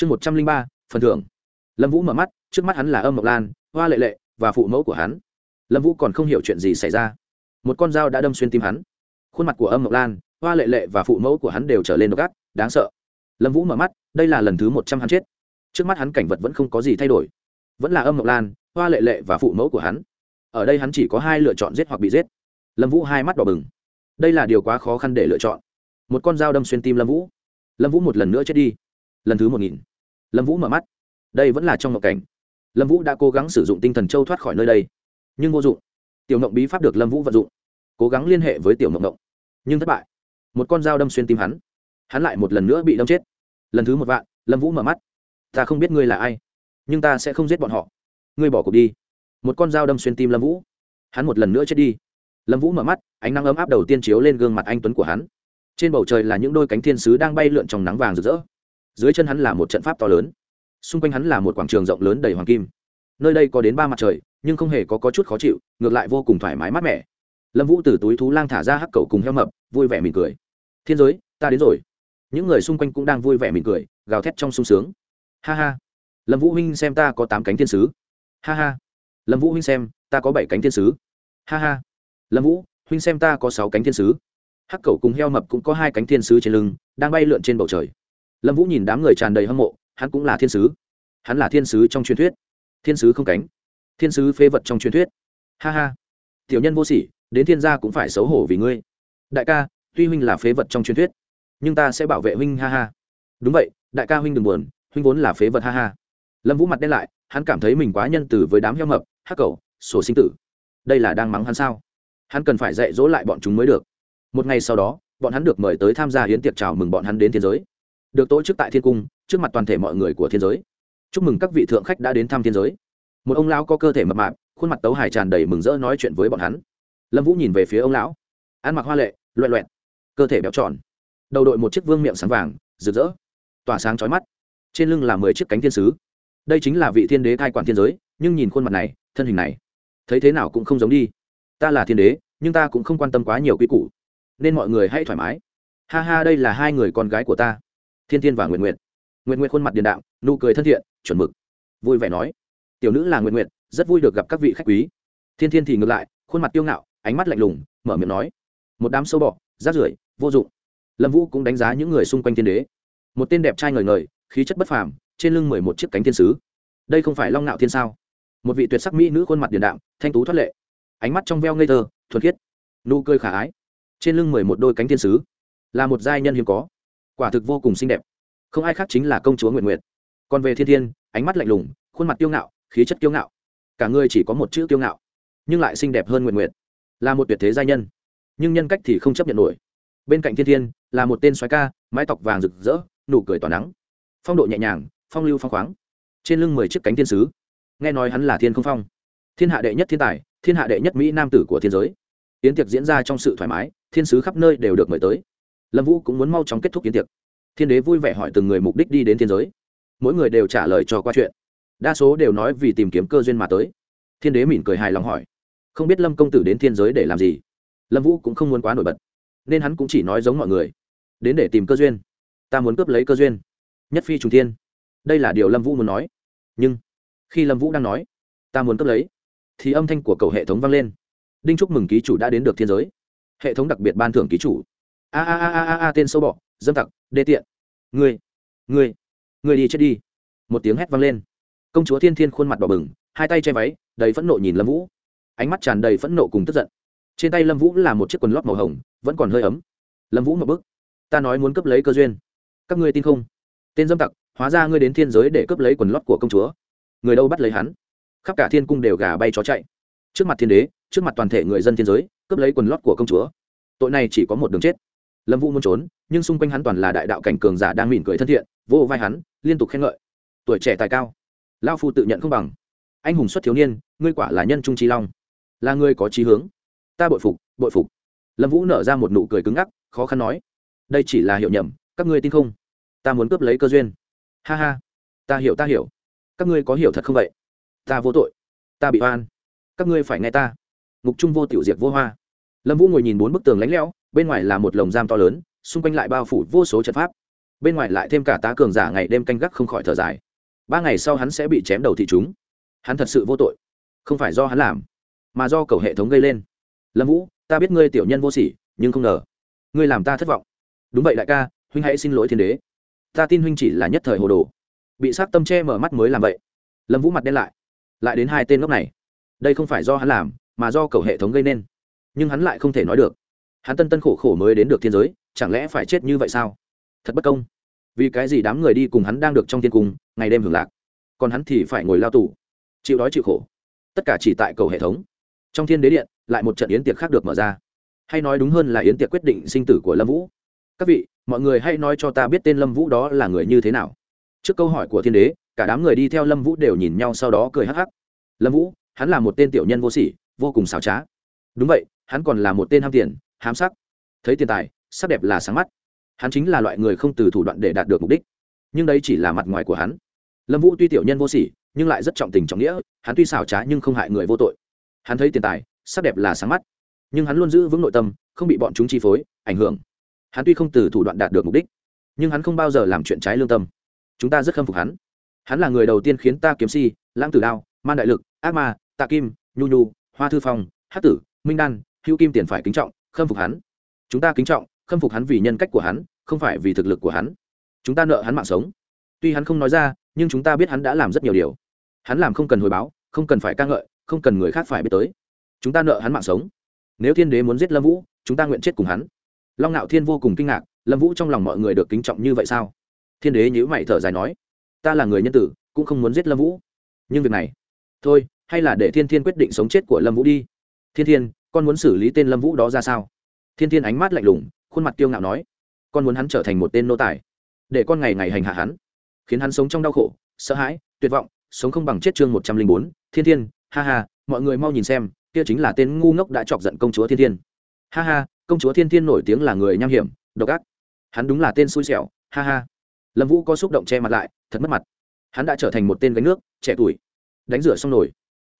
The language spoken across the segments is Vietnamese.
chương một trăm linh ba, phần thưởng. Lâm vũ mở mắt, trước mắt hắn là âm ngọc lan, hoa lệ lệ và phụ mẫu của hắn. Lâm vũ còn không hiểu chuyện gì xảy ra. Một con dao đã đâm xuyên tim hắn. Khuôn mặt của âm ngọc lan, hoa lệ lệ và phụ mẫu của hắn đều trở lên độc ác, đáng sợ. Lâm vũ mở mắt, đây là lần thứ một trăm hắn chết. Trước mắt hắn cảnh vật vẫn không có gì thay đổi. Vẫn là âm ngọc lan, hoa lệ lệ và phụ mẫu của hắn. Ở đây hắn chỉ có hai lựa chọn giết hoặc bị giết. Lâm vũ hai mắt đỏ bừng. Đây là điều quá khó khăn để lựa chọn. Một con dao đâm xuyên tim lâm vũ. Lâm vũ một lần nữa chết đi lần thứ một nghìn. Lâm vũ mở mắt. Đây vẫn là trong ngộ cảnh. Lâm vũ đã cố gắng sử dụng tinh thần châu thoát khỏi nơi đây. Nhưng vô dụng. Tiểu ngộng bí pháp được lâm vũ vận dụng. Cố gắng liên hệ với tiểu ngộng ngộng. Nhưng thất bại. Một con dao đâm xuyên tim hắn. Hắn lại một lần nữa bị đâm chết. Lần thứ một vạn, lâm vũ mở mắt. Ta không biết ngươi là ai, nhưng ta sẽ không giết bọn họ. Ngươi bỏ cuộc đi. Một con dao đâm xuyên tim lâm vũ. Hắn một lần nữa chết đi. Lâm vũ mở mắt, ánh nắng ấm áp đầu tiên chiếu lên gương mặt anh tuấn của hắn. Trên bầu trời là những đôi cánh thiên sứ đang bay lượn trong nắng vàng rực rỡ dưới chân hắn là một trận pháp to lớn. Xung quanh hắn là một quảng trường rộng lớn đầy hoàng kim. Nơi đây có đến ba mặt trời nhưng không hề có, có chút khó chịu ngược lại vô cùng thoải mái mát mẻ. Lâm vũ từ túi thú lang thả ra hắc cầu cùng heo mập vui vẻ mỉm cười. Thiên giới ta đến rồi. Những người xung quanh cũng đang vui vẻ mỉm cười gào thét trong sung sướng. Ha ha. Lâm vũ huynh xem ta có tám cánh thiên sứ. Ha ha. Lâm vũ huynh xem ta có bảy cánh thiên sứ. Ha ha. Lâm vũ huynh xem ta có sáu cánh thiên sứ. Hắc cầu cùng heo mập cũng có hai cánh thiên sứ trên lưng đang bay lượn trên bầu trời lâm vũ nhìn đám người tràn đầy hâm mộ, hắn cũng là thiên sứ. Hắn là thiên sứ trong truyền thuyết. Thiên sứ không cánh. Thiên sứ phế vật trong truyền thuyết. Ha ha. Tiểu nhân vô sỉ, đến thiên gia cũng phải xấu hổ vì ngươi. Đại ca, tuy huynh là phế vật trong truyền thuyết, nhưng ta sẽ bảo vệ huynh, ha ha. Đúng vậy, đại ca huynh đừng buồn, huynh vốn là phế vật, ha ha. Lâm vũ mặt đen lại, hắn cảm thấy mình quá nhân từ với đám heo mập, hắc cầu sổ sinh tử. Đây là đang mắng hắn sao? Hắn cần phải dạy dỗ lại bọn chúng mới được. Một ngày sau đó, bọn hắn được mời tới tham gia hiến tiệc chào mừng bọn hắn đến thiên giới được tổ chức tại thiên cung, trước mặt toàn thể mọi người của thiên giới. Chúc mừng các vị thượng khách đã đến thăm thiên giới. Một ông lão có cơ thể mập mạp, khuôn mặt tấu hài tràn đầy mừng rỡ nói chuyện với bọn hắn. Lâm vũ nhìn về phía ông lão. Ăn mặc hoa lệ loẹ loẹt, cơ thể béo tròn. Đầu đội một chiếc vương miệng sáng vàng, rực rỡ, tỏa sáng chói mắt. Trên lưng là mười chiếc cánh thiên sứ. Đây chính là vị thiên đế cai quản thiên giới, nhưng nhìn khuôn mặt này, thân hình này, thấy thế nào cũng không giống đi. Ta là thiên đế, nhưng ta cũng không quan tâm quá nhiều quy củ, nên mọi người hãy thoải mái. Ha ha, đây là hai người con gái của ta thiên thiên và nguyện nguyện nguyện nguyện khuôn mặt điền đạo nụ cười thân thiện, chuẩn mực. Vui vẻ nói, tiểu nữ là nguyện nguyện rất vui được gặp các vị khách quý. Thiên thiên thì ngược lại, khuôn mặt tiêu ngạo, ánh mắt lạnh lùng, mở miệng nói, một đám sâu bọ, rác rưởi, vô dụng. Lâm vũ cũng đánh giá những người xung quanh thiên đế. Một tên đẹp trai ngời ngời, khí chất bất phàm, trên lưng mười một chiếc cánh thiên sứ. Đây không phải long nạo thiên sao? Một vị tuyệt sắc mỹ nữ khuôn mặt điền đạm, thanh tú thoát lệ. Ánh mắt trong veo ngây thơ, thuần khiết. Nụ cười khả ái, trên lưng mười một đôi cánh thiên sứ. Là một giai nhân hiếm có quả thực vô cùng xinh đẹp. Không ai khác chính là công chúa nguyện nguyện còn về thiên thiên, ánh mắt lạnh lùng, khuôn mặt kiêu ngạo, khí chất kiêu ngạo. Cả người chỉ có một chữ kiêu ngạo, nhưng lại xinh đẹp hơn nguyện nguyện là một tuyệt thế giai nhân, nhưng nhân cách thì không chấp nhận nổi. Bên cạnh thiên thiên, là một tên xoái ca, mái tóc vàng rực rỡ, nụ cười tỏa nắng. Phong độ nhẹ nhàng, phong lưu phong khoáng. Trên lưng mười chiếc cánh thiên sứ. Nghe nói hắn là thiên không phong. Thiên hạ đệ nhất thiên tài, thiên hạ đệ nhất mỹ nam tử của thiên giới. Yến tiệc diễn ra trong sự thoải mái, thiên sứ khắp nơi đều được mời tới lâm vũ cũng muốn mau chóng kết thúc kiến tiệc. Thiên đế vui vẻ hỏi từng người mục đích đi đến thiên giới. Mỗi người đều trả lời cho qua chuyện. Đa số đều nói vì tìm kiếm cơ duyên mà tới. Thiên đế mỉm cười hài lòng hỏi, không biết lâm công tử đến thiên giới để làm gì? Lâm vũ cũng không muốn quá nổi bật, nên hắn cũng chỉ nói giống mọi người, đến để tìm cơ duyên. Ta muốn cướp lấy cơ duyên. Nhất phi trùng thiên. Đây là điều lâm vũ muốn nói. Nhưng, khi lâm vũ đang nói, ta muốn cướp lấy, thì âm thanh của cầu hệ thống vang lên. Đinh chúc mừng ký chủ đã đến được thiên giới. Hệ thống đặc biệt ban thưởng ký chủ a a a a a tên sâu bọ, dâm tặc, đê tiện. Ngươi ngươi ngươi đi chết đi. Một tiếng hét vang lên. Công chúa thiên thiên khuôn mặt đỏ bừng, hai tay che váy, đầy phẫn nộ nhìn lâm vũ. Ánh mắt tràn đầy phẫn nộ cùng tức giận. Trên tay lâm vũ là một chiếc quần lót màu hồng, vẫn còn hơi ấm. Lâm vũ một bức ta nói muốn cướp lấy cơ duyên. Các ngươi tin không? Tên dâm tặc, hóa ra ngươi đến thiên giới để cướp lấy quần lót của công chúa. Người đâu bắt lấy hắn? Khắp cả thiên cung đều gà bay chó chạy. Trước mặt thiên đế, trước mặt toàn thể người dân thiên giới, cướp lấy quần lót của công chúa. Tội này chỉ có một đường chết lâm vũ muốn trốn, nhưng xung quanh hắn toàn là đại đạo cảnh cường giả đang mỉm cười thân thiện, vô vai hắn, liên tục khen ngợi. Tuổi trẻ tài cao lao phu tự nhận không bằng. Anh hùng xuất thiếu niên, ngươi quả là nhân trung trí long. Là người có trí hướng. Ta bội phục bội phục. Lâm vũ nở ra một nụ cười cứng ngắc, khó khăn nói. Đây chỉ là hiệu nhầm các ngươi tin không? Ta muốn cướp lấy cơ duyên. Ha ha. Ta hiểu ta hiểu. Các ngươi có hiểu thật không vậy? Ta vô tội. Ta bị oan. Các ngươi phải nghe ta. Ngục trung vô tiểu diệt vô hoa. Lâm vũ ngồi nhìn bốn bức tường lánh lẽo bên ngoài là một lồng giam to lớn, xung quanh lại bao phủ vô số trận pháp. Bên ngoài lại thêm cả tá cường giả ngày đêm canh gác không khỏi thở dài. Ba ngày sau hắn sẽ bị chém đầu thị chúng. Hắn thật sự vô tội. Không phải do hắn làm, mà do cầu hệ thống gây lên. Lâm vũ, ta biết ngươi tiểu nhân vô sỉ, nhưng không ngờ. Ngươi làm ta thất vọng. Đúng vậy đại ca, huynh hãy xin lỗi thiên đế. Ta tin huynh chỉ là nhất thời hồ đồ. Bị s á c tâm che mở mắt mới làm vậy. Lâm vũ mặt đen lại. Lại đến hai tên ngốc này. Đây không phải do hắn làm, mà do cầu hệ thống gây nên. Nhưng hắn lại không thể nói được hắn tân tân khổ khổ mới đến được thiên giới, chẳng lẽ phải chết như vậy sao? Thật bất công. Vì cái gì đám người đi cùng hắn đang được trong thiên cung, ngày đêm hưởng lạc? Còn hắn thì phải ngồi lao tù. Chịu đói chịu khổ. Tất cả chỉ tại cầu hệ thống. Trong thiên đế điện, lại một trận yến tiệc khác được mở ra. Hay nói đúng hơn là yến tiệc quyết định sinh tử của lâm vũ. Các vị, mọi người hãy nói cho ta biết tên lâm vũ đó là người như thế nào. Trước câu hỏi của thiên đế, cả đám người đi theo lâm vũ đều nhìn nhau sau đó cười hắc hắc. Lâm vũ, hắn là một tên tiểu nhân vô sỉ, vô cùng xảo trá. Đúng vậy, hắn còn là một tên ham tiền hám sắc. Thấy tiền tài, sắc đẹp là sáng mắt. Hắn chính là loại người không từ thủ đoạn để đạt được mục đích. Nhưng đây chỉ là mặt ngoài của hắn. Lâm vũ tuy tiểu nhân vô sỉ, nhưng lại rất trọng tình trọng nghĩa, hắn tuy xảo trá nhưng không hại người vô tội. Hắn thấy tiền tài, sắc đẹp là sáng mắt. Nhưng hắn luôn giữ vững nội tâm, không bị bọn chúng chi phối, ảnh hưởng. Hắn tuy không từ thủ đoạn đạt được mục đích, nhưng hắn không bao giờ làm chuyện trái lương tâm. Chúng ta rất khâm phục hắn. Hắn là người đầu tiên khiến ta kiếm si, lãng tử đao, man đại lực, ác ma, tạ kim, nhu nhu, hoa thư phong hát tử, minh đan, hữu kim tiền phải kính trọng khâm phục hắn. Chúng ta kính trọng, khâm phục hắn vì nhân cách của hắn, không phải vì thực lực của hắn. Chúng ta nợ hắn mạng sống. Tuy hắn không nói ra, nhưng chúng ta biết hắn đã làm rất nhiều điều. Hắn làm không cần hồi báo, không cần phải ca ngợi, không cần người khác phải biết tới. Chúng ta nợ hắn mạng sống. Nếu thiên đế muốn giết lâm vũ, chúng ta nguyện chết cùng hắn. Long ngạo thiên vô cùng kinh ngạc, lâm vũ trong lòng mọi người được kính trọng như vậy sao? Thiên đế nhữ mày thở dài nói, ta là người nhân tử, cũng không muốn giết lâm vũ. Nhưng việc này, thôi, hay là để thiên thiên quyết định sống chết của lâm vũ đi. Thiên thiên con muốn xử lý tên lâm vũ đó ra sao? Thiên thiên ánh mắt lạnh lùng, khuôn mặt kiêu ngạo nói, con muốn hắn trở thành một tên nô tài, để con ngày ngày hành hạ hắn, khiến hắn sống trong đau khổ, sợ hãi, tuyệt vọng, sống không bằng chết chương một trăm linh bốn, thiên thiên, ha ha, mọi người mau nhìn xem, kia chính là tên ngu ngốc đã chọc giận công chúa thiên thiên. Ha ha, công chúa thiên thiên nổi tiếng là người nham hiểm, độc ác. Hắn đúng là tên xui xẻo, ha ha. Lâm vũ có xúc động che mặt lại, thật mất mặt. Hắn đã trở thành một tên gánh nước, trẻ tuổi. Đánh rửa xong nổi.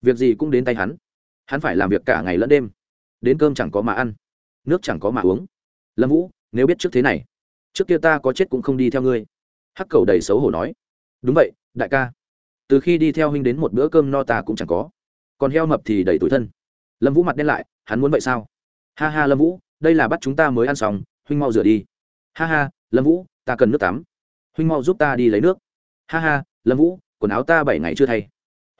Việc gì cũng đến tay hắn hắn phải làm việc cả ngày lẫn đêm. Đến cơm chẳng có mà ăn, nước chẳng có mà uống. Lâm vũ, nếu biết trước thế này, trước kia ta có chết cũng không đi theo ngươi. Hắc cầu đầy xấu hổ nói. Đúng vậy, đại ca. Từ khi đi theo huynh đến một bữa cơm no ta cũng chẳng có. Còn heo mập thì đầy tủi thân. Lâm vũ mặt đen lại, hắn muốn vậy sao? Ha ha lâm vũ, đây là bắt chúng ta mới ăn xong, huynh mau rửa đi. Ha ha, lâm vũ, ta cần nước tắm. Huynh mau giúp ta đi lấy nước. Ha ha, lâm vũ, quần áo ta bảy ngày chưa thay.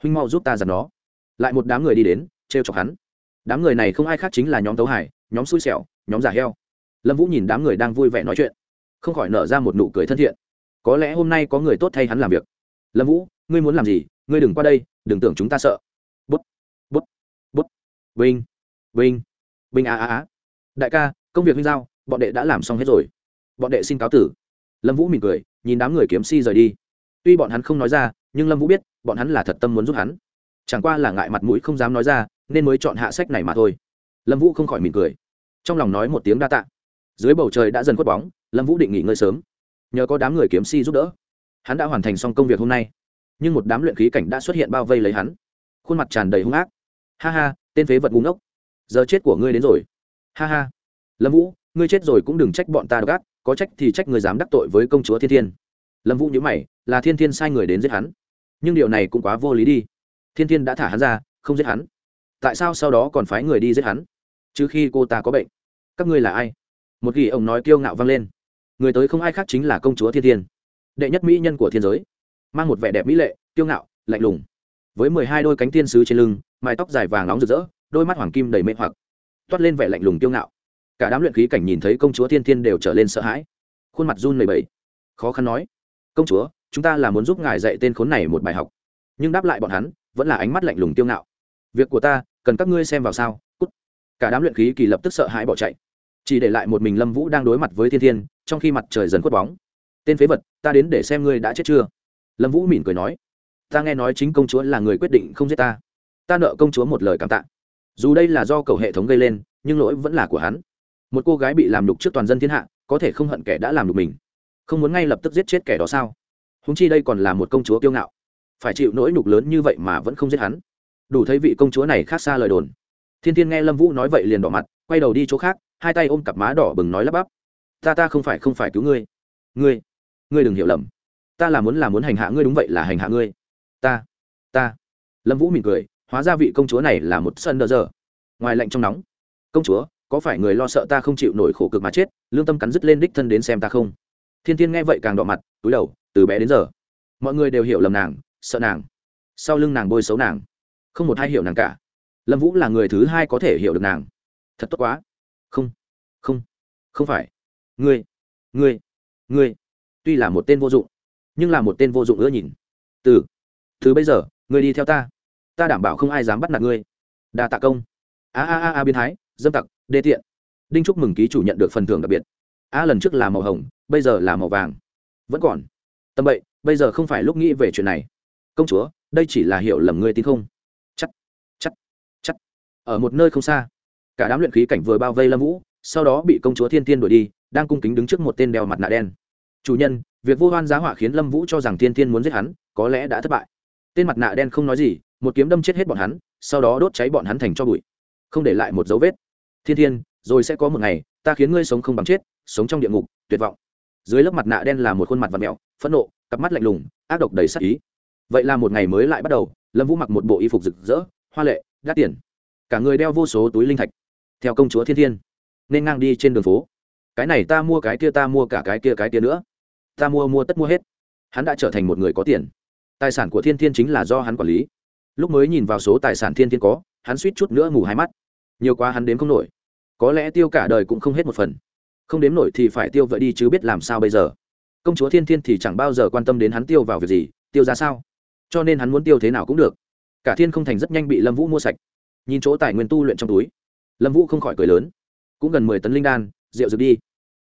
Huynh mau giúp ta giặt nó. Lại một đám người đi đến trêu chọc hắn. Đám người này không ai khác chính là nhóm tấu hải, nhóm xui xẻo, nhóm giả heo. Lâm vũ nhìn đám người đang vui vẻ nói chuyện, không khỏi nở ra một nụ cười thân thiện. Có lẽ hôm nay có người tốt thay hắn làm việc. Lâm vũ, ngươi muốn làm gì? Ngươi đừng qua đây, đừng tưởng chúng ta sợ. Bút bút bút. Vinh vinh vinh á á á. Đại ca, công việc huynh giao, bọn đệ đã làm xong hết rồi. Bọn đệ xin cáo tử. Lâm vũ mỉm cười, nhìn đám người kiếm si rời đi. Tuy bọn hắn không nói ra, nhưng lâm vũ biết, bọn hắn là thật tâm muốn giúp hắn. Chẳng qua là ngại mặt mũi không dám nói ra nên mới chọn hạ sách này mà thôi. Lâm vũ không khỏi mỉm cười. Trong lòng nói một tiếng đa tạ. Dưới bầu trời đã dần khuất bóng, lâm vũ định nghỉ ngơi sớm. Nhờ có đám người kiếm si giúp đỡ, hắn đã hoàn thành xong công việc hôm nay. Nhưng một đám luyện khí cảnh đã xuất hiện bao vây lấy hắn. Khuôn mặt tràn đầy hung ác. Ha ha, tên phế vật búng ốc giờ chết của ngươi đến rồi. Ha ha. Lâm vũ, ngươi chết rồi cũng đừng trách bọn ta gác có trách thì trách người dám đắc tội với công chúa thiên thiên. Lâm vũ nhớ mày, là thiên thiên sai người đến giết hắn. Nhưng điều này cũng quá vô lý đi. Thiên thiên đã thả hắn ra, không giết hắn tại sao sau đó còn phái người đi giết hắn? Chứ khi cô ta có bệnh, các ngươi là ai? Một ghi ông nói kiêu ngạo vang lên. Người tới không ai khác chính là công chúa thiên thiên. Đệ nhất mỹ nhân của thiên giới. Mang một vẻ đẹp mỹ lệ, kiêu ngạo, lạnh lùng. Với mười hai đôi cánh tiên sứ trên lưng, mái tóc dài vàng nóng rực rỡ, đôi mắt hoàng kim đầy mê hoặc. Toát lên vẻ lạnh lùng kiêu ngạo. Cả đám luyện khí cảnh nhìn thấy công chúa thiên thiên đều trở lên sợ hãi. Khuôn mặt run lầy bầy khó khăn nói, công chúa, chúng ta là muốn giúp ngài dạy tên khốn này một bài học. Nhưng đáp lại bọn hắn, vẫn là ánh mắt lạnh lùng tiêu ngạo việc của ta, cần các ngươi xem vào sao. Cút. Cả đám luyện khí kỳ lập tức sợ hãi bỏ chạy. Chỉ để lại một mình lâm vũ đang đối mặt với thiên thiên, trong khi mặt trời dần khuất bóng. Tên phế vật, ta đến để xem ngươi đã chết chưa? Lâm vũ mỉm cười nói. Ta nghe nói chính công chúa là người quyết định không giết ta. Ta nợ công chúa một lời cảm tạ. Dù đây là do cầu hệ thống gây lên, nhưng lỗi vẫn là của hắn. Một cô gái bị làm nhục trước toàn dân thiên hạ, có thể không hận kẻ đã làm nhục mình. Không muốn ngay lập tức giết chết kẻ đó sao? Húng chi đây còn là một công chúa kiêu ngạo. Phải chịu nỗi nhục lớn như vậy mà vẫn không giết hắn đủ thấy vị công chúa này khác xa lời đồn. Thiên thiên nghe lâm vũ nói vậy liền đỏ mặt, quay đầu đi chỗ khác, hai tay ôm cặp má đỏ bừng nói lắp bắp. Ta ta không phải không phải cứu ngươi. Ngươi ngươi đừng hiểu lầm. Ta là muốn là muốn hành hạ ngươi đúng vậy là hành hạ ngươi. Ta ta. Lâm vũ mỉm cười, hóa ra vị công chúa này là một sân đờ giờ ngoài lạnh trong nóng. Công chúa, có phải người lo sợ ta không chịu nổi khổ cực mà chết, lương tâm cắn dứt lên đích thân đến xem ta không? Thiên Thiên nghe vậy càng đỏ mặt, túi đầu, từ bé đến giờ. Mọi người đều hiểu lầm nàng, sợ nàng. Sau lưng nàng bôi xấu nàng không một ai hiểu nàng cả. Lâm vũ là người thứ hai có thể hiểu được nàng. Thật tốt quá. Không không không phải. Ngươi ngươi ngươi. Tuy là một tên vô dụng, nhưng là một tên vô dụng ưa nhìn. Từ từ bây giờ, ngươi đi theo ta. Ta đảm bảo không ai dám bắt nạt ngươi. Đa tạ công. A a a a, biến thái, dâm tặc, đê tiện. Đinh chúc mừng ký chủ nhận được phần thưởng đặc biệt. A, lần trước là màu hồng, bây giờ là màu vàng. Vẫn còn. Tâm bậy, bây giờ không phải lúc nghĩ về chuyện này. Công chúa, đây chỉ là hiểu lầm ngươi tin không? Ở một nơi không xa. Cả đám luyện khí cảnh vừa bao vây lâm vũ, sau đó bị công chúa thiên tiên đuổi đi, đang cung kính đứng trước một tên đeo mặt nạ đen. Chủ nhân, việc vô hoan giá hỏa khiến lâm vũ cho rằng thiên tiên muốn giết hắn, có lẽ đã thất bại. Tên mặt nạ đen không nói gì, một kiếm đâm chết hết bọn hắn, sau đó đốt cháy bọn hắn thành cho bụi. Không để lại một dấu vết. Thiên thiên, rồi sẽ có một ngày, ta khiến ngươi sống không bằng chết, sống trong địa ngục, tuyệt vọng. Dưới lớp mặt nạ đen là một khuôn mặt vật mẹo, phẫn nộ, cặp mắt lạnh lùng, ác độc đầy sắc ý. Vậy là một ngày mới lại bắt đầu, lâm vũ mặc một bộ y phục rực rỡ, hoa lệ, đắt tiền cả người đeo vô số túi linh thạch, theo công chúa thiên thiên, nên ngang đi trên đường phố. Cái này ta mua cái kia, ta mua cả cái kia cái kia nữa. Ta mua mua tất mua hết. Hắn đã trở thành một người có tiền. Tài sản của thiên thiên chính là do hắn quản lý. Lúc mới nhìn vào số tài sản thiên thiên có, hắn suýt chút nữa ngủ hai mắt. Nhiều quá hắn đếm không nổi. Có lẽ tiêu cả đời cũng không hết một phần. Không đếm nổi thì phải tiêu vợ đi chứ biết làm sao bây giờ. Công chúa thiên thiên thì chẳng bao giờ quan tâm đến hắn tiêu vào việc gì, tiêu ra sao. Cho nên hắn muốn tiêu thế nào cũng được. Cả thiên không thành rất nhanh bị lâm vũ mua sạch nhìn chỗ tài nguyên tu luyện trong túi. Lâm vũ không khỏi cười lớn. Cũng gần mười tấn linh đan, rượu rực đi.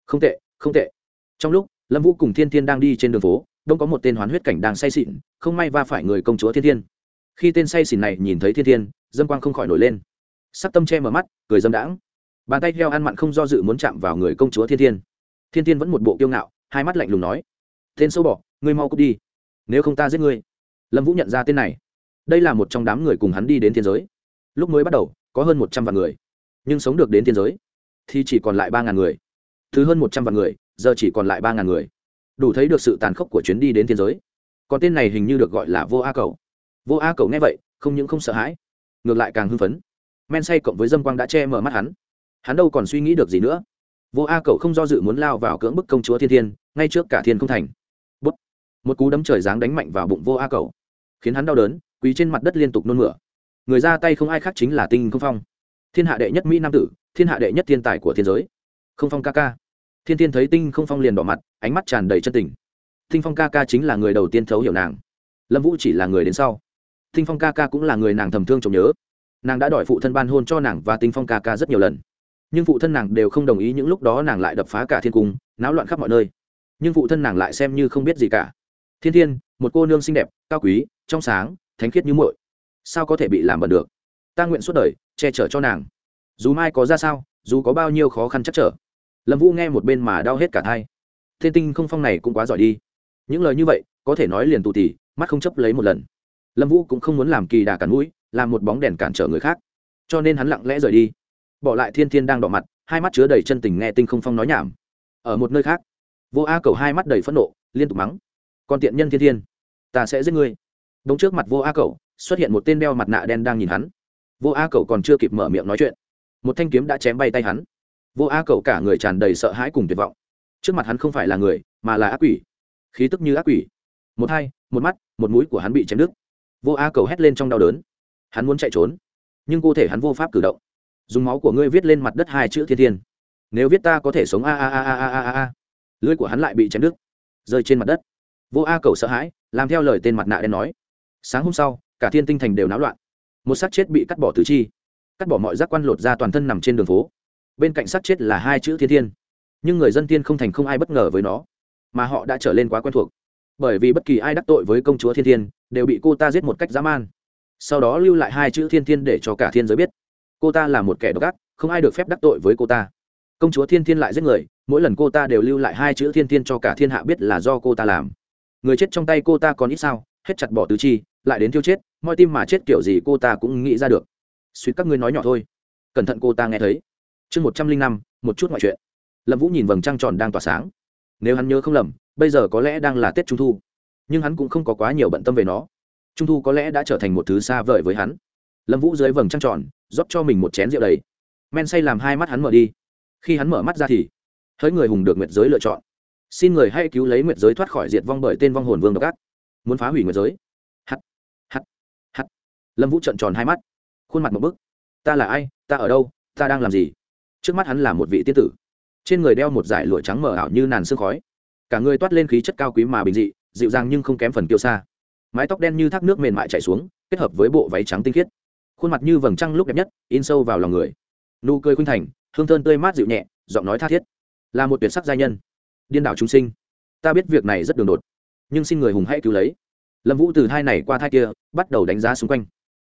Không tệ không tệ. Trong lúc, lâm vũ cùng thiên thiên đang đi trên đường phố, đông có một tên hoán huyết cảnh đang say xịn không may va phải người công chúa thiên thiên. Khi tên say xỉn này nhìn thấy thiên thiên, dâm quang không khỏi nổi lên. Sắc tâm che mở mắt, cười dâm đãng. Bàn tay heo ăn mặn không do dự muốn chạm vào người công chúa thiên thiên. Thiên thiên vẫn một bộ kiêu ngạo, hai mắt lạnh lùng nói, tên sâu bỏ ngươi mau cút đi. Nếu không ta giết ngươi. Lâm vũ nhận ra tên này. Đây là một trong đám người cùng hắn đi đến thiên giới lúc mới bắt đầu, có hơn một trăm vạn người, nhưng sống được đến thiên giới thì chỉ còn lại ba ngàn người. Thứ hơn một trăm vạn người, giờ chỉ còn lại ba ngàn người. Đủ thấy được sự tàn khốc của chuyến đi đến thiên giới. Còn tên này hình như được gọi là vô a cầu. Vô a cầu nghe vậy, không những không sợ hãi, ngược lại càng hưng phấn. Men say cộng với dâm quang đã che mở mắt hắn. Hắn đâu còn suy nghĩ được gì nữa. Vô a cầu không do dự muốn lao vào cưỡng bức công chúa thiên thiên, ngay trước cả thiên không thành. Bút. một cú đấm trời giáng đánh mạnh vào bụng vô a cầu, khiến hắn đau đớn, quỳ trên mặt đất liên tục nôn mửa người ra tay không ai khác chính là tinh không phong. Thiên hạ đệ nhất mỹ nam tử, thiên hạ đệ nhất thiên tài của thiên giới. Không phong ca ca. Thiên thiên thấy tinh không phong liền đỏ mặt, ánh mắt tràn đầy chân tình. Tinh phong ca ca chính là người đầu tiên thấu hiểu nàng. Lâm vũ chỉ là người đến sau. Tinh phong ca ca cũng là người nàng thầm thương trông nhớ. Nàng đã đòi phụ thân ban hôn cho nàng và tinh phong ca ca rất nhiều lần. Nhưng phụ thân nàng đều không đồng ý những lúc đó nàng lại đập phá cả thiên cung, náo loạn khắp mọi nơi. Nhưng phụ thân nàng lại xem như không biết gì cả. Thiên thiên, một cô nương xinh đẹp, cao quý, trong sáng, thánh khiết như muội sao có thể bị làm bẩn được? Ta nguyện suốt đời che chở cho nàng. Dù mai có ra sao, dù có bao nhiêu khó khăn chắc trở. Lâm vũ nghe một bên mà đau hết cả thai. Thiên tinh không phong này cũng quá giỏi đi. Những lời như vậy, có thể nói liền tù tì, mắt không chấp lấy một lần. Lâm vũ cũng không muốn làm kỳ đà cản mũi, làm một bóng đèn cản trở người khác. Cho nên hắn lặng lẽ rời đi. Bỏ lại thiên thiên đang đỏ mặt, hai mắt chứa đầy chân tình nghe tinh không phong nói nhảm. Ở một nơi khác, vô a cầu hai mắt đầy phẫn nộ, liên tục mắng. Còn tiện nhân thiên thiên, ta sẽ giết ngươi đống trước mặt vô a cậu xuất hiện một tên đeo mặt nạ đen đang nhìn hắn. Vô a cậu còn chưa kịp mở miệng nói chuyện, một thanh kiếm đã chém bay tay hắn. Vô a cậu cả người tràn đầy sợ hãi cùng tuyệt vọng. Trước mặt hắn không phải là người, mà là ác quỷ. Khí tức như ác quỷ. Một hai, một mắt, một mũi của hắn bị chém đứt. Vô a cầu hét lên trong đau đớn. Hắn muốn chạy trốn, nhưng cơ thể hắn vô pháp cử động. Dùng máu của ngươi viết lên mặt đất hai chữ thiên thiên. Nếu viết ta có thể sống a a a a a a a lưỡi của hắn lại bị chém đứt, rơi trên mặt đất. Vô a cầu sợ hãi, làm theo lời tên mặt nạ đen nói sáng hôm sau, cả thiên tinh thành đều náo loạn. Một xác chết bị cắt bỏ tứ chi. Cắt bỏ mọi giác quan lột ra toàn thân nằm trên đường phố. Bên cạnh xác chết là hai chữ thiên thiên. Nhưng người dân tiên không thành không ai bất ngờ với nó. Mà họ đã trở lên quá quen thuộc. Bởi vì bất kỳ ai đắc tội với công chúa thiên thiên, đều bị cô ta giết một cách dã man. Sau đó lưu lại hai chữ thiên thiên để cho cả thiên giới biết. Cô ta là một kẻ độc ác, không ai được phép đắc tội với cô ta. Công chúa thiên thiên lại giết người, mỗi lần cô ta đều lưu lại hai chữ thiên thiên cho cả thiên hạ biết là do cô ta làm. Người chết trong tay cô ta còn ít sao, hết chặt bỏ tứ chi lại đến tiêu chết, mọi tim mà chết kiểu gì cô ta cũng nghĩ ra được. Suýt các ngươi nói nhỏ thôi. Cẩn thận cô ta nghe thấy. Chương một trăm linh năm, một chút ngoại chuyện. Lâm vũ nhìn vầng trăng tròn đang tỏa sáng. Nếu hắn nhớ không lầm, bây giờ có lẽ đang là tết trung thu. Nhưng hắn cũng không có quá nhiều bận tâm về nó. Trung thu có lẽ đã trở thành một thứ xa vời với hắn. Lâm vũ dưới vầng trăng tròn, rót cho mình một chén rượu đầy. Men say làm hai mắt hắn mở đi. Khi hắn mở mắt ra thì hỡi người hùng được nguyệt giới lựa chọn. Xin người hãy cứu lấy nguyệt giới thoát khỏi diệt vong bởi tên vong hồn vương độc ác. Muốn phá hủy nguyệt giới lâm vũ trợn tròn hai mắt. Khuôn mặt một bức. Ta là ai? Ta ở đâu? Ta đang làm gì? Trước mắt hắn là một vị tiên tử. Trên người đeo một dải lụa trắng mờ ảo như nàn sương khói. Cả người toát lên khí chất cao quý mà bình dị, dịu dàng nhưng không kém phần kiêu xa mái tóc đen như thác nước mềm mại chảy xuống, kết hợp với bộ váy trắng tinh khiết. Khuôn mặt như vầng trăng lúc đẹp nhất, in sâu vào lòng người. Nụ cười khuynh thành, hương thơm tươi mát dịu nhẹ, giọng nói tha thiết. Là một tuyệt sắc giai nhân. Điên đảo chúng sinh. Ta biết việc này rất đường đột, nhưng xin người hùng hãy cứu lấy. Lâm vũ từ thai này qua thai kia, bắt đầu đánh giá xung quanh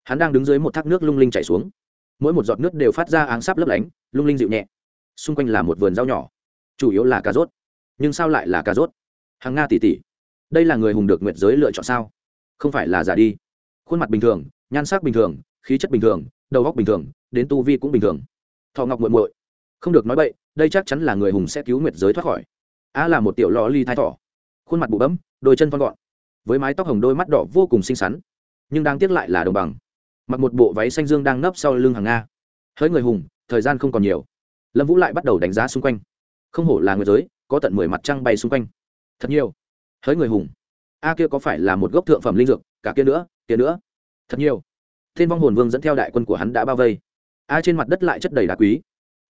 hắn đang đứng dưới một thác nước lung linh chảy xuống. Mỗi một giọt nước đều phát ra áng sáp lấp lánh, lung linh dịu nhẹ. Xung quanh là một vườn rau nhỏ. Chủ yếu là cà rốt. Nhưng sao lại là cà rốt? Hàng nga tỉ tỉ. Đây là người hùng được nguyệt giới lựa chọn sao? Không phải là giả đi. Khuôn mặt bình thường, nhan sắc bình thường, khí chất bình thường, đầu góc bình thường, đến tu vi cũng bình thường. Thọ ngọc muội muội. Không được nói bậy, đây chắc chắn là người hùng sẽ cứu nguyệt giới thoát khỏi. A là một tiểu lò ly thai thỏ. Khuôn mặt bụ bấm, đôi chân con gọn. Với mái tóc hồng đôi mắt đỏ vô cùng xinh xắn. Nhưng đang tiếc lại là đồng bằng mặc một bộ váy xanh dương đang nấp sau lưng hàng nga. Hỡi người hùng, thời gian không còn nhiều. Lâm vũ lại bắt đầu đánh giá xung quanh. Không hổ là người giới, có tận mười mặt trăng bay xung quanh. Thật nhiều. Hỡi người hùng, a kia có phải là một gốc thượng phẩm linh dược, cả kia nữa kia nữa? Thật nhiều. Thiên vong hồn vương dẫn theo đại quân của hắn đã bao vây. A trên mặt đất lại chất đầy đá quý.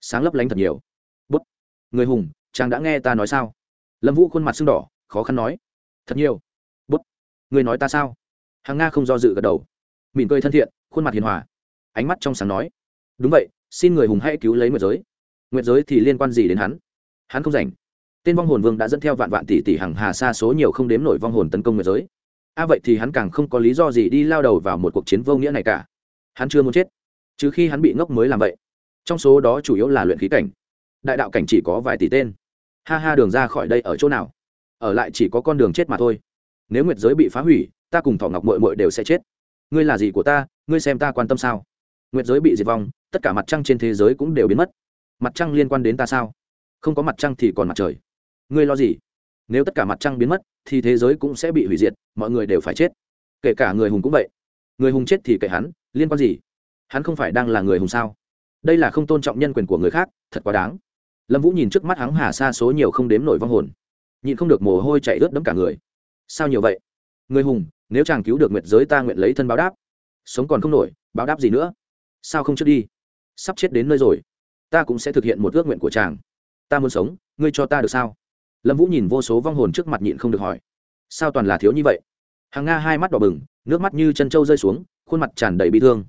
Sáng lấp lánh thật nhiều. Bút. Người hùng, chàng đã nghe ta nói sao? Lâm vũ khuôn mặt sưng đỏ, khó khăn nói. Thật nhiều. Bút. Người nói ta sao? Hàng nga không do dự gật đầu. Mỉm cười thân thiện khuôn mặt hiền hòa. Ánh mắt trong sáng nói, đúng vậy, xin người hùng hãy cứu lấy nguyệt giới. Nguyệt giới thì liên quan gì đến hắn? Hắn không rảnh. Tên vong hồn vương đã dẫn theo vạn vạn tỷ tỷ hàng hà xa số nhiều không đếm nổi vong hồn tấn công nguyệt giới. A, vậy thì hắn càng không có lý do gì đi lao đầu vào một cuộc chiến vô nghĩa này cả. Hắn chưa muốn chết chứ khi hắn bị ngốc mới làm vậy. Trong số đó chủ yếu là luyện khí cảnh. Đại đạo cảnh chỉ có vài tỷ tên. Ha ha, đường ra khỏi đây ở chỗ nào? Ở lại chỉ có con đường chết mà thôi. Nếu nguyệt giới bị phá hủy, ta cùng thỏ ngọc mội mội đều sẽ chết ngươi là gì của ta, ngươi xem ta quan tâm sao? Nguyệt giới bị diệt vong, tất cả mặt trăng trên thế giới cũng đều biến mất. Mặt trăng liên quan đến ta sao? Không có mặt trăng thì còn mặt trời. Ngươi lo gì? Nếu tất cả mặt trăng biến mất, thì thế giới cũng sẽ bị hủy diệt, mọi người đều phải chết. Kể cả người hùng cũng vậy. Người hùng chết thì kệ hắn, liên quan gì? Hắn không phải đang là người hùng sao? Đây là không tôn trọng nhân quyền của người khác, thật quá đáng. Lâm vũ nhìn trước mắt hắn hà xa số nhiều không đếm nổi vong hồn. Nhịn không được mồ hôi chạy ướt đẫm cả người. Sao nhiều vậy? Người hùng nếu chàng cứu được nguyệt giới ta nguyện lấy thân báo đáp. Sống còn không nổi, báo đáp gì nữa? Sao không trước đi? Sắp chết đến nơi rồi. Ta cũng sẽ thực hiện một ước nguyện của chàng. Ta muốn sống, ngươi cho ta được sao? Lâm vũ nhìn vô số vong hồn trước mặt nhịn không được hỏi. Sao toàn là thiếu như vậy? Hàng nga hai mắt đỏ bừng, nước mắt như chân trâu rơi xuống, khuôn mặt tràn đầy bị thương.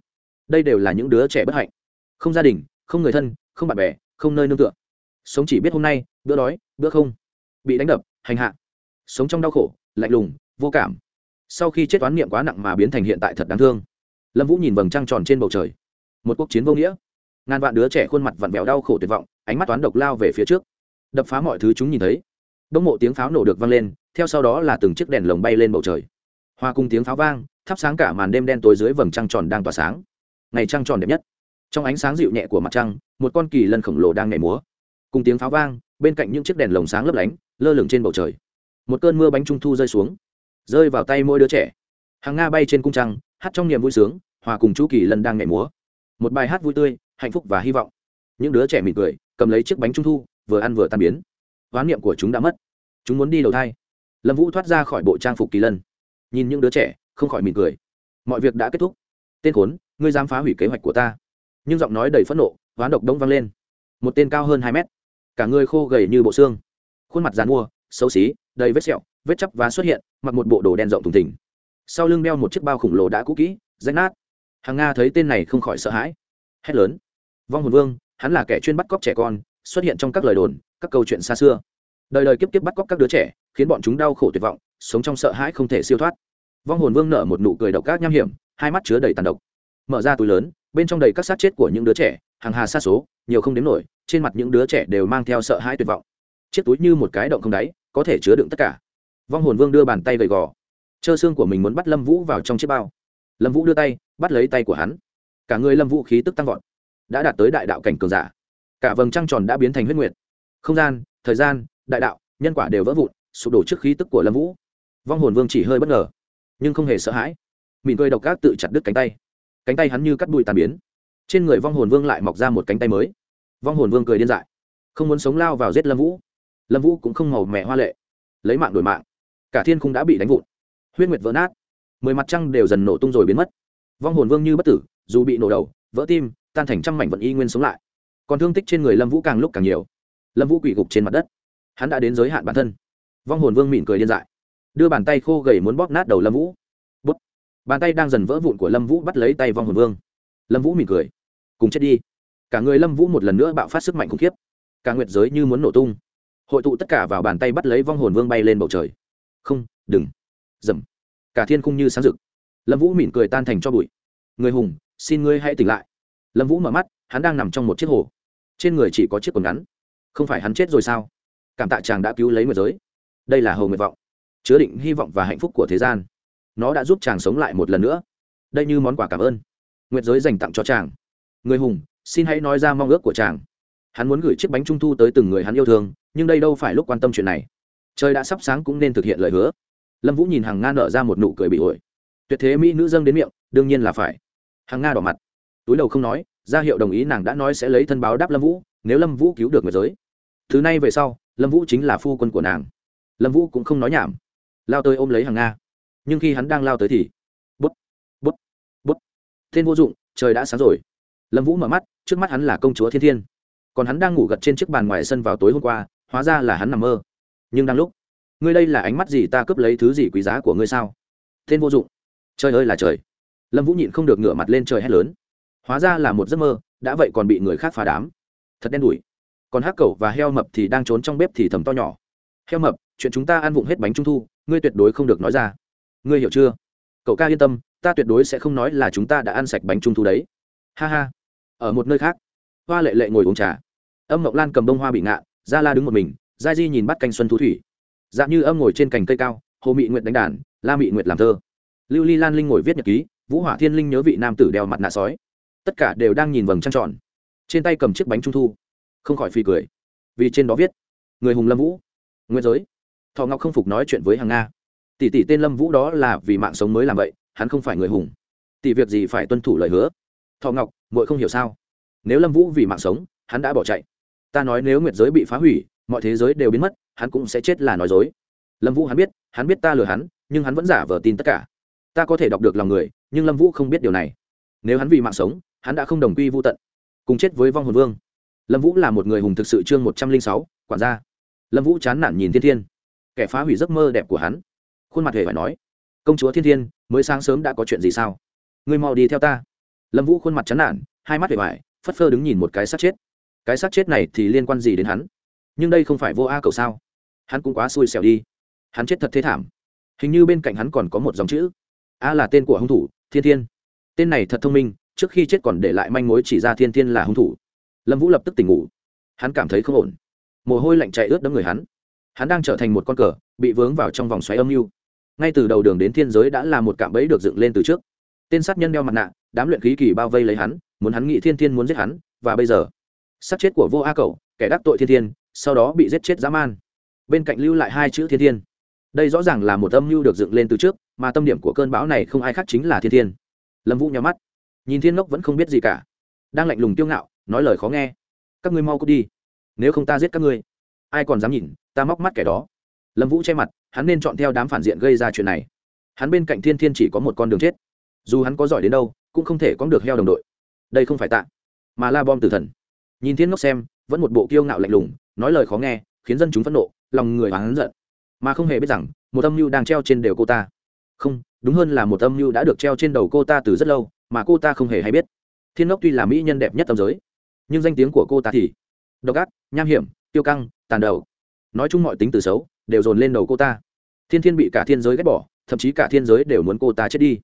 Đây đều là những đứa trẻ bất hạnh. Không gia đình, không người thân, không bạn bè, không nơi nương tựa. Sống chỉ biết hôm nay, bữa đói, bữa không. Bị đánh đập, hành hạ. Sống trong đau khổ, lạnh lùng, vô cảm sau khi chết toán niệm quá nặng mà biến thành hiện tại thật đáng thương. Lâm vũ nhìn vầng trăng tròn trên bầu trời. Một cuộc chiến vô nghĩa. Ngàn vạn đứa trẻ khuôn mặt vặn vẹo đau khổ tuyệt vọng, ánh mắt toán độc lao về phía trước. Đập phá mọi thứ chúng nhìn thấy. Đông mộ tiếng pháo nổ được vang lên, theo sau đó là từng chiếc đèn lồng bay lên bầu trời. Hoa cùng tiếng pháo vang, thắp sáng cả màn đêm đen tối dưới vầng trăng tròn đang tỏa sáng. Ngày trăng tròn đẹp nhất. Trong ánh sáng dịu nhẹ của mặt trăng, một con kỳ lân khổng lồ đang nhảy múa. Cùng tiếng pháo vang, bên cạnh những chiếc đèn lồng sáng lấp lánh, lơ lửng trên bầu trời. Một cơn mưa bánh trung thu rơi xuống rơi vào tay mỗi đứa trẻ. Hàng nga bay trên cung trăng, hát trong niềm vui sướng, hòa cùng chú kỳ lân đang nhảy múa. Một bài hát vui tươi, hạnh phúc và hy vọng. Những đứa trẻ mỉm cười, cầm lấy chiếc bánh trung thu, vừa ăn vừa tan biến. Hoán niệm của chúng đã mất. Chúng muốn đi đầu thai. Lâm vũ thoát ra khỏi bộ trang phục kỳ lân. Nhìn những đứa trẻ, không khỏi mỉm cười. Mọi việc đã kết thúc. Tên khốn, ngươi dám phá hủy kế hoạch của ta. Nhưng giọng nói đầy phẫn nộ, hoán độc đông vang lên. Một tên cao hơn hai mét. Cả người khô gầy như bộ xương. Khuôn mặt dàn mua xấu xí, đầy vết sẹo vết chắp và xuất hiện, mặc một bộ đồ đen rộng thùng thình. Sau lưng đeo một chiếc bao khổng lồ đã cũ kỹ, rách nát. Hàng nga thấy tên này không khỏi sợ hãi. Hét lớn. Vong hồn vương, hắn là kẻ chuyên bắt cóc trẻ con, xuất hiện trong các lời đồn, các câu chuyện xa xưa. Đời đời kiếp kiếp bắt cóc các đứa trẻ, khiến bọn chúng đau khổ tuyệt vọng, sống trong sợ hãi không thể siêu thoát. Vong hồn vương nở một nụ cười độc các nham hiểm, hai mắt chứa đầy tàn độc. Mở ra túi lớn, bên trong đầy các xác chết của những đứa trẻ, hàng hà xa số, nhiều không đếm nổi, trên mặt những đứa trẻ đều mang theo sợ hãi tuyệt vọng. Chiếc túi như một cái động không đáy, có thể chứa đựng tất cả vong hồn vương đưa bàn tay gầy gò. Trơ xương của mình muốn bắt lâm vũ vào trong chiếc bao. Lâm vũ đưa tay, bắt lấy tay của hắn. Cả người lâm vũ khí tức tăng vọt. Đã đạt tới đại đạo cảnh cường giả. Cả vầng trăng tròn đã biến thành huyết nguyệt. Không gian, thời gian, đại đạo, nhân quả đều vỡ vụn, sụp đổ trước khí tức của lâm vũ. Vong hồn vương chỉ hơi bất ngờ, nhưng không hề sợ hãi. Mỉm cười độc ác tự chặt đứt cánh tay. Cánh tay hắn như cắt bụi tàn biến. Trên người vong hồn vương lại mọc ra một cánh tay mới. Vong hồn vương cười điên dại. Không muốn sống lao vào giết lâm vũ. Lâm vũ cũng không màu mẹ hoa lệ. Lấy mạng đổi mạng cả thiên khung đã bị đánh vụn. Huyết nguyệt vỡ nát. Mười mặt trăng đều dần nổ tung rồi biến mất. Vong hồn vương như bất tử, dù bị nổ đầu, vỡ tim, tan thành trăm mảnh vận y nguyên sống lại. Còn thương tích trên người lâm vũ càng lúc càng nhiều. Lâm vũ quỷ gục trên mặt đất. Hắn đã đến giới hạn bản thân. Vong hồn vương mỉm cười điên dại. Đưa bàn tay khô gầy muốn bóp nát đầu lâm vũ. Bút. Bàn tay đang dần vỡ vụn của lâm vũ bắt lấy tay vong hồn vương. Lâm vũ mỉm cười. Cùng chết đi. Cả người lâm vũ một lần nữa bạo phát sức mạnh khủng khiếp. Cả nguyệt giới như muốn nổ tung. Hội tụ tất cả vào bàn tay bắt lấy vong hồn vương bay lên bầu trời không, đừng. Dầm. Cả thiên khung như sáng rực. Lâm vũ mỉm cười tan thành cho bụi. Người hùng, xin ngươi hãy tỉnh lại. Lâm vũ mở mắt, hắn đang nằm trong một chiếc hồ. Trên người chỉ có chiếc quần ngắn. Không phải hắn chết rồi sao? Cảm tạ chàng đã cứu lấy nguyệt giới. Đây là hồ nguyệt vọng. Chứa định hy vọng và hạnh phúc của thế gian. Nó đã giúp chàng sống lại một lần nữa. Đây như món quà cảm ơn. Nguyệt giới dành tặng cho chàng. Người hùng, xin hãy nói ra mong ước của chàng. Hắn muốn gửi chiếc bánh trung thu tới từng người hắn yêu thương, nhưng đây đâu phải lúc quan tâm chuyện này trời đã sắp sáng cũng nên thực hiện lời hứa. Lâm vũ nhìn hàng nga nở ra một nụ cười bị ổi. Tuyệt thế mỹ nữ dâng đến miệng, đương nhiên là phải. Hàng nga đỏ mặt. Túi đầu không nói, ra hiệu đồng ý nàng đã nói sẽ lấy thân báo đáp lâm vũ, nếu lâm vũ cứu được người giới. Thứ này về sau, lâm vũ chính là phu quân của nàng. Lâm vũ cũng không nói nhảm. Lao tới ôm lấy hàng nga. Nhưng khi hắn đang lao tới thì, bút bút bút. Tên vô dụng, trời đã sáng rồi. Lâm vũ mở mắt, trước mắt hắn là công chúa thiên thiên. Còn hắn đang ngủ gật trên chiếc bàn ngoài sân vào tối hôm qua, hóa ra là hắn nằm mơ nhưng đang lúc, ngươi đây là ánh mắt gì ta cướp lấy thứ gì quý giá của ngươi sao? Tên vô dụng. Trời ơi là trời. Lâm vũ nhịn không được ngửa mặt lên trời hét lớn. Hóa ra là một giấc mơ, đã vậy còn bị người khác phá đám. Thật đen đủi. Còn hắc cẩu và heo mập thì đang trốn trong bếp thì thầm to nhỏ. Heo mập, chuyện chúng ta ăn vụng hết bánh trung thu, ngươi tuyệt đối không được nói ra. Ngươi hiểu chưa? Cậu ca yên tâm, ta tuyệt đối sẽ không nói là chúng ta đã ăn sạch bánh trung thu đấy. Ha ha. Ở một nơi khác, hoa lệ lệ ngồi uống trà. Âm mộng lan cầm bông hoa bị ngạ, gia la đứng một mình giai di nhìn bắt canh xuân thú thủy. Dạng như âm ngồi trên cành cây cao, hồ mị nguyệt đánh đàn, la mị nguyệt làm thơ. Lưu ly lan linh ngồi viết nhật ký, vũ hỏa thiên linh nhớ vị nam tử đeo mặt nạ sói. Tất cả đều đang nhìn vầng trăng tròn. Trên tay cầm chiếc bánh trung thu. Không khỏi phi cười. Vì trên đó viết, người hùng lâm vũ nguyên giới. Thọ ngọc không phục nói chuyện với hàng nga. Tỷ tỷ tên lâm vũ đó là vì mạng sống mới làm vậy, hắn không phải người hùng. Tỷ việc gì phải tuân thủ lời hứa? Thọ ngọc, muội không hiểu sao? Nếu lâm vũ vì mạng sống, hắn đã bỏ chạy. Ta nói nếu nguyệt giới bị phá hủy mọi thế giới đều biến mất, hắn cũng sẽ chết là nói dối. Lâm vũ hắn biết hắn biết ta lừa hắn, nhưng hắn vẫn giả vờ tin tất cả. Ta có thể đọc được lòng người, nhưng lâm vũ không biết điều này. Nếu hắn vì mạng sống, hắn đã không đồng quy vô tận. Cùng chết với vong hồn vương. Lâm vũ là một người hùng thực sự chương một trăm linh sáu, quản gia. Lâm vũ chán nản nhìn thiên thiên. Kẻ phá hủy giấc mơ đẹp của hắn. Khuôn mặt hề phải nói. Công chúa thiên thiên, mới sáng sớm đã có chuyện gì sao? Ngươi mau đi theo ta. Lâm vũ khuôn mặt chán nản, hai mắt hề vải phất phơ đứng nhìn một cái xác chết. Cái xác chết này thì liên quan gì đến hắn? Nhưng đây không phải vô a cầu sao? Hắn cũng quá xui xẻo đi. Hắn chết thật thế thảm. Hình như bên cạnh hắn còn có một dòng chữ. A là tên của hung thủ, thiên thiên. Tên này thật thông minh, trước khi chết còn để lại manh mối chỉ ra thiên thiên là hung thủ. Lâm vũ lập tức tỉnh ngủ. Hắn cảm thấy không ổn. Mồ hôi lạnh chạy ướt đẫm người hắn. Hắn đang trở thành một con cờ, bị vướng vào trong vòng xoáy âm mưu. Ngay từ đầu đường đến thiên giới đã là một cạm bẫy được dựng lên từ trước. Tên sát nhân đeo mặt nạ, đám luyện khí kỳ bao vây lấy hắn, muốn hắn nghĩ thiên thiên muốn giết hắn, và bây giờ, sát chết của vô a cầu, kẻ đắc tội thiên thiên sau đó bị giết chết dã man. Bên cạnh lưu lại hai chữ thiên thiên. Đây rõ ràng là một âm mưu được dựng lên từ trước, mà tâm điểm của cơn bão này không ai khác chính là thiên thiên. Lâm vũ nhắm mắt. Nhìn thiên ngốc vẫn không biết gì cả. Đang lạnh lùng kiêu ngạo, nói lời khó nghe. Các ngươi mau cút đi. Nếu không ta giết các ngươi. Ai còn dám nhìn, ta móc mắt kẻ đó. Lâm vũ che mặt, hắn nên chọn theo đám phản diện gây ra chuyện này. Hắn bên cạnh thiên thiên chỉ có một con đường chết. Dù hắn có giỏi đến đâu, cũng không thể có được heo đồng đội. Đây không phải tạ, mà la bom tử thần. Nhìn thiên ngốc xem, vẫn một bộ kiêu ngạo lạnh lùng nói lời khó nghe, khiến dân chúng phẫn nộ, lòng người hắn giận. Mà không hề biết rằng, một âm mưu đang treo trên đều cô ta. Không, đúng hơn là một âm mưu đã được treo trên đầu cô ta từ rất lâu, mà cô ta không hề hay biết. Thiên ngốc tuy là mỹ nhân đẹp nhất tâm giới, nhưng danh tiếng của cô ta thì độc ác, nham hiểm tiêu căng, tàn đầu nói chung mọi tính từ xấu đều dồn lên đầu cô ta. Thiên thiên bị cả thiên giới ghét bỏ, thậm chí cả thiên giới đều muốn cô ta chết đi.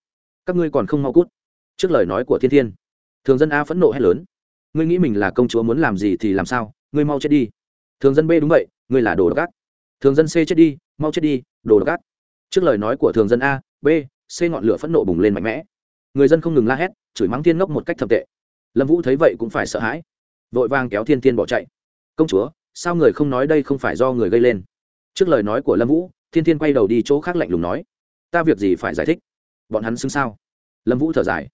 Các ngươi còn không mau cút. Trước lời nói của thiên thiên, thường dân a phẫn nộ hét lớn. Ngươi nghĩ mình là công chúa muốn làm gì thì làm sao? Ngươi mau chết đi thường dân b đúng vậy, ngươi là đồ độc ác. Thường dân c chết đi, mau chết đi, đồ độc ác. Trước lời nói của thường dân a, b, c ngọn lửa phẫn nộ bùng lên mạnh mẽ. Người dân không ngừng la hét, chửi mắng thiên ngốc một cách thậm tệ. Lâm vũ thấy vậy cũng phải sợ hãi. Vội vàng kéo thiên thiên bỏ chạy. Công chúa, sao người không nói đây không phải do người gây lên? Trước lời nói của lâm vũ, thiên thiên quay đầu đi chỗ khác lạnh lùng nói, ta việc gì phải giải thích? Bọn hắn xứng sao? Lâm vũ thở dài,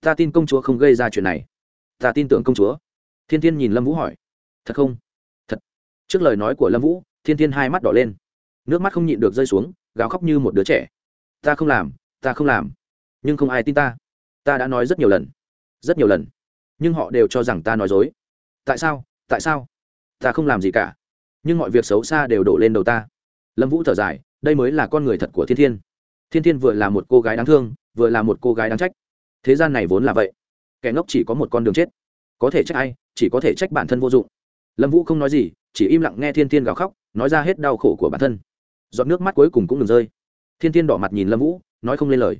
ta tin công chúa không gây ra chuyện này. Ta tin tưởng công chúa. Thiên thiên nhìn lâm vũ hỏi, thật không? Trước lời nói của lâm vũ, thiên thiên hai mắt đỏ lên. Nước mắt không nhịn được rơi xuống, gào khóc như một đứa trẻ. Ta không làm, ta không làm. Nhưng không ai tin ta. Ta đã nói rất nhiều lần. Rất nhiều lần. Nhưng họ đều cho rằng ta nói dối. Tại sao? Tại sao? Ta không làm gì cả. Nhưng mọi việc xấu xa đều đổ lên đầu ta. Lâm vũ thở dài, đây mới là con người thật của thiên thiên. Thiên thiên vừa là một cô gái đáng thương, vừa là một cô gái đáng trách. Thế gian này vốn là vậy. Kẻ ngốc chỉ có một con đường chết. Có thể trách ai, chỉ có thể trách bản thân vô dụng. Lâm vũ không nói gì chỉ im lặng nghe thiên thiên gào khóc, nói ra hết đau khổ của bản thân. Giọt nước mắt cuối cùng cũng đừng rơi. Thiên thiên đỏ mặt nhìn lâm vũ, nói không lên lời.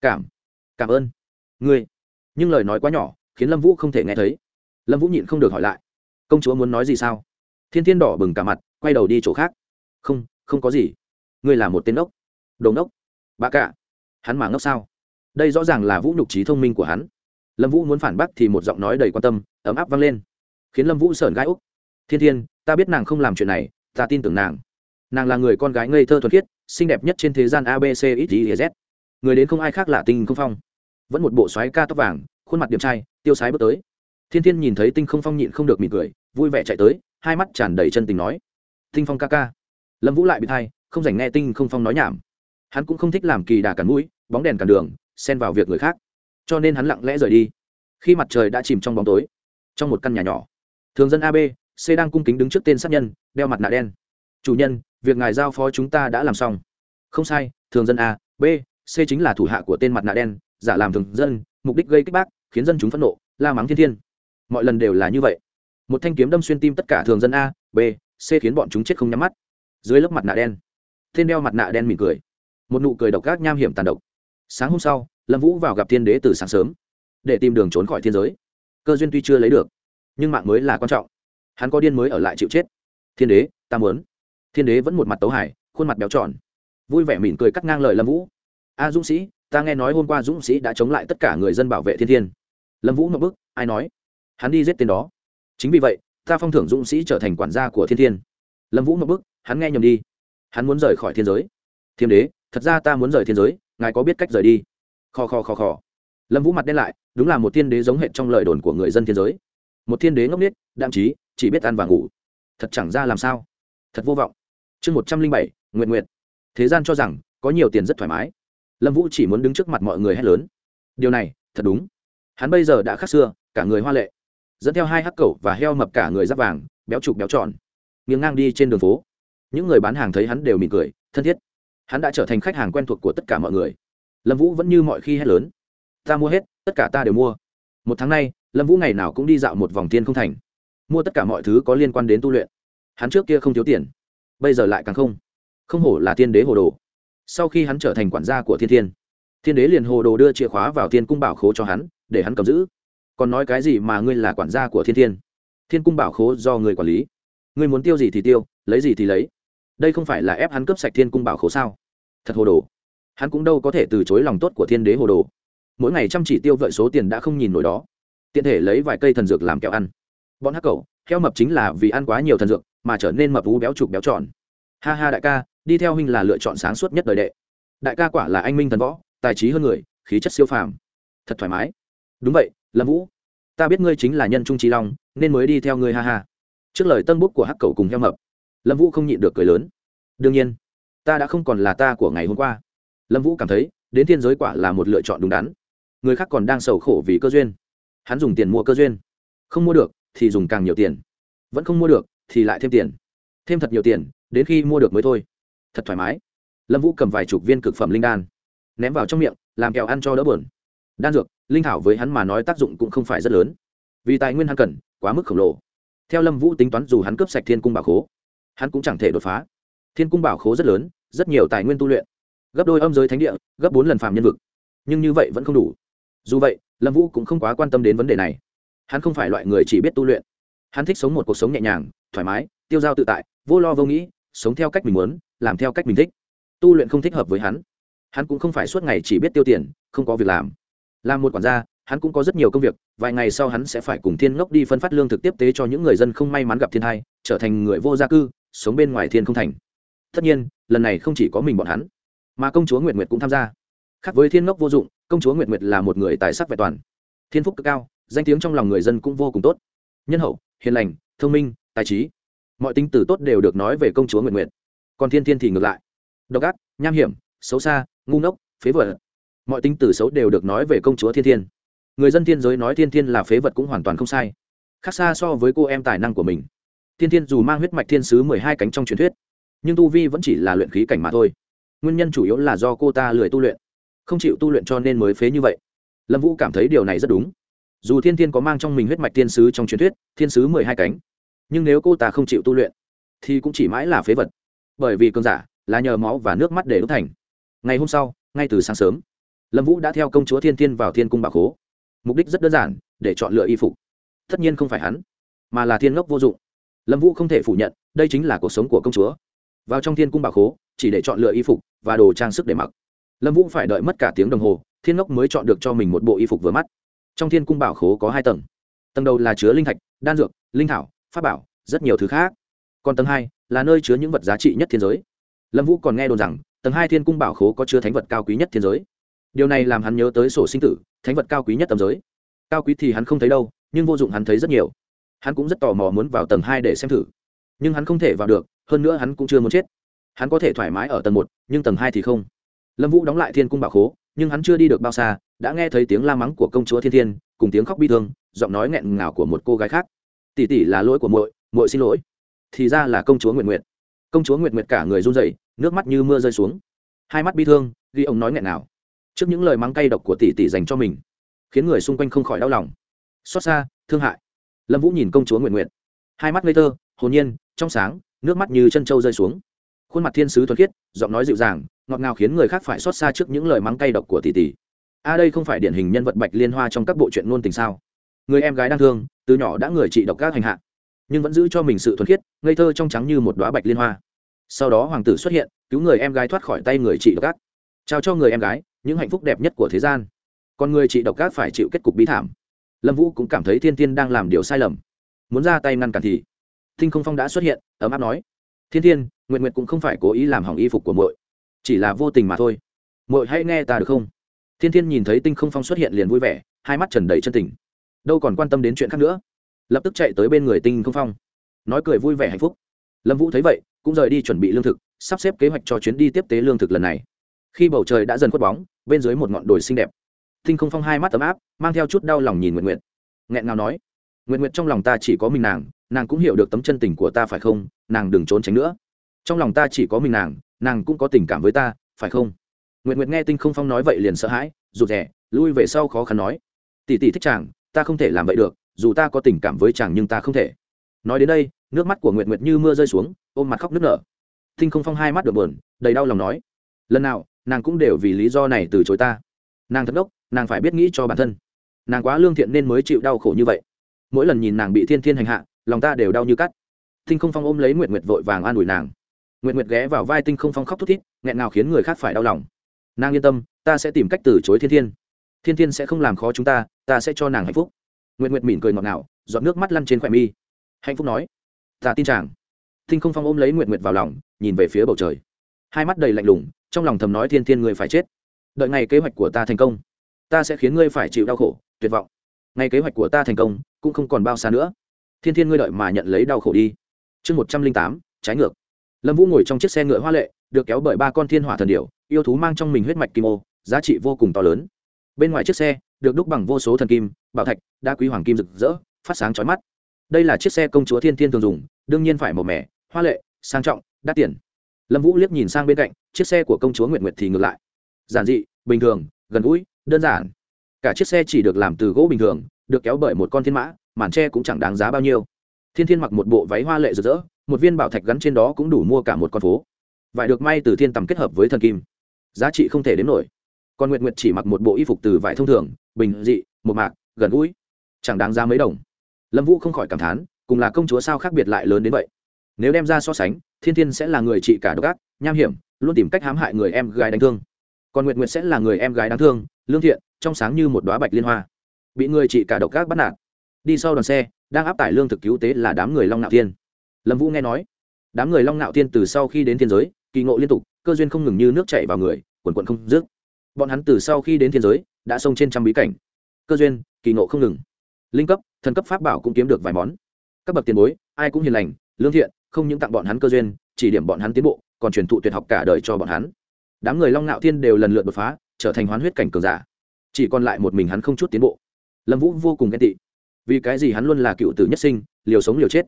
Cảm cảm ơn. Ngươi, nhưng lời nói quá nhỏ, khiến lâm vũ không thể nghe thấy. Lâm vũ nhịn không được hỏi lại. Công chúa muốn nói gì sao? Thiên thiên đỏ bừng cả mặt, quay đầu đi chỗ khác. Không không có gì. Ngươi là một tên ốc đồn ốc bà cả. Hắn mà ngốc sao? Đây rõ ràng là vũ nhục trí thông minh của hắn. Lâm vũ muốn phản bác thì một giọng nói đầy quan tâm, ấm áp vang lên. Khiến lâm vũ sởn gai úc thiên thiên, ta biết nàng không làm chuyện này, ta tin tưởng nàng. Nàng là người con gái ngây thơ thuần khiết, xinh đẹp nhất trên thế gian abc ít z. Người đến không ai khác là tinh không phong. Vẫn một bộ xoáy ca tóc vàng, khuôn mặt điểm trai, tiêu sái bước tới. Thiên thiên nhìn thấy tinh không phong nhịn không được mỉm cười, vui vẻ chạy tới, hai mắt tràn đầy chân tình nói, tinh phong ca ca. Lâm vũ lại bị thay, không dành nghe tinh không phong nói nhảm. Hắn cũng không thích làm kỳ đà cản mũi, bóng đèn cản đường, xen vào việc người khác. Cho nên hắn lặng lẽ rời đi. Khi mặt trời đã chìm trong bóng tối, trong một căn nhà nhỏ. Thường dân ab c đang cung kính đứng trước tên sát nhân, đeo mặt nạ đen. Chủ nhân, việc ngài giao phó chúng ta đã làm xong. Không sai, thường dân a, b, c chính là thủ hạ của tên mặt nạ đen, giả làm thường dân, mục đích gây kích bác, khiến dân chúng phẫn nộ, la mắng thiên thiên. Mọi lần đều là như vậy. Một thanh kiếm đâm xuyên tim tất cả thường dân a, b, c khiến bọn chúng chết không nhắm mắt. Dưới lớp mặt nạ đen, tên đeo mặt nạ đen mỉm cười. Một nụ cười độc ác nham hiểm tàn độc. Sáng hôm sau, lâm vũ vào gặp thiên đế từ sáng sớm, để tìm đường trốn khỏi thiên giới. Cơ duyên tuy chưa lấy được, nhưng mạng mới là quan trọng hắn có điên mới ở lại chịu chết. Thiên đế, ta muốn. Thiên đế vẫn một mặt tấu hải khuôn mặt béo tròn. Vui vẻ mỉm cười cắt ngang lời lâm vũ. A, dũng sĩ, ta nghe nói hôm qua dũng sĩ đã chống lại tất cả người dân bảo vệ thiên thiên. Lâm vũ ngậm bức, ai nói? Hắn đi giết tên đó. Chính vì vậy, ta phong thưởng dũng sĩ trở thành quản gia của thiên thiên. Lâm vũ ngậm bức, hắn nghe nhầm đi. Hắn muốn rời khỏi thiên giới. Thiên đế, thật ra ta muốn rời thiên giới, ngài có biết cách rời đi? Khò khò khò khò lâm vũ mặt đen lại, đúng là một thiên đế giống hệt trong lời đồn của người dân thiên giới. Một thiên đế ngốc nghếch, đạm trí chỉ biết ăn và ngủ. Thật chẳng ra làm sao. Thật vô vọng. Chương một trăm linh bảy nguyện nguyện thế gian cho rằng, có nhiều tiền rất thoải mái. Lâm vũ chỉ muốn đứng trước mặt mọi người hét lớn. Điều này, thật đúng. Hắn bây giờ đã khác xưa, cả người hoa lệ. Dẫn theo hai hắc cẩu và heo mập cả người giáp vàng, béo trục béo tròn. Nghiêng ngang đi trên đường phố. Những người bán hàng thấy hắn đều mỉm cười, thân thiết. Hắn đã trở thành khách hàng quen thuộc của tất cả mọi người. Lâm vũ vẫn như mọi khi hét lớn. Ta mua hết, tất cả ta đều mua. Một tháng nay, lâm vũ ngày nào cũng đi dạo một vòng tiên không thành mua tất cả mọi thứ có liên quan đến tu luyện. Hắn trước kia không thiếu tiền, bây giờ lại càng không. Không hổ là thiên đế hồ đồ. Sau khi hắn trở thành quản gia của thiên thiên thiên đế liền hồ đồ đưa chìa khóa vào thiên cung bảo khố cho hắn, để hắn cầm giữ. Còn nói cái gì mà ngươi là quản gia của thiên thiên? Thiên cung bảo khố do người quản lý. Ngươi muốn tiêu gì thì tiêu, lấy gì thì lấy. Đây không phải là ép hắn cướp sạch thiên cung bảo khố sao? Thật hồ đồ. Hắn cũng đâu có thể từ chối lòng tốt của thiên đế hồ đồ. Mỗi ngày chăm chỉ tiêu vợi số tiền đã không nhìn nổi đó. Tiện thể lấy vài cây thần dược làm kẹo ăn bọn hắc cầu heo mập chính là vì ăn quá nhiều thần dược, mà trở nên mập vú béo trục béo tròn. Ha ha đại ca, đi theo huynh là lựa chọn sáng suốt nhất đời đệ. Đại ca quả là anh minh thần võ, tài trí hơn người, khí chất siêu phàm. Thật thoải mái. Đúng vậy, lâm vũ. Ta biết ngươi chính là nhân trung trí long, nên mới đi theo ngươi ha ha. Trước lời tân bút của hắc cầu cùng heo mập, lâm vũ không nhịn được cười lớn. Đương nhiên, ta đã không còn là ta của ngày hôm qua. Lâm vũ cảm thấy, đến thiên giới quả là một lựa chọn đúng đắn. Người khác còn đang sầu khổ vì cơ duyên. Hắn dùng tiền mua cơ duyên. Không mua được thì dùng càng nhiều tiền. Vẫn không mua được, thì lại thêm tiền. Thêm thật nhiều tiền, đến khi mua được mới thôi. Thật thoải mái. Lâm vũ cầm vài chục viên cực phẩm linh đan, ném vào trong miệng, làm kẹo ăn cho đỡ buồn. Đan dược, linh thảo với hắn mà nói tác dụng cũng không phải rất lớn. Vì tài nguyên hắn cần, quá mức khổng lồ. Theo lâm vũ tính toán dù hắn cướp sạch thiên cung bảo khố, hắn cũng chẳng thể đột phá. Thiên cung bảo khố rất lớn, rất nhiều tài nguyên tu luyện. Gấp đôi âm giới thánh địa, gấp bốn lần phàm nhân vực. Nhưng như vậy vẫn không đủ. Dù vậy, lâm vũ cũng không quá quan tâm đến vấn đề này hắn không phải loại người chỉ biết tu luyện. Hắn thích sống một cuộc sống nhẹ nhàng, thoải mái, tiêu dao tự tại, vô lo vô nghĩ, sống theo cách mình muốn, làm theo cách mình thích. Tu luyện không thích hợp với hắn. Hắn cũng không phải suốt ngày chỉ biết tiêu tiền, không có việc làm. Làm một quản gia, hắn cũng có rất nhiều công việc, vài ngày sau hắn sẽ phải cùng thiên ngốc đi phân phát lương thực tiếp tế cho những người dân không may mắn gặp thiên thai, trở thành người vô gia cư, sống bên ngoài thiên không thành. Tất nhiên, lần này không chỉ có mình bọn hắn, mà công chúa nguyệt nguyệt cũng tham gia. Khác với thiên ngốc vô dụng, công chúa nguyệt nguyệt là một người tài sắc vẹn toàn. Thiên phúc cực cao danh tiếng trong lòng người dân cũng vô cùng tốt. Nhân hậu, hiền lành, thông minh, tài trí, mọi tính từ tốt đều được nói về công chúa nguyệt nguyệt. Còn thiên thiên thì ngược lại. Độc ác, nham hiểm, xấu xa, ngu ngốc, phế vật. Mọi tính từ xấu đều được nói về công chúa thiên thiên. Người dân thiên giới nói thiên thiên là phế vật cũng hoàn toàn không sai. Khác xa so với cô em tài năng của mình. Thiên thiên dù mang huyết mạch thiên sứ mười hai cánh trong truyền thuyết, nhưng tu vi vẫn chỉ là luyện khí cảnh mà thôi. Nguyên nhân chủ yếu là do cô ta lười tu luyện. Không chịu tu luyện cho nên mới phế như vậy. Lâm vũ cảm thấy điều này rất đúng dù thiên thiên có mang trong mình huyết mạch thiên sứ trong truyền thuyết, thiên sứ mười hai cánh, nhưng nếu cô ta không chịu tu luyện, thì cũng chỉ mãi là phế vật. Bởi vì cơn giả là nhờ máu và nước mắt để đúc thành. Ngày hôm sau, ngay từ sáng sớm, lâm vũ đã theo công chúa thiên thiên vào thiên cung bà khố. Mục đích rất đơn giản, để chọn lựa y phục. Tất nhiên không phải hắn, mà là thiên ngốc vô dụng. Lâm vũ không thể phủ nhận, đây chính là cuộc sống của công chúa. Vào trong thiên cung bà khố, chỉ để chọn lựa y phục và đồ trang sức để mặc. Lâm vũ phải đợi mất cả tiếng đồng hồ, thiên ngốc mới chọn được cho mình một bộ y phục vừa mắt trong thiên cung bảo khố có hai tầng. Tầng đầu là chứa linh thạch, đan dược, linh thảo, pháp bảo, rất nhiều thứ khác. Còn tầng hai là nơi chứa những vật giá trị nhất thiên giới. Lâm vũ còn nghe đồn rằng, tầng hai thiên cung bảo khố có chứa thánh vật cao quý nhất thiên giới. Điều này làm hắn nhớ tới sổ sinh tử, thánh vật cao quý nhất tầm giới. Cao quý thì hắn không thấy đâu, nhưng vô dụng hắn thấy rất nhiều. Hắn cũng rất tò mò muốn vào tầng hai để xem thử. Nhưng hắn không thể vào được, hơn nữa hắn cũng chưa muốn chết. Hắn có thể thoải mái ở tầng một, nhưng tầng hai thì không. Lâm vũ đóng lại thiên cung bảo khố nhưng hắn chưa đi được bao xa, đã nghe thấy tiếng la mắng của công chúa thiên thiên, cùng tiếng khóc bi thương, giọng nói nghẹn ngào của một cô gái khác. Tỷ tỷ là lỗi của muội muội xin lỗi. Thì ra là công chúa nguyệt nguyệt. Công chúa nguyệt nguyệt cả người run rẩy, nước mắt như mưa rơi xuống. Hai mắt bi thương, ghi ông nói nghẹn nào trước những lời mắng cay độc của tỷ tỷ dành cho mình, khiến người xung quanh không khỏi đau lòng. Xót xa, thương hại. Lâm vũ nhìn công chúa nguyện nguyện hai mắt ngây thơ, hồn nhiên, trong sáng, nước mắt như chân trâu rơi xuống. Khuôn mặt thiên sứ thuần khiết, giọng nói dịu dàng ngọt ngào khiến người khác phải xót xa trước những lời mắng cay độc của tỷ tỷ. A đây không phải điển hình nhân vật bạch liên hoa trong các bộ truyện ngôn tình sao? Người em gái đang thương, từ nhỏ đã người chị độc các hành hạ, nhưng vẫn giữ cho mình sự thuần khiết, ngây thơ trong trắng như một đoá bạch liên hoa. Sau đó hoàng tử xuất hiện, cứu người em gái thoát khỏi tay người chị độc ác trao cho người em gái, những hạnh phúc đẹp nhất của thế gian. Còn người chị độc ác phải chịu kết cục bí thảm. Lâm vũ cũng cảm thấy thiên tiên đang làm điều sai lầm. Muốn ra tay ngăn cản thì. Thinh không phong đã xuất hiện, ấm áp nói. Thiên thiên Nguyệt Nguyệt cũng không phải cố ý làm hỏng y phục của muội chỉ là vô tình mà thôi. Mội hãy nghe ta được không? Thiên thiên nhìn thấy tinh không phong xuất hiện liền vui vẻ, hai mắt trần đầy chân tình. Đâu còn quan tâm đến chuyện khác nữa. Lập tức chạy tới bên người tinh không phong. Nói cười vui vẻ hạnh phúc. Lâm vũ thấy vậy, cũng rời đi chuẩn bị lương thực, sắp xếp kế hoạch cho chuyến đi tiếp tế lương thực lần này. Khi bầu trời đã dần khuất bóng, bên dưới một ngọn đồi xinh đẹp. Tinh không phong hai mắt ấm áp, mang theo chút đau lòng nhìn nguyện nguyện nghẹn ngào nói nguyện nguyện trong lòng ta chỉ có mình nàng nàng cũng hiểu được tấm chân tình của ta phải không? Nàng đừng trốn tránh nữa. Trong lòng ta chỉ có mình nàng nàng cũng có tình cảm với ta, phải không? Nguyện Nguyệt nghe tinh không phong nói vậy liền sợ hãi, rụt rè, lui về sau khó khăn nói. Tỷ tỷ thích chàng, ta không thể làm vậy được, dù ta có tình cảm với chàng nhưng ta không thể. Nói đến đây, nước mắt của nguyện Nguyệt như mưa rơi xuống, ôm mặt khóc nức nở. Tinh không phong hai mắt được buồn, đầy đau lòng nói. Lần nào, nàng cũng đều vì lý do này từ chối ta. Nàng thật đốc, nàng phải biết nghĩ cho bản thân. Nàng quá lương thiện nên mới chịu đau khổ như vậy. Mỗi lần nhìn nàng bị thiên thiên hành hạ, lòng ta đều đau như cắt. Tinh không phong ôm lấy nguyện nguyệt vội vàng an ủi nàng nguyện nguyệt ghé vào vai tinh không phong khóc thút thít, nghẹn nào khiến người khác phải đau lòng. Nàng yên tâm, ta sẽ tìm cách từ chối thiên thiên. Thiên thiên sẽ không làm khó chúng ta ta sẽ cho nàng hạnh phúc. Nguyện nguyệt mỉm cười ngọt ngào, giọt nước mắt lăn trên khoe mi. Hạnh phúc nói, ta tin chàng. Tinh không phong ôm lấy nguyện nguyệt vào lòng, nhìn về phía bầu trời. Hai mắt đầy lạnh lùng, trong lòng thầm nói thiên thiên người phải chết. Đợi ngày kế hoạch của ta thành công, ta sẽ khiến ngươi phải chịu đau khổ, tuyệt vọng. Ngày kế hoạch của ta thành công, cũng không còn bao xa nữa. Thiên thiên ngươi đợi mà nhận lấy đau khổ đi. Chương một trăm linh tám, trái ngược lâm vũ ngồi trong chiếc xe ngựa hoa lệ, được kéo bởi ba con thiên hỏa thần điệu yêu thú mang trong mình huyết mạch kim ô, giá trị vô cùng to lớn. Bên ngoài chiếc xe, được đúc bằng vô số thần kim, bảo thạch đa quý hoàng kim rực rỡ, phát sáng chói mắt. Đây là chiếc xe công chúa thiên thiên thường dùng, đương nhiên phải màu mẻ hoa lệ, sang trọng, đắt tiền. Lâm vũ liếc nhìn sang bên cạnh, chiếc xe của công chúa nguyện nguyệt thì ngược lại. Giản dị, bình thường, gần gũi, đơn giản. Cả chiếc xe chỉ được làm từ gỗ bình thường, được kéo bởi một con thiên mã, màn tre cũng chẳng đáng giá bao nhiêu. Thiên thiên mặc một bộ váy hoa lệ rực rỡ một viên bảo thạch gắn trên đó cũng đủ mua cả một con phố. Vải được may từ thiên tầm kết hợp với thần kim. Giá trị không thể đến nổi. Còn nguyệt nguyệt chỉ mặc một bộ y phục từ vải thông thường, bình dị một mạc, gần gũi. Chẳng đáng ra mấy đồng. Lâm vũ không khỏi cảm thán, cùng là công chúa sao khác biệt lại lớn đến vậy? Nếu đem ra so sánh, thiên thiên sẽ là người chị cả độc ác, nham hiểm, luôn tìm cách hãm hại người em gái đánh thương. Còn nguyệt nguyệt sẽ là người em gái đáng thương, lương thiện, trong sáng như một đoá bạch liên hoa. Bị người chị cả độc ác bắt nạt. Đi sau đoàn xe, đang áp tải lương thực cứu tế là đám người long nạo thiên lâm vũ nghe nói, đám người long nạo thiên từ sau khi đến thiên giới, kỳ ngộ liên tục, cơ duyên không ngừng như nước chảy vào người, quần quận không dứt. Bọn hắn từ sau khi đến thiên giới, đã xông trên trăm bí cảnh. Cơ duyên, kỳ ngộ không ngừng. Linh cấp, thần cấp pháp bảo cũng kiếm được vài món. Các bậc tiền bối, ai cũng hiền lành, lương thiện, không những tặng bọn hắn cơ duyên, chỉ điểm bọn hắn tiến bộ, còn truyền thụ tuyệt học cả đời cho bọn hắn. Đám người long ngạo thiên đều lần lượt đột phá, trở thành hoán huyết cảnh cường giả. Chỉ còn lại một mình hắn không chút tiến bộ. Lâm vũ vô cùng ghen tị. Vì cái gì hắn luôn là cựu tử nhất sinh, liều sống liều chết?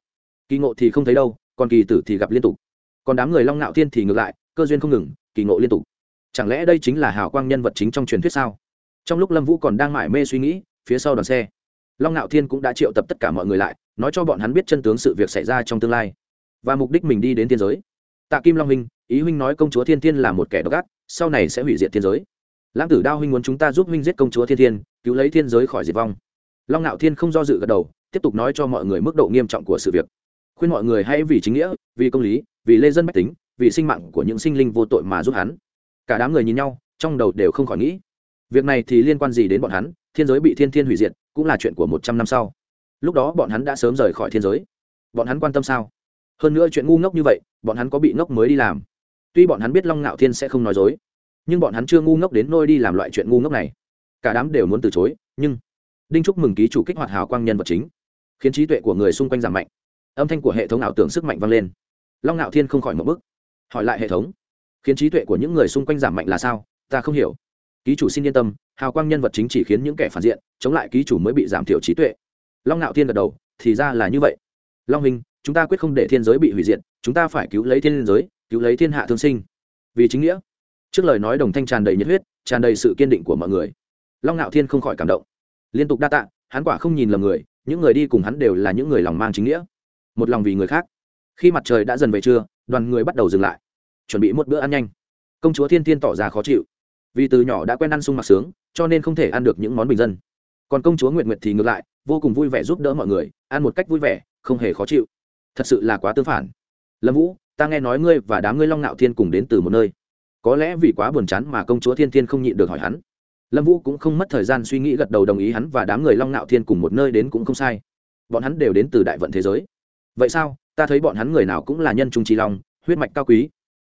Kỳ ngộ thì không thấy đâu, còn kỳ tử thì gặp liên tục. Còn đám người long ngạo thiên thì ngược lại, cơ duyên không ngừng, kỳ ngộ liên tục. Chẳng lẽ đây chính là hào quang nhân vật chính trong truyền thuyết sao? Trong lúc lâm vũ còn đang mải mê suy nghĩ, phía sau đoàn xe, long ngạo thiên cũng đã triệu tập tất cả mọi người lại, nói cho bọn hắn biết chân tướng sự việc xảy ra trong tương lai. Và mục đích mình đi đến thiên giới. Tạ kim long huynh, ý huynh nói công chúa thiên thiên là một kẻ độc ác, sau này sẽ hủy diệt thiên giới. Lãng tử đao huynh muốn chúng ta giúp huynh giết công chúa thiên thiên, cứu lấy thiên giới khỏi diệt vong. Long ngạo thiên không do dự gật đầu, tiếp tục nói cho mọi người mức độ nghiêm trọng của sự việc khuyên mọi người hãy vì chính nghĩa, vì công lý, vì lê dân bách tính, vì sinh mạng của những sinh linh vô tội mà giúp hắn. Cả đám người nhìn nhau, trong đầu đều không khỏi nghĩ. Việc này thì liên quan gì đến bọn hắn? Thiên giới bị thiên thiên hủy diệt, cũng là chuyện của một trăm năm sau. Lúc đó bọn hắn đã sớm rời khỏi thiên giới. Bọn hắn quan tâm sao? Hơn nữa chuyện ngu ngốc như vậy, bọn hắn có bị ngốc mới đi làm. Tuy bọn hắn biết long ngạo thiên sẽ không nói dối, nhưng bọn hắn chưa ngu ngốc đến nôi đi làm loại chuyện ngu ngốc này. Cả đám đều muốn từ chối, nhưng đinh Trúc mừng ký chủ kích hoạt hào quang nhân vật chính, khiến trí tuệ của người xung quanh giảm mạnh âm thanh của hệ thống ảo tưởng sức mạnh vang lên. Long ngạo thiên không khỏi một bức. Hỏi lại hệ thống, khiến trí tuệ của những người xung quanh giảm mạnh là sao? Ta không hiểu. Ký chủ xin yên tâm, hào quang nhân vật chính chỉ khiến những kẻ phản diện, chống lại ký chủ mới bị giảm thiểu trí tuệ. Long ngạo thiên gật đầu, thì ra là như vậy. Long hình chúng ta quyết không để thiên giới bị hủy diệt, chúng ta phải cứu lấy thiên giới, cứu lấy thiên hạ thương sinh. Vì chính nghĩa. Trước lời nói đồng thanh tràn đầy nhiệt huyết, tràn đầy sự kiên định của mọi người. Long ngạo thiên không khỏi cảm động. Liên tục đa tạ, hắn quả không nhìn lầm người, những người đi cùng hắn đều là những người lòng mang chính nghĩa một lòng vì người khác. Khi mặt trời đã dần về trưa, đoàn người bắt đầu dừng lại, chuẩn bị một bữa ăn nhanh. Công chúa thiên thiên tỏ ra khó chịu. Vì từ nhỏ đã quen ăn sung mặc sướng, cho nên không thể ăn được những món bình dân. Còn công chúa nguyệt nguyệt thì ngược lại, vô cùng vui vẻ giúp đỡ mọi người, ăn một cách vui vẻ, không hề khó chịu. Thật sự là quá tương phản. Lâm vũ, ta nghe nói ngươi và đám ngươi long nạo thiên cùng đến từ một nơi. Có lẽ vì quá buồn chán mà công chúa thiên thiên không nhịn được hỏi hắn. Lâm vũ cũng không mất thời gian suy nghĩ gật đầu đồng ý hắn và đám người long nạo thiên cùng một nơi đến cũng không sai. Bọn hắn đều đến từ đại vận thế giới vậy sao? Ta thấy bọn hắn người nào cũng là nhân trung trí long, huyết mạch cao quý.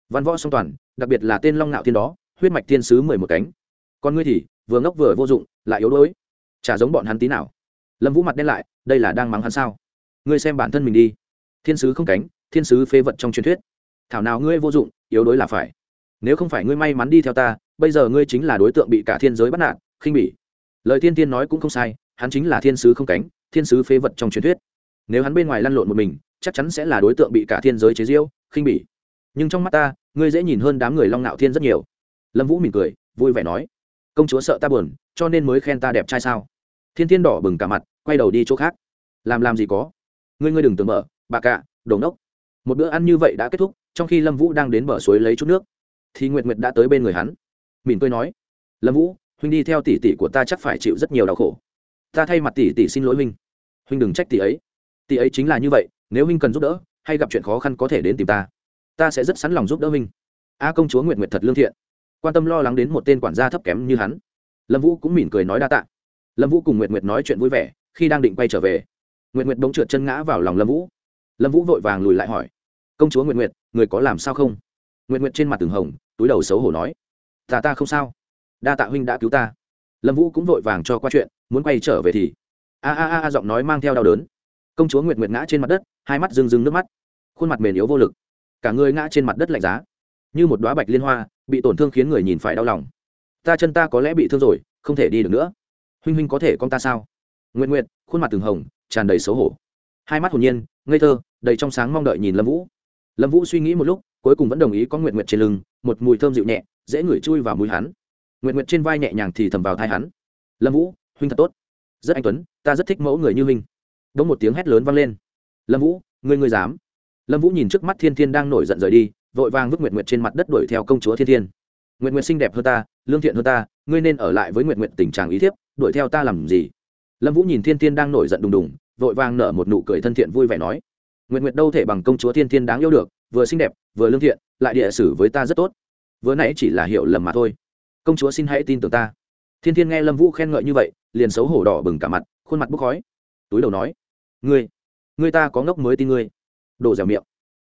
Văn võ song toàn, đặc biệt là tên long nạo thiên đó, huyết mạch thiên sứ mười một cánh. Con ngươi thì, vừa ngốc vừa vô dụng, lại yếu đuối. Chả giống bọn hắn tí nào. Lâm vũ mặt đen lại, đây là đang mắng hắn sao? Ngươi xem bản thân mình đi. Thiên sứ không cánh, thiên sứ phê vật trong truyền thuyết. Thảo nào ngươi vô dụng, yếu đuối là phải. Nếu không phải ngươi may mắn đi theo ta, bây giờ ngươi chính là đối tượng bị cả thiên giới bắt nạt, khinh bỉ. Lời thiên tiên nói cũng không sai, hắn chính là thiên sứ không cánh, thiên sứ phế vật trong truyền thuyết nếu hắn bên ngoài lăn lộn một mình, chắc chắn sẽ là đối tượng bị cả thiên giới chế diêu khinh bỉ. Nhưng trong mắt ta, ngươi dễ nhìn hơn đám người long nạo thiên rất nhiều. Lâm vũ mỉm cười, vui vẻ nói, công chúa sợ ta buồn, cho nên mới khen ta đẹp trai sao? Thiên thiên đỏ bừng cả mặt, quay đầu đi chỗ khác. Làm làm gì có? Ngươi ngươi đừng tưởng mở, bà cạ, đồ ngốc. Một bữa ăn như vậy đã kết thúc, trong khi lâm vũ đang đến bờ suối lấy chút nước, thì nguyệt nguyệt đã tới bên người hắn. Mỉm cười nói, lâm vũ, huynh đi theo tỷ tỷ của ta chắc phải chịu rất nhiều đau khổ. Ta thay mặt tỷ tỷ xin lỗi huynh. Huynh đừng trách tỷ ấy tỷ ấy chính là như vậy, nếu huynh cần giúp đỡ, hay gặp chuyện khó khăn có thể đến tìm ta. Ta sẽ rất sẵn lòng giúp đỡ huynh. A công chúa nguyệt nguyệt thật lương thiện. Quan tâm lo lắng đến một tên quản gia thấp kém như hắn. Lâm vũ cũng mỉm cười nói đa tạ. Lâm vũ cùng nguyệt nguyệt nói chuyện vui vẻ, khi đang định quay trở về, nguyệt nguyệt bỗng trượt chân ngã vào lòng lâm vũ. Lâm vũ vội vàng lùi lại hỏi, công chúa nguyệt nguyệt, người có làm sao không? Nguyệt nguyệt trên mặt từng hồng, túi đầu xấu hổ nói, ta ta không sao. Đa tạ huynh đã cứu ta. Lâm vũ cũng vội vàng cho qua chuyện, muốn quay trở về thì, a a a giọng nói mang theo đau đớn công chúa nguyệt nguyệt ngã trên mặt đất, hai mắt rưng rưng nước mắt. Khuôn mặt mềm yếu vô lực. Cả người ngã trên mặt đất lạnh giá. Như một đoá bạch liên hoa, bị tổn thương khiến người nhìn phải đau lòng. Ta chân ta có lẽ bị thương rồi, không thể đi được nữa. Huynh huynh có thể con ta sao? Nguyện nguyện khuôn mặt từng hồng, tràn đầy xấu hổ. Hai mắt hồn nhiên, ngây thơ, đầy trong sáng mong đợi nhìn lâm vũ. Lâm vũ suy nghĩ một lúc, cuối cùng vẫn đồng ý có nguyện nguyện trên lưng, một mùi thơm dịu nhẹ, dễ ngửi chui vào mũi hắn. Nguyện nguyện trên vai nhẹ nhàng thì thầm vào thai hắn. Lâm vũ, huynh thật tốt. Rất anh tuấn, ta rất thích mẫu người như huynh đ một tiếng hét lớn vang lên. Lâm vũ, ngươi ngươi dám? Lâm vũ nhìn trước mắt thiên thiên đang nổi giận rời đi, vội vàng vứt nguyệt nguyệt trên mặt đất đuổi theo công chúa thiên thiên. Nguyệt nguyệt xinh đẹp hơn ta, lương thiện hơn ta, ngươi nên ở lại với nguyệt nguyệt tình trạng ý thiếp, đuổi theo ta làm gì? Lâm vũ nhìn thiên thiên đang nổi giận đùng đùng, vội vàng nở một nụ cười thân thiện vui vẻ nói, nguyệt nguyệt đâu thể bằng công chúa thiên thiên đáng yêu được, vừa xinh đẹp, vừa lương thiện, lại địa xử với ta rất tốt. Vừa nãy chỉ là hiểu lầm mà thôi. Công chúa xin hãy tin tưởng ta. Thiên thiên nghe lâm vũ khen ngợi như vậy, liền xấu hổ đỏ bừng cả mặt, khuôn mặt bốc khói. Túi đầu nói ngươi ngươi ta có ngốc mới tin ngươi. Đồ dẻo miệng.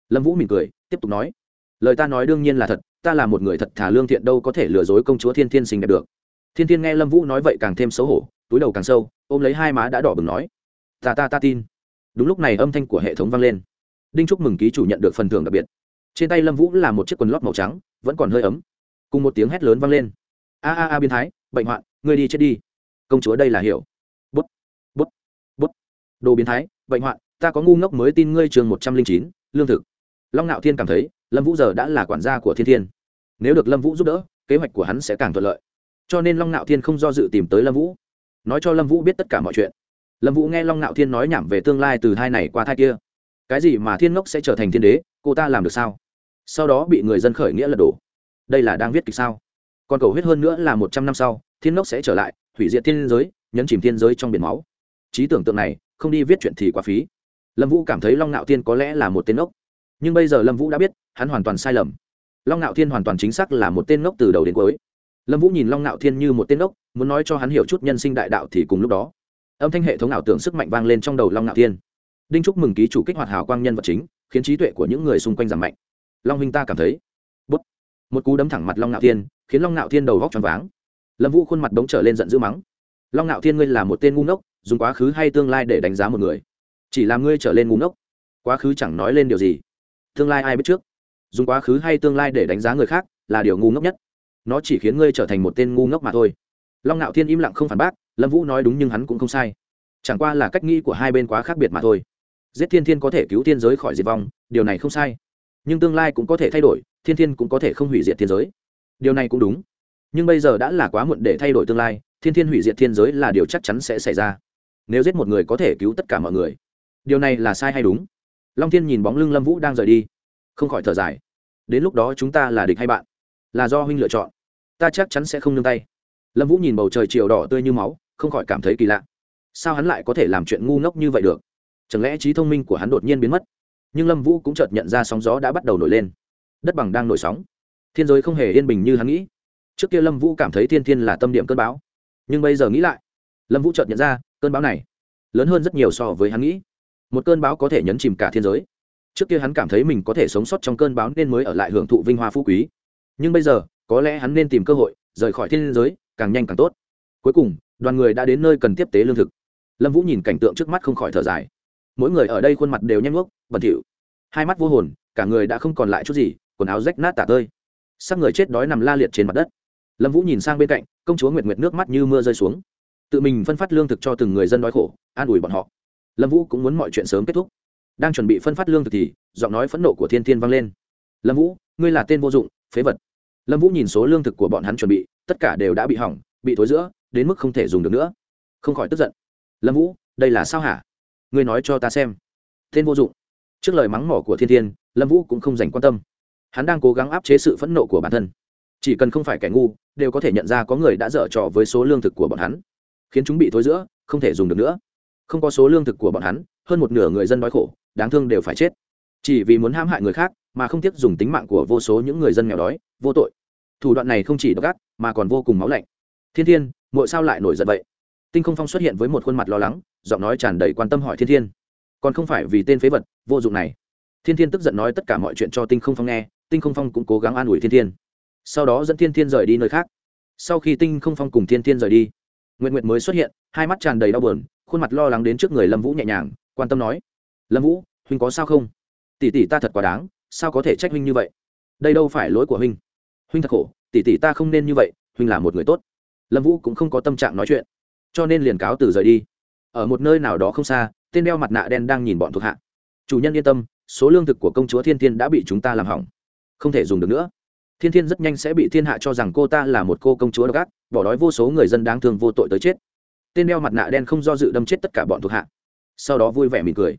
Lâm vũ mỉm cười, tiếp tục nói. Lời ta nói đương nhiên là thật, ta là một người thật thà lương thiện đâu có thể lừa dối công chúa thiên thiên xinh đẹp được. Thiên thiên nghe lâm vũ nói vậy càng thêm xấu hổ, túi đầu càng sâu, ôm lấy hai má đã đỏ bừng nói. Ta ta ta tin. Đúng lúc này âm thanh của hệ thống vang lên. Đinh chúc mừng ký chủ nhận được phần thưởng đặc biệt. Trên tay lâm vũ là một chiếc quần lót màu trắng, vẫn còn hơi ấm. Cùng một tiếng hét lớn vang lên. A a a, biến thái, bệnh hoạn, ngươi đi chết đi. Công chúa đây là hiểu đồ biến thái, bệnh hoạn, ta có ngu ngốc mới tin ngươi trường một trăm linh chín, lương thực. Long ngạo thiên cảm thấy, lâm vũ giờ đã là quản gia của thiên thiên. Nếu được lâm vũ giúp đỡ, kế hoạch của hắn sẽ càng thuận lợi. Cho nên long ngạo thiên không do dự tìm tới lâm vũ. Nói cho lâm vũ biết tất cả mọi chuyện. Lâm vũ nghe long ngạo thiên nói nhảm về tương lai từ hai này qua thai kia. Cái gì mà thiên ngốc sẽ trở thành thiên đế, cô ta làm được sao? Sau đó bị người dân khởi nghĩa lật đổ. Đây là đang viết kịch sao? Còn cầu huyết hơn nữa là một trăm năm sau, thiên ngốc sẽ trở lại, hủy diệt thiên giới, nhấn chìm thiên giới trong biển máu. Trí tưởng tượng này không đi viết chuyện thì quá phí. Lâm vũ cảm thấy long ngạo thiên có lẽ là một tên ngốc. Nhưng bây giờ lâm vũ đã biết, hắn hoàn toàn sai lầm. Long ngạo thiên hoàn toàn chính xác là một tên ngốc từ đầu đến cuối. Lâm vũ nhìn long ngạo thiên như một tên ngốc, muốn nói cho hắn hiểu chút nhân sinh đại đạo thì cùng lúc đó, âm thanh hệ thống ảo tưởng sức mạnh vang lên trong đầu long ngạo thiên. Đinh chúc mừng ký chủ kích hoạt hào quang nhân vật chính, khiến trí tuệ của những người xung quanh giảm mạnh. Long huynh ta cảm thấy, bút. Một cú đấm thẳng mặt long ngạo thiên, khiến long ngạo thiên đầu vóc t r váng. Lâm vũ khuôn mặt đống trở lên giận dữ mắng. Long ngạo thiên ngươi là một tên ngu ngốc dùng quá khứ hay tương lai để đánh giá một người. Chỉ làm ngươi trở lên ngu ngốc. Quá khứ chẳng nói lên điều gì. Tương lai ai biết trước? Dùng quá khứ hay tương lai để đánh giá người khác là điều ngu ngốc nhất. Nó chỉ khiến ngươi trở thành một tên ngu ngốc mà thôi. Long ngạo thiên im lặng không phản bác, lâm vũ nói đúng nhưng hắn cũng không sai. Chẳng qua là cách nghĩ của hai bên quá khác biệt mà thôi. Giết thiên thiên có thể cứu thiên giới khỏi diệt vong, điều này không sai. Nhưng tương lai cũng có thể thay đổi, thiên thiên cũng có thể không hủy diệt thiên giới. Điều này cũng đúng. Nhưng bây giờ đã là quá muộn để thay đổi tương lai, thiên thiên hủy diệt thiên giới là điều chắc chắn sẽ xảy ra nếu giết một người có thể cứu tất cả mọi người. Điều này là sai hay đúng? Long thiên nhìn bóng lưng lâm vũ đang rời đi. Không khỏi thở dài. Đến lúc đó chúng ta là địch hay bạn? Là do huynh lựa chọn. Ta chắc chắn sẽ không nương tay. Lâm vũ nhìn bầu trời chiều đỏ tươi như máu, không khỏi cảm thấy kỳ lạ. Sao hắn lại có thể làm chuyện ngu ngốc như vậy được? Chẳng lẽ trí thông minh của hắn đột nhiên biến mất? Nhưng lâm vũ cũng chợt nhận ra sóng gió đã bắt đầu nổi lên. Đất bằng đang nổi sóng. Thiên giới không hề yên bình như hắn nghĩ. Trước kia lâm vũ cảm thấy thiên thiên là tâm điểm cơn bão. Nhưng bây giờ nghĩ lại, lâm vũ chợt nhận ra cơn bão này lớn hơn rất nhiều so với hắn nghĩ. Một cơn bão có thể nhấn chìm cả thiên giới. Trước kia hắn cảm thấy mình có thể sống sót trong cơn bão nên mới ở lại hưởng thụ vinh hoa phú quý. Nhưng bây giờ, có lẽ hắn nên tìm cơ hội rời khỏi thiên giới, càng nhanh càng tốt. Cuối cùng, đoàn người đã đến nơi cần tiếp tế lương thực. Lâm vũ nhìn cảnh tượng trước mắt không khỏi thở dài. Mỗi người ở đây khuôn mặt đều nhanh ngốc, bẩn thỉu. Hai mắt vô hồn, cả người đã không còn lại chút gì, quần áo rách nát tả tơi. Sắc người chết đói nằm la liệt trên mặt đất. Lâm vũ nhìn sang bên cạnh, công chúa nguyệt nguyệt nước mắt như mưa rơi xuống tự mình phân phát lương thực cho từng người dân đói khổ, an ủi bọn họ. Lâm vũ cũng muốn mọi chuyện sớm kết thúc. Đang chuẩn bị phân phát lương thực thì, giọng nói phẫn nộ của thiên thiên vang lên. Lâm vũ, ngươi là tên vô dụng, phế vật. Lâm vũ nhìn số lương thực của bọn hắn chuẩn bị, tất cả đều đã bị hỏng, bị thối giữa, đến mức không thể dùng được nữa. Không khỏi tức giận. Lâm vũ, đây là sao hả? Ngươi nói cho ta xem. Tên vô dụng. Trước lời mắng mỏ của thiên thiên, lâm vũ cũng không dành quan tâm. Hắn đang cố gắng áp chế sự phẫn nộ của bản thân. Chỉ cần không phải kẻ ngu, đều có thể nhận ra có người đã dở trò với số lương thực của bọn hắn khiến chúng bị thối giữa, không thể dùng được nữa. Không có số lương thực của bọn hắn, hơn một nửa người dân đói khổ, đáng thương đều phải chết. Chỉ vì muốn hãm hại người khác, mà không tiếc dùng tính mạng của vô số những người dân nghèo đói, vô tội. Thủ đoạn này không chỉ độc ác, mà còn vô cùng máu lạnh. Thiên thiên mỗi sao lại nổi giận vậy? Tinh không phong xuất hiện với một khuôn mặt lo lắng, giọng nói tràn đầy quan tâm hỏi thiên thiên. Còn không phải vì tên phế vật, vô dụng này. Thiên thiên tức giận nói tất cả mọi chuyện cho tinh không phong nghe, tinh không phong cũng cố gắng an ủi thiên thiên. Sau đó dẫn thiên thiên rời đi nơi khác. Sau khi tinh không phong cùng thiên thiên rời đi nguyện nguyện mới xuất hiện, hai mắt tràn đầy đau buồn, khuôn mặt lo lắng đến trước người lâm vũ nhẹ nhàng, quan tâm nói, lâm vũ, huynh có sao không? Tỷ tỷ ta thật quá đáng, sao có thể trách huynh như vậy? Đây đâu phải lỗi của huynh. Huynh thật khổ, tỷ tỷ ta không nên như vậy, huynh là một người tốt. Lâm vũ cũng không có tâm trạng nói chuyện, cho nên liền cáo từ rời đi. Ở một nơi nào đó không xa, tên đeo mặt nạ đen đang nhìn bọn thuộc hạ. Chủ nhân yên tâm, số lương thực của công chúa thiên thiên đã bị chúng ta làm hỏng, không thể dùng được nữa thiên thiên rất nhanh sẽ bị thiên hạ cho rằng cô ta là một cô công chúa độc ác, bỏ đói vô số người dân đáng thương vô tội tới chết. Tên đeo mặt nạ đen không do dự đâm chết tất cả bọn thuộc hạ. Sau đó vui vẻ mỉm cười.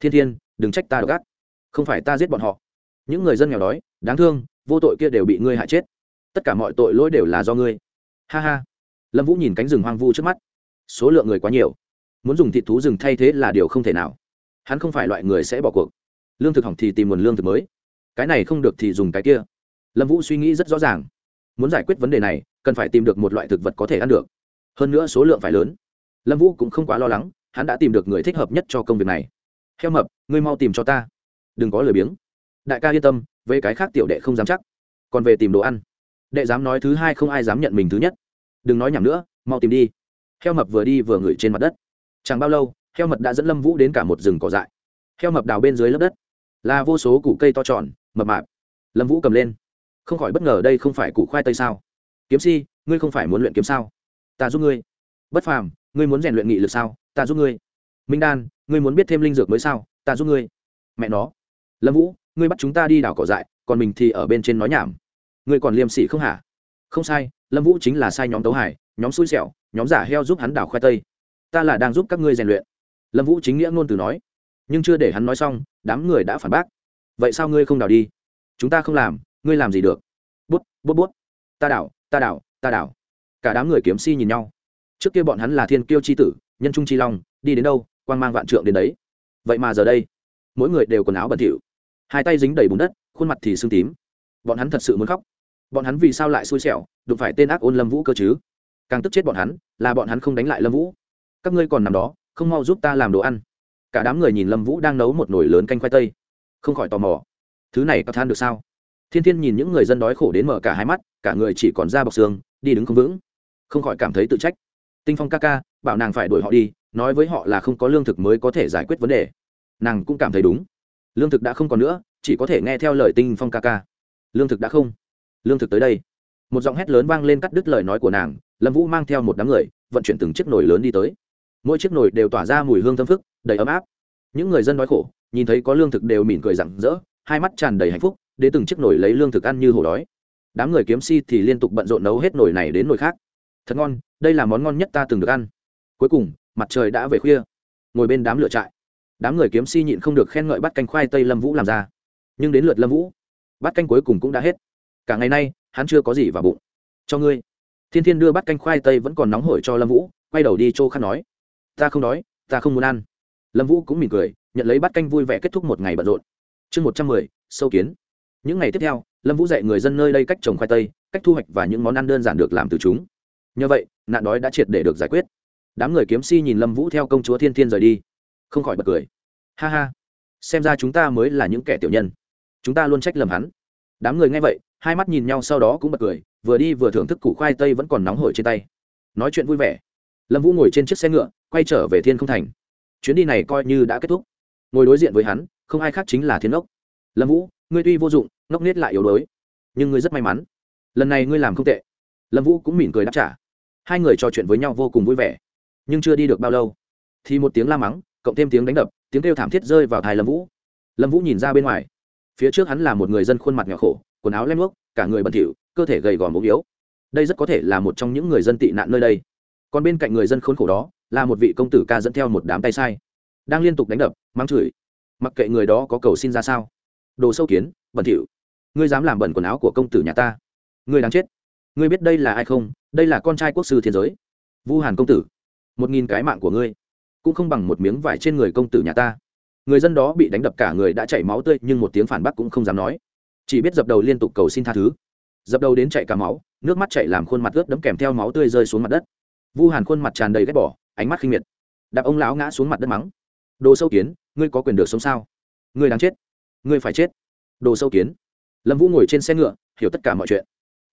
Thiên thiên, đừng trách ta độc ác. Không phải ta giết bọn họ. Những người dân nghèo đói, đáng thương, vô tội kia đều bị ngươi hại chết. Tất cả mọi tội lỗi đều là do ngươi. Ha ha. Lâm vũ nhìn cánh rừng hoang vu trước mắt. Số lượng người quá nhiều. Muốn dùng thịt thú rừng thay thế là điều không thể nào. Hắn không phải loại người sẽ bỏ cuộc. Lương thực hỏng thì tìm nguồn lương thực mới. Cái này không được thì dùng cái kia lâm vũ suy nghĩ rất rõ ràng. Muốn giải quyết vấn đề này, cần phải tìm được một loại thực vật có thể ăn được. Hơn nữa số lượng phải lớn. Lâm vũ cũng không quá lo lắng, hắn đã tìm được người thích hợp nhất cho công việc này. Heo mập, ngươi mau tìm cho ta. Đừng có lười biếng. Đại ca yên tâm, về cái khác tiểu đệ không dám chắc. Còn về tìm đồ ăn. Đệ dám nói thứ hai không ai dám nhận mình thứ nhất. Đừng nói nhảm nữa, mau tìm đi. Heo mập vừa đi vừa ngửi trên mặt đất. Chẳng bao lâu, heo mập đã dẫn lâm vũ đến cả một rừng cỏ dại. Heo mập đào bên dưới lớp đất. Là vô số củ cây to tròn, mập mạp. Lâm vũ cầm lên không khỏi bất ngờ đây không phải củ khoai tây sao? Kiếm si, ngươi không phải muốn luyện kiếm sao? Ta giúp ngươi. Bất phàm, ngươi muốn rèn luyện nghị lực sao? Ta giúp ngươi. Minh đan, ngươi muốn biết thêm linh dược mới sao? Ta giúp ngươi. Mẹ nó. Lâm vũ, ngươi bắt chúng ta đi đảo cỏ dại, còn mình thì ở bên trên nói nhảm. Ngươi còn liêm sỉ không hả? Không sai, lâm vũ chính là sai nhóm tấu hải nhóm xui xẻo, nhóm giả heo giúp hắn đảo khoai tây. Ta là đang giúp các ngươi rèn luyện. Lâm vũ chính nghĩa ngôn từ nói. Nhưng chưa để hắn nói xong, đám người đã phản bác. Vậy sao ngươi không đảo đi? Chúng ta không làm ngươi làm gì được? Bút bút bút. Ta đảo ta đảo ta đảo. Cả đám người kiếm si nhìn nhau. Trước kia bọn hắn là thiên kiêu c h i tử, nhân trung c h i long, đi đến đâu quan g mang vạn trượng đến đấy. Vậy mà giờ đây, mỗi người đều quần áo bẩn thỉu. Hai tay dính đầy bùn đất, khuôn mặt thì sưng tím. Bọn hắn thật sự muốn khóc. Bọn hắn vì sao lại xui xẻo, đụng phải tên ác ôn lâm vũ cơ chứ? Càng tức chết bọn hắn, là bọn hắn không đánh lại lâm vũ. Các ngươi còn nằm đó, không mau giúp ta làm đồ ăn. Cả đám người nhìn lâm vũ đang nấu một nồi lớn canh khoai tây. Không khỏi tò mò. Thứ này có than được sao? Thiên thiên nhìn những người dân đói khổ đến mở cả hai mắt, cả người chỉ còn da bọc xương, đi đứng không vững. Không khỏi cảm thấy tự trách. Tinh phong ca ca, bảo nàng phải đuổi họ đi, nói với họ là không có lương thực mới có thể giải quyết vấn đề. Nàng cũng cảm thấy đúng. Lương thực đã không còn nữa, chỉ có thể nghe theo lời tinh phong ca ca. Lương thực đã không. Lương thực tới đây. Một giọng hét lớn vang lên cắt đứt lời nói của nàng, lâm vũ mang theo một đám người, vận chuyển từng chiếc nồi lớn đi tới. Mỗi chiếc nồi đều tỏa ra mùi hương thơm phức, đầy ấm áp. Những người dân đói khổ, nhìn thấy có lương thực đều mỉm cười rặng rỡ, hai mắt tràn đầy hạnh phúc để từng chiếc nồi lấy lương thực ăn như hổ đói. Đám người kiếm si thì liên tục bận rộn nấu hết nồi này đến nồi khác. Thật ngon, đây là món ngon nhất ta từng được ăn. Cuối cùng, mặt trời đã về khuya. Ngồi bên đám lửa trại. Đám người kiếm si nhịn không được khen ngợi bắt canh khoai tây lâm vũ làm ra. Nhưng đến lượt lâm vũ, bắt canh cuối cùng cũng đã hết. Cả ngày nay, hắn chưa có gì vào bụng. Cho ngươi. Thiên thiên đưa bắt canh khoai tây vẫn còn nóng hổi cho lâm vũ, quay đầu đi chỗ khăn nói. Ta không đói, ta không muốn ăn. Lâm vũ cũng mỉm cười, nhận lấy bắt canh vui vẻ kết thúc một ngày bận rộn. Chương một trăm mười, sâu kiến những ngày tiếp theo, lâm vũ dạy người dân nơi đây cách trồng khoai tây, cách thu hoạch và những món ăn đơn giản được làm từ chúng. Nhờ vậy, nạn đói đã triệt để được giải quyết. Đám người kiếm si nhìn lâm vũ theo công chúa thiên thiên rời đi. Không khỏi bật cười. Ha ha, xem ra chúng ta mới là những kẻ tiểu nhân. Chúng ta luôn trách lầm hắn. Đám người nghe vậy, hai mắt nhìn nhau sau đó cũng bật cười, vừa đi vừa thưởng thức củ khoai tây vẫn còn nóng hổi trên tay. Nói chuyện vui vẻ. Lâm vũ ngồi trên chiếc xe ngựa, quay trở về thiên không thành. Chuyến đi này coi như đã kết thúc. Ngồi đối diện với hắn, không ai khác chính là thiên ốc. Lâm vũ ngươi tuy vô dụng, ngốc nết lại yếu đuối, nhưng ngươi rất may mắn. Lần này ngươi làm không tệ. Lâm vũ cũng mỉm cười đáp trả. Hai người trò chuyện với nhau vô cùng vui vẻ, nhưng chưa đi được bao lâu, thì một tiếng la mắng, cộng thêm tiếng đánh đập, tiếng kêu thảm thiết rơi vào thai lâm vũ. Lâm vũ nhìn ra bên ngoài, phía trước hắn là một người dân khuôn mặt nhỏ khổ, quần áo lem luốc cả người bẩn thỉu, cơ thể gầy gò ốm yếu. Đây rất có thể là một trong những người dân tị nạn nơi đây. Còn bên cạnh người dân khốn khổ đó, là một vị công tử ca dẫn theo một đám tay sai, đang liên tục đánh đập, mắng chửi. Mặc kệ người đó có cầu xin ra sao đồ sâu kiến, bẩn thỉu. Ngươi dám làm bẩn quần áo của công tử nhà ta. Ngươi đáng chết. Ngươi biết đây là ai không? Đây là con trai quốc sư thiên giới. Vu hàn công tử, một nghìn cái mạng của ngươi, cũng không bằng một miếng vải trên người công tử nhà ta. Người dân đó bị đánh đập cả người đã chảy máu tươi, nhưng một tiếng phản bác cũng không dám nói. Chỉ biết dập đầu liên tục cầu xin tha thứ. Dập đầu đến chạy cả máu, nước mắt chạy làm khuôn mặt ướt đẫm kèm theo máu tươi rơi xuống mặt đất. Vu hàn khuôn mặt tràn đầy ghét bỏ, ánh mắt khinh miệt. Đạp ông lão ngã xuống mặt đất mắng. Đồ sâu kiến, ngươi có quyền được sống sao? Ngươi đáng chết ngươi phải chết. Đồ sâu kiến. Lâm vũ ngồi trên xe ngựa, hiểu tất cả mọi chuyện.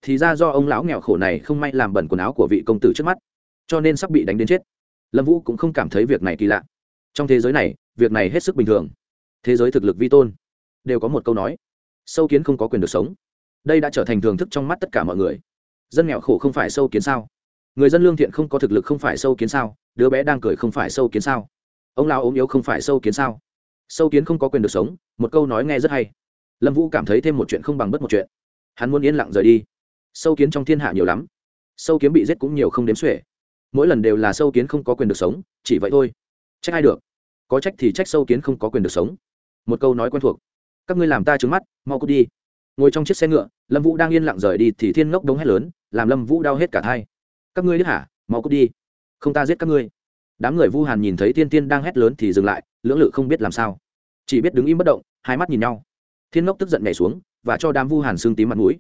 Thì ra do ông lão nghèo khổ này không may làm bẩn quần áo của vị công tử trước mắt, cho nên sắp bị đánh đến chết. Lâm vũ cũng không cảm thấy việc này kỳ lạ. Trong thế giới này, việc này hết sức bình thường. Thế giới thực lực vi tôn. Đều có một câu nói, sâu kiến không có quyền được sống. Đây đã trở thành thưởng thức trong mắt tất cả mọi người. Dân nghèo khổ không phải sâu kiến sao? Người dân lương thiện không có thực lực không phải sâu kiến sao? Đứa bé đang cười không phải sâu kiến sao? Ông lão ốm yếu không phải sâu kiến sao? Sâu kiến không có quyền được sống, một câu nói nghe rất hay. Lâm vũ cảm thấy thêm một chuyện không bằng bất một chuyện. Hắn muốn yên lặng rời đi. Sâu kiến trong thiên hạ nhiều lắm. Sâu kiến bị giết cũng nhiều không đếm xuể. Mỗi lần đều là sâu kiến không có quyền được sống, chỉ vậy thôi. Trách ai được? Có trách thì trách sâu kiến không có quyền được sống. Một câu nói quen thuộc. Các ngươi làm ta trứng mắt, mau cút đi. Ngồi trong chiếc xe ngựa, lâm vũ đang yên lặng rời đi thì thiên ngốc đống hét lớn, làm lâm vũ đau hết cả thai. Các ngươi biết hả? Mau cút đi. Không ta giết các ngươi. Đám người vu hàn nhìn thấy thiên tiên đang hét lớn thì dừng lại lưỡng lự không biết làm sao. Chỉ biết đứng im bất động, hai mắt nhìn nhau. Thiên ngốc tức giận nhảy xuống, và cho đám vu hàn xương tím mặt mũi.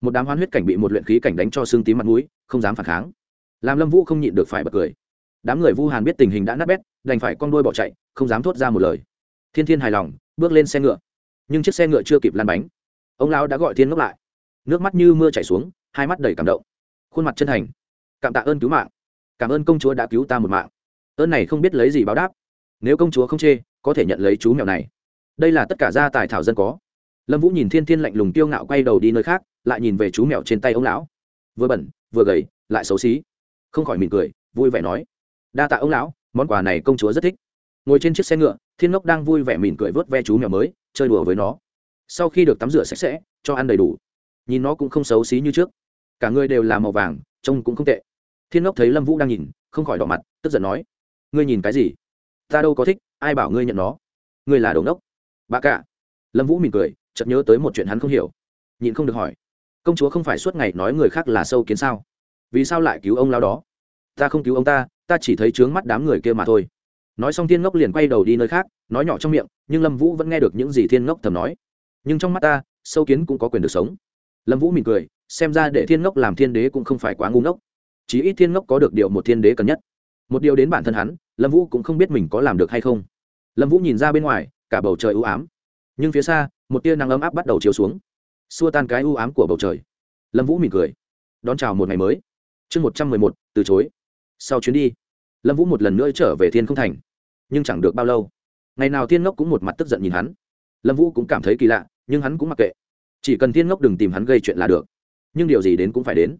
Một đám hoan huyết cảnh bị một luyện khí cảnh đánh cho xương tím mặt mũi, không dám phản kháng. Làm lâm vũ không nhịn được phải bật cười. Đám người vu hàn biết tình hình đã nát bét, đành phải con đuôi bỏ chạy, không dám thốt ra một lời. Thiên thiên hài lòng, bước lên xe ngựa. Nhưng chiếc xe ngựa chưa kịp lăn bánh. Ông lão đã gọi thiên ngốc lại. Nước mắt như mưa chảy xuống, hai mắt đầy cảm động. Khuôn mặt chân thành. Cảm tạ ơn cứu mạng. Cảm ơn công chúa đã cứu ta một mạng. Ơn này không biết lấy gì báo đáp nếu công chúa không chê, có thể nhận lấy chú mèo này. Đây là tất cả gia tài thảo dân có. Lâm vũ nhìn thiên thiên lạnh lùng tiêu ngạo quay đầu đi nơi khác, lại nhìn về chú mèo trên tay ông lão. Vừa bẩn, vừa gầy, lại xấu xí. Không khỏi mỉm cười, vui vẻ nói, đa tạ ông lão, món quà này công chúa rất thích. Ngồi trên chiếc xe ngựa, thiên ngốc đang vui vẻ mỉm cười vớt ve chú mèo mới, chơi đùa với nó. Sau khi được tắm rửa sạch sẽ, cho ăn đầy đủ. Nhìn nó cũng không xấu xí như trước. Cả người đều là màu vàng, trông cũng không tệ. Thiên ngốc thấy lâm vũ đang nhìn, không khỏi đỏ mặt, tức giận nói, ngươi nhìn cái gì? Ta đâu có thích, ai bảo ngươi nhận nó. Ngươi là đồn đốc bà cả. Lâm vũ mỉm cười, chợt nhớ tới một chuyện hắn không hiểu. Nhịn không được hỏi. Công chúa không phải suốt ngày nói người khác là sâu kiến sao? Vì sao lại cứu ông lao đó? Ta không cứu ông ta ta chỉ thấy trướng mắt đám người kia mà thôi. Nói xong thiên ngốc liền quay đầu đi nơi khác, nói nhỏ trong miệng, nhưng lâm vũ vẫn nghe được những gì thiên ngốc thầm nói. Nhưng trong mắt ta, sâu kiến cũng có quyền được sống. Lâm vũ mỉm cười, xem ra để thiên ngốc làm thiên đế cũng không phải quá ngu ngốc. Chí ít thiên ngốc có được điều một thiên đế cần nhất. Một điều đến bản thân hắn lâm vũ cũng không biết mình có làm được hay không. Lâm vũ nhìn ra bên ngoài, cả bầu trời ưu ám. Nhưng phía xa, một tia nắng ấm áp bắt đầu chiếu xuống. Xua tan cái ưu ám của bầu trời. Lâm vũ mỉm cười. Đón chào một ngày mới. Chương một trăm mười một, từ chối. Sau chuyến đi, lâm vũ một lần nữa trở về thiên không thành. Nhưng chẳng được bao lâu. Ngày nào thiên ngốc cũng một mặt tức giận nhìn hắn. Lâm vũ cũng cảm thấy kỳ lạ, nhưng hắn cũng mặc kệ. Chỉ cần thiên ngốc đừng tìm hắn gây chuyện là được. Nhưng điều gì đến cũng phải đến.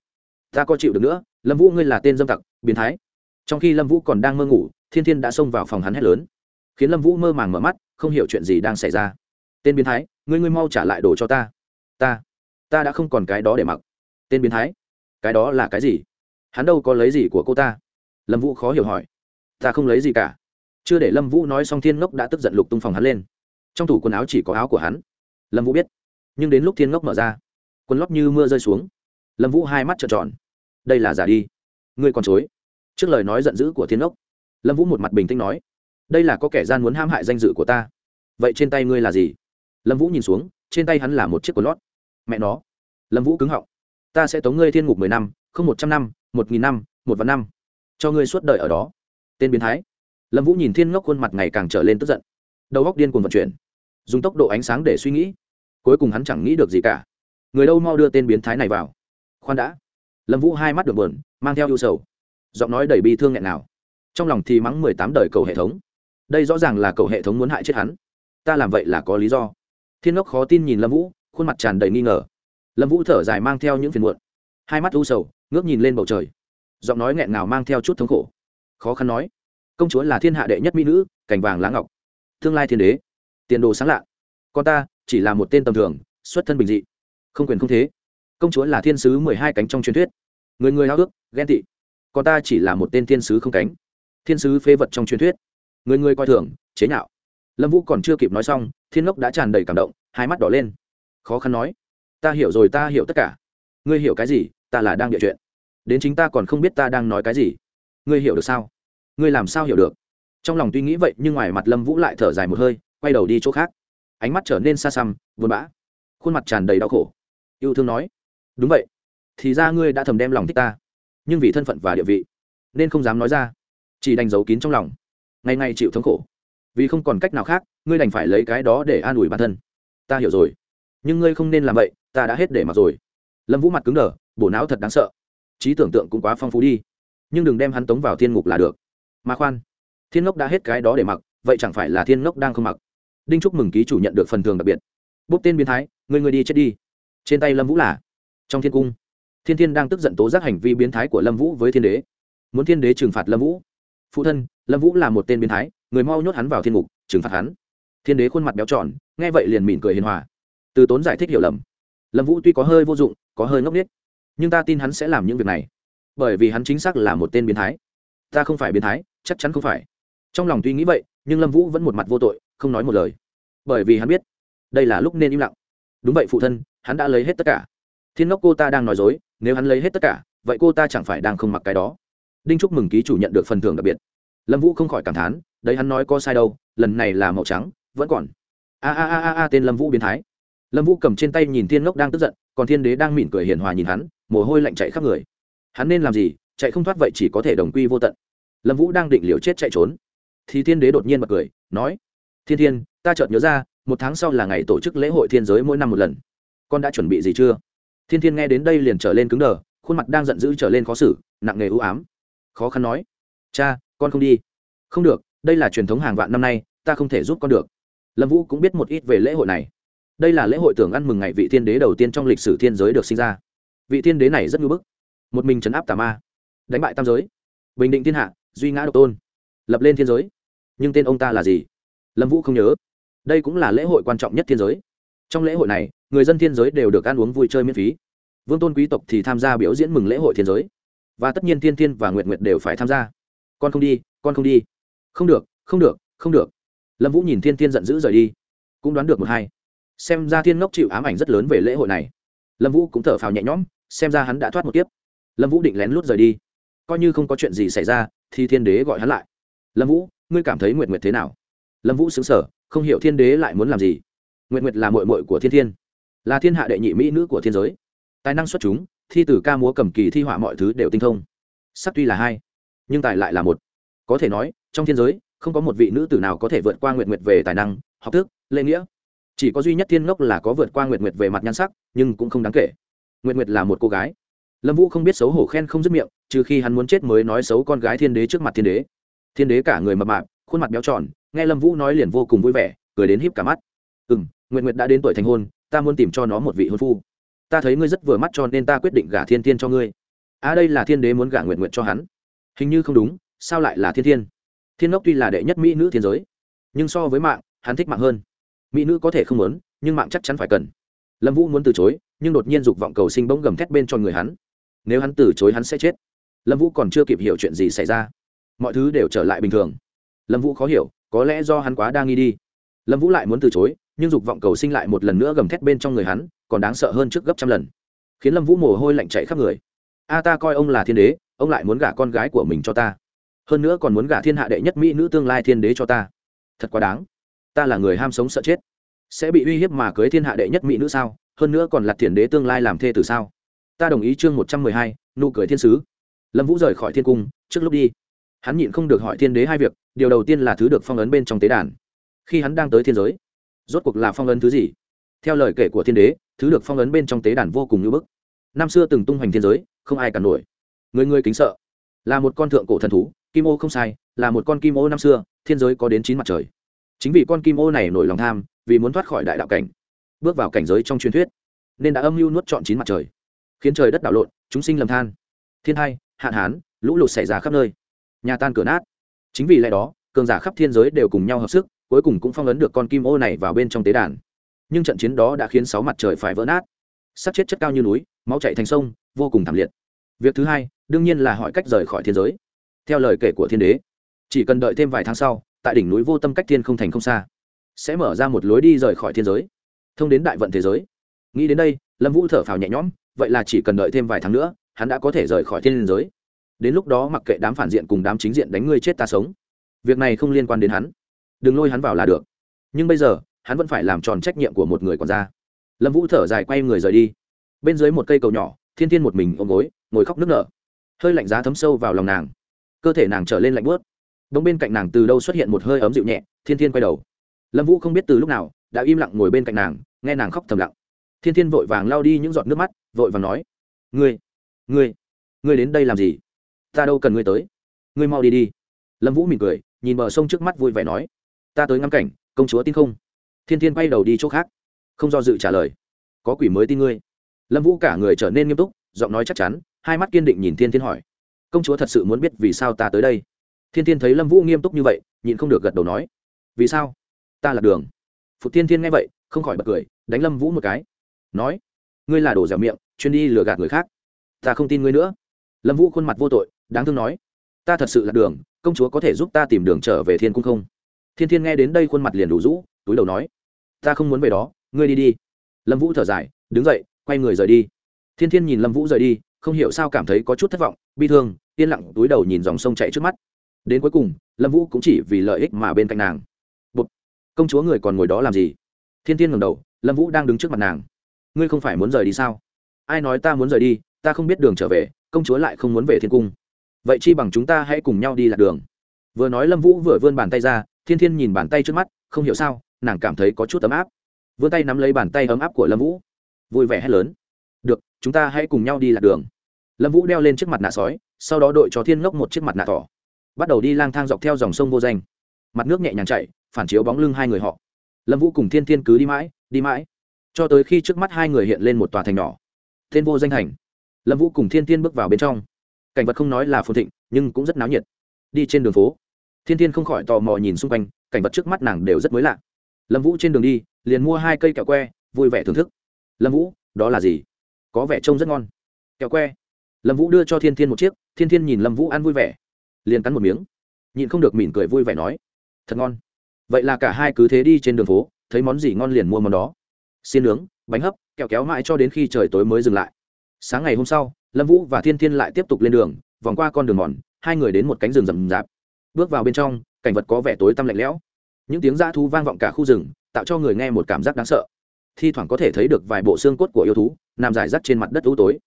Ta có chịu được nữa. Lâm vũ ngươi là tên dâm tặc, biến thái. Trong khi lâm vũ còn đang mơ ngủ thiên thiên đã xông vào phòng hắn hét lớn. Khiến lâm vũ mơ màng mở mắt, không hiểu chuyện gì đang xảy ra. Tên biến thái, ngươi ngươi mau trả lại đồ cho ta. Ta ta đã không còn cái đó để mặc. Tên biến thái, cái đó là cái gì? Hắn đâu có lấy gì của cô ta? Lâm vũ khó hiểu hỏi. Ta không lấy gì cả. Chưa để lâm vũ nói xong thiên ngốc đã tức giận lục tung phòng hắn lên. Trong tủ quần áo chỉ có áo của hắn. Lâm vũ biết. Nhưng đến lúc thiên ngốc mở ra, quần lót như mưa rơi xuống. Lâm vũ hai mắt trợn tròn. Đây là giả đi. Ngươi còn chối. Trước lời nói giận dữ của thiên ngốc lâm vũ một mặt bình tĩnh nói, đây là có kẻ gian muốn ham hại danh dự của ta. Vậy trên tay ngươi là gì? Lâm vũ nhìn xuống, trên tay hắn là một chiếc quần lót. Mẹ nó. Lâm vũ cứng họng. Ta sẽ tống ngươi thiên ngục mười năm, không một trăm năm, một nghìn năm, một vạn năm. Cho ngươi suốt đời ở đó. Tên biến thái. Lâm vũ nhìn thiên ngốc khuôn mặt ngày càng trở lên tức giận. Đầu góc điên cuồng vận chuyển. Dùng tốc độ ánh sáng để suy nghĩ. Cuối cùng hắn chẳng nghĩ được gì cả. Người đâu mau đưa tên biến thái này vào. Khoan đã. Lâm vũ hai mắt được bờn mang theo ưu sầu. Giọng nói đầy bi thương nghẹn nào trong lòng thì mắng mười tám đời cầu hệ thống. Đây rõ ràng là cầu hệ thống muốn hại chết hắn. Ta làm vậy là có lý do. Thiên ngốc khó tin nhìn lâm vũ, khuôn mặt tràn đầy nghi ngờ. Lâm vũ thở dài mang theo những phiền muộn. Hai mắt u sầu, ngước nhìn lên bầu trời. Giọng nói nghẹn ngào mang theo chút thống khổ. Khó khăn nói, công chúa là thiên hạ đệ nhất mỹ nữ, cành vàng lá ngọc. Tương lai thiên đế, tiền đồ sáng lạ. Con ta chỉ là một tên tầm thường, xuất thân bình dị. Không quyền không thế. Công chúa là thiên sứ mười hai cánh trong truyền thuyết. Người người háo ước, ghen tị. Con ta chỉ là một tên thiên sứ không cánh thiên sứ phế vật trong truyền thuyết. Người người coi thường, chế nhạo. Lâm vũ còn chưa kịp nói xong, thiên ngốc đã tràn đầy cảm động, hai mắt đỏ lên. Khó khăn nói, ta hiểu rồi, ta hiểu tất cả. Ngươi hiểu cái gì, ta là đang địa chuyện. Đến chính ta còn không biết ta đang nói cái gì. Ngươi hiểu được sao? Ngươi làm sao hiểu được? Trong lòng tuy nghĩ vậy, nhưng ngoài mặt lâm vũ lại thở dài một hơi, quay đầu đi chỗ khác. Ánh mắt trở nên xa xăm, buồn bã. Khuôn mặt tràn đầy đau khổ. Yêu thương nói, đúng vậy. Thì ra ngươi đã thầm đem lòng thích ta. Nhưng vì thân phận và địa vị, nên không dám nói ra chỉ đành giấu kín trong lòng. Ngày ngày chịu thống khổ. Vì không còn cách nào khác, ngươi đành phải lấy cái đó để an ủi bản thân. Ta hiểu rồi. Nhưng ngươi không nên làm vậy, ta đã hết để mặc rồi. Lâm vũ mặt cứng đờ bổ não thật đáng sợ. Trí tưởng tượng cũng quá phong phú đi. Nhưng đừng đem hắn tống vào thiên ngục là được. Mà khoan, thiên ngốc đã hết cái đó để mặc, vậy chẳng phải là thiên ngốc đang không mặc? Đinh chúc mừng ký chủ nhận được phần thường đặc biệt. Bốc tên biến thái người người đi chết đi. Trên tay lâm vũ là trong thiên cung. Thiên thiên đang tức giận tố giác hành vi biến thái của lâm vũ với thiên đế. Muốn thiên đế trừng phạt lâm vũ phụ thân, lâm vũ là một tên biến thái, người mau nhốt hắn vào thiên ngục, trừng phạt hắn. Thiên đế khuôn mặt béo tròn, nghe vậy liền mỉm cười hiền hòa. Từ tốn giải thích hiểu lầm. Lâm vũ tuy có hơi vô dụng, có hơi ngốc nghếch, nhưng ta tin hắn sẽ làm những việc này. Bởi vì hắn chính xác là một tên biến thái. Ta không phải biến thái, chắc chắn không phải. Trong lòng tuy nghĩ vậy, nhưng lâm vũ vẫn một mặt vô tội, không nói một lời. Bởi vì hắn biết, đây là lúc nên im lặng. Đúng vậy phụ thân, hắn đã lấy hết tất cả. Thiên ngốc cô ta đang nói dối, nếu hắn lấy hết tất cả, vậy cô ta chẳng phải đang không mặc cái đó đinh chúc mừng ký chủ nhận được phần thưởng đặc biệt. Lâm vũ không khỏi cảm thán, đấy hắn nói có sai đâu, lần này là màu trắng, vẫn còn. A a a a a, tên lâm vũ biến thái. Lâm vũ cầm trên tay nhìn thiên ngốc đang tức giận, còn thiên đế đang mỉm cười hiền hòa nhìn hắn, mồ hôi lạnh chạy khắp người. Hắn nên làm gì? Chạy không thoát vậy chỉ có thể đồng quy vô tận. Lâm vũ đang định liều chết chạy trốn, thì thiên đế đột nhiên bật cười, nói, thiên thiên, ta chợt nhớ ra, một tháng sau là ngày tổ chức lễ hội thiên giới mỗi năm một lần. Con đã chuẩn bị gì chưa? Thiên thiên nghe đến đây liền trở lên cứng đờ, khuôn mặt đang giận dữ trở lên khó xử, nặng nề ưu ám khó khăn nói, cha, con không đi. Không được, đây là truyền thống hàng vạn năm nay, ta không thể giúp con được. Lâm vũ cũng biết một ít về lễ hội này. Đây là lễ hội tưởng ăn mừng ngày vị thiên đế đầu tiên trong lịch sử thiên giới được sinh ra. Vị thiên đế này rất ngưỡng bức. Một mình chấn áp tà ma, đánh bại tam giới, bình định thiên hạ, duy ngã độc tôn, lập lên thiên giới. Nhưng tên ông ta là gì? Lâm vũ không nhớ. Đây cũng là lễ hội quan trọng nhất thiên giới. Trong lễ hội này, người dân thiên giới đều được ăn uống vui chơi miễn phí. Vương tôn quý tộc thì tham gia biểu diễn mừng lễ hội thiên giới và tất nhiên thiên thiên và nguyệt nguyệt đều phải tham gia. Con không đi, con không đi. Không được không được không được. Lâm vũ nhìn thiên thiên giận dữ rời đi. Cũng đoán được một hai. Xem ra thiên ngốc chịu ám ảnh rất lớn về lễ hội này. Lâm vũ cũng thở phào nhẹ nhõm, xem ra hắn đã thoát một kiếp. Lâm vũ định lén lút rời đi. Coi như không có chuyện gì xảy ra, thì thiên đế gọi hắn lại. Lâm vũ, ngươi cảm thấy nguyệt nguyệt thế nào? Lâm vũ xứng sở không hiểu thiên đế lại muốn làm gì. Nguyệt nguyệt là mội mội của thiên thiên. Là thiên hạ đệ nhị mỹ nữ của thiên giới. Tài năng xuất chúng thi từ ca múa cầm kỳ thi họa mọi thứ đều tinh thông. Sắc tuy là hai, nhưng tài lại là một. Có thể nói, trong thiên giới, không có một vị nữ tử nào có thể vượt qua nguyệt nguyệt về tài năng, học thức, lễ nghĩa. Chỉ có duy nhất thiên ngốc là có vượt qua nguyệt nguyệt về mặt nhan sắc, nhưng cũng không đáng kể. Nguyệt nguyệt là một cô gái. Lâm vũ không biết xấu hổ khen không dứt miệng, trừ khi hắn muốn chết mới nói xấu con gái thiên đế trước mặt thiên đế. Thiên đế cả người mập mạp, khuôn mặt béo tròn, nghe lâm vũ nói liền vô cùng vui vẻ, cười đến híp cả mắt. Ừ m nguyệt nguyệt đã đến tuổi thành hôn, ta muốn tìm cho nó một vị hôn phu ta thấy ngươi rất vừa mắt cho nên ta quyết định gả thiên thiên cho ngươi. À đây là thiên đế muốn gả nguyệt nguyệt cho hắn. Hình như không đúng, sao lại là thiên thiên? Thiên ngốc tuy là đệ nhất mỹ nữ thiên giới, nhưng so với mạng, hắn thích mạng hơn. Mỹ nữ có thể không muốn, nhưng mạng chắc chắn phải cần. Lâm vũ muốn từ chối, nhưng đột nhiên dục vọng cầu sinh bỗng gầm thét bên cho người hắn. Nếu hắn từ chối hắn sẽ chết. Lâm vũ còn chưa kịp hiểu chuyện gì xảy ra. Mọi thứ đều trở lại bình thường. Lâm vũ khó hiểu, có lẽ do hắn quá đa nghi đi. Lâm vũ lại muốn từ chối nhưng dục vọng cầu sinh lại một lần nữa gầm thét bên trong người hắn, còn đáng sợ hơn trước gấp trăm lần. Khiến lâm vũ mồ hôi lạnh chạy khắp người. A, ta coi ông là thiên đế, ông lại muốn gả con gái của mình cho ta. Hơn nữa còn muốn gả thiên hạ đệ nhất mỹ nữ tương lai thiên đế cho ta. Thật quá đáng. Ta là người ham sống sợ chết. Sẽ bị uy hiếp mà cưới thiên hạ đệ nhất mỹ nữ sao? Hơn nữa còn là thiên đế tương lai làm thê từ sao? Ta đồng ý chương một trăm mười hai, nụ cười thiên sứ. Lâm vũ rời khỏi thiên cung, trước lúc đi. Hắn nhịn không được hỏi thiên đế hai việc, điều đầu tiên là thứ được phong ấn bên trong tế đàn. Khi hắn đang tới thiên giới rốt cuộc là phong ấn thứ gì? Theo lời kể của thiên đế, thứ được phong ấn bên trong tế đàn vô cùng như bức. Năm xưa từng tung hoành thiên giới, không ai cản nổi. Người người kính sợ. Là một con thượng cổ thần thú, kim ô không sai, là một con kim ô năm xưa, thiên giới có đến chín mặt trời. Chính vì con kim ô này nổi lòng tham, vì muốn thoát khỏi đại đạo cảnh, bước vào cảnh giới trong truyền thuyết, nên đã âm mưu nuốt trọn chín mặt trời, khiến trời đất đảo lộn, chúng sinh lầm than. Thiên hai hạn hán, lũ lụt xảy ra khắp nơi. Nhà tan cửa nát. Chính vì lẽ đó, cường giả khắp thiên giới đều cùng nhau hợp sức cuối cùng cũng phong ấn được con kim ô này vào bên trong tế đàn. Nhưng trận chiến đó đã khiến sáu mặt trời phải vỡ nát. Sắc chết chất cao như núi, máu chạy thành sông, vô cùng thảm liệt. Việc thứ hai, đương nhiên là hỏi cách rời khỏi thiên giới. Theo lời kể của thiên đế, chỉ cần đợi thêm vài tháng sau, tại đỉnh núi vô tâm cách thiên không thành không xa, sẽ mở ra một lối đi rời khỏi thiên giới, thông đến đại vận thế giới. Nghĩ đến đây, lâm vũ thở phào nhẹ nhõm, vậy là chỉ cần đợi thêm vài tháng nữa, hắn đã có thể rời khỏi thiên giới. Đến lúc đó mặc kệ đám phản diện cùng đám chính diện đánh ngươi chết ta sống. Việc này không liên quan đến hắn đừng lôi hắn vào là được. Nhưng bây giờ, hắn vẫn phải làm tròn trách nhiệm của một người còn ra. Lâm vũ thở dài quay người rời đi. Bên dưới một cây cầu nhỏ, thiên thiên một mình ôm gối, ngồi khóc nức nở. Hơi lạnh giá thấm sâu vào lòng nàng. Cơ thể nàng trở lên lạnh bớt bỗng bên cạnh nàng từ đâu xuất hiện một hơi ấm dịu nhẹ, thiên thiên quay đầu. Lâm vũ không biết từ lúc nào, đã im lặng ngồi bên cạnh nàng, nghe nàng khóc thầm lặng. Thiên thiên vội vàng lao đi những giọt nước mắt, vội vàng nói, ngươi ngươi ngươi đến đây làm gì? Ta đâu cần ngươi tới. Ngươi mau đi đi. Lâm vũ mỉm cười, nhìn bờ sông trước mắt vui vẻ nói ta tới ngắm cảnh, công chúa tin không? Thiên thiên quay đầu đi chỗ khác, không do dự trả lời. Có quỷ mới tin ngươi. Lâm vũ cả người trở nên nghiêm túc, giọng nói chắc chắn, hai mắt kiên định nhìn thiên thiên hỏi. Công chúa thật sự muốn biết vì sao ta tới đây? Thiên thiên thấy lâm vũ nghiêm túc như vậy, nhịn không được gật đầu nói. Vì sao? Ta là đường. Phụ thiên thiên nghe vậy, không khỏi bật cười, đánh lâm vũ một cái. Nói, ngươi là đồ dẻo miệng, chuyên đi lừa gạt người khác. Ta không tin ngươi nữa. Lâm vũ khuôn mặt vô tội, đáng thương nói. Ta thật sự là đường, công chúa có thể giúp ta tìm đường trở về thiên cung không? Thiên thiên nghe đến đây khuôn mặt liền đủ rũ túi đầu nói ta không muốn về đó ngươi đi đi. Lâm vũ thở dài đứng dậy quay người rời đi. Thiên thiên nhìn lâm vũ rời đi không hiểu sao cảm thấy có chút thất vọng bi thương yên lặng túi đầu nhìn dòng sông chạy trước mắt. Đến cuối cùng lâm vũ cũng chỉ vì lợi ích mà bên cạnh nàng. Bột, công chúa người còn ngồi đó làm gì? Thiên thiên ngầm đầu lâm vũ đang đứng trước mặt nàng. Ngươi không phải muốn rời đi sao? Ai nói ta muốn rời đi ta không biết đường trở về công chúa lại không muốn về thiên cung. Vậy chi bằng chúng ta hãy cùng nhau đi lạc đường. Vừa nói lâm vũ vừa vươn bàn tay ra thiên thiên nhìn bàn tay trước mắt, không hiểu sao, nàng cảm thấy có chút ấm áp. Vươn tay nắm lấy bàn tay ấm áp của lâm vũ. Vui vẻ hét lớn. Được, chúng ta hãy cùng nhau đi lạc đường. Lâm vũ đeo lên chiếc mặt nạ sói, sau đó đội cho thiên ngốc một chiếc mặt nạ thỏ. Bắt đầu đi lang thang dọc theo dòng sông vô danh. Mặt nước nhẹ nhàng chạy phản chiếu bóng lưng hai người họ. Lâm vũ cùng thiên thiên cứ đi mãi đi mãi. Cho tới khi trước mắt hai người hiện lên một tòa thành nhỏ. Tên vô danh thành. Lâm vũ cùng thiên thiên bước vào bên trong. Cảnh vật không nói là phồn thịnh, nhưng cũng rất náo nhiệt. Đi trên đường phố thiên thiên không khỏi tò mò nhìn xung quanh, cảnh vật trước mắt nàng đều rất mới lạ. Lâm vũ trên đường đi, liền mua hai cây kẹo que, vui vẻ thưởng thức. Lâm vũ, đó là gì? Có vẻ trông rất ngon. Kẹo que? Lâm vũ đưa cho thiên thiên một chiếc, thiên thiên nhìn lâm vũ ăn vui vẻ, liền cắn một miếng. Nhịn không được mỉm cười vui vẻ nói, thật ngon. Vậy là cả hai cứ thế đi trên đường phố, thấy món gì ngon liền mua món đó. Xiên nướng, bánh hấp, kẹo kéo mãi cho đến khi trời tối mới dừng lại. Sáng ngày hôm sau, lâm vũ và thiên thiên lại tiếp tục lên đường, vòng qua con đường mòn, hai người đến một cánh rừng rậm rạp bước vào bên trong, cảnh vật có vẻ tối tăm lạnh lẽo. Những tiếng dã thú vang vọng cả khu rừng, tạo cho người nghe một cảm giác đáng sợ. Thi thoảng có thể thấy được vài bộ xương cốt của yêu thú, nằm rải rác trên mặt đất u tối.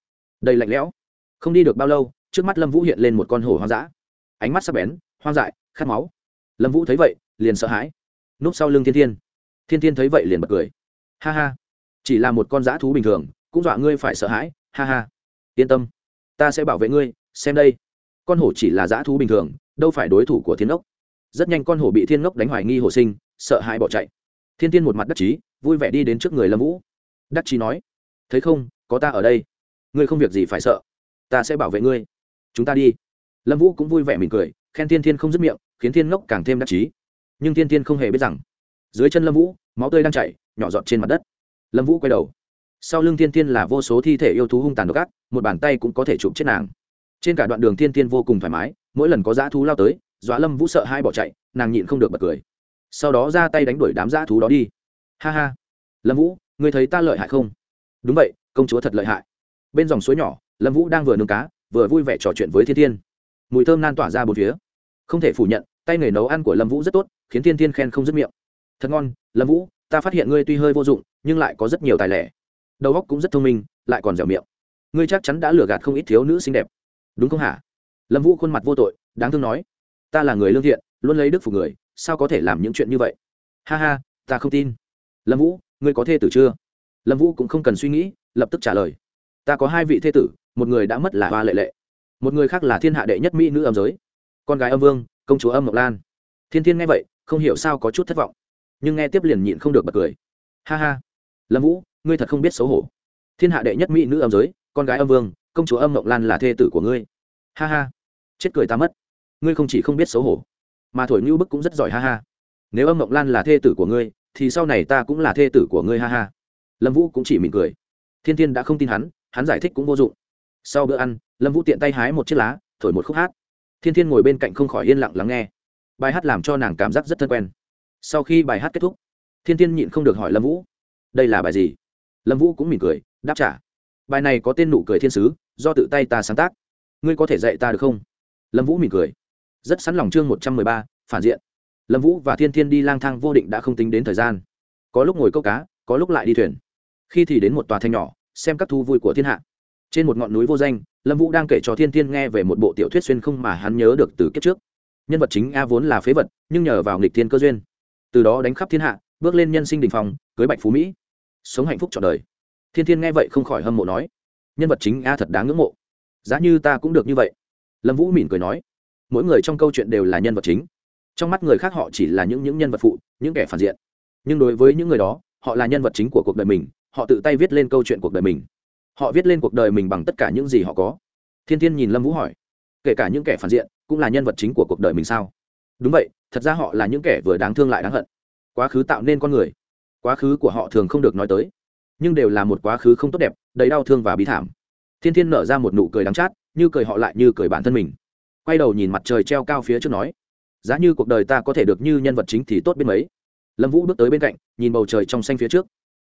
Đầy lạnh lẽo. Không đi được bao lâu, trước mắt lâm vũ hiện lên một con hổ hoang dã. Ánh mắt sắc bén, hoang dại, khát máu. Lâm vũ thấy vậy, liền sợ hãi. Núp sau lưng thiên thiên. Thiên thiên thấy vậy liền bật cười. Ha ha. Chỉ là một con dã thú bình thường, cũng dọa ngươi phải sợ hãi. Ha ha. Yên tâm. Ta sẽ bảo vệ ngươi, xem đây. Con hổ chỉ là dã thú bình thường đâu phải đối thủ của thiên ốc. Rất nhanh con hổ bị thiên ngốc đánh hoài nghi hổ sinh, sợ hãi bỏ chạy. Thiên tiên một mặt đắc chí, vui vẻ đi đến trước người lâm vũ. Đắc chí nói, thấy không, có ta ở đây. Ngươi không việc gì phải sợ. Ta sẽ bảo vệ ngươi. Chúng ta đi. Lâm vũ cũng vui vẻ mỉm cười, khen thiên thiên không dứt miệng, khiến thiên ngốc càng thêm đắc chí. Nhưng thiên thiên không hề biết rằng, dưới chân lâm vũ, máu tươi đang chảy, nhỏ giọt trên mặt đất. Lâm vũ quay đầu. Sau lưng thiên thiên là vô số thi thể yêu thú hung tàn độc ác, một bàn tay cũng có thể chụp chết nàng trên cả đoạn đường thiên thiên vô cùng thoải mái, mỗi lần có dã thú lao tới, dọa lâm vũ sợ hai bỏ chạy, nàng nhịn không được bật cười. Sau đó ra tay đánh đuổi đám dã thú đó đi. Ha ha. Lâm vũ, ngươi thấy ta lợi hại không? Đúng vậy, công chúa thật lợi hại. Bên dòng suối nhỏ, lâm vũ đang vừa nướng cá, vừa vui vẻ trò chuyện với thiên thiên. Mùi thơm nan tỏa ra bốn phía. Không thể phủ nhận, tay nghề nấu ăn của lâm vũ rất tốt, khiến thiên thiên khen không dứt miệng. Thật ngon, lâm vũ, ta phát hiện ngươi tuy hơi vô dụng, nhưng lại có rất nhiều tài lẻ. Đầu óc cũng rất thông minh, lại còn dẻo miệng. Ngươi chắc chắn đã lừa gạt không ít thiếu nữ xinh đẹp đúng không hả? Lâm vũ khuôn mặt vô tội, đáng thương nói. Ta là người lương thiện, luôn lấy đức phục người, sao có thể làm những chuyện như vậy? Ha ha, ta không tin. Lâm vũ, ngươi có thê tử chưa? Lâm vũ cũng không cần suy nghĩ, lập tức trả lời. Ta có hai vị thê tử, một người đã mất là hoa lệ lệ, một người khác là thiên hạ đệ nhất mỹ nữ âm giới. Con gái âm vương, công chúa âm ngọc lan. Thiên thiên nghe vậy, không hiểu sao có chút thất vọng, nhưng nghe tiếp liền nhịn không được bật cười. Ha ha. Lâm vũ, ngươi thật không biết xấu hổ. Thiên hạ đệ nhất mỹ nữ âm giới, con gái âm vương công chúa âm ngọc lan là thê tử của ngươi. Ha ha. Chết cười ta mất. Ngươi không chỉ không biết xấu hổ, mà thổi ngưu bức cũng rất giỏi, ha ha. Nếu âm ngọc lan là thê tử của ngươi, thì sau này ta cũng là thê tử của ngươi, ha ha. Lâm vũ cũng chỉ mỉm cười. Thiên thiên đã không tin hắn hắn giải thích cũng vô dụng. Sau bữa ăn, lâm vũ tiện tay hái một chiếc lá, thổi một khúc hát. Thiên thiên ngồi bên cạnh không khỏi yên lặng lắng nghe. Bài hát làm cho nàng cảm giác rất thân quen. Sau khi bài hát kết thúc, thiên thiên nhịn không được hỏi lâm vũ, đây là bài gì? Lâm vũ cũng mỉm cười, đáp trả bài này có tên nụ cười thiên sứ, do tự tay ta sáng tác. Ngươi có thể dạy ta được không? Lâm vũ mỉm cười. Rất sẵn lòng chương một trăm mười ba, phản diện. Lâm vũ và thiên thiên đi lang thang vô định đã không tính đến thời gian. Có lúc ngồi câu cá, có lúc lại đi thuyền. Khi thì đến một tòa thanh nhỏ, xem các thu vui của thiên hạ. Trên một ngọn núi vô danh, lâm vũ đang kể cho thiên thiên nghe về một bộ tiểu thuyết xuyên không mà hắn nhớ được từ kiếp trước. Nhân vật chính a vốn là phế vật, nhưng nhờ vào nghịch thiên cơ duyên. Từ đó đánh khắp thiên hạ, bước lên nhân sinh đình phòng cưới bạch phú mỹ. Sống hạnh phúc trọn đời thiên thiên nghe vậy không khỏi hâm mộ nói, nhân vật chính a thật đáng ngưỡng mộ. Giá như ta cũng được như vậy. Lâm vũ mỉm cười nói, mỗi người trong câu chuyện đều là nhân vật chính. Trong mắt người khác họ chỉ là những những nhân vật phụ, những kẻ phản diện. Nhưng đối với những người đó, họ là nhân vật chính của cuộc đời mình, họ tự tay viết lên câu chuyện cuộc đời mình. Họ viết lên cuộc đời mình bằng tất cả những gì họ có. Thiên thiên nhìn lâm vũ hỏi, kể cả những kẻ phản diện, cũng là nhân vật chính của cuộc đời mình sao? Đúng vậy, thật ra họ là những kẻ vừa đáng thương lại đáng hận. Quá khứ tạo nên con người, quá khứ của họ thường không được nói tới nhưng đều là một quá khứ không tốt đẹp, đầy đau thương và bí thảm. Thiên thiên nở ra một nụ cười đắng chát, như cười họ lại như cười bản thân mình. Quay đầu nhìn mặt trời treo cao phía trước nói, giá như cuộc đời ta có thể được như nhân vật chính thì tốt biết mấy. Lâm vũ bước tới bên cạnh, nhìn bầu trời trong xanh phía trước,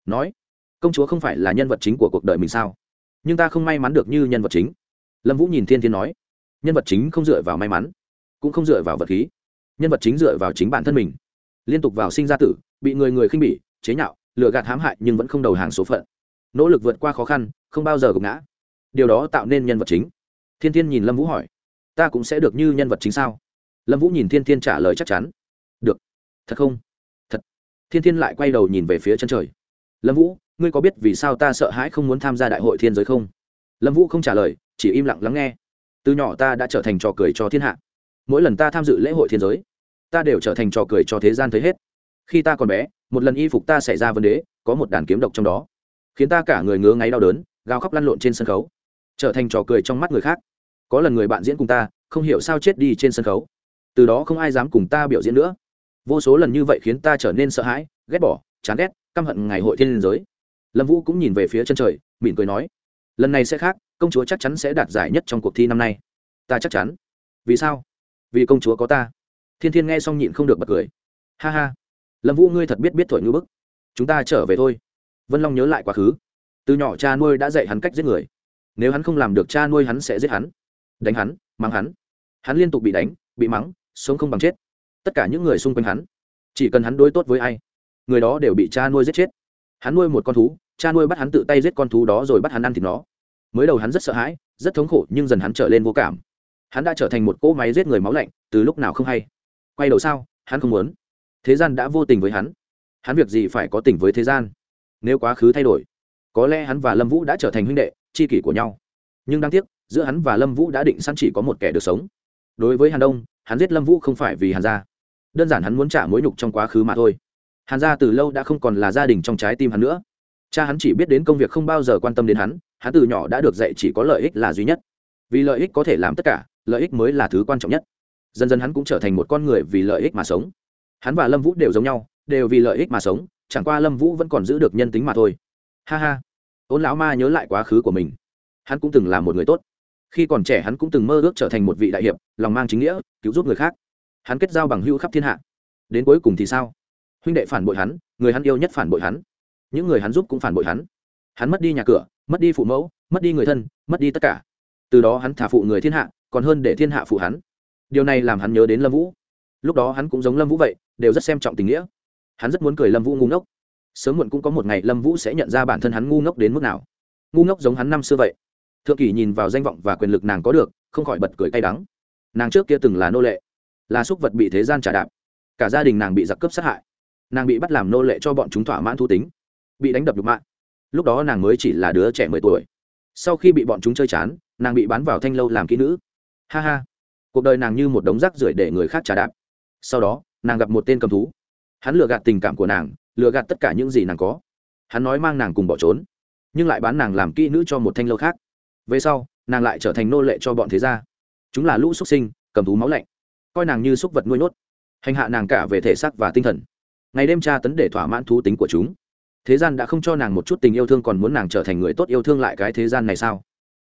nói, công chúa không phải là nhân vật chính của cuộc đời mình sao? Nhưng ta không may mắn được như nhân vật chính. Lâm vũ nhìn thiên thiên nói, nhân vật chính không dựa vào may mắn, cũng không dựa vào vật khí. Nhân vật chính dựa vào chính bản thân mình. Liên tục vào sinh ra tử, bị người người khinh bỉ, chế nhạo lừa gạt hãm hại nhưng vẫn không đầu hàng số phận. Nỗ lực vượt qua khó khăn, không bao giờ gục ngã. Điều đó tạo nên nhân vật chính. Thiên thiên nhìn lâm vũ hỏi, ta cũng sẽ được như nhân vật chính sao? Lâm vũ nhìn thiên thiên trả lời chắc chắn, được. Thật không? Thật. Thiên thiên lại quay đầu nhìn về phía chân trời. Lâm vũ, ngươi có biết vì sao ta sợ hãi không muốn tham gia đại hội thiên giới không? Lâm vũ không trả lời, chỉ im lặng lắng nghe. Từ nhỏ ta đã trở thành trò cười cho thiên hạ. Mỗi lần ta tham dự lễ hội thiên giới, ta đều trở thành trò cười cho thế gian thấy hết khi ta còn bé, một lần y phục ta xảy ra vấn đề, có một đàn kiếm độc trong đó. Khiến ta cả người ngứa ngáy đau đớn, gào khóc lăn lộn trên sân khấu. Trở thành trò cười trong mắt người khác. Có lần người bạn diễn cùng ta, không hiểu sao chết đi trên sân khấu. Từ đó không ai dám cùng ta biểu diễn nữa. Vô số lần như vậy khiến ta trở nên sợ hãi, ghét bỏ, chán ghét, căm hận ngày hội thiên liên giới. Lâm vũ cũng nhìn về phía chân trời, mỉm cười nói, lần này sẽ khác, công chúa chắc chắn sẽ đạt giải nhất trong cuộc thi năm nay. Ta chắc chắn. Vì sao? Vì công chúa có ta. Thiên thiên nghe xong nhịn không được bật cười. Ha ha lâm vũ ngươi thật biết biết thổi ngư bức. Chúng ta trở về thôi. Vân long nhớ lại quá khứ. Từ nhỏ cha nuôi đã dạy hắn cách giết người. Nếu hắn không làm được cha nuôi hắn sẽ giết hắn. Đánh hắn, mắng hắn. Hắn liên tục bị đánh, bị mắng, sống không bằng chết. Tất cả những người xung quanh hắn, chỉ cần hắn đối tốt với ai, người đó đều bị cha nuôi giết chết. Hắn nuôi một con thú, cha nuôi bắt hắn tự tay giết con thú đó rồi bắt hắn ăn thịt nó. Mới đầu hắn rất sợ hãi, rất thống khổ, nhưng dần hắn trở lên vô cảm. Hắn đã trở thành một cỗ máy giết người máu lạnh, từ lúc nào không hay. Quay đầu sao, hắn không muốn thế gian đã vô tình với hắn. Hắn việc gì phải có tình với thế gian? Nếu quá khứ thay đổi, có lẽ hắn và lâm vũ đã trở thành huynh đệ, tri kỷ của nhau. Nhưng đáng tiếc, giữa hắn và lâm vũ đã định sẵn chỉ có một kẻ được sống. Đối với hàn đông, hắn giết lâm vũ không phải vì hàn gia. Đơn giản hắn muốn trả mối nhục trong quá khứ mà thôi. Hàn gia từ lâu đã không còn là gia đình trong trái tim hắn nữa. Cha hắn chỉ biết đến công việc không bao giờ quan tâm đến hắn hắn từ nhỏ đã được dạy chỉ có lợi ích là duy nhất. Vì lợi ích có thể làm tất cả, lợi ích mới là thứ quan trọng nhất. Dần dần hắn cũng trở thành một con người vì lợi ích mà sống hắn và lâm vũ đều giống nhau, đều vì lợi ích mà sống, chẳng qua lâm vũ vẫn còn giữ được nhân tính mà thôi. Ha ha, ôn lão ma nhớ lại quá khứ của mình. Hắn cũng từng là một người tốt. Khi còn trẻ hắn cũng từng mơ ước trở thành một vị đại hiệp, lòng mang chính nghĩa, cứu giúp người khác. Hắn kết giao bằng hữu khắp thiên hạ. Đến cuối cùng thì sao? Huynh đệ phản bội hắn, người hắn yêu nhất phản bội hắn. Những người hắn giúp cũng phản bội hắn. Hắn mất đi nhà cửa, mất đi phụ mẫu, mất đi người thân, mất đi tất cả. Từ đó hắn thả phụ người thiên hạ, còn hơn để thiên hạ phụ hắn. Điều này làm hắn nhớ đến lâm vũ. Lúc đó hắn cũng giống lâm vũ vậy đều rất xem trọng tình nghĩa. Hắn rất muốn cười lâm vũ ngu ngốc. Sớm muộn cũng có một ngày lâm vũ sẽ nhận ra bản thân hắn ngu ngốc đến mức nào. Ngu ngốc giống hắn năm xưa vậy. Thượng kỳ nhìn vào danh vọng và quyền lực nàng có được, không khỏi bật cười cay đắng. Nàng trước kia từng là nô lệ, là súc vật bị thế gian trả đạp. Cả gia đình nàng bị giặc cướp sát hại. Nàng bị bắt làm nô lệ cho bọn chúng thỏa mãn thu tính, bị đánh đập đục mạng. Lúc đó nàng mới chỉ là đứa trẻ mười tuổi. Sau khi bị bọn chúng chơi chán, nàng bị bán vào thanh lâu làm kỹ nữ. Ha ha. Cuộc đời nàng như một đống rác rưởi để người khác trả đạp. Sau đó nàng gặp một tên cầm thú. Hắn lừa gạt tình cảm của nàng, lừa gạt tất cả những gì nàng có. Hắn nói mang nàng cùng bỏ trốn, nhưng lại bán nàng làm kỹ nữ cho một thanh lâu khác. Về sau, nàng lại trở thành nô lệ cho bọn thế gia. Chúng là lũ xuất sinh, cầm thú máu lạnh. Coi nàng như súc vật nuôi nhốt, hành hạ nàng cả về thể xác và tinh thần. Ngày đêm tra tấn để thỏa mãn thú tính của chúng. Thế gian đã không cho nàng một chút tình yêu thương còn muốn nàng trở thành người tốt yêu thương lại cái thế gian này sao?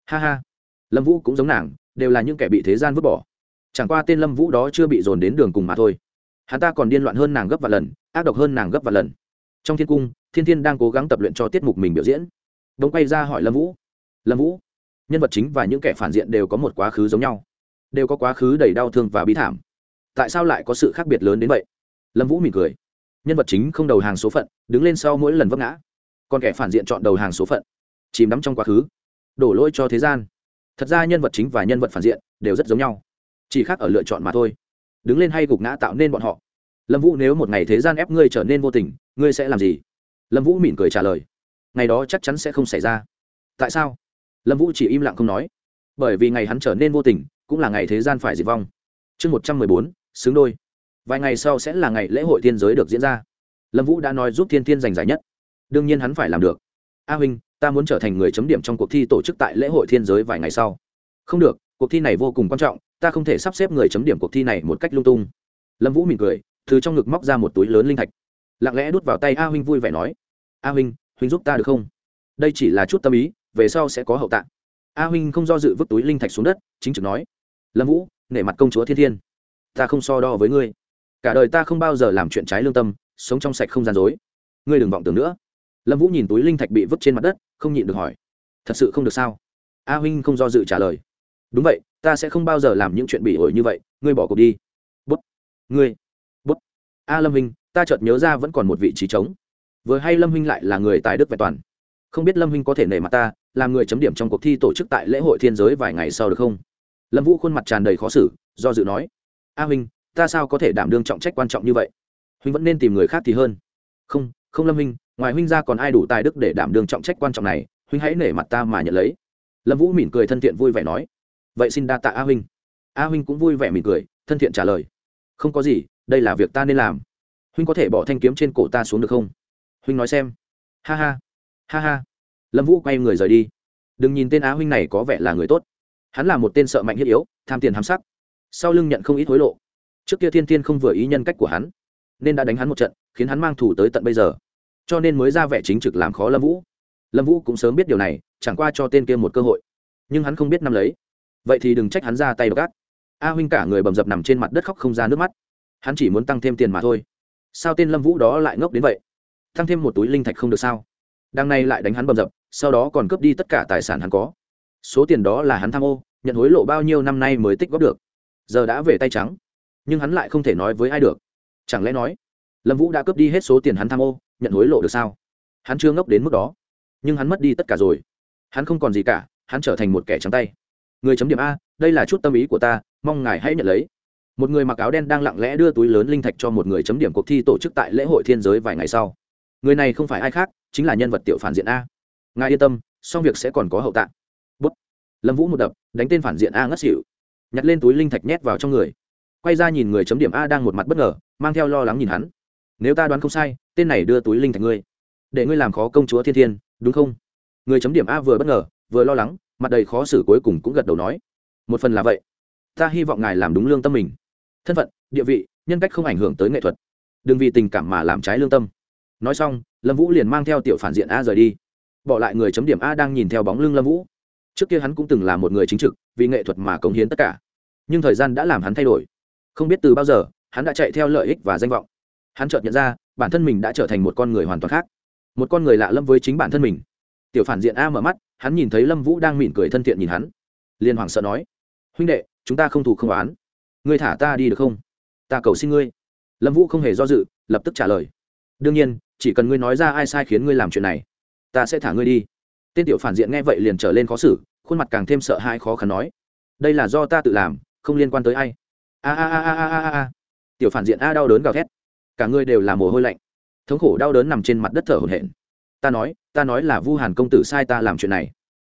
Ha ha. Lâm vũ cũng giống nàng, đều là những kẻ bị thế gian vứt bỏ. Chẳng qua tên lâm vũ đó chưa bị dồn đến đường cùng mà thôi hắn ta còn điên loạn hơn nàng gấp và lần, ác độc hơn nàng gấp và lần. Trong thiên cung, thiên thiên đang cố gắng tập luyện cho tiết mục mình biểu diễn. Đ ỗ n g quay ra hỏi lâm vũ. Lâm vũ, nhân vật chính và những kẻ phản diện đều có một quá khứ giống nhau, đều có quá khứ đầy đau thương và bí thảm. Tại sao lại có sự khác biệt lớn đến vậy? Lâm vũ mỉm cười. Nhân vật chính không đầu hàng số phận, đứng lên sau mỗi lần vấp ngã. Còn kẻ phản diện chọn đầu hàng số phận, chìm đắm trong quá khứ, đổ lỗi cho thế gian. Thật ra nhân vật chính và nhân vật phản diện đều rất giống nhau, chỉ khác ở lựa chọn mà thôi đứng lên hay gục ngã tạo nên bọn họ. Lâm vũ nếu một ngày thế gian ép ngươi trở nên vô tình, ngươi sẽ làm gì? Lâm vũ mỉm cười trả lời. Ngày đó chắc chắn sẽ không xảy ra. Tại sao? Lâm vũ chỉ im lặng không nói. Bởi vì ngày hắn trở nên vô tình, cũng là ngày thế gian phải diệt vong. Chương một trăm mười bốn, xứng đôi. Vài ngày sau sẽ là ngày lễ hội thiên giới được diễn ra. Lâm vũ đã nói giúp thiên thiên giành giải nhất. Đương nhiên hắn phải làm được. A huynh, ta muốn trở thành người chấm điểm trong cuộc thi tổ chức tại lễ hội thiên giới vài ngày sau. Không được, cuộc thi này vô cùng quan trọng ta không thể sắp xếp người chấm điểm cuộc thi này một cách lung tung. Lâm vũ mỉm cười, từ trong ngực móc ra một túi lớn linh thạch. Lặng lẽ đút vào tay a huynh vui vẻ nói, a huynh huynh giúp ta được không? Đây chỉ là chút tâm ý, về sau sẽ có hậu tạng. A huynh không do dự vứt túi linh thạch xuống đất, chính trực nói, lâm vũ, nể mặt công chúa thiên thiên. Ta không so đo với ngươi. Cả đời ta không bao giờ làm chuyện trái lương tâm, sống trong sạch không gian dối. Ngươi đừng vọng tưởng nữa. Lâm vũ nhìn túi linh thạch bị vứt trên mặt đất, không nhịn được hỏi, thật sự không được sao? A huynh không do dự trả lời, đúng vậy ta sẽ không bao giờ làm những chuyện bị ổi như vậy ngươi bỏ cuộc đi. Bút. Ngươi. Bút. A lâm Minh, ta chợt nhớ ra vẫn còn một vị trí trống. Vừa hay lâm Minh lại là người tài đức vẹn toàn. Không biết lâm Minh có thể nể mặt ta làm người chấm điểm trong cuộc thi tổ chức tại lễ hội thiên giới vài ngày sau được không? Lâm vũ khuôn mặt tràn đầy khó xử do dự nói. A huynh ta sao có thể đảm đương trọng trách quan trọng như vậy? Huynh vẫn nên tìm người khác thì hơn. Không không lâm huynh ngoài huynh ra còn ai đủ tài đức để đảm đương trọng trách quan trọng này? Huynh hãy nể mặt ta mà nhận lấy. Lâm vũ mỉm cười thân thiện vui vẻ nói vậy xin đa tạ a huynh. A huynh cũng vui vẻ mỉm cười, thân thiện trả lời. Không có gì, đây là việc ta nên làm. Huynh có thể bỏ thanh kiếm trên cổ ta xuống được không? Huynh nói xem. Ha ha. Ha ha. Lâm vũ quay người rời đi. Đừng nhìn tên á huynh này có vẻ là người tốt. Hắn là một tên sợ mạnh thiết yếu, tham tiền hám sắc. Sau lưng nhận không ít hối lộ. Trước kia thiên thiên không vừa ý nhân cách của hắn, nên đã đánh hắn một trận, khiến hắn mang thủ tới tận bây giờ. Cho nên mới ra vẻ chính trực làm khó lâm vũ. Lâm vũ cũng sớm biết điều này, chẳng qua cho tên kia một cơ hội. Nhưng hắn không biết năm lấy vậy thì đừng trách hắn ra tay gác a huynh cả người bầm dập nằm trên mặt đất khóc không ra nước mắt. Hắn chỉ muốn tăng thêm tiền mà thôi. Sao tên lâm vũ đó lại ngốc đến vậy? Tăng thêm một túi linh thạch không được sao? Đằng này lại đánh hắn bầm dập, sau đó còn cướp đi tất cả tài sản hắn có. Số tiền đó là hắn tham ô, nhận hối lộ bao nhiêu năm nay mới tích góp được. Giờ đã về tay trắng. Nhưng hắn lại không thể nói với ai được. Chẳng lẽ nói, lâm vũ đã cướp đi hết số tiền hắn tham ô, nhận hối lộ được sao? Hắn chưa ngốc đến mức đó. Nhưng hắn mất đi tất cả rồi. Hắn không còn gì cả, hắn trở thành một kẻ trắng tay người chấm điểm a, đây là chút tâm ý của ta, mong ngài hãy nhận lấy. Một người mặc áo đen đang lặng lẽ đưa túi lớn linh thạch cho một người chấm điểm cuộc thi tổ chức tại lễ hội thiên giới vài ngày sau. Người này không phải ai khác, chính là nhân vật tiểu phản diện a. Ngài yên tâm, xong việc sẽ còn có hậu tạng. Bút. Lâm vũ một đập, đánh tên phản diện a ngất xỉu. Nhặt lên túi linh thạch nhét vào trong người. Quay ra nhìn người chấm điểm a đang một mặt bất ngờ, mang theo lo lắng nhìn hắn. Nếu ta đoán không sai, tên này đưa túi linh thạch ngươi. Để ngươi làm khó công chúa thiên thiên, đúng không? Người chấm điểm a vừa bất ngờ, vừa lo lắng mặt đầy khó xử cuối cùng cũng gật đầu nói, một phần là vậy. Ta hy vọng ngài làm đúng lương tâm mình. Thân phận, địa vị, nhân cách không ảnh hưởng tới nghệ thuật. Đừng vì tình cảm mà làm trái lương tâm. Nói xong, lâm vũ liền mang theo tiểu phản diện a rời đi. Bỏ lại người chấm điểm a đang nhìn theo bóng lưng lâm vũ. Trước kia hắn cũng từng là một người chính trực, vì nghệ thuật mà cống hiến tất cả. Nhưng thời gian đã làm hắn thay đổi. Không biết từ bao giờ, hắn đã chạy theo lợi ích và danh vọng. Hắn chợt nhận ra, bản thân mình đã trở thành một con người hoàn toàn khác. Một con người lạ lâm với chính bản thân mình. Tiểu phản diện a mở mắt hắn nhìn thấy lâm vũ đang mỉm cười thân thiện nhìn hắn. Liền hoảng sợ nói, huynh đệ, chúng ta không thù không oán. Ngươi thả ta đi được không? Ta cầu xin ngươi. Lâm vũ không hề do dự, lập tức trả lời, đương nhiên, chỉ cần ngươi nói ra ai sai khiến ngươi làm chuyện này, ta sẽ thả ngươi đi. Tên tiểu phản diện nghe vậy liền trở lên khó xử, khuôn mặt càng thêm sợ hãi khó khăn nói, đây là do ta tự làm, không liên quan tới ai. A a a a a a a tiểu phản diện a đau đớn gào thét, cả ngươi đều là mồ hôi lạnh. Thống khổ đau đớn nằm trên mặt đất thở hổn hển ta nói ta nói là vu hàn công tử sai ta làm chuyện này.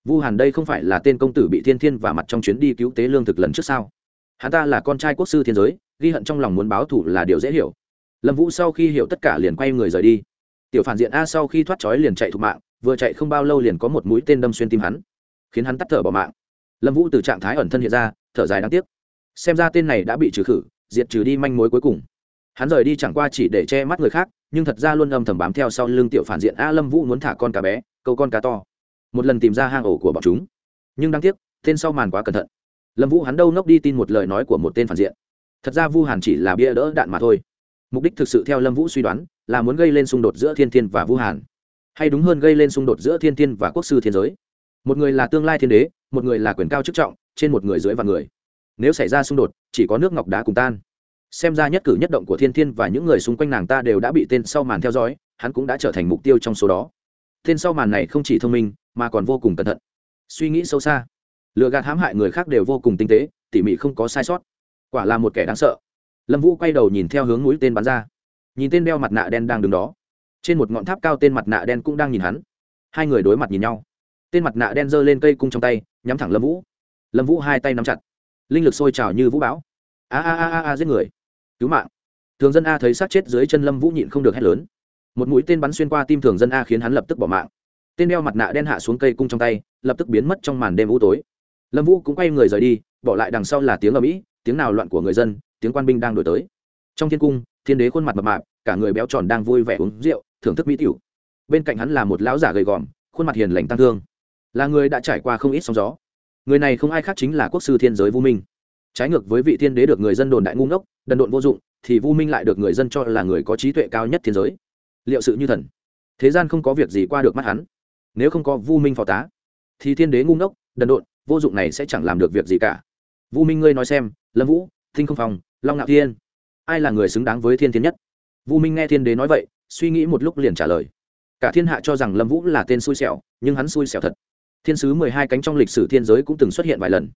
Vu hàn đây không phải là tên công tử bị thiên thiên và mặt trong chuyến đi cứu tế lương thực lần trước sao? Hắn ta là con trai quốc sư thiên giới, ghi hận trong lòng muốn báo thù là điều dễ hiểu. Lâm vũ sau khi hiểu tất cả liền quay người rời đi. Tiểu phản diện a sau khi thoát trói liền chạy thục mạng, vừa chạy không bao lâu liền có một mũi tên đâm xuyên tim hắn, khiến hắn tắt thở bỏ mạng. Lâm vũ từ trạng thái ẩn thân hiện ra, thở dài đáng tiếc. Xem ra tên này đã bị trừ khử, diệt trừ đi manh mối cuối cùng hắn rời đi chẳng qua chỉ để che mắt người khác, nhưng thật ra luôn âm thầm bám theo sau lưng tiểu phản diện a lâm vũ muốn thả con cá bé, câu con cá to. Một lần tìm ra hang ổ của bọn chúng. Nhưng đáng tiếc, tên sau màn quá cẩn thận. Lâm vũ hắn đâu nốc đi tin một lời nói của một tên phản diện. Thật ra vu hàn chỉ là bia đỡ đạn mà thôi. Mục đích thực sự theo lâm vũ suy đoán, là muốn gây lên xung đột giữa thiên thiên và vu hàn. Hay đúng hơn gây lên xung đột giữa thiên thiên và quốc sư thiên giới. Một người là tương lai thiên đế, một người là quyền cao chức trọng, trên một người dưới và người. Nếu xảy ra xung đột, chỉ có nước ngọc đá cùng tan xem ra nhất cử nhất động của thiên thiên và những người xung quanh nàng ta đều đã bị tên sau màn theo dõi, hắn cũng đã trở thành mục tiêu trong số đó. Tên sau màn này không chỉ thông minh, mà còn vô cùng cẩn thận. Suy nghĩ sâu xa. Lựa gạt hãm hại người khác đều vô cùng tinh tế, tỉ mỉ không có sai sót. Quả là một kẻ đáng sợ. Lâm vũ quay đầu nhìn theo hướng mũi tên bắn ra. Nhìn tên đeo mặt nạ đen đang đứng đó. Trên một ngọn tháp cao tên mặt nạ đen cũng đang nhìn hắn. Hai người đối mặt nhìn nhau. Tên mặt nạ đen giơ lên cây cung trong tay, nhắm thẳng lâm vũ. Lâm vũ hai tay nắm chặt. Linh lực sôi trào như vũ bão. A a a a a giết người cứu mạng. Thường dân a thấy sát chết dưới chân lâm vũ nhịn không được hét lớn. Một mũi tên bắn xuyên qua tim thường dân a khiến hắn lập tức bỏ mạng. Tên đeo mặt nạ đen hạ xuống cây cung trong tay, lập tức biến mất trong màn đêm u tối. Lâm vũ cũng quay người rời đi, bỏ lại đằng sau là tiếng ầm mỹ tiếng nào loạn của người dân, tiếng quan binh đang đổi tới. Trong thiên cung, thiên đế khuôn mặt mập mạp, cả người béo tròn đang vui vẻ uống rượu, thưởng thức mỹ tiểu. Bên cạnh hắn là một lão giả gầy gòm, khuôn mặt hiền lành tăng thương. Là người đã trải qua không ít sóng gió. Người này không ai khác chính là quốc sư thiên giới vũ minh trái ngược với vị thiên đế được người dân đồn đại ngu ngốc, đần độn vô dụng, thì vu minh lại được người dân cho là người có trí tuệ cao nhất thiên giới. Liệu sự như thần. Thế gian không có việc gì qua được mắt hắn. Nếu không có vu minh phò tá, thì thiên đế ngu ngốc, đần độn, vô dụng này sẽ chẳng làm được việc gì cả. Vu minh ngươi nói xem, lâm vũ, thinh không phòng long ngạo thiên, ai là người xứng đáng với thiên thiên nhất? Vu minh nghe thiên đế nói vậy, suy nghĩ một lúc liền trả lời. Cả thiên hạ cho rằng lâm vũ là tên xui xẻo, nhưng hắn xui xẻo thật. Thiên sứ mười hai cánh trong lịch sử thiên giới cũng từng xuất hiện vài lần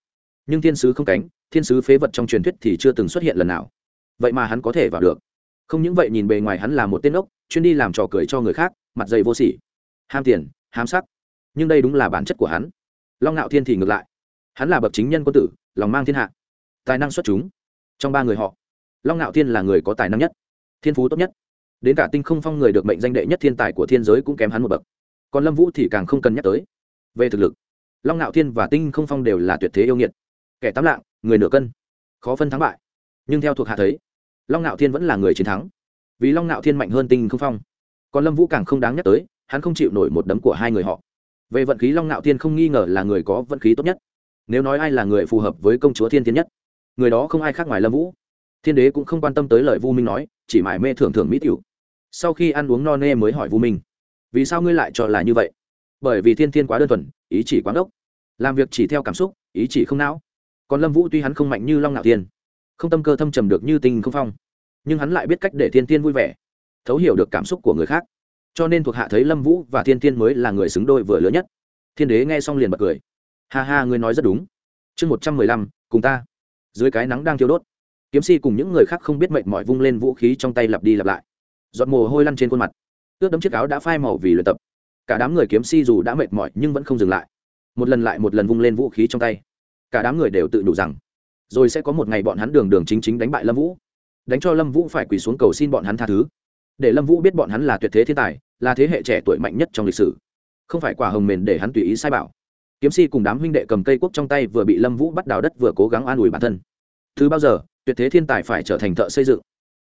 nhưng thiên sứ không cánh, thiên sứ phế vật trong truyền thuyết thì chưa từng xuất hiện lần nào. Vậy mà hắn có thể vào được. Không những vậy, nhìn bề ngoài hắn là một tên ốc, chuyên đi làm trò cười cho người khác, mặt dày vô sỉ. Ham tiền, ham sắc. Nhưng đây đúng là bản chất của hắn. Long ngạo thiên thì ngược lại. Hắn là bậc chính nhân quân tử, lòng mang thiên hạ. Tài năng xuất chúng. Trong ba người họ, long ngạo thiên là người có tài năng nhất, thiên phú tốt nhất. Đến cả tinh không phong người được mệnh danh đệ nhất thiên tài của thiên giới cũng kém hắn một bậc. Còn lâm vũ thì càng không cần nhắc tới. Về thực lực, long ngạo thiên và tinh không phong đều là tuyệt thế yêu nghiệt kẻ tám lạng, người nửa cân. Khó phân thắng bại. Nhưng theo thuộc hạ thấy, long ngạo thiên vẫn là người chiến thắng. Vì long ngạo thiên mạnh hơn tinh không phong. Còn lâm vũ càng không đáng nhắc tới, hắn không chịu nổi một đấm của hai người họ. Về vận khí long ngạo thiên không nghi ngờ là người có vận khí tốt nhất. Nếu nói ai là người phù hợp với công chúa thiên thiên nhất, người đó không ai khác ngoài lâm vũ. Thiên đế cũng không quan tâm tới lời vu minh nói, chỉ mải mê thưởng thưởng mỹ tiểu. Sau khi ăn uống no nê mới hỏi vu minh, vì sao ngươi lại cho là như vậy? Bởi vì thiên thiên quá đơn thuần, ý chỉ quán đốc làm việc chỉ theo cảm xúc, ý chỉ không não còn lâm vũ tuy hắn không mạnh như long ngạo thiên không tâm cơ thâm trầm được như tinh không phong, nhưng hắn lại biết cách để thiên tiên vui vẻ, thấu hiểu được cảm xúc của người khác. Cho nên thuộc hạ thấy lâm vũ và thiên tiên mới là người xứng đôi vừa lớn nhất. Thiên đế nghe xong liền bật cười. Ha ha, ngươi nói rất đúng. Chương một trăm mười lăm, cùng ta. Dưới cái nắng đang thiêu đốt, kiếm si cùng những người khác không biết mệnh mọi vung lên vũ khí trong tay lặp đi lặp lại. Giọt mồ hôi lăn trên khuôn mặt. Ướt đấm chiếc áo đã phai màu vì luyện tập. Cả đám người kiếm si dù đã mệt mỏi nhưng vẫn không dừng lại. Một lần lại một lần vung lên vũ khí trong tay cả đám người đều tự đủ rằng, rồi sẽ có một ngày bọn hắn đường đường chính chính đánh bại lâm vũ. Đánh cho lâm vũ phải quỳ xuống cầu xin bọn hắn tha thứ. Để lâm vũ biết bọn hắn là tuyệt thế thiên tài, là thế hệ trẻ tuổi mạnh nhất trong lịch sử. Không phải quả hồng mền để hắn tùy ý sai bảo. Kiếm si cùng đám huynh đệ cầm cây quốc trong tay vừa bị lâm vũ bắt đào đất vừa cố gắng an ủi bản thân. Thứ bao giờ, tuyệt thế thiên tài phải trở thành thợ xây dựng.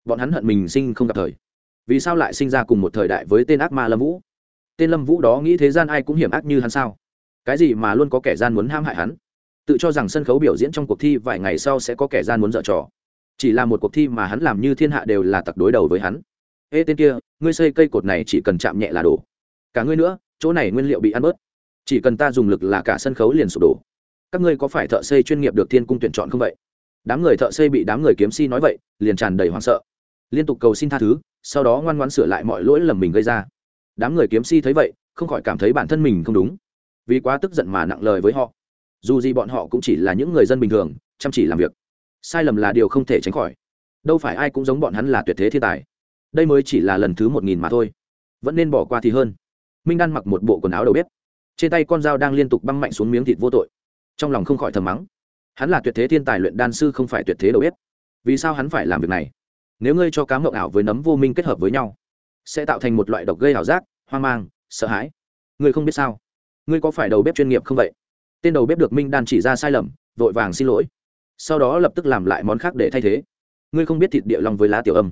Bọn hắn hận mình sinh không gặp thời. Vì sao lại sinh ra cùng một thời đại với tên ác ma lâm vũ? Tên lâm vũ đó nghĩ thế gian ai cũng hiểm ác như hắn sao? Cái gì mà luôn có kẻ gian muốn ham hại hắn? Tự cho rằng sân khấu biểu diễn trong cuộc thi vài ngày sau sẽ có kẻ gian muốn dở trò. Chỉ là một cuộc thi mà hắn làm như thiên hạ đều là tặc đối đầu với hắn. Ê, tên kia, ngươi xây cây cột này chỉ cần chạm nhẹ là đổ. Cả ngươi nữa, chỗ này nguyên liệu bị ăn bớt. Chỉ cần ta dùng lực là cả sân khấu liền sụp đổ. Các ngươi có phải thợ xây chuyên nghiệp được thiên cung tuyển chọn không vậy? Đám người thợ xây bị đám người kiếm si nói vậy, liền tràn đầy hoảng sợ. Liên tục cầu xin tha thứ, sau đó ngoan ngoãn sửa lại mọi lỗi lầm mình gây ra. Đám người kiếm si thấy vậy, không khỏi cảm thấy bản thân mình không đúng. Vì quá tức giận mà nặng lời với họ dù gì bọn họ cũng chỉ là những người dân bình thường, chăm chỉ làm việc. Sai lầm là điều không thể tránh khỏi. Đâu phải ai cũng giống bọn hắn là tuyệt thế thiên tài. Đây mới chỉ là lần thứ một nghìn mà thôi. Vẫn nên bỏ qua thì hơn. Minh đan mặc một bộ quần áo đầu bếp. Trên tay con dao đang liên tục băng mạnh xuống miếng thịt vô tội. Trong lòng không khỏi thầm mắng. Hắn là tuyệt thế thiên tài luyện đan sư không phải tuyệt thế đầu bếp. Vì sao hắn phải làm việc này? Nếu ngươi cho cá mộng ảo với nấm vô minh kết hợp với nhau, sẽ tạo thành một loại độc gây ảo giác, hoang mang, sợ hãi. Ngươi không biết sao? Ngươi có phải đầu bếp chuyên nghiệp không vậy? Tên đầu bếp được minh đan chỉ ra sai lầm, vội vàng xin lỗi. Sau đó lập tức làm lại món khác để thay thế. Ngươi không biết thịt địa lòng với lá tiểu âm,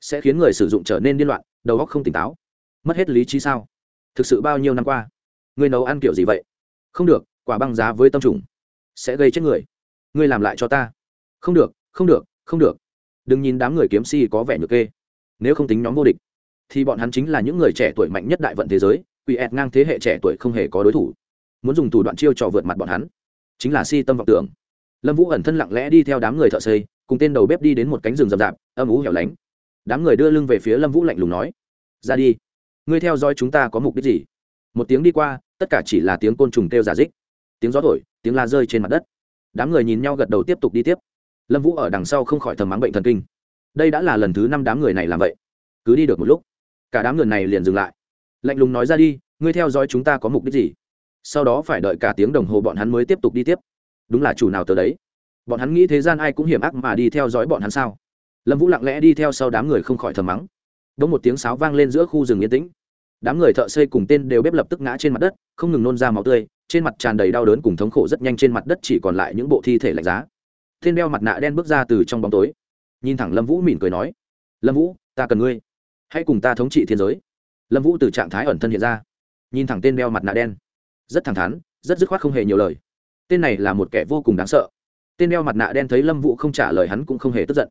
sẽ khiến người sử dụng trở nên điên loạn, đầu óc không tỉnh táo. Mất hết lý trí sao? Thực sự bao nhiêu năm qua, ngươi nấu ăn kiểu gì vậy? Không được, quả băng giá với tâm trùng sẽ gây chết người. Ngươi làm lại cho ta. Không được không được không được. Đừng nhìn đám người kiếm si có vẻ nhược kê. Nếu không tính nhóm vô địch, thì bọn hắn chính là những người trẻ tuổi mạnh nhất đại vận thế giới, quỷ ẹt ngang thế hệ trẻ tuổi không hề có đối thủ muốn dùng thủ đoạn chiêu trò vượt mặt bọn hắn. Chính là si tâm vọng tưởng. Lâm vũ ẩn thân lặng lẽ đi theo đám người thợ xây, cùng tên đầu bếp đi đến một cánh rừng rậm rạp, âm ú hẻo lánh. Đám người đưa lưng về phía lâm vũ lạnh lùng nói, ra đi. Ngươi theo dõi chúng ta có mục đích gì? Một tiếng đi qua, tất cả chỉ là tiếng côn trùng kêu giả dích. Tiếng gió thổi, tiếng la rơi trên mặt đất. Đám người nhìn nhau gật đầu tiếp tục đi tiếp. Lâm vũ ở đằng sau không khỏi thầm mắng bệnh thần kinh. Đây đã là lần thứ năm đám người này làm vậy. Cứ đi được một lúc. Cả đám người này liền dừng lại. Lạnh lùng nói ra đi, ngươi theo dõi chúng ta có mục đích gì? Sau đó phải đợi cả tiếng đồng hồ bọn hắn mới tiếp tục đi tiếp. Đúng là chủ nào tới đấy? Bọn hắn nghĩ thế gian ai cũng hiểm ác mà đi theo dõi bọn hắn sao? Lâm vũ lặng lẽ đi theo sau đám người không khỏi thầm mắng. Đống một tiếng sáo vang lên giữa khu rừng yên tĩnh. Đám người thợ xây cùng tên đều bếp lập tức ngã trên mặt đất, không ngừng nôn ra máu tươi, trên mặt tràn đầy đau đớn cùng thống khổ rất nhanh trên mặt đất chỉ còn lại những bộ thi thể lạnh giá. Tên đeo mặt nạ đen bước ra từ trong bóng tối. Nhìn thẳng lâm vũ mỉm cười nói, lâm vũ, ta cần ngươi. Hãy cùng ta thống trị thiên giới. Lâm vũ từ trạng thái ẩn thân hiện ra. Nhìn thẳng tên đeo mặt nạ đen rất thẳng thắn, rất dứt khoát không hề nhiều lời. Tên này là một kẻ vô cùng đáng sợ. Tên đeo mặt nạ đen thấy lâm vũ không trả lời hắn cũng không hề tức giận.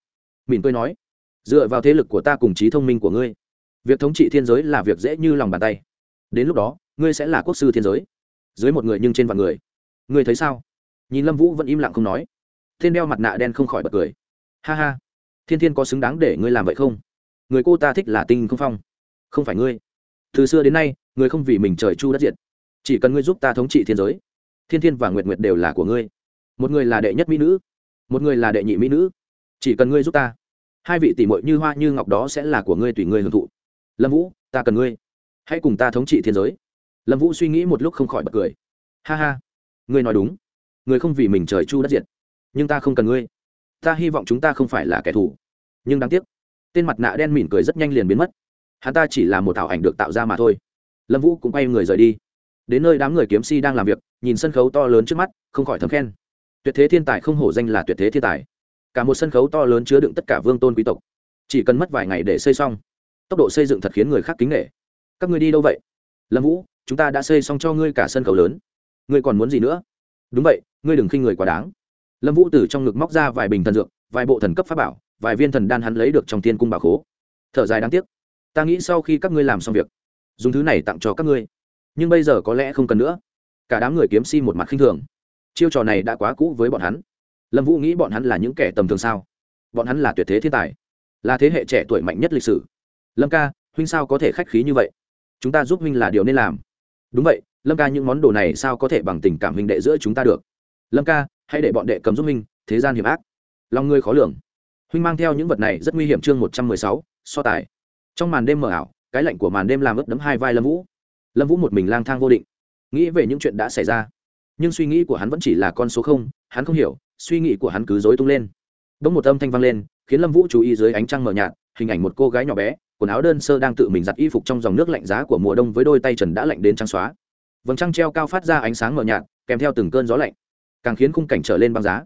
Mỉm cười nói, dựa vào thế lực của ta cùng trí thông minh của ngươi, việc thống trị thiên giới là việc dễ như lòng bàn tay. Đến lúc đó, ngươi sẽ là quốc sư thiên giới. Dưới một người nhưng trên vạn người. Ngươi thấy sao? Nhìn lâm vũ vẫn im lặng không nói. Thiên đeo mặt nạ đen không khỏi bật cười. Ha ha, thiên thiên có xứng đáng để ngươi làm vậy không? Người cô ta thích là tinh không phong, không phải ngươi. Từ xưa đến nay, người không vì mình trời chu đất diệt chỉ cần ngươi giúp ta thống trị thiên giới, thiên thiên và nguyệt nguyệt đều là của ngươi. Một người là đệ nhất mỹ nữ, một người là đệ nhị mỹ nữ. Chỉ cần ngươi giúp ta, hai vị tỷ muội như hoa như ngọc đó sẽ là của ngươi tùy ngươi hưởng thụ. Lâm vũ, ta cần ngươi. Hãy cùng ta thống trị thiên giới. Lâm vũ suy nghĩ một lúc không khỏi bật cười. Ha ha, ngươi nói đúng. Ngươi không vì mình trời chu đất diệt, nhưng ta không cần ngươi. Ta hy vọng chúng ta không phải là kẻ thù. Nhưng đáng tiếc, tên mặt nạ đen mỉm cười rất nhanh liền biến mất. Hắn ta chỉ là một ảo ảnh được tạo ra mà thôi. Lâm vũ cũng quay người rời đi đến nơi đám người kiếm si đang làm việc, nhìn sân khấu to lớn trước mắt, không khỏi thấm khen. Tuyệt thế thiên tài không hổ danh là tuyệt thế thiên tài. Cả một sân khấu to lớn chứa đựng tất cả vương tôn quý tộc. Chỉ cần mất vài ngày để xây xong, tốc độ xây dựng thật khiến người khác kính nghệ các ngươi đi đâu vậy? Lâm vũ, chúng ta đã xây xong cho ngươi cả sân khấu lớn. Ngươi còn muốn gì nữa? Đúng vậy, ngươi đừng khinh người quá đáng. Lâm vũ từ trong ngực móc ra vài bình thần dược, vài bộ thần cấp pháp bảo, vài viên thần đan hắn lấy được trong tiên cung bà khố. Thở dài đáng tiếc. Ta nghĩ sau khi các ngươi làm xong việc, dùng thứ này tặng cho các ngươi nhưng bây giờ có lẽ không cần nữa. Cả đám người kiếm si một mặt khinh thường. Chiêu trò này đã quá cũ với bọn hắn. Lâm vũ nghĩ bọn hắn là những kẻ tầm thường sao? Bọn hắn là tuyệt thế thiên tài, là thế hệ trẻ tuổi mạnh nhất lịch sử. Lâm ca, huynh sao có thể khách khí như vậy? Chúng ta giúp huynh là điều nên làm. Đúng vậy, lâm ca những món đồ này sao có thể bằng tình cảm huynh đệ giữa chúng ta được? Lâm ca, hãy để bọn đệ cầm giúp huynh, thế gian hiểm ác. Lòng ngươi khó lường. Huynh mang theo những vật này rất nguy hiểm chương một trăm mười sáu, so tài. Trong màn đêm mờ ảo, cái lạnh của màn đêm làm ướt đấm hai vai lâm vũ lâm vũ một mình lang thang vô định. Nghĩ về những chuyện đã xảy ra. Nhưng suy nghĩ của hắn vẫn chỉ là con số không, hắn không hiểu, suy nghĩ của hắn cứ dối tung lên. Đ ỗ n g một âm thanh vang lên, khiến lâm vũ chú ý dưới ánh trăng mờ nhạt, hình ảnh một cô gái nhỏ bé, quần áo đơn sơ đang tự mình giặt y phục trong dòng nước lạnh giá của mùa đông với đôi tay trần đã lạnh đến trắng xóa. Vầng trăng treo cao phát ra ánh sáng mờ nhạt, kèm theo từng cơn gió lạnh, càng khiến khung cảnh trở lên băng giá.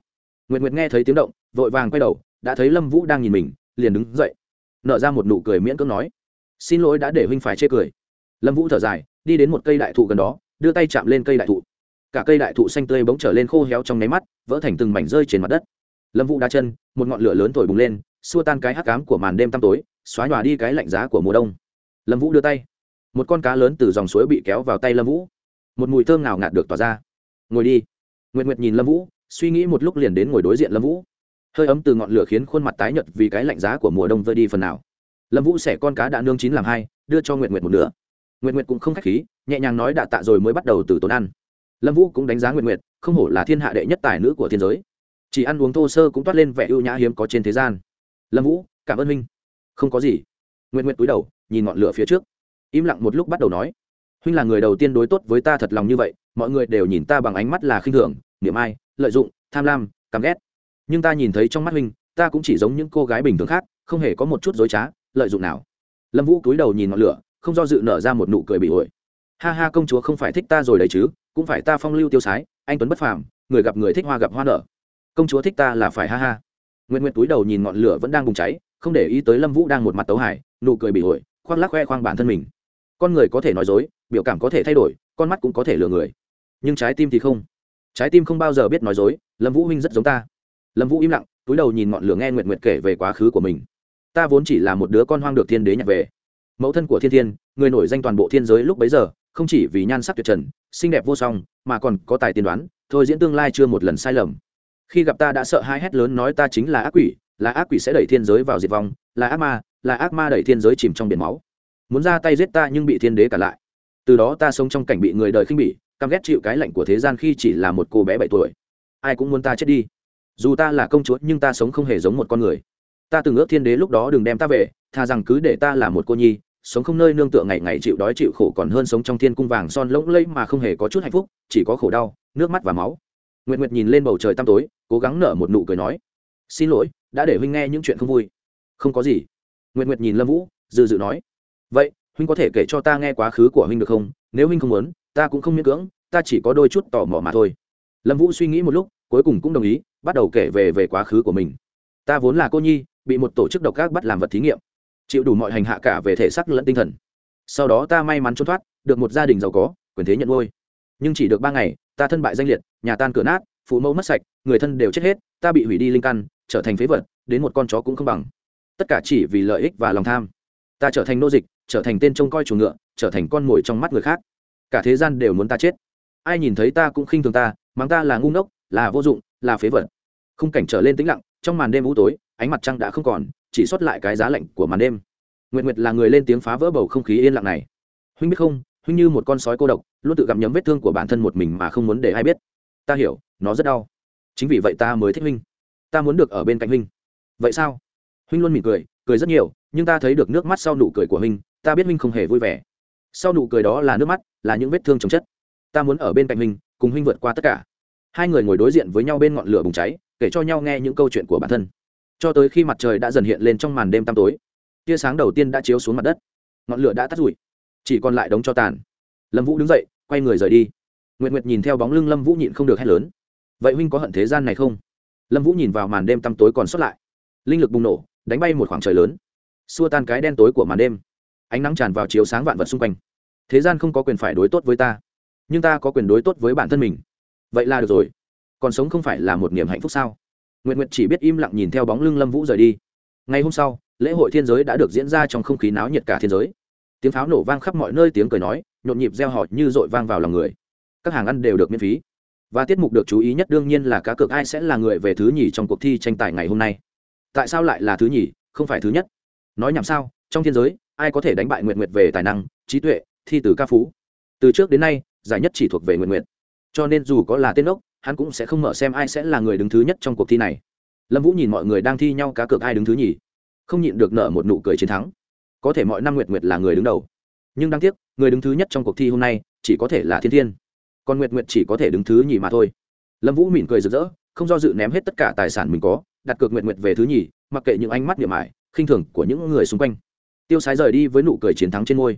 Nguyệt nguyệt nghe thấy tiếng động, vội vàng quay đầu, đã thấy lâm vũ đang nhìn mình, liền đứng dậy nợ ra một nụ cười miễn cưỡng nói, xin lỗi đã để huynh phải chê cười. Lâm vũ thở dài đi đến một cây đại thụ gần đó, đưa tay chạm lên cây đại thụ. Cả cây đại thụ xanh tươi bỗng trở lên khô héo trong nháy mắt, vỡ thành từng mảnh rơi trên mặt đất. Lâm vũ đá chân, một ngọn lửa lớn thổi bùng lên, xua tan cái hắc cám của màn đêm tăm tối, xóa nhòa đi cái lạnh giá của mùa đông. Lâm vũ đưa tay. Một con cá lớn từ dòng suối bị kéo vào tay lâm vũ. Một mùi thơm nào ngạt được tỏa ra. Ngồi đi. Nguyệt nguyệt nhìn lâm vũ, suy nghĩ một lúc liền đến ngồi đối diện lâm vũ. Hơi ấm từ ngọn lửa khiến khuôn mặt tái nhợt vì cái lạnh giá của mùa đông vơi đi phần nào. Lâm vũ xẻ con cá đã nương chín làm hai, đưa cho nguyệt nguyệt một nửa nguyệt nguyệt cũng không k h á c h khí, nhẹ nhàng nói đã tạ rồi mới bắt đầu từ tốn ăn. Lâm vũ cũng đánh giá nguyệt nguyệt, không hổ là thiên hạ đệ nhất tài nữ của thiên giới. Chỉ ăn uống thô sơ cũng toát lên vẻ ưu nhã hiếm có trên thế gian. Lâm vũ, cảm ơn huynh. Không có gì. Nguyệt nguyệt túi đầu, nhìn ngọn lửa phía trước. Im lặng một lúc bắt đầu nói. Huynh là người đầu tiên đối tốt với ta thật lòng như vậy, mọi người đều nhìn ta bằng ánh mắt là khinh thường, niệm ai, lợi dụng, tham lam, căm ghét. Nhưng ta nhìn thấy trong mắt huynh, ta cũng chỉ giống những cô gái bình thường khác, không hề có một chút dối trá, lợi dụng nào. Lâm vũ cúi đầu nhìn ngọn lửa không do dự nở ra một nụ cười bị ổi. Ha ha, công chúa không phải thích ta rồi đấy chứ, cũng phải ta phong lưu tiêu sái, anh tuấn bất phàm, người gặp người thích hoa gặp hoa nở. Công chúa thích ta là phải ha ha. Nguyện nguyện túi đầu nhìn ngọn lửa vẫn đang bùng cháy, không để ý tới lâm vũ đang một mặt tấu hải nụ cười bị ổi, khoác lắc khoe khoang bản thân mình. Con người có thể nói dối, biểu cảm có thể thay đổi, con mắt cũng có thể lừa người. Nhưng trái tim thì không. Trái tim không bao giờ biết nói dối, lâm vũ huynh rất giống ta. Lâm vũ im lặng, túi đầu nhìn ngọn lửa nghe nguyện nguyện kể về quá khứ của mình. Ta vốn chỉ là một đứa con hoang được thiên đế nhặt về mẫu thân của thiên thiên, người nổi danh toàn bộ thiên giới lúc bấy giờ, không chỉ vì nhan sắc tuyệt trần, xinh đẹp vô song, mà còn có tài tiên đoán, thôi diễn tương lai chưa một lần sai lầm. Khi gặp ta đã sợ hai hét lớn nói ta chính là ác quỷ, là ác quỷ sẽ đẩy thiên giới vào diệt vong, là ác ma, là ác ma đẩy thiên giới chìm trong biển máu. Muốn ra tay giết ta nhưng bị thiên đế cả lại. Từ đó ta sống trong cảnh bị người đời khinh bỉ, căm ghét chịu cái lạnh của thế gian khi chỉ là một cô bé bảy tuổi. Ai cũng muốn ta chết đi. Dù ta là công chúa nhưng ta sống không hề giống một con người. Ta từng ước thiên đế lúc đó đừng đem ta về thà rằng cứ để ta là một cô nhi sống không nơi nương tựa ngày ngày chịu đói chịu khổ còn hơn sống trong thiên cung vàng son lỗng lẫy mà không hề có chút hạnh phúc, chỉ có khổ đau, nước mắt và máu. Nguyệt nguyệt nhìn lên bầu trời tăm tối, cố gắng nở một nụ cười nói, xin lỗi, đã để huynh nghe những chuyện không vui. Không có gì. Nguyệt nguyệt nhìn lâm vũ dự dự nói, vậy, huynh có thể kể cho ta nghe quá khứ của huynh được không? Nếu huynh không muốn, ta cũng không miễn cưỡng, ta chỉ có đôi chút tò mò mà thôi. Lâm vũ suy nghĩ một lúc, cuối cùng cũng đồng ý, bắt đầu kể về về quá khứ của mình. Ta vốn là cô nhi, bị một tổ chức độc ác bắt làm vật thí nghiệm chịu đủ mọi hành hạ cả về thể xác lẫn tinh thần. Sau đó ta may mắn trốn thoát, được một gia đình giàu có, quyền thế nhận nuôi nhưng chỉ được ba ngày, ta thân bại danh liệt, nhà tan cửa nát, phụ mẫu mất sạch, người thân đều chết hết, ta bị hủy đi linh căn, trở thành phế vật, đến một con chó cũng không bằng. Tất cả chỉ vì lợi ích và lòng tham. Ta trở thành nô dịch, trở thành tên trông coi chuồng ngựa, trở thành con mồi trong mắt người khác. Cả thế gian đều muốn ta chết. Ai nhìn thấy ta cũng khinh thường ta, mắng ta là ngu ngốc, là vô dụng, là phế vật. Khung cảnh trở lên tĩnh lặng, trong màn đêm u tối, ánh mặt trăng đã không còn chỉ xuất lại cái giá lạnh của màn đêm. Nguyệt nguyệt là người lên tiếng phá vỡ bầu không khí yên lặng này. Huynh biết không, huynh như một con sói cô độc, luôn tự gặm nhấm vết thương của bản thân một mình mà không muốn để ai biết. Ta hiểu, nó rất đau. Chính vì vậy ta mới thích huynh. Ta muốn được ở bên cạnh huynh. Vậy sao? Huynh luôn mỉm cười cười rất nhiều, nhưng ta thấy được nước mắt sau nụ cười của huynh, ta biết huynh không hề vui vẻ. Sau nụ cười đó là nước mắt, là những vết thương chồng chất. Ta muốn ở bên cạnh huynh, cùng huynh vượt qua tất cả. Hai người ngồi đối diện với nhau bên ngọn lửa bùng cháy, kể cho nhau nghe những câu chuyện của bản thân cho tới khi mặt trời đã dần hiện lên trong màn đêm tăm tối, tia sáng đầu tiên đã chiếu xuống mặt đất. Ngọn lửa đã tắt rụi, chỉ còn lại đống cho tàn. Lâm vũ đứng dậy, quay người rời đi. Nguyệt nguyệt nhìn theo bóng lưng lâm vũ nhịn không được hét lớn. Vậy huynh có hận thế gian này không? Lâm vũ nhìn vào màn đêm tăm tối còn sót lại. Linh lực bùng nổ, đánh bay một khoảng trời lớn. Xua tan cái đen tối của màn đêm. Ánh nắng tràn vào chiếu sáng vạn vật xung quanh. Thế gian không có quyền phải đối tốt với ta, nhưng ta có quyền đối tốt với bản thân mình. Vậy là được rồi. Còn sống không phải là một niềm hạnh phúc sao? Nguyện nguyện chỉ biết im lặng nhìn theo bóng lưng lâm vũ rời đi ngày hôm sau lễ hội thiên giới đã được diễn ra trong không khí náo nhiệt cả thiên giới tiếng pháo nổ vang khắp mọi nơi tiếng cười nói nhộn nhịp reo hò như dội vang vào lòng người các hàng ăn đều được miễn phí và tiết mục được chú ý nhất đương nhiên là cá cược ai sẽ là người về thứ nhì trong cuộc thi tranh tài ngày hôm nay tại sao lại là thứ nhì không phải thứ nhất nói nhảm sao trong thiên giới ai có thể đánh bại nguyện nguyệt về tài năng trí tuệ thi từ ca phú từ trước đến nay giải nhất chỉ thuộc về nguyện Nguyệt. cho nên dù có là tên ốc hắn cũng sẽ không mở xem ai sẽ là người đứng thứ nhất trong cuộc thi này. Lâm vũ nhìn mọi người đang thi nhau cá cược ai đứng thứ nhì, không nhịn được nợ một nụ cười chiến thắng. Có thể mọi năm nguyệt nguyệt là người đứng đầu. Nhưng đáng tiếc, người đứng thứ nhất trong cuộc thi hôm nay chỉ có thể là thiên thiên. Còn nguyệt nguyệt chỉ có thể đứng thứ nhì mà thôi. Lâm vũ mỉm cười rực rỡ, không do dự ném hết tất cả tài sản mình có, đặt cược nguyệt nguyệt về thứ nhì, mặc kệ những ánh mắt niệm mải khinh thường của những người xung quanh. Tiêu sái rời đi với nụ cười chiến thắng trên môi.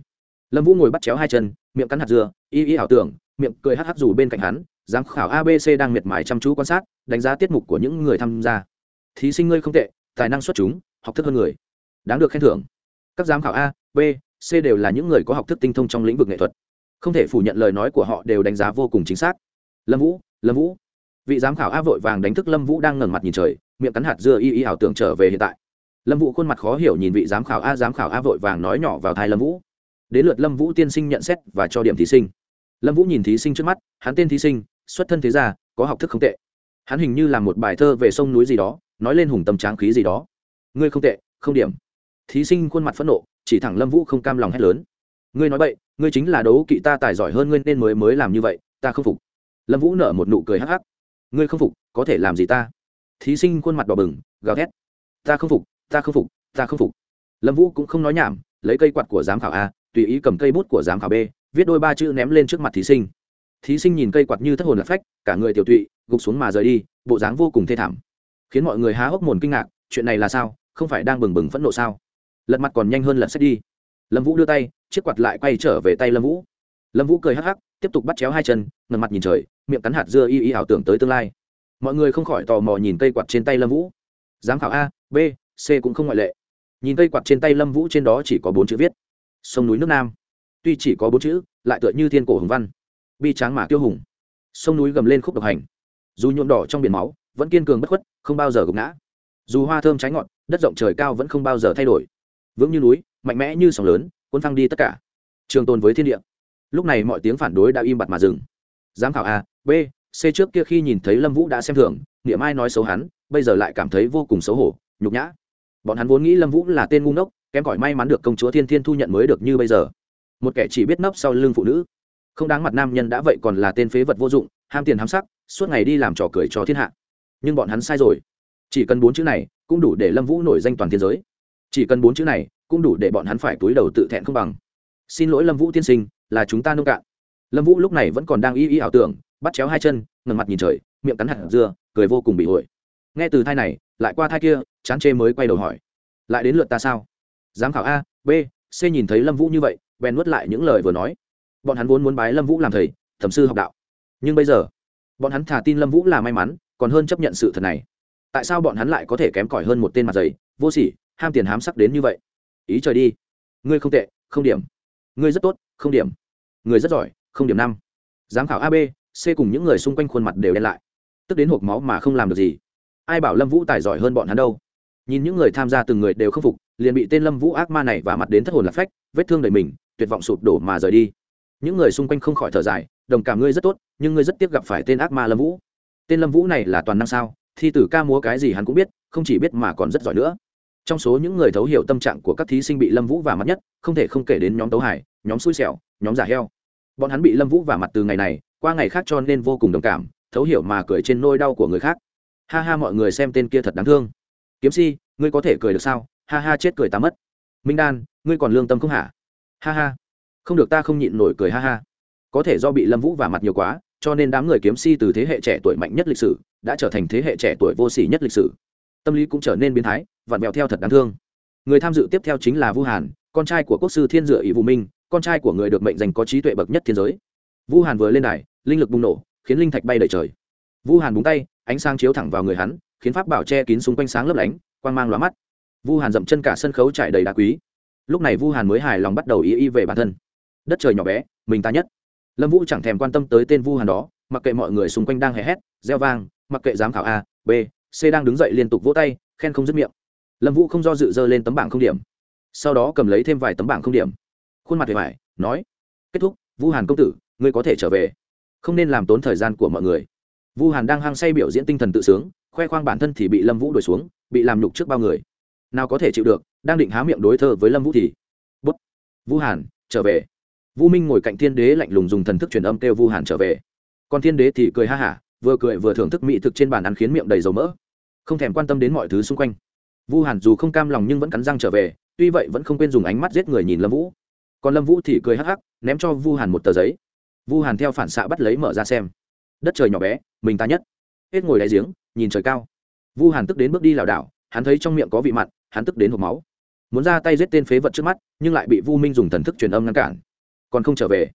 Lâm vũ ngồi bắt chéo hai chân, miệng cắn hạt dưa, y y ảo tưởng miệng cười hắc hắc dù bên cạnh hắn, giám khảo abc đang miệt mài chăm chú quan sát, đánh giá tiết mục của những người tham gia. Thí sinh ngươi không tệ, tài năng xuất chúng, học thức hơn người. Đáng được khen thưởng. Các giám khảo a b c đều là những người có học thức tinh thông trong lĩnh vực nghệ thuật. Không thể phủ nhận lời nói của họ đều đánh giá vô cùng chính xác. Lâm vũ lâm vũ. Vị giám khảo a vội vàng đánh thức lâm vũ đang ngẩng mặt nhìn trời, miệng cắn hạt dưa y y ảo tưởng trở về hiện tại. Lâm vũ khuôn mặt khó hiểu nhìn vị giám khảo a, giám khảo a vội vàng nói nhỏ vào thai lâm vũ. Đến lượt lâm vũ tiên sinh nhận xét và cho điểm thí sinh lâm vũ nhìn thí sinh trước mắt, hắn tên thí sinh, xuất thân thế gia, có học thức không tệ. Hắn hình như là một bài thơ về sông núi gì đó, nói lên hùng tâm tráng khí gì đó. Ngươi không tệ, không điểm. Thí sinh khuôn mặt phẫn nộ, chỉ thẳng lâm vũ không cam lòng hét lớn. Ngươi nói vậy ngươi chính là đấu kỵ ta tài giỏi hơn ngươi nên mới mới làm như vậy, ta không phục. Lâm vũ nở một nụ cười hắc hắc. Ngươi không phục, có thể làm gì ta? Thí sinh khuôn mặt đỏ bừng, gào thét. Ta không phục, ta không phục, ta không phục. Lâm vũ cũng không nói nhảm, lấy cây quạt của giám khảo a, tùy ý cầm cây bút của giám khảo b viết đôi ba chữ ném lên trước mặt thí sinh. Thí sinh nhìn cây quạt như thất hồn lạc phách, cả người tiểu tụy, gục xuống mà rời đi, bộ dáng vô cùng thê thảm. Khiến mọi người há hốc mồn kinh ngạc, chuyện này là sao, không phải đang bừng bừng phẫn nộ sao? Lật mặt còn nhanh hơn lật sách đi. Lâm vũ đưa tay, chiếc quạt lại quay trở về tay lâm vũ. Lâm vũ cười hắc hắc, tiếp tục bắt chéo hai chân ngần mặt nhìn trời, miệng cắn hạt dưa y y ảo tưởng tới tương lai. Mọi người không khỏi tò mò nhìn cây quạt trên tay lâm vũ. Giám khảo a, b, c cũng không ngoại lệ. Nhìn cây quạt trên tay lâm vũ trên đó chỉ có bốn chữ viết. Sông núi nước nam tuy chỉ có bốn chữ, lại tựa như thiên cổ hùng văn. Bi tráng mà tiêu hùng. Sông núi gầm lên khúc độc hành. Dù nhuộm đỏ trong biển máu, vẫn kiên cường bất khuất, không bao giờ gục ngã. Dù hoa thơm trái ngọt, đất rộng trời cao vẫn không bao giờ thay đổi. Vững như núi, mạnh mẽ như sóng lớn, cuốn phăng đi tất cả. Trường tồn với thiên địa. Lúc này mọi tiếng phản đối đã im bặt mà dừng. Giám khảo a, b, c trước kia khi nhìn thấy lâm vũ đã xem thường, niệm ai nói xấu hắn, bây giờ lại cảm thấy vô cùng xấu hổ, nhục nhã. Bọn hắn vốn nghĩ lâm vũ là tên ngu ngốc, kém cỏi may mắn được công chúa thiên thiên thu nhận mới được như bây giờ một kẻ chỉ biết nấp sau lưng phụ nữ. Không đáng mặt nam nhân đã vậy còn là tên phế vật vô dụng, ham tiền ham sắc, suốt ngày đi làm trò cười cho thiên hạ. Nhưng bọn hắn sai rồi. Chỉ cần bốn chữ này, cũng đủ để lâm vũ nổi danh toàn thế giới. Chỉ cần bốn chữ này, cũng đủ để bọn hắn phải túi đầu tự thẹn không bằng. Xin lỗi lâm vũ tiên sinh, là chúng ta nông cạn. Lâm vũ lúc này vẫn còn đang y y ảo tưởng, bắt chéo hai chân ngầm mặt nhìn trời, miệng cắn hạt dưa, cười vô cùng bị hụi. nghe từ thai này, lại qua thai kia, chán chê mới quay đầu hỏi. Lại đến lượt ta sao? Giám khảo a, b, c nhìn thấy lâm vũ như vậy bèn nuốt lại những lời vừa nói. Bọn hắn vốn muốn bái lâm vũ làm thầy, thẩm sư học đạo. Nhưng bây giờ, bọn hắn thả tin lâm vũ là may mắn, còn hơn chấp nhận sự thật này. Tại sao bọn hắn lại có thể kém cỏi hơn một tên mặt giày, vô sỉ, ham tiền hám sắc đến như vậy? Ý trời đi. Ngươi không tệ, không điểm. Ngươi rất tốt, không điểm. Người rất giỏi, không điểm năm. Giám khảo ab c cùng những người xung quanh khuôn mặt đều đen lại. Tức đến hộp máu mà không làm được gì. Ai bảo lâm vũ tài giỏi hơn bọn hắn đâu? Nhìn những người tham gia từng người đều không phục, liền bị tên lâm vũ ác ma này và mặt đến thất hồn lạc phách, vết thương đầy mình tuyệt vọng sụp đổ mà rời đi. Những người xung quanh không khỏi thở dài, đồng cảm ngươi rất tốt, nhưng ngươi rất tiếc gặp phải tên ác ma lâm vũ. Tên lâm vũ này là toàn năng sao? Thi tử ca múa cái gì hắn cũng biết, không chỉ biết mà còn rất giỏi nữa. Trong số những người thấu hiểu tâm trạng của các thí sinh bị lâm vũ và mặt nhất, không thể không kể đến nhóm tấu hải, nhóm xui xẻo, nhóm giả heo. Bọn hắn bị lâm vũ và mặt từ ngày này, qua ngày khác cho nên vô cùng đồng cảm, thấu hiểu mà cười trên nôi đau của người khác. Ha ha, mọi người xem tên kia thật đáng thương. Kiếm si ngươi có thể cười được sao? Ha ha, chết cười ta mất. Minh đan, ngươi còn lương tâm không hả? Ha ha. Không được ta không nhịn nổi cười ha ha. Có thể do bị lâm vũ và mặt nhiều quá, cho nên đám người kiếm si từ thế hệ trẻ tuổi mạnh nhất lịch sử, đã trở thành thế hệ trẻ tuổi vô sỉ nhất lịch sử. Tâm lý cũng trở nên biến thái, vặn vẹo theo thật đáng thương. Người tham dự tiếp theo chính là vu hàn, con trai của quốc sư thiên dựa ỷ vũ minh, con trai của người được mệnh danh có trí tuệ bậc nhất thiên giới. Vu hàn vừa lên đài, linh lực bùng nổ, khiến linh thạch bay đầy trời. Vu hàn búng tay, ánh sáng chiếu thẳng vào người hắn, khiến pháp bảo che kín xung quanh sáng lấp lánh, quang mang lóa mắt. Vu hàn dậm chân cả sân khấu trải đầy đá quý lúc này vu hàn mới hài lòng bắt đầu ý y về bản thân. Đất trời nhỏ bé, mình ta nhất. Lâm vũ chẳng thèm quan tâm tới tên vu hàn đó, mặc kệ mọi người xung quanh đang hè hét, reo vang, mặc kệ giám khảo a, b, c đang đứng dậy liên tục vỗ tay, khen không dứt miệng. Lâm vũ không do dự dơ lên tấm bảng không điểm. Sau đó cầm lấy thêm vài tấm bảng không điểm. Khuôn mặt về vải nói, kết thúc, vu hàn công tử, ngươi có thể trở về. Không nên làm tốn thời gian của mọi người. Vu hàn đang hăng say biểu diễn tinh thần tự sướng, khoe khoang bản thân thì bị lâm vũ đuổi xuống, bị làm nhục trước bao người nào có thể chịu được, đang định há miệng đối thơ với lâm vũ thì, bút. Vu hàn, trở về. Vu minh ngồi cạnh thiên đế lạnh lùng dùng thần thức truyền âm kêu vu hàn trở về. Còn thiên đế thì cười ha hả, vừa cười vừa thưởng thức mỹ thực trên bàn ăn khiến miệng đầy dầu mỡ. Không thèm quan tâm đến mọi thứ xung quanh. Vu hàn dù không cam lòng nhưng vẫn cắn răng trở về, tuy vậy vẫn không quên dùng ánh mắt giết người nhìn lâm vũ. Còn lâm vũ thì cười hắc hắc, ném cho vu hàn một tờ giấy. Vu hàn theo phản xạ bắt lấy mở ra xem. Đất trời nhỏ bé, mình ta nhất. Hết ngồi đáy giếng, nhìn trời cao. Vu hàn tức đến bước đi lảo đảo, hắn thấy trong miệng có vị mặn hắn tức đến hộp máu. Muốn ra tay giết tên phế vật trước mắt, nhưng lại bị vu minh dùng thần thức truyền âm ngăn cản. Còn không trở về.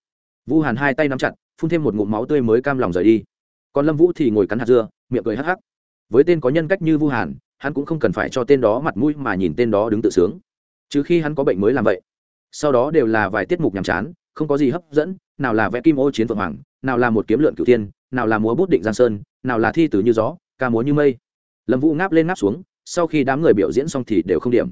Vu hàn hai tay nắm chặt, phun thêm một ngụm máu tươi mới cam lòng rời đi. Còn lâm vũ thì ngồi cắn hạt dưa, miệng cười hắc hắc. Với tên có nhân cách như vu hàn, hắn cũng không cần phải cho tên đó mặt mũi mà nhìn tên đó đứng tự sướng. Trừ khi hắn có bệnh mới làm vậy. Sau đó đều là vài tiết mục nhàm chán, không có gì hấp dẫn, nào là vẽ kim ô chiến vượng hoàng, nào là một kiếm lượn cửu tiên nào là múa bút định giang sơn, nào là thi tử như gió, ca múa như mây. Lâm vũ ngáp lên ngáp xuống sau khi đám người biểu diễn xong thì đều không điểm.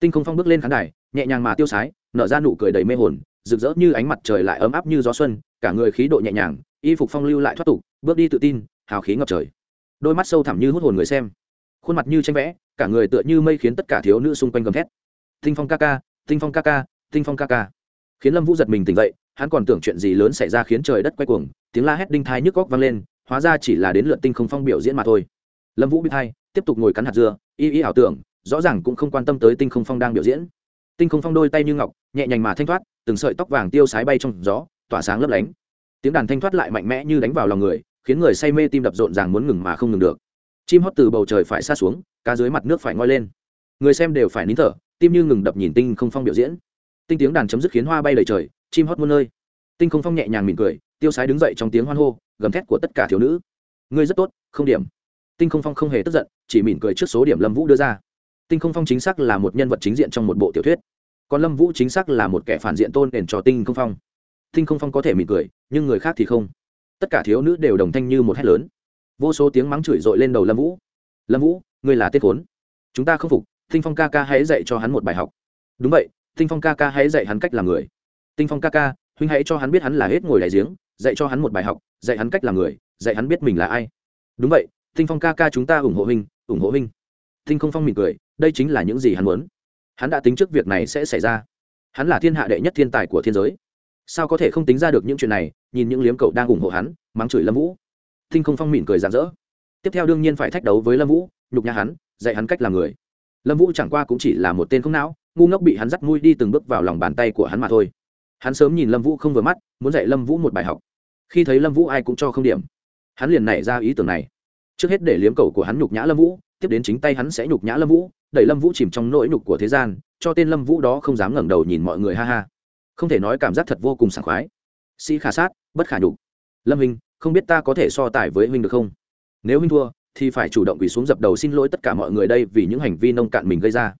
Tinh không phong bước lên khán đài, nhẹ nhàng mà tiêu sái, nở ra nụ cười đầy mê hồn, rực rỡ như ánh mặt trời lại ấm áp như gió xuân, cả người khí độ nhẹ nhàng, y phục phong lưu lại thoát tục, bước đi tự tin, hào khí ngập trời. Đôi mắt sâu thẳm như hút hồn người xem. Khuôn mặt như tranh vẽ, cả người tựa như mây khiến tất cả thiếu nữ xung quanh gầm thét. Tinh phong ca ca, tinh phong ca ca, tinh phong ca ca. Khiến lâm vũ giật mình tỉnh dậy, hắn còn tưởng chuyện gì lớn xảy ra khiến trời đất quay cuồng, tiếng la hét đinh thái nhức góc vang lên, hóa ra chỉ là đến lượt tinh không phong biểu diễn mà thôi lâm vũ biết hay, tiếp tục ngồi cắn hạt dưa y y ảo tưởng rõ ràng cũng không quan tâm tới tinh không phong đang biểu diễn. Tinh không phong đôi tay như ngọc nhẹ nhàng mà thanh thoát từng sợi tóc vàng tiêu sái bay trong gió tỏa sáng lấp lánh. Tiếng đàn thanh thoát lại mạnh mẽ như đánh vào lòng người khiến người say mê tim đập rộn ràng muốn ngừng mà không ngừng được. Chim hót từ bầu trời phải xa xuống cá dưới mặt nước phải ngoi lên. Người xem đều phải nín thở tim như ngừng đập nhìn tinh không phong biểu diễn. Tinh tiếng đàn chấm dứt khiến hoa bay lời trời chim hót muôn nơi. Tinh không phong nhẹ nhàng mỉm cười tiêu sái đứng dậy trong tiếng hoan hô gầm thét của tất cả thiếu nữ. Ngươi rất tốt không điểm tinh không phong không hề tức giận, chỉ mỉm cười trước số điểm lâm vũ đưa ra. Tinh không phong chính xác là một nhân vật chính diện trong một bộ tiểu thuyết. Còn lâm vũ chính xác là một kẻ phản diện tôn đền cho tinh không phong. Tinh không phong có thể mỉm cười, nhưng người khác thì không. Tất cả thiếu nữ đều đồng thanh như một hét lớn. Vô số tiếng mắng chửi dội lên đầu lâm vũ. Lâm vũ, ngươi là tên khốn. Chúng ta không phục, tinh phong ca ca hãy dạy cho hắn một bài học. Đúng vậy, tinh phong ca ca hãy dạy hắn cách làm người. Tinh phong ca ca, huynh hãy cho hắn biết hắn là hết ngồi đại giếng, dạy cho hắn một bài học, dạy hắn cách làm người, dạy hắn biết mình là ai. Đúng vậy tinh phong ca ca chúng ta ủng hộ huynh, ủng hộ huynh. Tinh không phong mỉm cười, đây chính là những gì hắn muốn. Hắn đã tính trước việc này sẽ xảy ra. Hắn là thiên hạ đệ nhất thiên tài của thiên giới. Sao có thể không tính ra được những chuyện này, nhìn những liếm cậu đang ủng hộ hắn, mắng chửi lâm vũ. Tinh không phong mỉm cười rạng rỡ. Tiếp theo đương nhiên phải thách đấu với lâm vũ, nhục nhã hắn, dạy hắn cách làm người. Lâm vũ chẳng qua cũng chỉ là một tên không não, ngu ngốc bị hắn dắt mũi đi từng bước vào lòng bàn tay của hắn mà thôi. Hắn sớm nhìn lâm vũ không vừa mắt, muốn dạy lâm vũ một bài học. Khi thấy lâm vũ ai cũng cho không điểm. Hắn liền nảy ra ý tưởng này trước hết để liếm cầu của hắn nhục nhã lâm vũ, tiếp đến chính tay hắn sẽ nhục nhã lâm vũ, đẩy lâm vũ chìm trong nỗi nhục của thế gian, cho tên lâm vũ đó không dám ngẩng đầu nhìn mọi người, ha ha. Không thể nói cảm giác thật vô cùng sảng khoái. Sĩ khả sát, bất khả nhục. Lâm hình không biết ta có thể so tài với huynh được không? Nếu huynh thua, thì phải chủ động quỳ xuống dập đầu xin lỗi tất cả mọi người đây vì những hành vi nông cạn mình gây ra.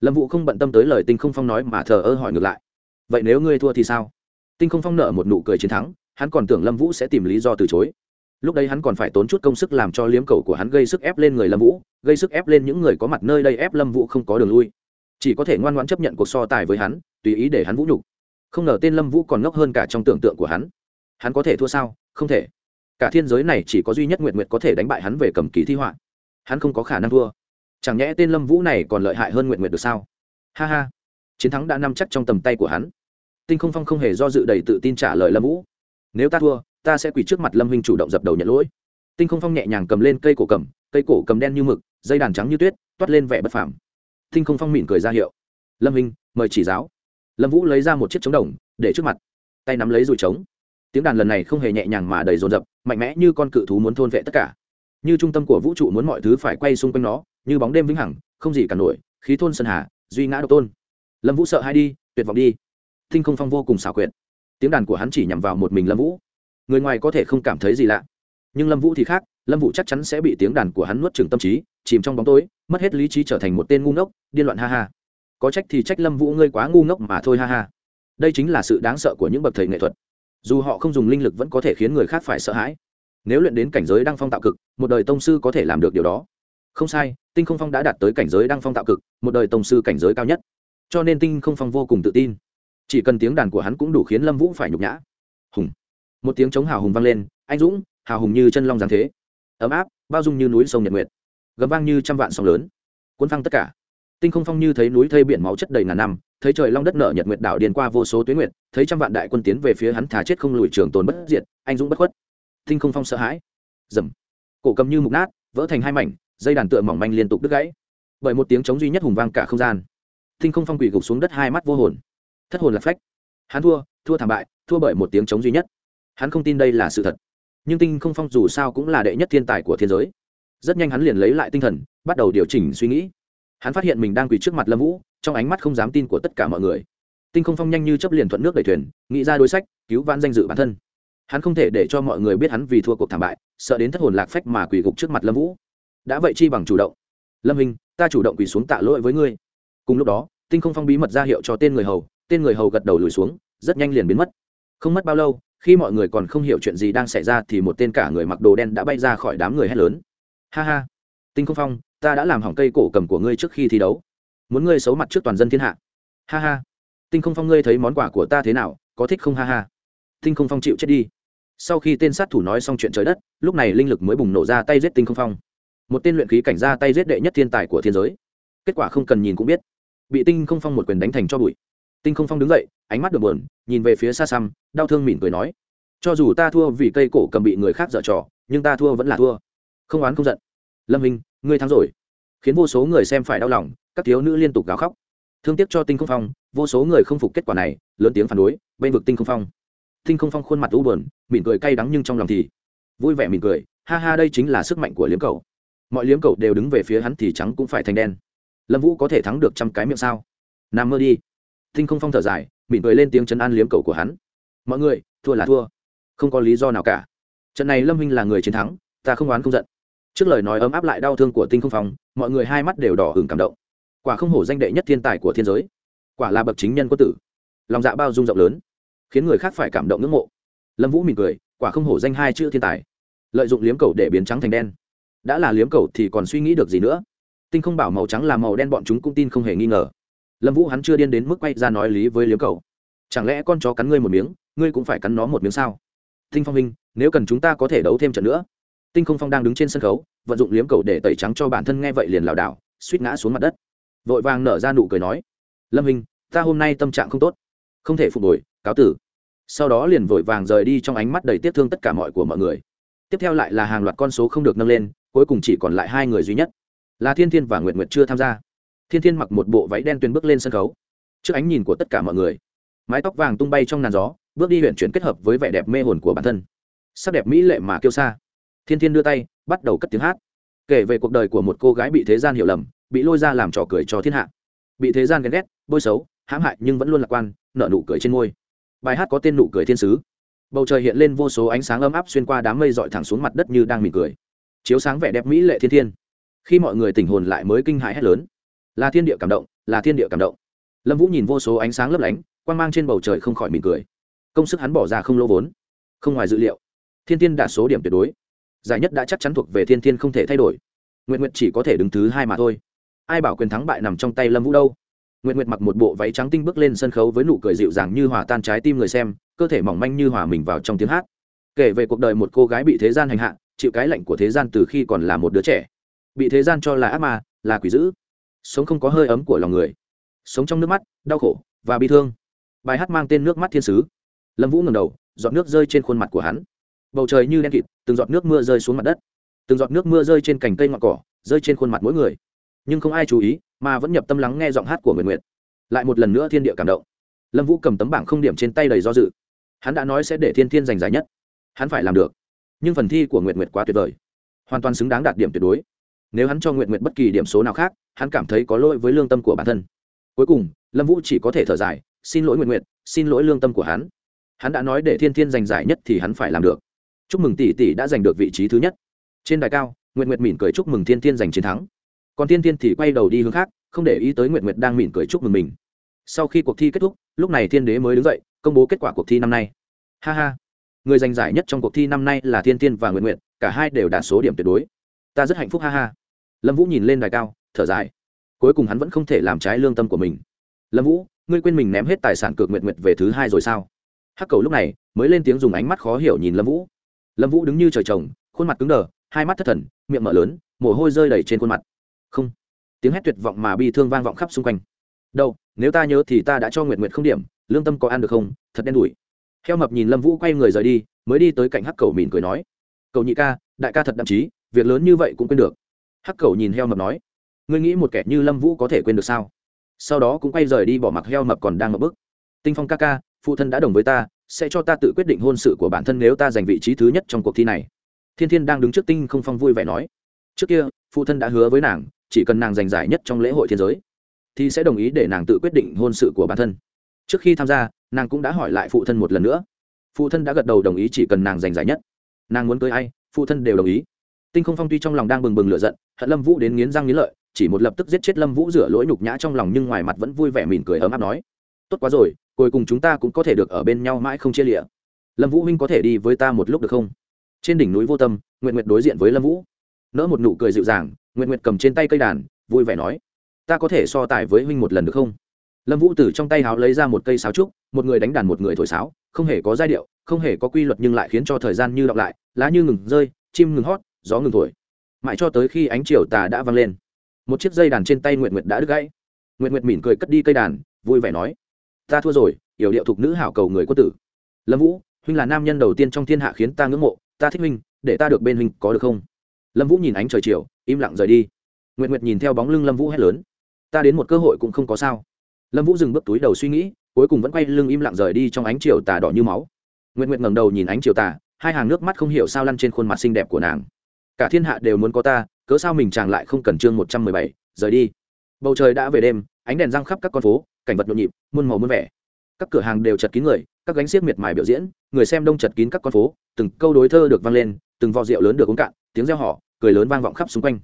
Lâm vũ không bận tâm tới lời tinh không phong nói mà thờ ơ hỏi ngược lại. Vậy nếu ngươi thua thì sao? Tinh không phong nợ một nụ cười chiến thắng, hắn còn tưởng lâm vũ sẽ tìm lý do từ chối lúc đấy hắn còn phải tốn chút công sức làm cho liếm cầu của hắn gây sức ép lên người lâm vũ, gây sức ép lên những người có mặt nơi đây ép lâm vũ không có đường lui. Chỉ có thể ngoan ngoãn chấp nhận cuộc so tài với hắn, tùy ý để hắn vũ nhục. Không ngờ tên lâm vũ còn ngốc hơn cả trong tưởng tượng của hắn. Hắn có thể thua sao? Không thể. Cả thiên giới này chỉ có duy nhất nguyện nguyện có thể đánh bại hắn về cầm kỳ thi họa. Hắn không có khả năng thua. Chẳng nhẽ tên lâm vũ này còn lợi hại hơn nguyện nguyện được sao? Ha ha. Chiến thắng đã nằm chắc trong tầm tay của hắn. Tinh không phong không hề do dự đầy tự tin trả lời lâm vũ. Nếu ta thua ta sẽ quỳ trước mặt lâm huynh chủ động dập đầu nhận lỗi. Tinh không phong nhẹ nhàng cầm lên cây cổ cầm, cây cổ cầm đen như mực, dây đàn trắng như tuyết, toát lên vẻ bất phàm. Tinh không phong mỉm cười ra hiệu. Lâm huynh, mời chỉ giáo. Lâm vũ lấy ra một chiếc trống đồng, để trước mặt. Tay nắm lấy dùi trống. Tiếng đàn lần này không hề nhẹ nhàng mà đầy rồn rập mạnh mẽ như con cự thú muốn thôn vệ tất cả. Như trung tâm của vũ trụ muốn mọi thứ phải quay xung quanh nó, như bóng đêm vĩnh hằng, không gì cả nổi, khí thôn sơn hà, duy ngã độc tôn. Lâm vũ sợ hay đi, tuyệt vọng đi. Tinh không phong vô cùng xảo quyệt. Tiếng đàn của hắn chỉ nhằm vào một mình lâm vũ người ngoài có thể không cảm thấy gì lạ. Nhưng lâm vũ thì khác, lâm vũ chắc chắn sẽ bị tiếng đàn của hắn nuốt trừng tâm trí, chìm trong bóng tối, mất hết lý trí trở thành một tên ngu ngốc, điên loạn ha ha. Có trách thì trách lâm vũ, ngươi quá ngu ngốc mà thôi ha ha. Đây chính là sự đáng sợ của những bậc thầy nghệ thuật. Dù họ không dùng linh lực vẫn có thể khiến người khác phải sợ hãi. Nếu luyện đến cảnh giới đăng phong tạo cực, một đời tông sư có thể làm được điều đó. Không sai, tinh không phong đã đạt tới cảnh giới đăng phong tạo cực, một đời tông sư cảnh giới cao nhất. Cho nên tinh không phong vô cùng tự tin. Chỉ cần tiếng đàn của hắn cũng đủ khiến lâm vũ phải nhục nhã. Hùng một tiếng chống hào hùng vang lên, anh dũng, hào hùng như chân long giáng thế. Ấm áp, bao dung như núi sông nhật nguyệt. Gấm vang như trăm vạn sông lớn. Cuốn phăng tất cả. Tinh không phong như thấy núi thây biển máu chất đầy ngàn năm, thấy trời long đất nở nhật nguyệt đảo điền qua vô số tuyến nguyệt, thấy trăm vạn đại quân tiến về phía hắn thả chết không lùi trường tồn bất diệt, anh dũng bất khuất. Tinh không phong sợ hãi. Dầm. Cổ cầm như mục nát, vỡ thành hai mảnh, dây đàn tựa mỏng manh liên tục đứt gãy. Bởi một tiếng trống duy nhất hùng vang cả không gian. Tinh không phong quỳ gục xuống đất hai mắt vô hồn. Thất hồn là phách. Hắn thua thua thảm bại, thua bởi một tiếng trống duy nhất hắn không tin đây là sự thật. Nhưng tinh không phong dù sao cũng là đệ nhất thiên tài của thiên giới. Rất nhanh hắn liền lấy lại tinh thần, bắt đầu điều chỉnh suy nghĩ. Hắn phát hiện mình đang quỳ trước mặt lâm vũ, trong ánh mắt không dám tin của tất cả mọi người. Tinh không phong nhanh như chấp liền thuận nước đẩy thuyền, nghĩ ra đối sách, cứu vãn danh dự bản thân. Hắn không thể để cho mọi người biết hắn vì thua cuộc thảm bại, sợ đến thất hồn lạc phách mà quỳ gục trước mặt lâm vũ. Đã vậy chi bằng chủ động. Lâm hình ta chủ động quỳ xuống tạ lỗi với ngươi. Cùng lúc đó, tinh không phong bí mật ra hiệu cho tên người hầu, tên người hầu gật đầu lùi xuống, rất nhanh liền biến mất. Không mất bao lâu khi mọi người còn không hiểu chuyện gì đang xảy ra thì một tên cả người mặc đồ đen đã bay ra khỏi đám người hét lớn. Ha ha, tinh không phong, ta đã làm hỏng cây cổ cầm của ngươi trước khi thi đấu. Muốn ngươi xấu mặt trước toàn dân thiên hạ. Ha ha, tinh không phong, ngươi thấy món quà của ta thế nào, có thích không ha ha? Tinh không phong chịu chết đi. Sau khi tên sát thủ nói xong chuyện trời đất, lúc này linh lực mới bùng nổ ra tay giết tinh không phong. Một tên luyện khí cảnh ra tay giết đệ nhất thiên tài của thiên giới. Kết quả không cần nhìn cũng biết. Bị tinh không phong một quyền đánh thành cho bụi tinh không phong đứng dậy, ánh mắt được buồn, nhìn về phía xa xăm đau thương mỉm cười nói, cho dù ta thua vì cây cổ cầm bị người khác dở trò, nhưng ta thua vẫn là thua. Không oán không giận. Lâm hình, ngươi thắng rồi. Khiến vô số người xem phải đau lòng, các thiếu nữ liên tục gào khóc. Thương tiếc cho tinh không phong, vô số người không phục kết quả này, lớn tiếng phản đối, bên vực tinh không phong. Tinh không phong khuôn mặt u buồn, mỉm cười cay đắng nhưng trong lòng thì vui vẻ mỉm cười, ha ha, đây chính là sức mạnh của liếm cầu mọi liếm cầu đều đứng về phía hắn thì trắng cũng phải thành đen. Lâm vũ có thể thắng được trăm cái miệng sao? Nằm mơ đi tinh không phong thở dài, mỉm cười lên tiếng chấn an liếm cầu của hắn. Mọi người, thua là thua, không có lý do nào cả. Trận này lâm huynh là người chiến thắng, ta không oán không giận. Trước lời nói ấm áp lại đau thương của tinh không phong, mọi người hai mắt đều đỏ hừng cảm động. Quả không hổ danh đệ nhất thiên tài của thiên giới, quả là bậc chính nhân quân tử. Lòng dạ bao dung rộng lớn, khiến người khác phải cảm động ngưỡng mộ. Lâm vũ mỉm cười, quả không hổ danh hai chữ thiên tài. Lợi dụng liếm cầu để biến trắng thành đen. Đã là liếm cầu thì còn suy nghĩ được gì nữa? Tinh không bảo màu trắng là màu đen, bọn chúng cũng tin không hề nghi ngờ lâm vũ hắn chưa điên đến mức quay ra nói lý với liếm cầu chẳng lẽ con chó cắn ngươi một miếng, ngươi cũng phải cắn nó một miếng sao? Tinh phong minh, nếu cần chúng ta có thể đấu thêm trận nữa. Tinh không phong đang đứng trên sân khấu, vận dụng liếm cầu để tẩy trắng cho bản thân nghe vậy liền lảo đảo, suýt ngã xuống mặt đất. Vội vàng nở ra nụ cười nói, lâm hình ta hôm nay tâm trạng không tốt, không thể phục hồi, cáo tử. Sau đó liền vội vàng rời đi trong ánh mắt đầy tiếc thương tất cả mọi của mọi người. Tiếp theo lại là hàng loạt con số không được nâng lên, cuối cùng chỉ còn lại hai người duy nhất, là thiên thiên và nguyệt nguyệt chưa tham gia thiên thiên mặc một bộ váy đen tuyền bước lên sân khấu. Trước ánh nhìn của tất cả mọi người, mái tóc vàng tung bay trong làn gió, bước đi huyện chuyển kết hợp với vẻ đẹp mê hồn của bản thân. Sắc đẹp mỹ lệ mà kiêu xa thiên thiên đưa tay, bắt đầu cất tiếng hát. Kể về cuộc đời của một cô gái bị thế gian hiểu lầm, bị lôi ra làm trò cười cho thiên hạ. Bị thế gian ghen ghét, bôi xấu, hãm hại nhưng vẫn luôn lạc quan, nở nụ cười trên môi. Bài hát có tên nụ cười thiên sứ. Bầu trời hiện lên vô số ánh sáng ấm áp xuyên qua đám mây dọi thẳng xuống mặt đất như đang mỉm cười. Chiếu sáng vẻ đẹp mỹ lệ thiên thiên. Khi mọi người tỉnh hồn lại mới kinh hãi hét lớn là thiên địa cảm động, là thiên địa cảm động. Lâm vũ nhìn vô số ánh sáng lấp lánh quan g mang trên bầu trời không khỏi mỉm cười. Công sức hắn bỏ ra không lỗ vốn. Không ngoài dự liệu, thiên tiên đạt số điểm tuyệt đối. Giải nhất đã chắc chắn thuộc về thiên thiên không thể thay đổi. Nguyện nguyện chỉ có thể đứng thứ hai mà thôi. Ai bảo quyền thắng bại nằm trong tay lâm vũ đâu? Nguyện nguyện mặc một bộ váy trắng tinh bước lên sân khấu với nụ cười dịu dàng như hòa tan trái tim người xem, cơ thể mỏng manh như hòa mình vào trong tiếng hát. Kể về cuộc đời một cô gái bị thế gian hành hạ, chịu cái lạnh của thế gian từ khi còn là một đứa trẻ. Bị thế gian cho là ác ma, là quỷ dữ sống không có hơi ấm của lòng người. Sống trong nước mắt, đau khổ và bi thương. Bài hát mang tên nước mắt thiên sứ. Lâm vũ ngầm đầu, giọt nước rơi trên khuôn mặt của hắn. Bầu trời như đen kịt, từng giọt nước mưa rơi xuống mặt đất. Từng giọt nước mưa rơi trên cành cây ngọn cỏ, rơi trên khuôn mặt mỗi người. Nhưng không ai chú ý, mà vẫn nhập tâm lắng nghe giọng hát của nguyệt nguyệt. Lại một lần nữa thiên địa cảm động. Lâm vũ cầm tấm bảng không điểm trên tay đầy do dự. Hắn đã nói sẽ để thiên thiên giành giải nhất. Hắn phải làm được. Nhưng phần thi của nguyệt nguyệt quá tuyệt vời. Hoàn toàn xứng đáng đạt điểm tuyệt đối nếu hắn cho nguyệt nguyệt bất kỳ điểm số nào khác, hắn cảm thấy có lỗi với lương tâm của bản thân. Cuối cùng, lâm vũ chỉ có thể thở dài, xin lỗi nguyệt nguyệt xin lỗi lương tâm của hắn. Hắn đã nói để thiên thiên giành giải nhất thì hắn phải làm được. Chúc mừng tỷ tỷ đã giành được vị trí thứ nhất. Trên đài cao, nguyệt nguyệt mỉm cười chúc mừng thiên thiên giành chiến thắng. Còn thiên thiên thì quay đầu đi hướng khác, không để ý tới nguyệt nguyệt đang mỉm cười chúc mừng mình. Sau khi cuộc thi kết thúc, lúc này thiên đế mới đứng dậy, công bố kết quả cuộc thi năm nay. Ha ha. Người giành giải nhất trong cuộc thi năm nay là thiên thiên và nguyện nguyện cả hai đều đạt số điểm tuyệt đối. Ta rất hạnh phúc, ha ha lâm vũ nhìn lên đài cao, thở dài. Cuối cùng hắn vẫn không thể làm trái lương tâm của mình. Lâm vũ, ngươi quên mình ném hết tài sản cược Nguyệt Nguyệt về thứ hai rồi sao? Hắc cầu lúc này mới lên tiếng dùng ánh mắt khó hiểu nhìn lâm vũ. Lâm vũ đứng như trời trồng, khuôn mặt cứng đờ, hai mắt thất thần, miệng mở lớn, mồ hôi rơi đầy trên khuôn mặt. Không. Tiếng hét tuyệt vọng mà bi thương vang vọng khắp xung quanh. Đâu, nếu ta nhớ thì ta đã cho Nguyệt Nguyệt không điểm, lương tâm có ăn được không? Thật đen đủi. Heo mập nhìn lâm vũ quay người rời đi, mới đi tới cạnh hắc cầu mỉm cười nói. Cậu nhị ca, đại ca thật đậm chí, việc lớn như vậy cũng quên được hắc cầu nhìn heo mập nói, ngươi nghĩ một kẻ như lâm vũ có thể quên được sao? Sau đó cũng quay rời đi bỏ mặc heo mập còn đang mập bức tinh phong ca ca, phụ thân đã đồng với ta, sẽ cho ta tự quyết định hôn sự của bản thân nếu ta giành vị trí thứ nhất trong cuộc thi này. Thiên thiên đang đứng trước tinh không phong vui vẻ nói, trước kia, phụ thân đã hứa với nàng, chỉ cần nàng giành giải nhất trong lễ hội thiên giới, thì sẽ đồng ý để nàng tự quyết định hôn sự của bản thân. Trước khi tham gia, nàng cũng đã hỏi lại phụ thân một lần nữa. Phụ thân đã gật đầu đồng ý chỉ cần nàng giành giải nhất. Nàng muốn cưới ai, phụ thân đều đồng ý tinh không phong tuy trong lòng đang bừng bừng lửa giận, hận lâm vũ đến nghiến răng nghiến lợi, chỉ một lập tức giết chết lâm vũ rửa lỗi nhục nhã trong lòng nhưng ngoài mặt vẫn vui vẻ mỉm cười ấm áp nói, tốt quá rồi, cuối cùng chúng ta cũng có thể được ở bên nhau mãi không chia lịa lâm vũ huynh có thể đi với ta một lúc được không? Trên đỉnh núi vô tâm nguyện nguyệt đối diện với lâm vũ. Nỡ một nụ cười dịu dàng nguyện nguyệt cầm trên tay cây đàn, vui vẻ nói, ta có thể so tài với huynh một lần được không? Lâm vũ từ trong tay háo lấy ra một cây sáo trúc, một người đánh đàn một người thổi sáo, không hề có giai điệu, không hề có quy luật nhưng lại khiến cho thời gian như đọc lại, lá như ngừng rơi, chim ngừng hót gió ngừng thổi. Mãi cho tới khi ánh chiều tà đã văng lên, một chiếc dây đàn trên tay nguyện nguyệt đã đứt gãy. Nguyện nguyệt mỉm cười cất đi cây đàn, vui vẻ nói, ta thua rồi, yểu điệu thục nữ hảo cầu người quân tử. Lâm vũ, huynh là nam nhân đầu tiên trong thiên hạ khiến ta ngưỡng mộ, ta thích huynh, để ta được bên huynh có được không? Lâm vũ nhìn ánh trời chiều, im lặng rời đi. Nguyện nguyệt nhìn theo bóng lưng lâm vũ hét lớn, ta đến một cơ hội cũng không có sao. Lâm vũ dừng bước túi đầu suy nghĩ, cuối cùng vẫn quay lưng im lặng rời đi trong ánh chiều tà đỏ như máu. Nguyện nguyện ngẩng đầu nhìn ánh chiều tà, hai hàng nước mắt không hiểu sao lăn trên khuôn mặt xinh đẹp của nàng cả thiên hạ đều muốn có ta, cớ sao mình chàng lại không cần chương một trăm mười bảy, rời đi. Bầu trời đã về đêm, ánh đèn răng khắp các con phố, cảnh vật nhộn nhịp, muôn màu muôn vẻ. Các cửa hàng đều chật kín người, các gánh xiếc miệt mài biểu diễn, người xem đông chật kín các con phố, từng câu đối thơ được vang lên, từng vò rượu lớn được uống cạn, tiếng reo họ cười lớn vang vọng khắp xung quanh.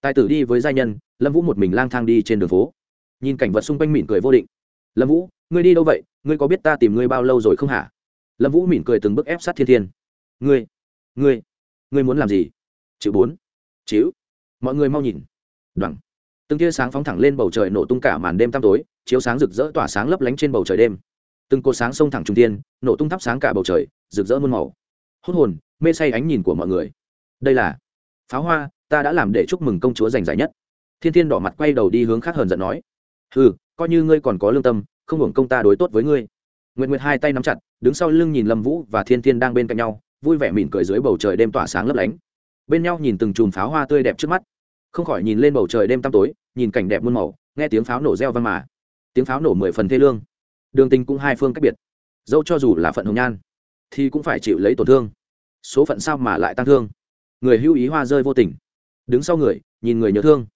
Tài tử đi với giai nhân, lâm vũ một mình lang thang đi trên đường phố. Nhìn cảnh vật xung quanh mỉm cười vô định. Lâm vũ, ngươi đi đâu vậy? Ngươi có biết ta tìm ngươi bao lâu rồi không hả? Lâm vũ mỉm cười từng bước ép sát thiên thiên. Ngươi ngươi ngươi muốn làm gì? Chữ bốn. Chiếu. Mọi người mau nhìn. Đoằng từng tia sáng phóng thẳng lên bầu trời nổ tung cả màn đêm tăm tối, chiếu sáng rực rỡ tỏa sáng lấp lánh trên bầu trời đêm. Từng cột sáng sông thẳng trung tiên nổ tung thắp sáng cả bầu trời, rực rỡ muôn màu. Hốt hồn, mê say ánh nhìn của mọi người. Đây là pháo hoa, ta đã làm để chúc mừng công chúa giành giải nhất. Thiên thiên đỏ mặt quay đầu đi hướng khác hờn giận nói. Ừ coi như ngươi còn có lương tâm, không hưởng công ta đối tốt với ngươi. Nguyện nguyệt hai tay nắm chặt, đứng sau lưng nhìn lâm vũ và thiên thiên đang bên cạnh nhau, vui vẻ mỉm cười dưới bầu trời đêm tỏa sáng lấp lánh bên nhau nhìn từng chùm pháo hoa tươi đẹp trước mắt. Không khỏi nhìn lên bầu trời đêm tăm tối, nhìn cảnh đẹp muôn màu, nghe tiếng pháo nổ reo vang mà. Tiếng pháo nổ mười phần thê lương. Đường tình cũng hai phương cách biệt. Dẫu cho dù là phận hồng nhan, thì cũng phải chịu lấy tổn thương. Số phận sao mà lại tăng thương? Người hưu ý hoa rơi vô tình. Đứng sau người, nhìn người nhớ thương.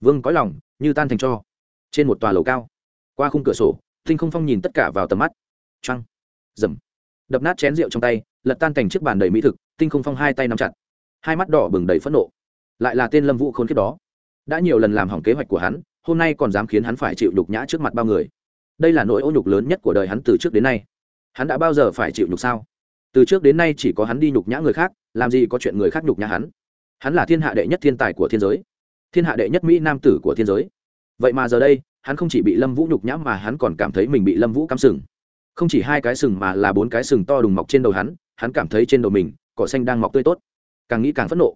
Vương có lòng, như tan thành cho. Trên một tòa lầu cao, qua khung cửa sổ, tinh không phong nhìn tất cả vào tầm mắt. Trăng dầm. Đập nát chén rượu trong tay, lật tan thành chiếc bàn đầy mỹ thực, tinh không phong hai tay nắm chặt hai mắt đỏ bừng đầy phẫn nộ. Lại là tên lâm vũ khôn kiếp đó. Đã nhiều lần làm hỏng kế hoạch của hắn, hôm nay còn dám khiến hắn phải chịu nhục nhã trước mặt bao người. Đây là nỗi ô nhục lớn nhất của đời hắn từ trước đến nay. Hắn đã bao giờ phải chịu nhục sao? Từ trước đến nay chỉ có hắn đi nhục nhã người khác, làm gì có chuyện người khác nhục nhã hắn? Hắn là thiên hạ đệ nhất thiên tài của thiên giới. Thiên hạ đệ nhất mỹ nam tử của thiên giới. Vậy mà giờ đây, hắn không chỉ bị lâm vũ nhục nhã mà hắn còn cảm thấy mình bị lâm vũ cắm sừng. Không chỉ hai cái sừng mà là bốn cái sừng to đùng mọc trên đầu hắn hắn cảm thấy trên đầu mình, cỏ xanh đang mọc tươi tốt càng nghĩ càng phẫn nộ,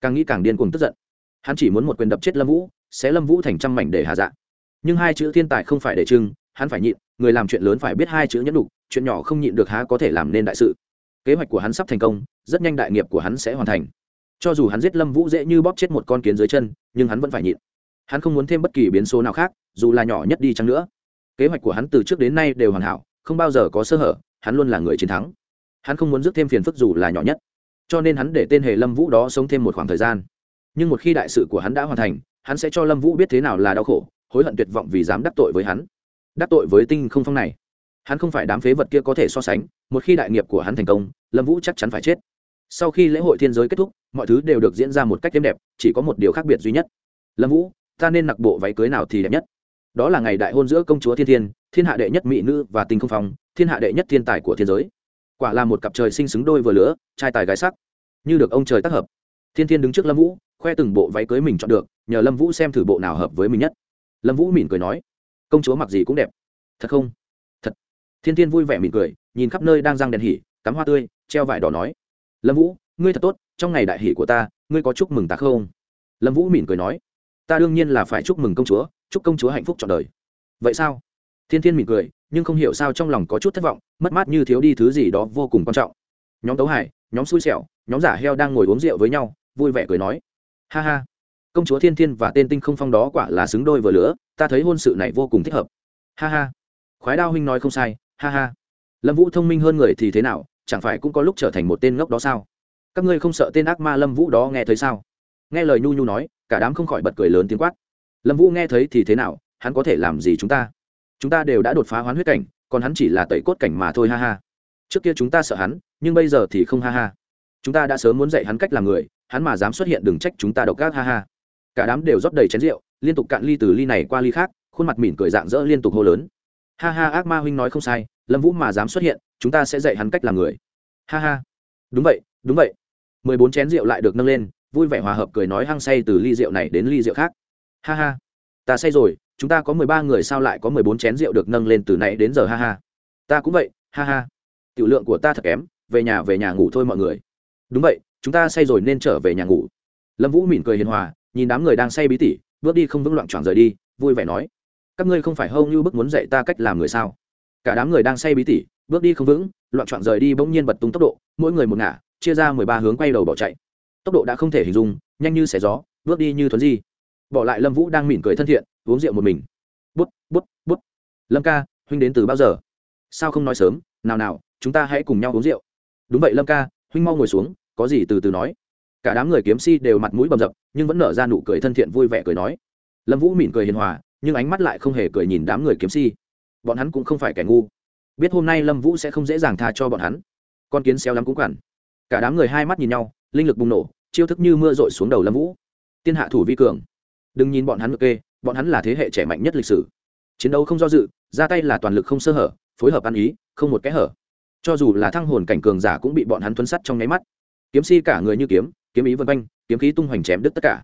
càng nghĩ càng điên cuồng tức giận. Hắn chỉ muốn một quyền đập chết lâm vũ sẽ lâm vũ thành trăm mảnh để hạ dạ. Nhưng hai chữ thiên tài không phải để trưng, hắn phải nhịn, người làm chuyện lớn phải biết hai chữ nhẫn đục chuyện nhỏ không nhịn được há có thể làm nên đại sự. Kế hoạch của hắn sắp thành công, rất nhanh đại nghiệp của hắn sẽ hoàn thành. Cho dù hắn giết lâm vũ dễ như bóp chết một con kiến dưới chân, nhưng hắn vẫn phải nhịn. Hắn không muốn thêm bất kỳ biến số nào khác, dù là nhỏ nhất đi chăng nữa. Kế hoạch của hắn từ trước đến nay đều hoàn hảo, không bao giờ có sơ hở, hắn luôn là người chiến thắng. Hắn không muốn rước thêm phiền phức dù là nhỏ nhất cho nên hắn để tên hề lâm vũ đó sống thêm một khoảng thời gian. Nhưng một khi đại sự của hắn đã hoàn thành, hắn sẽ cho lâm vũ biết thế nào là đau khổ, hối hận tuyệt vọng vì dám đắc tội với hắn. Đắc tội với tinh không phong này. Hắn không phải đám phế vật kia có thể so sánh, một khi đại nghiệp của hắn thành công, lâm vũ chắc chắn phải chết. Sau khi lễ hội thiên giới kết thúc, mọi thứ đều được diễn ra một cách êm đẹp, chỉ có một điều khác biệt duy nhất. Lâm vũ, ta nên mặc bộ váy cưới nào thì đẹp nhất? Đó là ngày đại hôn giữa công chúa thiên thiên thiên hạ đệ nhất mỹ nữ và tinh không phong, thiên hạ đệ nhất thiên tài của thiên giới quả là một cặp trời sinh xứng đôi vừa lửa, trai tài gái sắc. Như được ông trời tác hợp. Thiên thiên đứng trước lâm vũ khoe từng bộ váy cưới mình chọn được nhờ lâm vũ xem thử bộ nào hợp với mình nhất. Lâm vũ mỉm cười nói công chúa mặc gì cũng đẹp. Thật không? Thật. Thiên thiên vui vẻ mỉm cười nhìn khắp nơi đang răng đèn hỉ cắm hoa tươi treo vải đỏ nói lâm vũ ngươi thật tốt trong ngày đại hỷ của ta ngươi có chúc mừng ta không? Lâm vũ mỉm cười nói ta đương nhiên là phải chúc mừng công chúa chúc công chúa hạnh phúc trọn đời. Vậy sao? Thiên thiên mỉm cười nhưng không hiểu sao trong lòng có chút thất vọng mất mát như thiếu đi thứ gì đó vô cùng quan trọng. Nhóm tấu hải, nhóm xui xẻo, nhóm giả heo đang ngồi uống rượu với nhau, vui vẻ cười nói. Ha ha. Công chúa thiên thiên và tên tinh không phong đó quả là xứng đôi vừa lửa, ta thấy hôn sự này vô cùng thích hợp. Ha ha. Khoái đao huynh nói không sai, ha ha. Lâm vũ thông minh hơn người thì thế nào, chẳng phải cũng có lúc trở thành một tên ngốc đó sao? Các ngươi không sợ tên ác ma lâm vũ đó nghe thấy sao? Nghe lời nhu nhu nói, cả đám không khỏi bật cười lớn tiếng quát. Lâm vũ nghe thấy thì thế nào, hắn có thể làm gì chúng ta? Chúng ta đều đã đột phá hoán huyết cảnh còn hắn chỉ là tẩy cốt cảnh mà thôi, ha ha. Trước kia chúng ta sợ hắn, nhưng bây giờ thì không, ha ha. Chúng ta đã sớm muốn dạy hắn cách làm người, hắn mà dám xuất hiện đừng trách chúng ta độc gác ha ha. Cả đám đều rót đầy chén rượu, liên tục cạn ly từ ly này qua ly khác, khuôn mặt mỉm cười dạng dỡ liên tục hô lớn. Ha ha, ác ma huynh nói không sai, lâm vũ mà dám xuất hiện, chúng ta sẽ dạy hắn cách làm người. Ha ha. Đúng vậy đúng vậy. Mười bốn chén rượu lại được nâng lên, vui vẻ hòa hợp cười nói hăng say từ ly rượu này đến ly rượu khác. Ha ha. Ta say rồi chúng ta có mười ba người sao lại có mười bốn chén rượu được nâng lên từ nãy đến giờ, ha ha. Ta cũng vậy, ha ha. Tiểu lượng của ta thật kém, về nhà về nhà ngủ thôi mọi người. Đúng vậy, chúng ta say rồi nên trở về nhà ngủ. Lâm vũ mỉm cười hiền hòa, nhìn đám người đang say bí tỉ, bước đi không vững loạn tròn rời đi, vui vẻ nói. Các ngươi không phải hâu như bức muốn dạy ta cách làm người sao? Cả đám người đang say bí tỉ, bước đi không vững, loạn trọn rời đi bỗng nhiên bật tung tốc độ, mỗi người một ngả, chia ra mười ba hướng quay đầu bỏ chạy. Tốc độ đã không thể hình dung, nhanh như xẻ gió, bước đi như thuấn di. Bỏ lại lâm vũ đang mỉm cười thân thiện uống rượu một mình. Bút bút bút. Lâm ca, huynh đến từ bao giờ? Sao không nói sớm? Nào nào, chúng ta hãy cùng nhau uống rượu. Đúng vậy, lâm ca, huynh mau ngồi xuống, có gì từ từ nói. Cả đám người kiếm si đều mặt mũi bầm dập, nhưng vẫn nở ra nụ cười thân thiện vui vẻ cười nói. Lâm vũ mỉm cười hiền hòa, nhưng ánh mắt lại không hề cười nhìn đám người kiếm si. Bọn hắn cũng không phải kẻ ngu. Biết hôm nay lâm vũ sẽ không dễ dàng tha cho bọn hắn. Con kiến xéo lắm cũng quản. Cả đám người hai mắt nhìn nhau, linh lực bùng nổ, chiêu thức như mưa rội xuống đầu lâm vũ. Tiên hạ thủ vi cường. Đừng nhìn bọn hắn ngược kê bọn hắn là thế hệ trẻ mạnh nhất lịch sử. Chiến đấu không do dự, ra tay là toàn lực không sơ hở, phối hợp ăn ý, không một kẽ hở. Cho dù là thăng hồn cảnh cường giả cũng bị bọn hắn tuấn sắt trong nháy mắt. Kiếm si cả người như kiếm kiếm ý vân quanh, kiếm khí tung hoành chém đứt tất cả.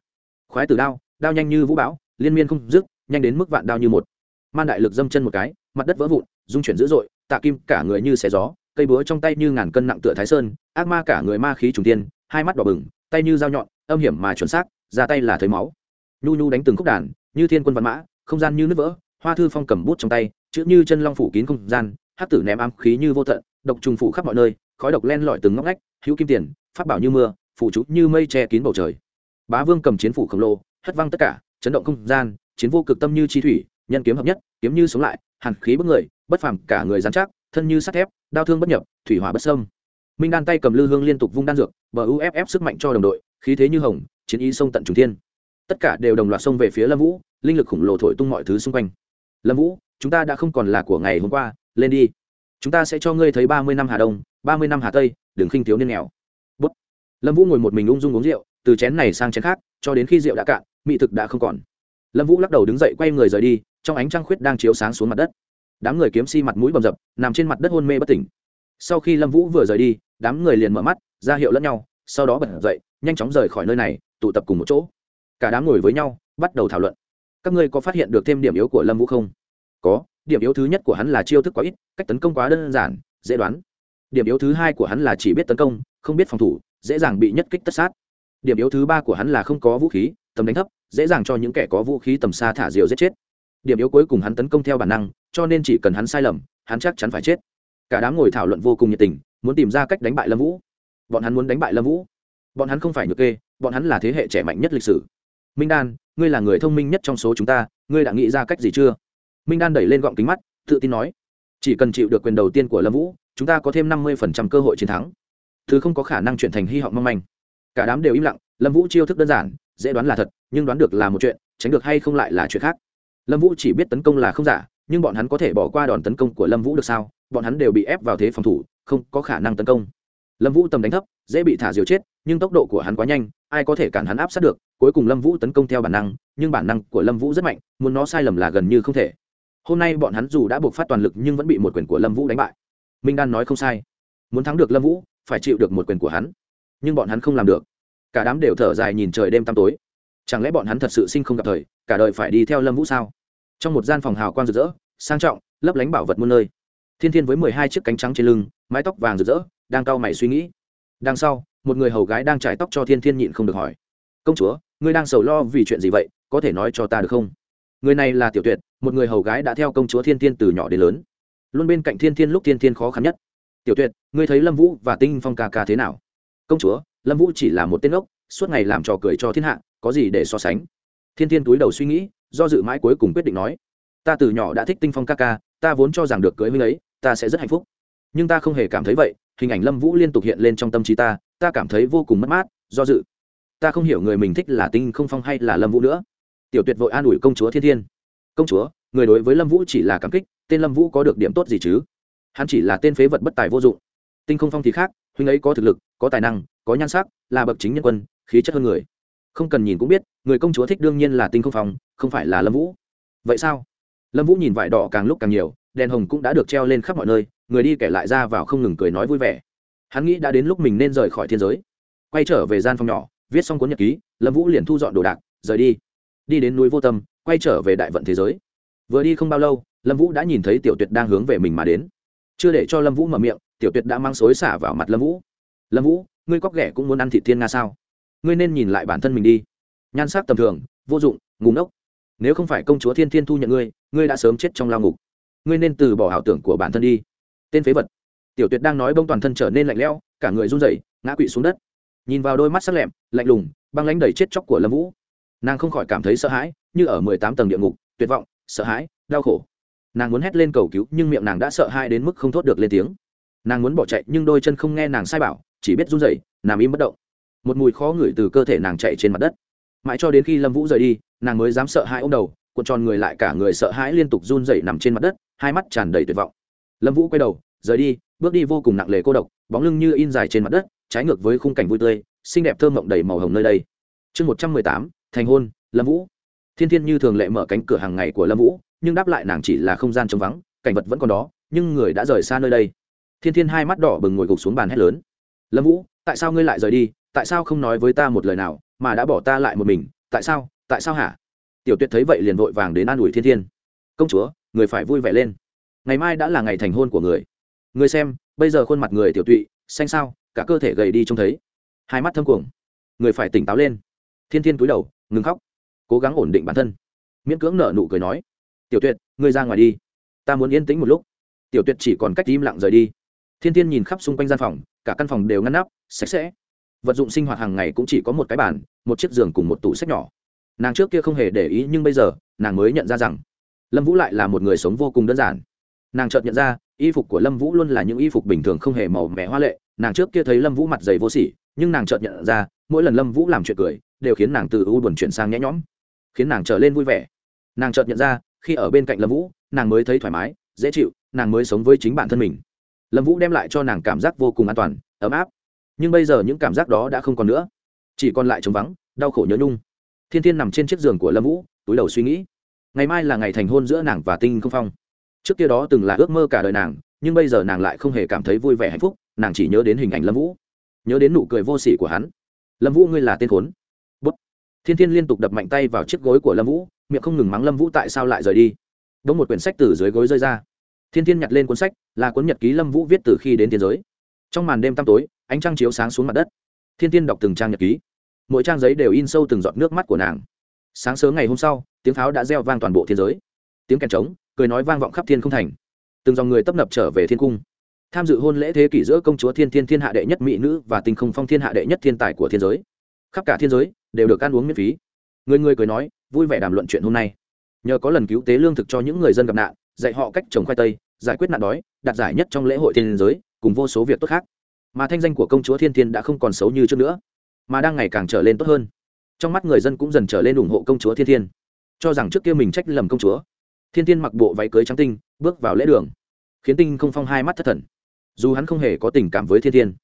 Khoái từ đao đao nhanh như vũ bão, liên miên không dứt, nhanh đến mức vạn đao như một. Man đại lực dâm chân một cái, mặt đất vỡ vụn dung chuyển dữ dội, tạ kim cả người như xé gió, cây búa trong tay như ngàn cân nặng tựa thái sơn, ác ma cả người ma khí trùng tiên hai mắt đỏ bừng, tay như dao nhọn, âm hiểm mà chuẩn xác, ra tay là thấy máu nhu nhu đánh từng khúc đàn, như thiên quân văn mã, không gian như nước vỡ, hoa thư phong cầm bút trong tay, chữ như chân long phủ kín không gian hát tử ném ám khí như vô tận, độc trùng phủ khắp mọi nơi, khói độc len lỏi từng ngóc ngách, hữu kim tiền phát bảo như mưa, phủ trúc như mây che kín bầu trời. Bá vương cầm chiến phủ khổng lồ, hất văng tất cả, chấn động không gian, chiến vô cực tâm như chi thủy, nhân kiếm hợp nhất, kiếm như sống lại, hàn khí bức người, bất phàm cả người dán chắc, thân như sắt thép, đao thương bất nhập, thủy hỏa bất sâm minh đan tay cầm lư hương liên tục vung đan dược, bờ uff sức mạnh cho đồng đội, khí thế như hồng, chiến ý sông tận trùng thiên tất cả đều đồng loạt xông về phía lâm vũ, linh lực khổng lồ thổi tung mọi thứ xung quanh. Lâm vũ, chúng ta đã không còn là của ngày hôm qua, lên đi. Chúng ta sẽ cho ngươi thấy ba mươi năm hà đông, ba mươi năm hà tây, đừng khinh thiếu niên nghèo. Bút. Lâm vũ ngồi một mình ung dung uống rượu, từ chén này sang chén khác, cho đến khi rượu đã cạn, mỹ thực đã không còn. Lâm vũ lắc đầu đứng dậy quay người rời đi, trong ánh trăng khuyết đang chiếu sáng xuống mặt đất. Đám người kiếm si mặt mũi bầm dập, nằm trên mặt đất hôn mê bất tỉnh. Sau khi lâm vũ vừa rời đi, đám người liền mở mắt, ra hiệu lẫn nhau, sau đó bật dậy, nhanh chóng rời khỏi nơi này, tụ tập cùng một chỗ cả đám ngồi với nhau, bắt đầu thảo luận. Các ngươi có phát hiện được thêm điểm yếu của lâm vũ không? Có, điểm yếu thứ nhất của hắn là chiêu thức quá ít, cách tấn công quá đơn giản, dễ đoán. Điểm yếu thứ hai của hắn là chỉ biết tấn công, không biết phòng thủ, dễ dàng bị nhất kích tất sát. Điểm yếu thứ ba của hắn là không có vũ khí, tầm đánh thấp, dễ dàng cho những kẻ có vũ khí tầm xa thả diều giết chết. Điểm yếu cuối cùng hắn tấn công theo bản năng, cho nên chỉ cần hắn sai lầm, hắn chắc chắn phải chết. Cả đám ngồi thảo luận vô cùng nhiệt tình, muốn tìm ra cách đánh bại lâm vũ. Bọn hắn muốn đánh bại lâm vũ. Bọn hắn không phải nhược kê, bọn hắn là thế hệ trẻ mạnh nhất lịch sử minh đan, ngươi là người thông minh nhất trong số chúng ta, ngươi đã nghĩ ra cách gì chưa? Minh đan đẩy lên gọng kính mắt, tự tin nói. Chỉ cần chịu được quyền đầu tiên của lâm vũ, chúng ta có thêm năm mươi cơ hội chiến thắng. Thứ không có khả năng chuyển thành hy vọng mong manh. Cả đám đều im lặng, lâm vũ chiêu thức đơn giản, dễ đoán là thật, nhưng đoán được là một chuyện, tránh được hay không lại là chuyện khác. Lâm vũ chỉ biết tấn công là không giả, nhưng bọn hắn có thể bỏ qua đòn tấn công của lâm vũ được sao? Bọn hắn đều bị ép vào thế phòng thủ, không có khả năng tấn công. Lâm vũ tầm đánh thấp, dễ bị thả diều chết, nhưng tốc độ của hắn quá nhanh ai có thể cản hắn áp sát được, cuối cùng lâm vũ tấn công theo bản năng, nhưng bản năng của lâm vũ rất mạnh, muốn nó sai lầm là gần như không thể. Hôm nay bọn hắn dù đã buộc phát toàn lực nhưng vẫn bị một quyền của lâm vũ đánh bại. Minh đan nói không sai. Muốn thắng được lâm vũ, phải chịu được một quyền của hắn. Nhưng bọn hắn không làm được. Cả đám đều thở dài nhìn trời đêm tăm tối. Chẳng lẽ bọn hắn thật sự sinh không gặp thời, cả đời phải đi theo lâm vũ sao? Trong một gian phòng hào quang rực rỡ, sang trọng, lấp lánh bảo vật muôn nơi. Thiên thiên với mười hai chiếc cánh trắng trên lưng, mái tóc vàng rực rỡ, đang cau mày suy nghĩ. Đằng sau một người hầu gái đang trải tóc cho thiên thiên nhịn không được hỏi. Công chúa, ngươi đang sầu lo vì chuyện gì vậy? Có thể nói cho ta được không? Người này là tiểu tuyệt, một người hầu gái đã theo công chúa thiên thiên từ nhỏ đến lớn. Luôn bên cạnh thiên thiên lúc thiên thiên khó khăn nhất. Tiểu tuyệt, ngươi thấy lâm vũ và tinh phong ca ca thế nào? Công chúa, lâm vũ chỉ là một tên ốc suốt ngày làm trò cười cho thiên hạ, có gì để so sánh? Thiên thiên túi đầu suy nghĩ, do dự mãi cuối cùng quyết định nói. Ta từ nhỏ đã thích tinh phong ca ca, ta vốn cho rằng được cưới huynh ấy, ta sẽ rất hạnh phúc. Nhưng ta không hề cảm thấy vậy, hình ảnh lâm vũ liên tục hiện lên trong tâm trí ta ta cảm thấy vô cùng mất mát, do dự. Ta không hiểu người mình thích là tinh không phong hay là lâm vũ nữa. Tiểu tuyệt vội an ủi công chúa thiên thiên. Công chúa, người đối với lâm vũ chỉ là cảm kích, tên lâm vũ có được điểm tốt gì chứ? Hắn chỉ là tên phế vật bất tài vô dụng. Tinh không phong thì khác, huynh ấy có thực lực, có tài năng, có nhan sắc, là bậc chính nhân quân, khí chất hơn người. Không cần nhìn cũng biết, người công chúa thích đương nhiên là tinh không phong, không phải là lâm vũ. Vậy sao? Lâm vũ nhìn vải đỏ càng lúc càng nhiều, đèn hồng cũng đã được treo lên khắp mọi nơi, người đi kẻ lại ra vào không ngừng cười nói vui vẻ hắn nghĩ đã đến lúc mình nên rời khỏi thiên giới. Quay trở về gian phòng nhỏ, viết xong cuốn nhật ký, lâm vũ liền thu dọn đồ đạc, rời đi. Đi đến núi vô tâm, quay trở về đại vận thế giới. Vừa đi không bao lâu, lâm vũ đã nhìn thấy tiểu tuyệt đang hướng về mình mà đến. Chưa để cho lâm vũ mở miệng, tiểu tuyệt đã mang xối xả vào mặt lâm vũ. Lâm vũ, ngươi cóc ghẻ cũng muốn ăn thịt thiên nga sao? Ngươi nên nhìn lại bản thân mình đi. Nhan sắc tầm thường, vô dụng ngủ ngốc. Nếu không phải công chúa thiên thiên thu nhận ngươi ngươi đã sớm chết trong lao ngục. Ngươi nên từ bỏ ảo tưởng của bản thân đi. Tên phế vật tiểu tuyệt đang nói bông toàn thân trở nên lạnh lẽo, cả người run rẩy, ngã quỵ xuống đất. Nhìn vào đôi mắt sắc lẹm, lạnh lùng, băng lánh đầy chết chóc của lâm vũ. Nàng không khỏi cảm thấy sợ hãi, như ở mười tám tầng địa ngục, tuyệt vọng, sợ hãi, đau khổ. Nàng muốn hét lên cầu cứu, nhưng miệng nàng đã sợ hãi đến mức không thốt được lên tiếng. Nàng muốn bỏ chạy, nhưng đôi chân không nghe nàng sai bảo, chỉ biết run rẩy, nằm im bất động. Một mùi khó ngửi từ cơ thể nàng chạy trên mặt đất. Mãi cho đến khi lâm vũ rời đi, nàng mới dám sợ hãi ô m đầu, cuộn tròn người lại cả người sợ hãi liên tục run rẩy nằm trên mặt đất, hai mắt tràn đầy tuyệt vọng. Lâm vũ quay đầu rời đi, bước đi vô cùng nặng lề cô độc, bóng lưng như in dài trên mặt đất, trái ngược với khung cảnh vui tươi, xinh đẹp thơm mộng đầy màu hồng nơi đây. Chương một trăm mười tám, thành hôn, lâm vũ. Thiên thiên như thường lệ mở cánh cửa hàng ngày của lâm vũ, nhưng đáp lại nàng chỉ là không gian trống vắng, cảnh vật vẫn còn đó, nhưng người đã rời xa nơi đây. Thiên thiên hai mắt đỏ bừng ngồi gục xuống bàn hét lớn. Lâm vũ, tại sao ngươi lại rời đi? Tại sao không nói với ta một lời nào, mà đã bỏ ta lại một mình? Tại sao tại sao hả? Tiểu tuyệt thấy vậy liền vội vàng đến an ủi thiên thiên. Công chúa, người phải vui vẻ lên. Ngày mai đã là ngày thành hôn của người người xem, bây giờ khuôn mặt người tiểu tụy, xanh sao, cả cơ thể gầy đi trông thấy. Hai mắt thâm cuồng. Người phải tỉnh táo lên. Thiên thiên cúi đầu, ngừng khóc, cố gắng ổn định bản thân. Miễn cưỡng nợ nụ cười nói, tiểu tuyệt, ngươi ra ngoài đi. Ta muốn yên tĩnh một lúc. Tiểu tuyệt chỉ còn cách im lặng rời đi. Thiên thiên nhìn khắp xung quanh gian phòng, cả căn phòng đều ngăn nắp, sạch sẽ. Vật dụng sinh hoạt hàng ngày cũng chỉ có một cái bàn, một chiếc giường cùng một tủ sách nhỏ. Nàng trước kia không hề để ý nhưng bây giờ, nàng mới nhận ra rằng, lâm vũ lại là một người sống vô cùng đơn giản. Nàng chợt nhận ra y phục của lâm vũ luôn là những y phục bình thường không hề màu mẻ hoa lệ. Nàng trước kia thấy lâm vũ mặt dày vô sỉ, nhưng nàng chợt nhận ra, mỗi lần lâm vũ làm chuyện cười, đều khiến nàng từ u buồn chuyển sang nhẹ nhõm, khiến nàng trở lên vui vẻ. Nàng chợt nhận ra, khi ở bên cạnh lâm vũ, nàng mới thấy thoải mái, dễ chịu, nàng mới sống với chính bản thân mình. Lâm vũ đem lại cho nàng cảm giác vô cùng an toàn, ấm áp. Nhưng bây giờ những cảm giác đó đã không còn nữa. Chỉ còn lại trống vắng, đau khổ nhớ nhung. Thiên thiên nằm trên chiếc giường của lâm vũ, túi đầu suy nghĩ. Ngày mai là ngày thành hôn giữa nàng và tinh không phong trước kia đó từng là ước mơ cả đời nàng, nhưng bây giờ nàng lại không hề cảm thấy vui vẻ hạnh phúc, nàng chỉ nhớ đến hình ảnh lâm vũ. Nhớ đến nụ cười vô sỉ của hắn. Lâm vũ, ngươi là tên khốn. Bút. Thiên thiên liên tục đập mạnh tay vào chiếc gối của lâm vũ, miệng không ngừng mắng lâm vũ tại sao lại rời đi. Đ ỗ n một quyển sách từ dưới gối rơi ra. Thiên thiên nhặt lên cuốn sách, là cuốn nhật ký lâm vũ viết từ khi đến thiên giới. Trong màn đêm tăm tối, ánh trăng chiếu sáng xuống mặt đất. Thiên thiên đọc từng trang nhật ký. Mỗi trang giấy đều in sâu từng giọt nước mắt của nàng. Sáng sớm ngày hôm sau, tiếng pháo đã reo vang toàn bộ thiên giới. Tiếng kèn trống cười nói vang vọng khắp thiên không thành. Từng dòng người tấp nập trở về thiên cung. Tham dự hôn lễ thế kỷ giữa công chúa thiên thiên thiên hạ đệ nhất mỹ nữ và tình không phong thiên hạ đệ nhất thiên tài của thiên giới. Khắp cả thiên giới đều được ăn uống miễn phí. Người người cười nói, vui vẻ đàm luận chuyện hôm nay. Nhờ có lần cứu tế lương thực cho những người dân gặp nạn, dạy họ cách trồng khoai tây, giải quyết nạn đói, đạt giải nhất trong lễ hội thiên giới, cùng vô số việc tốt khác. Mà thanh danh của công chúa thiên thiên đã không còn xấu như trước nữa, mà đang ngày càng trở lên tốt hơn. Trong mắt người dân cũng dần trở lên ủng hộ công chúa thiên thiên. Cho rằng trước kia mình trách lầm công chúa thiên thiên mặc bộ váy cưới trắng tinh, bước vào lễ đường. Khiến tinh không phong hai mắt thất thần. Dù hắn không hề có tình cảm với thiên thiên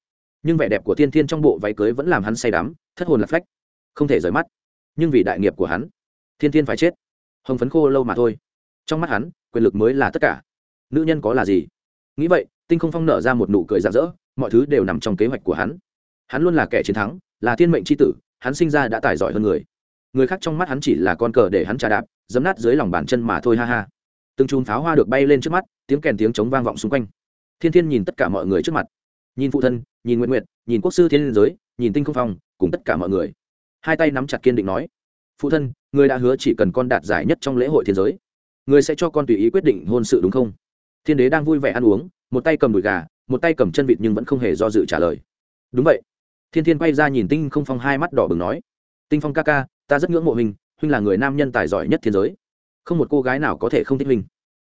nhưng vẻ đẹp của thiên thiên trong bộ váy cưới vẫn làm hắn say đắm, thất hồn lạc phách. Không thể rời mắt. Nhưng vì đại nghiệp của hắn, thiên thiên phải chết. Hồng phấn khô lâu mà thôi. Trong mắt hắn, quyền lực mới là tất cả. Nữ nhân có là gì? Nghĩ vậy, tinh không phong nở ra một nụ cười rạng rỡ, mọi thứ đều nằm trong kế hoạch của hắn. Hắn luôn là kẻ chiến thắng, là thiên mệnh tri tử, hắn sinh ra đã tài giỏi hơn người người khác trong mắt hắn chỉ là con cờ để hắn trà đạp dấm nát dưới lòng bàn chân mà thôi, ha ha. Từng chùm pháo hoa được bay lên trước mắt, tiếng kèn tiếng chống vang vọng xung quanh. Thiên thiên nhìn tất cả mọi người trước mặt. Nhìn phụ thân, nhìn nguyện nguyện nhìn quốc sư thiên liên giới, nhìn tinh không phong, cùng tất cả mọi người. Hai tay nắm chặt kiên định nói, phụ thân, người đã hứa chỉ cần con đạt giải nhất trong lễ hội thiên giới, người sẽ cho con tùy ý quyết định hôn sự đúng không? Thiên đế đang vui vẻ ăn uống, một tay cầm đùi gà, một tay cầm chân vịt nhưng vẫn không hề do dự trả lời. Đúng vậy. Thiên thiên quay ra nhìn tinh không phong hai mắt đỏ bừng nói, tinh phong ca ca ta rất ngưỡng mộ huynh huynh là người nam nhân tài giỏi nhất thiên giới. Không một cô gái nào có thể không thích huynh.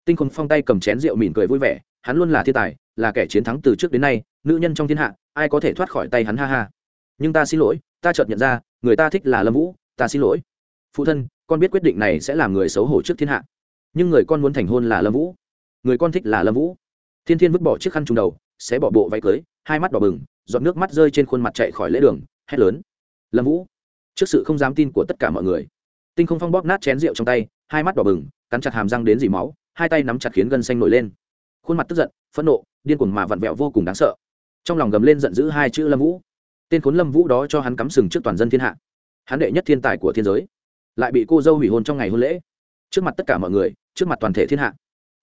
Tinh khôn phong tay cầm chén rượu mỉm cười vui vẻ, hắn luôn là thiên tài, là kẻ chiến thắng từ trước đến nay, nữ nhân trong thiên hạ, ai có thể thoát khỏi tay hắn ha ha. Nhưng ta xin lỗi, ta chợt nhận ra, người ta thích là lâm vũ, ta xin lỗi. Phụ thân, con biết quyết định này sẽ làm người xấu hổ trước thiên hạ. Nhưng người con muốn thành hôn là lâm vũ. Người con thích là lâm vũ. Thiên thiên vứt bỏ chiếc khăn trùng đầu sẽ bỏ bộ váy cưới, hai mắt đỏ bừng, giọt nước mắt rơi trên khuôn mặt chạy khỏi lễ đường, hét lớn. Lâm vũ trước sự không dám tin của tất cả mọi người. Tinh không phong bóp nát chén rượu trong tay, hai mắt đỏ bừng, cắn chặt hàm răng đến dỉ máu, hai tay nắm chặt khiến gân xanh nổi lên. Khuôn mặt tức giận, phẫn nộ, điên cuồng mà vặn vẹo vô cùng đáng sợ. Trong lòng gầm lên giận dữ hai chữ lâm vũ. Tên khốn lâm vũ đó cho hắn cắm sừng trước toàn dân thiên hạ. Hắn đệ nhất thiên tài của thiên giới. Lại bị cô dâu hủy hôn trong ngày hôn lễ. Trước mặt tất cả mọi người, trước mặt toàn thể thiên hạ.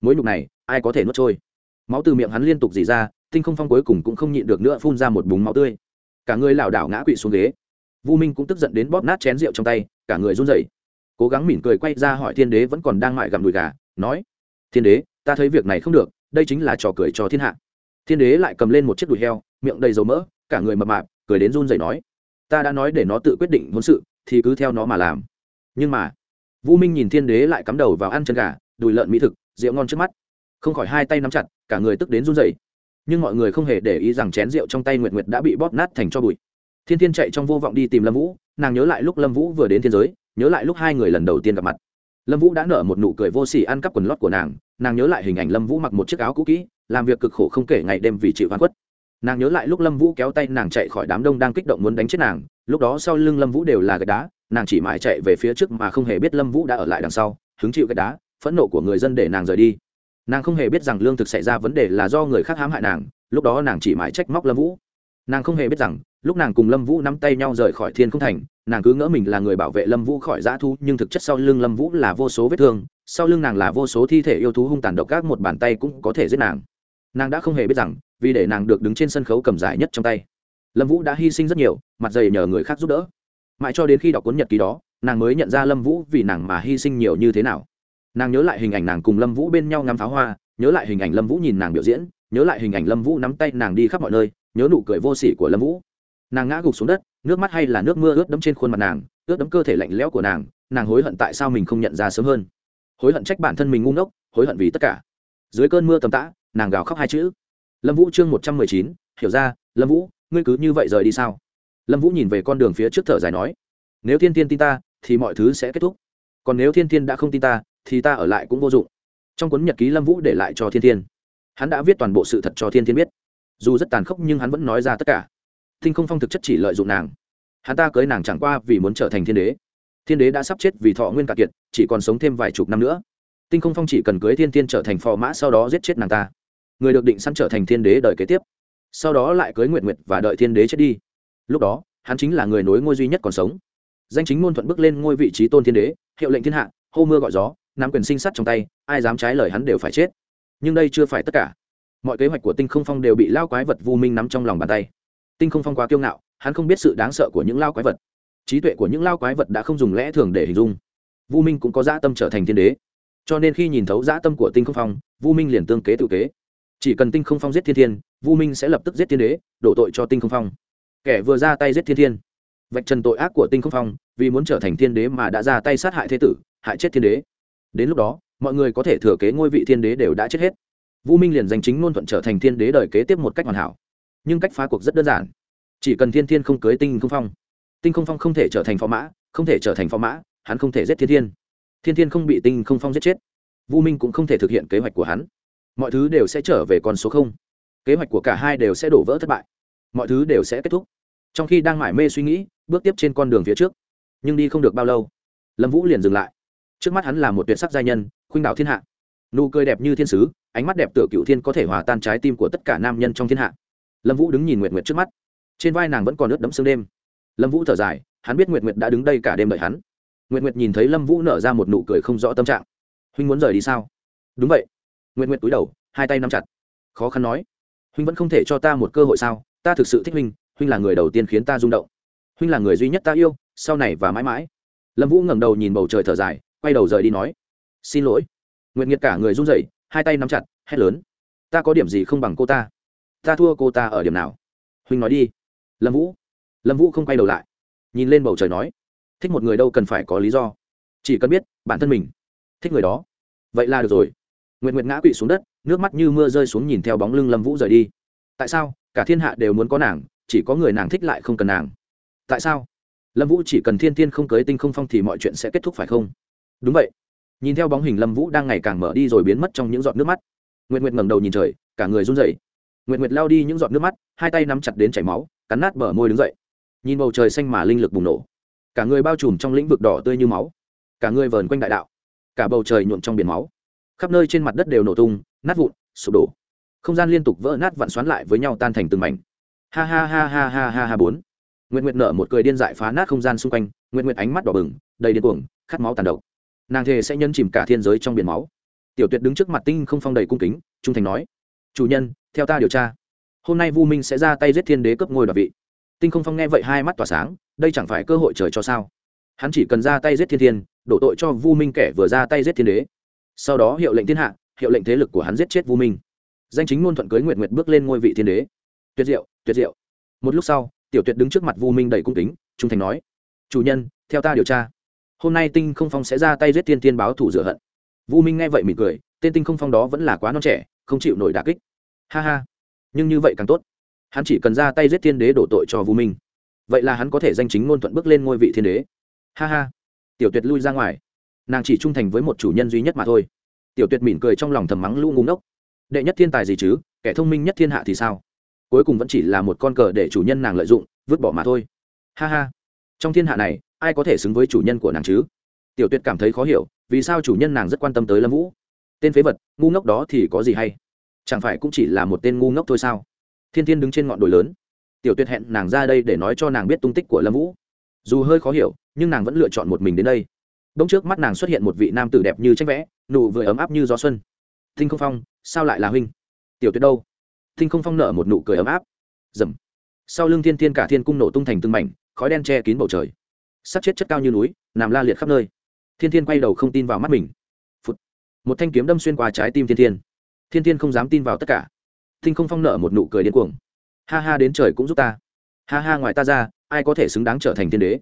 Mối nhục này, ai có thể nuốt trôi? Máu từ miệng hắn liên tục dì ra, tinh không phong cuối cùng cũng không nhịn được nữa phun ra một búng máu tươi. Cả người lảo đảo ngã quỵ xuống ghế vu minh cũng tức giận đến bóp nát chén rượu trong tay, cả người run rẩy. Cố gắng mỉm cười quay ra hỏi thiên đế vẫn còn đang mại gặm đùi gà, nói, thiên đế, ta thấy việc này không được, đây chính là trò cười cho thiên hạ. Thiên đế lại cầm lên một chiếc đùi heo, miệng đầy dầu mỡ, cả người mập mạp, cười đến run rẩy nói, ta đã nói để nó tự quyết định hôn sự, thì cứ theo nó mà làm. Nhưng mà vũ minh nhìn thiên đế lại cắm đầu vào ăn chân gà, đùi lợn mỹ thực, rượu ngon trước mắt. Không khỏi hai tay nắm chặt, cả người tức đến run rẩy. Nhưng mọi người không hề để ý rằng chén rượu trong tay nguyệt nguyệt đã bị bóp nát thành cho bụi thiên thiên chạy trong vô vọng đi tìm lâm vũ, nàng nhớ lại lúc lâm vũ vừa đến thiên giới, nhớ lại lúc hai người lần đầu tiên gặp mặt. Lâm vũ đã nở một nụ cười vô s ỉ ăn cắp quần lót của nàng nàng nhớ lại hình ảnh lâm vũ mặc một chiếc áo cũ kỹ, làm việc cực khổ không kể ngày đêm vì chịu hoàn quất nàng nhớ lại lúc lâm vũ kéo tay nàng chạy khỏi đám đông đang kích động muốn đánh chết nàng, lúc đó sau lưng lâm vũ đều là gạch đá, nàng chỉ mãi chạy về phía trước mà không hề biết lâm vũ đã ở lại đằng sau, hứng chịu gạch đá, phẫn nộ của người dân để nàng rời đi. Nàng không hề biết rằng lương thực xảy ra vấn đề là do người khác hãm hại nàng, lúc đó nàng chỉ mãi trách móc lâm vũ nàng không hề biết rằng, lúc nàng cùng lâm vũ nắm tay nhau rời khỏi thiên không thành, nàng cứ ngỡ mình là người bảo vệ lâm vũ khỏi dã thu nhưng thực chất sau lưng lâm vũ là vô số vết thương, sau lưng nàng là vô số thi thể yêu thú hung tàn độc các một bàn tay cũng có thể giết nàng. Nàng đã không hề biết rằng, vì để nàng được đứng trên sân khấu cầm giải nhất trong tay. Lâm vũ đã hy sinh rất nhiều, mặt dày nhờ người khác giúp đỡ. Mãi cho đến khi đọc cuốn nhật ký đó, nàng mới nhận ra lâm vũ vì nàng mà hy sinh nhiều như thế nào. Nàng nhớ lại hình ảnh nàng cùng lâm vũ bên nhau ngắm pháo hoa, nhớ lại hình ảnh lâm vũ nhìn nàng biểu diễn, nhớ lại hình ảnh lâm vũ nắm tay nàng đi khắp mọi nơi nhớ nụ cười vô sỉ của lâm vũ. Nàng ngã gục xuống đất, nước mắt hay là nước mưa ướt đẫm trên khuôn mặt nàng, ướt đẫm cơ thể lạnh lẽo của nàng nàng hối hận tại sao mình không nhận ra sớm hơn. Hối hận trách bản thân mình ngu ngốc, hối hận vì tất cả. Dưới cơn mưa tầm tã, nàng gào khóc hai chữ. Lâm vũ chương một trăm mười chín, hiểu ra, lâm vũ, ngươi cứ như vậy rời đi sao? Lâm vũ nhìn về con đường phía trước thở dài nói, nếu thiên thiên tin ta, thì mọi thứ sẽ kết thúc. Còn nếu thiên thiên đã không tin ta, thì ta ở lại cũng vô dụng. Trong cuốn nhật ký lâm vũ để lại cho thiên thiên. Hắn đã viết toàn bộ sự thật cho thiên thiên biết dù rất tàn khốc nhưng hắn vẫn nói ra tất cả. Thinh không phong thực chất chỉ lợi dụng nàng. Hắn ta cưới nàng chẳng qua vì muốn trở thành thiên đế. Thiên đế đã sắp chết vì thọ nguyên cạn kiệt, chỉ còn sống thêm vài chục năm nữa. Tinh không phong chỉ cần cưới thiên thiên trở thành phò mã sau đó giết chết nàng ta. Người được định sẵn trở thành thiên đế đợi kế tiếp. Sau đó lại cưới nguyện nguyện và đợi thiên đế chết đi. Lúc đó, hắn chính là người nối ngôi duy nhất còn sống. Danh chính ngôn thuận bước lên ngôi vị trí tôn thiên đế, hiệu lệnh thiên hạ, hô mưa gọi gió, nắm quyền sinh sắt trong tay, ai dám trái lời hắn đều phải chết. Nhưng đây chưa phải tất cả mọi kế hoạch của tinh không phong đều bị lao quái vật vu minh nắm trong lòng bàn tay. Tinh không phong quá kiêu ngạo, hắn không biết sự đáng sợ của những lao quái vật. Trí tuệ của những lao quái vật đã không dùng lẽ thường để hình dung. Vu minh cũng có dã tâm trở thành thiên đế. Cho nên khi nhìn thấu dã tâm của tinh không phong, vu minh liền tương kế tự kế. Chỉ cần tinh không phong giết thiên thiên, vu minh sẽ lập tức giết thiên đế, đổ tội cho tinh không phong. Kẻ vừa ra tay giết thiên thiên. Vạch trần tội ác của tinh không phong, vì muốn trở thành thiên đế mà đã ra tay sát hại thế tử, hại chết thiên đế. Đến lúc đó, mọi người có thể thừa kế ngôi vị thiên đế đều đã chết hết vũ minh liền danh chính ngôn thuận trở thành thiên đế đời kế tiếp một cách hoàn hảo. Nhưng cách phá cuộc rất đơn giản. Chỉ cần thiên thiên không cưới tinh không phong. Tinh không phong không thể trở thành phó mã, không thể trở thành phó mã, hắn không thể giết thiên thiên. Thiên thiên không bị tinh không phong giết chết. Vũ minh cũng không thể thực hiện kế hoạch của hắn. Mọi thứ đều sẽ trở về con số không. Kế hoạch của cả hai đều sẽ đổ vỡ thất bại. Mọi thứ đều sẽ kết thúc. Trong khi đang mải mê suy nghĩ, bước tiếp trên con đường phía trước, nhưng đi không được bao lâu, lâm vũ liền dừng lại. Trước mắt hắn là một tuyệt sắc giai nhân, khuynh đảo thiên hạ. Nụ cười đẹp như thiên sứ ánh mắt đẹp tựa cựu thiên có thể hòa tan trái tim của tất cả nam nhân trong thiên hạ. Lâm vũ đứng nhìn Nguyệt Nguyệt trước mắt. Trên vai nàng vẫn còn ướt đẫm sương đêm. Lâm vũ thở dài, hắn biết Nguyệt Nguyệt đã đứng đây cả đêm đợi hắn. Nguyệt Nguyệt nhìn thấy lâm vũ nở ra một nụ cười không rõ tâm trạng. Huynh muốn rời đi sao? Đúng vậy. Nguyệt Nguyệt túi đầu, hai tay nắm chặt. Khó khăn nói. Huynh vẫn không thể cho ta một cơ hội sao? Ta thực sự thích huynh huynh là người đầu tiên khiến ta rung động. Huynh là người duy nhất ta yêu, sau này và mãi mãi. Lâm vũ ngẩng đầu nhìn bầu trời thở dài, quay đầu rời đi nói, xin lỗi. Nguyệt nghiệt cả người run rẩy hai tay nắm chặt, hét lớn. Ta có điểm gì không bằng cô ta? Ta thua cô ta ở điểm nào? Huynh nói đi. Lâm vũ. Lâm vũ không quay đầu lại. Nhìn lên bầu trời nói, thích một người đâu cần phải có lý do. Chỉ cần biết bản thân mình. Thích người đó. Vậy là được rồi. Nguyện nguyện ngã quỵ xuống đất, nước mắt như mưa rơi xuống nhìn theo bóng lưng lâm vũ rời đi. Tại sao? Cả thiên hạ đều muốn có nàng, chỉ có người nàng thích lại không cần nàng. Tại sao? Lâm vũ chỉ cần thiên thiên không cưới tinh không phong thì mọi chuyện sẽ kết thúc phải không? Đúng vậy nhìn theo bóng hình lâm vũ đang ngày càng mở đi rồi biến mất trong những giọt nước mắt. Nguyệt nguyệt ngẩng đầu nhìn trời, cả người run rẩy. Nguyệt nguyệt lao đi những giọt nước mắt, hai tay nắm chặt đến chảy máu, cắn nát bờ môi đứng dậy. Nhìn bầu trời xanh mà linh lực bùng nổ. Cả người bao trùm trong lĩnh vực đỏ tươi như máu. Cả người vờn quanh đại đạo. Cả bầu trời nhuộm trong biển máu. Khắp nơi trên mặt đất đều nổ tung, nát vụn, sụp đổ. Không gian liên tục vỡ nát vặn xoắn lại với nhau tan thành từng mảnh. Ha ha ha ha ha ha ha bốn. Nguyện nguyện nở một cười điên dại phá nát không gian xung quanh. Nguyện nguyện ánh mắt đỏ bừng, đầy điên cuồng, khát máu tàn độc nàng thề sẽ nhân chìm cả thiên giới trong biển máu. Tiểu tuyệt đứng trước mặt tinh không phong đầy cung kính, trung thành nói, chủ nhân, theo ta điều tra, hôm nay vu minh sẽ ra tay giết thiên đế cấp ngôi đoạt vị. Tinh không phong nghe vậy hai mắt tỏa sáng, đây chẳng phải cơ hội trời cho sao? Hắn chỉ cần ra tay giết thiên thiên, đổ tội cho vu minh kẻ vừa ra tay giết thiên đế. Sau đó hiệu lệnh thiên hạ, hiệu lệnh thế lực của hắn giết chết vu minh. Danh chính ngôn thuận cưới nguyện nguyện bước lên ngôi vị thiên đế. Tuyệt diệu tuyệt diệu. Một lúc sau, tiểu tuyệt đứng trước mặt vu minh đầy cung kính, trung thành nói, chủ nhân, theo ta điều tra hôm nay tinh không phong sẽ ra tay giết tiên tiên báo thủ rửa hận. Vu minh nghe vậy mỉm cười, tên tinh không phong đó vẫn là quá non trẻ, không chịu nổi đà kích. Ha ha, nhưng như vậy càng tốt. Hắn chỉ cần ra tay giết thiên đế đổ tội cho vu minh. Vậy là hắn có thể danh chính ngôn thuận bước lên ngôi vị thiên đế. Ha ha. Tiểu tuyệt lui ra ngoài. Nàng chỉ trung thành với một chủ nhân duy nhất mà thôi. Tiểu tuyệt mỉm cười trong lòng thầm mắng lũ ngúng ngốc. Đệ nhất thiên tài gì chứ, kẻ thông minh nhất thiên hạ thì sao? Cuối cùng vẫn chỉ là một con cờ để chủ nhân nàng lợi dụng, vứt bỏ mà thôi. Ha ha. Trong thiên hạ này ai có thể xứng với chủ nhân của nàng chứ? Tiểu tuyệt cảm thấy khó hiểu, vì sao chủ nhân nàng rất quan tâm tới lâm vũ? Tên phế vật, ngu ngốc đó thì có gì hay? Chẳng phải cũng chỉ là một tên ngu ngốc thôi sao? Thiên thiên đứng trên ngọn đồi lớn. Tiểu tuyệt hẹn nàng ra đây để nói cho nàng biết tung tích của lâm vũ. Dù hơi khó hiểu, nhưng nàng vẫn lựa chọn một mình đến đây. Đống trước mắt nàng xuất hiện một vị nam tử đẹp như tranh vẽ, nụ vừa ấm áp như gió xuân. Thinh không phong, sao lại là huynh? Tiểu tuyệt đâu? Thinh không phong nở một nụ cười ấm áp. Dầm. Sau lưng thiên thiên cả thiên cung nổ tung thành từng mảnh, khói đen che kín bầu trời sát chết chất cao như núi, nằm la liệt khắp nơi. Thiên thiên quay đầu không tin vào mắt mình. Phụt. một thanh kiếm đâm xuyên qua trái tim thiên thiên. Thiên thiên không dám tin vào tất cả. Thinh không phong nở một nụ cười điên cuồng. Ha ha, đến trời cũng giúp ta. Ha ha, ngoài ta ra, ai có thể xứng đáng trở thành thiên đế?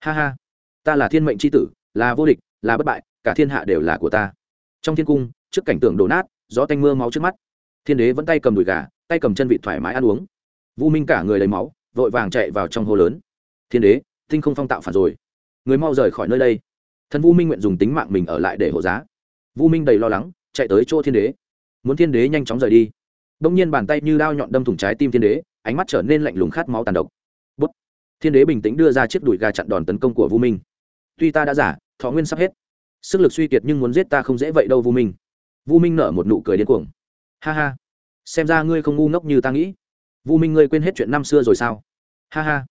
Ha ha. Ta là thiên mệnh c h i tử, là vô địch, là bất bại, cả thiên hạ đều là của ta. Trong thiên cung, trước cảnh tượng đổ nát, gió tanh mưa máu trước mắt. Thiên đế vẫn tay cầm đùi gà, tay cầm chân vị thoải mái ăn uống. Vu minh cả người lấy máu, vội vàng chạy vào trong hồ lớn. Thiên đế tinh không phong tạo phản rồi. Người mau rời khỏi nơi đây. Thần vu minh nguyện dùng tính mạng mình ở lại để hộ giá. Vu minh đầy lo lắng, chạy tới chỗ thiên đế. Muốn thiên đế nhanh chóng rời đi. Đông nhiên bàn tay như đao nhọn đâm thủng trái tim thiên đế, ánh mắt trở nên lạnh lùng khát máu tàn độc. Bút. thiên đế bình tĩnh đưa ra chiếc đùi gà chặn đòn tấn công của vu minh. Tuy ta đã giả, thọ nguyên sắp hết. Sức lực suy kiệt nhưng muốn giết ta không dễ vậy đâu vu minh. Vu minh nở một nụ cười điên cuồng. Ha ha. Xem ra ngươi không ngu ngốc như ta nghĩ. Vu minh ngươi quên hết chuyện năm xưa rồi sao? Ha ha.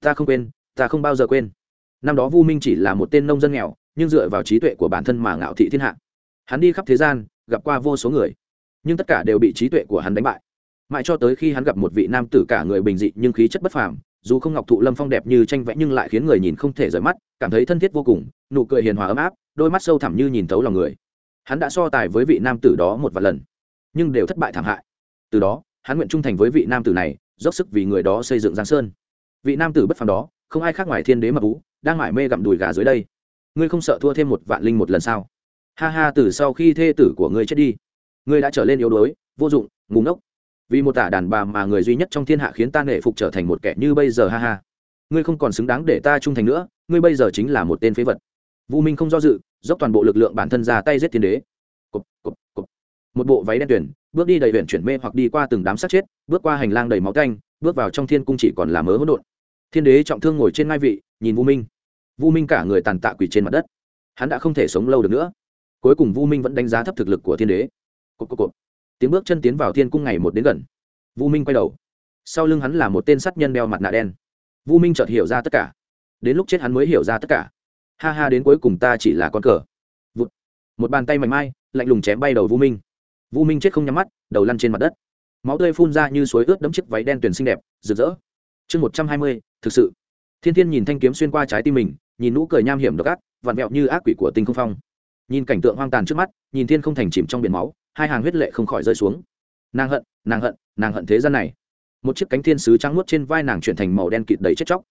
Ta không quên ta không bao giờ quên. Năm đó vu minh chỉ là một tên nông dân nghèo, nhưng dựa vào trí tuệ của bản thân mà ngạo thị thiên hạ. Hắn đi khắp thế gian, gặp qua vô số người, nhưng tất cả đều bị trí tuệ của hắn đánh bại. Mãi cho tới khi hắn gặp một vị nam tử cả người bình dị nhưng khí chất bất phàm, dù không ngọc thụ lâm phong đẹp như tranh vẽ nhưng lại khiến người nhìn không thể rời mắt, cảm thấy thân thiết vô cùng, nụ cười hiền hòa ấm áp, đôi mắt sâu thẳm như nhìn thấu lòng người. Hắn đã so tài với vị nam tử đó một vài lần, nhưng đều thất bại thảm hại. Từ đó, hắn nguyện trung thành với vị nam tử này, dốc sức vì người đó xây dựng giang sơn. Vị nam tử bất phàm đó không ai khác ngoài thiên đế mập vũ đang mải mê gặm đùi gà dưới đây. Ngươi không sợ thua thêm một vạn linh một lần sao? Ha ha từ sau khi thê tử của ngươi chết đi ngươi đã trở lên yếu đuối vô dụng ngủ ngốc. Vì một tả đàn bà mà người duy nhất trong thiên hạ khiến ta nể phục trở thành một kẻ như bây giờ ha ha. Ngươi không còn xứng đáng để ta trung thành nữa ngươi bây giờ chính là một tên phế vật. Vũ minh không do dự dốc toàn bộ lực lượng bản thân ra tay giết thiên đế. Cộp, cộp, cộp. một bộ váy đen tuyển bước đi đầy huyện chuyển mê hoặc đi qua từng đám sát chết bước qua hành lang đầy máu canh bước vào trong thiên cung chỉ còn là mớ hỗn độn thiên đế trọng thương ngồi trên ngai vị nhìn vu minh. Vu minh cả người tàn tạ quỳ trên mặt đất. Hắn đã không thể sống lâu được nữa. Cuối cùng vu minh vẫn đánh giá thấp thực lực của thiên đế. Cộp, cộp, cộp. tiếng bước chân tiến vào thiên cung ngày một đến gần. Vu minh quay đầu. Sau lưng hắn là một tên sát nhân đeo mặt nạ đen. Vu minh chợt hiểu ra tất cả. Đến lúc chết hắn mới hiểu ra tất cả. Ha ha đến cuối cùng ta chỉ là con cờ. Vụt. một bàn tay mạnh mai lạnh lùng chém bay đầu vu minh. Vu minh chết không nhắm mắt đầu lăn trên mặt đất. Máu tươi phun ra như suối ướt đẫm chiếc váy đen tuyển xinh đẹp rực rỡ. Chương một trăm hai mươi thực sự. Thiên thiên nhìn thanh kiếm xuyên qua trái tim mình, nhìn nụ cười nham hiểm độc ác, vặn vẹo như ác quỷ của tinh không phong. Nhìn cảnh tượng hoang tàn trước mắt, nhìn thiên không thành chìm trong biển máu, hai hàng huyết lệ không khỏi rơi xuống. Nàng hận nàng hận nàng hận thế gian này. Một chiếc cánh thiên sứ trắng nuốt trên vai nàng chuyển thành màu đen kịt đầy chết chóc.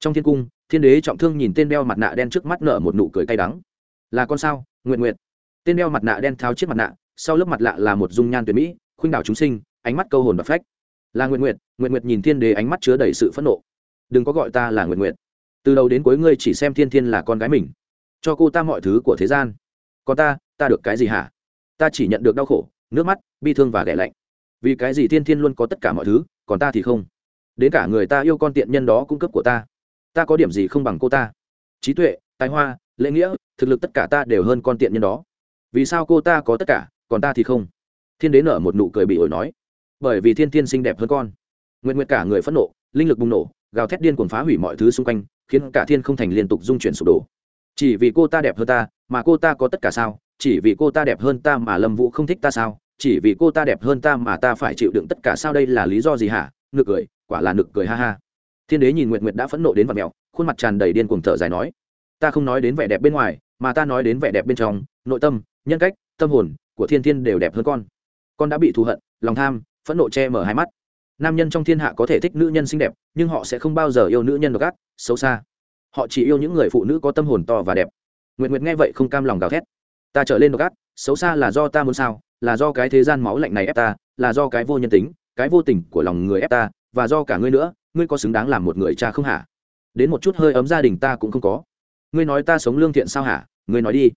Trong thiên cung, thiên đế trọng thương nhìn tên đeo mặt nạ đen trước mắt nở một nụ cười cay đắng. Là con sao? Nguyện nguyện tên đeo mặt nạ đen tháo chiếc mặt nạ, sau lớp mặt lạ là một dung nhan tuyệt mỹ, khuynh đảo chúng sinh, ánh mắt câu hồn và phách. Là nguyện nguyện nguyện nguyện nhìn thiên đế ánh mắt chứa đầy sự phẫn nộ đừng có gọi ta là nguyện nguyện từ đầu đến cuối ngươi chỉ xem thiên thiên là con gái mình. Cho cô ta mọi thứ của thế gian. Còn ta ta được cái gì hả? Ta chỉ nhận được đau khổ, nước mắt, bi thương và ghẻ lạnh. Vì cái gì thiên thiên luôn có tất cả mọi thứ, còn ta thì không? Đến cả người ta yêu con tiện nhân đó cung cấp của ta. Ta có điểm gì không bằng cô ta? Trí tuệ, tài hoa, lễ nghĩa, thực lực tất cả ta đều hơn con tiện nhân đó. Vì sao cô ta có tất cả, còn ta thì không? Thiên đế nở một nụ cười bị ổi nói. Bởi vì thiên thiên xinh đẹp hơn con. Nguyện nguyện cả người phẫn nộ, linh lực bùng nổ gào thét điên cuồng phá hủy mọi thứ xung quanh, khiến cả thiên không thành liên tục dung chuyển sụp đổ. Chỉ vì cô ta đẹp hơn ta, mà cô ta có tất cả sao? Chỉ vì cô ta đẹp hơn ta mà lâm vũ không thích ta sao? Chỉ vì cô ta đẹp hơn ta mà ta phải chịu đựng tất cả sao? Đây là lý do gì hả? Nực cười, quả là nực cười ha ha. Thiên đế nhìn nguyệt nguyệt đã phẫn nộ đến vạt mẹo khuôn mặt tràn đầy điên cuồng thở dài nói, ta không nói đến vẻ đẹp bên ngoài, mà ta nói đến vẻ đẹp bên trong, nội tâm, nhân cách, tâm hồn của thiên thiên đều đẹp hơn con. Con đã bị thù hận, lòng tham, phẫn nộ che mở hai mắt nam nhân trong thiên hạ có thể thích nữ nhân xinh đẹp, nhưng họ sẽ không bao giờ yêu nữ nhân độc ác, xấu xa. Họ chỉ yêu những người phụ nữ có tâm hồn to và đẹp. Nguyệt nguyệt nghe vậy không cam lòng gào thét. Ta trở lên độc ác, xấu xa là do ta muốn sao? Là do cái thế gian máu lạnh này ép ta? Là do cái vô nhân tính, cái vô tình của lòng người ép ta? Và do cả ngươi nữa, ngươi có xứng đáng làm một người cha không hả? Đến một chút hơi ấm gia đình ta cũng không có. Ngươi nói ta sống lương thiện sao hả? Ngươi nói đi.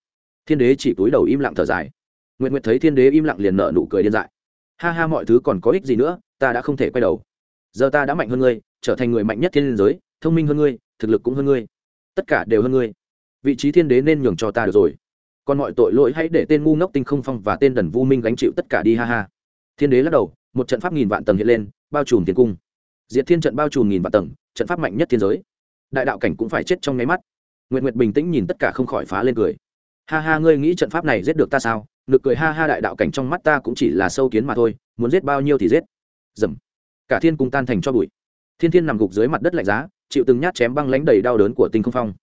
Thiên đế chỉ túi đầu im lặng thở dài. Nguyệt Nguyệt thấy thiên đế im lặng liền nở nụ cười điên dại ha ha mọi thứ còn có ích gì nữa, ta đã không thể quay đầu. Giờ ta đã mạnh hơn ngươi, trở thành người mạnh nhất thiên giới, thông minh hơn ngươi, thực lực cũng hơn ngươi. Tất cả đều hơn ngươi. Vị trí thiên đế nên nhường cho ta được rồi. Còn mọi tội lỗi hãy để tên ngu ngốc tinh không phong và tên đần vu minh gánh chịu tất cả đi, ha ha. Thiên đế lắc đầu, một trận pháp nghìn vạn tầng hiện lên, bao trùm thiên cung. Diệt thiên trận bao trùm nghìn vạn tầng, trận pháp mạnh nhất thiên giới. Đại đạo cảnh cũng phải chết trong nháy mắt. Nguyện nguyện bình tĩnh nhìn tất cả không khỏi phá lên cười. Ha ha, ngươi nghĩ trận pháp này giết được ta sao? Nực cười ha ha đại đạo cảnh trong mắt ta cũng chỉ là sâu kiến mà thôi, muốn giết bao nhiêu thì giết. Dầm. Cả thiên cung tan thành cho bụi. Thiên thiên nằm gục dưới mặt đất lạnh giá, chịu từng nhát chém băng lánh đầy đau đớn của tinh không phong.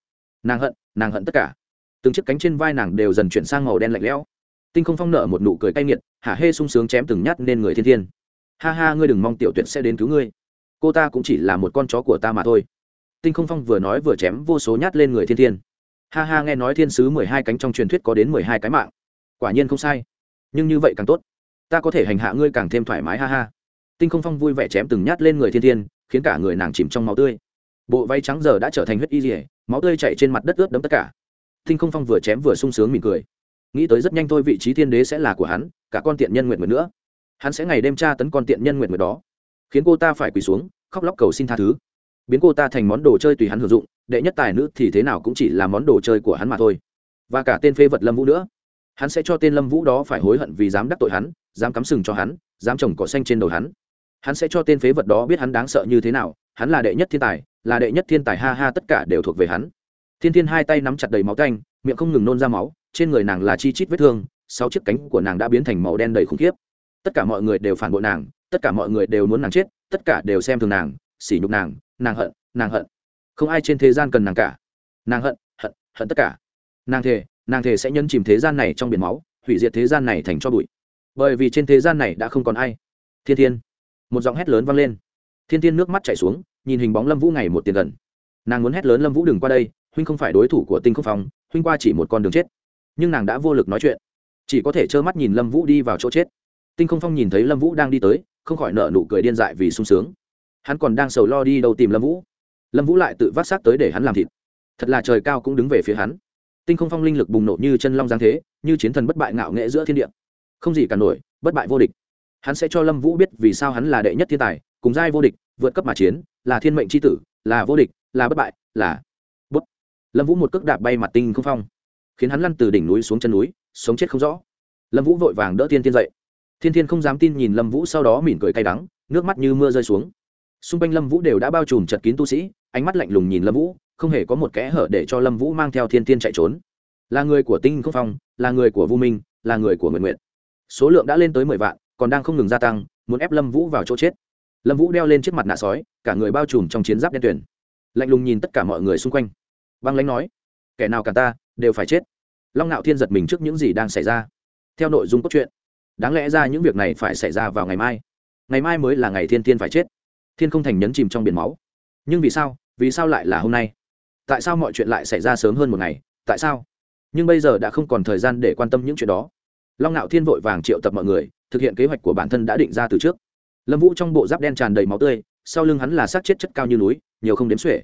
Nàng hận nàng hận tất cả. Từng chiếc cánh trên vai nàng đều dần chuyển sang màu đen lạnh lẽo. Tinh không phong nở một nụ cười cay nghiệt, hả hê sung sướng chém từng nhát nên người thiên thiên. Ha ha, ngươi đừng mong tiểu tuyệt sẽ đến cứu ngươi. Cô ta cũng chỉ là một con chó của ta mà thôi. Tinh không phong vừa nói vừa chém vô số nhát lên người thiên thiên. Ha ha, nghe nói thiên sứ mười hai cánh trong truyền thuyết có đến mười hai cái mạng quả nhiên không sai. Nhưng như vậy càng tốt. Ta có thể hành hạ ngươi càng thêm thoải mái, ha ha. Tinh không phong vui vẻ chém từng nhát lên người thiên thiên, khiến cả người nàng chìm trong máu tươi. Bộ váy trắng giờ đã trở thành huyết y dỉa máu tươi chạy trên mặt đất ướt đẫm tất cả. Tinh không phong vừa chém vừa sung sướng mỉm cười. Nghĩ tới rất nhanh thôi, vị trí thiên đế sẽ là của hắn, cả con tiện nhân nguyện nguyện nữa. Hắn sẽ ngày đêm tra tấn con tiện nhân nguyện nguyện đó. Khiến cô ta phải quỳ xuống, khóc lóc cầu xin tha thứ. Biến cô ta thành món đồ chơi tùy hắn hưởng dụng, đệ nhất tài nữ thì thế nào cũng chỉ là món đồ chơi của hắn mà thôi. Và cả tên phê vật lâm vũ nữa hắn sẽ cho tên lâm vũ đó phải hối hận vì dám đắc tội hắn, dám cắm sừng cho hắn, dám trồng cỏ xanh trên đầu hắn. Hắn sẽ cho tên phế vật đó biết hắn đáng sợ như thế nào, hắn là đệ nhất thiên tài, là đệ nhất thiên tài, ha ha, tất cả đều thuộc về hắn. Thiên thiên hai tay nắm chặt đầy máu canh miệng không ngừng nôn ra máu, trên người nàng là chi chít vết thương, sáu chiếc cánh của nàng đã biến thành màu đen đầy khủng khiếp. Tất cả mọi người đều phản bội nàng, tất cả mọi người đều muốn nàng chết, tất cả đều xem thường nàng, sỉ nhục nàng nàng hận nàng hận. Không ai trên thế gian cần nàng cả. Nàng hận hận hận tất cả. Nàng thề nàng thề sẽ nhân chìm thế gian này trong biển máu, hủy diệt thế gian này thành cho bụi. Bởi vì trên thế gian này đã không còn ai. Thiên thiên. Một giọng hét lớn vang lên. Thiên thiên nước mắt chảy xuống, nhìn hình bóng lâm vũ ngày một tiền gần. Nàng muốn hét lớn lâm vũ đừng qua đây, huynh không phải đối thủ của tinh không phong, huynh qua chỉ một con đường chết. Nhưng nàng đã vô lực nói chuyện. Chỉ có thể trơ mắt nhìn lâm vũ đi vào chỗ chết. Tinh không phong nhìn thấy lâm vũ đang đi tới, không khỏi nợ nụ cười điên dại vì sung sướng. Hắn còn đang sầu lo đi đâu tìm lâm vũ. Lâm vũ lại tự vác xác tới để hắn làm thịt. Thật là trời cao cũng đứng về phía hắn tinh không phong linh lực bùng nổ như chân long giáng thế, như chiến thần bất bại ngạo nghệ giữa thiên địa. Không gì cả nổi, bất bại vô địch. Hắn sẽ cho lâm vũ biết vì sao hắn là đệ nhất thiên tài, cùng giai vô địch, vượt cấp mà chiến, là thiên mệnh c h i tử, là vô địch, là bất bại, là bút. Lâm vũ một cước đạp bay mặt tinh không phong, khiến hắn lăn từ đỉnh núi xuống chân núi, sống chết không rõ. Lâm vũ vội vàng đỡ thiên thiên dậy. Thiên thiên không dám tin nhìn lâm vũ sau đó mỉm cười cay đắng, nước mắt như mưa rơi xuống. Xung quanh lâm vũ đều đã bao trùm chật kín tu sĩ, ánh mắt lạnh lùng nhìn lâm vũ không hề có một kẽ hở để cho lâm vũ mang theo thiên thiên chạy trốn. Là người của tinh không phong, là người của vu minh, là người của nguyện nguyện số lượng đã lên tới mười vạn, còn đang không ngừng gia tăng, muốn ép lâm vũ vào chỗ chết. Lâm vũ đeo lên chiếc mặt nạ sói, cả người bao trùm trong chiến giáp đen tuyển lạnh lùng nhìn tất cả mọi người xung quanh. Băng lãnh nói, kẻ nào cả ta, đều phải chết. Long ngạo thiên giật mình trước những gì đang xảy ra. Theo nội dung cốt truyện, đáng lẽ ra những việc này phải xảy ra vào ngày mai. Ngày mai mới là ngày thiên thiên phải chết. Thiên không thành nhấn chìm trong biển máu. Nhưng vì sao? Vì sao lại là hôm nay? Tại sao mọi chuyện lại xảy ra sớm hơn một ngày, tại sao? Nhưng bây giờ đã không còn thời gian để quan tâm những chuyện đó. Long ngạo thiên vội vàng triệu tập mọi người, thực hiện kế hoạch của bản thân đã định ra từ trước. Lâm vũ trong bộ giáp đen tràn đầy máu tươi, sau lưng hắn là xác chết chất cao như núi, nhiều không đếm xuể.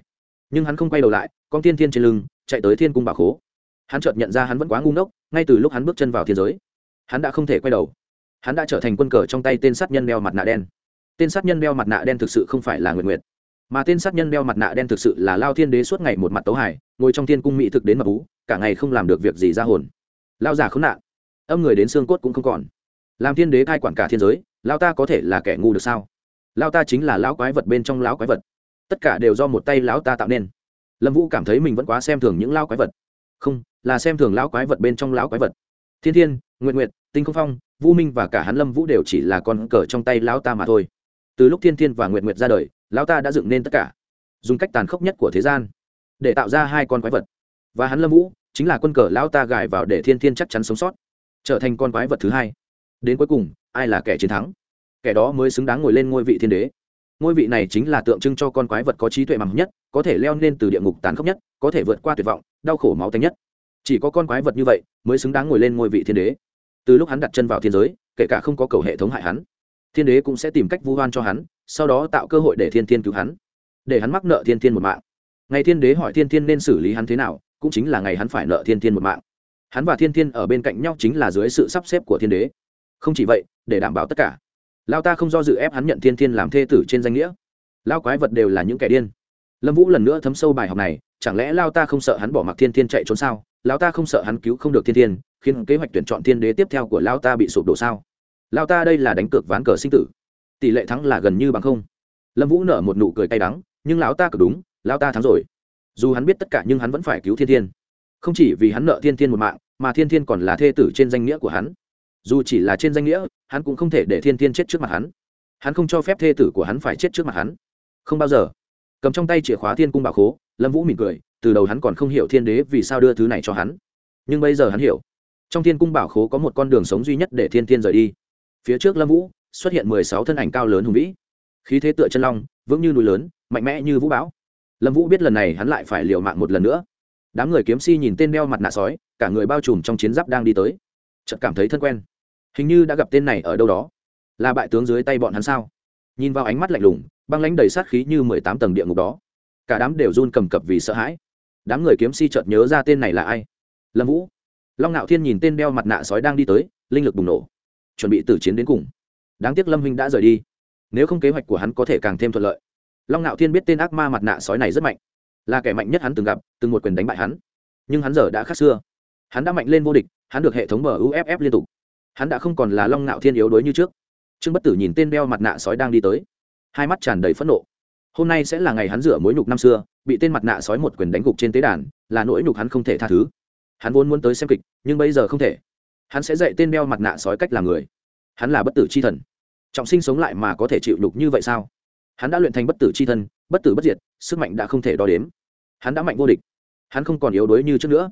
Nhưng hắn không quay đầu lại, con tiên thiên trên lưng, chạy tới thiên cung bà khố. Hắn chợt nhận ra hắn vẫn quá ngu ngốc, ngay từ lúc hắn bước chân vào thiên giới, hắn đã không thể quay đầu. Hắn đã trở thành quân cờ trong tay tên sát nhân đeo mặt nạ đen. Tên sát nhân đeo mặt nạ đen thực sự không phải là nguyệt nguyệt mà tên sát nhân đeo mặt nạ đen thực sự là lao thiên đế suốt ngày một mặt tấu hải ngồi trong thiên cung mỹ thực đến mập ú cả ngày không làm được việc gì ra hồn. Lao già khốn nạn. Âm người đến xương cốt cũng không còn. Làm thiên đế cai quản cả thiên giới, lao ta có thể là kẻ ngu được sao? Lao ta chính là lão quái vật bên trong lão quái vật. Tất cả đều do một tay lão ta tạo nên. Lâm vũ cảm thấy mình vẫn quá xem thường những lão quái vật. Không, là xem thường lão quái vật bên trong lão quái vật. Thiên thiên nguyện nguyện tinh không phong vũ minh và cả hắn lâm vũ đều chỉ là con cờ trong tay lão ta mà thôi. Từ lúc thiên thiên và nguyện nguyện ra đời lão ta đã dựng nên tất cả. Dùng cách tàn khốc nhất của thế gian, để tạo ra hai con quái vật. Và hắn lâm vũ, chính là quân cờ lão ta gài vào để thiên thiên chắc chắn sống sót, trở thành con quái vật thứ hai. Đến cuối cùng, ai là kẻ chiến thắng? Kẻ đó mới xứng đáng ngồi lên ngôi vị thiên đế. Ngôi vị này chính là tượng trưng cho con quái vật có trí tuệ mầm nhất, có thể leo lên từ địa ngục tàn khốc nhất, có thể vượt qua tuyệt vọng, đau khổ máu tanh nhất. Chỉ có con quái vật như vậy mới xứng đáng ngồi lên ngôi vị thiên đế. Từ lúc hắn đặt chân vào thiên giới, kể cả không có cầu hệ thống hại hắn thiên đế cũng sẽ tìm cách vu hoan cho hắn, sau đó tạo cơ hội để thiên thiên cứu hắn, để hắn mắc nợ thiên thiên một mạng. Ngày thiên đế hỏi thiên thiên nên xử lý hắn thế nào, cũng chính là ngày hắn phải nợ thiên thiên một mạng. Hắn và thiên thiên ở bên cạnh nhau chính là dưới sự sắp xếp của thiên đế. Không chỉ vậy, để đảm bảo tất cả. Lao ta không do dự ép hắn nhận thiên thiên làm thê tử trên danh nghĩa. Lao quái vật đều là những kẻ điên. Lâm vũ lần nữa thấm sâu bài học này, chẳng lẽ lao ta không sợ hắn bỏ mặc thiên thiên chạy trốn sao? Lao ta không sợ hắn cứu không được thiên thiên, khiến kế hoạch tuyển chọn thiên đế tiếp theo của lao ta bị sụp đổ sao? Lao ta đây là đánh cược ván cờ sinh tử. Tỷ lệ thắng là gần như bằng không. Lâm vũ nở một nụ cười cay đắng, nhưng lão ta cực đúng, lão ta thắng rồi. Dù hắn biết tất cả nhưng hắn vẫn phải cứu thiên thiên. Không chỉ vì hắn nợ thiên thiên một mạng, mà thiên thiên còn là thê tử trên danh nghĩa của hắn. Dù chỉ là trên danh nghĩa, hắn cũng không thể để thiên thiên chết trước mặt hắn. Hắn không cho phép thê tử của hắn phải chết trước mặt hắn. Không bao giờ. Cầm trong tay chìa khóa thiên cung bảo khố, lâm vũ mỉm cười, từ đầu hắn còn không hiểu thiên đế vì sao đưa thứ này cho hắn. Nhưng bây giờ hắn hiểu. Trong thiên cung bảo khố có một con đường sống duy nhất để thiên thiên rời đi phía trước lâm vũ xuất hiện mười sáu thân ảnh cao lớn hùng vĩ. Khí thế tựa chân long, vững như núi lớn, mạnh mẽ như vũ bão. Lâm vũ biết lần này hắn lại phải liều mạng một lần nữa. Đám người kiếm si nhìn tên đeo mặt nạ sói, cả người bao trùm trong chiến giáp đang đi tới. Chợt cảm thấy thân quen. Hình như đã gặp tên này ở đâu đó. Là bại tướng dưới tay bọn hắn sao? Nhìn vào ánh mắt lạnh lùng, băng lãnh đầy sát khí như mười tám tầng địa ngục đó. Cả đám đều run cầm cập vì sợ hãi. Đám người kiếm si chợt nhớ ra tên này là ai? Lâm vũ. Long ngạo thiên nhìn tên đeo mặt nạ sói đang đi tới, linh lực bùng nổ chuẩn bị tử chiến đến cùng. Đáng tiếc lâm huynh đã rời đi. Nếu không kế hoạch của hắn có thể càng thêm thuận lợi. Long ngạo thiên biết tên ác ma mặt nạ sói này rất mạnh. Là kẻ mạnh nhất hắn từng gặp, từng một quyền đánh bại hắn. Nhưng hắn giờ đã khác xưa. Hắn đã mạnh lên vô địch, hắn được hệ thống mở uff liên tục. Hắn đã không còn là long ngạo thiên yếu đuối như trước. Trương bất tử nhìn tên đeo mặt nạ sói đang đi tới. Hai mắt tràn đầy phẫn nộ. Hôm nay sẽ là ngày hắn rửa mối nhục năm xưa, bị tên mặt nạ sói một quyền đánh gục trên tế đàn, là nỗi nhục hắn không thể tha thứ. Hắn vốn muốn tới xem kịch, nhưng bây giờ không thể hắn sẽ dạy tên đeo mặt nạ sói cách làm người. Hắn là bất tử c h i thần. Trọng sinh sống lại mà có thể chịu đục như vậy sao? Hắn đã luyện thành bất tử c h i thân bất tử bất diệt, sức mạnh đã không thể đo đếm. Hắn đã mạnh vô địch. Hắn không còn yếu đuối như trước nữa.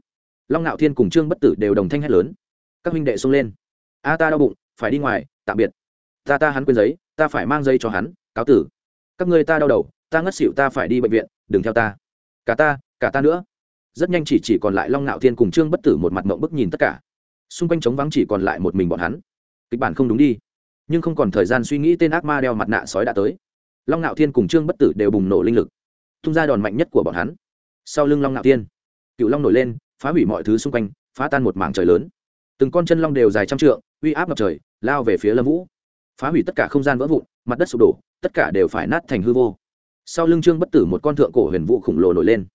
Long ngạo thiên cùng trương bất tử đều đồng thanh hét lớn. Các huynh đệ xông lên. A, ta đau bụng, phải đi ngoài, tạm biệt. Ta ta hắn quên giấy, ta phải mang giấy cho hắn, cáo tử. Các ngươi ta đau đầu, ta ngất xịu ta phải đi bệnh viện, đừng theo ta. Cả ta cả ta nữa. Rất nhanh chỉ chỉ còn lại long ngạo thiên cùng trương bất tử một mặt mộng bức nhìn tất cả xung quanh trống vắng chỉ còn lại một mình bọn hắn. Kịch bản không đúng đi, nhưng không còn thời gian suy nghĩ tên ác ma đeo mặt nạ sói đã tới. Long ngạo thiên cùng trương bất tử đều bùng nổ linh lực, tung ra đòn mạnh nhất của bọn hắn. Sau lưng long ngạo thiên, cựu long nổi lên, phá hủy mọi thứ xung quanh, phá tan một mảng trời lớn. Từng con chân long đều dài trăm trượng, uy áp ngập trời, lao về phía lâm vũ. Phá hủy tất cả không gian vỡ vụn, mặt đất sụp đổ, tất cả đều phải nát thành hư vô. Sau lưng trương bất tử một con thượng cổ huyền vũ khổng lồ nổi lên.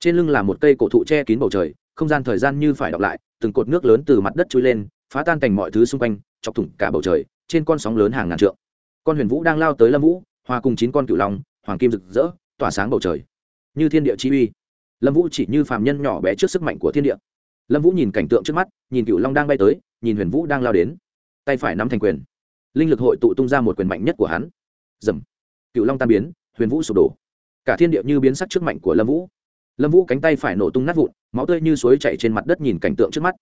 Trên lưng là một cây cổ thụ che kín bầu trời không gian thời gian như phải đọc lại, từng cột nước lớn từ mặt đất trôi lên, phá tan thành mọi thứ xung quanh, chọc thủng cả bầu trời, trên con sóng lớn hàng ngàn trượng. Con huyền vũ đang lao tới lâm vũ, hòa cùng chín con cựu long, hoàng kim rực rỡ, tỏa sáng bầu trời. Như thiên địa chi uy. Lâm vũ chỉ như phàm nhân nhỏ bé trước sức mạnh của thiên địa. Lâm vũ nhìn cảnh tượng trước mắt, nhìn cựu long đang bay tới, nhìn huyền vũ đang lao đến. Tay phải nắm thành quyền. Linh lực hội tụ tung ra một quyền mạnh nhất của hắn. Dầm cựu long tan biến, huyền vũ sụp đổ. Cả thiên địa như biến sắc trước mạnh của lâm vũ. Lâm vũ cánh tay phải nổ tung nát vụn máu tươi như suối chảy trên mặt đất nhìn cảnh tượng trước mắt.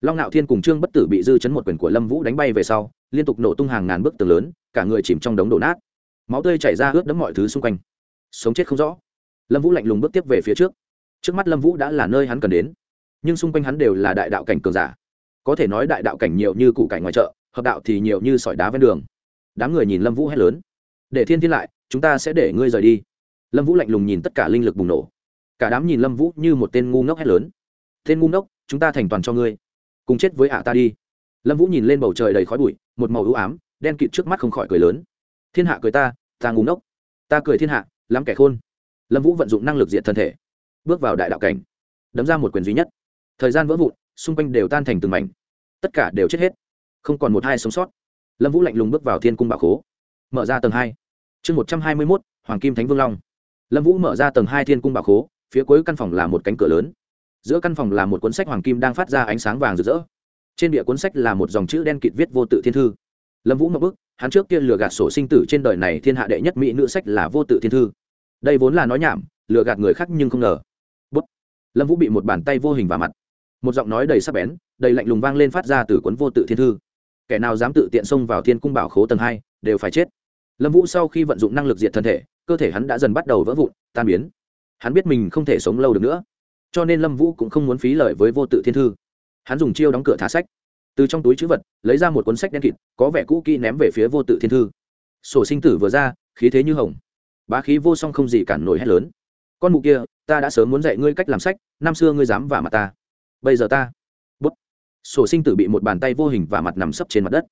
Long ngạo thiên cùng trương bất tử bị dư chấn một quyền của lâm vũ đánh bay về sau, liên tục nổ tung hàng ngàn bức tường lớn, cả người chìm trong đống đổ nát. Máu tươi chảy ra ướt đẫm mọi thứ xung quanh. Sống chết không rõ. Lâm vũ lạnh lùng bước tiếp về phía trước. Trước mắt lâm vũ đã là nơi hắn cần đến. Nhưng xung quanh hắn đều là đại đạo cảnh cường giả. Có thể nói đại đạo cảnh nhiều như cụ cảnh ngoài chợ, hợp đạo thì nhiều như sỏi đá ven đường. Đám người nhìn lâm vũ hét lớn. Để thiên thiên lại, chúng ta sẽ để ngươi rời đi. Lâm vũ lạnh lùng nhìn tất cả linh lực bùng nổ cả đám nhìn lâm vũ như một tên ngu ngốc hét lớn. Tên ngu ngốc, chúng ta thành toàn cho ngươi. Cùng chết với ạ ta đi. Lâm vũ nhìn lên bầu trời đầy khói bụi, một màu ưu ám, đen kịt trước mắt không khỏi cười lớn. Thiên hạ cười ta ta ngu ngốc. Ta cười thiên hạ, lắm kẻ khôn. Lâm vũ vận dụng năng lực diện thân thể, bước vào đại đạo cảnh, đấm ra một quyền duy nhất. Thời gian vỡ vụn, xung quanh đều tan thành từng mảnh. Tất cả đều chết hết, không còn một hai sống sót. Lâm vũ lạnh lùng bước vào thiên cung bạo khố, mở ra tầng hai. Chương một trăm hai mươi mốt, hoàng kim thánh vương long. Lâm vũ mở ra tầng hai thiên cung bạo khố phía cuối căn phòng là một cánh cửa lớn. Giữa căn phòng là một cuốn sách hoàng kim đang phát ra ánh sáng vàng rực rỡ. Trên địa cuốn sách là một dòng chữ đen kịt viết vô tự thiên thư. Lâm vũ mập bức, hắn trước kia lừa gạt sổ sinh tử trên đời này thiên hạ đệ nhất mỹ nữ sách là vô tự thiên thư. Đây vốn là nói nhảm, lừa gạt người khác nhưng không ngờ. Bút. Lâm vũ bị một bàn tay vô hình vào mặt. Một giọng nói đầy sắc bén, đầy lạnh lùng vang lên phát ra từ cuốn vô tự thiên thư. Kẻ nào dám tự tiện xông vào thiên cung bảo khố tầng hai, đều phải chết. Lâm vũ sau khi vận dụng năng lực diệt thân thể, cơ thể hắn đã dần bắt đầu vỡ vụn, tan biến hắn biết mình không thể sống lâu được nữa. Cho nên lâm vũ cũng không muốn phí lời với vô tự thiên thư. Hắn dùng chiêu đóng cửa thả sách. Từ trong túi chữ vật, lấy ra một cuốn sách đen kịt, có vẻ cũ kỹ ném về phía vô tự thiên thư. Sổ sinh tử vừa ra, khí thế như hồng. Bá khí vô song không gì cản nổi hét lớn. Con mụ kia, ta đã sớm muốn dạy ngươi cách làm sách, năm xưa ngươi dám vả mặt ta. Bây giờ ta bút. Sổ sinh tử bị một bàn tay vô hình và mặt nằm sấp trên mặt đất.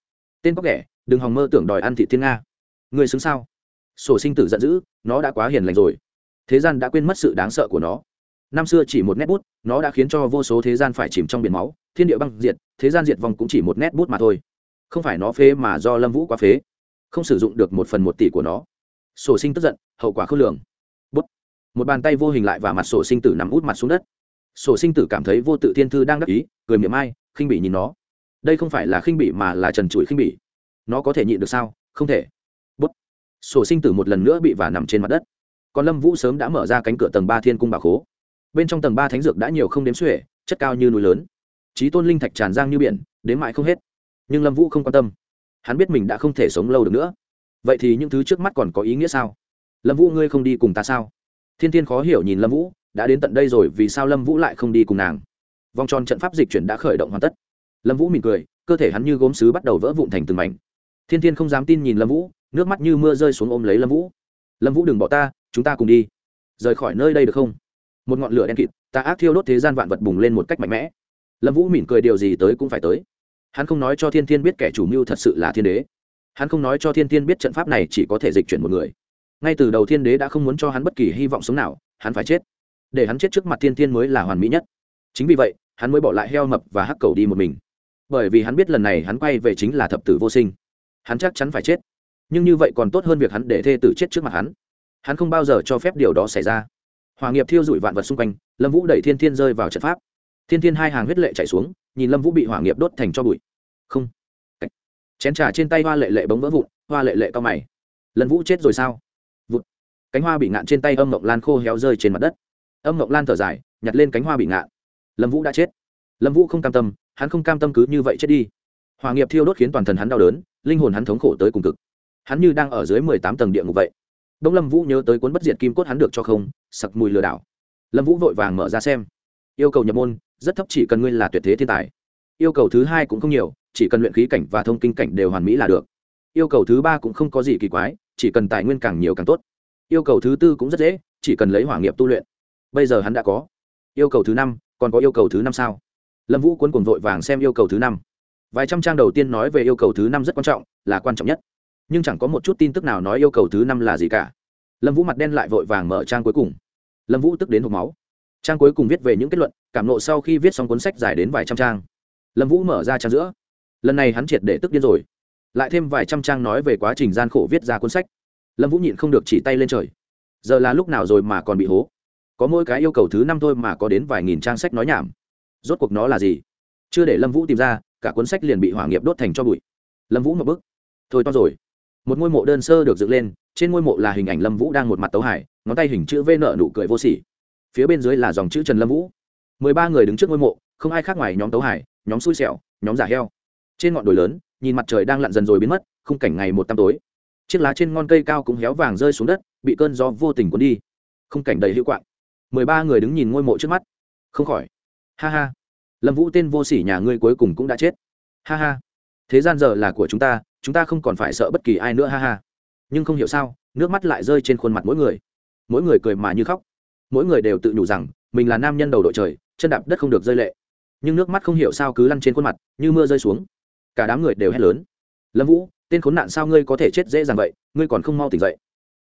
Tên có kẻ, đừng hòng mơ tưởng đòi ăn thị thiên nga. Ngươi xứng sao? Sổ sinh tử giận dữ, nó đã quá hiền lành rồi thế gian đã quên mất sự đáng sợ của nó. Năm xưa chỉ một nét bút, nó đã khiến cho vô số thế gian phải chìm trong biển máu, thiên địa băng diệt, thế gian diệt vong cũng chỉ một nét bút mà thôi. Không phải nó phế mà do lâm vũ quá phế. Không sử dụng được một phần một tỷ của nó. Sổ sinh tức giận, hậu quả khôn lường. Bút. Một bàn tay vô hình lại và mặt sổ sinh tử nằm út mặt xuống đất. Sổ sinh tử cảm thấy vô tự thiên thư đang đắc ý, cười miệng ai khinh bị nhìn nó. Đây không phải là khinh bị mà là trần trụi khinh bị nó có thể nhịn được sao? Không thể. Bút. Sổ sinh tử một lần nữa bị và nằm trên mặt đất còn lâm vũ sớm đã mở ra cánh cửa tầng ba thiên cung bà khố bên trong tầng ba thánh dược đã nhiều không đếm xuể chất cao như núi lớn trí tôn linh thạch tràn giang như biển đến mãi không hết nhưng lâm vũ không quan tâm hắn biết mình đã không thể sống lâu được nữa vậy thì những thứ trước mắt còn có ý nghĩa sao lâm vũ ngươi không đi cùng ta sao thiên thiên khó hiểu nhìn lâm vũ đã đến tận đây rồi vì sao lâm vũ lại không đi cùng nàng vòng tròn trận pháp dịch chuyển đã khởi động hoàn tất lâm vũ mỉm cười cơ thể hắn như gốm xứ bắt đầu vỡ vụn thành từng mảnh thiên thiên không dám tin nhìn lâm vũ nước mắt như mưa rơi xuống ôm lấy lâm vũ lâm vũ đừng bỏ ta chúng ta cùng đi. Rời khỏi nơi đây được không? Một ngọn lửa đen kịt ta ác thiêu đốt thế gian vạn vật bùng lên một cách mạnh mẽ. Lâm vũ mỉm cười điều gì tới cũng phải tới. Hắn không nói cho thiên thiên biết kẻ chủ mưu thật sự là thiên đế. Hắn không nói cho thiên thiên biết trận pháp này chỉ có thể dịch chuyển một người. Ngay từ đầu thiên đế đã không muốn cho hắn bất kỳ hy vọng sống nào, hắn phải chết. Để hắn chết trước mặt thiên thiên mới là hoàn mỹ nhất. Chính vì vậy, hắn mới bỏ lại heo mập và hắc cầu đi một mình. Bởi vì hắn biết lần này hắn quay về chính là thập tử vô sinh. Hắn chắc chắn phải chết. Nhưng như vậy còn tốt hơn việc hắn để thê tử chết trước mặt hắn hắn không bao giờ cho phép điều đó xảy ra. Hòa nghiệp thiêu dụi vạn vật xung quanh, lâm vũ đẩy thiên thiên rơi vào trận pháp. Thiên thiên hai hàng huyết lệ chạy xuống, nhìn lâm vũ bị hỏa nghiệp đốt thành cho bụi. Không. Chén trà trên tay hoa lệ lệ bóng vỡ vụn, hoa lệ lệ cao mày. Lâm vũ chết rồi sao? Vụt. Cánh hoa bị ngạn trên tay âm ngọc lan khô héo rơi trên mặt đất. Âm ngọc lan thở dài, nhặt lên cánh hoa bị ngạn. Lâm vũ đã chết. Lâm vũ không cam tâm, hắn không cam tâm cứ như vậy chết đi. Hòa nghiệp thiêu đốt khiến toàn thân hắn đau đớn, linh hồn hắn thống khổ tới cùng cực. Hắn như đang ở dưới mười tám tầng địa ngục vậy đông lâm vũ nhớ tới cuốn bất diệt kim cốt hắn được cho không, sặc mùi lừa đảo. Lâm vũ vội vàng mở ra xem. Yêu cầu nhập môn, rất thấp, chỉ cần ngươi là tuyệt thế thiên tài. Yêu cầu thứ hai cũng không nhiều, chỉ cần luyện khí cảnh và thông kinh cảnh đều hoàn mỹ là được. Yêu cầu thứ ba cũng không có gì kỳ quái, chỉ cần tài nguyên càng nhiều càng tốt. Yêu cầu thứ tư cũng rất dễ, chỉ cần lấy hỏa nghiệp tu luyện. Bây giờ hắn đã có. Yêu cầu thứ năm, còn có yêu cầu thứ năm sao? Lâm vũ cuốn cùng vội vàng xem yêu cầu thứ năm. Vài trăm trang đầu tiên nói về yêu cầu thứ năm rất quan trọng, là quan trọng nhất nhưng chẳng có một chút tin tức nào nói yêu cầu thứ năm là gì cả. Lâm vũ mặt đen lại vội vàng mở trang cuối cùng. Lâm vũ tức đến hộp máu. Trang cuối cùng viết về những kết luận, cảm nộ sau khi viết xong cuốn sách dài đến vài trăm trang. Lâm vũ mở ra trang giữa. Lần này hắn triệt để tức điên rồi. Lại thêm vài trăm trang nói về quá trình gian khổ viết ra cuốn sách. Lâm vũ nhịn không được chỉ tay lên trời. Giờ là lúc nào rồi mà còn bị hố? Có mỗi cái yêu cầu thứ năm thôi mà có đến vài nghìn trang sách nói nhảm. Rốt cuộc nó là gì? Chưa để lâm vũ tìm ra, cả cuốn sách liền bị hỏa nghiệp đốt thành cho bụi. Lâm vũ một bức. Thôi to rồi một ngôi mộ đơn sơ được dựng lên, trên ngôi mộ là hình ảnh lâm vũ đang một mặt tấu hải ngón tay hình chữ v nợ nụ cười vô sỉ. Phía bên dưới là dòng chữ trần lâm vũ. Mười ba người đứng trước ngôi mộ, không ai khác ngoài nhóm tấu hải nhóm xui xẻo, nhóm giả heo. Trên ngọn đồi lớn, nhìn mặt trời đang lặn dần rồi biến mất, khung cảnh ngày một tăm tối. Chiếc lá trên ngọn cây cao cũng héo vàng rơi xuống đất, bị cơn gió vô tình cuốn đi. Khung cảnh đầy hữu quạng. Mười ba người đứng nhìn ngôi mộ trước mắt. Không khỏi. Ha ha. Lâm vũ tên vô sỉ nhà ngươi cuối cùng cũng đã chết. Ha ha thế gian giờ là của chúng ta chúng ta không còn phải sợ bất kỳ ai nữa, ha ha. Nhưng không hiểu sao, nước mắt lại rơi trên khuôn mặt mỗi người. Mỗi người cười mà như khóc. Mỗi người đều tự nhủ rằng, mình là nam nhân đầu đội trời, chân đạp đất không được rơi lệ. Nhưng nước mắt không hiểu sao cứ lăn trên khuôn mặt, như mưa rơi xuống. Cả đám người đều hét lớn. Lâm vũ, tên khốn nạn sao ngươi có thể chết dễ dàng vậy? Ngươi còn không mau tỉnh dậy.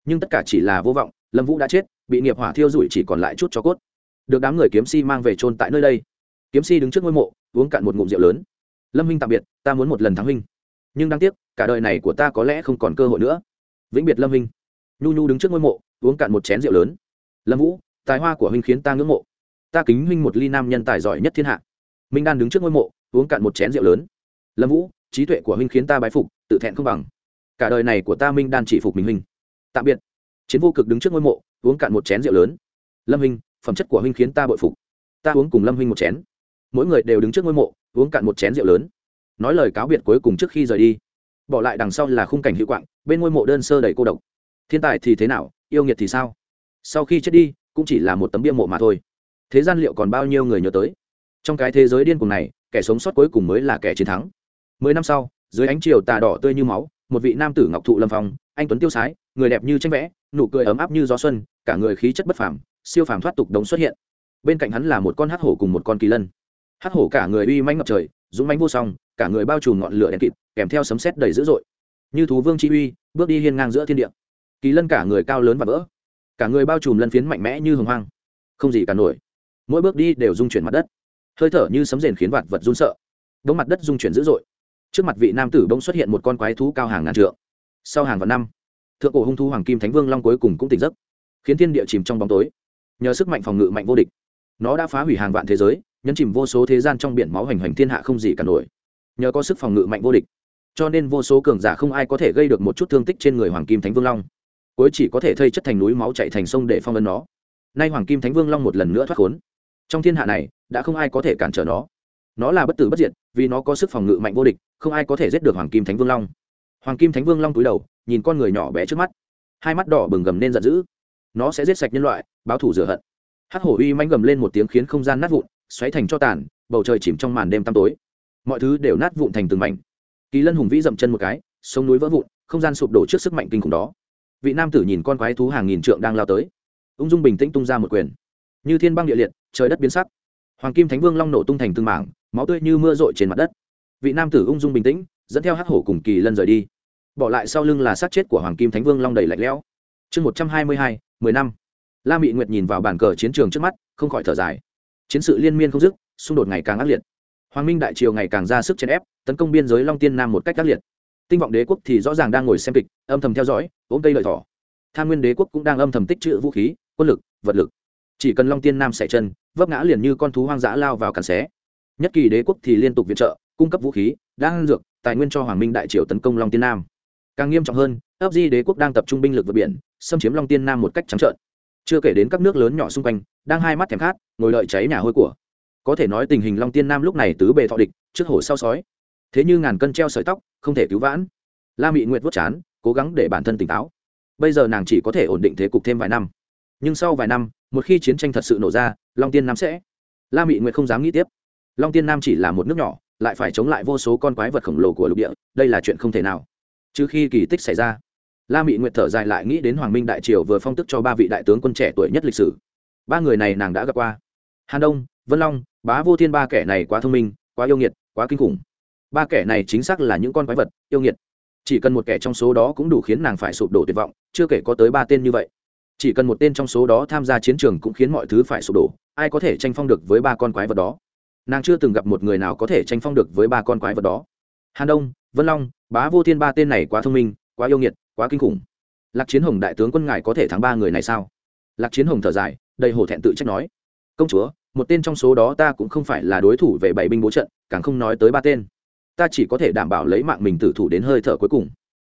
Nhưng tất cả chỉ là vô vọng, lâm vũ đã chết, bị nghiệp hỏa thiêu rủi chỉ còn lại chút cho cốt. Được đám người kiếm si mang về trôn tại nơi đây. Kiếm si đứng trước ngôi mộ, uống cạn một ngụm rượu lớn lâm minh tạm biệt, ta muốn một lần thắng minh nhưng đáng tiếc, cả đời này của ta có lẽ không còn cơ hội nữa. Vĩnh biệt lâm minh nhu nhu đứng trước ngôi mộ, uống cạn một chén rượu lớn. Lâm vũ, tài hoa của huynh khiến ta ngưỡng mộ. Ta kính huynh một ly nam nhân tài giỏi nhất thiên hạ. Minh đan đứng trước ngôi mộ, uống cạn một chén rượu lớn. Lâm vũ, trí tuệ của huynh khiến ta bái phục, tự thẹn không bằng. Cả đời này của ta minh đan chỉ phục mình huynh. Tạm biệt. Chiến vô cực đứng trước ngôi mộ, uống cạn một chén rượu lớn. Lâm huynh, phẩm chất của huynh khiến ta bội phục. Ta uống cùng lâm huynh một chén. Mỗi người đều đứng trước ngôi mộ uống cạn một chén rượu lớn. Nói lời cáo biệt cuối cùng trước khi rời đi. Bỏ lại đằng sau là khung cảnh hữu quạng, bên ngôi mộ đơn sơ đầy cô độc. Thiên tài thì thế nào, yêu nghiệt thì sao? Sau khi chết đi, cũng chỉ là một tấm bia mộ mà thôi. Thế gian liệu còn bao nhiêu người nhớ tới? Trong cái thế giới điên cuồng này, kẻ sống sót cuối cùng mới là kẻ chiến thắng. Mười năm sau, dưới ánh chiều tà đỏ tươi như máu, một vị nam tử ngọc thụ lâm phong, anh tuấn tiêu sái, người đẹp như tranh vẽ, nụ cười ấm áp như gió xuân, cả người khí chất bất phàm, siêu phàm thoát tục đống xuất hiện. Bên cạnh hắn là một con hắc hổ cùng một con kỳ lân hắc hổ cả người uy manh ngập trời, dũng manh vô song, cả người bao trùm ngọn lửa đèn kịt, kèm theo sấm sét đầy dữ dội. Như thú vương chi uy, bước đi hiên ngang giữa thiên địa. Kỳ lân cả người cao lớn và vỡ, cả người bao trùm lân phiến mạnh mẽ như hồng hoang. Không gì cả nổi. Mỗi bước đi đều rung chuyển mặt đất. Hơi thở như sấm rền khiến vạt vật run sợ. Đống mặt đất rung chuyển dữ dội. Trước mặt vị nam tử bỗng xuất hiện một con quái thú cao hàng ngàn trượng. Sau hàng vạn năm, thượng cổ hung thú hoàng kim thánh vương long cuối cùng cũng tỉnh giấc, khiến thiên địa chìm trong bóng tối. Nhờ sức mạnh phòng ngự mạnh vô địch, nó đã phá hủy hàng vạn thế giới nhấn chìm vô số thế gian trong biển máu hành hành thiên hạ không gì cả nổi. Nhờ có sức phòng ngự mạnh vô địch, cho nên vô số cường giả không ai có thể gây được một chút thương tích trên người hoàng kim thánh vương long. Cuối chỉ có thể thây chất thành núi máu chạy thành sông để phong ấn nó. Nay hoàng kim thánh vương long một lần nữa thoát khốn. Trong thiên hạ này, đã không ai có thể cản trở nó. Nó là bất tử bất diệt, vì nó có sức phòng ngự mạnh vô địch, không ai có thể giết được hoàng kim thánh vương long. Hoàng kim thánh vương long túi đầu, nhìn con người nhỏ bé trước mắt. Hai mắt đỏ bừng gầm nên giận dữ. Nó sẽ giết sạch nhân loại, báo thủ rửa hận. Hắc hổ uy manh gầm lên một tiếng khiến không gian nát vụn xoáy thành cho tàn, bầu trời chìm trong màn đêm tăm tối. Mọi thứ đều nát vụn thành từng mảnh. Kỳ lân hùng vĩ dậm chân một cái, sông núi vỡ vụn, không gian sụp đổ trước sức mạnh kinh khủng đó. Vị nam tử nhìn con quái thú hàng nghìn trượng đang lao tới. Ung dung bình tĩnh tung ra một quyền. Như thiên băng địa liệt, trời đất biến sắc. Hoàng kim thánh vương long nổ tung thành từng mảng, máu tươi như mưa rội trên mặt đất. Vị nam tử ung dung bình tĩnh, dẫn theo hắc hổ cùng kỳ lân rời đi. Bỏ lại sau lưng là sát chết của hoàng kim thánh vương long đầy lạnh lẽo. Chương một trăm hai mươi hai, mười năm. La mị nguyệt nhìn vào bàn cờ chiến trường trước mắt, không khỏi thở dài chiến sự liên miên không dứt, xung đột ngày càng ác liệt. Hoàng minh đại triều ngày càng ra sức chèn ép, tấn công biên giới long tiên nam một cách ác liệt. Tinh vọng đế quốc thì rõ ràng đang ngồi xem kịch, âm thầm theo dõi, ôm cây lợi thỏ. Tham nguyên đế quốc cũng đang âm thầm tích trữ vũ khí, quân lực, vật lực. Chỉ cần long tiên nam xẻ chân, vấp ngã liền như con thú hoang dã lao vào cản xé. Nhất kỳ đế quốc thì liên tục viện trợ, cung cấp vũ khí đang dược, tài nguyên cho hoàng minh đại triều tấn công long tiên nam. Càng nghiêm trọng hơn, ấp di đế quốc đang tập trung binh lực vượt biển, xâm chiếm long tiên nam một cách trắng trợn chưa kể đến các nước lớn nhỏ xung quanh, đang hai mắt thèm khát, ngồi đợi cháy nhà hôi của. Có thể nói tình hình long tiên nam lúc này tứ bề thọ địch, trước hổ sau sói. Thế như ngàn cân treo sợi tóc, không thể cứu vãn. La mị nguyệt vớt chán, cố gắng để bản thân tỉnh táo. Bây giờ nàng chỉ có thể ổn định thế cục thêm vài năm. Nhưng sau vài năm, một khi chiến tranh thật sự nổ ra, long tiên nam sẽ la mị nguyệt không dám nghĩ tiếp. Long tiên nam chỉ là một nước nhỏ, lại phải chống lại vô số con quái vật khổng lồ của lục địa, đây là chuyện không thể nào. Trừ khi kỳ tích xảy ra la mị nguyệt thở dài lại nghĩ đến hoàng minh đại triều vừa phong tức cho ba vị đại tướng quân trẻ tuổi nhất lịch sử. Ba người này nàng đã gặp qua. Hàn đông, vân long, bá vô thiên ba kẻ này quá thông minh, quá yêu nghiệt, quá kinh khủng. Ba kẻ này chính xác là những con quái vật, yêu nghiệt. Chỉ cần một kẻ trong số đó cũng đủ khiến nàng phải sụp đổ tuyệt vọng, chưa kể có tới ba tên như vậy. Chỉ cần một tên trong số đó tham gia chiến trường cũng khiến mọi thứ phải sụp đổ, ai có thể tranh phong được với ba con quái vật đó? Nàng chưa từng gặp một người nào có thể tranh phong được với ba con quái vật đó. Hàn đông, vân long, bá vô thiên ba tên này quá thông minh quá yêu nghiệt, quá kinh khủng. Lạc chiến hồng đại tướng quân ngài có thể thắng ba người này sao? Lạc chiến hồng thở dài, đầy hổ thẹn tự trách nói. Công chúa, một tên trong số đó ta cũng không phải là đối thủ về bảy binh bố trận, càng không nói tới ba tên. Ta chỉ có thể đảm bảo lấy mạng mình tử thủ đến hơi thở cuối cùng.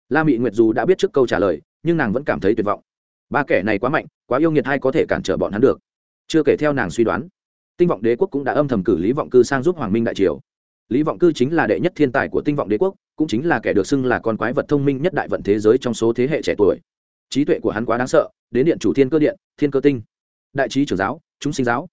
La mị nguyệt dù đã biết trước câu trả lời, nhưng nàng vẫn cảm thấy tuyệt vọng. Ba kẻ này quá mạnh, quá yêu nghiệt hay có thể cản trở bọn hắn được? Chưa kể theo nàng suy đoán, tinh vọng đế quốc cũng đã âm thầm cử lý vọng cư sang giúp hoàng minh đại triều lý vọng cư chính là đệ nhất thiên tài của tinh vọng đế quốc, cũng chính là kẻ được xưng là con quái vật thông minh nhất đại vận thế giới trong số thế hệ trẻ tuổi. Trí tuệ của hắn quá đáng sợ, đến điện chủ thiên cơ điện, thiên cơ tinh. Đại trí trưởng giáo, chúng sinh giáo.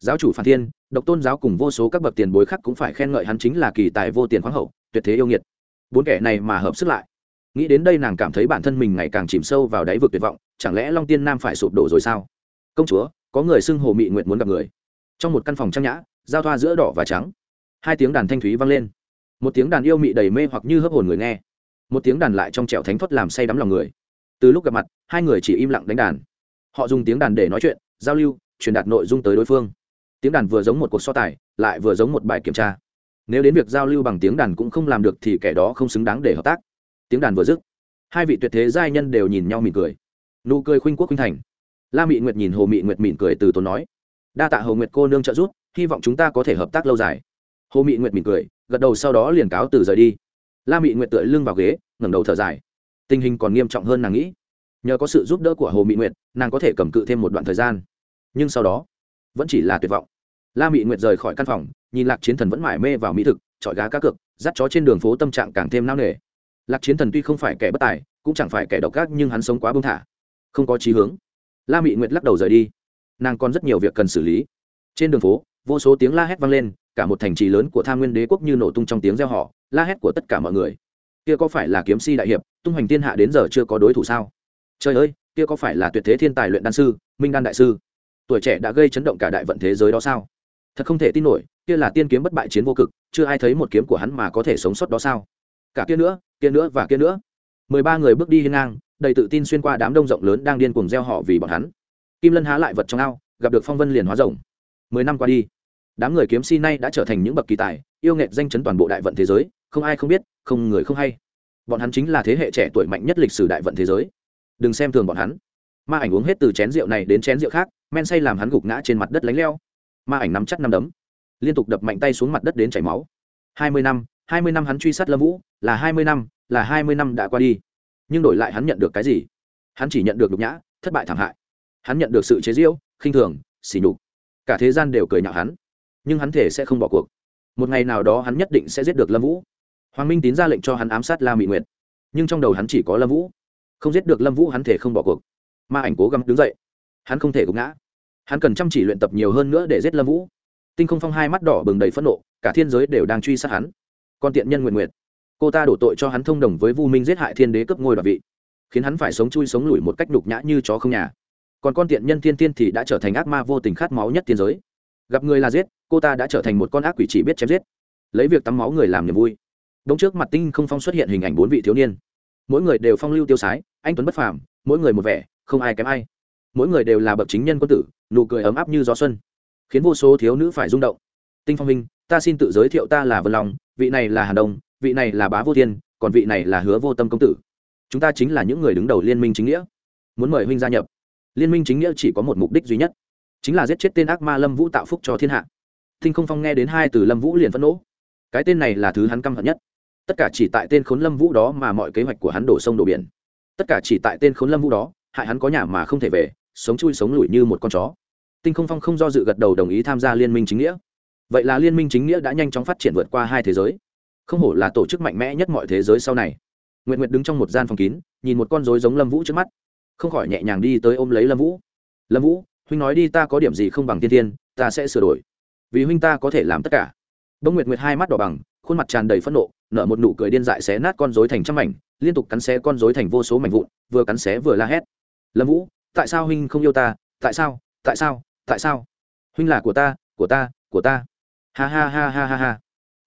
Giáo chủ phản thiên, độc tôn giáo cùng vô số các bậc tiền bối khác cũng phải khen ngợi hắn chính là kỳ tài vô tiền khoáng hậu, tuyệt thế yêu nghiệt. Bốn kẻ này mà hợp sức lại. Nghĩ đến đây nàng cảm thấy bản thân mình ngày càng chìm sâu vào đáy vực tuyệt vọng, chẳng lẽ long tiên nam phải sụp đổ rồi sao? Công chúa, có người xưng hồ mị nguyện muốn gặp người. Trong một căn phòng trang nhã, giao thoa giữa đỏ và trắng hai tiếng đàn thanh thúy vang lên. Một tiếng đàn yêu mị đầy mê hoặc như hấp hồn người nghe. Một tiếng đàn lại trong trẻo thánh thoát làm say đắm lòng người. Từ lúc gặp mặt, hai người chỉ im lặng đánh đàn. Họ dùng tiếng đàn để nói chuyện, giao lưu, truyền đạt nội dung tới đối phương. Tiếng đàn vừa giống một cuộc so tài, lại vừa giống một bài kiểm tra. Nếu đến việc giao lưu bằng tiếng đàn cũng không làm được thì kẻ đó không xứng đáng để hợp tác. Tiếng đàn vừa dứt, hai vị tuyệt thế giai nhân đều nhìn nhau mỉm cười. Nụ cười khuynh quốc khuynh thành. La mị nguyệt nhìn hồ mị nguyệt mỉm cười từ tốn nói, đa tạ hồ nguyệt cô nương trợ giúp, hy vọng chúng ta có thể hợp tác lâu dài hồ mị nguyệt mỉm cười, gật đầu sau đó liền cáo từ rời đi. La mị nguyệt tựa lưng vào ghế, ngẩng đầu thở dài. Tình hình còn nghiêm trọng hơn nàng nghĩ. Nhờ có sự giúp đỡ của hồ mị nguyệt, nàng có thể cầm cự thêm một đoạn thời gian. Nhưng sau đó, vẫn chỉ là tuyệt vọng. La mị nguyệt rời khỏi căn phòng, nhìn lạc chiến thần vẫn mải mê vào mỹ thực trọi gá cá cược, dắt chó trên đường phố tâm trạng càng thêm nao nề. Lạc chiến thần tuy không phải kẻ bất tài, cũng chẳng phải kẻ độc ác, nhưng hắn sống quá bông thả, không có chí hướng. La mị nguyệt lắc đầu rời đi. Nàng còn rất nhiều việc cần xử lý. Trên đường phố, vô số tiếng la hét vang lên cả một thành trì lớn của tham nguyên đế quốc như nổ tung trong tiếng reo họ la hét của tất cả mọi người. Kia có phải là kiếm si đại hiệp, tung hoành thiên hạ đến giờ chưa có đối thủ sao? Trời ơi, kia có phải là tuyệt thế thiên tài luyện đan sư, minh đan đại sư? Tuổi trẻ đã gây chấn động cả đại vận thế giới đó sao? Thật không thể tin nổi, kia là tiên kiếm bất bại chiến vô cực, chưa ai thấy một kiếm của hắn mà có thể sống sót đó sao? Cả kia nữa kia nữa và kia nữa. Mười ba người bước đi hiên ngang, đầy tự tin xuyên qua đám đông rộng lớn đang điên cuồng gieo họ vì bọn hắn. Kim lân há lại vật trong ao, gặp được phong vân liền hóa rồng. Mười năm qua đi đám người kiếm si nay đã trở thành những bậc kỳ tài, yêu nghệ danh chấn toàn bộ đại vận thế giới, không ai không biết, không người không hay. Bọn hắn chính là thế hệ trẻ tuổi mạnh nhất lịch sử đại vận thế giới. Đừng xem thường bọn hắn. Ma ảnh uống hết từ chén rượu này đến chén rượu khác, men say làm hắn gục ngã trên mặt đất lánh leo. Ma ảnh nắm chắc năm đấm. Liên tục đập mạnh tay xuống mặt đất đến chảy máu. Hai mươi năm, hai mươi năm hắn truy sát lâm vũ, là hai mươi năm, là hai mươi năm đã qua đi. Nhưng đổi lại hắn nhận được cái gì? Hắn chỉ nhận được nhục nhã, thất bại thảm hại. Hắn nhận được sự chế giễu, khinh thường xỉ nhục. Cả thế gian đều cười nhạo hắn nhưng hắn thể sẽ không bỏ cuộc. Một ngày nào đó hắn nhất định sẽ giết được lâm vũ. Hoàng minh tín ra lệnh cho hắn ám sát la mỹ nguyệt. Nhưng trong đầu hắn chỉ có lâm vũ. Không giết được lâm vũ hắn thể không bỏ cuộc. Ma ảnh cố gắng đứng dậy. Hắn không thể gục ngã. Hắn cần chăm chỉ luyện tập nhiều hơn nữa để giết lâm vũ. Tinh không phong hai mắt đỏ bừng đầy phẫn nộ, cả thiên giới đều đang truy sát hắn. Con tiện nhân nguyện nguyện cô ta đổ tội cho hắn thông đồng với vu minh giết hại thiên đế cấp ngôi đoạt vị. Khiến hắn phải sống chui sống lủi một cách đục nhã như chó không nhà. Còn con tiện nhân thiên tiên thì đã trở thành ác ma vô tình khát máu nhất thiên giới. Gặp người là giết cô ta đã trở thành một con ác quỷ chỉ biết chém giết. Lấy việc tắm máu người làm niềm vui. Đống trước mặt tinh không phong xuất hiện hình ảnh bốn vị thiếu niên. Mỗi người đều phong lưu tiêu sái, anh tuấn bất phàm, mỗi người một vẻ, không ai kém ai. Mỗi người đều là bậc chính nhân quân tử, nụ cười ấm áp như gió xuân, khiến vô số thiếu nữ phải rung động. Tinh phong minh, ta xin tự giới thiệu ta là vân long, vị này là hà đông, vị này là bá vô thiên, còn vị này là hứa vô tâm công tử. Chúng ta chính là những người đứng đầu liên minh chính nghĩa. Muốn mời huynh gia nhập. Liên minh chính nghĩa chỉ có một mục đích duy nhất, chính là giết chết tên ác ma lâm vũ tạo phúc cho thiên hạ thinh không phong nghe đến hai từ lâm vũ liền phẫn nộ. Cái tên này là thứ hắn căm hận nhất. Tất cả chỉ tại tên khốn lâm vũ đó mà mọi kế hoạch của hắn đổ sông đổ biển. Tất cả chỉ tại tên khốn lâm vũ đó, hại hắn có nhà mà không thể về, sống chui sống lủi như một con chó. Tinh không phong không do dự gật đầu đồng ý tham gia liên minh chính nghĩa. Vậy là liên minh chính nghĩa đã nhanh chóng phát triển vượt qua hai thế giới. Không hổ là tổ chức mạnh mẽ nhất mọi thế giới sau này. Nguyện Nguyệt đứng trong một gian phòng kín, nhìn một con rối giống lâm vũ trước mắt. Không khỏi nhẹ nhàng đi tới ôm lấy lâm vũ. Lâm vũ, huynh nói đi, ta có điểm gì không bằng tiên tiên, ta sẽ sửa đổi vì huynh ta có thể làm tất cả. Đông nguyệt nguyệt hai mắt đỏ bằng khuôn mặt tràn đầy phẫn nộ, nở một nụ cười điên dại xé nát con rối thành trăm mảnh, liên tục cắn xé con rối thành vô số mảnh vụn, vừa cắn xé vừa la hét. Lâm vũ, tại sao huynh không yêu ta? Tại sao? Tại sao? Tại sao? Huynh là của ta của ta của ta. Ha ha ha ha ha ha.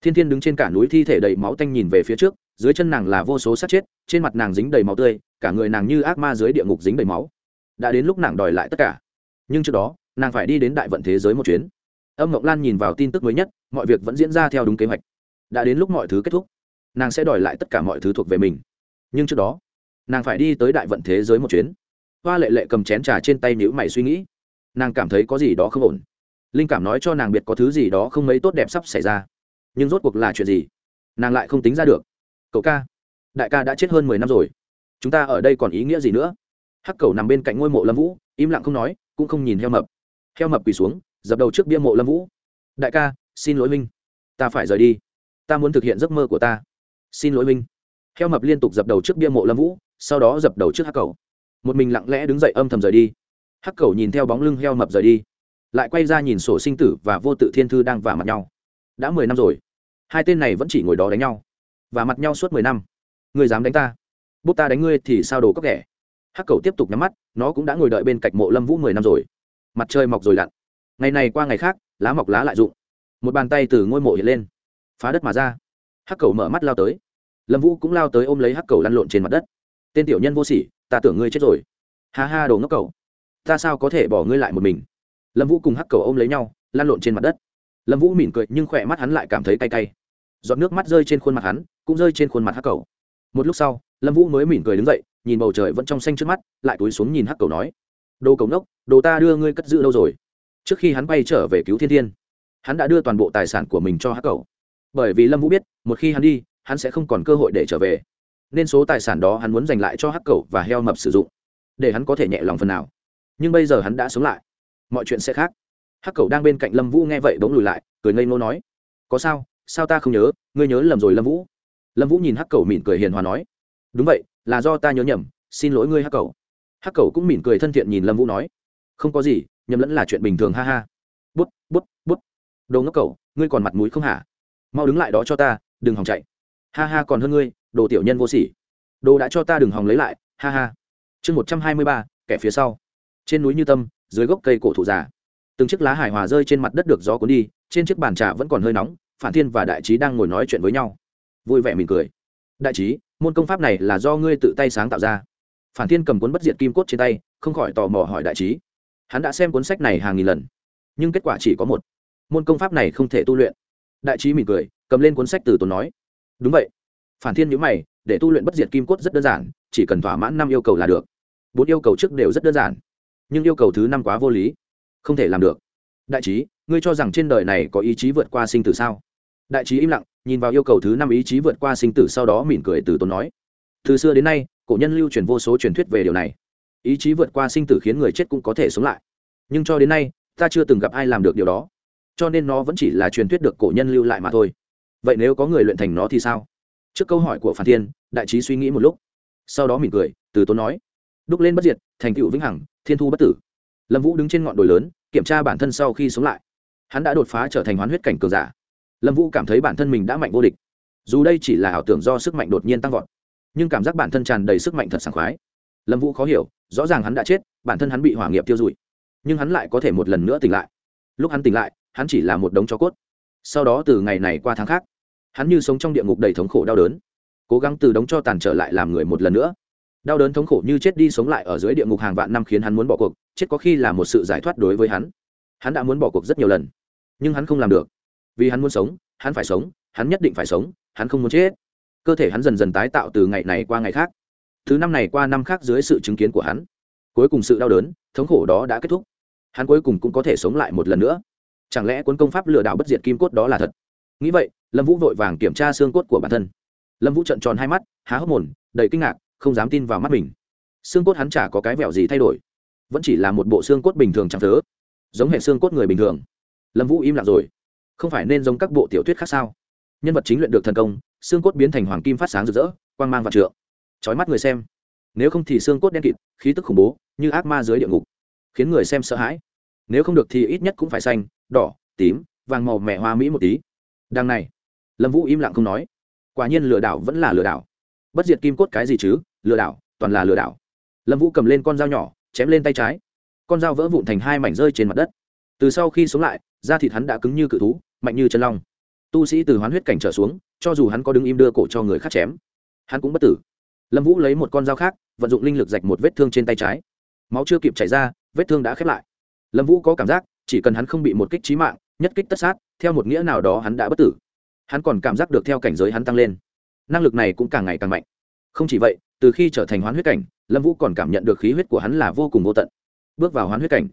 Thiên thiên đứng trên cả núi thi thể đầy máu tanh nhìn về phía trước, dưới chân nàng là vô số sát chết, trên mặt nàng dính đầy máu tươi, cả người nàng như ác ma dưới địa ngục dính đầy máu. Đã đến lúc nàng đòi lại tất cả. Nhưng trước đó, nàng phải đi đến đại vận thế giới một chuyến âm ngọc lan nhìn vào tin tức mới nhất, mọi việc vẫn diễn ra theo đúng kế hoạch. Đã đến lúc mọi thứ kết thúc, nàng sẽ đòi lại tất cả mọi thứ thuộc về mình. Nhưng trước đó, nàng phải đi tới đại vận thế giới một chuyến. Hoa lệ lệ cầm chén trà trên tay nhữ mày suy nghĩ. Nàng cảm thấy có gì đó không ổn. Linh cảm nói cho nàng biệt có thứ gì đó không mấy tốt đẹp sắp xảy ra. Nhưng rốt cuộc là chuyện gì? Nàng lại không tính ra được. Cậu ca, đại ca đã chết hơn mười năm rồi. Chúng ta ở đây còn ý nghĩa gì nữa? Hắc cầu nằm bên cạnh ngôi mộ lâm vũ, im lặng không nói, cũng không nhìn heo mập. Heo mập quỳ xuống dập đầu trước bia mộ lâm vũ. Đại ca, xin lỗi minh ta phải rời đi. Ta muốn thực hiện giấc mơ của ta. Xin lỗi minh heo mập liên tục dập đầu trước bia mộ lâm vũ, sau đó dập đầu trước hắc cầu. Một mình lặng lẽ đứng dậy âm thầm rời đi. Hắc cầu nhìn theo bóng lưng heo mập rời đi. Lại quay ra nhìn sổ sinh tử và vô tự thiên thư đang vả mặt nhau. Đã mười năm rồi. Hai tên này vẫn chỉ ngồi đó đánh nhau. Và mặt nhau suốt mười năm. Người dám đánh ta? Bút ta đánh ngươi thì sao đồ có kẻ? Hắc cầu tiếp tục nhắm mắt, nó cũng đã ngồi đợi bên cạnh mộ lâm vũ mười năm rồi. Mặt trời mọc rồi lặn ngày này qua ngày khác, lá mọc lá lại rụng. Một bàn tay từ ngôi mộ hiện lên, phá đất mà ra. Hắc cầu mở mắt lao tới. Lâm vũ cũng lao tới ôm lấy hắc cầu lăn lộn trên mặt đất. Tên tiểu nhân vô sỉ, ta tưởng ngươi chết rồi. Ha ha đồ ngốc cầu ta sao có thể bỏ ngươi lại một mình? Lâm vũ cùng hắc cầu ôm lấy nhau, lăn lộn trên mặt đất. Lâm vũ mỉm cười, nhưng khỏe mắt hắn lại cảm thấy cay cay. Giọt nước mắt rơi trên khuôn mặt hắn, cũng rơi trên khuôn mặt hắc cầu. Một lúc sau, lâm vũ mới mỉm cười đứng dậy, nhìn bầu trời vẫn trong xanh trước mắt, lại túi xuống nhìn hắc cầu nói. Đồ cầu nốc đồ ta đưa ngươi cất giữ đâu rồi trước khi hắn bay trở về cứu thiên thiên. Hắn đã đưa toàn bộ tài sản của mình cho hắc cầu bởi vì lâm vũ biết, một khi hắn đi, hắn sẽ không còn cơ hội để trở về. Nên số tài sản đó hắn muốn dành lại cho hắc cầu và heo mập sử dụng, để hắn có thể nhẹ lòng phần nào. Nhưng bây giờ hắn đã sống lại. Mọi chuyện sẽ khác. Hắc cầu đang bên cạnh lâm vũ nghe vậy bỗng lùi lại, cười ngây ngô nói, có sao? Sao ta không nhớ? Ngươi nhớ lầm rồi lâm vũ. Lâm vũ nhìn hắc cầu mỉm cười hiền hòa nói, đúng vậy, là do ta nhớ nhầm, xin lỗi ngươi hắc cầu hắc cầu cũng mỉm cười thân thiện nhìn lâm vũ nói, không có gì nhầm lẫn là chuyện bình thường, ha ha. Bút bút bút. Đồ ngốc cầu ngươi còn mặt mũi không hả? Mau đứng lại đó cho ta, đừng hòng chạy. Ha ha, còn hơn ngươi, đồ tiểu nhân vô sỉ. Đồ đã cho ta đừng hòng lấy lại, ha ha. Chương một trăm hai mươi ba, kẻ phía sau. Trên núi như tâm, dưới gốc cây cổ thụ già. Từng chiếc lá hài hòa rơi trên mặt đất được gió cuốn đi, trên chiếc bàn trà vẫn còn hơi nóng, phản thiên và đại trí đang ngồi nói chuyện với nhau. Vui vẻ mỉm cười. Đại trí môn công pháp này là do ngươi tự tay sáng tạo ra. Phản thiên cầm cuốn bất diệt kim cốt trên tay, không khỏi tò mò hỏi đại trí hắn đã xem cuốn sách này hàng nghìn lần, nhưng kết quả chỉ có một. Môn công pháp này không thể tu luyện. Đại trí mỉm cười, cầm lên cuốn sách từ tốn nói. Đúng vậy. Phản thiên nhữ mày, để tu luyện bất diệt kim cốt rất đơn giản, chỉ cần thỏa mãn năm yêu cầu là được. Bốn yêu cầu trước đều rất đơn giản, nhưng yêu cầu thứ năm quá vô lý. Không thể làm được. Đại trí, ngươi cho rằng trên đời này có ý chí vượt qua sinh tử sao? Đại trí im lặng, nhìn vào yêu cầu thứ năm ý chí vượt qua sinh tử sau đó mỉm cười từ tốn nói. Từ xưa đến nay, cổ nhân lưu truyền vô số truyền thuyết về điều này ý chí vượt qua sinh tử khiến người chết cũng có thể sống lại. Nhưng cho đến nay, ta chưa từng gặp ai làm được điều đó. Cho nên nó vẫn chỉ là truyền thuyết được cổ nhân lưu lại mà thôi. Vậy nếu có người luyện thành nó thì sao? Trước câu hỏi của phan thiên, đại trí suy nghĩ một lúc. Sau đó mỉm cười, từ tốn nói. Đúc lên bất diệt, thành tựu vĩnh hằng, thiên thu bất tử. Lâm vũ đứng trên ngọn đồi lớn, kiểm tra bản thân sau khi sống lại. Hắn đã đột phá trở thành hoán huyết cảnh cường giả. Lâm vũ cảm thấy bản thân mình đã mạnh vô địch. Dù đây chỉ là ảo tưởng do sức mạnh đột nhiên tăng vọt, nhưng cảm giác bản thân tràn đầy sức mạnh thật sảng khoái lâm vũ khó hiểu, rõ ràng hắn đã chết, bản thân hắn bị hỏa nghiệp tiêu dụi nhưng hắn lại có thể một lần nữa tỉnh lại. Lúc hắn tỉnh lại, hắn chỉ là một đống cho cốt. Sau đó từ ngày này qua tháng khác, hắn như sống trong địa ngục đầy thống khổ đau đớn. Cố gắng từ đống cho tàn trở lại làm người một lần nữa. Đau đớn thống khổ như chết đi sống lại ở dưới địa ngục hàng vạn năm khiến hắn muốn bỏ cuộc, chết có khi là một sự giải thoát đối với hắn. Hắn đã muốn bỏ cuộc rất nhiều lần, nhưng hắn không làm được. Vì hắn muốn sống, hắn phải sống, hắn nhất định phải sống, hắn không muốn chết. Cơ thể hắn dần dần tái tạo từ ngày này qua ngày khác thứ năm này qua năm khác dưới sự chứng kiến của hắn. Cuối cùng sự đau đớn, thống khổ đó đã kết thúc. Hắn cuối cùng cũng có thể sống lại một lần nữa. Chẳng lẽ cuốn công pháp lừa đảo bất diệt kim cốt đó là thật? Nghĩ vậy, lâm vũ vội vàng kiểm tra xương cốt của bản thân. Lâm vũ trận tròn hai mắt, há hốc mồm, đầy kinh ngạc, không dám tin vào mắt mình. Xương cốt hắn chả có cái vẹo gì thay đổi. Vẫn chỉ là một bộ xương cốt bình thường chẳng thớ. Giống hệ xương cốt người bình thường. Lâm vũ im lặng rồi. Không phải nên giống các bộ tiểu thuyết khác sao? Nhân vật chính luyện được thần công, xương cốt biến thành hoàng kim phát sáng rực rỡ, quang mang và trượng trói mắt người xem. Nếu không thì xương cốt đen kịt, khí tức khủng bố, như ác ma dưới địa ngục, khiến người xem sợ hãi. Nếu không được thì ít nhất cũng phải xanh, đỏ, tím, vàng màu mẹ hoa mỹ một tí. Đằng này, lâm vũ im lặng không nói. Quả nhiên lừa đảo vẫn là lừa đảo. Bất diệt kim cốt cái gì chứ? Lừa đảo, toàn là lừa đảo. Lâm vũ cầm lên con dao nhỏ, chém lên tay trái. Con dao vỡ vụn thành hai mảnh rơi trên mặt đất. Từ sau khi sống lại, da thịt hắn đã cứng như cự thú, mạnh như chân long. Tu sĩ từ hoán huyết cảnh trở xuống, cho dù hắn có đứng im đưa cổ cho người khác chém, hắn cũng bất tử lâm vũ lấy một con dao khác, vận dụng linh lực rạch một vết thương trên tay trái. Máu chưa kịp chảy ra, vết thương đã khép lại. Lâm vũ có cảm giác, chỉ cần hắn không bị một kích trí mạng, nhất kích tất sát, theo một nghĩa nào đó hắn đã bất tử. Hắn còn cảm giác được theo cảnh giới hắn tăng lên. Năng lực này cũng càng ngày càng mạnh. Không chỉ vậy, từ khi trở thành hoán huyết cảnh, lâm vũ còn cảm nhận được khí huyết của hắn là vô cùng vô tận. Bước vào hoán huyết cảnh,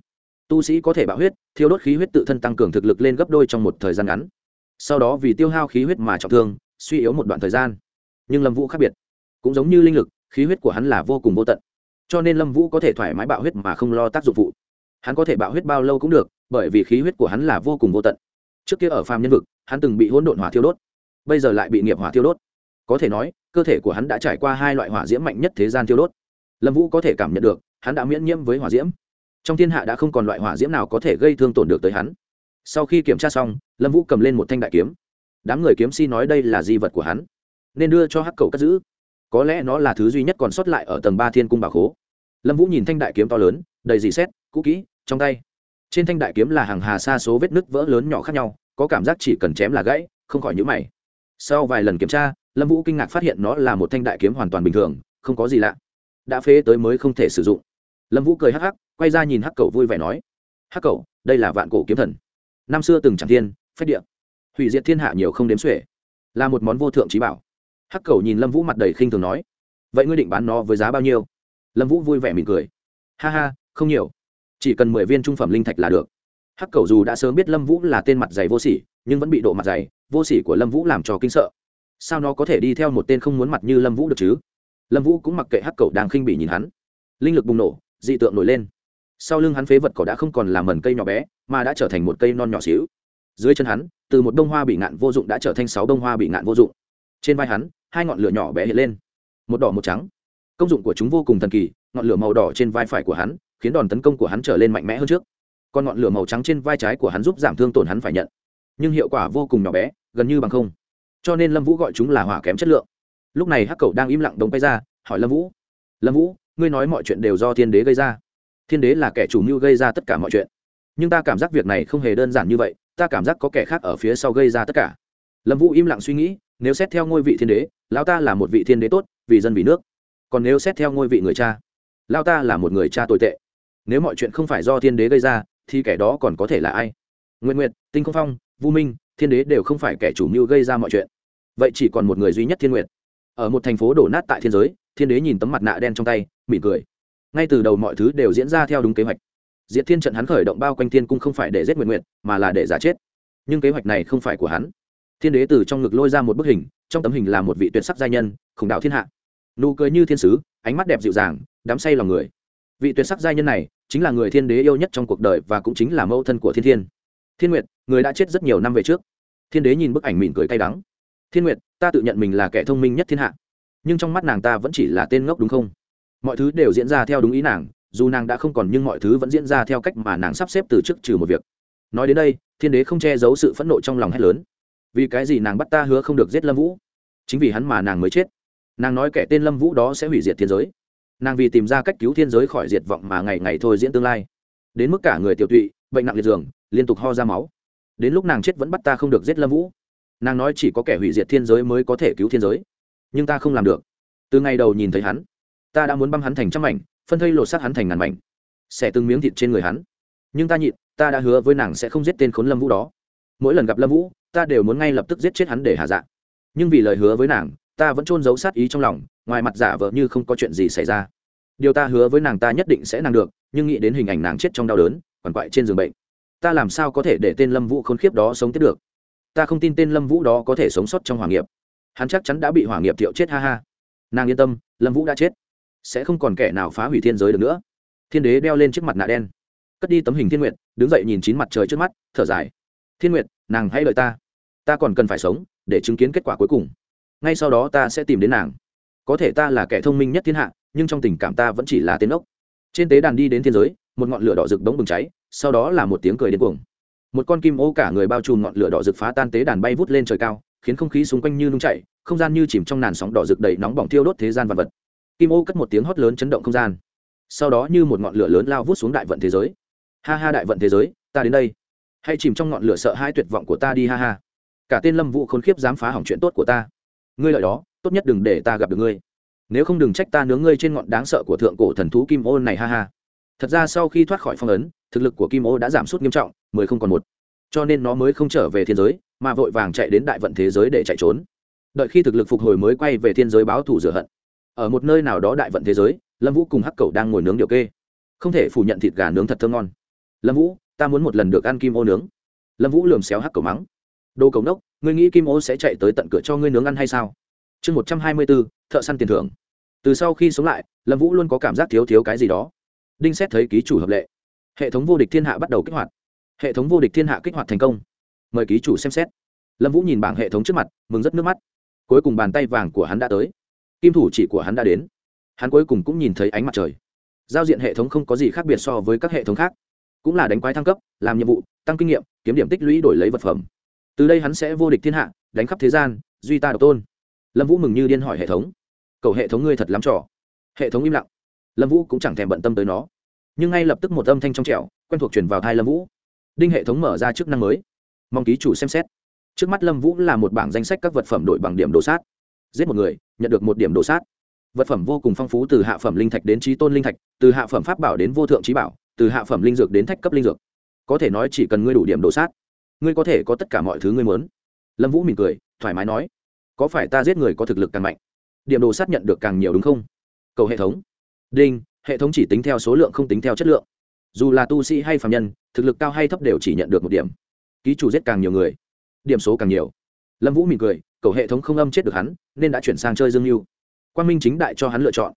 tu sĩ có thể bạo huyết, thiêu đốt khí huyết tự thân tăng cường thực lực lên gấp đôi trong một thời gian ngắn. Sau đó vì tiêu hao khí huyết mà trọng thương, suy yếu một đoạn thời gian. Nhưng lâm vũ khác biệt cũng giống như linh lực, khí huyết của hắn là vô cùng vô tận. Cho nên lâm vũ có thể thoải mái bạo huyết mà không lo tác dụng phụ. Hắn có thể bạo huyết bao lâu cũng được, bởi vì khí huyết của hắn là vô cùng vô tận. Trước kia ở phàm nhân vực, hắn từng bị hỗn độn hỏa thiêu đốt, bây giờ lại bị nghiệp hỏa thiêu đốt. Có thể nói, cơ thể của hắn đã trải qua hai loại hỏa diễm mạnh nhất thế gian thiêu đốt. Lâm vũ có thể cảm nhận được, hắn đã miễn nhiễm với hỏa diễm. Trong thiên hạ đã không còn loại hỏa diễm nào có thể gây thương tổn được tới hắn. Sau khi kiểm tra xong, lâm vũ cầm lên một thanh đại kiếm. Đám người kiếm si nói đây là di vật của hắn, nên đưa cho hắc cầu cất giữ có lẽ nó là thứ duy nhất còn sót lại ở tầng ba thiên cung bảo khố. Lâm vũ nhìn thanh đại kiếm to lớn, đầy dì xét, cũ kỹ, trong tay. Trên thanh đại kiếm là hàng hà xa số vết nứt vỡ lớn nhỏ khác nhau, có cảm giác chỉ cần chém là gãy, không khỏi nhữ mày. Sau vài lần kiểm tra, lâm vũ kinh ngạc phát hiện nó là một thanh đại kiếm hoàn toàn bình thường, không có gì lạ. Đã phế tới mới không thể sử dụng. Lâm vũ cười hắc hắc, quay ra nhìn hắc cầu vui vẻ nói, hắc cầu đây là vạn cổ kiếm thần. Năm xưa từng chẳng thiên, phách địa. Hủy diệt thiên hạ nhiều không đếm xuể. Là một món vô thượng trí bảo hắc cầu nhìn lâm vũ mặt đầy khinh thường nói, vậy ngươi định bán nó với giá bao nhiêu? Lâm vũ vui vẻ mỉm cười, ha ha, không nhiều, chỉ cần mười viên trung phẩm linh thạch là được. Hắc cầu dù đã sớm biết lâm vũ là tên mặt dày vô sỉ, nhưng vẫn bị độ mặt dày, vô sỉ của lâm vũ làm cho kinh sợ. Sao nó có thể đi theo một tên không muốn mặt như lâm vũ được chứ? Lâm vũ cũng mặc kệ hắc cầu đang khinh bỉ nhìn hắn. Linh lực bùng nổ, dị tượng nổi lên. Sau lưng hắn phế vật cỏ đã không còn là mần cây nhỏ bé, mà đã trở thành một cây non nhỏ xíu. Dưới chân hắn, từ một bông hoa bị ngạn vô dụng đã trở thành sáu bông hoa bị ngạn vô dụng. Trên vai hắn hai ngọn lửa nhỏ bé hiện lên. Một đỏ một trắng. Công dụng của chúng vô cùng thần kỳ, ngọn lửa màu đỏ trên vai phải của hắn khiến đòn tấn công của hắn trở lên mạnh mẽ hơn trước. Còn ngọn lửa màu trắng trên vai trái của hắn giúp giảm thương tổn hắn phải nhận. Nhưng hiệu quả vô cùng nhỏ bé, gần như bằng không. Cho nên lâm vũ gọi chúng là hỏa kém chất lượng. Lúc này hắc cầu đang im lặng đống bay ra, hỏi lâm vũ lâm vũ, ngươi nói mọi chuyện đều do thiên đế gây ra. Thiên đế là kẻ chủ mưu gây ra tất cả mọi chuyện. Nhưng ta cảm giác việc này không hề đơn giản như vậy, ta cảm giác có kẻ khác ở phía sau gây ra tất cả. Lâm vũ im lặng suy nghĩ, nếu xét theo ngôi vị thiên đế lao ta là một vị thiên đế tốt, vì dân vì nước. Còn nếu xét theo ngôi vị người cha lao ta là một người cha tồi tệ. Nếu mọi chuyện không phải do thiên đế gây ra, thì kẻ đó còn có thể là ai? Nguyện nguyện tinh không phong, vu minh, thiên đế đều không phải kẻ chủ mưu gây ra mọi chuyện. Vậy chỉ còn một người duy nhất thiên nguyện ở một thành phố đổ nát tại thiên giới, thiên đế nhìn tấm mặt nạ đen trong tay, mỉm cười. Ngay từ đầu mọi thứ đều diễn ra theo đúng kế hoạch. Diệt thiên trận hắn khởi động bao quanh thiên cung không phải để giết nguyện nguyện mà là để giả chết. Nhưng kế hoạch này không phải của hắn. Thiên đế từ trong ngực lôi ra một bức hình trong tấm hình là một vị tuyệt sắc giai nhân, khủng đạo thiên hạ. Nụ cười như thiên sứ, ánh mắt đẹp dịu dàng đám say lòng người. Vị tuyệt sắc giai nhân này chính là người thiên đế yêu nhất trong cuộc đời và cũng chính là mẫu thân của thiên thiên. Thiên nguyệt, người đã chết rất nhiều năm về trước. Thiên đế nhìn bức ảnh mỉm cười cay đắng. Thiên nguyệt, ta tự nhận mình là kẻ thông minh nhất thiên hạ. Nhưng trong mắt nàng ta vẫn chỉ là tên ngốc đúng không? Mọi thứ đều diễn ra theo đúng ý nàng, dù nàng đã không còn nhưng mọi thứ vẫn diễn ra theo cách mà nàng sắp xếp từ chức trừ một việc. Nói đến đây, thiên đế không che giấu sự phẫn nộ trong lòng hét lớn vì cái gì nàng bắt ta hứa không được giết lâm vũ? Chính vì hắn mà nàng mới chết. Nàng nói kẻ tên lâm vũ đó sẽ hủy diệt thiên giới. Nàng vì tìm ra cách cứu thiên giới khỏi diệt vọng mà ngày ngày thôi diễn tương lai. Đến mức cả người tiểu tụy, bệnh nặng liệt giường, liên tục ho ra máu. Đến lúc nàng chết vẫn bắt ta không được giết lâm vũ. Nàng nói chỉ có kẻ hủy diệt thiên giới mới có thể cứu thiên giới. Nhưng ta không làm được. Từ ngày đầu nhìn thấy hắn, ta đã muốn băm hắn thành trăm mảnh, phân thây lột xác hắn thành ngàn mảnh. Xẻ từng miếng thịt trên người hắn. Nhưng ta nhịn, ta đã hứa với nàng sẽ không giết tên khốn lâm vũ đó. Mỗi lần gặp lâm vũ ta đều muốn ngay lập tức giết chết hắn để hạ dạ. Nhưng vì lời hứa với nàng, ta vẫn trôn giấu sát ý trong lòng, ngoài mặt giả vờ như không có chuyện gì xảy ra. Điều ta hứa với nàng ta nhất định sẽ nàng được, nhưng nghĩ đến hình ảnh nàng chết trong đau đớn, quằn quại trên giường bệnh. Ta làm sao có thể để tên lâm vũ khốn khiếp đó sống tiếp được? Ta không tin tên lâm vũ đó có thể sống sót trong hoàng nghiệp. Hắn chắc chắn đã bị hoàng nghiệp thiệu chết, ha ha. Nàng yên tâm, lâm vũ đã chết. Sẽ không còn kẻ nào phá hủy thiên giới được nữa. Thiên đế đeo lên chiếc mặt nạ đen. Cất đi tấm hình thiên nguyện đứng dậy nhìn chín mặt trời trước mắt, thở dài. Thiên nguyện nàng hãy đợi ta ta còn cần phải sống để chứng kiến kết quả cuối cùng. Ngay sau đó ta sẽ tìm đến nàng. Có thể ta là kẻ thông minh nhất thiên hạ, nhưng trong tình cảm ta vẫn chỉ là tên ốc. Trên tế đàn đi đến thiên giới, một ngọn lửa đỏ rực đống bừng cháy, sau đó là một tiếng cười đến cuồng. Một con kim ô cả người bao trùm ngọn lửa đỏ rực phá tan tế đàn bay vút lên trời cao, khiến không khí xung quanh như nung chảy, không gian như chìm trong nàn sóng đỏ rực đầy nóng bỏng thiêu đốt thế gian vật vật. Kim ô cất một tiếng hót lớn chấn động không gian. Sau đó như một ngọn lửa lớn lao vút xuống đại vận thế giới. Ha ha đại vận thế giới, ta đến đây. Hãy chìm trong ngọn lửa sợ hai tuyệt vọng của ta đi, ha ha cả tên lâm vũ khốn khiếp dám phá hỏng chuyện tốt của ta. Ngươi lợi đó, tốt nhất đừng để ta gặp được ngươi. Nếu không đừng trách ta nướng ngươi trên ngọn đáng sợ của thượng cổ thần thú kim ô này, ha ha. Thật ra sau khi thoát khỏi phong ấn, thực lực của kim ô đã giảm sút nghiêm trọng, mười không còn một. Cho nên nó mới không trở về thiên giới, mà vội vàng chạy đến đại vận thế giới để chạy trốn. Đợi khi thực lực phục hồi mới quay về thiên giới báo thù rửa hận. Ở một nơi nào đó đại vận thế giới, lâm vũ cùng hắc cầu đang ngồi nướng điều kê. Không thể phủ nhận thịt gà nướng thật thơm ngon. Lâm vũ, ta muốn một lần được ăn kim ô nướng. Lâm vũ lườm xéo hắc cầu mắng đồ cầu nốc, ngươi nghĩ kim ô sẽ chạy tới tận cửa cho ngươi nướng ăn hay sao? Chương một trăm hai mươi bốn, thợ săn tiền thưởng. Từ sau khi sống lại, lâm vũ luôn có cảm giác thiếu thiếu cái gì đó. Đinh xét thấy ký chủ hợp lệ. Hệ thống vô địch thiên hạ bắt đầu kích hoạt. Hệ thống vô địch thiên hạ kích hoạt thành công. Mời ký chủ xem xét. Lâm vũ nhìn bảng hệ thống trước mặt, mừng rất nước mắt. Cuối cùng bàn tay vàng của hắn đã tới. Kim thủ chỉ của hắn đã đến. Hắn cuối cùng cũng nhìn thấy ánh mặt trời. Giao diện hệ thống không có gì khác biệt so với các hệ thống khác. Cũng là đánh quái thăng cấp, làm nhiệm vụ, tăng kinh nghiệm, kiếm điểm tích lũy đổi lấy vật phẩm từ đây hắn sẽ vô địch thiên hạ, đánh khắp thế gian, duy ta độc tôn. Lâm vũ mừng như điên hỏi hệ thống. Cầu hệ thống ngươi thật lắm trò. Hệ thống im lặng. Lâm vũ cũng chẳng thèm bận tâm tới nó. Nhưng ngay lập tức một âm thanh trong trẻo, quen thuộc truyền vào thai lâm vũ. Đinh hệ thống mở ra chức năng mới. Mong ký chủ xem xét. Trước mắt lâm vũ là một bảng danh sách các vật phẩm đổi bằng điểm đồ sát. Giết một người, nhận được một điểm đồ sát. Vật phẩm vô cùng phong phú từ hạ phẩm linh thạch đến trí tôn linh thạch, từ hạ phẩm pháp bảo đến vô thượng trí bảo, từ hạ phẩm linh dược đến thách cấp linh dược. Có thể nói chỉ cần ngươi đủ điểm đồ sát ngươi có thể có tất cả mọi thứ ngươi muốn. Lâm vũ mỉm cười, thoải mái nói, có phải ta giết người có thực lực càng mạnh? Điểm đồ sát nhận được càng nhiều đúng không? Cầu hệ thống. Đinh, hệ thống chỉ tính theo số lượng không tính theo chất lượng. Dù là tu sĩ hay phạm nhân, thực lực cao hay thấp đều chỉ nhận được một điểm. Ký chủ giết càng nhiều người, điểm số càng nhiều. Lâm vũ mỉm cười, cầu hệ thống không âm chết được hắn, nên đã chuyển sang chơi dương mưu quan minh chính đại cho hắn lựa chọn.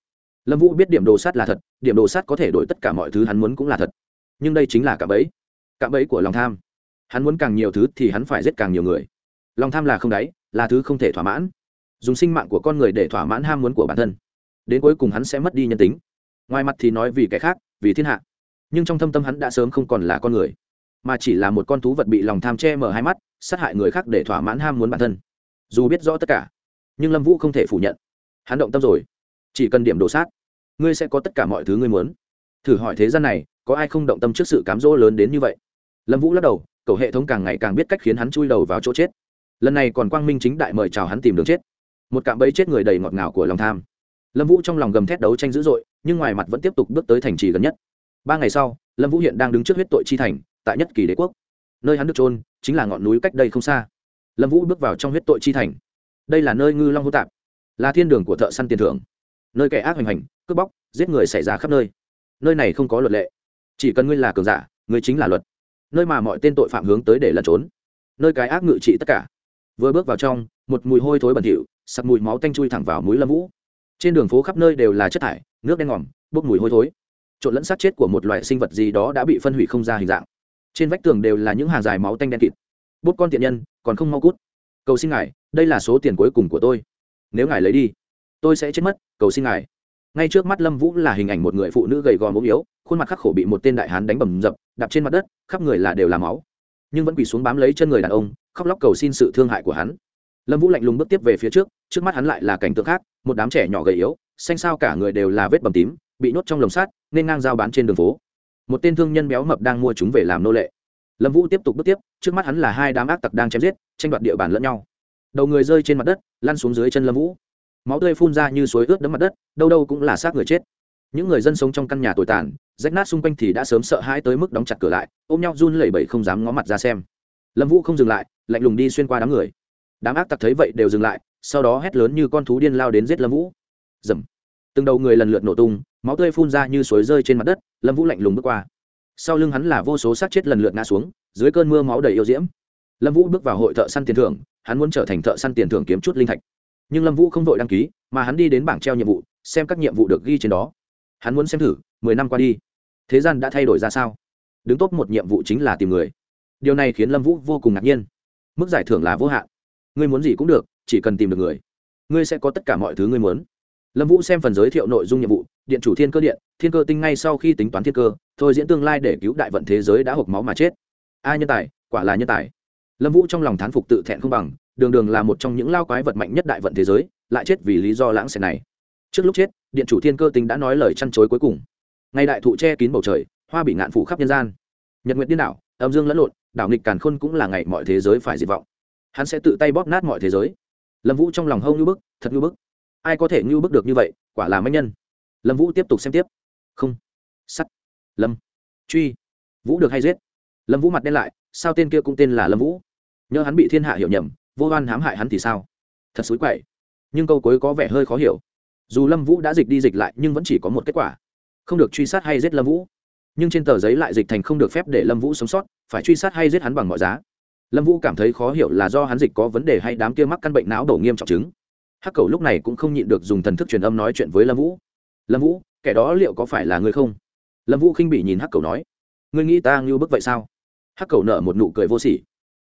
Lâm vũ biết điểm đồ sát là thật, điểm đồ sát có thể đổi tất cả mọi thứ hắn muốn cũng là thật. Nhưng đây chính là cạm bẫy. Cạm bẫy của lòng tham hắn muốn càng nhiều thứ thì hắn phải giết càng nhiều người. Lòng tham là không đáy, là thứ không thể thỏa mãn. Dùng sinh mạng của con người để thỏa mãn ham muốn của bản thân. Đến cuối cùng hắn sẽ mất đi nhân tính. Ngoài mặt thì nói vì cái khác, vì thiên hạ. Nhưng trong thâm tâm hắn đã sớm không còn là con người, mà chỉ là một con thú vật bị lòng tham che mở hai mắt, sát hại người khác để thỏa mãn ham muốn bản thân. Dù biết rõ tất cả, nhưng lâm vũ không thể phủ nhận. Hắn động tâm rồi. Chỉ cần điểm đồ sát, ngươi sẽ có tất cả mọi thứ ngươi muốn. Thử hỏi thế gian này, có ai không động tâm trước sự cám dỗ lớn đến như vậy? Lâm vũ lắc đầu cậu hệ thống càng ngày càng biết cách khiến hắn chui đầu vào chỗ chết. Lần này còn quang minh chính đại mời chào hắn tìm đường chết. Một cạm bẫy chết người đầy ngọt ngào của lòng tham. Lâm vũ trong lòng gầm thét đấu tranh dữ dội, nhưng ngoài mặt vẫn tiếp tục bước tới thành trì gần nhất. Ba ngày sau, lâm vũ hiện đang đứng trước huyết tội chi thành, tại nhất kỳ đế quốc. Nơi hắn được trôn chính là ngọn núi cách đây không xa. Lâm vũ bước vào trong huyết tội chi thành. Đây là nơi ngư long hô tạp, là thiên đường của thợ săn tiền thưởng. Nơi kẻ ác hoành hành, cướp bóc, giết người xảy ra khắp nơi. Nơi này không có luật lệ. Chỉ cần ngươi là cường giả, ngươi chính là luật nơi mà mọi tên tội phạm hướng tới để lẩn trốn. Nơi cái ác ngự trị tất cả. Vừa bước vào trong, một mùi hôi thối bẩn thỉu, sặc mùi máu tanh chui thẳng vào mũi lâm vũ. Trên đường phố khắp nơi đều là chất thải, nước đen ngòm, bốc mùi hôi thối. Trộn lẫn sát chết của một loại sinh vật gì đó đã bị phân hủy không ra hình dạng. Trên vách tường đều là những hàng dài máu tanh đen kịt. Bút con tiện nhân, còn không mau cút. Cầu xin ngài, đây là số tiền cuối cùng của tôi. Nếu ngài lấy đi, tôi sẽ chết mất, cầu xin ngài. Ngay trước mắt lâm vũ là hình ảnh một người phụ nữ gầy gò ốm yếu, khuôn mặt khắc khổ bị một tên đại hán đánh bầm dập đạp trên mặt đất, khắp người là đều là máu. Nhưng vẫn quỳ xuống bám lấy chân người đàn ông, khóc lóc cầu xin sự thương hại của hắn. Lâm vũ lạnh lùng bước tiếp về phía trước trước mắt hắn lại là cảnh tượng khác, một đám trẻ nhỏ gầy yếu, xanh sao cả người đều là vết bầm tím, bị nhốt trong lồng sát nên ngang giao bán trên đường phố. Một tên thương nhân béo mập đang mua chúng về làm nô lệ. Lâm vũ tiếp tục bước tiếp, trước mắt hắn là hai đám ác tặc đang chém giết, tranh đoạt địa bàn lẫn nhau. Đầu người rơi trên mặt đất, lăn xuống dưới chân lâm vũ. Máu tươi phun ra như suối ướt đẫm mặt đất, đâu đâu cũng là xác người chết những người dân sống trong căn nhà tồi tàn, rách nát xung quanh thì đã sớm sợ hãi tới mức đóng chặt cửa lại, ôm nhau run lẩy bẩy không dám ngó mặt ra xem. Lâm vũ không dừng lại, lạnh lùng đi xuyên qua đám người. Đám ác tặc thấy vậy đều dừng lại, sau đó hét lớn như con thú điên lao đến giết lâm vũ. Dầm từng đầu người lần lượt nổ tung, máu tươi phun ra như suối rơi trên mặt đất, lâm vũ lạnh lùng bước qua. Sau lưng hắn là vô số xác chết lần lượt ngã xuống, dưới cơn mưa máu đầy yêu diễm. Lâm vũ bước vào hội thợ săn tiền thưởng, hắn muốn trở thành thợ săn tiền thưởng kiếm chút linh thạch. Nhưng lâm vũ không vội đăng ký, mà hắn đi đến bảng treo nhiệm vụ, xem các nhiệm vụ được ghi trên đó hắn muốn xem thử, mười năm qua đi, thế gian đã thay đổi ra sao? Đứng tốt một nhiệm vụ chính là tìm người. Điều này khiến lâm vũ vô cùng ngạc nhiên. Mức giải thưởng là vô hạn. Ngươi muốn gì cũng được, chỉ cần tìm được người. Ngươi sẽ có tất cả mọi thứ ngươi muốn. Lâm vũ xem phần giới thiệu nội dung nhiệm vụ, điện chủ thiên cơ điện, thiên cơ tinh ngay sau khi tính toán thiên cơ, thôi diễn tương lai để cứu đại vận thế giới đã hộp máu mà chết. Ai nhân tài, quả là nhân tài. Lâm vũ trong lòng thán phục tự thẹn không bằng, đường đường là một trong những lao quái vật mạnh nhất đại vận thế giới, lại chết vì lý do lãng xẹt này. Trước lúc chết điện chủ thiên cơ tinh đã nói lời chăn chối cuối cùng. Ngày đại thụ che kín bầu trời, hoa bị ngạn phủ khắp nhân gian. Nhật nguyện điên đảo, âm dương lẫn lộn, đảo nghịch càn khôn cũng là ngày mọi thế giới phải diệt vọng. Hắn sẽ tự tay bóp nát mọi thế giới. Lâm vũ trong lòng hâu như bức, thật như bức. Ai có thể như bức được như vậy, quả là mấy nhân. Lâm vũ tiếp tục xem tiếp. Không. Sắt. Lâm. Truy. Vũ được hay giết? Lâm vũ mặt đen lại, sao tên kia cũng tên là lâm vũ? Nhớ hắn bị thiên hạ hiểu nhầm, vô oan hãm hại hắn thì sao? Thật xúi quậy. Nhưng câu cuối có vẻ hơi khó hiểu dù lâm vũ đã dịch đi dịch lại nhưng vẫn chỉ có một kết quả không được truy sát hay giết lâm vũ nhưng trên tờ giấy lại dịch thành không được phép để lâm vũ sống sót phải truy sát hay giết hắn bằng mọi giá lâm vũ cảm thấy khó hiểu là do hắn dịch có vấn đề hay đám kia mắc căn bệnh não đầu nghiêm trọng chứng hắc cầu lúc này cũng không nhịn được dùng thần thức truyền âm nói chuyện với lâm vũ lâm vũ kẻ đó liệu có phải là ngươi không lâm vũ khinh bị nhìn hắc cầu nói ngươi nghĩ ta ngưu bức vậy sao hắc cầu nở một nụ cười vô sỉ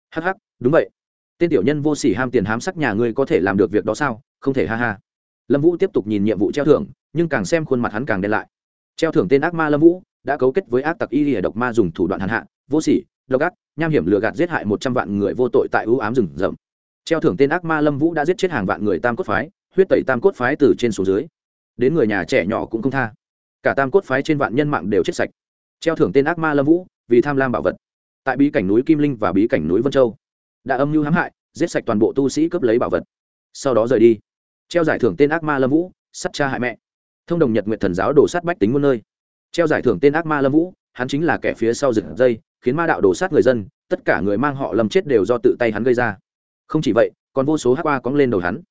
hắc hắc đúng vậy tên tiểu nhân vô sỉ ham tiền hám sắc nhà ngươi có thể làm được việc đó sao không thể ha ha lâm vũ tiếp tục nhìn nhiệm vụ treo thưởng, nhưng càng xem khuôn mặt hắn càng đen lại. Treo thưởng tên ác ma lâm vũ, đã cấu kết với ác tặc y lìa độc ma dùng thủ đoạn hàn hạ, vô sỉ, độc ác, nham hiểm lừa gạt giết hại một trăm vạn người vô tội tại ưu ám rừng rậm. Treo thưởng tên ác ma lâm vũ đã giết chết hàng vạn người tam cốt phái, huyết tẩy tam cốt phái từ trên xuống dưới. Đến người nhà trẻ nhỏ cũng không tha. Cả tam cốt phái trên vạn nhân mạng đều chết sạch. Treo thưởng tên ác ma lâm vũ, vì tham lam bảo vật. Tại bí cảnh núi kim linh và bí cảnh núi vân châu, đã âm mưu hãm hại, giết sạch toàn bộ tu sĩ cướp lấy bảo vật. Sau đó rời đi treo giải thưởng tên ác ma lâm vũ, sắt cha hại mẹ. Thông đồng nhật nguyện thần giáo đổ sát bách tính muôn nơi. Treo giải thưởng tên ác ma lâm vũ, hắn chính là kẻ phía sau rực dây, khiến ma đạo đổ sát người dân, tất cả người mang họ lâm chết đều do tự tay hắn gây ra. Không chỉ vậy, còn vô số hát qua cóng lên đầu hắn.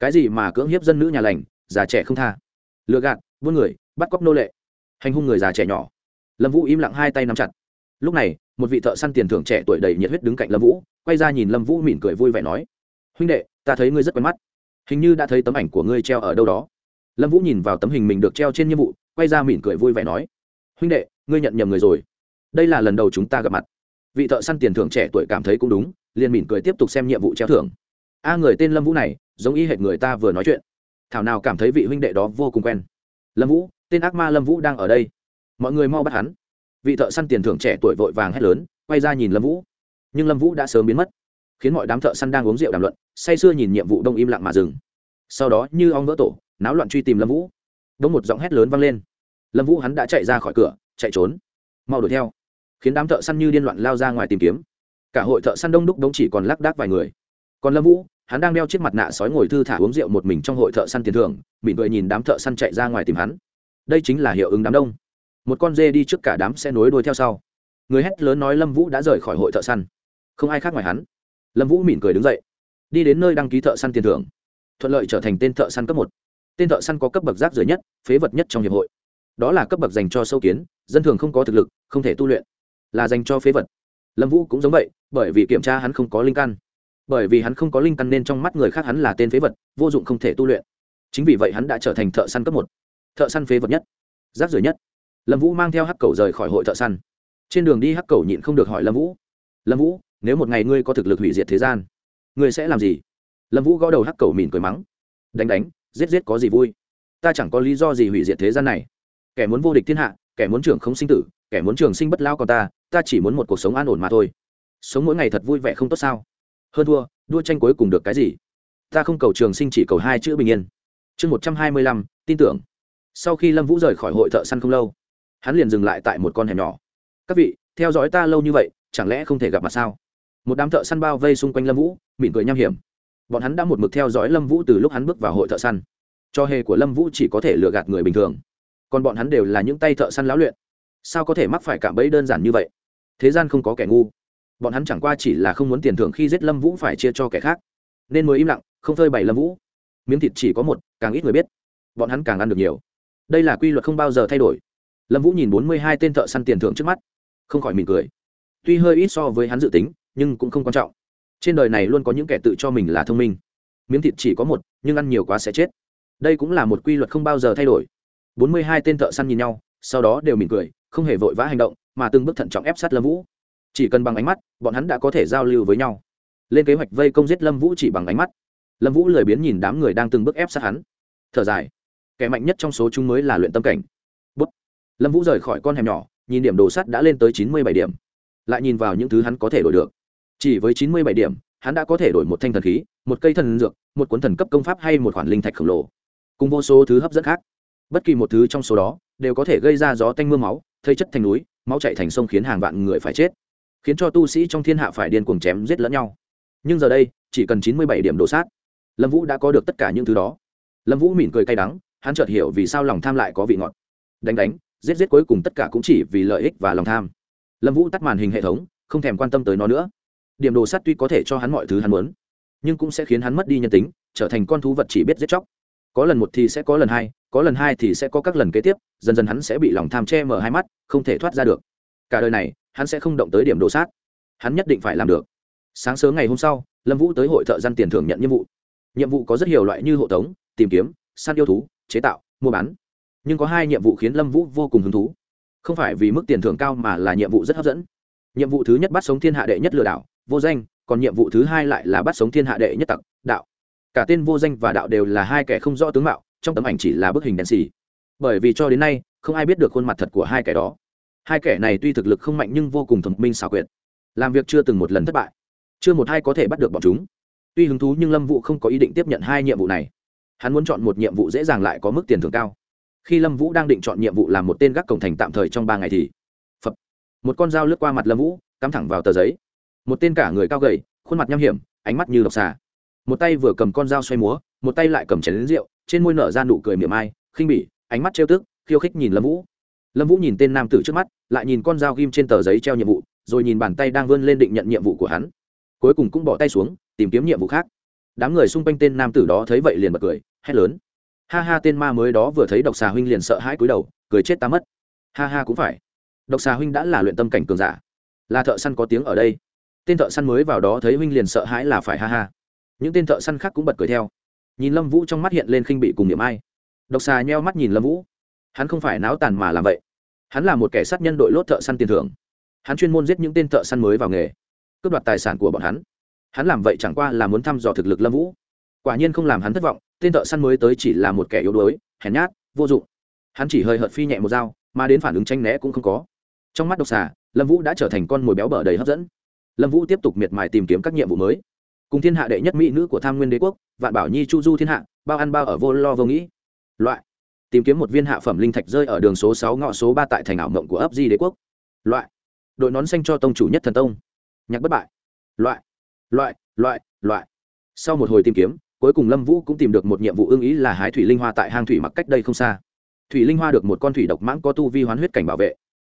Cái gì mà cưỡng hiếp dân nữ nhà lành, già trẻ không tha. Lừa gạt, buôn người, bắt cóc nô lệ. Hành hung người già trẻ nhỏ. Lâm vũ im lặng hai tay nắm chặt. Lúc này, một vị thợ săn tiền thưởng trẻ tuổi đầy nhiệt huyết đứng cạnh lâm vũ, quay ra nhìn lâm vũ mỉm cười vui vẻ nói, huynh đệ, ta thấy ngươi rất quen mắt hình như đã thấy tấm ảnh của ngươi treo ở đâu đó. Lâm vũ nhìn vào tấm hình mình được treo trên nhiệm vụ, quay ra mỉm cười vui vẻ nói, huynh đệ, ngươi nhận nhầm người rồi. Đây là lần đầu chúng ta gặp mặt. Vị thợ săn tiền thưởng trẻ tuổi cảm thấy cũng đúng, liền mỉm cười tiếp tục xem nhiệm vụ treo thưởng. A à, người tên lâm vũ này, giống y hệt người ta vừa nói chuyện. Thảo nào cảm thấy vị huynh đệ đó vô cùng quen. Lâm vũ, tên ác ma lâm vũ đang ở đây. Mọi người mau bắt hắn. Vị thợ săn tiền thưởng trẻ tuổi vội vàng hét lớn, quay ra nhìn lâm vũ. Nhưng lâm vũ đã sớm biến mất khiến mọi đám thợ săn đang uống rượu đàm luận, say sưa nhìn nhiệm vụ đông im lặng mà dừng. Sau đó, như ong vỡ tổ, náo loạn truy tìm lâm vũ. Đông một giọng hét lớn vang lên. Lâm vũ hắn đã chạy ra khỏi cửa, chạy trốn. Mau đuổi theo. Khiến đám thợ săn như điên loạn lao ra ngoài tìm kiếm. Cả hội thợ săn đông đúc đống chỉ còn lác đác vài người. Còn lâm vũ, hắn đang đeo chiếc mặt nạ sói ngồi thư thả uống rượu một mình trong hội thợ săn tiền thưởng, mỉm cười nhìn đám thợ săn chạy ra ngoài tìm hắn. Đây chính là hiệu ứng đám đông. Một con dê đi trước cả đám xe nối đuôi theo sau. Người hét lớn nói lâm vũ đã rời khỏi hội thợ săn. Không ai khác ngoài hắn lâm vũ mỉm cười đứng dậy. Đi đến nơi đăng ký thợ săn tiền thưởng. Thuận lợi trở thành tên thợ săn cấp một. Tên thợ săn có cấp bậc rác rưởi nhất, phế vật nhất trong hiệp hội. Đó là cấp bậc dành cho sâu kiến, dân thường không có thực lực, không thể tu luyện. Là dành cho phế vật. Lâm vũ cũng giống vậy, bởi vì kiểm tra hắn không có linh căn. Bởi vì hắn không có linh căn nên trong mắt người khác hắn là tên phế vật, vô dụng không thể tu luyện. Chính vì vậy hắn đã trở thành thợ săn cấp một. Thợ săn phế vật nhất. Rác rưởi nhất. Lâm vũ mang theo hắc cầu rời khỏi hội thợ săn. Trên đường đi hắc cầu nhịn không được hỏi lâm vũ. Lâm vũ nếu một ngày ngươi có thực lực hủy diệt thế gian, ngươi sẽ làm gì? Lâm vũ gõ đầu hắc cầu mỉm cười mắng. Đánh đánh, giết giết có gì vui? Ta chẳng có lý do gì hủy diệt thế gian này. Kẻ muốn vô địch thiên hạ, kẻ muốn trưởng không sinh tử, kẻ muốn trường sinh bất lao còn ta ta chỉ muốn một cuộc sống an ổn mà thôi. Sống mỗi ngày thật vui vẻ không tốt sao? Hơn thua, đua tranh cuối cùng được cái gì? Ta không cầu trường sinh, chỉ cầu hai chữ bình yên. Chương một trăm hai mươi lăm, tin tưởng. Sau khi lâm vũ rời khỏi hội thợ săn không lâu, hắn liền dừng lại tại một con hẻm nhỏ. Các vị, theo dõi ta lâu như vậy, chẳng lẽ không thể gặp mặt sao? Một đám thợ săn bao vây xung quanh lâm vũ, mỉm cười nham hiểm. Bọn hắn đã một mực theo dõi lâm vũ từ lúc hắn bước vào hội thợ săn. Cho hề của lâm vũ chỉ có thể lừa gạt người bình thường. Còn bọn hắn đều là những tay thợ săn lão luyện. Sao có thể mắc phải cạm bẫy đơn giản như vậy? Thế gian không có kẻ ngu. Bọn hắn chẳng qua chỉ là không muốn tiền thưởng khi giết lâm vũ phải chia cho kẻ khác. Nên mới im lặng, không phơi bày lâm vũ. Miếng thịt chỉ có một, càng ít người biết. Bọn hắn càng ăn được nhiều. Đây là quy luật không bao giờ thay đổi. Lâm vũ nhìn bốn mươi hai tên thợ săn tiền thưởng trước mắt, không khỏi mỉm cười. Tuy hơi ít so với hắn dự tính nhưng cũng không quan trọng. Trên đời này luôn có những kẻ tự cho mình là thông minh. Miếng thịt chỉ có một, nhưng ăn nhiều quá sẽ chết. Đây cũng là một quy luật không bao giờ thay đổi. Bốn mươi hai tên thợ săn nhìn nhau, sau đó đều mỉm cười, không hề vội vã hành động, mà từng bước thận trọng ép sát lâm vũ. Chỉ cần bằng ánh mắt, bọn hắn đã có thể giao lưu với nhau. Lên kế hoạch vây công giết lâm vũ chỉ bằng ánh mắt. Lâm vũ lười biến nhìn đám người đang từng bước ép sát hắn. Thở dài. Kẻ mạnh nhất trong số chúng mới là luyện tâm cảnh. Bút. lâm vũ rời khỏi con hẻm nhỏ, nhìn điểm đồ sắt đã lên tới chín mươi bảy điểm. Lại nhìn vào những thứ hắn có thể đổi được chỉ với chín mươi bảy điểm, hắn đã có thể đổi một thanh thần khí, một cây thần dược, một cuốn thần cấp công pháp hay một khoản linh thạch khổng lồ. Cùng vô số thứ hấp dẫn khác. Bất kỳ một thứ trong số đó đều có thể gây ra gió tanh m ư a máu, thây chất thành núi, máu chạy thành sông khiến hàng vạn người phải chết, khiến cho tu sĩ trong thiên hạ phải điên cuồng chém giết lẫn nhau. Nhưng giờ đây, chỉ cần chín mươi bảy điểm đổ sát, lâm vũ đã có được tất cả những thứ đó. Lâm vũ mỉm cười cay đắng, hắn chợt hiểu vì sao lòng tham lại có vị ngọt. Đánh đánh, giết giết cuối cùng tất cả cũng chỉ vì lợi ích và lòng tham. Lâm vũ tắt màn hình hệ thống, không thèm quan tâm tới nó nữa điểm đồ sắt tuy có thể cho hắn mọi thứ hắn muốn, nhưng cũng sẽ khiến hắn mất đi nhân tính, trở thành con thú vật chỉ biết giết chóc. Có lần một thì sẽ có lần hai, có lần hai thì sẽ có các lần kế tiếp, dần dần hắn sẽ bị lòng tham che mở hai mắt, không thể thoát ra được. Cả đời này, hắn sẽ không động tới điểm đồ sát hắn nhất định phải làm được. Sáng sớm ngày hôm sau, lâm vũ tới hội thợ gian tiền thưởng nhận nhiệm vụ. Nhiệm vụ có rất nhiều loại như hộ tống, tìm kiếm, săn yêu thú, chế tạo, mua bán. Nhưng có hai nhiệm vụ khiến lâm vũ vô cùng hứng thú. Không phải vì mức tiền thưởng cao mà là nhiệm vụ rất hấp dẫn. Nhiệm vụ thứ nhất bắt sống thiên hạ đệ nhất lừa đảo vô danh, còn nhiệm vụ thứ hai lại là bắt sống thiên hạ đệ nhất tặc, đạo. Cả tên vô danh và đạo đều là hai kẻ không rõ tướng mạo, trong tấm ảnh chỉ là bức hình đèn xì. Bởi vì cho đến nay, không ai biết được khuôn mặt thật của hai kẻ đó. Hai kẻ này tuy thực lực không mạnh nhưng vô cùng thông minh xảo quyệt. Làm việc chưa từng một lần thất bại. Chưa một hai có thể bắt được bọn chúng. Tuy hứng thú nhưng lâm vũ không có ý định tiếp nhận hai nhiệm vụ này. Hắn muốn chọn một nhiệm vụ dễ dàng lại có mức tiền thưởng cao. Khi lâm vũ đang định chọn nhiệm vụ làm một tên gác cổng thành tạm thời trong ba ngày thì một con dao lướt qua mặt lâm vũ, cắm thẳng vào tờ giấy một tên cả người cao gầy, khuôn mặt nham hiểm, ánh mắt như độc xà. Một tay vừa cầm con dao xoay múa, một tay lại cầm chén lính rượu, trên môi nở ra nụ cười miệng ai khinh bỉ, ánh mắt trêu tức, khiêu khích nhìn lâm vũ. Lâm vũ nhìn tên nam tử trước mắt, lại nhìn con dao ghim trên tờ giấy treo nhiệm vụ, rồi nhìn bàn tay đang vươn lên định nhận nhiệm vụ của hắn. Cuối cùng cũng bỏ tay xuống, tìm kiếm nhiệm vụ khác. Đám người xung quanh tên nam tử đó thấy vậy liền bật cười, hét lớn. Ha ha, tên ma mới đó vừa thấy độc xà huynh liền sợ hãi cúi đầu, cười chết ta mất. Ha ha, cũng phải. Độc xà huynh đã là luyện tâm cảnh cường giả. Là thợ săn có tiếng ở đây tên thợ săn mới vào đó thấy huynh liền sợ hãi là phải ha ha. Những tên thợ săn khác cũng bật cười theo. Nhìn lâm vũ trong mắt hiện lên khinh bị cùng điểm ai. Độc xà nheo mắt nhìn lâm vũ. Hắn không phải náo tàn mà làm vậy. Hắn là một kẻ sát nhân đội lốt thợ săn tiền thưởng. Hắn chuyên môn giết những tên thợ săn mới vào nghề, cướp đoạt tài sản của bọn hắn. Hắn làm vậy chẳng qua là muốn thăm dò thực lực lâm vũ. Quả nhiên không làm hắn thất vọng, tên thợ săn mới tới chỉ là một kẻ yếu đuối, hèn nhát, vô dụng. Hắn chỉ hơi hợt phi nhẹ một dao, mà đến phản ứng tranh né cũng không có. Trong mắt độc xà, lâm vũ đã trở thành con mồi béo bở đầy hấp dẫn lâm vũ tiếp tục miệt mài tìm kiếm các nhiệm vụ mới. Cùng thiên hạ đệ nhất mỹ nữ của tham nguyên đế quốc, vạn bảo nhi chu du thiên hạ, bao ăn bao ở vô lo vô nghĩ. Loại. Tìm kiếm một viên hạ phẩm linh thạch rơi ở đường số sáu ngõ số ba tại thành ảo mộng của ấp di đế quốc. Loại. Đội nón xanh cho tông chủ nhất thần tông. Nhạc bất bại. Loại. Loại loại loại. Sau một hồi tìm kiếm, cuối cùng lâm vũ cũng tìm được một nhiệm vụ ưng ý là hái thủy linh hoa tại hang thủy mặc cách đây không xa. Thủy linh hoa được một con thủy độc mãng có tu vi hoán huyết cảnh bảo vệ.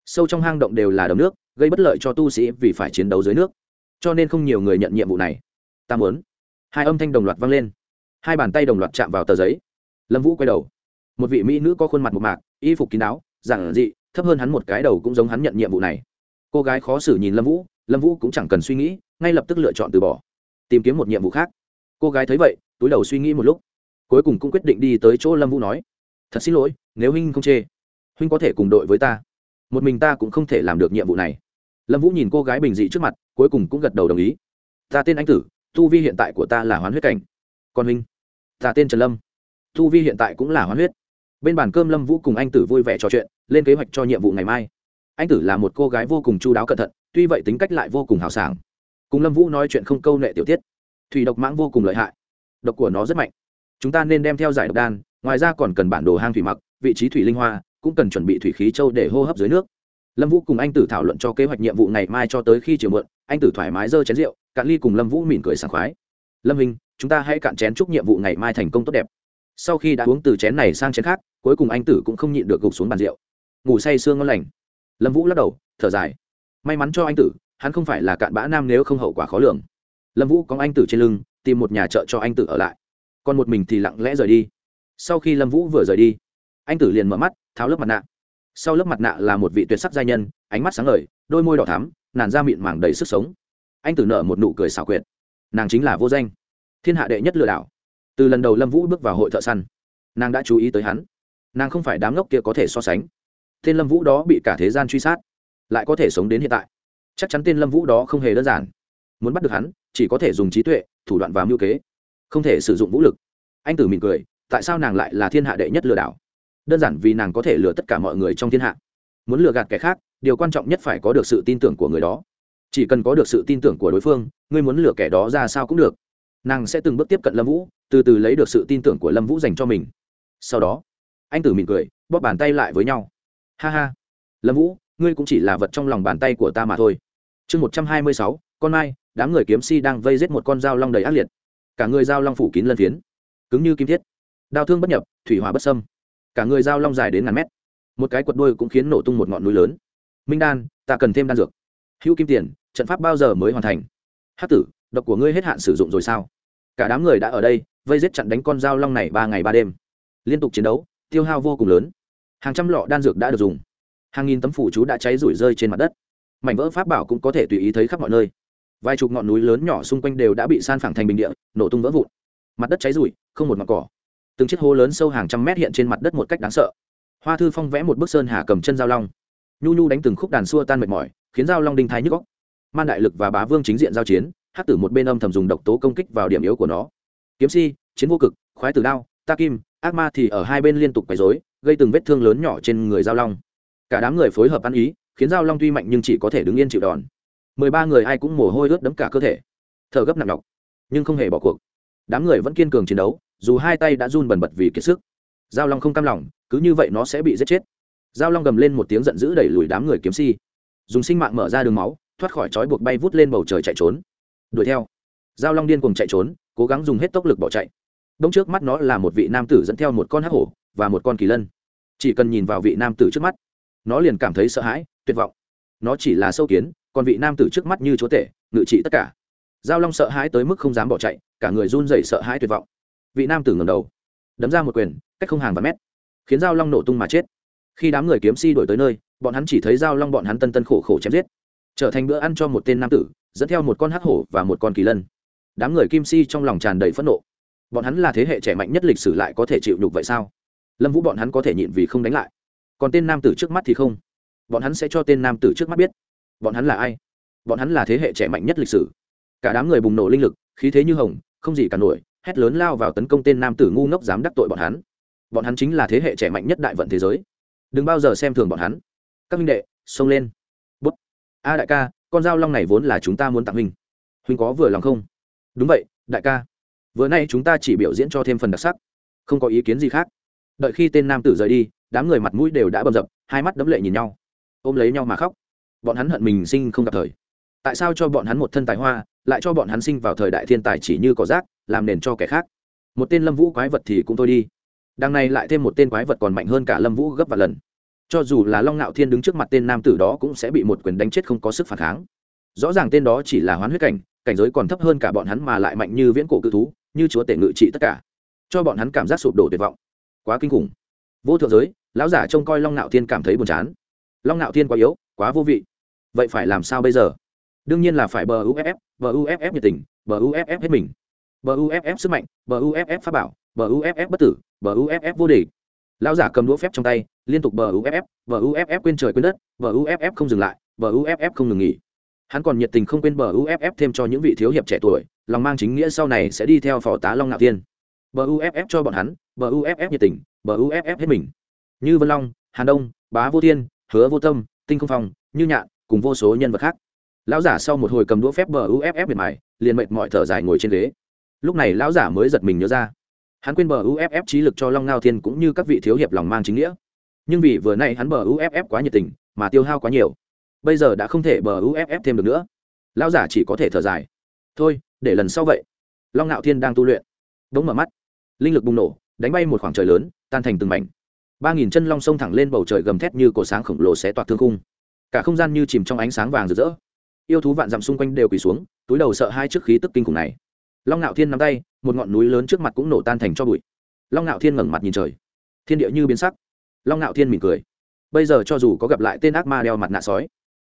Sâu trong hang động đều là đầm nước gây bất lợi cho tu sĩ vì phải chiến đấu dưới nước. Cho nên không nhiều người nhận nhiệm vụ này. Ta muốn. Hai âm thanh đồng loạt vang lên. Hai bàn tay đồng loạt chạm vào tờ giấy. Lâm vũ quay đầu. Một vị mỹ nữ có khuôn mặt một mạc, y phục kín đáo, giản dị, thấp hơn hắn một cái đầu cũng giống hắn nhận nhiệm vụ này. Cô gái khó xử nhìn lâm vũ lâm vũ cũng chẳng cần suy nghĩ, ngay lập tức lựa chọn từ bỏ. Tìm kiếm một nhiệm vụ khác. Cô gái thấy vậy, túi đầu suy nghĩ một lúc. Cuối cùng cũng quyết định đi tới chỗ lâm vũ nói. Thật xin lỗi, nếu huynh không chê, huynh có thể cùng đội với ta. Một mình ta cũng không thể làm được nhiệm vụ này lâm vũ nhìn cô gái bình dị trước mặt, cuối cùng cũng gật đầu đồng ý. Ta tên anh tử, tu vi hiện tại của ta là hoán huyết cảnh. Còn huynh? Ta tên trần lâm. Tu vi hiện tại cũng là hoán huyết. Bên bàn cơm lâm vũ cùng anh tử vui vẻ trò chuyện, lên kế hoạch cho nhiệm vụ ngày mai. Anh tử là một cô gái vô cùng chu đáo cẩn thận, tuy vậy tính cách lại vô cùng hào sảng. Cùng lâm vũ nói chuyện không câu nệ tiểu tiết. Thủy độc mãng vô cùng lợi hại. Độc của nó rất mạnh. Chúng ta nên đem theo giải độc đan, ngoài ra còn cần bản đồ hang thủy mặc, vị trí thủy linh hoa, cũng cần chuẩn bị thủy khí châu để hô hấp dưới nước lâm vũ cùng anh tử thảo luận cho kế hoạch nhiệm vụ ngày mai cho tới khi chiều muộn, anh tử thoải mái dơ chén rượu, cạn ly cùng lâm vũ mỉm cười sảng khoái. Lâm hình chúng ta hãy cạn chén chúc nhiệm vụ ngày mai thành công tốt đẹp. Sau khi đã uống từ chén này sang chén khác, cuối cùng anh tử cũng không nhịn được gục xuống bàn rượu. Ngủ say sương ngon lành. Lâm vũ lắc đầu, thở dài. May mắn cho anh tử, hắn không phải là cạn bã nam nếu không hậu quả khó lường. Lâm vũ có anh tử trên lưng, tìm một nhà chợ cho anh tử ở lại. Còn một mình thì lặng lẽ rời đi. Sau khi lâm vũ vừa rời đi, anh tử liền mở mắt, tháo lớp mặt nạ sau lớp mặt nạ là một vị tuyệt sắc giai nhân, ánh mắt sáng ngời, đôi môi đỏ thắm nàn da mịn màng đầy sức sống. Anh tử nợ một nụ cười xảo quyệt. Nàng chính là vô danh. Thiên hạ đệ nhất lừa đảo. Từ lần đầu lâm vũ bước vào hội thợ săn, nàng đã chú ý tới hắn. Nàng không phải đám ngốc kia có thể so sánh. Tên lâm vũ đó bị cả thế gian truy sát, lại có thể sống đến hiện tại. Chắc chắn tên lâm vũ đó không hề đơn giản. Muốn bắt được hắn, chỉ có thể dùng trí tuệ, thủ đoạn và mưu kế, không thể sử dụng vũ lực. Anh tử mỉm cười, tại sao nàng lại là thiên hạ đệ nhất lừa đảo? Đơn giản vì nàng có thể lừa tất cả mọi người trong thiên hạ. Muốn lừa gạt kẻ khác, điều quan trọng nhất phải có được sự tin tưởng của người đó. Chỉ cần có được sự tin tưởng của đối phương, ngươi muốn lừa kẻ đó ra sao cũng được. Nàng sẽ từng bước tiếp cận lâm vũ, từ từ lấy được sự tin tưởng của lâm vũ dành cho mình. Sau đó, anh tử mỉm cười, bóp bàn tay lại với nhau. Ha ha. Lâm vũ, ngươi cũng chỉ là vật trong lòng bàn tay của ta mà thôi. Chương một trăm hai mươi sáu, con mai, đám người kiếm si đang vây giết một con dao long đầy ác liệt. Cả người dao long phủ kín lân phiến. Cứng như kim thiết. Đao thương bất nhập, thủy hỏa bất sâm cả người dao long dài đến ngàn mét. Một cái quật đôi cũng khiến nổ tung một ngọn núi lớn. Minh đan, ta cần thêm đan dược. Hữu kim tiền, trận pháp bao giờ mới hoàn thành? Hát tử, độc của ngươi hết hạn sử dụng rồi sao? Cả đám người đã ở đây, vây giết chặn đánh con dao long này ba ngày ba đêm. Liên tục chiến đấu, tiêu hao vô cùng lớn. Hàng trăm lọ đan dược đã được dùng. Hàng nghìn tấm phủ chú đã cháy rủi rơi trên mặt đất. Mảnh vỡ pháp bảo cũng có thể tùy ý thấy khắp mọi nơi. Vài chục ngọn núi lớn nhỏ xung quanh đều đã bị san phẳng thành bình địa, nổ tung vỡ vụn. Mặt đất cháy rụi, không một mặt cỏ từng chiếc hố lớn sâu hàng trăm mét hiện trên mặt đất một cách đáng sợ. Hoa thư phong vẽ một bức sơn hà cầm chân giao long. Nhu nhu đánh từng khúc đàn xua tan mệt mỏi, khiến giao long đinh thái nhức góc man đại lực và bá vương chính diện giao chiến hát tử một bên âm thầm dùng độc tố công kích vào điểm yếu của nó. Kiếm si, chiến vô cực, khoái tử đao, ta kim, ác ma thì ở hai bên liên tục quấy dối gây từng vết thương lớn nhỏ trên người giao long. Cả đám người phối hợp ăn ý, khiến giao long tuy mạnh nhưng chỉ có thể đứng yên chịu đòn. Mười ba người ai cũng mồ hôi ướt đẫm cả cơ thể. Thở gấp nặng nhọc, nhưng không hề bỏ cuộc. Đám người vẫn kiên cường chiến đấu dù hai tay đã run bần bật vì kiệt sức. Giao long không cam lòng, cứ như vậy nó sẽ bị giết chết. Giao long gầm lên một tiếng giận dữ đẩy lùi đám người kiếm si. Dùng sinh mạng mở ra đường máu, thoát khỏi trói buộc bay vút lên bầu trời chạy trốn. Đuổi theo. Giao long điên cùng chạy trốn, cố gắng dùng hết tốc lực bỏ chạy. Đông trước mắt nó là một vị nam tử dẫn theo một con hắc hổ và một con kỳ lân. Chỉ cần nhìn vào vị nam tử trước mắt, nó liền cảm thấy sợ hãi, tuyệt vọng. Nó chỉ là sâu kiến, còn vị nam tử trước mắt như chúa tể, ngự trị tất cả. Giao long sợ hãi tới mức không dám bỏ chạy, cả người run rẩy sợ hãi tuyệt vọng vị nam tử ngầm đầu, đấm ra một quyền, cách không hàng và mét, khiến dao long nổ tung mà chết. Khi đám người kiếm si đổi tới nơi, bọn hắn chỉ thấy dao long bọn hắn tân tân khổ khổ chém giết, trở thành bữa ăn cho một tên nam tử, dẫn theo một con hắc hổ và một con kỳ lân. Đám người kim si trong lòng tràn đầy phẫn nộ. Bọn hắn là thế hệ trẻ mạnh nhất lịch sử lại có thể chịu nhục vậy sao? Lâm vũ bọn hắn có thể nhịn vì không đánh lại. Còn tên nam tử trước mắt thì không. Bọn hắn sẽ cho tên nam tử trước mắt biết, bọn hắn là ai? Bọn hắn là thế hệ trẻ mạnh nhất lịch sử. Cả đám người bùng nổ linh lực, khí thế như hồng, không gì cả nổi hét lớn lao vào tấn công tên nam tử ngu ngốc dám đắc tội bọn hắn. Bọn hắn chính là thế hệ trẻ mạnh nhất đại vận thế giới. Đừng bao giờ xem thường bọn hắn. Các minh đệ, xông lên. Bút. A đại ca, con dao long này vốn là chúng ta muốn tặng huynh. Huynh có vừa lòng không? Đúng vậy, đại ca. Vừa nay chúng ta chỉ biểu diễn cho thêm phần đặc sắc. Không có ý kiến gì khác. Đợi khi tên nam tử rời đi, đám người mặt mũi đều đã bầm dập, hai mắt đấm lệ nhìn nhau. Ôm lấy nhau mà khóc. Bọn hắn hận mình sinh không gặp thời. Tại sao cho bọn hắn một thân tài hoa, lại cho bọn hắn sinh vào thời đại thiên tài chỉ như cỏ rác? Làm nền cho kẻ khác. Một tên lâm vũ quái vật thì cũng thôi đi. Đằng này lại thêm một tên quái vật còn mạnh hơn cả lâm vũ gấp vài lần. Cho dù là long ngạo thiên đứng trước mặt tên nam tử đó cũng sẽ bị một quyền đánh chết không có sức phản kháng. Rõ ràng tên đó chỉ là hoán huyết cảnh cảnh giới còn thấp hơn cả bọn hắn mà lại mạnh như viễn cổ cự thú, như chúa tể ngự trị tất cả. Cho bọn hắn cảm giác sụp đổ tuyệt vọng. Quá kinh khủng. Vô thượng giới, lão giả trông coi long ngạo thiên cảm thấy buồn chán. Long ngạo thiên quá yếu, quá vô vị. Vậy phải làm sao bây giờ? Đương nhiên là phải bờ uff bờ uff nhiệt tình, bờ uff hết mình. BUFF sức mạnh BUFF pháp bảo BUFF bất tử BUFF vô địch lão giả cầm đũa phép trong tay liên tục BUFF, BUFF quên trời quên đất BUFF không dừng lại BUFF không ngừng nghỉ hắn còn nhiệt tình không quên BUFF thêm cho những vị thiếu hiệp trẻ tuổi lòng mang chính nghĩa sau này sẽ đi theo phò tá long ngạo thiên BUFF cho bọn hắn BUFF nhiệt tình BUFF hết mình như vân long hàn đông bá vô thiên hứa vô tâm tinh không phong như nhạn cùng vô số nhân vật khác lão giả sau một hồi cầm đũa phép BUFF mệt miệt mài liền mệt mỏi thở dài ngồi trên ghế lúc này lão giả mới giật mình nhớ ra. Hắn quên bờ uff trí lực cho long ngao thiên cũng như các vị thiếu hiệp lòng mang chính nghĩa. Nhưng vì vừa nay hắn bờ uff quá nhiệt tình, mà tiêu hao quá nhiều. Bây giờ đã không thể bờ uff thêm được nữa. Lão giả chỉ có thể thở dài. Thôi, để lần sau vậy. Long ngạo thiên đang tu luyện. Đống mở mắt. Linh lực bùng nổ, đánh bay một khoảng trời lớn, tan thành từng mảnh. Ba nghìn chân long sông thẳng lên bầu trời gầm thét như cổ sáng khổng lồ xé toạc thương khung. Cả không gian như chìm trong ánh sáng vàng rực rỡ. Yêu thú vạn dặm xung quanh đều quỳ xuống, túi đầu sợ hai trước khí tức kinh khủng này long ngạo thiên nắm tay, một ngọn núi lớn trước mặt cũng nổ tan thành cho bụi. Long ngạo thiên ngẩng mặt nhìn trời. Thiên địa như biến sắc. Long ngạo thiên mỉm cười. Bây giờ cho dù có gặp lại tên ác ma đeo mặt nạ sói,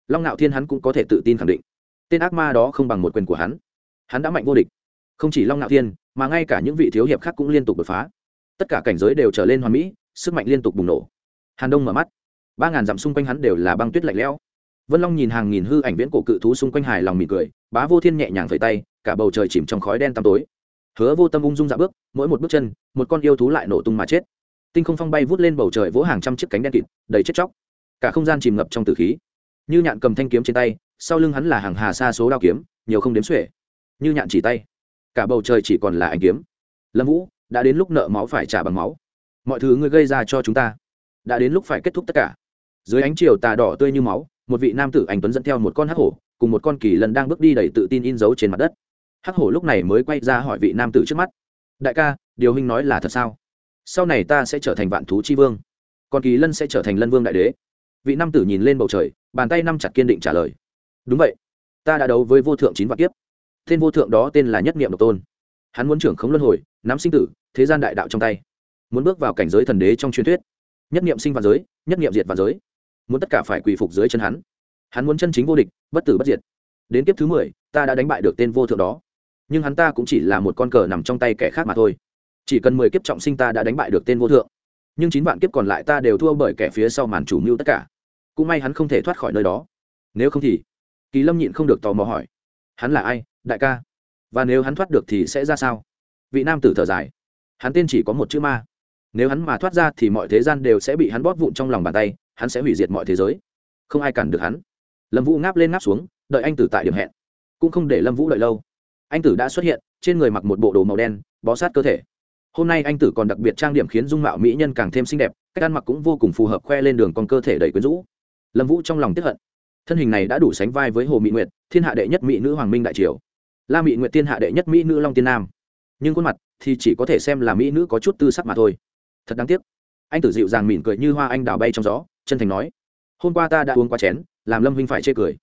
long ngạo thiên hắn cũng có thể tự tin khẳng định, tên ác ma đó không bằng một quyền của hắn. Hắn đã mạnh vô địch. Không chỉ long ngạo thiên, mà ngay cả những vị thiếu hiệp khác cũng liên tục đột phá. Tất cả cảnh giới đều trở lên hoàn mỹ, sức mạnh liên tục bùng nổ. Hàn đông mở mắt. Ba ngàn dặm xung quanh hắn đều là băng tuyết lạnh lẽo vân long nhìn hàng nghìn hư ảnh viễn cổ cự thú xung quanh hài lòng mỉm cười, bá vô thiên nhẹ nhàng vẫy tay, cả bầu trời chìm trong khói đen tăm tối. Hứa vô tâm ung dung dạ bước, mỗi một bước chân, một con yêu thú lại nổ tung mà chết. Tinh không phong bay vút lên bầu trời vỗ hàng trăm chiếc cánh đen kịt, đầy chết chóc. Cả không gian chìm ngập trong tử khí. Như nhạn cầm thanh kiếm trên tay, sau lưng hắn là hàng hà xa số đao kiếm, nhiều không đếm xuể. Như nhạn chỉ tay, cả bầu trời chỉ còn là anh kiếm. Lâm vũ, đã đến lúc nợ máu phải trả bằng máu. Mọi thứ ngươi gây ra cho chúng ta, đã đến lúc phải kết thúc tất cả. Dưới ánh chiều tà đỏ tươi như máu một vị nam tử anh tuấn dẫn theo một con hắc hổ, cùng một con kỳ lần đang bước đi đầy tự tin in dấu trên mặt đất. Hắc hổ lúc này mới quay ra hỏi vị nam tử trước mắt, đại ca, điều huynh nói là thật sao? Sau này ta sẽ trở thành vạn thú chi vương, còn kỳ lân sẽ trở thành lân vương đại đế. Vị nam tử nhìn lên bầu trời, bàn tay năm chặt kiên định trả lời, đúng vậy, ta đã đấu với vô thượng chín vạn kiếp. Tên vô thượng đó tên là nhất niệm độc tôn. Hắn muốn trưởng khống luân hồi, nắm sinh tử, thế gian đại đạo trong tay, muốn bước vào cảnh giới thần đế trong truyền thuyết. Nhất niệm sinh vạn giới, nhất niệm diệt vạn giới muốn tất cả phải quỳ phục dưới chân hắn. Hắn muốn chân chính vô địch, bất tử bất diệt. Đến kiếp thứ mười, ta đã đánh bại được tên vô thượng đó. Nhưng hắn ta cũng chỉ là một con cờ nằm trong tay kẻ khác mà thôi. Chỉ cần mười kiếp trọng sinh ta đã đánh bại được tên vô thượng. Nhưng chín vạn kiếp còn lại ta đều thua bởi kẻ phía sau màn chủ mưu tất cả. Cũng may hắn không thể thoát khỏi nơi đó. Nếu không thì, kỳ lâm nhịn không được tò mò hỏi. Hắn là ai, đại ca? Và nếu hắn thoát được thì sẽ ra sao? Vị nam tử thở dài. Hắn tên chỉ có một chữ ma nếu hắn mà thoát ra thì mọi thế gian đều sẽ bị hắn bóp vụn trong lòng bàn tay, hắn sẽ hủy diệt mọi thế giới. Không ai cản được hắn. Lâm vũ ngáp lên ngáp xuống, đợi anh tử tại điểm hẹn. Cũng không để lâm vũ đợi lâu. Anh tử đã xuất hiện, trên người mặc một bộ đồ màu đen, bó sát cơ thể. Hôm nay anh tử còn đặc biệt trang điểm khiến dung mạo mỹ nhân càng thêm xinh đẹp, cách ăn mặc cũng vô cùng phù hợp khoe lên đường con cơ thể đầy quyến rũ. Lâm vũ trong lòng tiếp hận. Thân hình này đã đủ sánh vai với hồ mỹ nguyệt, thiên hạ đệ nhất mỹ nữ hoàng minh đại triều. La mỹ nguyệt thiên hạ đệ nhất mỹ nữ long tiên nam. Nhưng khuôn mặt thì chỉ có thể xem là mỹ nữ có chút tư sắc mà thôi thật đáng tiếc. Anh tử dịu dàng mỉm cười như hoa anh đào bay trong gió, chân thành nói, hôm qua ta đã uống qua chén, làm lâm vinh phải chê cười.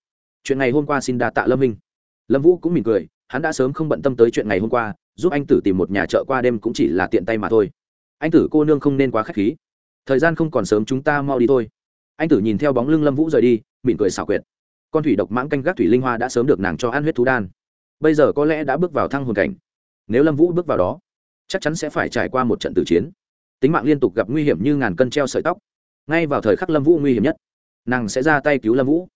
Chuyện ngày hôm qua xin đa tạ lâm vinh lâm vũ cũng mỉm cười, hắn đã sớm không bận tâm tới chuyện ngày hôm qua, giúp anh tử tìm một nhà chợ qua đêm cũng chỉ là tiện tay mà thôi. Anh tử cô nương không nên quá k h á c h khí. Thời gian không còn sớm, chúng ta mau đi thôi. Anh tử nhìn theo bóng lưng lâm vũ rời đi, mỉm cười xảo quyệt. Con thủy độc mãng canh gác thủy linh hoa đã sớm được nàng cho ăn huyết thú đan. Bây giờ có lẽ đã bước vào thăng hồn cảnh. Nếu lâm vũ bước vào đó, chắc chắn sẽ phải trải qua một trận tử chiến tính mạng liên tục gặp nguy hiểm như ngàn cân treo sợi tóc. Ngay vào thời khắc lâm vũ nguy hiểm nhất, nàng sẽ ra tay cứu lâm vũ.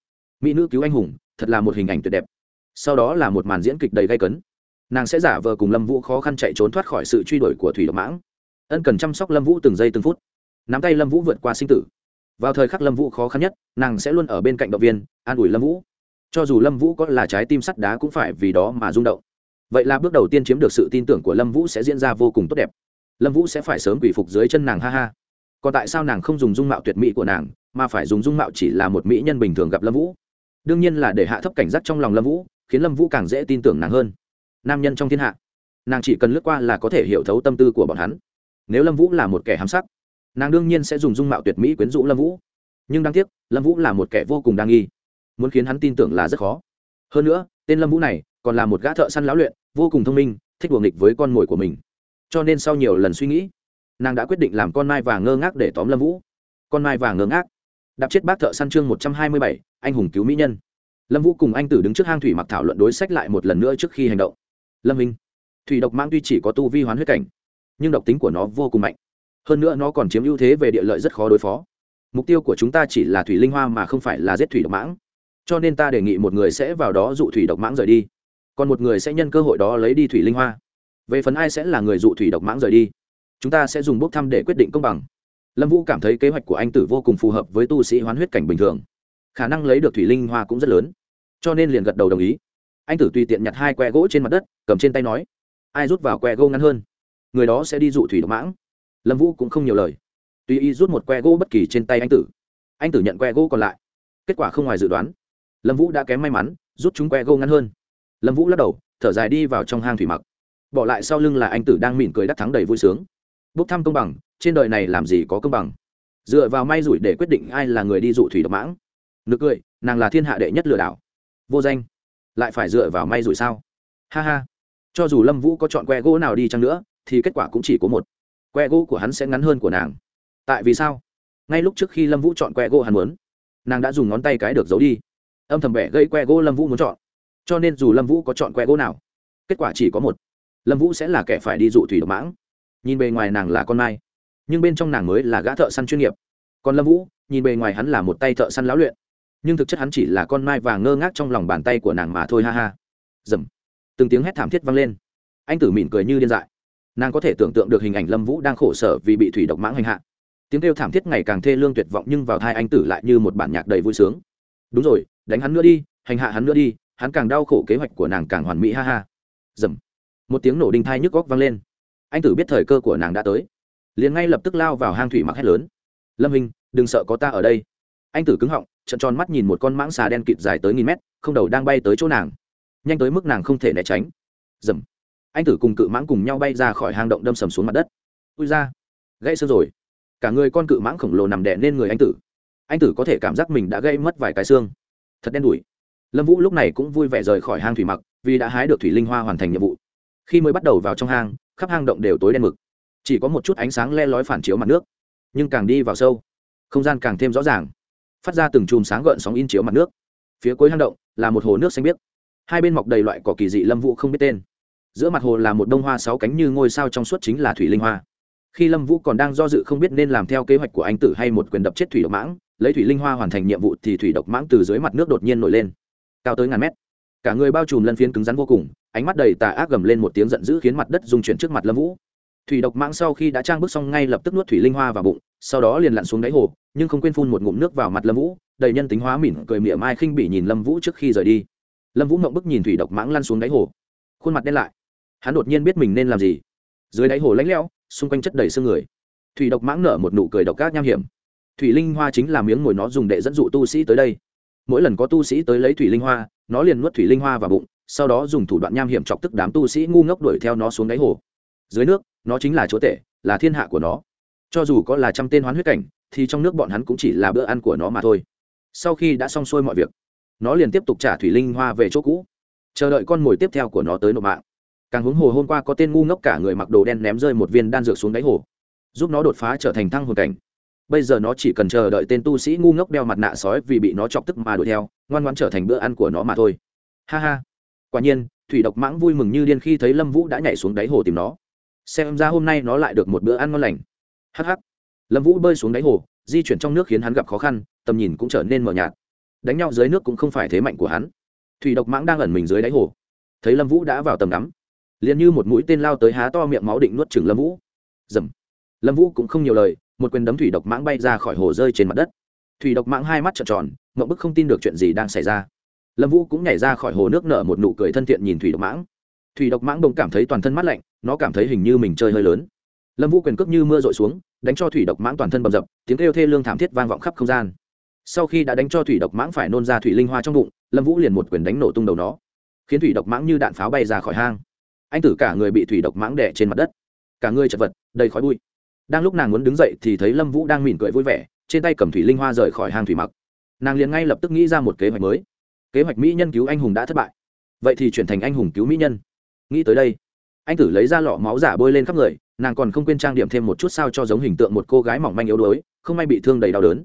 Mỹ nữ cứu anh hùng, thật là một hình ảnh tuyệt đẹp. Sau đó là một màn diễn kịch đầy gây cấn. Nàng sẽ giả vờ cùng lâm vũ khó khăn chạy trốn thoát khỏi sự truy đuổi của thủy độc mãng. Ân cần chăm sóc lâm vũ từng giây từng phút. Nắm tay lâm vũ vượt qua sinh tử. Vào thời khắc lâm vũ khó khăn nhất, nàng sẽ luôn ở bên cạnh động viên, an ủi lâm vũ. Cho dù lâm vũ có là trái tim sắt đá cũng phải vì đó mà rung động. Vậy là bước đầu tiên chiếm được sự tin tưởng của lâm vũ sẽ diễn ra vô cùng tốt đẹp lâm vũ sẽ phải sớm quỷ phục dưới chân nàng ha ha còn tại sao nàng không dùng dung mạo tuyệt mỹ của nàng mà phải dùng dung mạo chỉ là một mỹ nhân bình thường gặp lâm vũ đương nhiên là để hạ thấp cảnh giác trong lòng lâm vũ khiến lâm vũ càng dễ tin tưởng nàng hơn nam nhân trong thiên hạ nàng chỉ cần lướt qua là có thể hiểu thấu tâm tư của bọn hắn nếu lâm vũ là một kẻ hám sắc nàng đương nhiên sẽ dùng dung mạo tuyệt mỹ quyến rũ lâm vũ nhưng đáng tiếc lâm vũ là một kẻ vô cùng đa nghi muốn khiến hắn tin tưởng là rất khó hơn nữa tên lâm vũ này còn là một gã thợ săn lão luyện vô cùng thông minh thích buồng nghịch với con mồi của mình cho nên sau nhiều lần suy nghĩ, nàng đã quyết định làm con mai vàng ngơ ngác để tóm lâm vũ. Con mai vàng ngơ ngác. Đạp chết bác thợ săn chương một trăm hai mươi bảy, anh hùng cứu mỹ nhân. Lâm vũ cùng anh tử đứng trước hang thủy mặc thảo luận đối sách lại một lần nữa trước khi hành động. Lâm minh, thủy độc mang tuy chỉ có tu vi hoán huyết cảnh, nhưng độc tính của nó vô cùng mạnh. Hơn nữa nó còn chiếm ưu thế về địa lợi rất khó đối phó. Mục tiêu của chúng ta chỉ là thủy linh hoa mà không phải là giết thủy độc mãng. Cho nên ta đề nghị một người sẽ vào đó dụ thủy độc mãng rời đi. Còn một người sẽ nhân cơ hội đó lấy đi thủy linh hoa về phần ai sẽ là người dụ thủy độc mãng rời đi, chúng ta sẽ dùng bốc thăm để quyết định công bằng. Lâm vũ cảm thấy kế hoạch của anh tử vô cùng phù hợp với tu sĩ hoán huyết cảnh bình thường. Khả năng lấy được thủy linh hoa cũng rất lớn, cho nên liền gật đầu đồng ý. Anh tử tùy tiện nhặt hai que gỗ trên mặt đất, cầm trên tay nói, ai rút vào que gỗ ngắn hơn, người đó sẽ đi dụ thủy độc mãng. Lâm vũ cũng không nhiều lời, tùy ý rút một que gỗ bất kỳ trên tay anh tử. Anh tử nhận que gỗ còn lại. Kết quả không ngoài dự đoán. Lâm vũ đã kém may mắn, rút chúng que gỗ ngắn hơn. Lâm vũ lắc đầu, thở dài đi vào trong hang thủy mặc bỏ lại sau lưng là anh tử đang mỉm cười đắc thắng đầy vui sướng. Bốc thăm công bằng, trên đời này làm gì có công bằng? Dựa vào may rủi để quyết định ai là người đi dụ thủy độc mãng. Nực cười, nàng là thiên hạ đệ nhất lừa đảo. Vô danh. Lại phải dựa vào may rủi sao? Ha ha. Cho dù lâm vũ có chọn que gỗ nào đi chăng nữa, thì kết quả cũng chỉ có một. Que gỗ của hắn sẽ ngắn hơn của nàng. Tại vì sao? Ngay lúc trước khi lâm vũ chọn que gỗ hắn muốn, nàng đã dùng ngón tay cái được giấu đi. Âm thầm bẻ gây que gỗ lâm vũ muốn chọn. Cho nên dù lâm vũ có chọn que gỗ nào, kết quả chỉ có một lâm vũ sẽ là kẻ phải đi dụ thủy độc mãng. Nhìn bề ngoài nàng là con mai, nhưng bên trong nàng mới là gã thợ săn chuyên nghiệp. Còn lâm vũ, nhìn bề ngoài hắn là một tay thợ săn lão luyện, nhưng thực chất hắn chỉ là con mai và ngơ ngác trong lòng bàn tay của nàng mà thôi, ha ha. Dầm. Từng tiếng hét thảm thiết vang lên. Anh tử mỉm cười như điên dại. Nàng có thể tưởng tượng được hình ảnh lâm vũ đang khổ sở vì bị thủy độc mãng hành hạ. Tiếng kêu thảm thiết ngày càng thê lương tuyệt vọng nhưng vào thai anh tử lại như một bản nhạc đầy vui sướng. Đúng rồi, đánh hắn nữa đi, hành hạ hắn nữa đi, hắn càng đau khổ kế hoạch của nàng càng hoàn mỹ, ha ha. Dầm một tiếng nổ đinh thai nhức góc vang lên. Anh tử biết thời cơ của nàng đã tới. Liền ngay lập tức lao vào hang thủy mặc hét lớn. Lâm hình đừng sợ có ta ở đây. Anh tử cứng họng trận tròn mắt nhìn một con mãng xà đen kịt dài tới nghìn mét, không đầu đang bay tới chỗ nàng. Nhanh tới mức nàng không thể né tránh. Dầm. Anh tử cùng cự mãng cùng nhau bay ra khỏi hang động đâm sầm xuống mặt đất. Ui ra gãy xương rồi. Cả người con cự mãng khổng lồ nằm đè lên người anh tử. Anh tử có thể cảm giác mình đã gây mất vài cái xương. Thật đen đủi. Lâm vũ lúc này cũng vui vẻ rời khỏi hang thủy mặc, vì đã hái được thủy linh hoa hoàn thành nhiệm vụ khi mới bắt đầu vào trong hang, khắp hang động đều tối đen mực. Chỉ có một chút ánh sáng le lói phản chiếu mặt nước. Nhưng càng đi vào sâu, không gian càng thêm rõ ràng. Phát ra từng chùm sáng gợn sóng in chiếu mặt nước. Phía cuối hang động là một hồ nước xanh biếc. Hai bên mọc đầy loại cỏ kỳ dị lâm vũ không biết tên. Giữa mặt hồ là một đông hoa sáu cánh như ngôi sao trong suốt chính là thủy linh hoa. Khi lâm vũ còn đang do dự không biết nên làm theo kế hoạch của anh tử hay một quyền đập chết thủy độc mãng, lấy thủy linh hoa hoàn thành nhiệm vụ thì thủy độc mãng từ dưới mặt nước đột nhiên nổi lên, cao tới ngàn mét. Cả người bao trùm lân phiến cứng rắn vô cùng ánh mắt đầy tà ác gầm lên một tiếng giận dữ khiến mặt đất rung chuyển trước mặt lâm vũ. Thủy độc mãng sau khi đã trang bước xong ngay lập tức nuốt thủy linh hoa vào bụng, sau đó liền lặn xuống đáy hồ, nhưng không quên phun một ngụm nước vào mặt lâm vũ, đầy nhân tính hóa mỉm cười mỉa mai khinh bỉ nhìn lâm vũ trước khi rời đi. Lâm vũ mộng bức nhìn thủy độc mãng lăn xuống đáy hồ. Khuôn mặt đen lại. Hắn đột nhiên biết mình nên làm gì. Dưới đáy hồ lánh lẽo, xung quanh chất đầy xương người. Thủy độc mãng nở một nụ cười độc ác nham hiểm. Thủy linh hoa chính là miếng mồi nó dùng để dẫn dụ tu sĩ tới đây. Mỗi lần có tu sĩ tới lấy thủy linh hoa, nó liền nuốt thủy linh hoa vào bụng sau đó dùng thủ đoạn nham hiểm chọc tức đám tu sĩ ngu ngốc đuổi theo nó xuống đáy hồ. Dưới nước, nó chính là chỗ tể, là thiên hạ của nó. Cho dù có là trăm tên hoán huyết cảnh, thì trong nước bọn hắn cũng chỉ là bữa ăn của nó mà thôi. Sau khi đã xong xuôi mọi việc, nó liền tiếp tục trả thủy linh hoa về chỗ cũ, chờ đợi con mồi tiếp theo của nó tới nộp mạng. Càng hướng hồ hôm qua có tên ngu ngốc cả người mặc đồ đen ném rơi một viên đan dược xuống đáy hồ, giúp nó đột phá trở thành thăng hồn cảnh. Bây giờ nó chỉ cần chờ đợi tên tu sĩ ngu ngốc đeo mặt nạ sói vì bị nó chọc tức mà đuổi theo, ngoan ngoan trở thành bữa ăn của nó mà thôi. Ha ha quả nhiên, thủy độc mãng vui mừng như điên khi thấy lâm vũ đã nhảy xuống đáy hồ tìm nó. Xem ra hôm nay nó lại được một bữa ăn ngon lành. Hh lâm vũ bơi xuống đáy hồ, di chuyển trong nước khiến hắn gặp khó khăn, tầm nhìn cũng trở nên mờ nhạt. Đánh nhau dưới nước cũng không phải thế mạnh của hắn. Thủy độc mãng đang ẩn mình dưới đáy hồ. Thấy lâm vũ đã vào tầm đắm liền như một mũi tên lao tới há to miệng máu định nuốt chừng lâm vũ. Dầm. Lâm vũ cũng không nhiều lời, một quyền đấm thủy độc mãng bay ra khỏi hồ rơi trên mặt đất. Thủy độc mãng hai mắt trợn tròn mậu bức không tin được chuyện gì đang xảy ra lâm vũ cũng nhảy ra khỏi hồ nước nở một nụ cười thân thiện nhìn thủy độc mãng. Thủy độc mãng bỗng cảm thấy toàn thân mát lạnh, nó cảm thấy hình như mình chơi hơi lớn. Lâm vũ quyền cước như mưa rội xuống, đánh cho thủy độc mãng toàn thân bầm dập, tiếng kêu thê lương thảm thiết vang vọng khắp không gian. Sau khi đã đánh cho thủy độc mãng phải nôn ra thủy linh hoa trong bụng, lâm vũ liền một quyền đánh nổ tung đầu nó, khiến thủy độc mãng như đạn pháo bay ra khỏi hang. Anh tử cả người bị thủy độc mãng đẻ trên mặt đất. Cả người chật vật, đầy khói bụi. Đang lúc nàng muốn đứng dậy thì thấy lâm vũ đang mỉm cười vui vẻ, trên tay cầm thủy linh hoa rời khỏi hang thủy mặc. Nàng liền ngay lập tức nghĩ ra một kế hoạch mới kế hoạch mỹ nhân cứu anh hùng đã thất bại. Vậy thì chuyển thành anh hùng cứu mỹ nhân. Nghĩ tới đây, anh tử lấy ra lọ máu giả bôi lên khắp người, nàng còn không quên trang điểm thêm một chút sao cho giống hình tượng một cô gái mỏng manh yếu đuối, không may bị thương đầy đau đớn.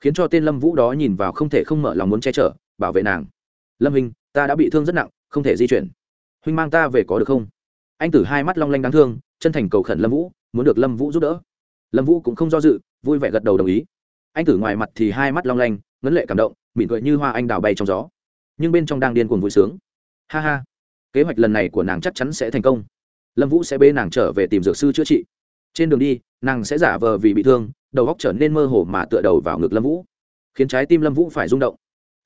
Khiến cho tên lâm vũ đó nhìn vào không thể không mở lòng muốn che chở, bảo vệ nàng. Lâm hình ta đã bị thương rất nặng, không thể di chuyển. Huynh mang ta về có được không? Anh tử hai mắt long lanh đáng thương, chân thành cầu khẩn lâm vũ, muốn được lâm vũ giúp đỡ. Lâm vũ cũng không do dự, vui vẻ gật đầu đồng ý. Anh tử ngoài mặt thì hai mắt long lanh, ngấn lệ cảm động, mỉm cười như hoa anh đào bay trong gió nhưng bên trong đang điên cuồng vui sướng. Ha ha, kế hoạch lần này của nàng chắc chắn sẽ thành công. Lâm vũ sẽ bê nàng trở về tìm dược sư chữa trị. Trên đường đi, nàng sẽ giả vờ vì bị thương, đầu góc trở nên mơ hồ mà tựa đầu vào ngực lâm vũ, khiến trái tim lâm vũ phải rung động.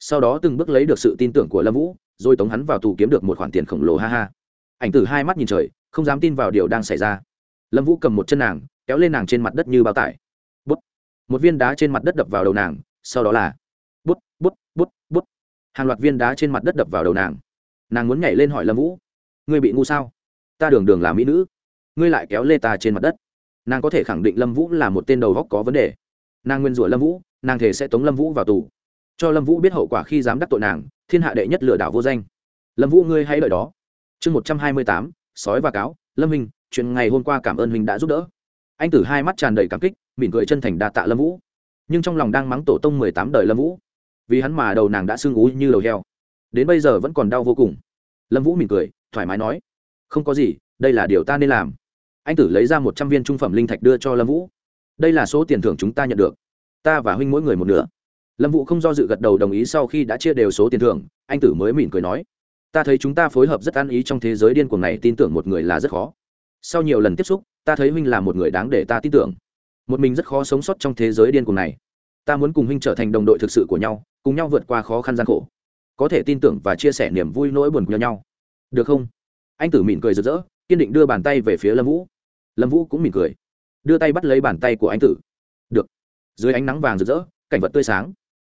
Sau đó từng bước lấy được sự tin tưởng của lâm vũ, rồi tống hắn vào tù kiếm được một khoản tiền khổng lồ, ha ha. Ảnh tử hai mắt nhìn trời, không dám tin vào điều đang xảy ra. Lâm vũ cầm một chân nàng, kéo lên nàng trên mặt đất như bao tải. Bút. Một viên đá trên mặt đất đập vào đầu nàng, sau đó là bút bút bút bút hàng loạt viên đá trên mặt đất đập vào đầu nàng. Nàng muốn nhảy lên hỏi lâm vũ, ngươi bị ngu sao? Ta đường đường là mỹ nữ, ngươi lại kéo lê ta trên mặt đất. Nàng có thể khẳng định lâm vũ là một tên đầu góc có vấn đề. Nàng nguyên rủa lâm vũ, nàng thể sẽ tống lâm vũ vào tù. Cho lâm vũ biết hậu quả khi dám đắc tội nàng, thiên hạ đệ nhất lừa đảo vô danh. Lâm vũ, ngươi hãy đợi đó. Chương một trăm hai mươi tám, sói và cáo, lâm hình chuyện ngày hôm qua cảm ơn huynh đã giúp đỡ. Anh tử hai mắt tràn đầy cảm kích, mỉm cười chân thành đa tạ lâm vũ. Nhưng trong lòng đang mắng tổ tông mười tám đời lâm vũ vì hắn mà đầu nàng đã sưng ú như đầu heo. Đến bây giờ vẫn còn đau vô cùng. Lâm vũ mỉm cười, thoải mái nói, không có gì, đây là điều ta nên làm. Anh tử lấy ra một trăm viên trung phẩm linh thạch đưa cho lâm vũ. Đây là số tiền thưởng chúng ta nhận được. Ta và huynh mỗi người một nửa. Lâm vũ không do dự gật đầu đồng ý sau khi đã chia đều số tiền thưởng, anh tử mới mỉm cười nói, ta thấy chúng ta phối hợp rất ăn ý trong thế giới điên cuồng này, tin tưởng một người là rất khó. Sau nhiều lần tiếp xúc, ta thấy huynh là một người đáng để ta tin tưởng. Một mình rất khó sống sót trong thế giới điên cuồng này ta muốn cùng huynh trở thành đồng đội thực sự của nhau, cùng nhau vượt qua khó khăn gian khổ. Có thể tin tưởng và chia sẻ niềm vui nỗi buồn của nhau. Được không? Anh tử mỉm cười rực rỡ, kiên định đưa bàn tay về phía lâm vũ. Lâm vũ cũng mỉm cười. Đưa tay bắt lấy bàn tay của anh tử. Được. Dưới ánh nắng vàng rực rỡ, cảnh vật tươi sáng.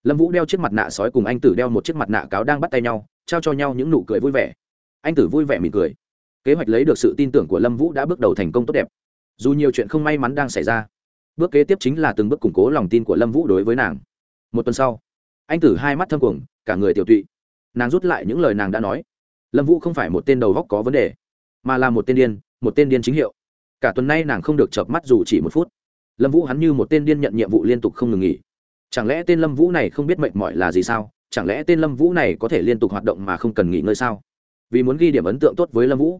Lâm vũ đeo chiếc mặt nạ sói cùng anh tử đeo một chiếc mặt nạ cáo đang bắt tay nhau, trao cho nhau những nụ cười vui vẻ. Anh tử vui vẻ mỉm cười. Kế hoạch lấy được sự tin tưởng của lâm vũ đã bước đầu thành công tốt đẹp. Dù nhiều chuyện không may mắn đang xảy ra bước kế tiếp chính là từng bước củng cố lòng tin của lâm vũ đối với nàng. Một tuần sau, anh tử hai mắt thâm cuồng, cả người tiểu tụy. Nàng rút lại những lời nàng đã nói. Lâm vũ không phải một tên đầu góc có vấn đề, mà là một tên điên, một tên điên chính hiệu. Cả tuần nay nàng không được chợp mắt dù chỉ một phút. Lâm vũ hắn như một tên điên nhận nhiệm vụ liên tục không ngừng nghỉ. Chẳng lẽ tên lâm vũ này không biết mệt mỏi là gì sao? Chẳng lẽ tên lâm vũ này có thể liên tục hoạt động mà không cần nghỉ ngơi sao? Vì muốn ghi điểm ấn tượng tốt với lâm vũ,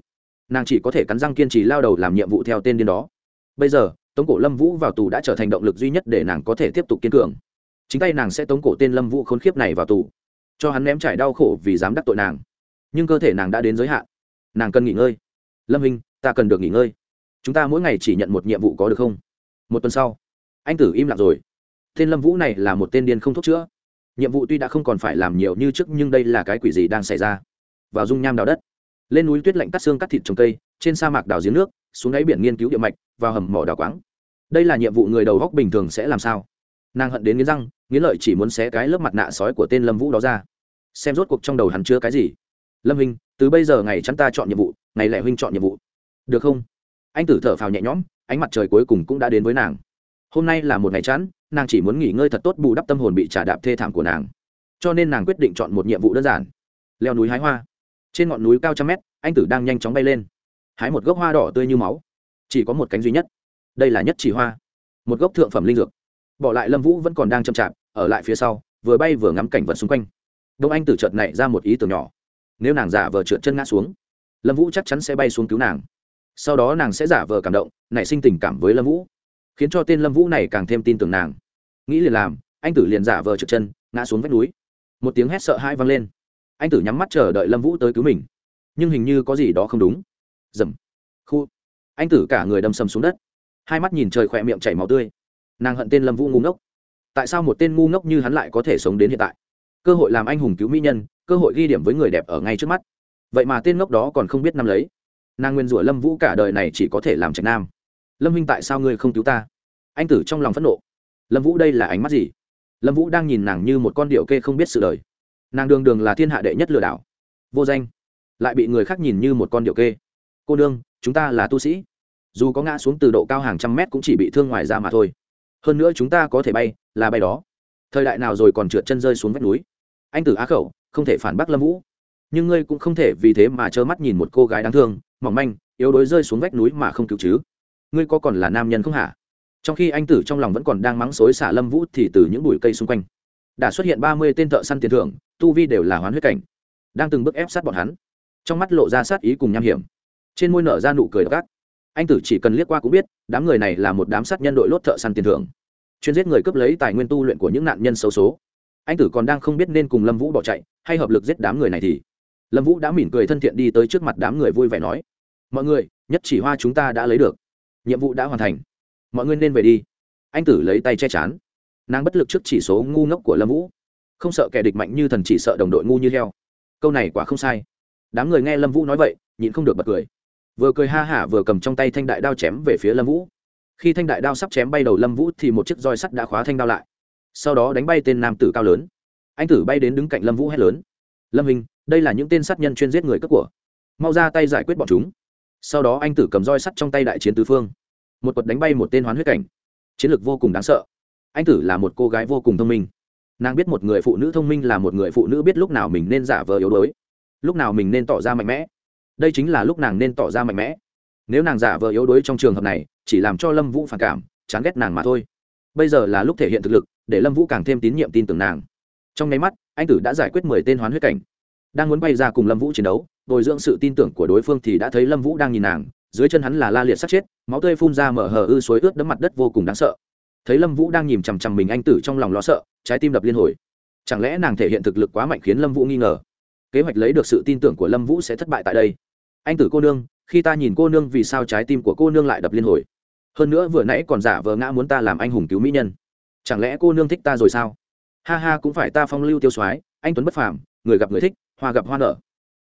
nàng chỉ có thể cắn răng kiên trì lao đầu làm nhiệm vụ theo tên điên đó. Bây giờ tống cổ lâm vũ vào tù đã trở thành động lực duy nhất để nàng có thể tiếp tục kiên cường. Chính tay nàng sẽ tống cổ tên lâm vũ khốn khiếp này vào tù, cho hắn ném trải đau khổ vì dám đắc tội nàng. Nhưng cơ thể nàng đã đến giới hạn. Nàng cần nghỉ ngơi. Lâm hình ta cần được nghỉ ngơi. Chúng ta mỗi ngày chỉ nhận một nhiệm vụ có được không? Một tuần sau, anh tử im lặng rồi. Tên lâm vũ này là một tên điên không thuốc chữa. Nhiệm vụ tuy đã không còn phải làm nhiều như trước nhưng đây là cái quỷ gì đang xảy ra? Vào dung nham đào đất. Lên núi tuyết lạnh cắt xương cắt thịt trồng cây, trên sa mạc đào giếng nước, xuống đáy biển nghiên cứu địa mạch vào hầm mỏ đào quáng. Đây là nhiệm vụ người đầu góc bình thường sẽ làm sao? Nàng hận đến nghiến răng nghiến lợi chỉ muốn xé cái lớp mặt nạ sói của tên lâm vũ đó ra. Xem rốt cuộc trong đầu hắn chứa cái gì. Lâm huynh từ bây giờ ngày chắn ta chọn nhiệm vụ ngày lẻ huynh chọn nhiệm vụ. Được không? Anh tử thở phào nhẹ nhõm ánh mặt trời cuối cùng cũng đã đến với nàng. Hôm nay là một ngày chắn, nàng chỉ muốn nghỉ ngơi thật tốt bù đắp tâm hồn bị trả đạp thê thảm của nàng. Cho nên nàng quyết định chọn một nhiệm vụ đơn giản. Leo núi hái hoa. Trên ngọn núi cao trăm mét anh tử đang nhanh chóng bay lên. Hái một gốc hoa đỏ tươi như máu chỉ có một cánh duy nhất. Đây là nhất chỉ hoa. Một gốc thượng phẩm linh dược. Bỏ lại lâm vũ vẫn còn đang chậm chạp, ở lại phía sau, vừa bay vừa ngắm cảnh vật xung quanh. Đông anh tử chợt nảy ra một ý tưởng nhỏ. Nếu nàng giả vờ trượt chân ngã xuống, lâm vũ chắc chắn sẽ bay xuống cứu nàng. Sau đó nàng sẽ giả vờ cảm động, nảy sinh tình cảm với lâm vũ, khiến cho tên lâm vũ này càng thêm tin tưởng nàng. Nghĩ liền làm, anh tử liền giả vờ trượt chân, ngã xuống vách núi. Một tiếng hét sợ hãi vang lên. Anh tử nhắm mắt chờ đợi lâm vũ tới cứu mình. Nhưng hình như có gì đó không đúng. Dầm. Khu anh tử cả người đâm sầm xuống đất. Hai mắt nhìn trời khỏe miệng chảy máu tươi. Nàng hận tên lâm vũ ngu ngốc. Tại sao một tên ngu ngốc như hắn lại có thể sống đến hiện tại? Cơ hội làm anh hùng cứu mỹ nhân, cơ hội ghi điểm với người đẹp ở ngay trước mắt. Vậy mà tên ngốc đó còn không biết năm lấy. Nàng nguyên rủa lâm vũ cả đời này chỉ có thể làm trạch nam. Lâm huynh tại sao ngươi không cứu ta? Anh tử trong lòng phẫn nộ. Lâm vũ đây là ánh mắt gì? Lâm vũ đang nhìn nàng như một con điệu kê không biết sự đời. Nàng đường đường là thiên hạ đệ nhất lừa đảo. Vô danh. Lại bị người khác nhìn như một con điệu kê. Cô nương chúng ta là tu sĩ. Dù có ngã xuống từ độ cao hàng trăm mét cũng chỉ bị thương ngoài ra mà thôi. Hơn nữa chúng ta có thể bay, là bay đó. Thời đại nào rồi còn trượt chân rơi xuống vách núi? Anh tử á khẩu, không thể phản bác lâm vũ. Nhưng ngươi cũng không thể vì thế mà trơ mắt nhìn một cô gái đáng thương, mỏng manh, yếu đuối rơi xuống vách núi mà không cứu chứ. Ngươi có còn là nam nhân không hả? Trong khi anh tử trong lòng vẫn còn đang mắng xối xả lâm vũ thì từ những bụi cây xung quanh, đã xuất hiện ba mươi tên thợ săn tiền thưởng, tu vi đều là hoán huyết cảnh, đang từng bước ép sát bọn hắn. Trong mắt lộ ra sát ý cùng nham hiểm trên môi nở ra nụ cười gắt, anh tử chỉ cần liếc qua cũng biết đám người này là một đám sát nhân đội lốt thợ săn tiền thưởng. Chuyên giết người cướp lấy tài nguyên tu luyện của những nạn nhân xấu số. Anh tử còn đang không biết nên cùng lâm vũ bỏ chạy hay hợp lực giết đám người này thì. Lâm vũ đã mỉm cười thân thiện đi tới trước mặt đám người vui vẻ nói mọi người nhất chỉ hoa chúng ta đã lấy được. Nhiệm vụ đã hoàn thành. Mọi người nên về đi. Anh tử lấy tay che chán. Nàng bất lực trước chỉ số ngu ngốc của lâm vũ. Không sợ kẻ địch mạnh như thần chỉ sợ đồng đội ngu như heo. Câu này quả không sai. Đám người nghe lâm vũ nói vậy nhịn không được bật cười vừa cười ha hả vừa cầm trong tay thanh đại đao chém về phía lâm vũ. Khi thanh đại đao sắp chém bay đầu lâm vũ thì một chiếc roi sắt đã khóa thanh đao lại. Sau đó đánh bay tên nam tử cao lớn. Anh tử bay đến đứng cạnh lâm vũ hét lớn. Lâm hình đây là những tên sát nhân chuyên giết người cướp của. Mau ra tay giải quyết bọn chúng. Sau đó anh tử cầm roi sắt trong tay đại chiến tứ phương. Một quật đánh bay một tên hoán huyết cảnh. Chiến lược vô cùng đáng sợ. Anh tử là một cô gái vô cùng thông minh. Nàng biết một người phụ nữ thông minh là một người phụ nữ biết lúc nào mình nên giả vờ yếu đuối, lúc nào mình nên tỏ ra mạnh mẽ đây chính là lúc nàng nên tỏ ra mạnh mẽ. Nếu nàng giả vờ yếu đuối trong trường hợp này, chỉ làm cho lâm vũ phản cảm, chán ghét nàng mà thôi. Bây giờ là lúc thể hiện thực lực, để lâm vũ càng thêm tín nhiệm tin tưởng nàng. Trong nháy mắt, anh tử đã giải quyết mười tên hoán huyết cảnh. Đang muốn bay ra cùng lâm vũ chiến đấu, bồi dưỡng sự tin tưởng của đối phương thì đã thấy lâm vũ đang nhìn nàng, dưới chân hắn là la liệt sát chết, máu tươi phun ra mở hờ ư suối ướt đẫm mặt đất vô cùng đáng sợ. Thấy lâm vũ đang nhìn chằm chằm mình anh tử trong lòng lo sợ, trái tim đập liên hồi. Chẳng lẽ nàng thể hiện thực lực quá mạnh khiến lâm vũ nghi ngờ? Kế hoạch lấy được sự tin tưởng của lâm vũ sẽ thất bại tại đây anh tử cô nương, khi ta nhìn cô nương vì sao trái tim của cô nương lại đập liên hồi. Hơn nữa vừa nãy còn giả vờ ngã muốn ta làm anh hùng cứu mỹ nhân. Chẳng lẽ cô nương thích ta rồi sao? Ha ha, cũng phải ta phong lưu tiêu soái, anh tuấn bất phàm, người gặp người thích, hoa gặp hoa nở.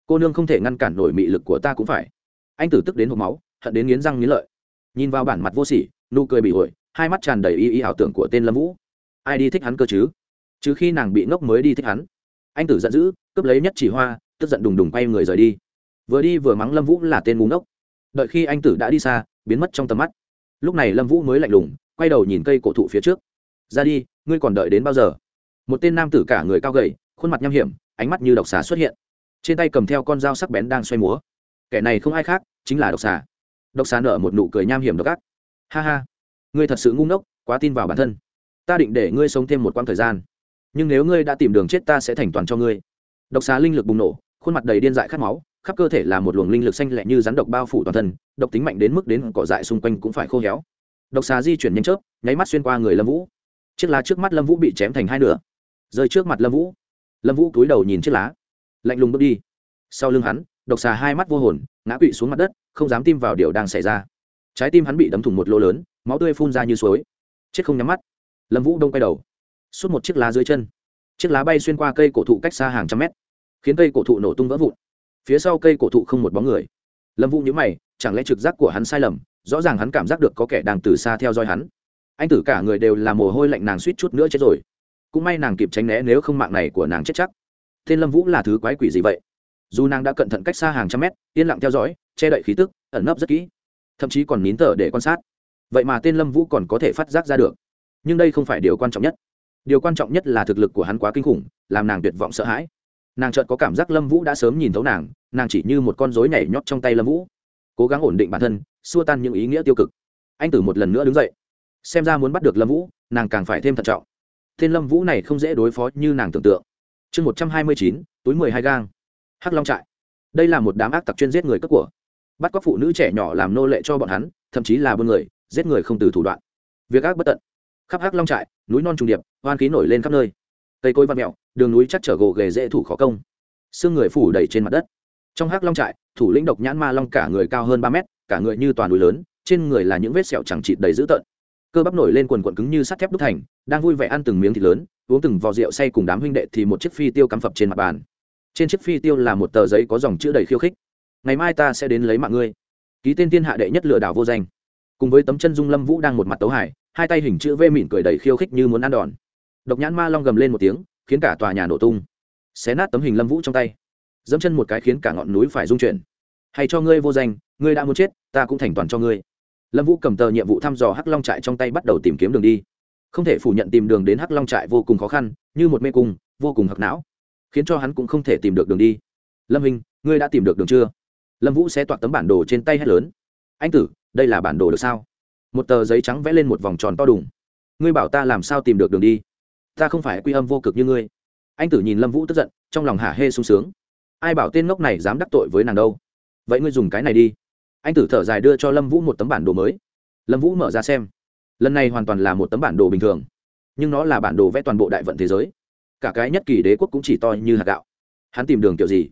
Cô nương không thể ngăn cản nổi mị lực của ta cũng phải. Anh tử tức đến hộp máu, hận đến nghiến răng nghiến lợi. Nhìn vào bản mặt vô sỉ, nụ cười bị ổi hai mắt tràn đầy y y ảo tưởng của tên lâm vũ. Ai đi thích hắn cơ chứ? Chứ khi nàng bị ngốc mới đi thích hắn. Anh tử giận dữ, cướp lấy nhất chỉ hoa, tức giận đùng đùng quay người rời đi vừa đi vừa mắng lâm vũ là tên ngu ngốc. Đợi khi anh tử đã đi xa, biến mất trong tầm mắt. Lúc này lâm vũ mới lạnh lùng, quay đầu nhìn cây cổ thụ phía trước. Ra đi, ngươi còn đợi đến bao giờ? Một tên nam tử cả người cao gầy, khuôn mặt nham hiểm, ánh mắt như độc xà xuất hiện. Trên tay cầm theo con dao sắc bén đang xoay múa. Kẻ này không ai khác, chính là độc xà. Độc xà nở một nụ cười nham hiểm độc ác. Ha ha, ngươi thật sự ngu ngốc, quá tin vào bản thân. Ta định để ngươi sống thêm một quãng thời gian. Nhưng nếu ngươi đã tìm đường chết ta sẽ thành toàn cho ngươi. Độc xà linh lực bùng nổ khuôn mặt đầy điên dại khát máu, khắp cơ thể là một luồng linh lực xanh lẹ như rắn độc bao phủ toàn thân, độc tính mạnh đến mức đến cỏ dại xung quanh cũng phải khô héo. Độc xà di chuyển nhanh chớp, nháy mắt xuyên qua người lâm vũ. Chiếc lá trước mắt lâm vũ bị chém thành hai nửa. Rơi trước mặt lâm vũ. Lâm vũ cúi đầu nhìn chiếc lá, lạnh lùng bước đi. Sau lưng hắn, độc xà hai mắt vô hồn, ngã quỵ xuống mặt đất, không dám tin vào điều đang xảy ra. Trái tim hắn bị đấm thủng một lỗ lớn, máu tươi phun ra như suối. Chết không nhắm mắt. Lâm vũ đông quay đầu suốt một chiếc lá dưới chân. Chiếc lá bay xuyên qua cây cổ thụ cách xa hàng trăm mét khiến cây cổ thụ nổ tung vỡ vụn. Phía sau cây cổ thụ không một bóng người. Lâm vũ nhớ mày, chẳng lẽ trực giác của hắn sai lầm, rõ ràng hắn cảm giác được có kẻ đang từ xa theo dõi hắn. Anh tử cả người đều là mồ hôi lạnh nàng suýt chút nữa chết rồi. Cũng may nàng kịp tránh né nếu không mạng này của nàng chết chắc. Tên lâm vũ là thứ quái quỷ gì vậy? Dù nàng đã cẩn thận cách xa hàng trăm mét, yên lặng theo dõi, che đậy khí tức, ẩn nấp rất kỹ. Thậm chí còn nín thở để quan sát. Vậy mà tên lâm vũ còn có thể phát giác ra được. Nhưng đây không phải điều quan trọng nhất. Điều quan trọng nhất là thực lực của hắn quá kinh khủng, làm nàng tuyệt vọng sợ hãi nàng chợt có cảm giác lâm vũ đã sớm nhìn thấu nàng nàng chỉ như một con rối nhảy nhót trong tay lâm vũ. Cố gắng ổn định bản thân, xua tan những ý nghĩa tiêu cực. Anh tử một lần nữa đứng dậy. Xem ra muốn bắt được lâm vũ, nàng càng phải thêm thận trọng. Tên lâm vũ này không dễ đối phó như nàng tưởng tượng. Chương một trăm hai mươi chín, túi mười hai gang. Hắc long trại. Đây là một đám ác tặc chuyên giết người cất của. Bắt cóc phụ nữ trẻ nhỏ làm nô lệ cho bọn hắn, thậm chí là buôn người, giết người không từ thủ đoạn. Việc ác bất tận. Khắp hắc long trại, núi non trùng điệp hoan khí nổi lên khắp nơi cây cối văn mẹo, đường núi chắc trở gồ ghề dễ thủ khó công. Xương người phủ đầy trên mặt đất. Trong hắc long trại, thủ lĩnh độc nhãn ma long cả người cao hơn ba mét, cả người như toàn núi lớn, trên người là những vết sẹo chẳng chịt đầy dữ tợn. Cơ bắp nổi lên quần quần cứng như sắt thép đúc thành, đang vui vẻ ăn từng miếng thịt lớn, uống từng vò rượu say cùng đám huynh đệ thì một chiếc phi tiêu cắm phập trên mặt bàn. Trên chiếc phi tiêu là một tờ giấy có dòng chữ đầy khiêu khích. Ngày mai ta sẽ đến lấy mạng ngươi. Ký tên thiên hạ đệ nhất lừa đảo vô danh. Cùng với tấm chân dung lâm vũ đang một mặt tấu hải hai tay hình chữ v mỉm cười đầy khiêu khích như muốn ăn đòn độc nhãn ma long gầm lên một tiếng, khiến cả tòa nhà nổ tung. Xé nát tấm hình lâm vũ trong tay. Dẫm chân một cái khiến cả ngọn núi phải rung chuyển. Hay cho ngươi vô danh, ngươi đã muốn chết, ta cũng thành toàn cho ngươi. Lâm vũ cầm tờ nhiệm vụ thăm dò hắc long trại trong tay bắt đầu tìm kiếm đường đi. Không thể phủ nhận tìm đường đến hắc long trại vô cùng khó khăn, như một mê cung, vô cùng hặc não, khiến cho hắn cũng không thể tìm được đường đi. Lâm hình ngươi đã tìm được đường chưa? Lâm vũ sẽ toạc tấm bản đồ trên tay hét lớn. Anh tử, đây là bản đồ được sao? Một tờ giấy trắng vẽ lên một vòng tròn to đùng. Ngươi bảo ta làm sao tìm được đường đi? Ta không phải quy âm vô cực như ngươi. Anh tử nhìn lâm vũ tức giận, trong lòng hả hê sung sướng. Ai bảo tên ngốc này dám đắc tội với nàng đâu? Vậy ngươi dùng cái này đi. Anh tử thở dài đưa cho lâm vũ một tấm bản đồ mới. Lâm vũ mở ra xem. Lần này hoàn toàn là một tấm bản đồ bình thường. Nhưng nó là bản đồ vẽ toàn bộ đại vận thế giới. Cả cái nhất kỳ đế quốc cũng chỉ to như hạt gạo. Hắn tìm đường kiểu gì?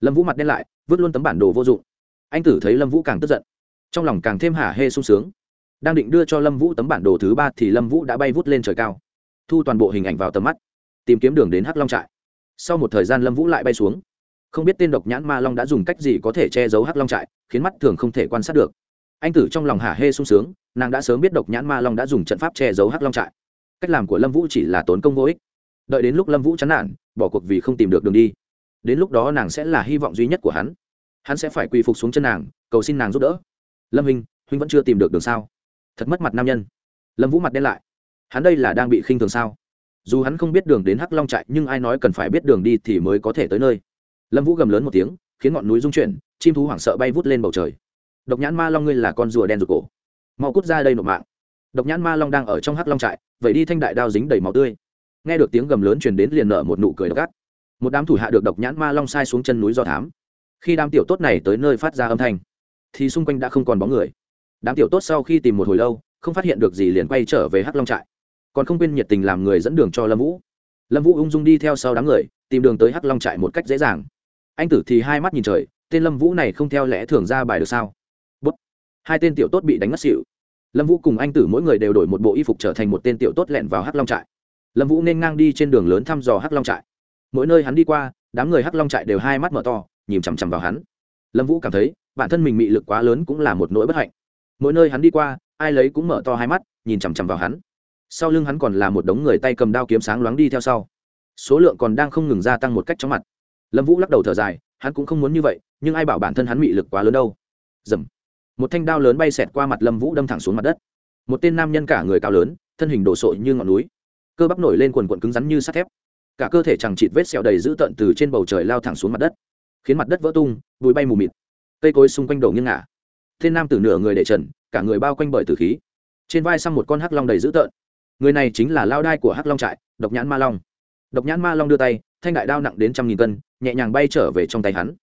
Lâm vũ mặt đen lại, vứt luôn tấm bản đồ vô dụng. Anh tử thấy lâm vũ càng tức giận. Trong lòng càng thêm hả hê sung sướng. Đang định đưa cho lâm vũ tấm bản đồ thứ ba thì lâm vũ đã bay vút lên trời cao thu toàn bộ hình ảnh vào tầm mắt, tìm kiếm đường đến hắc long trại. Sau một thời gian lâm vũ lại bay xuống. Không biết tên độc nhãn ma long đã dùng cách gì có thể che giấu hắc long trại, khiến mắt thường không thể quan sát được. Anh tử trong lòng hả hê sung sướng, nàng đã sớm biết độc nhãn ma long đã dùng trận pháp che giấu hắc long trại. Cách làm của lâm vũ chỉ là tốn công vô ích. Đợi đến lúc lâm vũ chán nản, bỏ cuộc vì không tìm được đường đi. Đến lúc đó nàng sẽ là hy vọng duy nhất của hắn. Hắn sẽ phải quỳ phục xuống chân nàng, cầu xin nàng giúp đỡ. Lâm huynh huynh vẫn chưa tìm được đường sao? Thật mất mặt nam nhân. Lâm vũ mặt đen lại hắn đây là đang bị khinh thường sao? Dù hắn không biết đường đến hắc long trại, nhưng ai nói cần phải biết đường đi thì mới có thể tới nơi. Lâm vũ gầm lớn một tiếng, khiến ngọn núi rung chuyển, chim thú hoảng sợ bay vút lên bầu trời. Độc nhãn ma long ngươi là con rùa đen rụt cổ. Mau cút ra đây nộp mạng. Độc nhãn ma long đang ở trong hắc long trại, vậy đi thanh đại đao dính đầy máu tươi. Nghe được tiếng gầm lớn truyền đến liền nở một nụ cười độc ác. Một đám thủ hạ được độc nhãn ma long sai xuống chân núi do thám. Khi đám tiểu tốt này tới nơi phát ra âm thanh, thì xung quanh đã không còn bóng người. Đám tiểu tốt sau khi tìm một hồi lâu, không phát hiện được gì liền quay trở về hắc long trại còn không quên nhiệt tình làm người dẫn đường cho lâm vũ. Lâm vũ ung dung đi theo sau đám người, tìm đường tới hắc long trại một cách dễ dàng. Anh tử thì hai mắt nhìn trời, tên lâm vũ này không theo lẽ thường ra bài được sao? Bút. Hai tên tiểu tốt bị đánh mất xịu lâm vũ cùng anh tử mỗi người đều đổi một bộ y phục trở thành một tên tiểu tốt lẹn vào hắc long trại. Lâm vũ nên ngang đi trên đường lớn thăm dò hắc long trại. Mỗi nơi hắn đi qua, đám người hắc long trại đều hai mắt mở to, nhìn chằm chằm vào hắn. Lâm vũ cảm thấy, bản thân mình bị lực quá lớn cũng là một nỗi bất hạnh. Mỗi nơi hắn đi qua, ai lấy cũng mở to hai mắt, nhìn chằm chằm vào hắn sau lưng hắn còn là một đống người tay cầm đao kiếm sáng loáng đi theo sau. Số lượng còn đang không ngừng gia tăng một cách chóng mặt. Lâm vũ lắc đầu thở dài, hắn cũng không muốn như vậy, nhưng ai bảo bản thân hắn bị lực quá lớn đâu. Dầm. Một thanh đao lớn bay xẹt qua mặt lâm vũ đâm thẳng xuống mặt đất. Một tên nam nhân cả người cao lớn, thân hình đồ sộ như ngọn núi. Cơ bắp nổi lên quần quận cứng rắn như sắt thép. Cả cơ thể chẳng chịt vết sẹo đầy dữ tợn từ trên bầu trời lao thẳng xuống mặt đất. Khiến mặt đất vỡ tung, bụi bay mù mịt. Cây cối xung quanh đổ nghiêng ngả. Thiên nam từ nửa người để trần, cả người bao quanh bởi tử khí. Trên vai xăm một con hắc long đầy dữ tợn người này chính là lao đai của hắc long trại, độc nhãn ma long. Độc nhãn ma long đưa tay, thanh đại đao nặng đến trăm nghìn cân, nhẹ nhàng bay trở về trong tay hắn.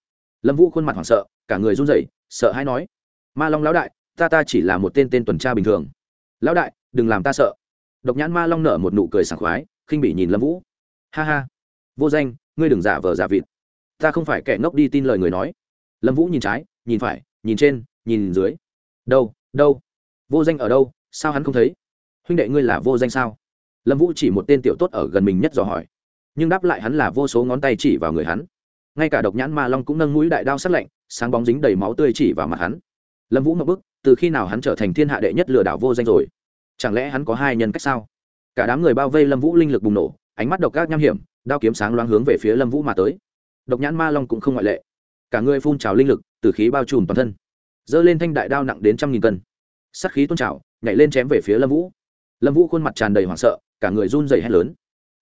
Lâm vũ khuôn mặt hoảng sợ, cả người run rẩy, sợ hãi nói, ma long lão đại, ta ta chỉ là một tên tên tuần tra bình thường. Lão đại, đừng làm ta sợ. Độc nhãn ma long nở một nụ cười sảng khoái, khinh bị nhìn lâm vũ. Ha ha, vô danh, ngươi đừng giả vờ giả vịt. Ta không phải kẻ ngốc đi tin lời người nói. Lâm vũ nhìn trái, nhìn phải, nhìn trên, nhìn dưới. Đâu đâu, vô danh ở đâu, sao hắn không thấy? Huynh đệ ngươi là vô danh sao? Lâm vũ chỉ một tên tiểu tốt ở gần mình nhất dò hỏi. Nhưng đáp lại hắn là vô số ngón tay chỉ vào người hắn. Ngay cả độc nhãn ma long cũng nâng mũi đại đao sát lạnh, sáng bóng dính đầy máu tươi chỉ vào mặt hắn. Lâm vũ ngập bức, từ khi nào hắn trở thành thiên hạ đệ nhất lừa đảo vô danh rồi? Chẳng lẽ hắn có hai nhân cách sao? Cả đám người bao vây lâm vũ linh lực bùng nổ, ánh mắt độc ác nham hiểm, đao kiếm sáng loáng hướng về phía lâm vũ mà tới. Độc nhãn ma long cũng không ngoại lệ. Cả người phun trào linh lực, từ khí bao trùm toàn thân. Giơ lên thanh đại đao nặng đến trăm nghìn cân. Sắt khí tôn trào, nhảy lên chém về phía lâm vũ lâm vũ khuôn mặt tràn đầy hoảng sợ, cả người run dày hét lớn.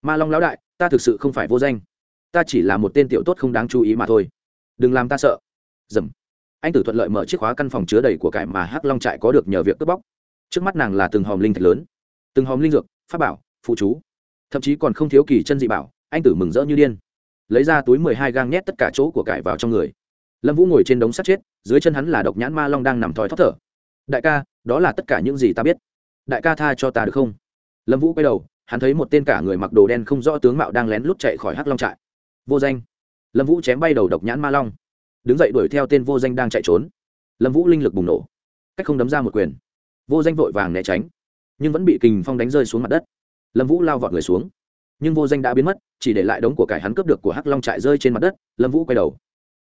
Ma long lão đại, ta thực sự không phải vô danh. Ta chỉ là một tên tiểu tốt không đáng chú ý mà thôi. Đừng làm ta sợ. Dầm. Anh tử thuận lợi mở chiếc khóa căn phòng chứa đầy của cải mà hắc long trại có được nhờ việc cướp bóc. Trước mắt nàng là từng hòm linh thạch lớn, từng hòm linh dược, pháp bảo, phụ chú. Thậm chí còn không thiếu kỳ chân dị bảo, anh tử mừng rỡ như điên. Lấy ra túi mười hai gang nhét tất cả chỗ của cải vào trong người. Lâm vũ ngồi trên đống sắt chết, dưới chân hắn là độc nhãn ma long đang nằm thói thót thở. Đại ca, đó là tất cả những gì ta biết đại ca tha cho ta được không? Lâm vũ quay đầu, hắn thấy một tên cả người mặc đồ đen không rõ tướng mạo đang lén lút chạy khỏi hắc long trại. Vô danh. Lâm vũ chém bay đầu độc nhãn ma long. Đứng dậy đuổi theo tên vô danh đang chạy trốn. Lâm vũ linh lực bùng nổ. Cách không đấm ra một quyền. Vô danh vội vàng né tránh, nhưng vẫn bị kình phong đánh rơi xuống mặt đất. Lâm vũ lao vọt người xuống. Nhưng vô danh đã biến mất, chỉ để lại đống của cải hắn cướp được của hắc long trại rơi trên mặt đất, lâm vũ quay đầu.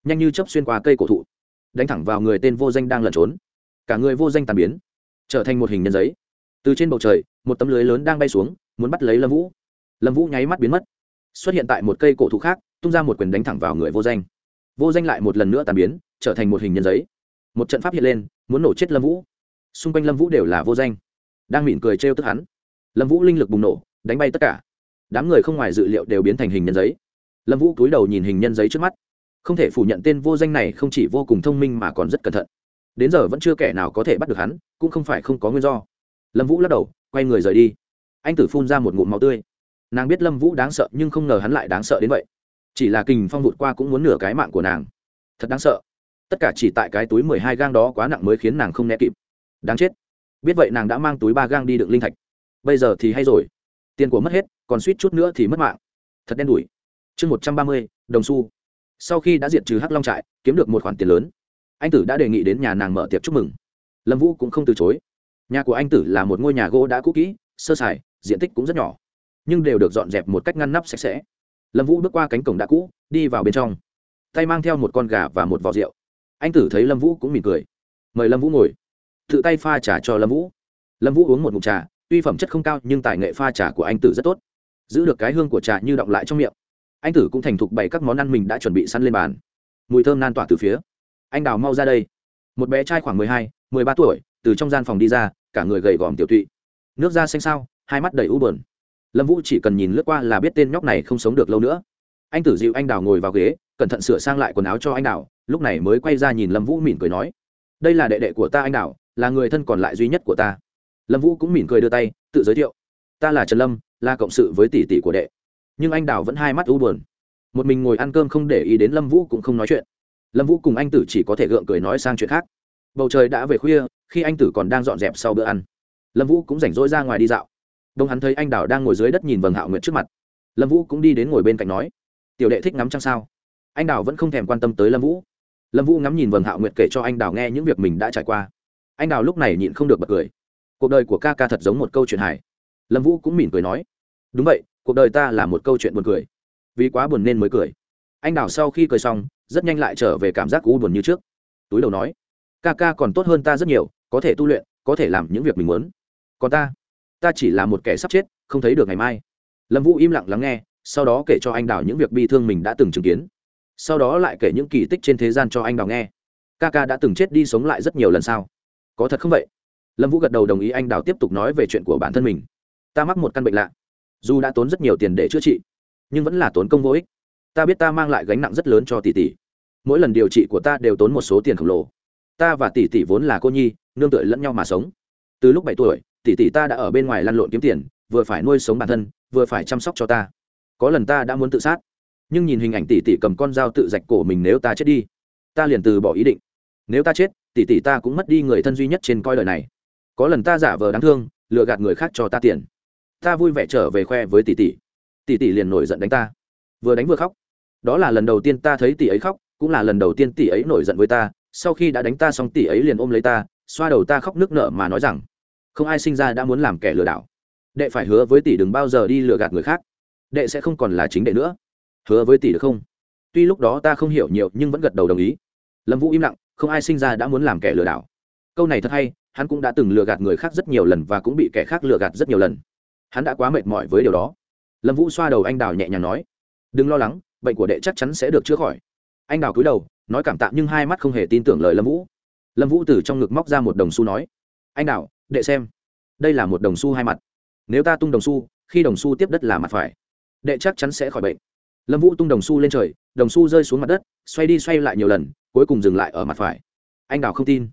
Nhanh như chấp xuyên qua cây cổ thụ, đánh thẳng vào người tên vô danh đang lẩn trốn. Cả người vô danh tàn biến, trở thành một hình nhân giấy từ trên bầu trời, một tấm lưới lớn đang bay xuống, muốn bắt lấy lâm vũ. Lâm vũ nháy mắt biến mất. Xuất hiện tại một cây cổ thụ khác, tung ra một quyền đánh thẳng vào người vô danh. Vô danh lại một lần nữa tàn biến, trở thành một hình nhân giấy. Một trận pháp hiện lên, muốn nổ chết lâm vũ. Xung quanh lâm vũ đều là vô danh. Đang mỉm cười trêu tức hắn. Lâm vũ linh lực bùng nổ, đánh bay tất cả. Đám người không ngoài dự liệu đều biến thành hình nhân giấy. Lâm vũ cúi đầu nhìn hình nhân giấy trước mắt. Không thể phủ nhận tên vô danh này không chỉ vô cùng thông minh mà còn rất cẩn thận. Đến giờ vẫn chưa kẻ nào có thể bắt được hắn, cũng không phải không có nguyên do lâm vũ lắc đầu, quay người rời đi. Anh tử phun ra một ngụm máu tươi. Nàng biết lâm vũ đáng sợ, nhưng không ngờ hắn lại đáng sợ đến vậy. Chỉ là kình phong vụt qua cũng muốn nửa cái mạng của nàng. Thật đáng sợ. Tất cả chỉ tại cái túi mười hai gang đó quá nặng mới khiến nàng không né kịp. Đáng chết. Biết vậy nàng đã mang túi ba gang đi đựng linh thạch. Bây giờ thì hay rồi. Tiền của mất hết, còn suýt chút nữa thì mất mạng. Thật đen đủi. Chương một trăm ba mươi, đồng xu. Sau khi đã diệt trừ hắc long trại, kiếm được một khoản tiền lớn. Anh tử đã đề nghị đến nhà nàng mở tiệc chúc mừng. Lâm vũ cũng không từ chối nhà của anh tử là một ngôi nhà gỗ đã cũ kỹ, sơ sài, diện tích cũng rất nhỏ, nhưng đều được dọn dẹp một cách ngăn nắp sạch sẽ. Lâm vũ bước qua cánh cổng đã cũ, đi vào bên trong. Tay mang theo một con gà và một vỏ rượu. Anh tử thấy lâm vũ cũng mỉm cười. Mời lâm vũ ngồi. Tự tay pha trà cho lâm vũ. Lâm vũ uống một mụn trà, tuy phẩm chất không cao, nhưng tài nghệ pha trà của anh tử rất tốt. Giữ được cái hương của trà như động lại trong miệng. Anh tử cũng thành thục bày các món ăn mình đã chuẩn bị săn lên bàn. Mùi thơm lan tỏa từ phía. Anh đào mau ra đây. Một bé trai khoảng mười hai, mười ba tuổi, từ trong gian phòng đi ra cả người gầy gòm tiểu tụy. Nước da xanh sao hai mắt đầy u bờn lâm vũ chỉ cần nhìn lướt qua là biết tên nhóc này không sống được lâu nữa. Anh tử dịu anh đào ngồi vào ghế, cẩn thận sửa sang lại quần áo cho anh đào, lúc này mới quay ra nhìn lâm vũ mỉm cười nói, đây là đệ đệ của ta anh đào, là người thân còn lại duy nhất của ta. Lâm vũ cũng mỉm cười đưa tay, tự giới thiệu, ta là trần lâm, là cộng sự với tỷ tỷ của đệ. Nhưng anh đào vẫn hai mắt u buồn. Một mình ngồi ăn cơm không để ý đến lâm vũ cũng không nói chuyện. Lâm vũ cùng anh tử chỉ có thể gượng cười nói sang chuyện khác. Bầu trời đã về khuya khi anh tử còn đang dọn dẹp sau bữa ăn, lâm vũ cũng rảnh rỗi ra ngoài đi dạo. Đông hắn thấy anh đào đang ngồi dưới đất nhìn vầng hạo nguyệt trước mặt. Lâm vũ cũng đi đến ngồi bên cạnh nói, tiểu đệ thích ngắm trăng sao? Anh đào vẫn không thèm quan tâm tới lâm vũ. Lâm vũ ngắm nhìn vầng hạo nguyệt kể cho anh đào nghe những việc mình đã trải qua. Anh đào lúc này nhịn không được bật cười. Cuộc đời của ca ca thật giống một câu chuyện hài. Lâm vũ cũng mỉm cười nói, đúng vậy, cuộc đời ta là một câu chuyện buồn cười. Vì quá buồn nên mới cười. Anh đào sau khi cười xong, rất nhanh lại trở về cảm giác u buồn như trước. Túi đầu nói, ca ca còn tốt hơn ta rất nhiều có thể tu luyện, có thể làm những việc mình muốn. Còn ta ta chỉ là một kẻ sắp chết, không thấy được ngày mai. Lâm vũ im lặng lắng nghe, sau đó kể cho anh đào những việc bi thương mình đã từng chứng kiến. Sau đó lại kể những kỳ tích trên thế gian cho anh đào nghe. Ca ca đã từng chết đi sống lại rất nhiều lần sao? Có thật không vậy? Lâm vũ gật đầu đồng ý anh đào tiếp tục nói về chuyện của bản thân mình. Ta mắc một căn bệnh lạ. Dù đã tốn rất nhiều tiền để chữa trị, nhưng vẫn là tốn công vô ích. Ta biết ta mang lại gánh nặng rất lớn cho tỷ tỷ. Mỗi lần điều trị của ta đều tốn một số tiền khổng lồ ta và tỷ tỷ vốn là cô nhi, nương tựa lẫn nhau mà sống. Từ lúc bảy tuổi, tỷ tỷ ta đã ở bên ngoài lăn lộn kiếm tiền, vừa phải nuôi sống bản thân, vừa phải chăm sóc cho ta. Có lần ta đã muốn tự sát, nhưng nhìn hình ảnh tỷ tỷ cầm con dao tự rạch cổ mình nếu ta chết đi, ta liền từ bỏ ý định. Nếu ta chết, tỷ tỷ ta cũng mất đi người thân duy nhất trên coi đời này. Có lần ta giả vờ đáng thương, lừa gạt người khác cho ta tiền. Ta vui vẻ trở về khoe với tỷ tỷ. Tỷ tỷ liền nổi giận đánh ta. Vừa đánh vừa khóc. Đó là lần đầu tiên ta thấy tỷ ấy khóc, cũng là lần đầu tiên tỷ ấy nổi giận với ta sau khi đã đánh ta xong tỷ ấy liền ôm lấy ta, xoa đầu ta khóc nước nở mà nói rằng, không ai sinh ra đã muốn làm kẻ lừa đảo. Đệ phải hứa với tỷ đừng bao giờ đi lừa gạt người khác. Đệ sẽ không còn là chính đệ nữa. Hứa với tỷ được không? Tuy lúc đó ta không hiểu nhiều nhưng vẫn gật đầu đồng ý. Lâm vũ im lặng, không ai sinh ra đã muốn làm kẻ lừa đảo. Câu này thật hay, hắn cũng đã từng lừa gạt người khác rất nhiều lần và cũng bị kẻ khác lừa gạt rất nhiều lần. Hắn đã quá mệt mỏi với điều đó. Lâm vũ xoa đầu anh đào nhẹ nhàng nói, đừng lo lắng, bệnh của đệ chắc chắn sẽ được chữa khỏi. Anh đào cúi đầu nói cảm tạ nhưng hai mắt không hề tin tưởng lời lâm vũ. Lâm vũ từ trong ngực móc ra một đồng xu nói, anh đào đệ xem. Đây là một đồng xu hai mặt. Nếu ta tung đồng xu, khi đồng xu tiếp đất là mặt phải. Đệ chắc chắn sẽ khỏi bệnh. Lâm vũ tung đồng xu lên trời, đồng xu rơi xuống mặt đất, xoay đi xoay lại nhiều lần, cuối cùng dừng lại ở mặt phải. Anh đào không tin.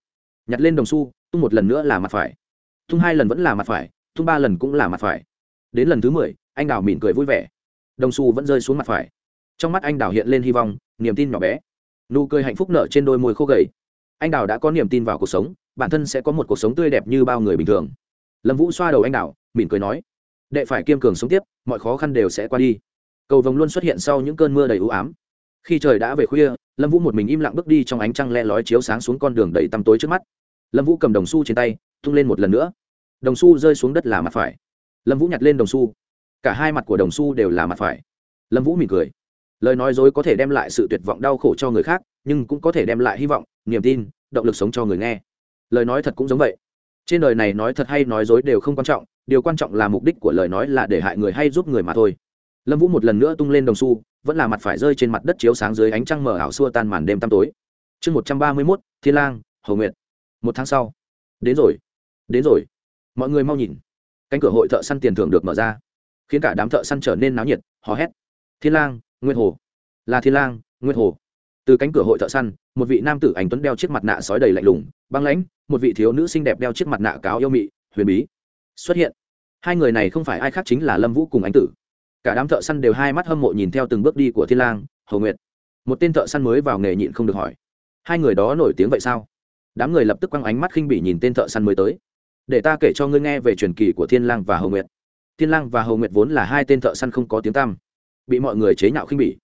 Nhặt lên đồng xu, tung một lần nữa là mặt phải. Tung hai lần vẫn là mặt phải, tung ba lần cũng là mặt phải. Đến lần thứ mười, anh đào mỉm cười vui vẻ. Đồng xu vẫn rơi xuống mặt phải. Trong mắt anh đào hiện lên hy vọng, niềm tin nhỏ bé nụ cười hạnh phúc nở trên đôi môi khô gầy. Anh đào đã có niềm tin vào cuộc sống, bản thân sẽ có một cuộc sống tươi đẹp như bao người bình thường. Lâm vũ xoa đầu anh đào, mỉm cười nói, đệ phải kiên cường sống tiếp, mọi khó khăn đều sẽ qua đi. Cầu vồng luôn xuất hiện sau những cơn mưa đầy ưu ám. Khi trời đã về khuya, lâm vũ một mình im lặng bước đi trong ánh trăng le lói chiếu sáng xuống con đường đầy tăm tối trước mắt. Lâm vũ cầm đồng xu trên tay, tung lên một lần nữa. Đồng xu rơi xuống đất là mặt phải. Lâm vũ nhặt lên đồng xu. Cả hai mặt của đồng xu đều là mặt phải. Lâm vũ mỉm cười lời nói dối có thể đem lại sự tuyệt vọng đau khổ cho người khác, nhưng cũng có thể đem lại hy vọng, niềm tin, động lực sống cho người nghe. Lời nói thật cũng giống vậy. Trên đời này nói thật hay nói dối đều không quan trọng, điều quan trọng là mục đích của lời nói là để hại người hay giúp người mà thôi. Lâm vũ một lần nữa tung lên đồng xu, vẫn là mặt phải rơi trên mặt đất chiếu sáng dưới ánh trăng mở ảo xua tan màn đêm tăm tối. Chương một trăm ba mươi mốt, thiên lang hầu nguyệt. Một tháng sau. Đến rồi. Đến rồi. Mọi người mau nhìn. Cánh cửa hội thợ săn tiền thưởng được mở ra. Khiến cả đám thợ săn trở nên náo nhiệt, hò hét. Thiên lang nguyên hồ. Là thiên lang nguyên hồ. Từ cánh cửa hội thợ săn, một vị nam tử ảnh tuấn đeo chiếc mặt nạ sói đầy lạnh lùng, băng lãnh, một vị thiếu nữ xinh đẹp đeo chiếc mặt nạ cáo yêu mị, huyền bí. Xuất hiện. Hai người này không phải ai khác chính là lâm vũ cùng ánh tử. Cả đám thợ săn đều hai mắt hâm mộ nhìn theo từng bước đi của thiên lang hầu nguyệt. Một tên thợ săn mới vào nghề nhịn không được hỏi. Hai người đó nổi tiếng vậy sao? Đám người lập tức quăng ánh mắt khinh bỉ nhìn tên thợ săn mới tới. Để ta kể cho ngươi nghe về truyền kỳ của thiên lang và hầu nguyệt. Thiên lang và hầu nguyệt vốn là hai tên thợ săn không có tiếng tăm bị mọi người chế nhạo khinh bỉ.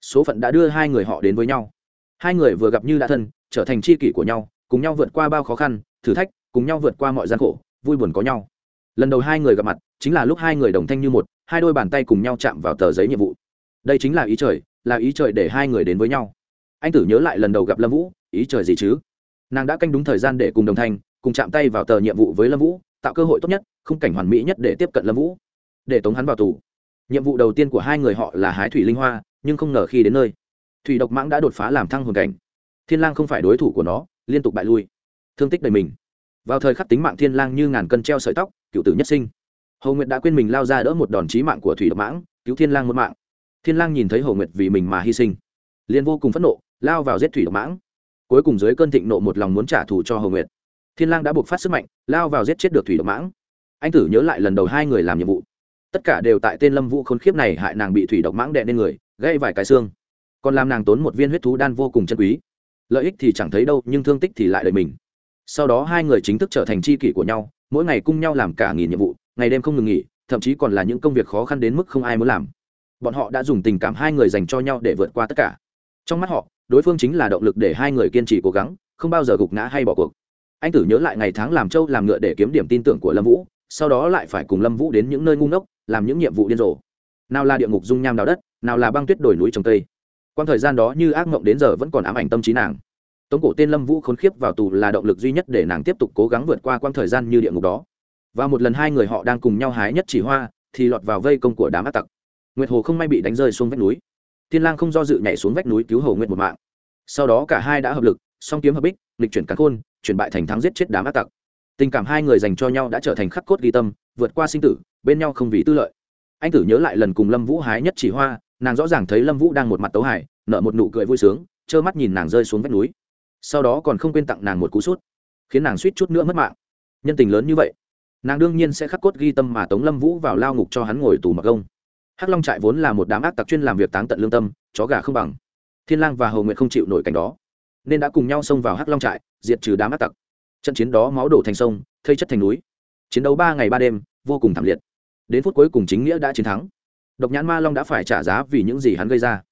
Số phận đã đưa hai người họ đến với nhau. Hai người vừa gặp như đã thân, trở thành tri kỷ của nhau, cùng nhau vượt qua bao khó khăn, thử thách, cùng nhau vượt qua mọi gian khổ, vui buồn có nhau. Lần đầu hai người gặp mặt, chính là lúc hai người đồng thanh như một, hai đôi bàn tay cùng nhau chạm vào tờ giấy nhiệm vụ. Đây chính là ý trời, là ý trời để hai người đến với nhau. Anh tử nhớ lại lần đầu gặp lâm vũ, ý trời gì chứ? Nàng đã canh đúng thời gian để cùng đồng thanh, cùng chạm tay vào tờ nhiệm vụ với lâm vũ, tạo cơ hội tốt nhất, khung cảnh hoàn mỹ nhất để tiếp cận lâm vũ. Để tống hắn vào tù nhiệm vụ đầu tiên của hai người họ là hái thủy linh hoa, nhưng không ngờ khi đến nơi, thủy độc mãng đã đột phá làm thăng hồn cảnh. Thiên lang không phải đối thủ của nó, liên tục bại lui. Thương tích đầy mình. Vào thời khắc tính mạng thiên lang như ngàn cân treo sợi tóc, cựu tử nhất sinh. Hầu nguyệt đã quên mình lao ra đỡ một đòn chí mạng của thủy độc mãng, cứu thiên lang một mạng. Thiên lang nhìn thấy hầu nguyệt vì mình mà hy sinh, liền vô cùng phẫn nộ, lao vào giết thủy độc mãng. Cuối cùng dưới cơn thịnh nộ một lòng muốn trả thù cho hầu nguyệt. Thiên lang đã buộc phát sức mạnh, lao vào giết chết được thủy độc mãng. Anh tử nhớ lại lần đầu hai người làm nhiệm vụ tất cả đều tại tên lâm vũ khốn khiếp này hại nàng bị thủy độc mãng đè lên người gây vài cái xương. Còn làm nàng tốn một viên huyết thú đan vô cùng chân quý. Lợi ích thì chẳng thấy đâu, nhưng thương tích thì lại đời mình. Sau đó hai người chính thức trở thành tri kỷ của nhau, mỗi ngày cùng nhau làm cả nghìn nhiệm vụ, ngày đêm không ngừng nghỉ, thậm chí còn là những công việc khó khăn đến mức không ai muốn làm. Bọn họ đã dùng tình cảm hai người dành cho nhau để vượt qua tất cả. Trong mắt họ, đối phương chính là động lực để hai người kiên trì cố gắng, không bao giờ gục ngã hay bỏ cuộc. Anh tử nhớ lại ngày tháng làm trâu làm ngựa để kiếm điểm tin tưởng của lâm vũ, sau đó lại phải cùng lâm vũ đến những nơi ngu ngốc làm những nhiệm vụ điên rồ. Nào là địa ngục dung nham đào đất, nào là băng tuyết đồi núi trồng tây. quan thời gian đó như ác mộng đến giờ vẫn còn ám ảnh tâm trí nàng. Tống cổ tên lâm vũ khốn khiếp vào tù là động lực duy nhất để nàng tiếp tục cố gắng vượt qua quãng thời gian như địa ngục đó. Và một lần hai người họ đang cùng nhau hái nhất chỉ hoa, thì lọt vào vây công của đám ác tặc. Nguyệt hồ không may bị đánh rơi xuống vách núi. Thiên lang không do dự nhảy xuống vách núi cứu hồ nguyệt một mạng. Sau đó cả hai đã hợp lực, song kiếm hợp bích lịch chuyển cắn khôn, chuyển bại thành thắng giết chết đám ác tặc. Tình cảm hai người dành cho nhau đã trở thành khắc cốt ghi tâm vượt qua sinh tử, bên nhau không vì tư lợi. Anh tử nhớ lại lần cùng lâm vũ hái nhất chỉ hoa, nàng rõ ràng thấy lâm vũ đang một mặt tấu hải nợ một nụ cười vui sướng, trơ mắt nhìn nàng rơi xuống vách núi. Sau đó còn không quên tặng nàng một cú sút, khiến nàng suýt chút nữa mất mạng. Nhân tình lớn như vậy, nàng đương nhiên sẽ khắc cốt ghi tâm mà tống lâm vũ vào lao ngục cho hắn ngồi tù mặc công hắc long trại vốn là một đám ác tặc chuyên làm việc táng tận lương tâm, chó gà không bằng. Thiên lang và hầu nguyện không chịu nổi cảnh đó, nên đã cùng nhau xông vào hắc long trại, diệt trừ đám ác tặc. Trận chiến đó máu đổ thành sông, thây chất thành núi chiến đấu ba ngày ba đêm, vô cùng thảm liệt. Đến phút cuối cùng chính nghĩa đã chiến thắng. Độc nhãn ma long đã phải trả giá vì những gì hắn gây ra.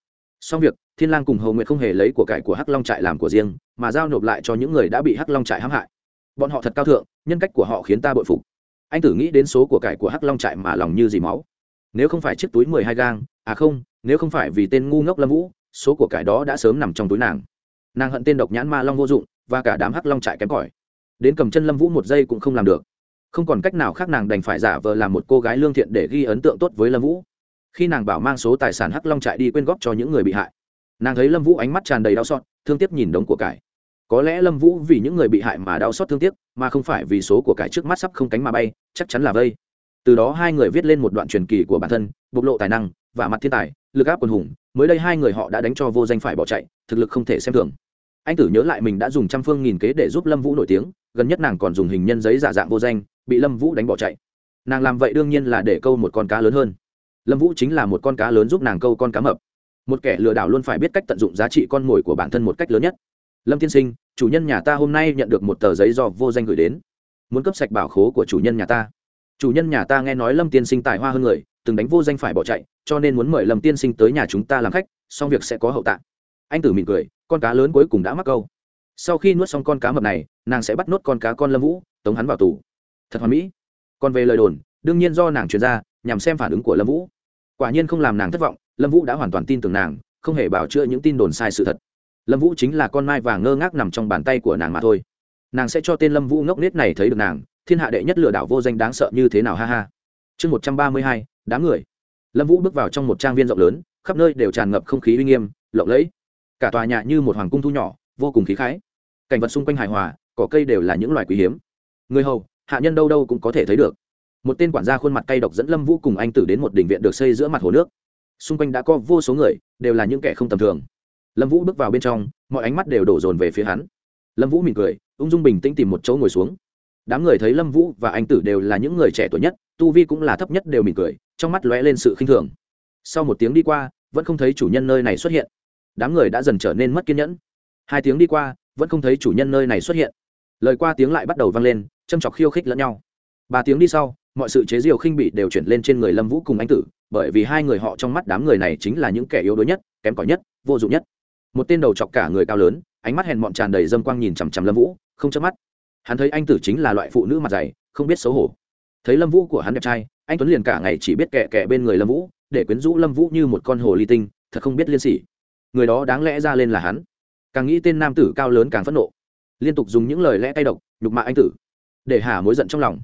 Xong việc, thiên lang cùng hầu nguyệt không hề lấy của cải của hắc long trại làm của riêng, mà giao nộp lại cho những người đã bị hắc long trại hãm hại. Bọn họ thật cao thượng, nhân cách của họ khiến ta bội phục. Anh tử nghĩ đến số của cải của hắc long trại mà lòng như dì máu. Nếu không phải chiếc túi mười hai gang à không, nếu không phải vì tên ngu ngốc lâm vũ, số của cải đó đã sớm nằm trong túi nàng. Nàng hận tên độc nhãn ma long vô dụng, và cả đám hắc long trại kém cỏi. Đến cầm chân lâm vũ một giây cũng không làm được không còn cách nào khác nàng đành phải giả vờ làm một cô gái lương thiện để ghi ấn tượng tốt với lâm vũ. Khi nàng bảo mang số tài sản hắc long trại đi quyên góp cho những người bị hại, nàng thấy lâm vũ ánh mắt tràn đầy đau xót, thương tiếc nhìn đống của cải. Có lẽ lâm vũ vì những người bị hại mà đau xót thương tiếc, mà không phải vì số của cải trước mắt sắp không cánh mà bay, chắc chắn là vây. Từ đó hai người viết lên một đoạn truyền kỳ của bản thân, bộc lộ tài năng và mặt thiên tài, lực áp quần hùng, mới đây hai người họ đã đánh cho vô danh phải bỏ chạy, thực lực không thể xem thường. Anh tử nhớ lại mình đã dùng trăm phương nghìn kế để giúp lâm vũ nổi tiếng, gần nhất nàng còn dùng hình nhân giấy giả dạng vô danh bị lâm vũ đánh bỏ chạy. Nàng làm vậy đương nhiên là để câu một con cá lớn hơn. Lâm vũ chính là một con cá lớn giúp nàng câu con cá mập. Một kẻ lừa đảo luôn phải biết cách tận dụng giá trị con mồi của bản thân một cách lớn nhất. Lâm tiên sinh, chủ nhân nhà ta hôm nay nhận được một tờ giấy do vô danh gửi đến. Muốn cấp sạch bảo khố của chủ nhân nhà ta. Chủ nhân nhà ta nghe nói lâm tiên sinh tài hoa hơn người, từng đánh vô danh phải bỏ chạy, cho nên muốn mời lâm tiên sinh tới nhà chúng ta làm khách, xong việc sẽ có hậu tạng. anh tử mỉm cười, con cá lớn cuối cùng đã mắc câu. Sau khi nuốt xong con cá mập này, nàng sẽ bắt nốt con cá con lâm vũ, tống hắn vào tù thật hoàn mỹ. Còn về lời đồn, đương nhiên do nàng truyền ra, nhằm xem phản ứng của lâm vũ. Quả nhiên không làm nàng thất vọng, lâm vũ đã hoàn toàn tin tưởng nàng, không hề bảo chữa những tin đồn sai sự thật. Lâm vũ chính là con mai vàng ngơ ngác nằm trong bàn tay của nàng mà thôi. Nàng sẽ cho tên lâm vũ ngốc nết này thấy được nàng, thiên hạ đệ nhất lừa đảo vô danh đáng sợ như thế nào ha ha. Chương một trăm ba mươi hai, đám người. Lâm vũ bước vào trong một trang viên rộng lớn, khắp nơi đều tràn ngập không khí uy nghiêm, lộng lẫy. Cả tòa nhà như một hoàng cung thu nhỏ, vô cùng khí khái. Cảnh vật xung quanh hài hòa, cỏ cây đều là những loài quý hiếm. Người hầu hạ nhân đâu đâu cũng có thể thấy được. Một tên quản gia khuôn mặt cay độc dẫn lâm vũ cùng anh tử đến một đình viện được xây giữa mặt hồ nước. Xung quanh đã có vô số người, đều là những kẻ không tầm thường. Lâm vũ bước vào bên trong, mọi ánh mắt đều đổ dồn về phía hắn. Lâm vũ mỉm cười, ung dung bình tĩnh tìm một chỗ ngồi xuống. Đám người thấy lâm vũ và anh tử đều là những người trẻ tuổi nhất, tu vi cũng là thấp nhất đều mỉm cười, trong mắt lóe lên sự khinh thường. Sau một tiếng đi qua, vẫn không thấy chủ nhân nơi này xuất hiện. Đám người đã dần trở nên mất kiên nhẫn. Hai tiếng đi qua, vẫn không thấy chủ nhân nơi này xuất hiện. Lời qua tiếng lại bắt đầu vang lên châm chọc khiêu khích lẫn nhau. Ba tiếng đi sau, mọi sự chế diều khinh bị đều chuyển lên trên người lâm vũ cùng anh tử, bởi vì hai người họ trong mắt đám người này chính là những kẻ yếu đuối nhất, kém cỏi nhất, vô dụng nhất. Một tên đầu chọc cả người cao lớn, ánh mắt hèn mọn tràn đầy dâm quang nhìn chằm chằm lâm vũ, không chớp mắt. Hắn thấy anh tử chính là loại phụ nữ mặt dày, không biết xấu hổ. Thấy lâm vũ của hắn đẹp trai, anh tuấn liền cả ngày chỉ biết kẹ kẹ bên người lâm vũ, để quyến rũ lâm vũ như một con hồ ly tinh, thật không biết liên sỉ. Người đó đáng lẽ ra lên là hắn. Càng nghĩ tên nam tử cao lớn càng phẫn nộ. Liên tục dùng những lời lẽ cay độc, nhục mạ anh tử để hà mối giận trong lòng.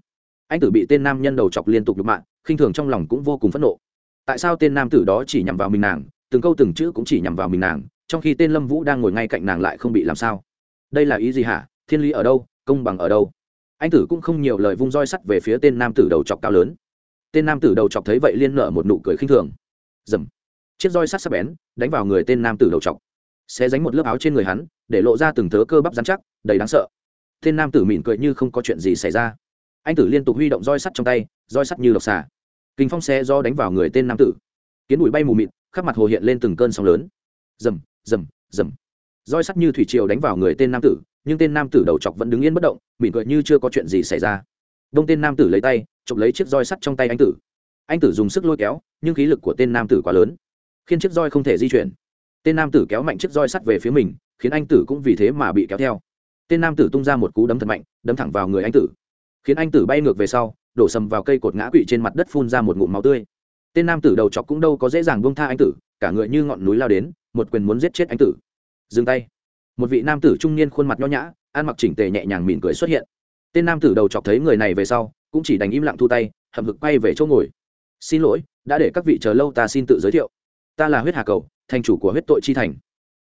Anh tử bị tên nam nhân đầu chọc liên tục nhục mạ khinh thường trong lòng cũng vô cùng phẫn nộ. Tại sao tên nam tử đó chỉ nhằm vào mình nàng? Từng câu từng chữ cũng chỉ nhằm vào mình nàng, trong khi tên lâm vũ đang ngồi ngay cạnh nàng lại không bị làm sao. Đây là ý gì hả? Thiên lý ở đâu? Công bằng ở đâu? Anh tử cũng không nhiều lời vung roi sắt về phía tên nam tử đầu chọc cao lớn. Tên nam tử đầu chọc thấy vậy liên nở một nụ cười khinh thường. Dầm. Chiếc roi sắt sắp bén, đánh vào người tên nam tử đầu chọc. Sẽ dánh một lớp áo trên người hắn, để lộ ra từng thớ cơ bắp dán chắc, đầy đáng sợ tên nam tử mỉm cười như không có chuyện gì xảy ra. Anh tử liên tục huy động roi sắt trong tay, roi sắt như độc xà. Kính phong xe do đánh vào người tên nam tử. Kiến bụi bay mù mịt, khắp mặt hồ hiện lên từng cơn sóng lớn. Rầm rầm rầm. Roi sắt như thủy triều đánh vào người tên nam tử, nhưng tên nam tử đầu chọc vẫn đứng yên bất động, mỉm cười như chưa có chuyện gì xảy ra. Đông tên nam tử lấy tay, chụp lấy chiếc roi sắt trong tay anh tử. Anh tử dùng sức lôi kéo, nhưng khí lực của tên nam tử quá lớn, khiến chiếc roi không thể di chuyển. Tên nam tử kéo mạnh chiếc roi sắt về phía mình, khiến anh tử cũng vì thế mà bị kéo theo tên nam tử tung ra một cú đấm thật mạnh, đấm thẳng vào người anh tử. Khiến anh tử bay ngược về sau, đổ sầm vào cây cột ngã quỵ trên mặt đất phun ra một ngụm máu tươi. Tên nam tử đầu chọc cũng đâu có dễ dàng buông tha anh tử, cả người như ngọn núi lao đến, một quyền muốn giết chết anh tử. Dừng tay. Một vị nam tử trung niên khuôn mặt nho nhã, ăn mặc chỉnh tề nhẹ nhàng mỉm cười xuất hiện. Tên nam tử đầu chọc thấy người này về sau, cũng chỉ đành im lặng thu tay, hậm hực quay về chỗ ngồi. Xin lỗi, đã để các vị chờ lâu ta xin tự giới thiệu. Ta là huyết hà cầu, thành chủ của huyết tội chi thành.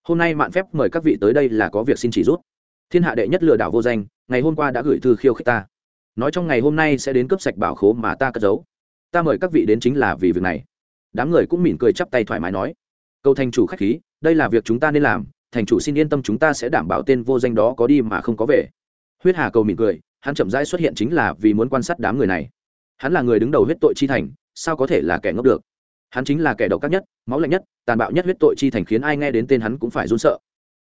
Hôm nay mạn phép mời các vị tới đây là có việc xin chỉ rút thiên hạ đệ nhất lừa đảo vô danh, ngày hôm qua đã gửi thư khiêu khích ta. Nói trong ngày hôm nay sẽ đến cướp sạch bảo khố mà ta cất giấu. Ta mời các vị đến chính là vì việc này. Đám người cũng mỉm cười chắp tay thoải mái nói. Câu thành chủ khách khí, đây là việc chúng ta nên làm, thành chủ xin yên tâm chúng ta sẽ đảm bảo tên vô danh đó có đi mà không có về. Huyết hà cầu mỉm cười, hắn chậm rãi xuất hiện chính là vì muốn quan sát đám người này. Hắn là người đứng đầu huyết tội chi thành, sao có thể là kẻ ngốc được? Hắn chính là kẻ độc ác nhất, máu lạnh nhất, tàn bạo nhất huyết tội chi thành khiến ai nghe đến tên hắn cũng phải run sợ.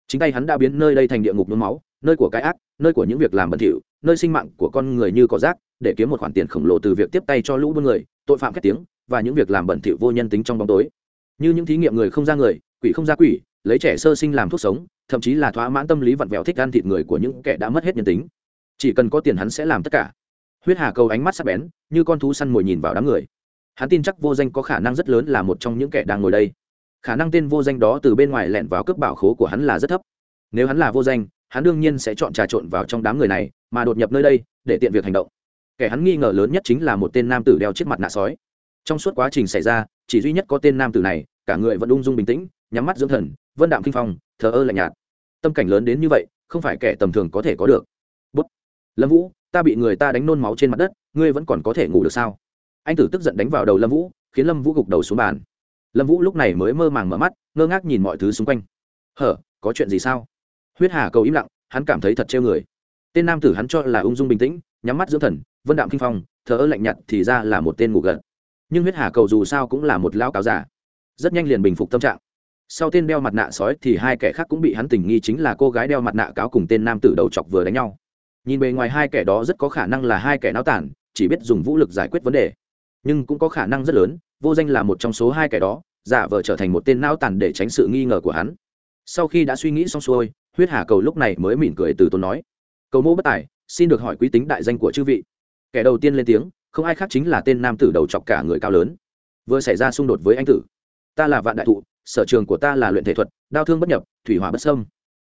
Chính tay hắn đã biến nơi đây thành địa ngục nôn máu nơi của cái ác, nơi của những việc làm bẩn thỉu, nơi sinh mạng của con người như cỏ rác, để kiếm một khoản tiền khổng lồ từ việc tiếp tay cho lũ buôn người, tội phạm khét tiếng, và những việc làm bẩn thỉu vô nhân tính trong bóng tối. Như những thí nghiệm người không ra người, quỷ không ra quỷ, lấy trẻ sơ sinh làm thuốc sống, thậm chí là thỏa mãn tâm lý vặn vẹo thích ăn thịt người của những kẻ đã mất hết nhân tính. Chỉ cần có tiền hắn sẽ làm tất cả. Huyết hà cầu ánh mắt sắc bén, như con thú săn mồi nhìn vào đám người. Hắn tin chắc vô danh có khả năng rất lớn là một trong những kẻ đang ngồi đây. Khả năng tên vô danh đó từ bên ngoài lẻn vào cướp bảo khố của hắn là rất thấp. Nếu hắn là vô danh hắn đương nhiên sẽ chọn trà trộn vào trong đám người này, mà đột nhập nơi đây, để tiện việc hành động. Kẻ hắn nghi ngờ lớn nhất chính là một tên nam tử đeo chiếc mặt nạ sói. Trong suốt quá trình xảy ra, chỉ duy nhất có tên nam tử này, cả người vẫn ung dung bình tĩnh, nhắm mắt dưỡng thần, vân đạm kinh phong, thờ ơ lạnh nhạt. Tâm cảnh lớn đến như vậy, không phải kẻ tầm thường có thể có được. Bút. Lâm vũ, ta bị người ta đánh nôn máu trên mặt đất, ngươi vẫn còn có thể ngủ được sao? Anh tử tức giận đánh vào đầu lâm vũ, khiến lâm vũ gục đầu xuống bàn. Lâm vũ lúc này mới mơ màng mở mắt, ngơ ngác nhìn mọi thứ xung quanh. Hở, có chuyện gì sao? Huyết hà cầu im lặng, hắn cảm thấy thật trêu người. Tên nam tử hắn cho là ung dung bình tĩnh, nhắm mắt dưỡng thần, vân đạm kinh phong, thờ ơ lạnh nhạt thì ra là một tên ngủ gật. Nhưng huyết hà cầu dù sao cũng là một lao cáo giả rất nhanh liền bình phục tâm trạng. Sau tên đeo mặt nạ sói thì hai kẻ khác cũng bị hắn tình nghi chính là cô gái đeo mặt nạ cáo cùng tên nam tử đầu chọc vừa đánh nhau. Nhìn bề ngoài hai kẻ đó rất có khả năng là hai kẻ náo tản chỉ biết dùng vũ lực giải quyết vấn đề. Nhưng cũng có khả năng rất lớn, vô danh là một trong số hai kẻ đó, giả vờ trở thành một tên náo tản để tránh sự nghi ngờ của hắn. Sau khi đã suy nghĩ xong xuôi huyết hà cầu lúc này mới mỉm cười từ tốn nói. Cầu mẫu bất tài, xin được hỏi quý tính đại danh của chư vị. Kẻ đầu tiên lên tiếng, không ai khác chính là tên nam tử đầu chọc cả người cao lớn. Vừa xảy ra xung đột với anh tử. Ta là vạn đại thụ, sở trường của ta là luyện thể thuật, đao thương bất nhập, thủy hỏa bất sâm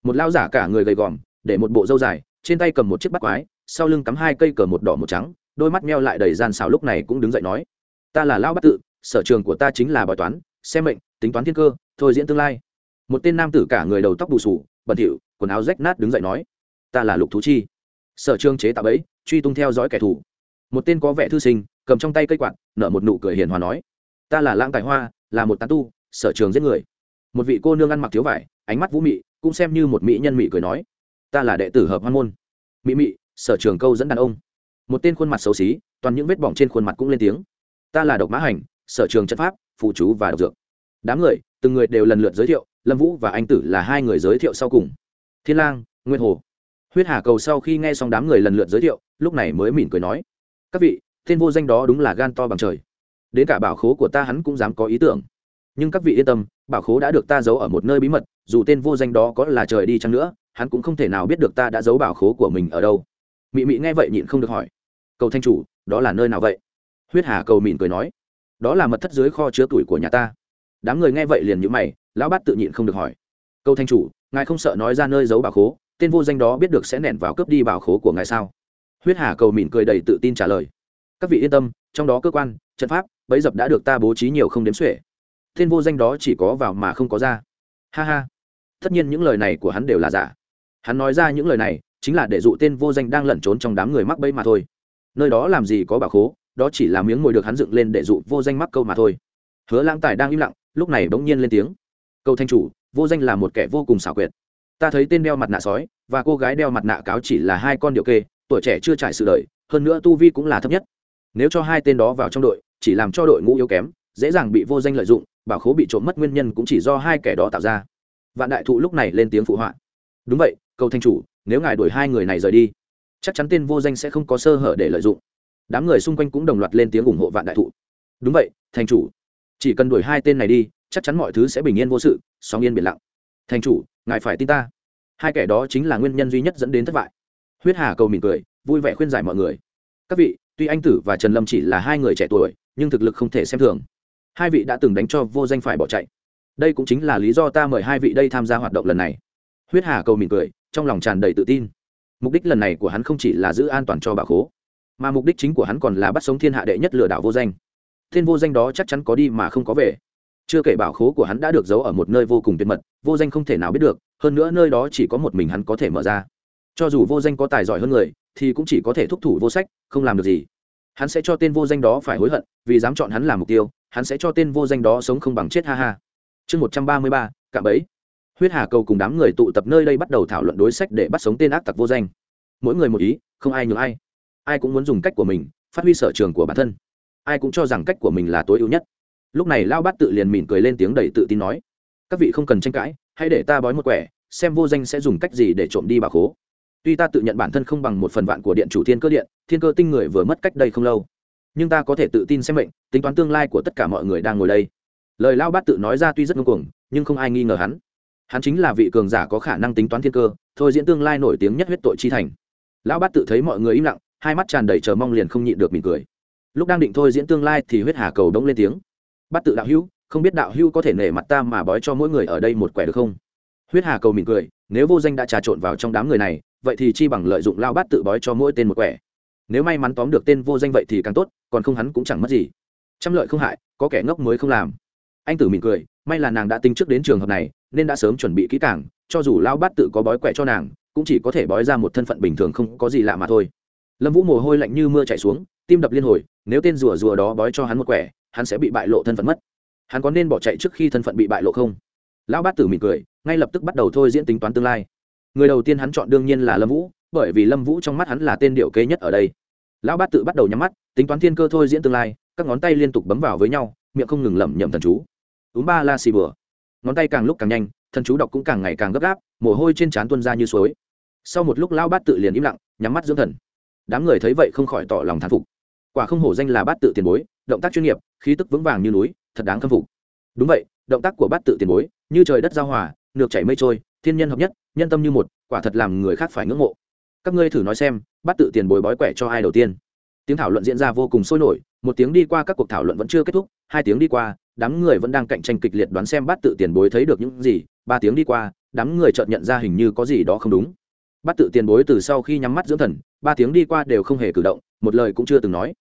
một lao giả cả người gầy gòm, để một bộ râu dài, trên tay cầm một chiếc bắt quái, sau lưng cắm hai cây cờ một đỏ một trắng, đôi mắt meo lại đầy gian xào lúc này cũng đứng dậy nói. Ta là lao bắt tự, sở trường của ta chính là bói toán, xem mệnh, tính toán thiên cơ, thôi diễn tương lai. Một tên nam tử cả người đầu tóc bù sù bẩn thỉu, quần áo rách nát đứng dậy nói, ta là lục thú chi. Sở trường chế tạo ấy truy tung theo dõi kẻ thù. Một tên có vẻ thư sinh, cầm trong tay cây quạt, nở một nụ cười hiền hòa nói, ta là lãng tài hoa, là một tán tu, sở trường giết người. Một vị cô nương ăn mặc thiếu vải, ánh mắt vũ mị, cũng xem như một mỹ nhân mị cười nói, ta là đệ tử hợp hoan môn. Mỹ mị, sở trường câu dẫn đàn ông. Một tên khuôn mặt xấu xí, toàn những vết bỏng trên khuôn mặt cũng lên tiếng, ta là độc mã hành, sở trường chất pháp, phụ chú và độc dược. Đám người, từng người đều lần lượt giới thiệu lâm vũ và anh tử là hai người giới thiệu sau cùng. Thiên lang nguyên hồ. Huyết hà cầu sau khi nghe xong đám người lần lượt giới thiệu, lúc này mới mỉm cười nói, các vị tên vô danh đó đúng là gan to bằng trời. Đến cả bảo khố của ta hắn cũng dám có ý tưởng. Nhưng các vị yên tâm, bảo khố đã được ta giấu ở một nơi bí mật, dù tên vô danh đó có là trời đi chăng nữa, hắn cũng không thể nào biết được ta đã giấu bảo khố của mình ở đâu. Mị mị nghe vậy nhịn không được hỏi, cầu thanh chủ, đó là nơi nào vậy? Huyết hà cầu mỉm cười nói, đó là mật thất dưới kho chứa tuổi của nhà ta đám người nghe vậy liền nhữ mày, lão bát tự nhịn không được hỏi. Câu thanh chủ, ngài không sợ nói ra nơi giấu bảo khố, tên vô danh đó biết được sẽ nện vào cướp đi bảo khố của ngài sao? Huyết hà cầu mỉm cười đầy tự tin trả lời. Các vị yên tâm, trong đó cơ quan, trận pháp bấy dập đã được ta bố trí nhiều không đếm xuể. Tên vô danh đó chỉ có vào mà không có ra. Ha ha. Tất nhiên những lời này của hắn đều là giả. Hắn nói ra những lời này, chính là để dụ tên vô danh đang lẩn trốn trong đám người mắc bẫy mà thôi. Nơi đó làm gì có bảo khố, đó chỉ là miếng mồi được hắn dựng lên để dụ vô danh mắc câu mà thôi. Hứa lãng tài đang im lặng lúc này bỗng nhiên lên tiếng. Cầu thanh chủ, vô danh là một kẻ vô cùng xảo quyệt. Ta thấy tên đeo mặt nạ sói và cô gái đeo mặt nạ cáo chỉ là hai con điệu kê, tuổi trẻ chưa trải sự đời, hơn nữa tu vi cũng là thấp nhất. Nếu cho hai tên đó vào trong đội, chỉ làm cho đội ngũ yếu kém, dễ dàng bị vô danh lợi dụng, bảo khố bị trộm mất nguyên nhân cũng chỉ do hai kẻ đó tạo ra. Vạn đại thụ lúc này lên tiếng phụ họa. Đúng vậy, cầu thanh chủ, nếu ngài đuổi hai người này rời đi, chắc chắn tên vô danh sẽ không có sơ hở để lợi dụng. Đám người xung quanh cũng đồng loạt lên tiếng ủng hộ vạn đại thụ. Đúng vậy thành chủ chỉ cần đuổi hai tên này đi, chắc chắn mọi thứ sẽ bình yên vô sự, sóng yên biển lặng. Thành chủ, ngài phải tin ta. Hai kẻ đó chính là nguyên nhân duy nhất dẫn đến thất bại. Huyết hà cầu mỉm cười, vui vẻ khuyên giải mọi người. Các vị, tuy anh tử và trần lâm chỉ là hai người trẻ tuổi, nhưng thực lực không thể xem thường. Hai vị đã từng đánh cho vô danh phải bỏ chạy. Đây cũng chính là lý do ta mời hai vị đây tham gia hoạt động lần này. Huyết hà cầu mỉm cười, trong lòng tràn đầy tự tin. Mục đích lần này của hắn không chỉ là giữ an toàn cho bà khố, mà mục đích chính của hắn còn là bắt sống thiên hạ đệ nhất lừa đảo vô danh tên vô danh đó chắc chắn có đi mà không có về. Chưa kể bảo khố của hắn đã được giấu ở một nơi vô cùng tuyệt mật, vô danh không thể nào biết được, hơn nữa nơi đó chỉ có một mình hắn có thể mở ra. Cho dù vô danh có tài giỏi hơn người, thì cũng chỉ có thể thúc thủ vô sách, không làm được gì. Hắn sẽ cho tên vô danh đó phải hối hận, vì dám chọn hắn làm mục tiêu, hắn sẽ cho tên vô danh đó sống không bằng chết, ha ha. Chương một trăm ba mươi ba, cạm bẫy. Huyết hà cầu cùng đám người tụ tập nơi đây bắt đầu thảo luận đối sách để bắt sống tên ác tặc vô danh. Mỗi người một ý, không ai nhường ai. Ai cũng muốn dùng cách của mình, phát huy sở trường của bản thân ai cũng cho rằng cách của mình là tối ưu nhất. Lúc này lao bát tự liền mỉm cười lên tiếng đầy tự tin nói, các vị không cần tranh cãi, hãy để ta bói một quẻ, xem vô danh sẽ dùng cách gì để trộm đi bà khố. Tuy ta tự nhận bản thân không bằng một phần vạn của điện chủ thiên cơ điện, thiên cơ tinh người vừa mất cách đây không lâu, nhưng ta có thể tự tin xem mệnh, tính toán tương lai của tất cả mọi người đang ngồi đây. Lời lao bát tự nói ra tuy rất ngưng cuồng, nhưng không ai nghi ngờ hắn. Hắn chính là vị cường giả có khả năng tính toán thiên cơ, thôi diễn tương lai nổi tiếng nhất huyết tội chi thành. Lão bát tự thấy mọi người im lặng, hai mắt tràn đầy chờ mong liền không nhịn được mỉm cười lúc đang định thôi diễn tương lai thì huyết hà cầu đống lên tiếng. Bắt tự đạo hữu, không biết đạo hữu có thể nể mặt ta mà bói cho mỗi người ở đây một quẻ được không? Huyết hà cầu mỉm cười, nếu vô danh đã trà trộn vào trong đám người này, vậy thì chi bằng lợi dụng lao bát tự bói cho mỗi tên một quẻ. Nếu may mắn tóm được tên vô danh vậy thì càng tốt, còn không hắn cũng chẳng mất gì. Trăm lợi không hại, có kẻ ngốc mới không làm. Anh tử mỉm cười, may là nàng đã tính trước đến trường hợp này, nên đã sớm chuẩn bị kỹ càng, cho dù lao bát tự có bói quẻ cho nàng, cũng chỉ có thể bói ra một thân phận bình thường không có gì lạ mà thôi. Lâm vũ mồ hôi lạnh như mưa chạy xuống tim đập liên hồi, nếu tên rùa rùa đó bói cho hắn một quẻ, hắn sẽ bị bại lộ thân phận mất. Hắn có nên bỏ chạy trước khi thân phận bị bại lộ không? Lão bát tử mỉm cười, ngay lập tức bắt đầu thôi diễn tính toán tương lai. Người đầu tiên hắn chọn đương nhiên là lâm vũ, bởi vì lâm vũ trong mắt hắn là tên điệu kế nhất ở đây. Lão bát tự bắt đầu nhắm mắt, tính toán thiên cơ thôi diễn tương lai, các ngón tay liên tục bấm vào với nhau, miệng không ngừng lẩm nhẩm thần chú. Úm ba la xì bừa. Ngón tay càng lúc càng nhanh, thần chú đọc cũng càng ngày càng gấp gáp, mồ hôi trên trán tuôn ra như suối. Sau một lúc, lão bát tự liền im lặng, nhắm mắt dưỡng thần. Đám người thấy vậy không khỏi tỏ lòng thán phục quả không hổ danh là bát tự tiền bối, động tác chuyên nghiệp, khí tức vững vàng như núi, thật đáng khâm phục. Đúng vậy, động tác của bát tự tiền bối, như trời đất giao hòa nước chảy mây trôi, thiên nhân hợp nhất, nhân tâm như một, quả thật làm người khác phải ngưỡng mộ. Các ngươi thử nói xem, bát tự tiền bối bói quẻ cho ai đầu tiên? Tiếng thảo luận diễn ra vô cùng sôi nổi, một tiếng đi qua các cuộc thảo luận vẫn chưa kết thúc, hai tiếng đi qua, đám người vẫn đang cạnh tranh kịch liệt đoán xem bát tự tiền bối thấy được những gì, ba tiếng đi qua, đám người chợt nhận ra hình như có gì đó không đúng. Bát tự tiền bối từ sau khi nhắm mắt dưỡng thần, ba tiếng đi qua đều không hề cử động, một lời cũng chưa từng nói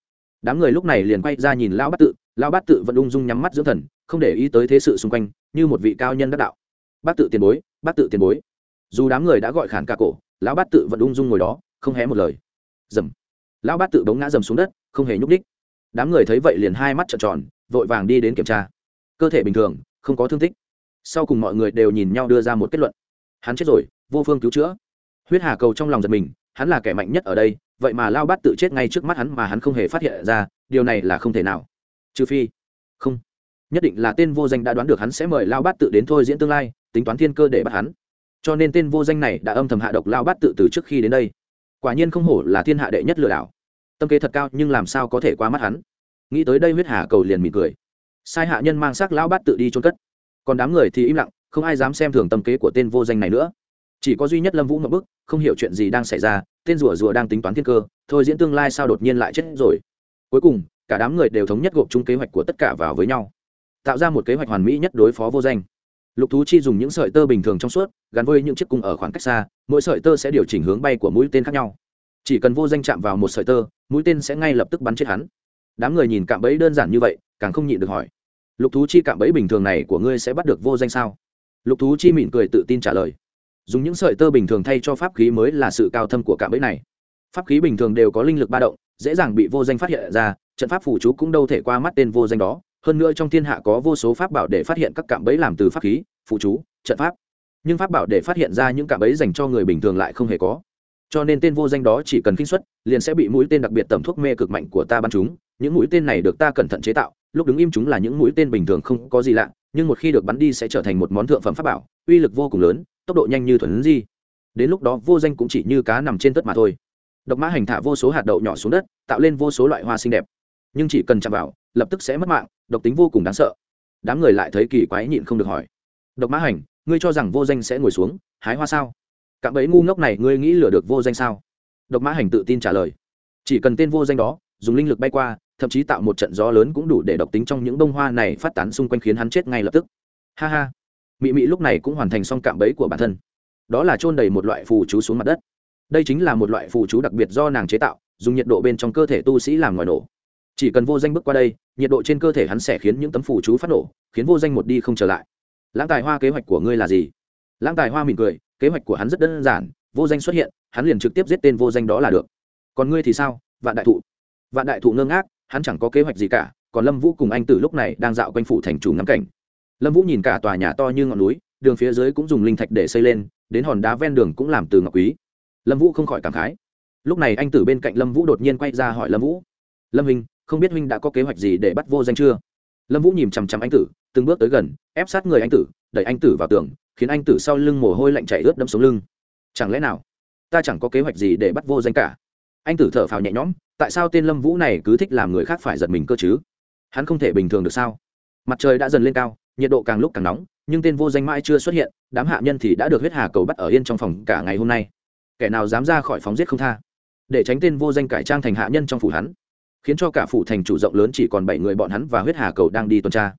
đám người lúc này liền quay ra nhìn lão bát tự, lão bát tự vẫn ung dung nhắm mắt dưỡng thần, không để ý tới thế sự xung quanh, như một vị cao nhân đắc đạo. Bát tự tiền bối, bát tự tiền bối. Dù đám người đã gọi khản cả cổ, lão bát tự vẫn ung dung ngồi đó, không hé một lời. Dầm. Lão bát tự bỗng ngã dầm xuống đất, không hề nhúc đích đám người thấy vậy liền hai mắt trợn tròn, vội vàng đi đến kiểm tra. Cơ thể bình thường, không có thương tích. Sau cùng mọi người đều nhìn nhau đưa ra một kết luận. Hắn chết rồi, vô phương cứu chữa. Huyết hà cầu trong lòng giật mình hắn là kẻ mạnh nhất ở đây, vậy mà lao bát tự chết ngay trước mắt hắn mà hắn không hề phát hiện ra, điều này là không thể nào. Trừ phi, không, nhất định là tên vô danh đã đoán được hắn sẽ mời lao bát tự đến thôi diễn tương lai, tính toán thiên cơ để bắt hắn. Cho nên tên vô danh này đã âm thầm hạ độc lao bát tự từ trước khi đến đây. Quả nhiên không hổ là thiên hạ đệ nhất lừa đảo. Tâm kế thật cao, nhưng làm sao có thể qua mắt hắn? Nghĩ tới đây huyết hà cầu liền mỉm cười. Sai hạ nhân mang xác lão bát tự đi trôn cất. Còn đám người thì im lặng, không ai dám xem thường tâm kế của tên vô danh này nữa chỉ có duy nhất lâm vũ ngậm bức, không hiểu chuyện gì đang xảy ra, tên rùa rùa đang tính toán thiên cơ, thôi diễn tương lai sao đột nhiên lại chết rồi. Cuối cùng, cả đám người đều thống nhất gộp chung kế hoạch của tất cả vào với nhau, tạo ra một kế hoạch hoàn mỹ nhất đối phó vô danh. Lục thú chi dùng những sợi tơ bình thường trong suốt, gắn với những chiếc cung ở khoảng cách xa, mỗi sợi tơ sẽ điều chỉnh hướng bay của mũi tên khác nhau. Chỉ cần vô danh chạm vào một sợi tơ, mũi tên sẽ ngay lập tức bắn chết hắn. Đám người nhìn cạm bẫy đơn giản như vậy, càng không nhịn được hỏi, lục thú chi, cạm bẫy bình thường này của ngươi sẽ bắt được vô danh sao? Lục thú chi mỉm cười tự tin trả lời dùng những sợi tơ bình thường thay cho pháp khí mới là sự cao thâm của cạm bẫy này. Pháp khí bình thường đều có linh lực ba động, dễ dàng bị vô danh phát hiện ra, trận pháp phủ chú cũng đâu thể qua mắt tên vô danh đó. Hơn nữa trong thiên hạ có vô số pháp bảo để phát hiện các cạm bẫy làm từ pháp khí phụ chú, trận pháp. Nhưng pháp bảo để phát hiện ra những cạm bẫy dành cho người bình thường lại không hề có. Cho nên tên vô danh đó chỉ cần kinh xuất liền sẽ bị mũi tên đặc biệt tầm thuốc mê cực mạnh của ta bắn chúng những mũi tên này được ta cẩn thận chế tạo, lúc đứng im chúng là những mũi tên bình thường không có gì lạ nhưng một khi được bắn đi sẽ trở thành một món thượng phẩm pháp bảo, uy lực vô cùng lớn, tốc độ nhanh như thuần di. Đến lúc đó vô danh cũng chỉ như cá nằm trên tất mà thôi. Độc mã hành thả vô số hạt đậu nhỏ xuống đất, tạo lên vô số loại hoa xinh đẹp. Nhưng chỉ cần chạm vào, lập tức sẽ mất mạng, độc tính vô cùng đáng sợ. Đám người lại thấy kỳ quái nhịn không được hỏi. Độc mã hành, ngươi cho rằng vô danh sẽ ngồi xuống, hái hoa sao? Cạm bẫy ngu ngốc này ngươi nghĩ lừa được vô danh sao? Độc mã hành tự tin trả lời. Chỉ cần tên vô danh đó, dùng linh lực bay qua thậm chí tạo một trận gió lớn cũng đủ để độc tính trong những bông hoa này phát tán xung quanh khiến hắn chết ngay lập tức. Ha ha. Mị mị lúc này cũng hoàn thành xong cạm bẫy của bản thân. Đó là chôn đầy một loại phù chú xuống mặt đất. Đây chính là một loại phù chú đặc biệt do nàng chế tạo, dùng nhiệt độ bên trong cơ thể tu sĩ làm ngòi nổ. Chỉ cần vô danh bước qua đây, nhiệt độ trên cơ thể hắn sẽ khiến những tấm phù chú phát nổ, khiến vô danh một đi không trở lại. Lãng tài hoa kế hoạch của ngươi là gì? Lãng tài hoa mỉm cười, kế hoạch của hắn rất đơn giản, vô danh xuất hiện, hắn liền trực tiếp giết tên vô danh đó là được. Còn ngươi thì sao? Vạn đại thụ. Vạn đại thụ ngơ ngác hắn chẳng có kế hoạch gì cả, còn lâm vũ cùng anh tử lúc này đang dạo quanh phủ thành chủ ngắm cảnh. Lâm vũ nhìn cả tòa nhà to như ngọn núi, đường phía dưới cũng dùng linh thạch để xây lên, đến hòn đá ven đường cũng làm từ ngọc quý. Lâm vũ không khỏi cảm khái. Lúc này anh tử bên cạnh lâm vũ đột nhiên quay ra hỏi lâm vũ, lâm hình không biết huynh đã có kế hoạch gì để bắt vô danh chưa? Lâm vũ nhìn chằm chằm anh tử, từng bước tới gần, ép sát người anh tử, đẩy anh tử vào tường, khiến anh tử sau lưng mồ hôi lạnh chảy ướt đẫm sống lưng. Chẳng lẽ nào? Ta chẳng có kế hoạch gì để bắt vô danh cả anh tử thở phào nhẹ nhõm, tại sao tên lâm vũ này cứ thích làm người khác phải giật mình cơ chứ? Hắn không thể bình thường được sao? Mặt trời đã dần lên cao, nhiệt độ càng lúc càng nóng, nhưng tên vô danh mãi chưa xuất hiện, đám hạ nhân thì đã được huyết hà cầu bắt ở yên trong phòng cả ngày hôm nay. Kẻ nào dám ra khỏi phóng giết không tha. Để tránh tên vô danh cải trang thành hạ nhân trong phủ hắn, khiến cho cả phủ thành chủ rộng lớn chỉ còn bảy người bọn hắn và huyết hà cầu đang đi tuần tra.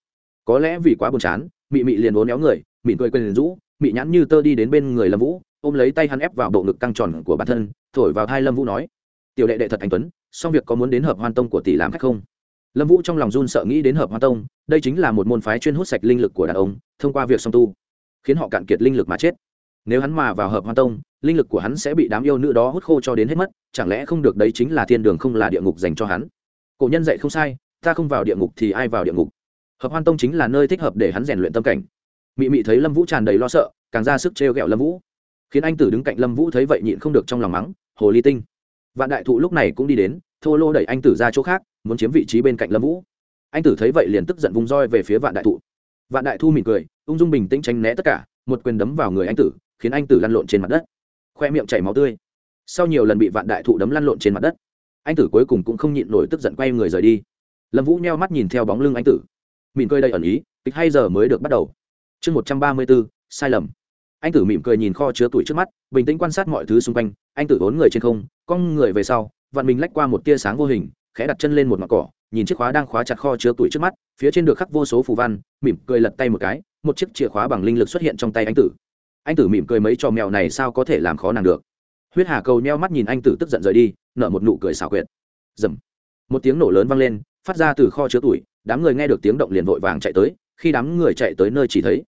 Có lẽ vì quá buồn chán, mị mị liền uốn éo người, mị cười quên liền rũ, mị nhãn như tơ đi đến bên người lâm vũ, ôm lấy tay hắn ép vào bộ ngực căng tròn của bản thân, thổi vào hai lâm vũ nói tiểu đệ đệ thật anh tuấn, xong việc có muốn đến hợp hoan tông của tỷ làm khách không? Lâm vũ trong lòng run sợ nghĩ đến hợp hoan tông, đây chính là một môn phái chuyên hút sạch linh lực của đàn ông, thông qua việc song tu, khiến họ cạn kiệt linh lực mà chết. Nếu hắn mà vào hợp hoan tông, linh lực của hắn sẽ bị đám yêu nữ đó hút khô cho đến hết mất, chẳng lẽ không được đấy chính là thiên đường không là địa ngục dành cho hắn? Cổ nhân dạy không sai, ta không vào địa ngục thì ai vào địa ngục? Hợp hoan tông chính là nơi thích hợp để hắn rèn luyện tâm cảnh. Mị mị thấy lâm vũ tràn đầy lo sợ, càng ra sức trêu ghẹo lâm vũ. Khiến anh tử đứng cạnh lâm vũ thấy vậy nhịn không được trong lòng mắng, hồ ly tinh vạn đại thụ lúc này cũng đi đến, thô lô đẩy anh tử ra chỗ khác, muốn chiếm vị trí bên cạnh lâm vũ. Anh tử thấy vậy liền tức giận vung roi về phía vạn đại thụ. Vạn đại thu mỉm cười, ung dung bình tĩnh tránh né tất cả, một quyền đấm vào người anh tử, khiến anh tử lăn lộn trên mặt đất. Khoe miệng chảy máu tươi. Sau nhiều lần bị vạn đại thụ đấm lăn lộn trên mặt đất, anh tử cuối cùng cũng không nhịn nổi tức giận quay người rời đi. Lâm vũ nheo mắt nhìn theo bóng lưng anh tử. Mỉm cười đầy ẩn ý, kịch hay giờ mới được bắt đầu. Chương một trăm ba mươi bốn sai lầm anh tử mỉm cười nhìn kho chứa tuổi trước mắt, bình tĩnh quan sát mọi thứ xung quanh. Anh tử vốn người trên không cong người về sau, vặn mình lách qua một tia sáng vô hình, khẽ đặt chân lên một mặt cỏ, nhìn chiếc khóa đang khóa chặt kho chứa tuổi trước mắt, phía trên được khắc vô số phù văn, mỉm cười lật tay một cái, một chiếc chìa khóa bằng linh lực xuất hiện trong tay anh tử. Anh tử mỉm cười mấy trò mèo này sao có thể làm khó nàng được? Huyết hà cầu neo mắt nhìn anh tử tức giận rời đi, nở một nụ cười xảo quyệt. Dầm. Một tiếng nổ lớn vang lên, phát ra từ kho chứa tuổi, đám người nghe được tiếng động liền vội vàng chạy tới, khi đám người chạy tới nơi chỉ thấy.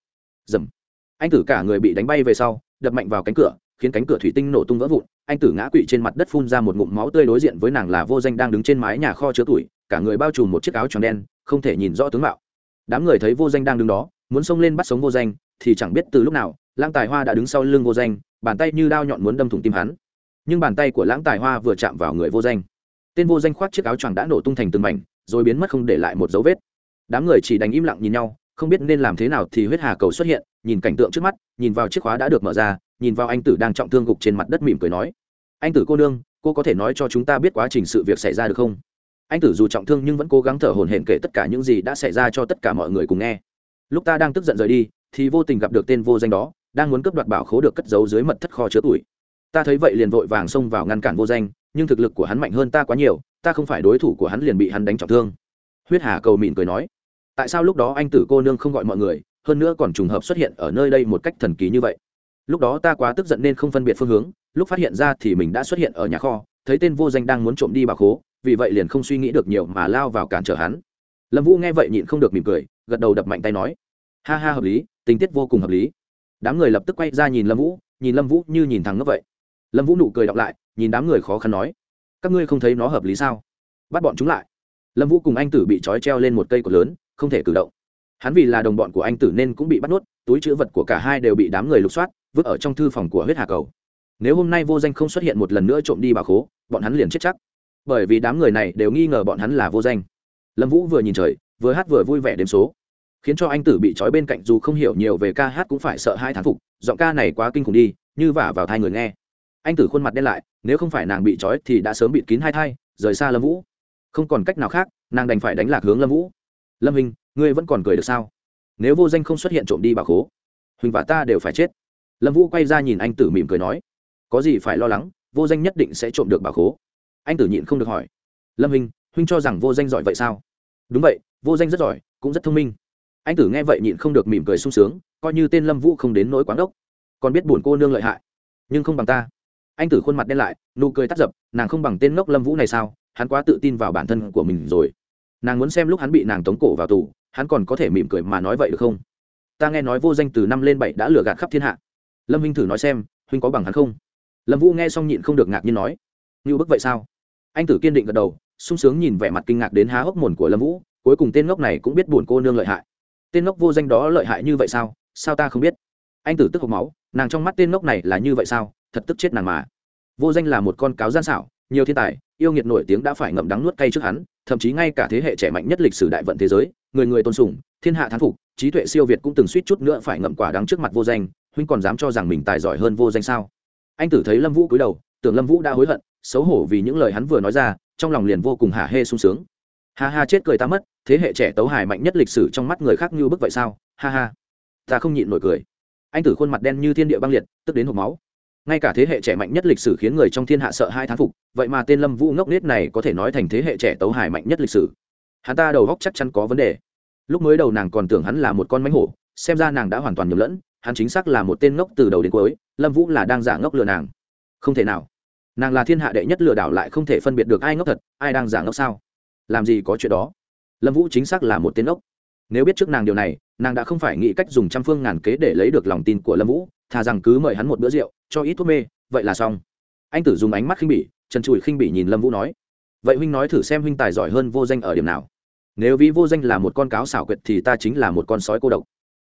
Dầm anh tử cả người bị đánh bay về sau, đập mạnh vào cánh cửa, khiến cánh cửa thủy tinh nổ tung vỡ vụn. Anh tử ngã quỵ trên mặt đất phun ra một ngụm máu tươi đối diện với nàng là vô danh đang đứng trên mái nhà kho chứa tuổi cả người bao trùm một chiếc áo tròn đen, không thể nhìn rõ tướng mạo. Đám người thấy vô danh đang đứng đó, muốn xông lên bắt sống vô danh, thì chẳng biết từ lúc nào, lãng tài hoa đã đứng sau lưng vô danh, bàn tay như đao nhọn muốn đâm thủng tim hắn. Nhưng bàn tay của lãng tài hoa vừa chạm vào người vô danh. Tên vô danh khoác chiếc áo choàng đã nổ tung thành từng mảnh, rồi biến mất không để lại một dấu vết. Đám người chỉ đành im lặng nhìn nhau không biết nên làm thế nào thì huyết hà cầu xuất hiện, nhìn cảnh tượng trước mắt, nhìn vào chiếc khóa đã được mở ra, nhìn vào anh tử đang trọng thương gục trên mặt đất mỉm cười nói, anh tử cô nương, cô có thể nói cho chúng ta biết quá trình sự việc xảy ra được không? Anh tử dù trọng thương nhưng vẫn cố gắng thở hổn hển kể tất cả những gì đã xảy ra cho tất cả mọi người cùng nghe. Lúc ta đang tức giận rời đi, thì vô tình gặp được tên vô danh đó, đang muốn cướp đoạt bảo khố được cất giấu dưới mật thất kho chứa tuổi. Ta thấy vậy liền vội vàng xông vào ngăn cản vô danh, nhưng thực lực của hắn mạnh hơn ta quá nhiều, ta không phải đối thủ của hắn liền bị hắn đánh trọng thương. Huyết hà cầu mỉm cười nói tại sao lúc đó anh tử cô nương không gọi mọi người, hơn nữa còn trùng hợp xuất hiện ở nơi đây một cách thần kỳ như vậy? Lúc đó ta quá tức giận nên không phân biệt phương hướng, lúc phát hiện ra thì mình đã xuất hiện ở nhà kho, thấy tên vô danh đang muốn trộm đi bà khố, vì vậy liền không suy nghĩ được nhiều mà lao vào cản trở hắn. Lâm vũ nghe vậy nhịn không được mỉm cười, gật đầu đập mạnh tay nói, ha ha, hợp lý, tình tiết vô cùng hợp lý. Đám người lập tức quay ra nhìn lâm vũ, nhìn lâm vũ như nhìn thằng ngốc vậy. Lâm vũ nụ cười đọc lại, nhìn đám người khó khăn nói, các ngươi không thấy nó hợp lý sao? Bắt bọn chúng lại. Lâm vũ cùng anh tử bị trói treo lên một cây cột lớn không thể cử động. Hắn vì là đồng bọn của anh tử nên cũng bị bắt nuốt, túi chữ vật của cả hai đều bị đám người lục soát, vứt ở trong thư phòng của huyết hà cầu. Nếu hôm nay vô danh không xuất hiện một lần nữa trộm đi bà khố, bọn hắn liền chết chắc. Bởi vì đám người này đều nghi ngờ bọn hắn là vô danh. Lâm vũ vừa nhìn trời, vừa hát vừa vui vẻ đếm số. Khiến cho anh tử bị trói bên cạnh dù không hiểu nhiều về ca hát cũng phải sợ hai thán phục, giọng ca này quá kinh khủng đi, như vả vào thai người nghe. Anh tử khuôn mặt đen lại, nếu không phải nàng bị trói thì đã sớm bịt kín hai thai, rời xa lâm vũ. Không còn cách nào khác, nàng đành phải đánh lạc hướng lâm vũ lâm hình ngươi vẫn còn cười được sao? Nếu vô danh không xuất hiện trộm đi bà khố huỳnh và ta đều phải chết. Lâm vũ quay ra nhìn anh tử mỉm cười nói, có gì phải lo lắng, vô danh nhất định sẽ trộm được bà khố. Anh tử nhịn không được hỏi, lâm hình huynh cho rằng vô danh giỏi vậy sao? Đúng vậy, vô danh rất giỏi, cũng rất thông minh. Anh tử nghe vậy nhịn không được mỉm cười sung sướng, coi như tên lâm vũ không đến nỗi quán ốc còn biết buồn cô nương lợi hại. Nhưng không bằng ta. Anh tử khuôn mặt đen lại, nụ cười tắt dập, nàng không bằng tên ngốc lâm vũ này sao? Hắn quá tự tin vào bản thân của mình rồi nàng muốn xem lúc hắn bị nàng tống cổ vào tù, hắn còn có thể mỉm cười mà nói vậy được không? Ta nghe nói vô danh từ năm lên bảy đã lừa gạt khắp thiên hạ. Lâm huynh thử nói xem, huynh có bằng hắn không? Lâm vũ nghe xong nhịn không được ngạc nhiên nói, như bức vậy sao? Anh tử kiên định gật đầu, sung sướng nhìn vẻ mặt kinh ngạc đến há hốc mồn của lâm vũ, cuối cùng tên ngốc này cũng biết buồn cô nương lợi hại. Tên ngốc vô danh đó lợi hại như vậy sao? Sao ta không biết? Anh tử tức hộc máu, nàng trong mắt tên ngốc này là như vậy sao? Thật tức chết nàng mà. Vô danh là một con cáo gian xảo, nhiều thiên tài, yêu nghiệt nổi tiếng đã phải ngậm đắng nuốt cay trước hắn thậm chí ngay cả thế hệ trẻ mạnh nhất lịch sử đại vận thế giới, người người tôn sùng, thiên hạ thán phục, trí tuệ siêu việt cũng từng suýt chút nữa phải ngậm quả đắng trước mặt vô danh, huynh còn dám cho rằng mình tài giỏi hơn vô danh sao? Anh tử thấy lâm vũ cúi đầu, tưởng lâm vũ đã hối hận, xấu hổ vì những lời hắn vừa nói ra, trong lòng liền vô cùng hả hê sung sướng. Ha ha chết cười ta mất, thế hệ trẻ tấu hài mạnh nhất lịch sử trong mắt người khác như bức vậy sao? Ha ha. Ta không nhịn nổi cười. Anh tử khuôn mặt đen như thiên địa băng liệt, tức đến hộp máu ngay cả thế hệ trẻ mạnh nhất lịch sử khiến người trong thiên hạ sợ hai thán phục, vậy mà tên lâm vũ ngốc nết này có thể nói thành thế hệ trẻ tấu hài mạnh nhất lịch sử. Hắn ta đầu góc chắc chắn có vấn đề. Lúc mới đầu nàng còn tưởng hắn là một con mánh hổ, xem ra nàng đã hoàn toàn nhầm lẫn, hắn chính xác là một tên ngốc từ đầu đến cuối, lâm vũ là đang giả ngốc lừa nàng. Không thể nào. Nàng là thiên hạ đệ nhất lừa đảo lại không thể phân biệt được ai ngốc thật, ai đang giả ngốc sao? Làm gì có chuyện đó? Lâm vũ chính xác là một tên ngốc. Nếu biết trước nàng điều này, nàng đã không phải nghĩ cách dùng trăm phương ngàn kế để lấy được lòng tin của lâm vũ thà rằng cứ mời hắn một bữa rượu, cho ít thuốc mê, vậy là xong. Anh tử dùng ánh mắt khinh bỉ, trần trụi khinh bỉ nhìn lâm vũ nói, vậy huynh nói thử xem huynh tài giỏi hơn vô danh ở điểm nào. Nếu ví vô danh là một con cáo xảo quyệt thì ta chính là một con sói cô độc.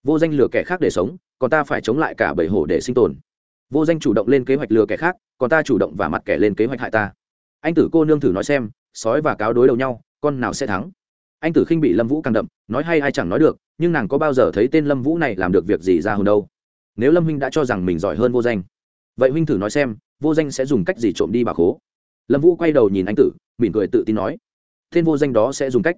Vô danh lừa kẻ khác để sống, còn ta phải chống lại cả bảy hổ để sinh tồn. Vô danh chủ động lên kế hoạch lừa kẻ khác, còn ta chủ động và mặt kẻ lên kế hoạch hại ta. Anh tử cô nương thử nói xem, sói và cáo đối đầu nhau, con nào sẽ thắng? Anh tử khinh bị lâm vũ càng đậm, nói hay ai chẳng nói được, nhưng nàng có bao giờ thấy tên lâm vũ này làm được việc gì ra hồn đâu nếu lâm huynh đã cho rằng mình giỏi hơn vô danh. Vậy huynh thử nói xem, vô danh sẽ dùng cách gì trộm đi bà khố? Lâm vũ quay đầu nhìn anh tử, mỉm cười tự tin nói tên vô danh đó sẽ dùng cách.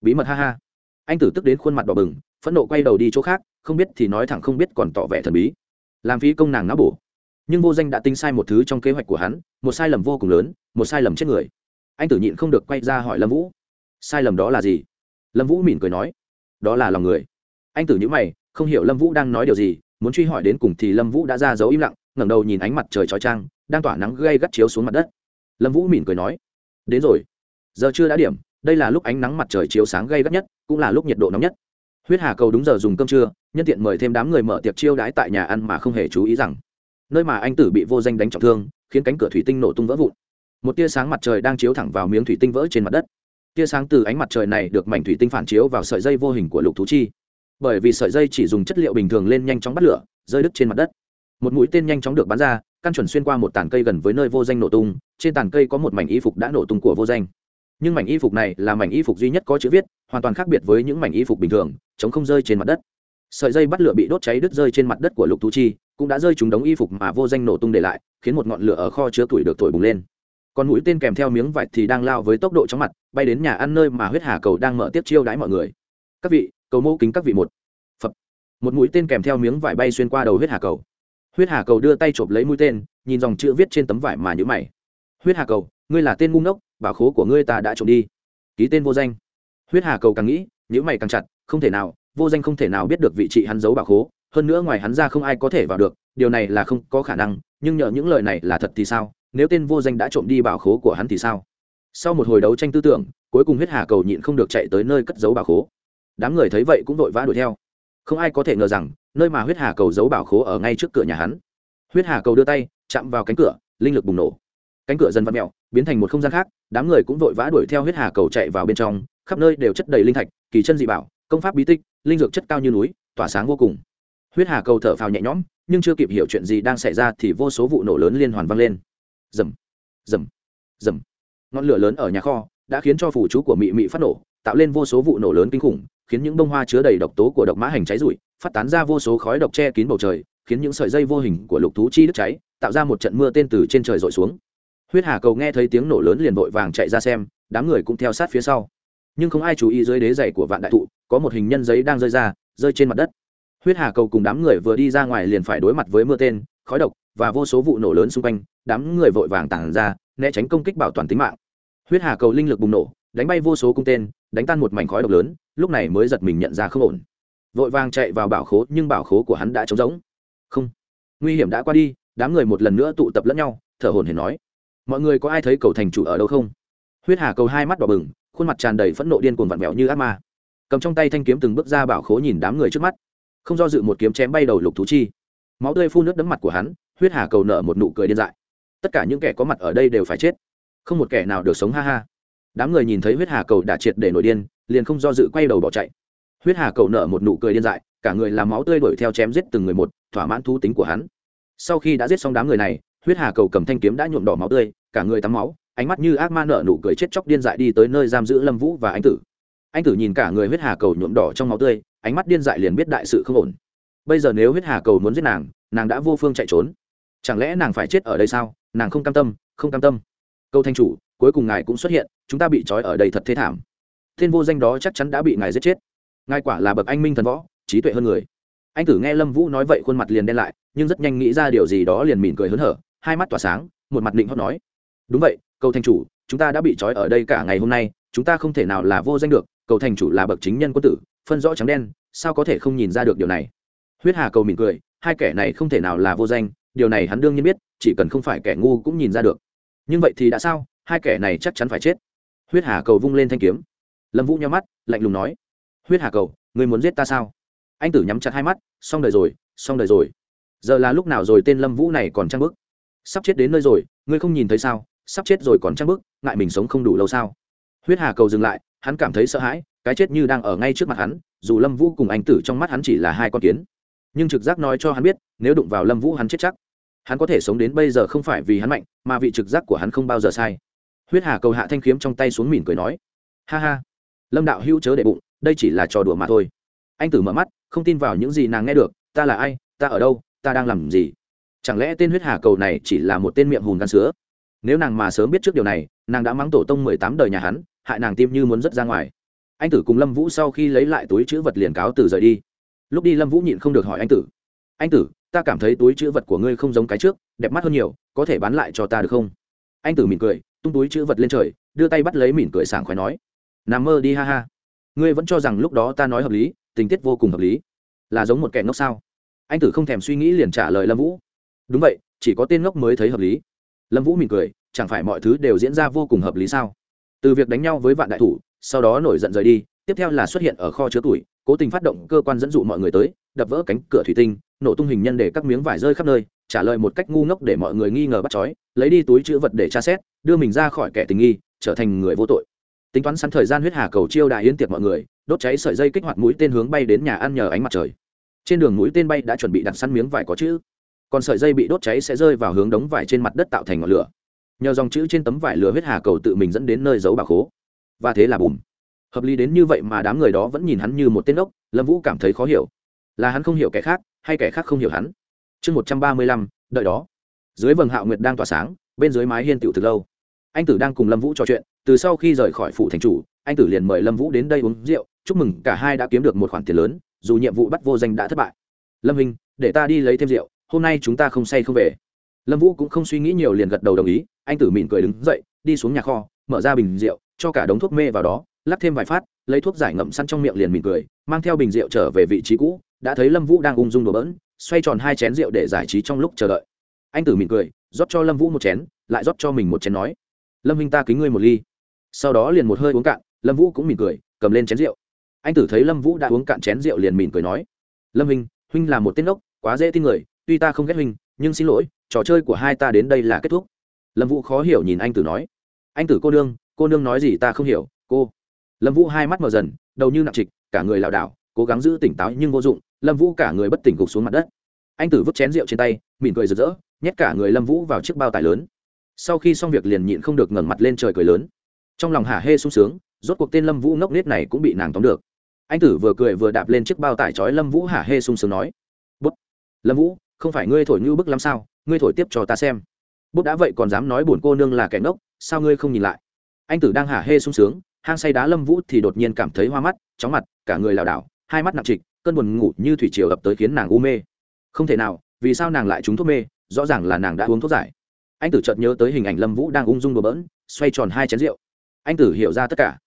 Bí mật ha ha. Anh tử tức đến khuôn mặt đỏ bừng, phẫn nộ quay đầu đi chỗ khác, không biết thì nói thẳng không biết còn tỏ vẻ thần bí. Làm phí công nàng ngã bổ. Nhưng vô danh đã tính sai một thứ trong kế hoạch của hắn, một sai lầm vô cùng lớn, một sai lầm chết người. Anh tử nhịn không được quay ra hỏi lâm vũ, sai lầm đó là gì? Lâm vũ mỉm cười nói, đó là lòng người. Anh tử nhữ mày, không hiểu lâm vũ đang nói điều gì muốn truy hỏi đến cùng thì lâm vũ đã ra dấu im lặng, ngẩng đầu nhìn ánh mặt trời trói trang, đang tỏa nắng gây gắt chiếu xuống mặt đất. Lâm vũ mỉm cười nói, đến rồi. Giờ chưa đã điểm, đây là lúc ánh nắng mặt trời chiếu sáng gây gắt nhất, cũng là lúc nhiệt độ nóng nhất. Huyết hà cầu đúng giờ dùng cơm trưa, nhân tiện mời thêm đám người mở tiệc chiêu đãi tại nhà ăn mà không hề chú ý rằng, nơi mà anh tử bị vô danh đánh trọng thương, khiến cánh cửa thủy tinh nổ tung vỡ vụn. Một tia sáng mặt trời đang chiếu thẳng vào miếng thủy tinh vỡ trên mặt đất. Tia sáng từ ánh mặt trời này được mảnh thủy tinh phản chiếu vào sợi dây vô hình của lục thú chi bởi vì sợi dây chỉ dùng chất liệu bình thường lên nhanh chóng bắt lửa, rơi đứt trên mặt đất. Một mũi tên nhanh chóng được bắn ra, căn chuẩn xuyên qua một tàn cây gần với nơi vô danh nổ tung, trên tàn cây có một mảnh y phục đã nổ tung của vô danh. Nhưng mảnh y phục này là mảnh y phục duy nhất có chữ viết, hoàn toàn khác biệt với những mảnh y phục bình thường, chống không rơi trên mặt đất. Sợi dây bắt lửa bị đốt cháy đứt rơi trên mặt đất của lục thú chi, cũng đã rơi trúng đống y phục mà vô danh nổ tung để lại, khiến một ngọn lửa ở kho chứa tuổi được thổi bùng lên. Còn mũi tên kèm theo miếng vải thì đang lao với tốc độ chóng mặt, bay đến nhà ăn nơi mà huyết hà cầu đang mở tiếp chiêu đãi mọi người. Các vị cầu mẫu kính các vị một. Phập. Một mũi tên kèm theo miếng vải bay xuyên qua đầu huyết hà cầu. Huyết hà cầu đưa tay chộp lấy mũi tên, nhìn dòng chữ viết trên tấm vải mà nhữ mày. Huyết hà cầu, ngươi là tên ngu ngốc bảo khố của ngươi ta đã trộm đi. Ký tên vô danh. Huyết hà cầu càng nghĩ nhữ mày càng chặt, không thể nào, vô danh không thể nào biết được vị trí hắn giấu bảo khố, hơn nữa ngoài hắn ra không ai có thể vào được, điều này là không có khả năng, nhưng nhờ những lời này là thật thì sao, nếu tên vô danh đã trộm đi bảo khố của hắn thì sao? Sau một hồi đấu tranh tư tưởng, cuối cùng huyết hà cầu nhịn không được chạy tới nơi cất giấu bảo khố đám người thấy vậy cũng vội vã đuổi theo. Không ai có thể ngờ rằng, nơi mà huyết hà cầu giấu bảo khố ở ngay trước cửa nhà hắn. Huyết hà cầu đưa tay, chạm vào cánh cửa, linh lực bùng nổ. Cánh cửa dần vặn mẹo biến thành một không gian khác, đám người cũng vội vã đuổi theo huyết hà cầu chạy vào bên trong, khắp nơi đều chất đầy linh thạch, kỳ chân dị bảo, công pháp bí tích, linh dược chất cao như núi, tỏa sáng vô cùng. Huyết hà cầu thở phào nhẹ nhõm, nhưng chưa kịp hiểu chuyện gì đang xảy ra thì vô số vụ nổ lớn liên hoàn vang lên. Rầm rầm rầm. Ngọn lửa lớn ở nhà kho đã khiến cho phủ chú của mị mị phát nổ tạo lên vô số vụ nổ lớn kinh khủng, khiến những bông hoa chứa đầy độc tố của độc mã hành cháy rụi, phát tán ra vô số khói độc che kín bầu trời, khiến những sợi dây vô hình của lục thú chi đứt cháy, tạo ra một trận mưa tên từ trên trời rội xuống. Huyết hà cầu nghe thấy tiếng nổ lớn liền vội vàng chạy ra xem, đám người cũng theo sát phía sau. Nhưng không ai chú ý dưới đế giày của vạn đại thụ, có một hình nhân giấy đang rơi ra, rơi trên mặt đất. Huyết hà cầu cùng đám người vừa đi ra ngoài liền phải đối mặt với mưa tên, khói độc và vô số vụ nổ lớn xung quanh, đám người vội vàng tản ra, né tránh công kích bảo toàn tính mạng. Huyết hà cầu linh lực bùng nổ, đánh bay vô số cung tên đánh tan một mảnh khói độc lớn, lúc này mới giật mình nhận ra không ổn. Vội vàng chạy vào bảo khố, nhưng bảo khố của hắn đã trống rỗng. Không. Nguy hiểm đã qua đi, đám người một lần nữa tụ tập lẫn nhau, thở hồn hển nói. Mọi người có ai thấy cầu thành chủ ở đâu không? Huyết hà cầu hai mắt đỏ bừng, khuôn mặt tràn đầy phẫn nộ điên cuồng vặn vẹo như ác ma. Cầm trong tay thanh kiếm từng bước ra bảo khố nhìn đám người trước mắt. Không do dự một kiếm chém bay đầu lục thú chi. Máu tươi phun nước đấm mặt của hắn, huyết hà cầu nở một nụ cười điên dại. Tất cả những kẻ có mặt ở đây đều phải chết. Không một kẻ nào được sống ha ha đám người nhìn thấy huyết hà cầu đã triệt để nổi điên, liền không do dự quay đầu bỏ chạy. Huyết hà cầu nở một nụ cười điên dại, cả người làm máu tươi đuổi theo chém giết từng người một, thỏa mãn thú tính của hắn. Sau khi đã giết xong đám người này, huyết hà cầu cầm thanh kiếm đã nhuộm đỏ máu tươi, cả người tắm máu, ánh mắt như ác ma nở nụ cười chết chóc điên dại đi tới nơi giam giữ lâm vũ và anh tử. Anh tử nhìn cả người huyết hà cầu nhuộm đỏ trong máu tươi, ánh mắt điên dại liền biết đại sự không ổn. Bây giờ nếu huyết hà cầu muốn giết nàng nàng đã vô phương chạy trốn. Chẳng lẽ nàng phải chết ở đây sao? Nàng không cam tâm, không cam tâm. Câu thanh chủ cuối cùng ngài cũng xuất hiện, chúng ta bị trói ở đây thật thế thảm. Thiên vô danh đó chắc chắn đã bị ngài giết chết. Ngài quả là bậc anh minh thần võ, trí tuệ hơn người. Anh tử nghe lâm vũ nói vậy khuôn mặt liền đen lại, nhưng rất nhanh nghĩ ra điều gì đó liền mỉm cười hớn hở, hai mắt tỏa sáng, một mặt định hót nói. Đúng vậy, cầu thành chủ, chúng ta đã bị trói ở đây cả ngày hôm nay, chúng ta không thể nào là vô danh được, cầu thành chủ là bậc chính nhân quân tử, phân rõ trắng đen, sao có thể không nhìn ra được điều này? Huyết hà cầu mỉm cười, hai kẻ này không thể nào là vô danh, điều này hắn đương nhiên biết, chỉ cần không phải kẻ ngu cũng nhìn ra được. Nhưng vậy thì đã sao? Hai kẻ này chắc chắn phải chết. Huyết hà cầu vung lên thanh kiếm. Lâm vũ nhắm mắt, lạnh lùng nói, huyết hà cầu người muốn giết ta sao? Anh tử nhắm chặt hai mắt, xong đời rồi, xong đời rồi. Giờ là lúc nào rồi tên lâm vũ này còn trăng bức sắp chết đến nơi rồi, ngươi không nhìn thấy sao? Sắp chết rồi còn trăng bức ngại mình sống không đủ lâu sao? Huyết hà cầu dừng lại, hắn cảm thấy sợ hãi, cái chết như đang ở ngay trước mặt hắn, dù lâm vũ cùng anh tử trong mắt hắn chỉ là hai con kiến. Nhưng trực giác nói cho hắn biết, nếu đụng vào lâm vũ hắn chết chắc. Hắn có thể sống đến bây giờ không phải vì hắn mạnh, mà vị trực giác của hắn không bao giờ sai huyết hà cầu hạ thanh kiếm trong tay xuống mỉm cười nói, ha ha, lâm đạo hữu chớ đệ bụng, đây chỉ là trò đùa mà thôi. Anh tử mở mắt, không tin vào những gì nàng nghe được, ta là ai? Ta ở đâu? Ta đang làm gì? Chẳng lẽ tên huyết hà cầu này chỉ là một tên miệng hùn gan sứa? Nếu nàng mà sớm biết trước điều này, nàng đã mắng tổ tông mười tám đời nhà hắn, hại nàng tim như muốn rớt ra ngoài. Anh tử cùng lâm vũ sau khi lấy lại túi chữ vật liền cáo từ rời đi. Lúc đi lâm vũ nhịn không được hỏi anh tử anh tử, ta cảm thấy túi chữ vật của ngươi không giống cái trước, đẹp mắt hơn nhiều, có thể bán lại cho ta được không? Anh tử mỉm cười tung túi chữ vật lên trời, đưa tay bắt lấy mỉm cười sảng khoái nói nằm mơ đi, ha ha. Ngươi vẫn cho rằng lúc đó ta nói hợp lý, tình tiết vô cùng hợp lý. Là giống một kẻ ngốc sao? Anh tử không thèm suy nghĩ liền trả lời lâm vũ, đúng vậy, chỉ có tên ngốc mới thấy hợp lý. Lâm vũ mỉm cười, chẳng phải mọi thứ đều diễn ra vô cùng hợp lý sao? Từ việc đánh nhau với vạn đại thủ, sau đó nổi giận rời đi, tiếp theo là xuất hiện ở kho chứa tuổi, cố tình phát động cơ quan dẫn dụ mọi người tới, đập vỡ cánh cửa thủy tinh, nổ tung hình nhân để các miếng vải rơi khắp nơi trả lời một cách ngu ngốc để mọi người nghi ngờ bắt chói, lấy đi túi chữ vật để tra xét, đưa mình ra khỏi kẻ tình nghi, trở thành người vô tội. Tính toán sẵn thời gian huyết hà cầu chiêu đại yến tiệc mọi người, đốt cháy sợi dây kích hoạt mũi tên hướng bay đến nhà ăn nhờ ánh mặt trời. Trên đường mũi tên bay đã chuẩn bị đặt săn miếng vải có chữ. Còn sợi dây bị đốt cháy sẽ rơi vào hướng đống vải trên mặt đất tạo thành ngọn lửa. Nhờ dòng chữ trên tấm vải lửa huyết hà cầu tự mình dẫn đến nơi giấu bà khố. Và thế là bùm. Hợp lý đến như vậy mà đám người đó vẫn nhìn hắn như một tên ốc, lâm vũ cảm thấy khó hiểu. Là hắn không hiểu kẻ khác, hay kẻ khác không hiểu hắn? Chương một trăm ba mươi lăm, đợi đó. Dưới vầng hạo nguyệt đang tỏa sáng, bên dưới mái hiên tiểu thực lâu. Anh tử đang cùng lâm vũ trò chuyện, từ sau khi rời khỏi phủ thành chủ, anh tử liền mời lâm vũ đến đây uống rượu, chúc mừng cả hai đã kiếm được một khoản tiền lớn, dù nhiệm vụ bắt vô danh đã thất bại. Lâm hình, để ta đi lấy thêm rượu, hôm nay chúng ta không say không về. Lâm vũ cũng không suy nghĩ nhiều liền gật đầu đồng ý, anh tử mỉm cười đứng dậy, đi xuống nhà kho, mở ra bình rượu, cho cả đống thuốc mê vào đó, lắp thêm vài phát, lấy thuốc giải ngậm săn trong miệng liền mỉm cười, mang theo bình rượu trở về vị trí cũ, đã thấy lâm vũ đang ung dung đổ bỡn xoay tròn hai chén rượu để giải trí trong lúc chờ đợi. Anh tử mỉm cười rót cho lâm vũ một chén lại rót cho mình một chén nói lâm Vinh, ta kính ngươi một ly. Sau đó liền một hơi uống cạn lâm vũ cũng mỉm cười cầm lên chén rượu. Anh tử thấy lâm vũ đã uống cạn chén rượu liền mỉm cười nói lâm Vinh, huynh là một tên ốc quá dễ tin người tuy ta không ghét huynh nhưng xin lỗi trò chơi của hai ta đến đây là kết thúc. Lâm vũ khó hiểu nhìn anh tử nói anh tử cô nương cô nương nói gì ta không hiểu cô. Lâm vũ hai mắt mờ dần đầu như nặng trịch cả người lảo đảo cố gắng giữ tỉnh táo nhưng vô dụng lâm vũ cả người bất tỉnh gục xuống mặt đất. Anh tử vứt chén rượu trên tay, mỉm cười rực rỡ, nhét cả người lâm vũ vào chiếc bao tải lớn. Sau khi xong việc liền nhịn không được ngẩng mặt lên trời cười lớn. Trong lòng hả hê sung sướng, rốt cuộc tên lâm vũ ngốc nết này cũng bị nàng tóm được. Anh tử vừa cười vừa đạp lên chiếc bao tải trói lâm vũ hả hê sung sướng nói, bút, lâm vũ, không phải ngươi thổi như bức lắm sao? Ngươi thổi tiếp cho ta xem. Bút đã vậy còn dám nói buồn cô nương là kẻ ngốc, sao ngươi không nhìn lại? Anh tử đang hả hê sung sướng, hang say đá lâm vũ thì đột nhiên cảm thấy hoa mắt, chóng mặt, cả người lảo đảo, hai mắt nặng trịch cơn buồn ngủ như thủy triều ập tới khiến nàng u mê. Không thể nào, vì sao nàng lại trúng thuốc mê? Rõ ràng là nàng đã uống thuốc giải. Anh tử chợt nhớ tới hình ảnh lâm vũ đang ung dung bừa bỡn, xoay tròn hai chén rượu. Anh tử hiểu ra tất cả.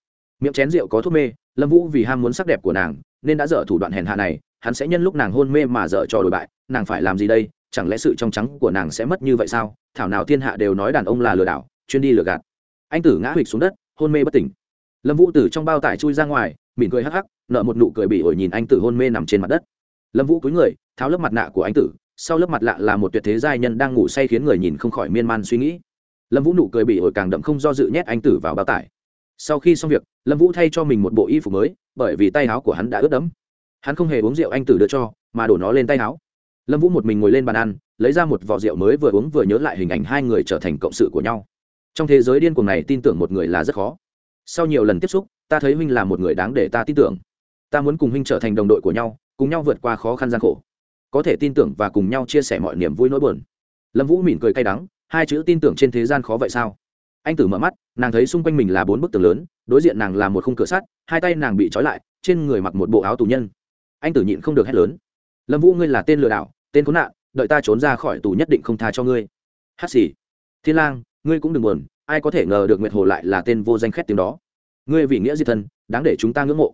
Miệng chén rượu có thuốc mê, lâm vũ vì ham muốn sắc đẹp của nàng, nên đã dở thủ đoạn hèn hạ này, hắn sẽ nhân lúc nàng hôn mê mà dở trò đổi bại. Nàng phải làm gì đây? Chẳng lẽ sự trong trắng của nàng sẽ mất như vậy sao? Thảo nào thiên hạ đều nói đàn ông là lừa đảo, chuyên đi lừa gạt. Anh tử ngã huỵch xuống đất, hôn mê bất tỉnh. Lâm vũ từ trong bao tải chui ra ngoài, mỉm cười hắc hắc nợ một nụ cười bị ổi nhìn anh tử hôn mê nằm trên mặt đất. Lâm vũ cúi người, tháo lớp mặt nạ của anh tử, sau lớp mặt lạ là một tuyệt thế giai nhân đang ngủ say khiến người nhìn không khỏi miên man suy nghĩ. Lâm vũ nụ cười bị ổi càng đậm không do dự nhét anh tử vào bao tải. Sau khi xong việc, lâm vũ thay cho mình một bộ y phục mới, bởi vì tay áo của hắn đã ướt đẫm. Hắn không hề uống rượu anh tử đưa cho, mà đổ nó lên tay áo. Lâm vũ một mình ngồi lên bàn ăn, lấy ra một vỏ rượu mới vừa uống vừa nhớ lại hình ảnh hai người trở thành cộng sự của nhau. Trong thế giới điên cuồng này tin tưởng một người là rất khó. Sau nhiều lần tiếp xúc, ta thấy huynh là một người đáng để ta tin tưởng ta muốn cùng huynh trở thành đồng đội của nhau, cùng nhau vượt qua khó khăn gian khổ. Có thể tin tưởng và cùng nhau chia sẻ mọi niềm vui nỗi buồn. Lâm vũ mỉm cười cay đắng, hai chữ tin tưởng trên thế gian khó vậy sao? Anh tử mở mắt, nàng thấy xung quanh mình là bốn bức tường lớn, đối diện nàng là một khung cửa sắt, hai tay nàng bị trói lại, trên người mặc một bộ áo tù nhân. Anh tử nhịn không được hét lớn, lâm vũ, ngươi là tên lừa đảo, tên khốn nạn, đợi ta trốn ra khỏi tù nhất định không tha cho ngươi. Hát xì, thiên lang, ngươi cũng đừng buồn, ai có thể ngờ được nguyệt hồ lại là tên vô danh khét tiếng đó. Ngươi vì nghĩa diệt thân, đáng để chúng ta ngưỡng mộ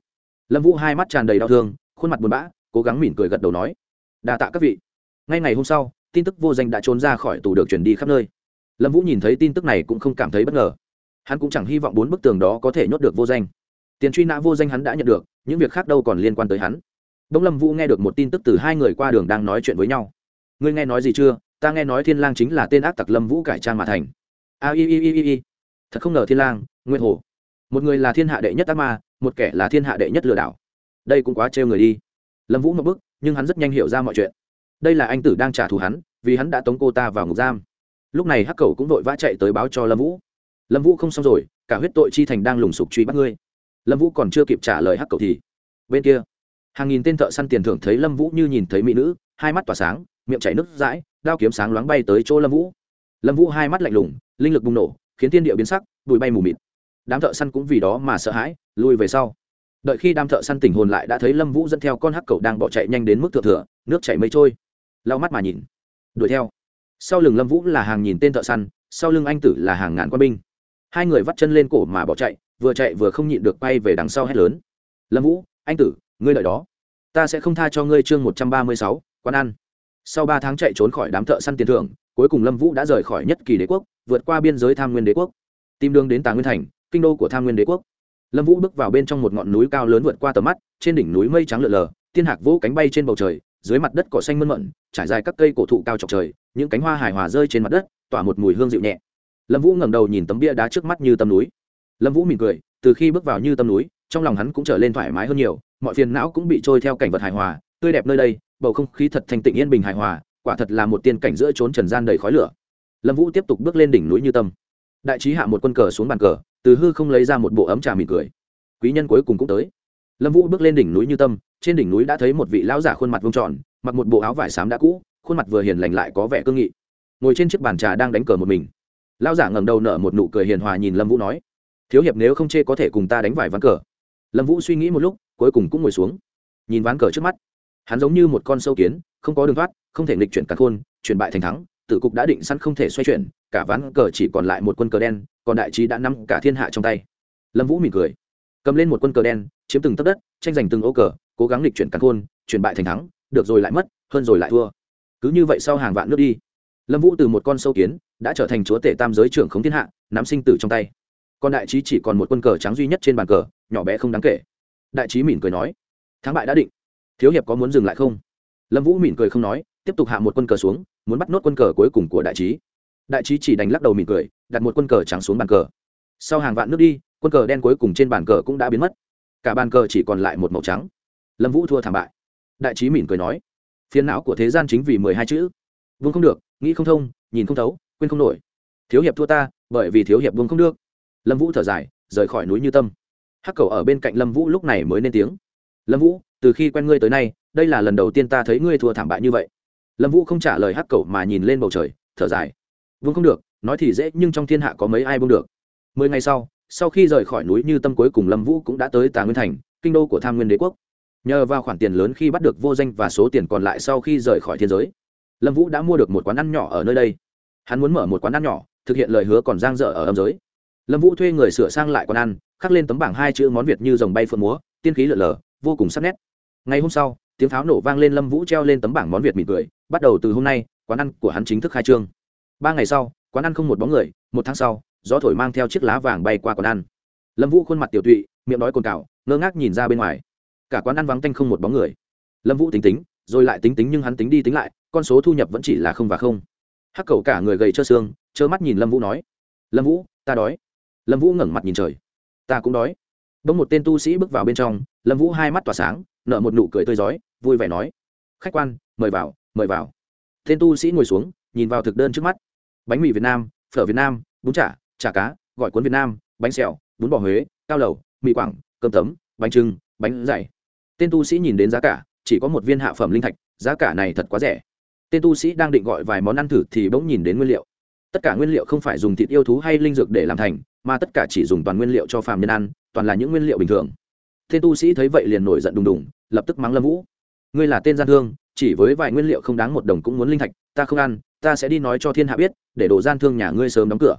lâm vũ hai mắt tràn đầy đau thương, khuôn mặt buồn bã, cố gắng mỉm cười gật đầu nói, đa tạ các vị. Ngay ngày hôm sau, tin tức vô danh đã trốn ra khỏi tù được chuyển đi khắp nơi. Lâm vũ nhìn thấy tin tức này cũng không cảm thấy bất ngờ. Hắn cũng chẳng hy vọng bốn bức tường đó có thể nhốt được vô danh. Tiền truy nã vô danh hắn đã nhận được, những việc khác đâu còn liên quan tới hắn. Đông lâm vũ nghe được một tin tức từ hai người qua đường đang nói chuyện với nhau. Ngươi nghe nói gì chưa? Ta nghe nói thiên lang chính là tên ác tặc lâm vũ cải trang mà thành. A, i i i i i. Thật không ngờ thiên lang nguyên hồ một người là thiên hạ đệ nhất ác ma, một kẻ là thiên hạ đệ nhất lừa đảo. Đây cũng quá trêu người đi. Lâm vũ một bức nhưng hắn rất nhanh hiểu ra mọi chuyện. Đây là anh tử đang trả thù hắn, vì hắn đã tống cô ta vào ngục giam. Lúc này hắc cầu cũng vội vã chạy tới báo cho lâm vũ. Lâm vũ không xong rồi, cả huyết tội chi thành đang lùng sục truy bắt ngươi. Lâm vũ còn chưa kịp trả lời hắc cầu thì, bên kia, hàng nghìn tên thợ săn tiền thưởng thấy lâm vũ như nhìn thấy mỹ nữ, hai mắt tỏa sáng, miệng chảy nước dãi đao kiếm sáng loáng bay tới chỗ lâm vũ. Lâm vũ hai mắt lạnh lùng, linh lực bùng nổ, khiến thiên địa biến sắc bụi bay mù mịt đám thợ săn cũng vì đó mà sợ hãi, lui về sau. Đợi khi đám thợ săn tỉnh hồn lại đã thấy lâm vũ dẫn theo con hắc cầu đang bỏ chạy nhanh đến mức thượng thừa, nước chảy mây trôi. Lau mắt mà nhìn. Đuổi theo. Sau lưng lâm vũ là hàng nghìn tên thợ săn, sau lưng anh tử là hàng ngàn quân binh. Hai người vắt chân lên cổ mà bỏ chạy, vừa chạy vừa không nhịn được bay về đằng sau hét lớn. Lâm vũ, anh tử, ngươi đợi đó. Ta sẽ không tha cho ngươi chương một trăm ba mươi sáu quán ăn sau ba tháng chạy trốn khỏi đám thợ săn tiền thưởng, cuối cùng lâm vũ đã rời khỏi nhất kỳ đế quốc, vượt qua biên giới tham nguyên đế quốc. Tìm đường đến tà nguyên thành kinh đô của tham nguyên đế quốc. Lâm vũ bước vào bên trong một ngọn núi cao lớn vượt qua tầm mắt, trên đỉnh núi mây trắng lượn lờ thiên hạc vỗ cánh bay trên bầu trời, dưới mặt đất cỏ xanh mơn mận, trải dài các cây cổ thụ cao chọc trời, những cánh hoa hài hòa rơi trên mặt đất, tỏa một mùi hương dịu nhẹ. Lâm vũ ngẩng đầu nhìn tấm bia đá trước mắt như tâm núi. Lâm vũ mỉm cười, từ khi bước vào như tâm núi, trong lòng hắn cũng trở lên thoải mái hơn nhiều, mọi phiền não cũng bị trôi theo cảnh vật hài hòa, tươi đẹp nơi đây, bầu không khí thật thanh tịnh yên bình hài hòa, quả thật là một tiên cảnh giữa trốn trần gian đầy khói lửa. Lâm vũ tiếp tục bước lên đỉnh núi như tâm đại trí hạ một quân cờ xuống bàn cờ từ hư không lấy ra một bộ ấm trà mỉm cười. Quý nhân cuối cùng cũng tới. Lâm vũ bước lên đỉnh núi như tâm, trên đỉnh núi đã thấy một vị lão giả khuôn mặt vông tròn, mặc một bộ áo vải xám đã cũ, khuôn mặt vừa hiền lành lại có vẻ cương nghị. Ngồi trên chiếc bàn trà đang đánh cờ một mình. Lão giả ngẩng đầu nở một nụ cười hiền hòa nhìn lâm vũ nói, thiếu hiệp nếu không chê có thể cùng ta đánh vài ván cờ. Lâm vũ suy nghĩ một lúc, cuối cùng cũng ngồi xuống. Nhìn ván cờ trước mắt, hắn giống như một con sâu kiến, không có đường thoát, không thể nghịch chuyển cả khôn, chuyển bại thành thắng tử cục đã định sẵn không thể xoay chuyển cả ván cờ chỉ còn lại một quân cờ đen, còn đại trí đã nắm cả thiên hạ trong tay. Lâm vũ mỉm cười, cầm lên một quân cờ đen, chiếm từng tấc đất, tranh giành từng ô cờ, cố gắng lịch chuyển cắn khôn, chuyển bại thành thắng, được rồi lại mất, hơn rồi lại thua. Cứ như vậy sau hàng vạn nước đi. Lâm vũ từ một con sâu kiến, đã trở thành chúa tể tam giới trưởng khống thiên hạ, nắm sinh tử trong tay. Còn đại trí chỉ còn một quân cờ trắng duy nhất trên bàn cờ, nhỏ bé không đáng kể. Đại trí mỉm cười nói, thắng bại đã định, thiếu hiệp có muốn dừng lại không? Lâm vũ mỉm cười không nói, tiếp tục hạ một quân cờ xuống, muốn bắt nốt quân cờ cuối cùng của đại trí đại trí chỉ đành lắc đầu mỉm cười, đặt một quân cờ trắng xuống bàn cờ. Sau hàng vạn nước đi, quân cờ đen cuối cùng trên bàn cờ cũng đã biến mất. Cả bàn cờ chỉ còn lại một màu trắng. Lâm vũ thua thảm bại. Đại trí mỉm cười nói phiền não của thế gian chính vì mười hai chữ. Vương không được, nghĩ không thông, nhìn không thấu, quên không nổi. Thiếu hiệp thua ta, bởi vì thiếu hiệp vương không được. Lâm vũ thở dài, rời khỏi núi như tâm. Hắc cầu ở bên cạnh lâm vũ lúc này mới lên tiếng. Lâm vũ, từ khi quen ngươi tới nay, đây là lần đầu tiên ta thấy ngươi thua thảm bại như vậy. Lâm vũ không trả lời hắc cầu mà nhìn lên bầu trời, thở dài vương không được, nói thì dễ, nhưng trong thiên hạ có mấy ai vương được? Mười ngày sau sau khi rời khỏi núi như tâm cuối cùng lâm vũ cũng đã tới tà nguyên thành, kinh đô của tham nguyên đế quốc. Nhờ vào khoản tiền lớn khi bắt được vô danh và số tiền còn lại sau khi rời khỏi thiên giới, lâm vũ đã mua được một quán ăn nhỏ ở nơi đây. Hắn muốn mở một quán ăn nhỏ, thực hiện lời hứa còn giang dở ở âm giới. Lâm vũ thuê người sửa sang lại quán ăn, khắc lên tấm bảng hai chữ món việt như dòng bay phượng múa, tiên khí lợn lờ vô cùng sắc nét. Ngày hôm sau, tiếng pháo nổ vang lên lâm vũ treo lên tấm bảng món việt mỉm cười, bắt đầu từ hôm nay, quán ăn của hắn chính thức khai trương ba ngày sau, quán ăn không một bóng người, một tháng sau, gió thổi mang theo chiếc lá vàng bay qua quán ăn. Lâm vũ khuôn mặt tiểu tụy, miệng đói cồn cào, ngơ ngác nhìn ra bên ngoài. Cả quán ăn vắng tanh không một bóng người. Lâm vũ tính tính, rồi lại tính tính nhưng hắn tính đi tính lại, con số thu nhập vẫn chỉ là không và không. Hắc cầu cả người gầy trơ xương, trơ mắt nhìn lâm vũ nói, lâm vũ, ta đói. Lâm vũ ngẩng mặt nhìn trời, ta cũng đói. Bỗng một tên tu sĩ bước vào bên trong, lâm vũ hai mắt tỏa sáng nợ một nụ cười tươi rói, vui vẻ nói, khách quan, mời vào mời vào. Tên tu sĩ ngồi xuống, nhìn vào thực đơn trước mắt bánh mì việt nam, phở việt nam, bún chả chả cá, gỏi cuốn việt nam, bánh xẹo bún bò huế, cao lầu, mì quảng, cơm tấm, bánh trưng, bánh dày. Tên tu sĩ nhìn đến giá cả, chỉ có một viên hạ phẩm linh thạch, giá cả này thật quá rẻ. Tên tu sĩ đang định gọi vài món ăn thử thì bỗng nhìn đến nguyên liệu. Tất cả nguyên liệu không phải dùng thịt yêu thú hay linh dược để làm thành, mà tất cả chỉ dùng toàn nguyên liệu cho phàm nhân ăn, toàn là những nguyên liệu bình thường. Tên tu sĩ thấy vậy liền nổi giận đùng đùng, lập tức mắng lâm vũ. Ngươi là tên gian thương, chỉ với vài nguyên liệu không đáng một đồng cũng muốn linh thạch, ta không ăn ta sẽ đi nói cho thiên hạ biết, để đồ gian thương nhà ngươi sớm đóng cửa.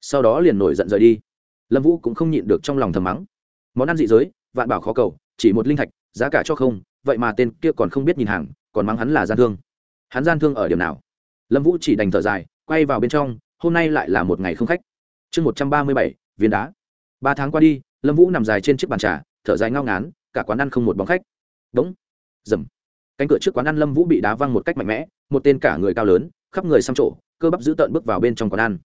Sau đó liền nổi giận rời đi. Lâm vũ cũng không nhịn được trong lòng thầm mắng. Món ăn dị giới, vạn bảo khó cầu, chỉ một linh thạch, giá cả cho không, vậy mà tên kia còn không biết nhìn hàng, còn mắng hắn là gian thương. Hắn gian thương ở điểm nào? Lâm vũ chỉ đành thở dài, quay vào bên trong, hôm nay lại là một ngày không khách. Chương một trăm ba mươi bảy, viên đá. Ba tháng qua đi, lâm vũ nằm dài trên chiếc bàn trà, thở dài ngao ngán, cả quán ăn không một bóng khách. Đống dầm. Cánh cửa trước quán ăn lâm vũ bị đá văng một cách mạnh mẽ, một tên cả người cao lớn khắp người xăm trổ cơ bắp giữ tợn bước vào bên trong quán ăn.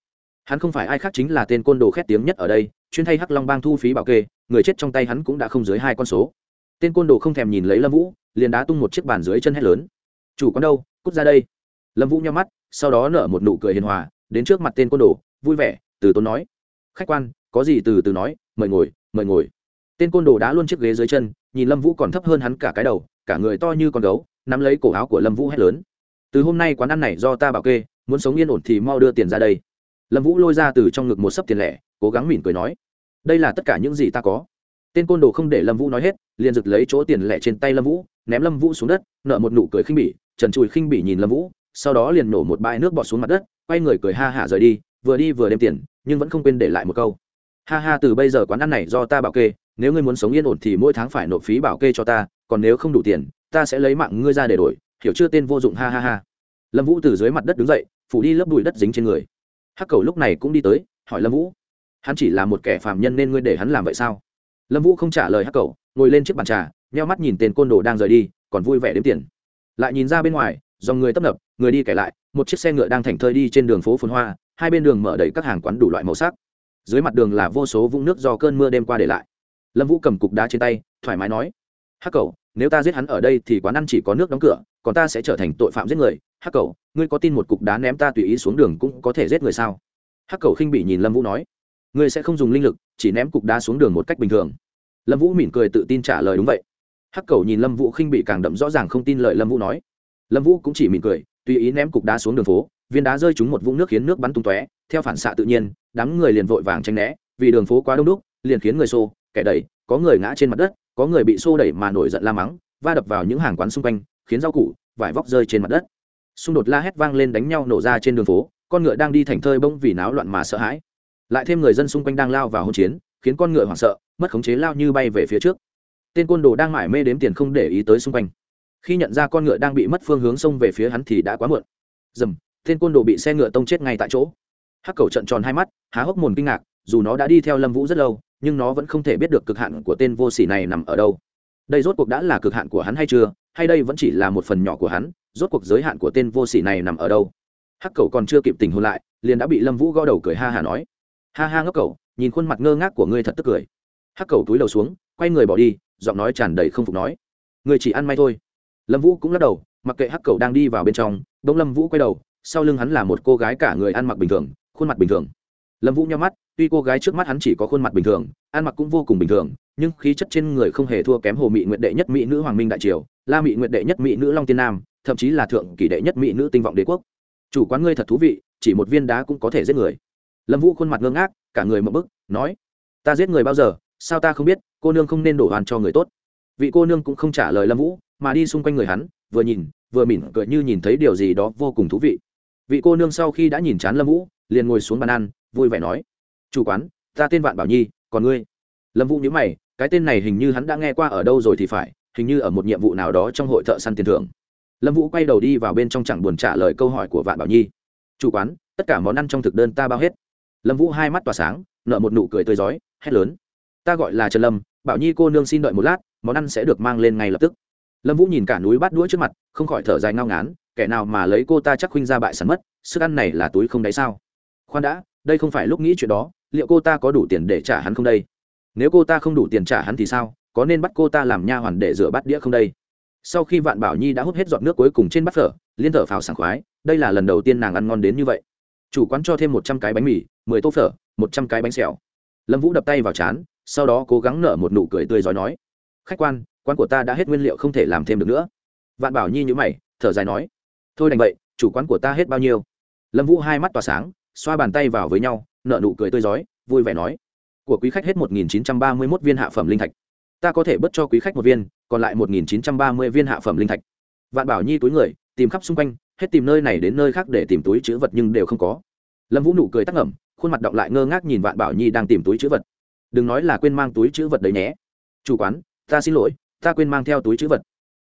Hắn không phải ai khác chính là tên côn đồ khét tiếng nhất ở đây, chuyên thay hắc long bang thu phí bảo kê, người chết trong tay hắn cũng đã không dưới hai con số. Tên côn đồ không thèm nhìn lấy lâm vũ, liền đá tung một chiếc bàn dưới chân hét lớn. Chủ quán đâu, cút ra đây. Lâm vũ nhau mắt, sau đó nở một nụ cười hiền hòa, đến trước mặt tên côn đồ, vui vẻ, từ tốn nói. Khách quan, có gì từ từ nói, mời ngồi mời ngồi. Tên côn đồ đá luôn chiếc ghế dưới chân, nhìn lâm vũ còn thấp hơn hắn cả cái đầu, cả người to như con gấu, nắm lấy cổ áo của lâm vũ hét lớn từ hôm nay quán ăn này do ta bảo kê, muốn sống yên ổn thì mau đưa tiền ra đây. Lâm vũ lôi ra từ trong ngực một sấp tiền lẻ, cố gắng mỉm cười nói, đây là tất cả những gì ta có. Tên côn đồ không để lâm vũ nói hết, liền giật lấy chỗ tiền lẻ trên tay lâm vũ, ném lâm vũ xuống đất, nợ một nụ cười khinh bỉ, trần trùi khinh bỉ nhìn lâm vũ, sau đó liền nổ một bãi nước bọt xuống mặt đất, quay người cười ha hả rời đi, vừa đi vừa đem tiền, nhưng vẫn không quên để lại một câu. Ha ha, từ bây giờ quán ăn này do ta bảo kê, nếu ngươi muốn sống yên ổn thì mỗi tháng phải nộp phí bảo kê cho ta, còn nếu không đủ tiền, ta sẽ lấy mạng ngươi ra để đổi hiểu chưa tên vô dụng, ha ha ha. Lâm vũ từ dưới mặt đất đứng dậy, phủ đi lớp bụi đất dính trên người. Hắc cầu lúc này cũng đi tới, hỏi lâm vũ, hắn chỉ là một kẻ phàm nhân nên ngươi để hắn làm vậy sao? Lâm vũ không trả lời hắc cầu, ngồi lên chiếc bàn trà, nheo mắt nhìn tên côn đồ đang rời đi, còn vui vẻ đếm tiền. Lại nhìn ra bên ngoài, dòng người tấp nập, người đi kể lại, một chiếc xe ngựa đang thành thơi đi trên đường phố phồn hoa, hai bên đường mở đầy các hàng quán đủ loại màu sắc. Dưới mặt đường là vô số vũng nước do cơn mưa đêm qua để lại. Lâm vũ cầm cục đá trên tay, thoải mái nói, hắc cầu, nếu ta giết hắn ở đây thì quán ăn chỉ có nước đóng cửa còn ta sẽ trở thành tội phạm giết người. Hắc cầu, ngươi có tin một cục đá ném ta tùy ý xuống đường cũng có thể giết người sao? Hắc cầu khinh bị nhìn lâm vũ nói, ngươi sẽ không dùng linh lực, chỉ ném cục đá xuống đường một cách bình thường. Lâm vũ mỉm cười tự tin trả lời đúng vậy. Hắc cầu nhìn lâm vũ khinh bị càng đậm rõ ràng không tin lời lâm vũ nói. Lâm vũ cũng chỉ mỉm cười, tùy ý ném cục đá xuống đường phố, viên đá rơi trúng một vũng nước khiến nước bắn tung tóe, theo phản xạ tự nhiên, đám người liền vội vàng tranh né, vì đường phố quá đông đúc, liền khiến người xô, kẻ đẩy, có người ngã trên mặt đất, có người bị xô đẩy mà nổi giận la mắng, va đập vào những hàng quán xung quanh khiến rau củ, vải vóc rơi trên mặt đất. Xung đột la hét vang lên đánh nhau nổ ra trên đường phố, con ngựa đang đi thành thơi bông vì náo loạn mà sợ hãi. Lại thêm người dân xung quanh đang lao vào hỗn chiến, khiến con ngựa hoảng sợ, mất khống chế lao như bay về phía trước. Tên côn đồ đang mải mê đếm tiền không để ý tới xung quanh. Khi nhận ra con ngựa đang bị mất phương hướng xông về phía hắn thì đã quá muộn. Dầm, tên côn đồ bị xe ngựa tông chết ngay tại chỗ. Hắc cầu trận tròn hai mắt, há hốc mồm kinh ngạc, dù nó đã đi theo lâm vũ rất lâu, nhưng nó vẫn không thể biết được cực hạn của tên vô s ỉ này nằm ở đâu đây rốt cuộc đã là cực hạn của hắn hay chưa? Hay đây vẫn chỉ là một phần nhỏ của hắn? Rốt cuộc giới hạn của tên vô sỉ này nằm ở đâu? Hắc cầu còn chưa kịp tình hôn lại, liền đã bị lâm vũ gõ đầu cười ha hà nói. Ha ha ngốc cầu nhìn khuôn mặt ngơ ngác của ngươi thật tức cười. Hắc cầu túi đầu xuống, quay người bỏ đi, giọng nói tràn đầy không phục nói. Người chỉ ăn may thôi. Lâm vũ cũng lắc đầu, mặc kệ hắc cầu đang đi vào bên trong đ n g lâm vũ quay đầu, sau lưng hắn là một cô gái cả người ăn mặc bình thường, khuôn mặt bình thường. Lâm vũ nhắm mắt, tuy cô gái trước mắt hắn chỉ có khuôn mặt bình thường, ăn mặc cũng vô cùng bình thường nhưng khí chất trên người không hề thua kém hồ mỹ nguyệt đệ nhất mỹ nữ hoàng minh đại triều, la mỹ nguyệt đệ nhất mỹ nữ long tiên nam, thậm chí là thượng kỷ đệ nhất mỹ nữ tinh vọng đế quốc. Chủ quán ngươi thật thú vị, chỉ một viên đá cũng có thể giết người. Lâm vũ khuôn mặt ngơ ngác, cả người mậm bức, nói, ta giết người bao giờ, sao ta không biết, cô nương không nên đổ hoàn cho người tốt. Vị cô nương cũng không trả lời lâm vũ, mà đi xung quanh người hắn, vừa nhìn, vừa mỉm cười như nhìn thấy điều gì đó vô cùng thú vị. Vị cô nương sau khi đã nhìn chán lâm vũ, liền ngồi xuống bàn ăn, vui vẻ nói, chủ quán, ta tên vạn bảo nhi, còn ngươi? Lâm vũ nhớ mày cái tên này hình như hắn đã nghe qua ở đâu rồi thì phải, hình như ở một nhiệm vụ nào đó trong hội thợ săn tiền thưởng. Lâm vũ quay đầu đi vào bên trong chẳng buồn trả lời câu hỏi của vạn bảo nhi. Chủ quán, tất cả món ăn trong thực đơn ta bao hết. Lâm vũ hai mắt tỏa sáng nợ một nụ cười tươi rói, hét lớn. Ta gọi là trần lâm, bảo nhi cô nương xin đợi một lát, món ăn sẽ được mang lên ngay lập tức. Lâm vũ nhìn cả núi bát đũa trước mặt, không khỏi thở dài ngao ngán, kẻ nào mà lấy cô ta chắc khuynh ra bại sắn mất, sức ăn này là túi không đáy sao? Khoan đã, đây không phải lúc nghĩ chuyện đó, liệu cô ta có đủ tiền để trả hắn không đây? Nếu cô ta không đủ tiền trả hắn thì sao? Có nên bắt cô ta làm nha hoàn để rửa bát đĩa không đây? Sau khi vạn bảo nhi đã hút hết giọt nước cuối cùng trên bát phở, liên thở phào sảng khoái, đây là lần đầu tiên nàng ăn ngon đến như vậy. Chủ quán cho thêm một trăm cái bánh mì, mười tô phở, một trăm cái bánh xèo. Lâm vũ đập tay vào chán, sau đó cố gắng nở một nụ cười tươi giói nói, khách quan, quán của ta đã hết nguyên liệu không thể làm thêm được nữa. Vạn bảo nhi nhữ mày, thở dài nói, thôi đành vậy, chủ quán của ta hết bao nhiêu? Lâm vũ hai mắt tỏa sáng, xoa bàn tay vào với nhau nợ nụ cười tươi giói vui vẻ nói của quý khách hết một nghìn chín trăm ba mươi mốt viên hạ phẩm linh thạch. Ta có thể bớt cho quý khách một viên còn lại một nghìn chín trăm ba mươi viên hạ phẩm linh thạch. Vạn bảo nhi túi người tìm khắp xung quanh hết tìm nơi này đến nơi khác để tìm túi chứa vật nhưng đều không có. Lâm vũ nụ cười tắc ngậm, khuôn mặt động lại ngơ ngác nhìn vạn bảo nhi đang tìm túi chứa vật. Đừng nói là quên mang túi chứa vật đấy nhé. Chủ quán ta xin lỗi ta quên mang theo túi chứa vật.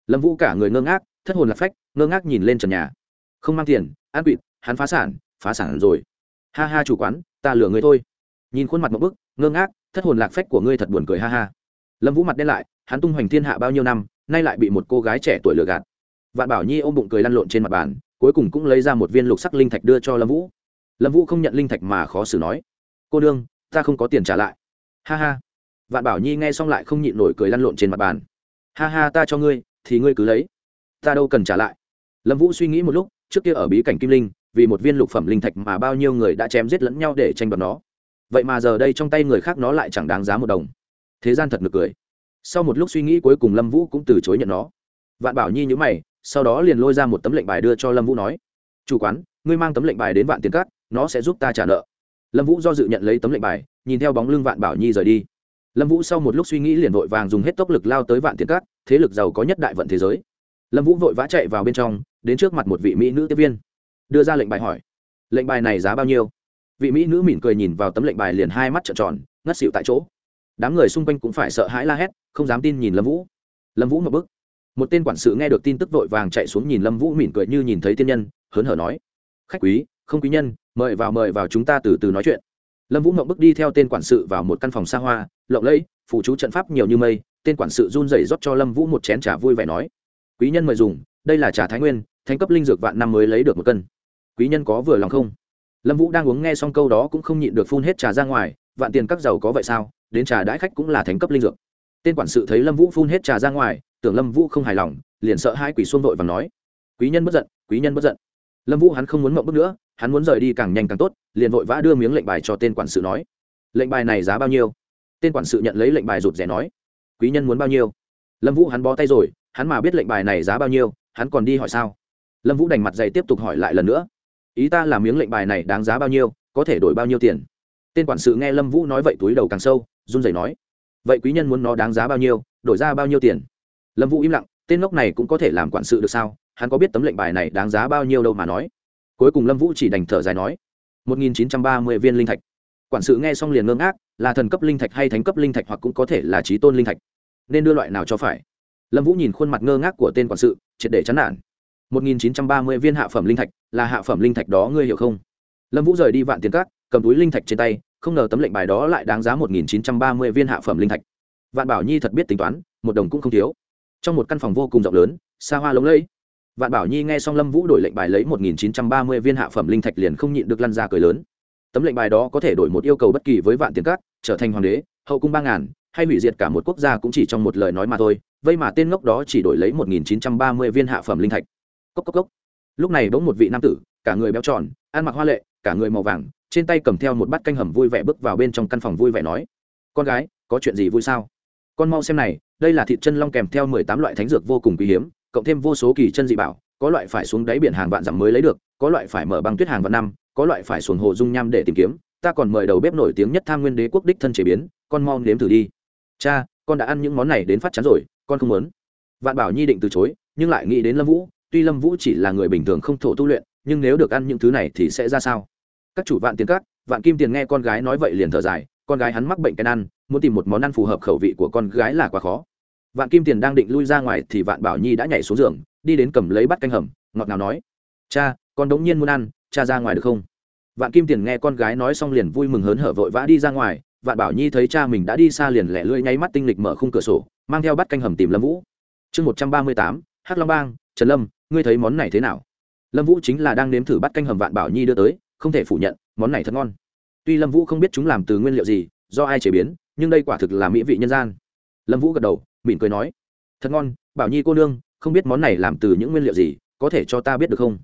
Lâm vũ cả người ngơ ngác thất hồn lạc phách ngơ ngác nhìn lên trần nhà. Không mang tiền an quỵt hắn phá sản phá sản rồi. Ha ha chủ quán ta lừa người thôi nhìn khuôn mặt một bức, ngơ ngác, thất hồn lạc phách của ngươi thật buồn cười ha ha. Lâm vũ mặt đen lại, hắn tung hoành thiên hạ bao nhiêu năm, nay lại bị một cô gái trẻ tuổi lừa gạt. Vạn bảo nhi ôm bụng cười lăn lộn trên mặt bàn, cuối cùng cũng lấy ra một viên lục sắc linh thạch đưa cho lâm vũ. Lâm vũ không nhận linh thạch mà khó xử nói, cô đương ta không có tiền trả lại. Ha ha. Vạn bảo nhi nghe xong lại không nhịn nổi cười lăn lộn trên mặt bàn. Ha ha, ta cho ngươi, thì ngươi cứ lấy. Ta đâu cần trả lại. Lâm vũ suy nghĩ một lúc, trước kia ở bí cảnh kim linh, vì một viên lục phẩm linh thạch mà bao nhiêu người đã chém giết lẫn nhau để tranh đoạt nó vậy mà giờ đây trong tay người khác nó lại chẳng đáng giá một đồng. Thế gian thật nực cười. Sau một lúc suy nghĩ cuối cùng lâm vũ cũng từ chối nhận nó. Vạn bảo nhi nhữ mày, sau đó liền lôi ra một tấm lệnh bài đưa cho lâm vũ nói, chủ quán, ngươi mang tấm lệnh bài đến vạn tiền cát nó sẽ giúp ta trả nợ. Lâm vũ do dự nhận lấy tấm lệnh bài, nhìn theo bóng lưng vạn bảo nhi rời đi. Lâm vũ sau một lúc suy nghĩ liền vội vàng dùng hết tốc lực lao tới vạn tiền cát thế lực giàu có nhất đại vận thế giới. Lâm vũ vội vã chạy vào bên trong, đến trước mặt một vị mỹ nữ tiếp viên. Đưa ra lệnh bài hỏi, lệnh bài này giá bao nhiêu? Vị mỹ nữ mỉm cười nhìn vào tấm lệnh bài liền hai mắt trợn tròn, ngất xịu tại chỗ. Đám người xung quanh cũng phải sợ hãi la hét, không dám tin nhìn lâm vũ. Lâm vũ một bức một tên quản sự nghe được tin tức vội vàng chạy xuống nhìn lâm vũ mỉm cười như nhìn thấy tiên nhân, hớn hở nói, khách quý, không quý nhân, mời vào mời vào chúng ta từ từ nói chuyện. Lâm vũ mộng bước đi theo tên quản sự vào một căn phòng xa hoa, lộng lẫy phụ chú trận pháp nhiều như mây, tên quản sự run rẩy rót cho lâm vũ một chén trà vui vẻ nói, quý nhân mời dùng, đây là trà thái nguyên thánh cấp linh dược vạn năm mới lấy được một cân. Quý nhân có vừa lòng không? Lâm vũ đang uống nghe xong câu đó cũng không nhịn được phun hết trà ra ngoài, vạn tiền các giàu có vậy sao? Đến trà đãi khách cũng là thánh cấp linh dược. Tên quản sự thấy lâm vũ phun hết trà ra ngoài, tưởng lâm vũ không hài lòng, liền sợ hai quỷ xuông vội và nói, quý nhân bất giận, quý nhân bất giận. Lâm vũ hắn không muốn mộng bước nữa, hắn muốn rời đi càng nhanh càng tốt, liền vội vã đưa miếng lệnh bài cho tên quản sự nói, lệnh bài này giá bao nhiêu? Tên quản sự nhận lấy lệnh bài rụt rẻ nói, quý nhân muốn bao nhiêu? Lâm vũ hắn bó tay rồi, hắn mà biết lệnh bài này giá bao nhiêu, hắn còn đi hỏi sao? Lâm vũ đành mặt dày tiếp tục hỏi lại lần nữa ý ta là miếng lệnh bài này đáng giá bao nhiêu, có thể đổi bao nhiêu tiền? Tên quản sự nghe lâm vũ nói vậy túi đầu càng sâu, run rẩy nói, vậy quý nhân muốn nó đáng giá bao nhiêu, đổi ra bao nhiêu tiền? Lâm vũ im lặng, tên ngốc này cũng có thể làm quản sự được sao? Hắn có biết tấm lệnh bài này đáng giá bao nhiêu đâu mà nói? Cuối cùng lâm vũ chỉ đành thở dài nói, một nghìn chín trăm ba mươi viên linh thạch. Quản sự nghe xong liền ngơ ngác, là thần cấp linh thạch hay thánh cấp linh thạch hoặc cũng có thể là trí tôn linh thạch. Nên đưa loại nào cho phải? Lâm vũ nhìn khuôn mặt ngơ ngác của tên quản sự, triệt để chán nản một nghìn chín trăm ba mươi viên hạ phẩm linh thạch, là hạ phẩm linh thạch đó ngươi hiểu không? Lâm vũ rời đi vạn tiền cát cầm túi linh thạch trên tay, không ngờ tấm lệnh bài đó lại đáng giá một nghìn chín trăm ba mươi viên hạ phẩm linh thạch. Vạn bảo nhi thật biết tính toán, một đồng cũng không thiếu. Trong một căn phòng vô cùng rộng lớn, xa hoa lộng lẫy. Vạn bảo nhi nghe xong lâm vũ đổi lệnh bài lấy một nghìn chín trăm ba mươi viên hạ phẩm linh thạch liền không nhịn được lăn ra cười lớn. Tấm lệnh bài đó có thể đổi một yêu cầu bất kỳ với vạn tiền cát trở thành hoàng đế, hậu cung ba ngàn, hay hủy diệt cả một quốc gia cũng chỉ trong một lời nói mà thôi. Vây mà tên ngốc đó chỉ đổi lấy một nghìn chín trăm ba mươi viên hạ phẩm linh thạch cốc cốc cốc. Lúc này bỗng một vị nam tử, cả người béo tròn, ăn mặc hoa lệ, cả người màu vàng, trên tay cầm theo một bát canh hầm vui vẻ bước vào bên trong căn phòng vui vẻ nói, con gái, có chuyện gì vui sao? Con mau xem này, đây là thịt chân long kèm theo mười tám loại thánh dược vô cùng quý hiếm, cộng thêm vô số kỳ chân dị bảo, có loại phải xuống đáy biển hàng vạn dặm mới lấy được, có loại phải mở băng tuyết hàng vạn năm, có loại phải xuồng hồ dung nham để tìm kiếm, ta còn mời đầu bếp nổi tiếng nhất tham nguyên đế quốc đích thân chế biến, con mau nếm thử đi. Cha, con đã ăn những món này đến phát chán rồi, con không muốn. Vạn bảo nhi định từ chối, nhưng lại nghĩ đến lâm vũ tuy lâm vũ chỉ là người bình thường không thổ tu luyện, nhưng nếu được ăn những thứ này thì sẽ ra sao? Các chủ vạn tiền cát vạn kim tiền nghe con gái nói vậy liền thở dài, con gái hắn mắc bệnh cái ăn, muốn tìm một món ăn phù hợp khẩu vị của con gái là quá khó. Vạn kim tiền đang định lui ra ngoài thì vạn bảo nhi đã nhảy xuống giường, đi đến cầm lấy bát canh hầm, ngọt ngào nói, cha, con đống nhiên muốn ăn, cha ra ngoài được không? Vạn kim tiền nghe con gái nói xong liền vui mừng hớn hở vội vã đi ra ngoài, vạn bảo nhi thấy cha mình đã đi xa liền lẻ lưỡi nháy mắt tinh lịch mở khung cửa sổ, mang theo bát canh hầm tìm lâm vũ. Chương một trăm ba mươi tám, hắc long bang, trần lâm ngươi thấy món này thế nào? Lâm vũ chính là đang nếm thử bát canh hầm vạn bảo nhi đưa tới, không thể phủ nhận, món này thật ngon. Tuy lâm vũ không biết chúng làm từ nguyên liệu gì, do ai chế biến, nhưng đây quả thực là mỹ vị nhân gian. Lâm vũ gật đầu, mỉm cười nói, thật ngon, bảo nhi cô nương, không biết món này làm từ những nguyên liệu gì, có thể cho ta biết được không?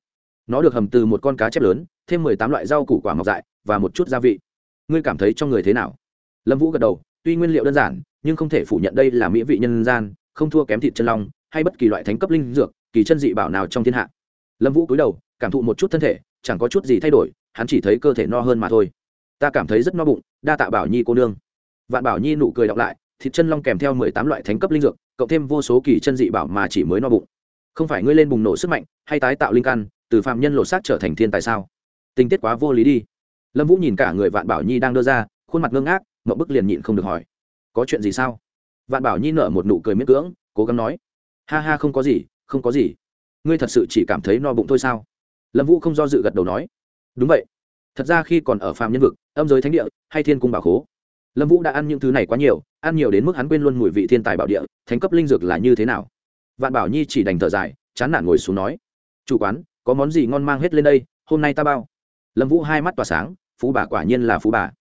Nó được hầm từ một con cá chép lớn, thêm mười tám loại rau củ quả ngọc dại và một chút gia vị. Ngươi cảm thấy cho người thế nào? Lâm vũ gật đầu, tuy nguyên liệu đơn giản, nhưng không thể phủ nhận đây là mỹ vị nhân gian, không thua kém thịt chân long hay bất kỳ loại thánh cấp linh dược kỳ chân dị bảo nào trong thiên hạ. Lâm vũ cúi đầu, cảm thụ một chút thân thể, chẳng có chút gì thay đổi, hắn chỉ thấy cơ thể no hơn mà thôi. Ta cảm thấy rất no bụng, đa tạ bảo nhi cô nương. Vạn bảo nhi nụ cười đọc lại, thịt chân long kèm theo mười tám loại thánh cấp linh dược, cộng thêm vô số kỳ chân dị bảo mà chỉ mới no bụng. Không phải ngươi lên bùng nổ sức mạnh, hay tái tạo linh căn, từ phạm nhân lộ xác trở thành thiên tại sao? Tình tiết quá vô lý đi. Lâm vũ nhìn cả người vạn bảo nhi đang đưa ra, khuôn mặt ngưng ác mậu bức liền nhịn không được hỏi. Có chuyện gì sao? Vạn bảo nhi nở một nụ cười miễn cưỡng, cố gắng nói. Ha ha không có gì không có gì. Ngươi thật sự chỉ cảm thấy no bụng thôi sao? Lâm vũ không do dự gật đầu nói. Đúng vậy. Thật ra khi còn ở phạm nhân vực, âm giới thánh địa, hay thiên cung bảo khố, lâm vũ đã ăn những thứ này quá nhiều, ăn nhiều đến mức hắn quên luôn mùi vị thiên tài bảo địa, thánh cấp linh dược là như thế nào? Vạn bảo nhi chỉ đành thở dài, chán nản ngồi xuống nói. Chủ quán, có món gì ngon mang hết lên đây, hôm nay ta bao. Lâm vũ hai mắt tỏa sáng, phú bà quả nhiên là phú bà.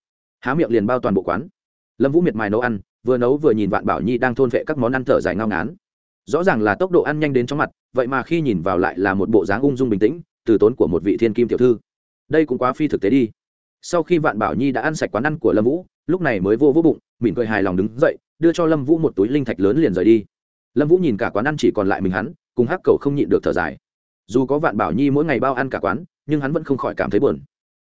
Há miệng liền bao toàn bộ quán. Lâm vũ miệt mài nấu ăn, vừa nấu vừa nhìn vạn bảo nhi đang thôn vệ các món ăn thở dài ngao ngán rõ ràng là tốc độ ăn nhanh đến chóng mặt, vậy mà khi nhìn vào lại là một bộ dáng ung dung bình tĩnh, từ tốn của một vị thiên kim tiểu thư. Đây cũng quá phi thực tế đi. Sau khi vạn bảo nhi đã ăn sạch quán ăn của lâm vũ, lúc này mới vô vô bụng, mỉm cười hài lòng đứng dậy, đưa cho lâm vũ một túi linh thạch lớn liền rời đi. Lâm vũ nhìn cả quán ăn chỉ còn lại mình hắn, cùng hắc cầu không nhịn được thở dài. Dù có vạn bảo nhi mỗi ngày bao ăn cả quán, nhưng hắn vẫn không khỏi cảm thấy buồn.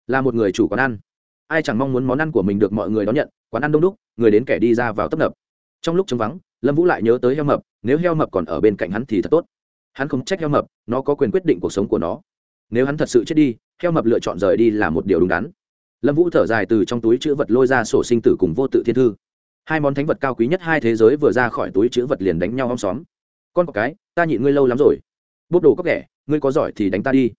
Là một người chủ quán ăn. Ai chẳng mong muốn món ăn của mình được mọi người đón nhận, quán ăn đông đúc, người đến kẻ đi ra vào tấp nập trong lúc chống vắng, lâm vũ lại nhớ tới heo mập, nếu heo mập còn ở bên cạnh hắn thì thật tốt. Hắn không trách heo mập, nó có quyền quyết định cuộc sống của nó. Nếu hắn thật sự chết đi, heo mập lựa chọn rời đi là một điều đúng đắn. Lâm vũ thở dài từ trong túi chữ vật lôi ra sổ sinh tử cùng vô tự thiên thư. Hai món thánh vật cao quý nhất hai thế giới vừa ra khỏi túi chữ vật liền đánh nhau om xóm. Con có cái, ta nhịn ngươi lâu lắm rồi. Bốc đồ có kẻ, ngươi có giỏi thì đánh ta đi.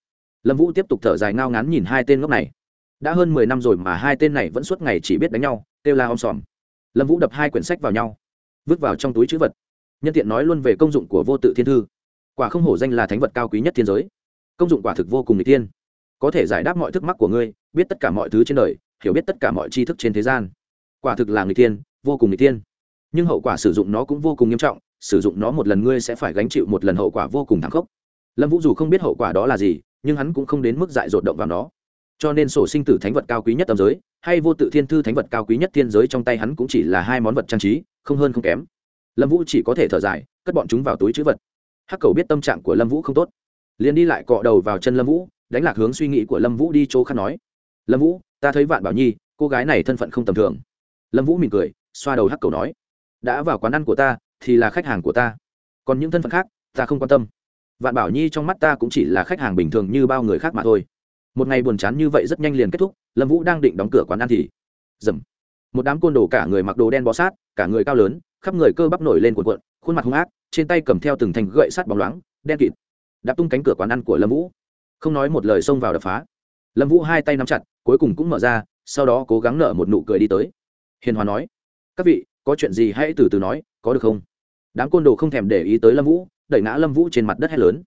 Lâm vũ tiếp tục thở dài ngao ngán nhìn hai tên ngốc này. Đã hơn mười năm rồi mà hai tên này vẫn suốt ngày chỉ biết đánh nhau, kêu la om sòm lâm vũ đập hai quyển sách vào nhau vứt vào trong túi chữ vật. Nhân tiện nói luôn về công dụng của vô tự thiên thư. Quả không hổ danh là thánh vật cao quý nhất thiên giới. Công dụng quả thực vô cùng n g tiên có thể giải đáp mọi thắc mắc của ngươi, biết tất cả mọi thứ trên đời, hiểu biết tất cả mọi tri thức trên thế gian. Quả thực là người tiên vô cùng người tiên nhưng hậu quả sử dụng nó cũng vô cùng nghiêm trọng, sử dụng nó một lần ngươi sẽ phải gánh chịu một lần hậu quả vô cùng thảm khốc. Lâm vũ dù không biết hậu quả đó là gì, nhưng hắn cũng không đến mức dại dột động vào nó. Cho nên sổ sinh tử thánh vật cao quý nhất tầm giới, hay vô tự thiên thư thánh vật cao quý nhất thiên giới trong tay hắn cũng chỉ là hai món vật trang trí không hơn không kém. Lâm vũ chỉ có thể thở dài, cất bọn chúng vào túi chữ vật. Hắc cầu biết tâm trạng của lâm vũ không tốt. Liền đi lại cọ đầu vào chân lâm vũ, đánh lạc hướng suy nghĩ của lâm vũ đi chỗ khác nói. Lâm vũ, ta thấy vạn bảo nhi, cô gái này thân phận không tầm thường. Lâm vũ mỉm cười, xoa đầu hắc cầu nói. Đã vào quán ăn của ta, thì là khách hàng của ta. Còn những thân phận khác, ta không quan tâm. Vạn bảo nhi trong mắt ta cũng chỉ là khách hàng bình thường như bao người khác mà thôi. Một ngày buồn chán như vậy rất nhanh liền kết thúc, lâm vũ đang định đóng cửa quán ăn thì, dầm một đám côn đồ cả người mặc đồ đen bó sát, cả người cao lớn, khắp người cơ bắp nổi lên cuộn cuộn, khuôn mặt hung ác, trên tay cầm theo từng thành gậy sắt bóng loáng, đen kịt. Đạp tung cánh cửa quán ăn của lâm vũ. Không nói một lời xông vào đập phá. Lâm vũ hai tay nắm chặt, cuối cùng cũng mở ra, sau đó cố gắng nở một nụ cười đi tới. Hiền hòa nói, các vị, có chuyện gì hãy từ từ nói, có được không? Đám côn đồ không thèm để ý tới lâm vũ, đẩy ngã lâm vũ trên mặt đất hét lớn.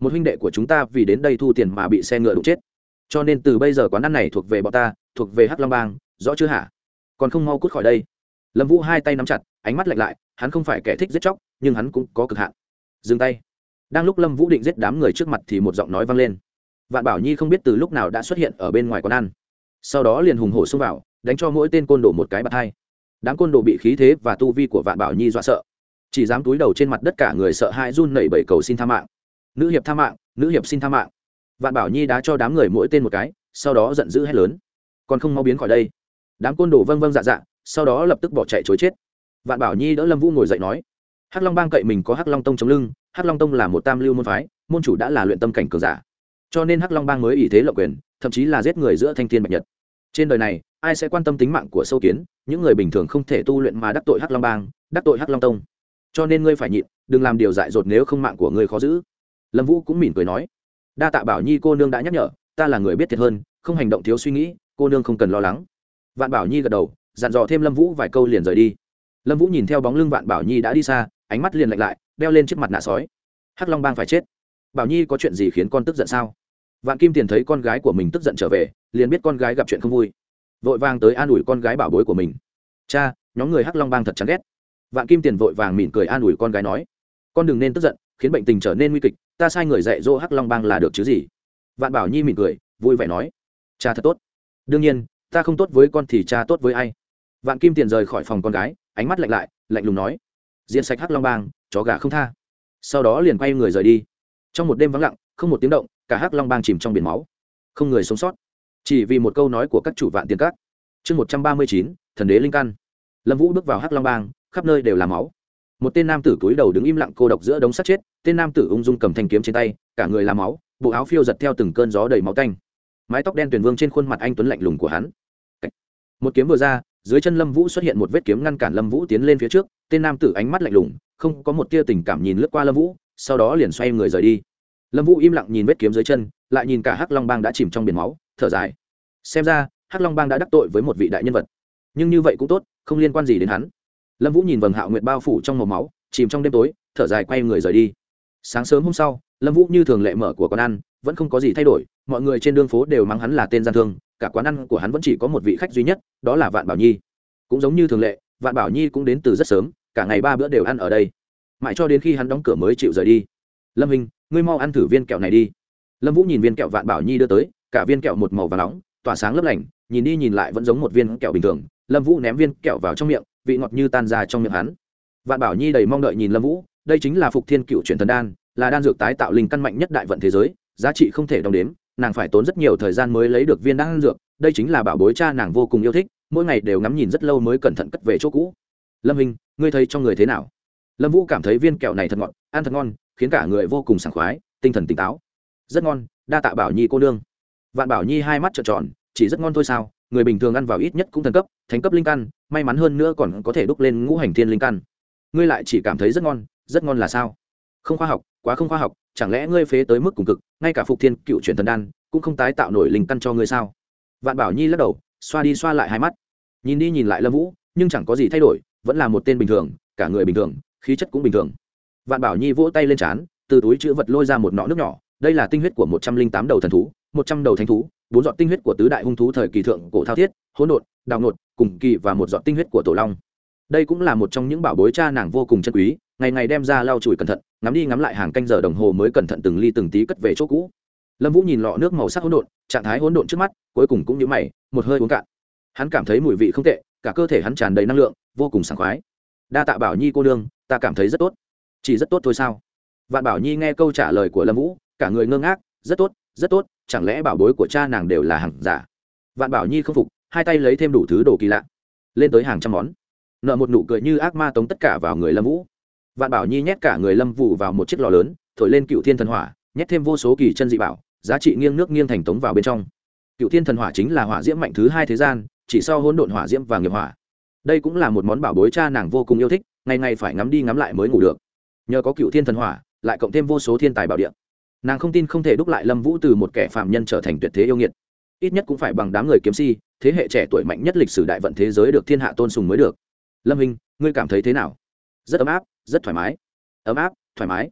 Một huynh đệ của chúng ta vì đến đây thu tiền mà bị xe ngựa đụng chết. Cho nên từ bây giờ quán ăn này thuộc về bọn ta, thuộc về hắc long bang, rõ chưa hả? Còn không mau cút khỏi đây. Lâm vũ hai tay nắm chặt, ánh mắt lạnh lại, hắn không phải kẻ thích giết chóc, nhưng hắn cũng có cực hạn. Dừng tay. Đang lúc lâm vũ định giết đám người trước mặt thì một giọng nói vang lên. Vạn bảo nhi không biết từ lúc nào đã xuất hiện ở bên ngoài quán ăn. Sau đó liền hùng hổ xông vào, đánh cho mỗi tên côn đồ một cái bạt hai. Đám côn đồ bị khí thế và tu vi của vạn bảo nhi dọa sợ. Chỉ dám túi đầu trên mặt đất cả người sợ hãi run nẩy bẩy cầu xin tha mạng. Nữ hiệp tha mạng, nữ hiệp xin tha mạng. Vạn bảo nhi đã cho đám người mỗi tên một cái, sau đó giận dữ hét lớn. Còn không mau biến khỏi đây đám côn đồ vâng vâng dạ dạ sau đó lập tức bỏ chạy chối chết. Vạn bảo nhi đỡ lâm vũ ngồi dậy nói, hắc long bang cậy mình có hắc long tông chống lưng, hắc long tông là một tam lưu môn phái, môn chủ đã là luyện tâm cảnh cường giả. Cho nên hắc long bang mới ý thế lộng quyền, thậm chí là giết người giữa thanh thiên bạch nhật. Trên đời này, ai sẽ quan tâm tính mạng của sâu kiến? Những người bình thường không thể tu luyện mà đắc tội hắc long bang, đắc tội hắc long tông. Cho nên ngươi phải nhịn, đừng làm điều dại dột nếu không mạng của ngươi khó giữ. Lâm vũ cũng mỉm cười nói, đa tạ bảo nhi cô nương đã nhắc nhở, ta là người biết thiệt hơn, không hành động thiếu suy nghĩ, cô nương không cần lo lắng vạn bảo nhi gật đầu, dặn dò thêm lâm vũ vài câu liền rời đi. Lâm vũ nhìn theo bóng lưng vạn bảo nhi đã đi xa, ánh mắt liền lạnh lại, đeo lên chiếc mặt nạ sói. Hắc long bang phải chết. Bảo nhi có chuyện gì khiến con tức giận sao? Vạn kim tiền thấy con gái của mình tức giận trở về, liền biết con gái gặp chuyện không vui. Vội vàng tới an ủi con gái bảo bối của mình. Cha, nhóm người hắc long bang thật chán ghét. Vạn kim tiền vội vàng mỉm cười an ủi con gái nói. Con đừng nên tức giận, khiến bệnh tình trở nên nguy kịch, ta sai người dạy dỗ hắc long bang là được chứ gì. Vạn bảo nhi mỉm cười, vui vẻ nói. Cha thật tốt. Đương nhiên ta không tốt với con thì cha tốt với ai? Vạn kim tiền rời khỏi phòng con gái, ánh mắt lạnh lại, lạnh lùng nói. Diện sạch hắc long bang, chó gà không tha. Sau đó liền quay người rời đi. Trong một đêm vắng lặng, không một tiếng động, cả hắc long bang chìm trong biển máu. Không người sống sót. Chỉ vì một câu nói của các chủ vạn tiền các. Chương một trăm ba mươi chín, thần đế linh căn. Lâm vũ bước vào hắc long bang, khắp nơi đều là máu. Một tên nam tử túi đầu đứng im lặng cô độc giữa đống sắt chết, tên nam tử ung dung cầm thanh kiếm trên tay, cả người làm máu, bộ áo phiêu giật theo từng cơn gió đầy máu canh mái tóc đen tuyển vương trên khuôn mặt anh tuấn lạnh lùng của hắn. Một kiếm vừa ra, dưới chân lâm vũ xuất hiện một vết kiếm ngăn cản lâm vũ tiến lên phía trước, tên nam tử ánh mắt lạnh lùng, không có một tia tình cảm nhìn lướt qua lâm vũ, sau đó liền xoay người rời đi. Lâm vũ im lặng nhìn vết kiếm dưới chân, lại nhìn cả hắc long bang đã chìm trong biển máu, thở dài. Xem ra, hắc long bang đã đắc tội với một vị đại nhân vật. Nhưng như vậy cũng tốt, không liên quan gì đến hắn. Lâm vũ nhìn vầng hạo nguyệt bao phủ trong màu máu, chìm trong đêm tối, thở dài quay người rời đi. Sáng sớm hôm sau lâm vũ như thường lệ mở của quán ăn, vẫn không có gì thay đổi, mọi người trên đường phố đều mắng hắn là tên gian thương, cả quán ăn của hắn vẫn chỉ có một vị khách duy nhất, đó là vạn bảo nhi. Cũng giống như thường lệ, vạn bảo nhi cũng đến từ rất sớm, cả ngày ba bữa đều ăn ở đây. Mãi cho đến khi hắn đóng cửa mới chịu rời đi. Lâm hình, ngươi mau ăn thử viên kẹo này đi. Lâm vũ nhìn viên kẹo vạn bảo nhi đưa tới, cả viên kẹo một màu và nóng, tỏa sáng lấp lành, nhìn đi nhìn lại vẫn giống một viên kẹo bình thường. Lâm vũ ném viên kẹo vào trong miệng, vị ngọt như tan ra trong miệng hắn. Vạn bảo nhi đầy mong đợi nhìn lâm vũ, đây chính là phục thiên cựu truyền thần đan là đan dược tái tạo linh căn mạnh nhất đại vận thế giới, giá trị không thể đong đếm, nàng phải tốn rất nhiều thời gian mới lấy được viên đan dược, đây chính là bảo bối cha nàng vô cùng yêu thích, mỗi ngày đều ngắm nhìn rất lâu mới cẩn thận cất về chỗ cũ. Lâm hình ngươi thấy trong người thế nào? Lâm vũ cảm thấy viên kẹo này thật ngọt, ăn thật ngon, khiến cả người vô cùng sảng khoái, tinh thần tỉnh táo. Rất ngon, đa tạ bảo nhi cô nương. Vạn bảo nhi hai mắt trợn tròn, chỉ rất ngon thôi sao, người bình thường ăn vào ít nhất cũng thần cấp, thánh cấp linh căn, may mắn hơn nữa còn có thể đúc lên ngũ hành thiên linh căn. Ngươi lại chỉ cảm thấy rất ngon rất ngon là sao? Không khoa học quá không khoa học, chẳng lẽ ngươi phế tới mức cùng cực, ngay cả phục thiên cựu truyền thần đan cũng không tái tạo nổi linh căn cho ngươi sao? Vạn bảo nhi lắc đầu, xoa đi xoa lại hai mắt. Nhìn đi nhìn lại lâm vũ, nhưng chẳng có gì thay đổi, vẫn là một tên bình thường, cả người bình thường, khí chất cũng bình thường. Vạn bảo nhi vỗ tay lên trán, từ túi chữ vật lôi ra một nọ nước nhỏ, đây là tinh huyết của một trăm linh tám đầu thần thú, một trăm đầu thánh thú, bốn giọt tinh huyết của tứ đại hung thú thời kỳ thượng cổ thao thiết, hỗn độn, đào nột cùng kỳ và một giọt tinh huyết của tổ long. Đây cũng là một trong những bảo bối cha nàng vô cùng chân quý ngày ngày đem ra lau chùi cẩn thận, ngắm đi ngắm lại hàng canh giờ đồng hồ mới cẩn thận từng ly từng tí cất về chỗ cũ. Lâm vũ nhìn lọ nước màu sắc hỗn độn, trạng thái hỗn độn trước mắt, cuối cùng cũng như mày, một hơi uống cạn. Hắn cảm thấy mùi vị không tệ, cả cơ thể hắn tràn đầy năng lượng, vô cùng sảng khoái. Đa tạ bảo nhi cô đương ta cảm thấy rất tốt. Chỉ rất tốt thôi sao? Vạn bảo nhi nghe câu trả lời của lâm vũ, cả người ngơ ngác, rất tốt rất tốt, chẳng lẽ bảo bối của cha nàng đều là hàng giả? Vạn bảo nhi không phục, hai tay lấy thêm đủ thứ đồ kỳ lạ. Lên tới hàng trăm món. Nợ một nụ cười như ác ma tống tất cả vào người lâm vũ vạn bảo nhi nhét cả người lâm vũ vào một chiếc lò lớn, thổi lên cựu thiên thần hỏa, nhét thêm vô số kỳ chân dị bảo, giá trị nghiêng nước nghiêng thành tống vào bên trong. Cựu thiên thần hỏa chính là hỏa diễm mạnh thứ hai thế gian, chỉ sau hỗn độn hỏa diễm và nghiệp hỏa. Đây cũng là một món bảo bối cha nàng vô cùng yêu thích, ngày ngày phải ngắm đi ngắm lại mới ngủ được. Nhờ có cựu thiên thần hỏa, lại cộng thêm vô số thiên tài bảo địa. Nàng không tin không thể đúc lại lâm vũ từ một kẻ phạm nhân trở thành tuyệt thế yêu nghiệt. Ít nhất cũng phải bằng đám người kiếm si, thế hệ trẻ tuổi mạnh nhất lịch sử đại vận thế giới được thiên hạ tôn sùng mới được. Lâm hình ngươi cảm thấy thế nào? Rất ấm áp, rất thoải mái. Ấm áp, thoải mái.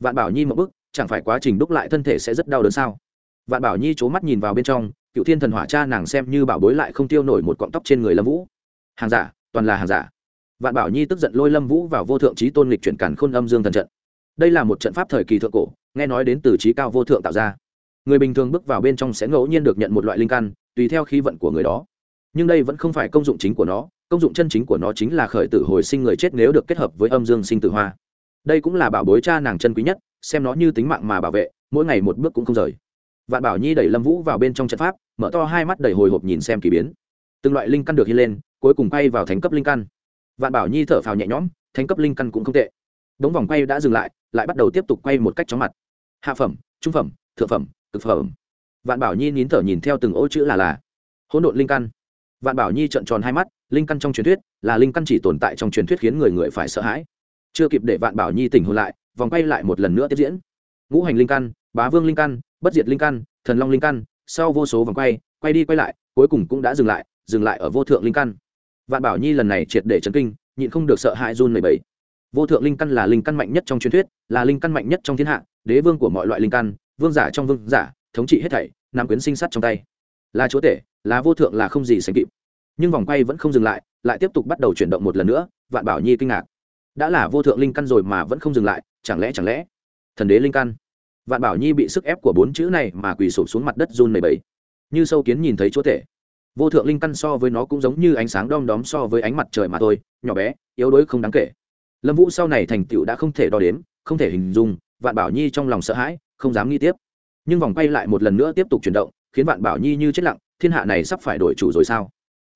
Vạn bảo nhi một bức chẳng phải quá trình đúc lại thân thể sẽ rất đau đớn sao? Vạn bảo nhi c h ố mắt nhìn vào bên trong, cựu thiên thần hỏa cha nàng xem như bảo bối lại không tiêu nổi một cọng tóc trên người lâm vũ. Hàng giả, toàn là hàng giả. Vạn bảo nhi tức giận lôi lâm vũ vào vô thượng trí tôn lịch chuyển cản khôn âm dương thần trận. Đây là một trận pháp thời kỳ thượng cổ, nghe nói đến từ trí cao vô thượng tạo ra. Người bình thường bước vào bên trong sẽ ngẫu nhiên được nhận một loại linh căn, tùy theo khí vận của người đó. Nhưng đây vẫn không phải công dụng chính của nó công dụng chân chính của nó chính là khởi tử hồi sinh người chết nếu được kết hợp với âm dương sinh tử hoa. Đây cũng là bảo bối cha nàng chân quý nhất, xem nó như tính mạng mà bảo vệ, mỗi ngày một bước cũng không rời. Vạn bảo nhi đẩy lâm vũ vào bên trong trận pháp, mở to hai mắt đầy hồi hộp nhìn xem k ỳ biến. Từng loại linh căn được hiên lên, cuối cùng quay vào thánh cấp linh căn. Vạn bảo nhi thở phào nhẹ nhõm, thánh cấp linh căn cũng không tệ. Đống vòng quay đã dừng lại lại bắt đầu tiếp tục quay một cách chóng mặt. Hạ phẩm, trung phẩm, thượng phẩm, cực phẩm. Vạn bảo nhi nín thở nhìn theo từng ô chữ là là. Hỗn độn linh căn. Vạn bảo nhi trợn tròn hai mắt linh căn trong truyền thuyết, là linh căn chỉ tồn tại trong truyền thuyết khiến người người phải sợ hãi. Chưa kịp để vạn bảo nhi tỉnh hồn lại, vòng quay lại một lần nữa tiếp diễn. Ngũ hành linh căn, bá vương linh căn, bất diệt linh căn, thần long linh căn, sau vô số vòng quay quay đi quay lại, cuối cùng cũng đã dừng lại dừng lại ở vô thượng linh căn. Vạn bảo nhi lần này triệt để chấn kinh, nhịn không được sợ hãi run mười bảy vô thượng linh căn là linh căn mạnh nhất trong truyền thuyết, là linh căn mạnh nhất trong thiên hạ, đế vương của mọi loại linh căn, vương giả trong vương giả, thống trị hết thảy nam quyến sinh sát trong tay. Là chúa tể, là vô thượng là không gì sánh kịp nhưng vòng quay vẫn không dừng lại lại tiếp tục bắt đầu chuyển động một lần nữa, vạn bảo nhi kinh ngạc. Đã là vô thượng linh căn rồi mà vẫn không dừng lại, chẳng lẽ chẳng lẽ? Thần đế linh căn. Vạn bảo nhi bị sức ép của bốn chữ này mà quỳ sụp xuống mặt đất run mười bảy như sâu kiến nhìn thấy chúa tể. Vô thượng linh căn so với nó cũng giống như ánh sáng đom đóm so với ánh mặt trời mà thôi, nhỏ bé, yếu đuối không đáng kể. Lâm vũ sau này thành tựu đã không thể đo đếm, không thể hình dung, vạn bảo nhi trong lòng sợ hãi, không dám nghi tiếp. Nhưng vòng quay lại một lần nữa tiếp tục chuyển động, khiến vạn bảo nhi như chết lặng, thiên hạ này sắp phải đổi chủ rồi sao?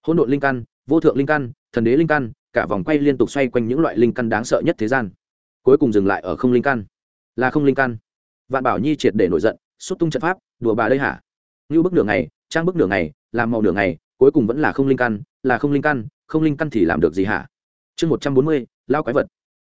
Hỗn độn linh căn, vô thượng linh căn, thần đế linh căn, cả vòng quay liên tục xoay quanh những loại linh căn đáng sợ nhất thế gian. Cuối cùng dừng lại ở không linh căn. Là không linh căn. Vạn bảo nhi triệt để nổi giận, xúc tung trận pháp, đùa bà đây hả? Như bức nửa ngày, trang bức nửa ngày, làm màu nửa ngày, cuối cùng vẫn là không linh căn, là không linh căn, không linh căn thì làm được gì hả? Chương một trăm bốn mươi, lao quái vật.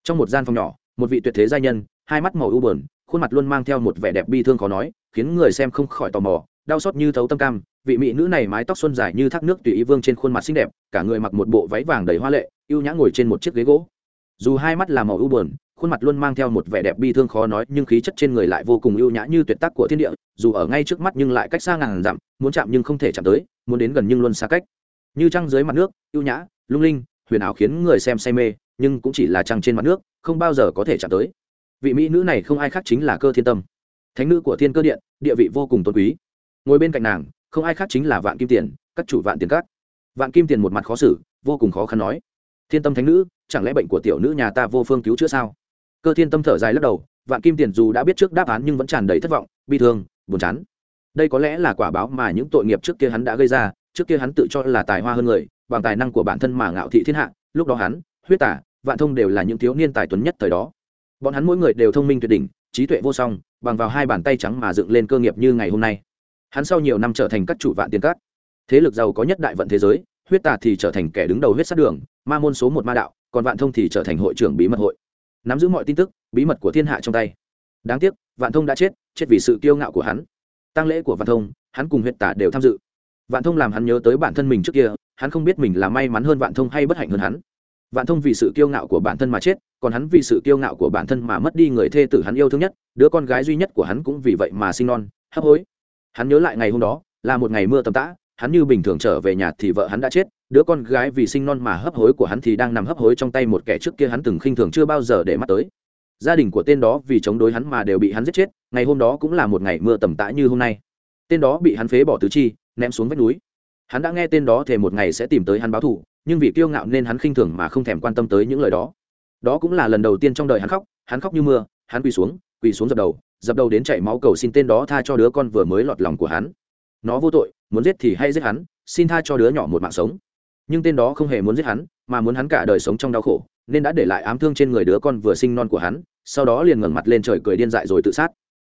Trong một gian phòng nhỏ, một vị tuyệt thế giai nhân, hai mắt màu u bờn khuôn mặt luôn mang theo một vẻ đẹp bi thương khó nói, khiến người xem không khỏi tò mò đau xót như thấu tâm cam, vị mỹ nữ này mái tóc xuân dài như thác nước tùy ý vương trên khuôn mặt xinh đẹp, cả người mặc một bộ váy vàng đầy hoa lệ, ưu nhã ngồi trên một chiếc ghế gỗ. Dù hai mắt là màu u buồn, khuôn mặt luôn mang theo một vẻ đẹp bi thương khó nói, nhưng khí chất trên người lại vô cùng ưu nhã như tuyệt tác của thiên địa, dù ở ngay trước mắt nhưng lại cách xa ngàn dặm, muốn chạm nhưng không thể chạm tới, muốn đến gần nhưng luôn xa cách. Như trăng dưới mặt nước, ưu nhã, lung linh, huyền ảo khiến người xem say mê, nhưng cũng chỉ là trăng trên mặt nước, không bao giờ có thể chạm tới. Vị mỹ nữ này không ai khác chính là cơ thiên tâm. Thánh nữ của thiên cơ điện, địa vị vô cùng tôn quý ngồi bên cạnh nàng, không ai khác chính là vạn kim tiền, các chủ vạn tiền các. Vạn kim tiền một mặt khó xử, vô cùng khó khăn nói, thiên tâm thánh nữ, chẳng lẽ bệnh của tiểu nữ nhà ta vô phương cứu chữa sao? Cơ thiên tâm thở dài lắc đầu, vạn kim tiền dù đã biết trước đáp án nhưng vẫn tràn đầy thất vọng, bi thương, buồn chán. Đây có lẽ là quả báo mà những tội nghiệp trước kia hắn đã gây ra, trước kia hắn tự cho là tài hoa hơn người, bằng tài năng của bản thân mà ngạo thị thiên hạ, lúc đó hắn, huyết tả, vạn thông đều là những thiếu niên tài tuấn nhất thời đó. Bọn hắn mỗi người đều thông minh tuyệt đỉnh, trí tuệ vô song, bằng vào hai bàn tay trắng mà dựng lên cơ nghiệp như ngày hôm nay hắn sau nhiều năm trở thành các chủ vạn tiền cát. Thế lực giàu có nhất đại vận thế giới, huyết tà thì trở thành kẻ đứng đầu huyết sát đường, ma môn số một ma đạo, còn vạn thông thì trở thành hội trưởng bí mật hội. Nắm giữ mọi tin tức, bí mật của thiên hạ trong tay. Đáng tiếc, vạn thông đã chết chết vì sự kiêu ngạo của hắn. Tăng lễ của vạn thông, hắn cùng huyết tà đều tham dự. Vạn thông làm hắn nhớ tới bản thân mình trước kia, hắn không biết mình là may mắn hơn vạn thông hay bất hạnh hơn hắn. Vạn thông vì sự kiêu ngạo của bản thân mà chết, còn hắn vì sự kiêu ngạo của bản thân mà mất đi người thê tử hắn yêu thương nhất, đứa con gái duy nhất của hắn cũng vì vậy mà sinh non, hấp hối hắn nhớ lại ngày hôm đó, là một ngày mưa tầm tã, hắn như bình thường trở về nhà thì vợ hắn đã chết, đứa con gái vì sinh non mà hấp hối của hắn thì đang nằm hấp hối trong tay một kẻ trước kia hắn từng khinh thường chưa bao giờ để mắt tới. Gia đình của tên đó vì chống đối hắn mà đều bị hắn giết chết, ngày hôm đó cũng là một ngày mưa tầm tã như hôm nay. Tên đó bị hắn phế bỏ tứ chi, ném xuống vách núi. Hắn đã nghe tên đó thề một ngày sẽ tìm tới hắn báo thù, nhưng vì kiêu ngạo nên hắn khinh thường mà không thèm quan tâm tới những lời đó. Đó cũng là lần đầu tiên trong đời hắn khóc hắn khóc như mưa, hắn quỳ xuống quỳ xuống dập đầu dập đầu đến chảy máu cầu xin tên đó tha cho đứa con vừa mới lọt lòng của hắn. Nó vô tội, muốn giết thì hay giết hắn, xin tha cho đứa nhỏ một mạng sống. Nhưng tên đó không hề muốn giết hắn, mà muốn hắn cả đời sống trong đau khổ, nên đã để lại ám thương trên người đứa con vừa sinh non của hắn, sau đó liền ngẩng mặt lên trời cười điên dại rồi tự sát.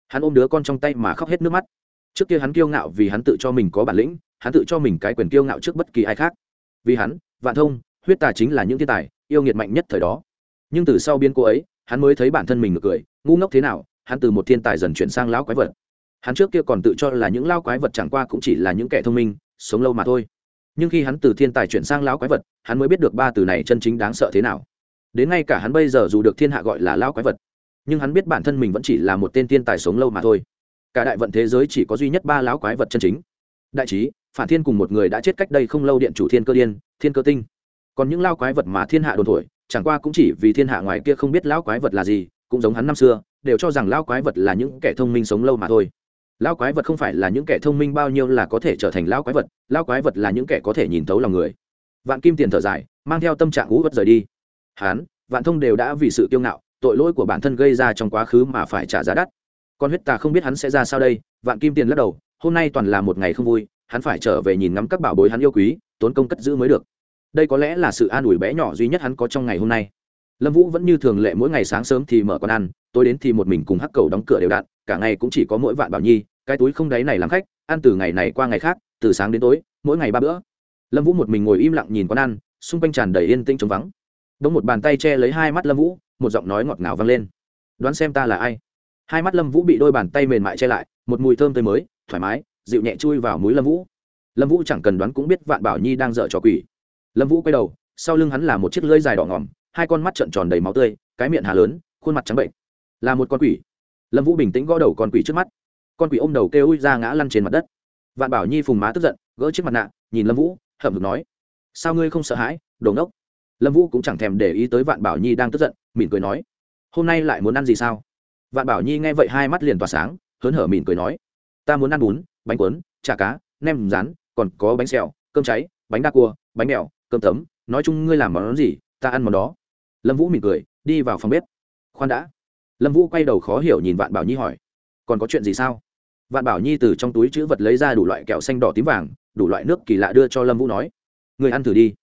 Hắn ôm đứa con trong tay mà khóc hết nước mắt. Trước kia hắn kiêu ngạo vì hắn tự cho mình có bản lĩnh, hắn tự cho mình cái quyền kiêu ngạo trước bất kỳ ai khác. Vì hắn, vạn thông, huyết tà chính là những thiên tài, yêu nghiệt mạnh nhất thời đó. Nhưng từ sau biên cô ấy, hắn mới thấy bản thân mình ngược cười, ngu ngốc thế nào hắn từ một thiên tài dần chuyển sang lão quái vật. Hắn trước kia còn tự cho là những lão quái vật chẳng qua cũng chỉ là những kẻ thông minh, sống lâu mà thôi. Nhưng khi hắn từ thiên tài chuyển sang lão quái vật, hắn mới biết được ba từ này chân chính đáng sợ thế nào. Đến ngay cả hắn bây giờ dù được thiên hạ gọi là lão quái vật, nhưng hắn biết bản thân mình vẫn chỉ là một tên thiên tài sống lâu mà thôi. Cả đại vận thế giới chỉ có duy nhất ba lão quái vật chân chính. Đại trí, phản thiên cùng một người đã chết cách đây không lâu điện chủ thiên cơ điên, thiên cơ tinh. Còn những lao quái vật mà thiên hạ đồn thổi, chẳng qua cũng chỉ vì thiên hạ ngoài kia không biết lão quái vật là gì, cũng giống hắn năm xưa đều cho rằng lao quái vật là những kẻ thông minh sống lâu mà thôi. Lao quái vật không phải là những kẻ thông minh bao nhiêu là có thể trở thành lao quái vật lao quái vật là những kẻ có thể nhìn thấu lòng người. Vạn kim tiền thở dài, mang theo tâm trạng ú vất rời đi. Hán, vạn thông đều đã vì sự kiêu ngạo, tội lỗi của bản thân gây ra trong quá khứ mà phải trả giá đắt. Con huyết tà không biết hắn sẽ ra sao đây, vạn kim tiền lắc đầu, hôm nay toàn là một ngày không vui, hắn phải trở về nhìn ngắm các bảo bối hắn yêu quý, tốn công cất giữ mới được. Đây có lẽ là sự an ủi bé nhỏ duy nhất hắn có trong ngày hôm nay. Lâm vũ vẫn như thường lệ mỗi ngày sáng sớm thì mở con ăn tối đến thì một mình cùng hắc cầu đóng cửa đều đặn, cả ngày cũng chỉ có mỗi vạn bảo nhi, cái túi không đáy này làm khách, ăn từ ngày này qua ngày khác, từ sáng đến tối, mỗi ngày ba bữa. Lâm vũ một mình ngồi im lặng nhìn quán ăn, xung quanh tràn đầy yên tĩnh trống vắng. Đống một bàn tay che lấy hai mắt lâm vũ, một giọng nói ngọt ngào vang lên. Đoán xem ta là ai? Hai mắt lâm vũ bị đôi bàn tay mềm mại che lại, một mùi thơm tươi mới, thoải mái, dịu nhẹ chui vào mũi lâm vũ. Lâm vũ chẳng cần đoán cũng biết vạn bảo nhi đang dở trò quỷ. Lâm vũ quay đầu, sau lưng hắn là một chiếc lưỡi dài đỏ ngỏm hai con mắt trợn tròn đầy máu tươi, cái miệng hà lớn, khuôn mặt trắng bệnh là một con quỷ. Lâm vũ bình tĩnh gõ đầu con quỷ trước mắt. Con quỷ ôm đầu kêu ui ra ngã lăn trên mặt đất. Vạn bảo nhi phùng má tức giận, gỡ chiếc mặt nạ, nhìn lâm vũ, hậm hực nói, sao ngươi không sợ hãi, đồ ngốc? Lâm vũ cũng chẳng thèm để ý tới vạn bảo nhi đang tức giận, mỉm cười nói, hôm nay lại muốn ăn gì sao? Vạn bảo nhi nghe vậy hai mắt liền tỏa sáng, hớn hở mỉm cười nói, ta muốn ăn bún, bánh cuốn, chả cá, nem rán, còn có bánh xèo, cơm cháy, bánh đa cua, bánh mèo, cơm tấm, nói chung ngươi làm món gì, ta ăn món đó. Lâm vũ mỉm cười, đi vào phòng bếp. Khoan đã lâm vũ quay đầu khó hiểu nhìn vạn bảo nhi hỏi, còn có chuyện gì sao? Vạn bảo nhi từ trong túi chữ vật lấy ra đủ loại kẹo xanh đỏ tím vàng, đủ loại nước kỳ lạ đưa cho lâm vũ nói, người ăn thử đi.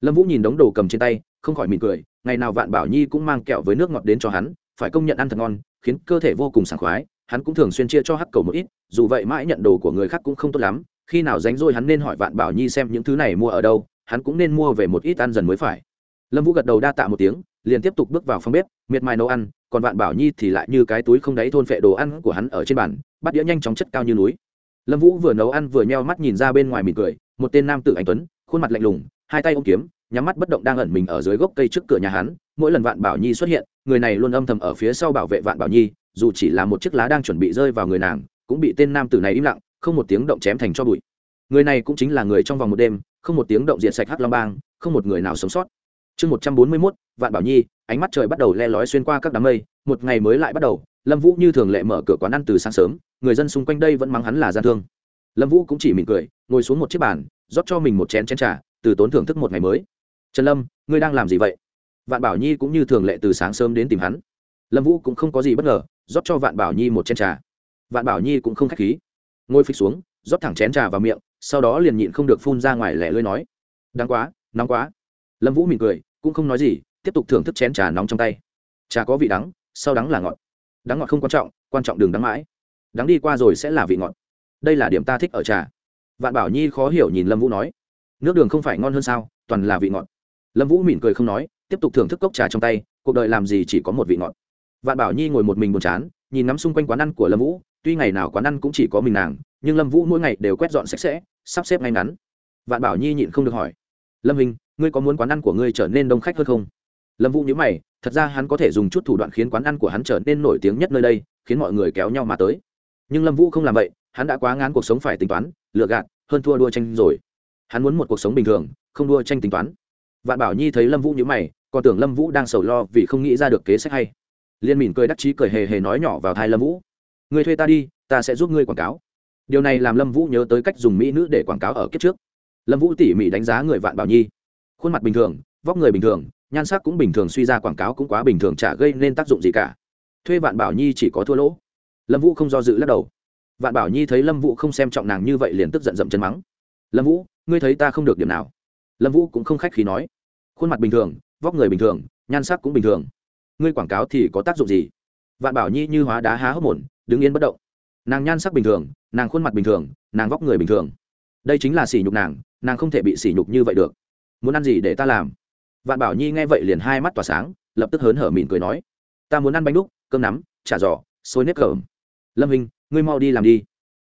Lâm vũ nhìn đống đồ cầm trên tay, không khỏi mỉm cười, ngày nào vạn bảo nhi cũng mang kẹo với nước ngọt đến cho hắn, phải công nhận ăn thật ngon, khiến cơ thể vô cùng sảng khoái, hắn cũng thường xuyên chia cho hắc cầu một ít, dù vậy mãi nhận đồ của người khác cũng không tốt lắm, khi nào ránh rôi hắn nên hỏi vạn bảo nhi xem những thứ này mua ở đâu, hắn cũng nên mua về một ít ăn dần mới phải. Lâm vũ gật đầu đa tạ một tiếng, liền tiếp tục bước vào phòng bếp, miệt mài nấu ăn còn vạn bảo nhi thì lại như cái túi không đáy thôn phệ đồ ăn của hắn ở trên bàn, bắt đĩa nhanh chóng chất cao như núi. Lâm vũ vừa nấu ăn vừa nheo mắt nhìn ra bên ngoài mỉm cười, một tên nam tử anh tuấn, khuôn mặt lạnh lùng, hai tay ôm kiếm, nhắm mắt bất động đang ẩn mình ở dưới gốc cây trước cửa nhà hắn, mỗi lần vạn bảo nhi xuất hiện, người này luôn âm thầm ở phía sau bảo vệ vạn bảo nhi, dù chỉ là một chiếc lá đang chuẩn bị rơi vào người nàng, cũng bị tên nam tử này im lặng, không một tiếng động chém thành cho bụi. Người này cũng chính là người trong vòng một đêm, không một tiếng động diệt sạch hắc long bang, không một người nào sống sót. Chương một trăm bốn mươi mốt, vạn bảo nhi ánh mắt trời bắt đầu le lói xuyên qua các đám mây, một ngày mới lại bắt đầu, lâm vũ như thường lệ mở cửa quán ăn từ sáng sớm, người dân xung quanh đây vẫn mắng hắn là gian thương. Lâm vũ cũng chỉ mỉm cười, ngồi xuống một chiếc bàn, rót cho mình một chén chén t r à từ tốn thưởng thức một ngày mới. Trần lâm, ngươi đang làm gì vậy? Vạn bảo nhi cũng như thường lệ từ sáng sớm đến tìm hắn. Lâm vũ cũng không có gì bất ngờ, rót cho vạn bảo nhi một chén trà. Vạn bảo nhi cũng không k h á c h khí. Ngồi phịch xuống, rót thẳng chén trà vào miệng, sau đó liền nhịn không được phun ra ngoài lẻ lưới nói, đáng quá, nóng quá. Lâm vũ mỉm cười, cũng không nói gì tiếp tục thưởng thức chén trà nóng trong tay. Trà có vị đắng, sau đắng là ngọt. Đắng ngọt không quan trọng quan trọng đừng đắng mãi. Đắng đi qua rồi sẽ là vị ngọt. Đây là điểm ta thích ở trà. Vạn bảo nhi khó hiểu nhìn lâm vũ nói, nước đường không phải ngon hơn sao, toàn là vị ngọt. Lâm vũ mỉm cười không nói, tiếp tục thưởng thức cốc trà trong tay, cuộc đời làm gì chỉ có một vị ngọt. Vạn bảo nhi ngồi một mình buồn chán, nhìn ngắm xung quanh quán ăn của lâm vũ, tuy ngày nào quán ăn cũng chỉ có mình nàng, nhưng lâm vũ mỗi ngày đều quét dọn sạch sẽ, sắp xếp ngay ngắn. Vạn bảo nhi nhịn không được hỏi, lâm hình ngươi có muốn quán ăn của ngươi trở nên đông khách hơn không? Lâm vũ nhớ mày, thật ra hắn có thể dùng chút thủ đoạn khiến quán ăn của hắn trở nên nổi tiếng nhất nơi đây, khiến mọi người kéo nhau mà tới. Nhưng lâm vũ không làm vậy, hắn đã quá ngán cuộc sống phải tính toán lựa gạt, hơn thua đua tranh rồi. Hắn muốn một cuộc sống bình thường, không đua tranh tính toán. Vạn bảo nhi thấy lâm vũ nhớ mày, còn tưởng lâm vũ đang sầu lo vì không nghĩ ra được kế sách hay. Liên mỉm cười đắc chí cười hề hề nói nhỏ vào thai lâm vũ. Người thuê ta đi, ta sẽ giúp ngươi quảng cáo. Điều này làm lâm vũ nhớ tới cách dùng mỹ nữ để quảng cáo ở kiếp trước. Lâm vũ tỉ mỉ đánh giá người vạn bảo nhi. Khuôn mặt bình thường vóc người bình thường, nhan sắc cũng bình thường, suy ra quảng cáo cũng quá bình thường, chả gây nên tác dụng gì cả. Thuê vạn bảo nhi chỉ có thua lỗ. Lâm vũ không do dự lắc đầu. Vạn bảo nhi thấy lâm vũ không xem trọng nàng như vậy liền tức giận dậm chân mắng. Lâm vũ, ngươi thấy ta không được điểm nào? Lâm vũ cũng không khách khí nói. Khuôn mặt bình thường, vóc người bình thường, nhan sắc cũng bình thường. Ngươi quảng cáo thì có tác dụng gì? Vạn bảo nhi như hóa đá há hốc mồm, đứng yên bất động. Nàng nhan sắc bình thường, nàng khuôn mặt bình thường, nàng vóc người bình thường. Đây chính là sỉ nhục nàng nàng không thể bị sỉ nhục như vậy được. Muốn ăn gì để ta làm? Vạn bảo nhi nghe vậy liền hai mắt tỏa sáng, lập tức hớn hở mỉm cười nói, ta muốn ăn bánh đúc, cơm nắm, chả giò, xôi nếp cởm lâm hình, ngươi mau đi làm đi.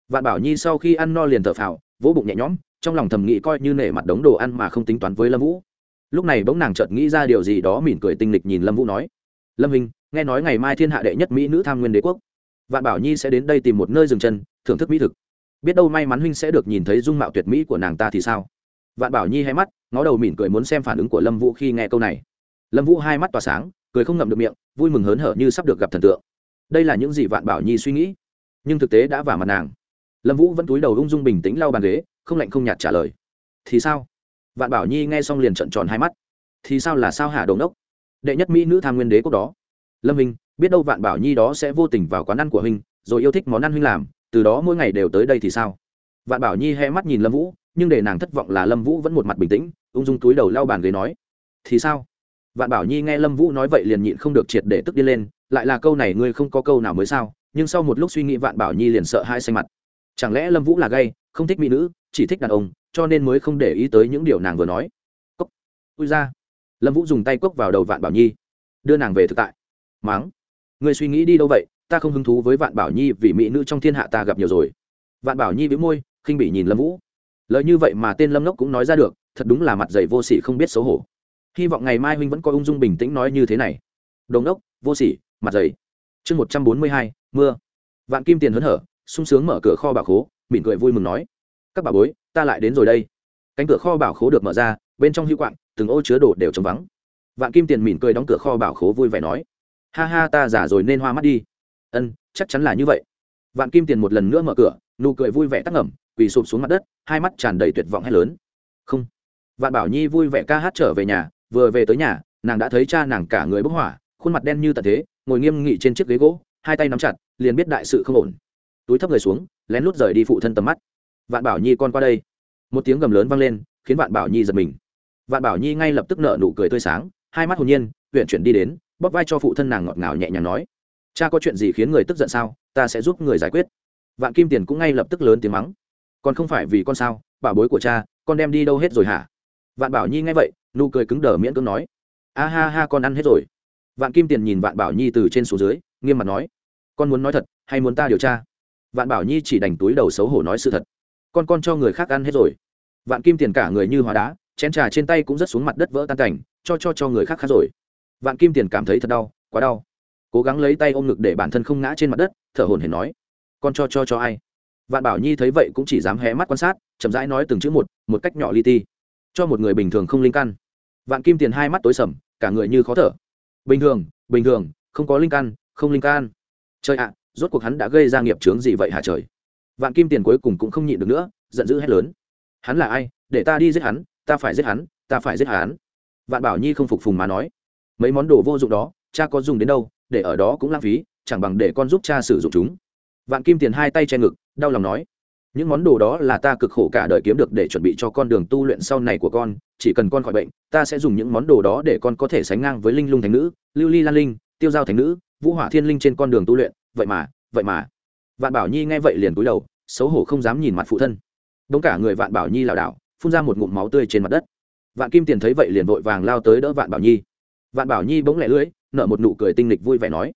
Vạn bảo nhi sau khi ăn no liền thở phào, vỗ bụng nhẹ nhõm, trong lòng thầm nghĩ coi như nể mặt đống đồ ăn mà không tính toán với lâm vũ. Lúc này bỗng nàng chợt nghĩ ra điều gì đó mỉm cười tinh lịch nhìn lâm vũ nói, lâm hình, nghe nói ngày mai thiên hạ đệ nhất mỹ nữ tham nguyên đế quốc. Vạn bảo nhi sẽ đến đây tìm một nơi dừng chân, thưởng thức mỹ thực. Biết đâu may mắn huynh sẽ được nhìn thấy dung mạo tuyệt mỹ của nàng ta thì sao? Vạn bảo nhi hay mắt ngó đầu mỉm cười muốn xem phản ứng của lâm vũ khi nghe câu này. Lâm vũ hai mắt tỏa sáng, cười không ngậm được miệng, vui mừng hớn hở như sắp được gặp thần tượng. Đây là những gì vạn bảo nhi suy nghĩ. Nhưng thực tế đã vả mặt nàng. Lâm vũ vẫn túi đầu ung dung bình tĩnh lau bàn ghế, không lạnh không nhạt trả lời. Thì sao? Vạn bảo nhi nghe xong liền trận tròn hai mắt. Thì sao là sao hả đồn đốc? Đệ nhất mỹ nữ tham nguyên đế quốc đó. Lâm hình biết đâu vạn bảo nhi đó sẽ vô tình vào quán ăn của huynh, rồi yêu thích món ăn huynh làm, từ đó mỗi ngày đều tới đây thì sao? Vạn bảo nhi hé mắt nhìn lâm vũ nhưng để nàng thất vọng là lâm vũ vẫn một mặt bình tĩnh, ung dung túi đầu lau bàn ghế nói, thì sao? Vạn bảo nhi nghe lâm vũ nói vậy liền nhịn không được triệt để tức đi lên, lại là câu này ngươi không có câu nào mới sao? Nhưng sau một lúc suy nghĩ vạn bảo nhi liền sợ hai xanh mặt. Chẳng lẽ lâm vũ là gay, không thích mỹ nữ, chỉ thích đàn ông, cho nên mới không để ý tới những điều nàng vừa nói? Cốc. Ui ra lâm vũ dùng tay cốc vào đầu vạn bảo nhi. Đưa nàng về thực tại. Máng. Ngươi suy nghĩ đi đâu vậy? Ta không hứng thú với vạn bảo nhi vì mỹ nữ trong thiên hạ ta gặp nhiều rồi. Vạn bảo nhi bĩu môi, khinh bỉ nhìn lâm vũ lời như vậy mà tên lâm lốc cũng nói ra được, thật đúng là mặt dày vô sỉ không biết xấu hổ. Hy vọng ngày mai huynh vẫn có ung dung bình tĩnh nói như thế này. Đồn đốc vô sỉ, mặt dày. Chương một trăm bốn mươi hai, mưa. Vạn kim tiền hớn hở, sung sướng mở cửa kho bảo khố, mỉm cười vui mừng nói. Các bà bối, ta lại đến rồi đây. Cánh cửa kho bảo khố được mở ra, bên trong hữu quạng, từng ô chứa đồ đều trống vắng. Vạn kim tiền mỉm cười đóng cửa kho bảo khố vui vẻ nói. Ha ha, ta giả rồi nên hoa mắt đi. Ân, chắc chắn là như vậy. Vạn kim tiền một lần nữa mở cửa, nụ cười vui vẻ tắc ngẩm quỳ sụp xuống mặt đất, hai mắt tràn đầy tuyệt vọng hét lớn. Không. Vạn bảo nhi vui vẻ ca hát trở về nhà, vừa về tới nhà, nàng đã thấy cha nàng cả người bốc hỏa, khuôn mặt đen như tận thế, ngồi nghiêm nghị trên chiếc ghế gỗ, hai tay nắm chặt, liền biết đại sự không ổn. Túi thấp người xuống, lén lút rời đi phụ thân tầm mắt. Vạn bảo nhi con qua đây. Một tiếng gầm lớn vang lên, khiến vạn bảo nhi giật mình. Vạn bảo nhi ngay lập tức nợ nụ cười tươi sáng, hai mắt hồn nhiên, huyện chuyển đi đến, bóp vai cho phụ thân nàng ngọt ngào nhẹ nhàng nói. Cha có chuyện gì khiến người tức giận sao? Ta sẽ giúp người giải quyết. Vạn kim tiền cũng ngay lập tức lớn tiếng mắng còn không phải vì con sao bảo bối của cha, con đem đi đâu hết rồi hả? Vạn bảo nhi nghe vậy, nụ cười cứng đờ miễn cưỡng nói. A ha ha, con ăn hết rồi. Vạn kim tiền nhìn vạn bảo nhi từ trên xuống dưới, nghiêm mặt nói. Con muốn nói thật, hay muốn ta điều tra? Vạn bảo nhi chỉ đành túi đầu xấu hổ nói sự thật. Con con cho người khác ăn hết rồi. Vạn kim tiền cả người như hóa đá, chén trà trên tay cũng rất xuống mặt đất vỡ tan cảnh, cho cho cho người khác khác rồi. Vạn kim tiền cảm thấy thật đau, quá đau. Cố gắng lấy tay ôm ngực để bản thân không ngã trên mặt đất, thở hồn hển nói. Con cho cho cho ai? Vạn bảo nhi thấy vậy cũng chỉ dám hé mắt quan sát, chậm rãi nói từng chữ một một cách nhỏ li ti. Cho một người bình thường không linh căn. Vạn kim tiền hai mắt tối sầm, cả người như khó thở. Bình thường bình thường, không có linh căn, không linh căn. Trời ạ, rốt cuộc hắn đã gây ra nghiệp chướng gì vậy hả trời? Vạn kim tiền cuối cùng cũng không nhịn được nữa, giận dữ hét lớn. Hắn là ai? Để ta đi giết hắn, ta phải giết hắn, ta phải giết hắn. Vạn bảo nhi không phục phùng mà nói. Mấy món đồ vô dụng đó, cha có dùng đến đâu, để ở đó cũng lãng phí, chẳng bằng để con giúp cha sử dụng chúng vạn kim tiền hai tay che ngực, đau lòng nói, những món đồ đó là ta cực khổ cả đời kiếm được để chuẩn bị cho con đường tu luyện sau này của con. Chỉ cần con khỏi bệnh, ta sẽ dùng những món đồ đó để con có thể sánh ngang với linh lung thành nữ, lưu ly lan linh, tiêu giao thành nữ, vũ hỏa thiên linh trên con đường tu luyện. Vậy mà vậy mà. Vạn bảo nhi nghe vậy liền cúi đầu, xấu hổ không dám nhìn mặt phụ thân. Đống cả người vạn bảo nhi lảo đảo, phun ra một ngụm máu tươi trên mặt đất. Vạn kim tiền thấy vậy liền vội vàng lao tới đỡ vạn bảo nhi. Vạn bảo nhi bỗng lẹ lưỡi, nở một nụ cười tinh lịch vui vẻ nói,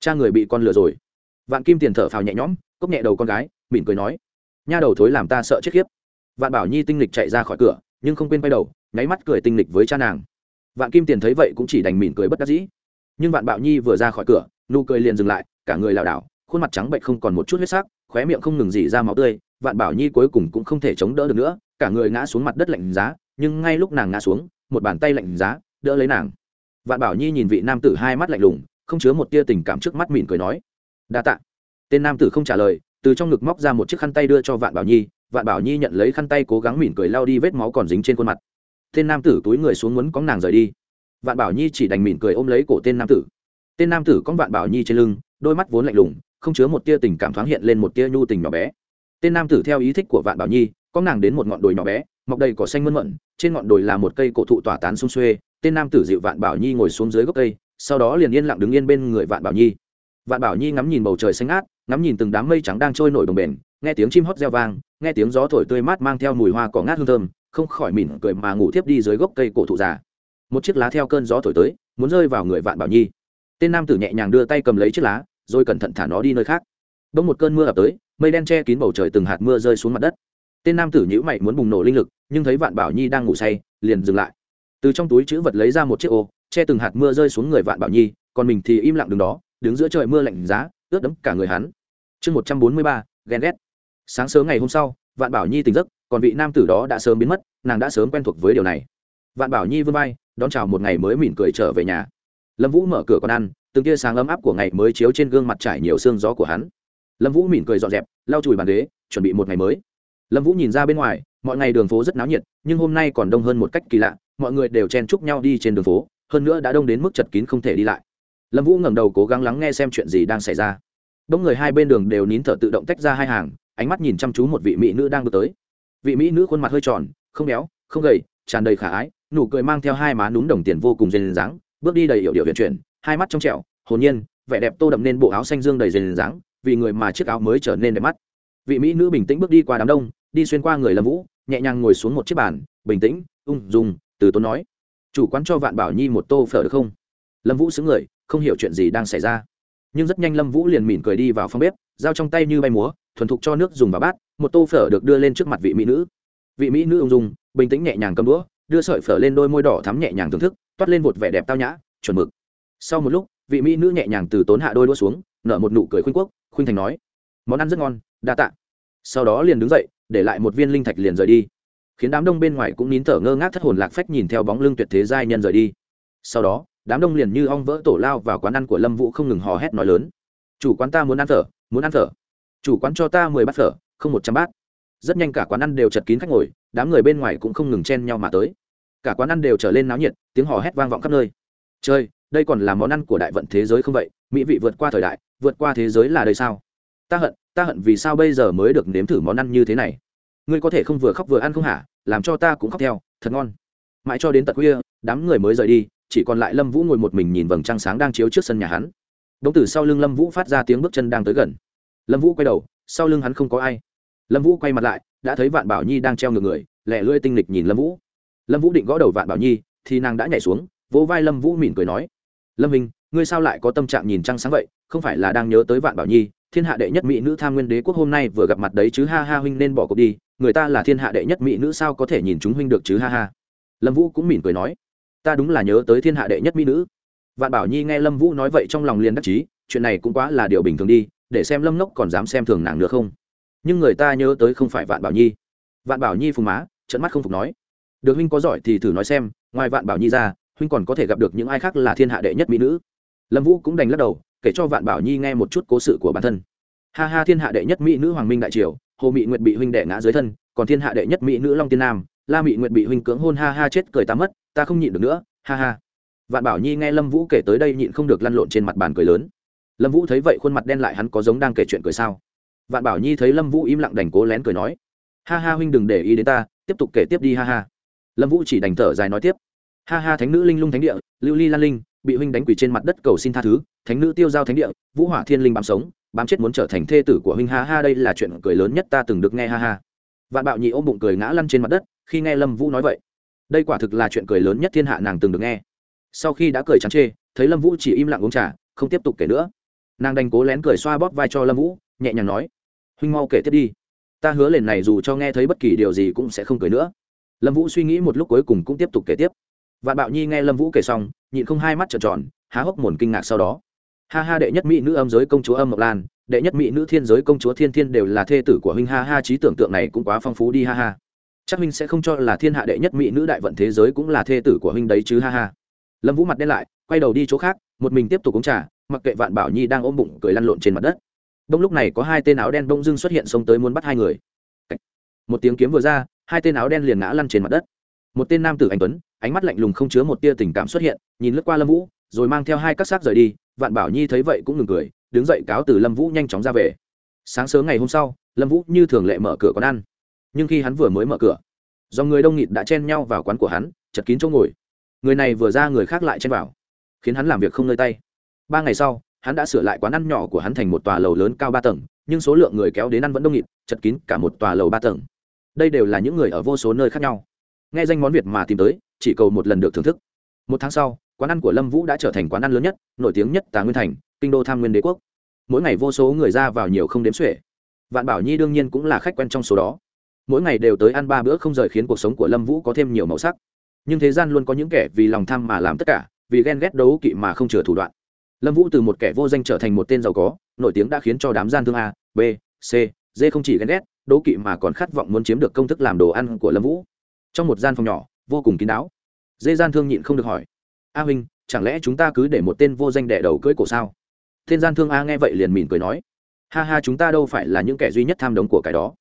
cha người bị con lừa rồi vạn kim tiền thở phào nhẹ nhõm, cốc nhẹ đầu con gái, mỉm cười nói, nha đầu thối làm ta sợ chết khiếp. Vạn bảo nhi tinh lịch chạy ra khỏi cửa, nhưng không quên quay đầu, nháy mắt cười tinh lịch với cha nàng. Vạn kim tiền thấy vậy cũng chỉ đành mỉm cười bất đắc dĩ. Nhưng vạn bảo nhi vừa ra khỏi cửa, nụ cười liền dừng lại, cả người lảo đảo, khuôn mặt trắng bệnh không còn một chút huyết sắc, khóe miệng không ngừng dỉ ra máu tươi. Vạn bảo nhi cuối cùng cũng không thể chống đỡ được nữa, cả người ngã xuống mặt đất lạnh giá, nhưng ngay lúc nàng ngã xuống, một bàn tay lạnh giá, đỡ lấy nàng. Vạn bảo nhi nhìn vị nam tử hai mắt lạnh lùng, không chứa một tia tình cảm trước mắt mỉm cười nói đa tạ. Tên nam tử không trả lời, từ trong ngực móc ra một chiếc khăn tay đưa cho vạn bảo nhi, vạn bảo nhi nhận lấy khăn tay cố gắng mỉm cười lao đi vết máu còn dính trên khuôn mặt. Tên nam tử túi người xuống muốn cóng nàng rời đi. Vạn bảo nhi chỉ đành mỉm cười ôm lấy cổ tên nam tử. Tên nam tử có vạn bảo nhi trên lưng, đôi mắt vốn lạnh lùng, không chứa một tia tình cảm thoáng hiện lên một tia nhu tình nhỏ bé. Tên nam tử theo ý thích của vạn bảo nhi có nàng đến một ngọn đồi nhỏ bé, mọc đầy cỏ xanh mơn mận, trên ngọn đồi là một cây cổ thụ tỏa tán xung xuê. Tên nam tử dịu vạn bảo nhi ngồi xuống dưới gốc cây, sau đó liền yên lặng đứng yên bên người vạn bảo nhi vạn bảo nhi ngắm nhìn bầu trời xanh ngát, ngắm nhìn từng đám mây trắng đang trôi nổi đồng bền nghe tiếng chim hót reo vang, nghe tiếng gió thổi tươi mát mang theo mùi hoa cỏ ngát hương thơm, không khỏi mỉm cười mà ngủ thiếp đi dưới gốc cây cổ thụ già. Một chiếc lá theo cơn gió thổi tới, muốn rơi vào người vạn bảo nhi. Tên nam tử nhẹ nhàng đưa tay cầm lấy chiếc lá, rồi cẩn thận thả nó đi nơi khác. Bỗng một cơn mưa ập tới, mây đen che kín bầu trời từng hạt mưa rơi xuống mặt đất. Tên nam tử nhữ mày muốn bùng nổ linh lực, nhưng thấy vạn bảo nhi đang ngủ say, liền dừng lại. Từ trong túi chữ vật lấy ra một chiếc ô, che từng hạt mưa rơi xuống người vạn bảo nhi, còn mình thì im lặng đứng đó đứng giữa trời mưa lạnh giá, ướt đẫm cả người hắn. Chương một trăm bốn mươi ba, ghen ghét. Sáng sớm ngày hôm sau, vạn bảo nhi tỉnh giấc, còn vị nam tử đó đã sớm biến mất, nàng đã sớm quen thuộc với điều này. Vạn bảo nhi vươn vai, đón chào một ngày mới mỉm cười trở về nhà. Lâm vũ mở cửa con ăn, từng tia sáng ấm áp của ngày mới chiếu trên gương mặt trải nhiều xương gió của hắn. Lâm vũ mỉm cười dọn dẹp, lau chùi bàn ghế, chuẩn bị một ngày mới. Lâm vũ nhìn ra bên ngoài, mọi ngày đường phố rất náo nhiệt, nhưng hôm nay còn đông hơn một cách kỳ lạ, mọi người đều chen chúc nhau đi trên đường phố, hơn nữa đã đông đến mức chật kín không thể đi lại lâm vũ ngẩng đầu cố gắng lắng nghe xem chuyện gì đang xảy ra. Đống người hai bên đường đều nín thở tự động tách ra hai hàng, ánh mắt nhìn chăm chú một vị mỹ nữ đang bước tới. Vị mỹ nữ khuôn mặt hơi tròn, không béo, không gầy, tràn đầy khả ái, nụ cười mang theo hai má núm đồng tiền vô cùng dền dáng, bước đi đầy hiệu điệu vận chuyển, hai mắt trong trẻo, hồn nhiên, vẻ đẹp tô đậm nên bộ áo xanh dương đầy dền dáng, vì người mà chiếc áo mới trở nên đẹp mắt. Vị mỹ nữ bình tĩnh bước đi qua đám đông, đi xuyên qua người lâm vũ, nhẹ nhàng ngồi xuống một chiếc bàn, bình tĩnh, ung dung, từ tốn nói, chủ quán cho vạn bảo nhi một tô phở được không? Lâm vũ xứng người không hiểu chuyện gì đang xảy ra. Nhưng rất nhanh lâm vũ liền mỉm cười đi vào phòng bếp dao trong tay như bay múa, thuần thục cho nước dùng vào bát, một tô phở được đưa lên trước mặt vị mỹ nữ. Vị mỹ nữ ung dung, bình tĩnh nhẹ nhàng cầm đũa, đưa sợi phở lên đôi môi đỏ thắm nhẹ nhàng thưởng thức, toát lên một vẻ đẹp tao nhã, chuẩn mực. Sau một lúc, vị mỹ nữ nhẹ nhàng từ tốn hạ đôi đũa xuống, nở một nụ cười khuynh quốc, khuynh thành nói, món ăn rất ngon, đa tạ. Sau đó liền đứng dậy, để lại một viên linh thạch liền rời đi. Khiến đám đông bên ngoài cũng nín thở ngơ ngác thất hồn lạc phách nhìn theo bóng lưng tuyệt thế giai nhân rời đi. Sau đó đám đông liền như ong vỡ tổ lao vào quán ăn của lâm vũ không ngừng hò hét nói lớn. Chủ quán ta muốn ăn phở, muốn ăn phở. Chủ quán cho ta mười bát phở, không một trăm bát. Rất nhanh cả quán ăn đều chật kín khách ngồi, đám người bên ngoài cũng không ngừng chen nhau mà tới. Cả quán ăn đều trở lên náo nhiệt, tiếng hò hét vang vọng khắp nơi. Chơi đây còn là món ăn của đại vận thế giới không vậy? Mỹ vị vượt qua thời đại, vượt qua thế giới là đây sao? Ta hận ta hận vì sao bây giờ mới được nếm thử món ăn như thế này. Ngươi có thể không vừa khóc vừa ăn không hả? Làm cho ta cũng khóc theo, thật ngon. Mãi cho đến tận khuya, đám người mới rời đi chỉ còn lại lâm vũ ngồi một mình nhìn vầng trăng sáng đang chiếu trước sân nhà hắn. Đống tử từ sau lưng lâm vũ phát ra tiếng bước chân đang tới gần. Lâm vũ quay đầu, sau lưng hắn không có ai. Lâm vũ quay mặt lại, đã thấy vạn bảo nhi đang treo ngược người lẹ lưỡi tinh lịch nhìn lâm vũ. Lâm vũ định gõ đầu vạn bảo nhi, thì nàng đã nhảy xuống, vỗ vai lâm vũ mỉm cười nói, lâm minh, ngươi sao lại có tâm trạng nhìn trăng sáng vậy? Không phải là đang nhớ tới vạn bảo nhi, thiên hạ đệ nhất mỹ nữ tham nguyên đế quốc hôm nay vừa gặp mặt đấy chứ, ha ha, huynh nên bỏ cuộc đi, người ta là thiên hạ đệ nhất mỹ nữ sao có thể nhìn chúng huynh được chứ, ha ha. Lâm vũ cũng mỉm cười nói ta đúng là nhớ tới thiên hạ đệ nhất mỹ nữ. Vạn bảo nhi nghe lâm vũ nói vậy trong lòng liền đắc chí, chuyện này cũng quá là điều bình thường đi, để xem lâm nốc còn dám xem thường nàng nữa không? Nhưng người ta nhớ tới không phải vạn bảo nhi. Vạn bảo nhi phùng má trận mắt không phục nói. Được huynh có giỏi thì thử nói xem, ngoài vạn bảo nhi ra, huynh còn có thể gặp được những ai khác là thiên hạ đệ nhất mỹ nữ. Lâm vũ cũng đành lắc đầu, kể cho vạn bảo nhi nghe một chút cố sự của bản thân. Ha ha, thiên hạ đệ nhất mỹ nữ hoàng minh đại triều, hồ mỹ nguyệt bị huynh đẻ ngã dưới thân, còn thiên hạ đệ nhất mỹ nữ long tiên nam, la mỹ nguyệt bị huynh cưỡng hôn ha ha chết cười ta mất ta không nhịn được nữa, ha ha. Vạn bảo nhi nghe lâm vũ kể tới đây nhịn không được lăn lộn trên mặt bàn cười lớn. Lâm vũ thấy vậy khuôn mặt đen lại hắn có giống đang kể chuyện cười sao? Vạn bảo nhi thấy lâm vũ im lặng đành cố lén cười nói, ha ha huynh đừng để ý đến ta, tiếp tục kể tiếp đi ha ha. Lâm vũ chỉ đành thở dài nói tiếp, ha ha thánh nữ linh lung thánh địa, lưu ly lan linh, bị huynh đánh quỷ trên mặt đất cầu xin tha thứ, thánh nữ tiêu giao thánh địa, vũ hỏa thiên linh bám sống, bám chết muốn trở thành thê tử của huynh, ha ha, đây là chuyện cười lớn nhất ta từng được nghe, ha ha. Vạn bạo nhị ôm bụng cười ngã lăn trên mặt đất, khi nghe lâm vũ nói vậy đây quả thực là chuyện cười lớn nhất thiên hạ nàng từng được nghe. Sau khi đã cười chán chê, thấy lâm vũ chỉ im lặng uống trà, không tiếp tục kể nữa. Nàng đành cố lén cười xoa bóp vai cho lâm vũ, nhẹ nhàng nói, huynh mau kể tiếp đi. Ta hứa lần này dù cho nghe thấy bất kỳ điều gì cũng sẽ không cười nữa. Lâm vũ suy nghĩ một lúc cuối cùng cũng tiếp tục kể tiếp. Vạn bạo nhi nghe lâm vũ kể xong, nhịn không hai mắt trợn tròn, há hốc mồn kinh ngạc sau đó. Ha ha, đệ nhất mỹ nữ âm giới công chúa âm ngọc lan, đệ nhất mỹ nữ thiên giới công chúa thiên thiên đều là thê tử của huynh, ha ha, trí tưởng tượng này cũng quá phong phú đi, ha ha chắc huynh sẽ không cho là thiên hạ đệ nhất mỹ nữ đại vận thế giới cũng là thê tử của huynh đấy chứ, ha ha. Lâm vũ mặt đen lại, quay đầu đi chỗ khác, một mình tiếp tục uống trà, mặc kệ vạn bảo nhi đang ôm bụng cười lăn lộn trên mặt đất. Đông lúc này có hai tên áo đen bông dưng xuất hiện xông tới muốn bắt hai người. Một tiếng kiếm vừa ra, hai tên áo đen liền ngã lăn trên mặt đất. Một tên nam tử anh tuấn, ánh mắt lạnh lùng không chứa một tia tình cảm xuất hiện, nhìn lướt qua lâm vũ, rồi mang theo hai các xác rời đi, vạn bảo nhi thấy vậy cũng ngừng cười, đứng dậy cáo từ lâm vũ nhanh chóng ra về. Sáng sớm ngày hôm sau, lâm vũ như thường lệ mở cửa quán ăn nhưng khi hắn vừa mới mở cửa do người đông nghịt đã chen nhau vào quán của hắn, chật kín chỗ ngồi. Người này vừa ra người khác lại chen vào, khiến hắn làm việc không nơi tay. Ba ngày sau, hắn đã sửa lại quán ăn nhỏ của hắn thành một tòa lầu lớn cao ba tầng, nhưng số lượng người kéo đến ăn vẫn đông nghịt, chật kín cả một tòa lầu ba tầng. Đây đều là những người ở vô số nơi khác nhau. Nghe danh món việt mà tìm tới, chỉ cầu một lần được thưởng thức. Một tháng sau, quán ăn của lâm vũ đã trở thành quán ăn lớn nhất, nổi tiếng nhất tà nguyên thành, kinh đô tham nguyên đế quốc. Mỗi ngày vô số người ra vào nhiều không đếm xuể. Vạn bảo nhi đương nhiên cũng là khách quen trong số đó mỗi ngày đều tới ăn ba bữa không rời khiến cuộc sống của lâm vũ có thêm nhiều màu sắc. Nhưng thế gian luôn có những kẻ vì lòng tham mà làm tất cả, vì ghen ghét đấu kỵ mà không chừa thủ đoạn. Lâm vũ từ một kẻ vô danh trở thành một tên giàu có, nổi tiếng đã khiến cho đám gian thương a, b, c, d không chỉ ghen ghét, đấu kỵ mà còn khát vọng muốn chiếm được công thức làm đồ ăn của lâm vũ. Trong một gian phòng nhỏ, vô cùng kín đáo. Dê gian thương nhịn không được hỏi, a huynh, chẳng lẽ chúng ta cứ để một tên vô danh đẻ đầu cưỡi cổ sao? Tên gian thương a nghe vậy liền mỉm cười nói, ha ha, chúng ta đâu phải là những kẻ duy nhất tham đống của cái đó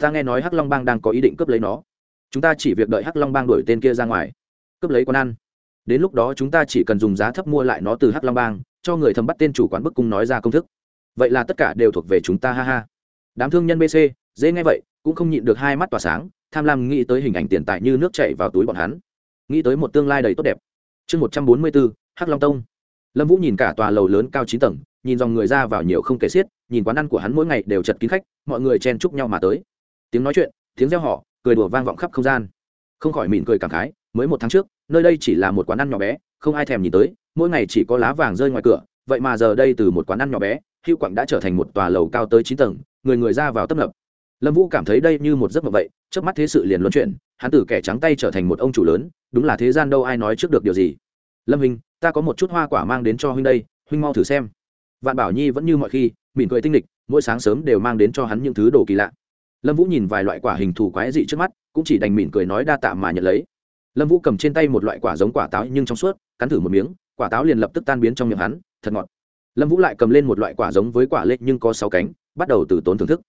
ta nghe nói hắc long bang đang có ý định cướp lấy nó. Chúng ta chỉ việc đợi hắc long bang đuổi tên kia ra ngoài, cướp lấy quán ăn. Đến lúc đó chúng ta chỉ cần dùng giá thấp mua lại nó từ hắc long bang, cho người thầm bắt tên chủ quán bức cung nói ra công thức. Vậy là tất cả đều thuộc về chúng ta, ha ha. Đám thương nhân bc dễ nghe vậy, cũng không nhịn được hai mắt tỏa sáng, tham lam nghĩ tới hình ảnh tiền tài như nước chảy vào túi bọn hắn. Nghĩ tới một tương lai đầy tốt đẹp. Chương một trăm bốn mươi bốn hắc long tông. Lâm vũ nhìn cả tòa lầu lớn cao chín tầng, nhìn dòng người ra vào nhiều không kể xiết, nhìn quán ăn của hắn mỗi ngày đều chật kín khách, mọi người chen chúc nhau mà tới tiếng nói chuyện, tiếng reo họ cười đùa vang vọng khắp không gian. Không khỏi mỉm cười cảm khái, mới một tháng trước, nơi đây chỉ là một quán ăn nhỏ bé, không ai thèm nhìn tới, mỗi ngày chỉ có lá vàng rơi ngoài cửa, vậy mà giờ đây từ một quán ăn nhỏ bé, hữu quặng đã trở thành một tòa lầu cao tới chín tầng, người người ra vào tấp nập. Lâm vũ cảm thấy đây như một giấc mộng vậy trước mắt thế sự liền luân chuyển, hắn từ kẻ trắng tay trở thành một ông chủ lớn, đúng là thế gian đâu ai nói trước được điều gì. Lâm hình ta có một chút hoa quả mang đến cho huynh đây, huynh mau thử xem. Vạn bảo nhi vẫn như mọi khi, mỉm cười tinh lịch, mỗi sáng sớm đều mang đến cho hắn những thứ đồ kỳ lạ lâm vũ nhìn vài loại quả hình thù quái dị trước mắt, cũng chỉ đành mỉm cười nói đa tạ mà nhận lấy. Lâm vũ cầm trên tay một loại quả giống quả táo nhưng trong suốt, cắn thử một miếng, quả táo liền lập tức tan biến trong miệng hắn, thật ngọt. Lâm vũ lại cầm lên một loại quả giống với quả lệ nhưng có sáu cánh, bắt đầu từ tốn thưởng thức.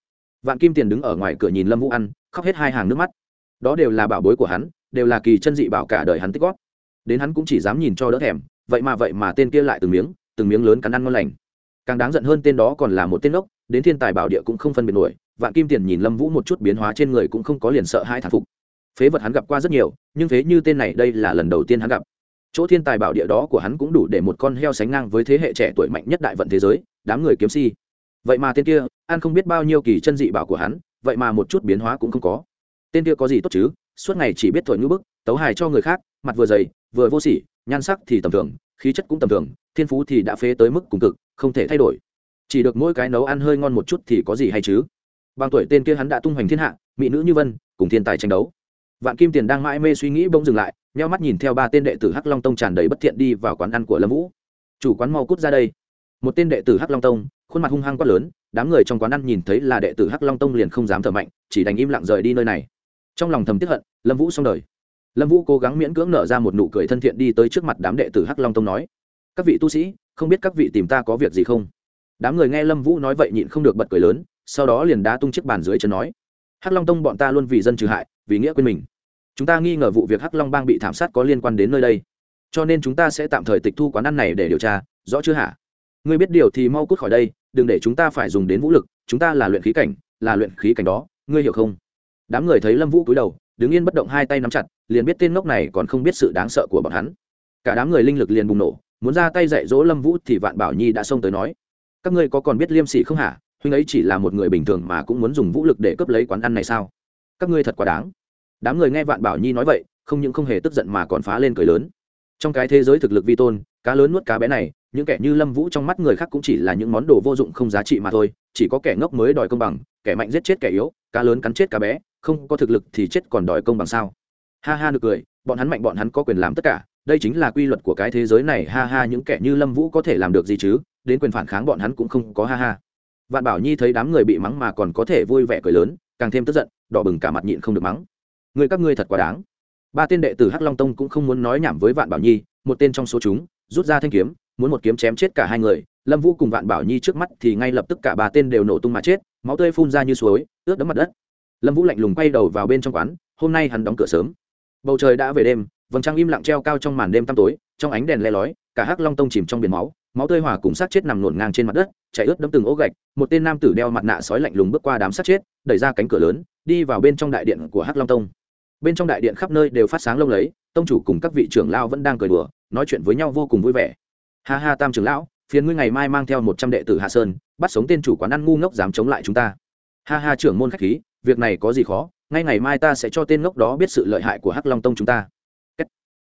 Vạn kim tiền đứng ở ngoài cửa nhìn lâm vũ ăn, khóc hết hai hàng nước mắt. Đó đều là bảo bối của hắn, đều là kỳ chân dị bảo cả đời hắn tích góp. Đến hắn cũng chỉ dám nhìn cho đỡ thèm, vậy mà vậy mà tên kia lại từng miếng từng miếng lớn cắn ăn ngon lành. Càng đáng giận hơn tên đó còn là một tên ốc đến thiên tài bảo địa cũng không phân biệt nổi, vạn kim tiền nhìn lâm vũ một chút biến hóa trên người cũng không có liền sợ hai thản phục. Phế vật hắn gặp qua rất nhiều, nhưng phế như tên này đây là lần đầu tiên hắn gặp. Chỗ thiên tài bảo địa đó của hắn cũng đủ để một con heo sánh ngang với thế hệ trẻ tuổi mạnh nhất đại vận thế giới, đám người kiếm si. Vậy mà tên kia an không biết bao nhiêu kỳ chân dị bảo của hắn, vậy mà một chút biến hóa cũng không có. Tên kia có gì tốt chứ? Suốt ngày chỉ biết thổi ngữ bức, tấu hài cho người khác, mặt vừa dày, vừa vô sỉ, nhan sắc thì tầm thường, khí chất cũng tầm thường, thiên phú thì đã phế tới mức cùng cực, không thể thay đổi chỉ được mỗi cái nấu ăn hơi ngon một chút thì có gì hay chứ? Bằng tuổi tên kia hắn đã tung hoành thiên hạ, mỹ nữ như vân, cùng thiên tài tranh đấu. Vạn kim tiền đang mãi mê suy nghĩ bỗng dừng lại, nheo mắt nhìn theo ba tên đệ tử hắc long tông tràn đầy bất thiện đi vào quán ăn của lâm vũ. Chủ quán mau cút ra đây. Một tên đệ tử hắc long tông, khuôn mặt hung hăng quát lớn, đám người trong quán ăn nhìn thấy là đệ tử hắc long tông liền không dám thở mạnh, chỉ đành im lặng rời đi nơi này. Trong lòng thầm tiếc hận, lâm vũ xong đời. Lâm vũ cố gắng miễn cưỡng nở ra một nụ cười thân thiện đi tới trước mặt đám đệ tử hắc long tông nói, các vị tu sĩ, không biết các vị tìm ta có việc gì không? Đám người nghe lâm vũ nói vậy nhịn không được bật cười lớn, sau đó liền đá tung chiếc bàn dưới chân nói, hắc long tông bọn ta luôn vì dân trừ hại, vì nghĩa quên mình. Chúng ta nghi ngờ vụ việc hắc long bang bị thảm sát có liên quan đến nơi đây. Cho nên chúng ta sẽ tạm thời tịch thu quán ăn này để điều tra, rõ chưa hả? Ngươi biết điều thì mau cút khỏi đây, đừng để chúng ta phải dùng đến vũ lực, chúng ta là luyện khí cảnh, là luyện khí cảnh đó, ngươi hiểu không? Đám người thấy lâm vũ cúi đầu, đứng yên bất động hai tay nắm chặt, liền biết tên ngốc này còn không biết sự đáng sợ của bọn hắn. Cả đám người linh lực liền bùng nổ, muốn ra tay dạy dỗ lâm vũ thì vạn bảo nhi đã xông tới nói các ngươi có còn biết liêm sỉ không hả? Huynh ấy chỉ là một người bình thường mà cũng muốn dùng vũ lực để cướp lấy quán ăn này sao? Các ngươi thật quá đáng. Đám người nghe vạn bảo nhi nói vậy, không những không hề tức giận mà còn phá lên cười lớn. Trong cái thế giới thực lực vi tôn, cá lớn nuốt cá bé này, những kẻ như lâm vũ trong mắt người khác cũng chỉ là những món đồ vô dụng không giá trị mà thôi, chỉ có kẻ ngốc mới đòi công bằng, kẻ mạnh giết chết kẻ yếu, cá lớn cắn chết cá bé, không có thực lực thì chết còn đòi công bằng sao? Ha ha được cười, bọn hắn mạnh bọn hắn có quyền làm tất cả đây chính là quy luật của cái thế giới này, ha ha, những kẻ như lâm vũ có thể làm được gì chứ? Đến quyền phản kháng bọn hắn cũng không có ha ha. Vạn bảo nhi thấy đám người bị mắng mà còn có thể vui vẻ cười lớn, càng thêm tức giận, đỏ bừng cả mặt nhịn không được mắng. Người các ngươi thật quá đáng. Ba tên đệ tử hắc long tông cũng không muốn nói nhảm với vạn bảo nhi, một tên trong số chúng, rút ra thanh kiếm, muốn một kiếm chém chết cả hai người. Lâm vũ cùng vạn bảo nhi trước mắt thì ngay lập tức cả ba tên đều nổ tung mà chết, máu tươi phun ra như suối, ướt đẫm mặt đất. Lâm vũ lạnh lùng quay đầu vào bên trong quán, hôm nay hắn đóng cửa sớm. Bầu trời đã về đêm vầng trăng im lặng treo cao trong màn đêm tăm tối, trong ánh đèn le lói, cả hắc long tông chìm trong biển máu máu tươi hòa cùng sát chết nằm nổn ngang trên mặt đất, chảy ướt đẫm từng ố gạch, một tên nam tử đeo mặt nạ sói lạnh lùng bước qua đám sát chết, đẩy ra cánh cửa lớn, đi vào bên trong đại điện của hắc long tông. Bên trong đại điện khắp nơi đều phát sáng lông lấy tông chủ cùng các vị trưởng lao vẫn đang cười đùa, nói chuyện với nhau vô cùng vui vẻ. Ha ha tam trưởng lão, phiền ngươi ngày mai mang theo một trăm đệ tử hạ sơn, bắt sống tên chủ quán ăn ngu ngốc dám chống lại chúng ta. Ha ha trưởng môn khách khí, việc này có gì khó, ngay ngày mai ta sẽ cho tên ngốc đó biết sự lợi hại của hắc long tông chúng ta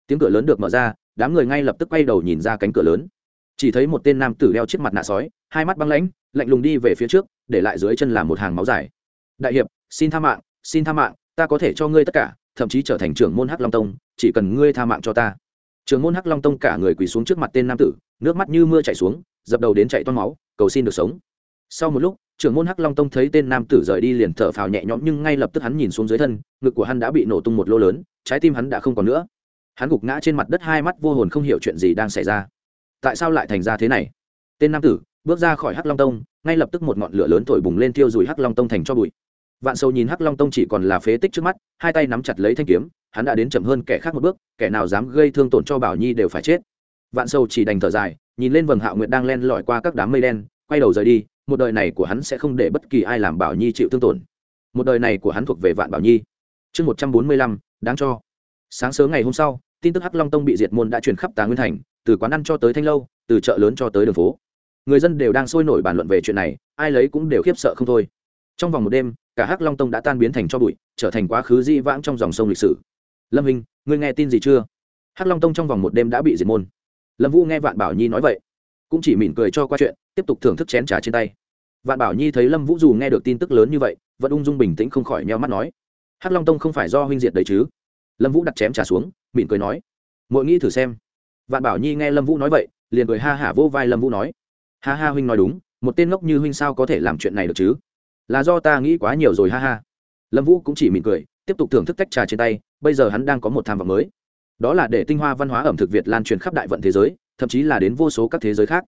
tiếng cửa lớn được mở ra, đám người ngay lập tức quay đầu nhìn ra cánh cửa lớn. Chỉ thấy một tên nam tử đeo chiếc mặt nạ sói, hai mắt băng lãnh, lạnh lùng đi về phía trước, để lại dưới chân là một hàng máu dài. Đại hiệp, xin tha mạng, xin tha mạng, ta có thể cho ngươi tất cả, thậm chí trở thành trưởng môn hắc long tông, chỉ cần ngươi tha mạng cho ta. Trưởng môn hắc long tông cả người quỳ xuống trước mặt tên nam tử, nước mắt như mưa chảy xuống, dập đầu đến chạy toan máu, cầu xin được sống. Sau một lúc, trưởng môn hắc long tông thấy tên nam tử rời đi liền thở phào nhẹ nhõm nhưng ngay lập tức hắn nhìn xuống dưới thân, ngực của hắn đã bị nổ tung một lô lớn, trái tim hắn đã không còn nữa hắn gục ngã trên mặt đất, hai mắt vô hồn không hiểu chuyện gì đang xảy ra. Tại sao lại thành ra thế này? Tên nam tử, bước ra khỏi hắc long tông, ngay lập tức một ngọn lửa lớn thổi bùng lên thiêu dùi hắc long tông thành cho bụi. Vạn sâu nhìn hắc long tông chỉ còn là phế tích trước mắt, hai tay nắm chặt lấy thanh kiếm, hắn đã đến chậm hơn kẻ khác một bước, kẻ nào dám gây thương tổn cho bảo nhi đều phải chết. Vạn sâu chỉ đành thở dài, nhìn lên vầng hạo nguyệt đang len lỏi qua các đám mây đen, quay đầu rời đi, một đời này của hắn sẽ không để bất kỳ ai làm bảo nhi chịu thương tổn. Một đời này của hắn thuộc về vạn bảo nhi. Chương một trăm bốn mươi lăm, đáng cho sáng sớm ngày hôm sau, tin tức hắc long tông bị diệt môn đã truyền khắp tà nguyên thành, từ quán ăn cho tới thanh lâu, từ chợ lớn cho tới đường phố. Người dân đều đang sôi nổi bàn luận về chuyện này, ai lấy cũng đều khiếp sợ không thôi. Trong vòng một đêm, cả hắc long tông đã tan biến thành cho bụi, trở thành quá khứ di vãng trong dòng sông lịch sử. Lâm hình ngươi nghe tin gì chưa? Hắc long tông trong vòng một đêm đã bị diệt môn. Lâm vũ nghe vạn bảo nhi nói vậy, cũng chỉ mỉm cười cho qua chuyện, tiếp tục thưởng thức chén trà trên tay. Vạn bảo nhi thấy lâm vũ dù nghe được tin tức lớn như vậy, vẫn ung dung bình tĩnh không khỏi meo mắt nói, hắc long tông không phải do huynh diệt đấy chứ? Lâm vũ đặt chém trà xuống, mỉm cười nói mỗi nghĩ thử xem. Vạn bảo nhi nghe lâm vũ nói vậy, liền cười ha hả vô vai lâm vũ nói, ha ha huynh nói đúng, một tên ngốc như huynh sao có thể làm chuyện này được chứ? Là do ta nghĩ quá nhiều rồi ha ha. Lâm vũ cũng chỉ mỉm cười, tiếp tục thưởng thức tách trà trên tay, bây giờ hắn đang có một tham vọng mới. Đó là để tinh hoa văn hóa ẩm thực việt lan truyền khắp đại vận thế giới, thậm chí là đến vô số các thế giới khác.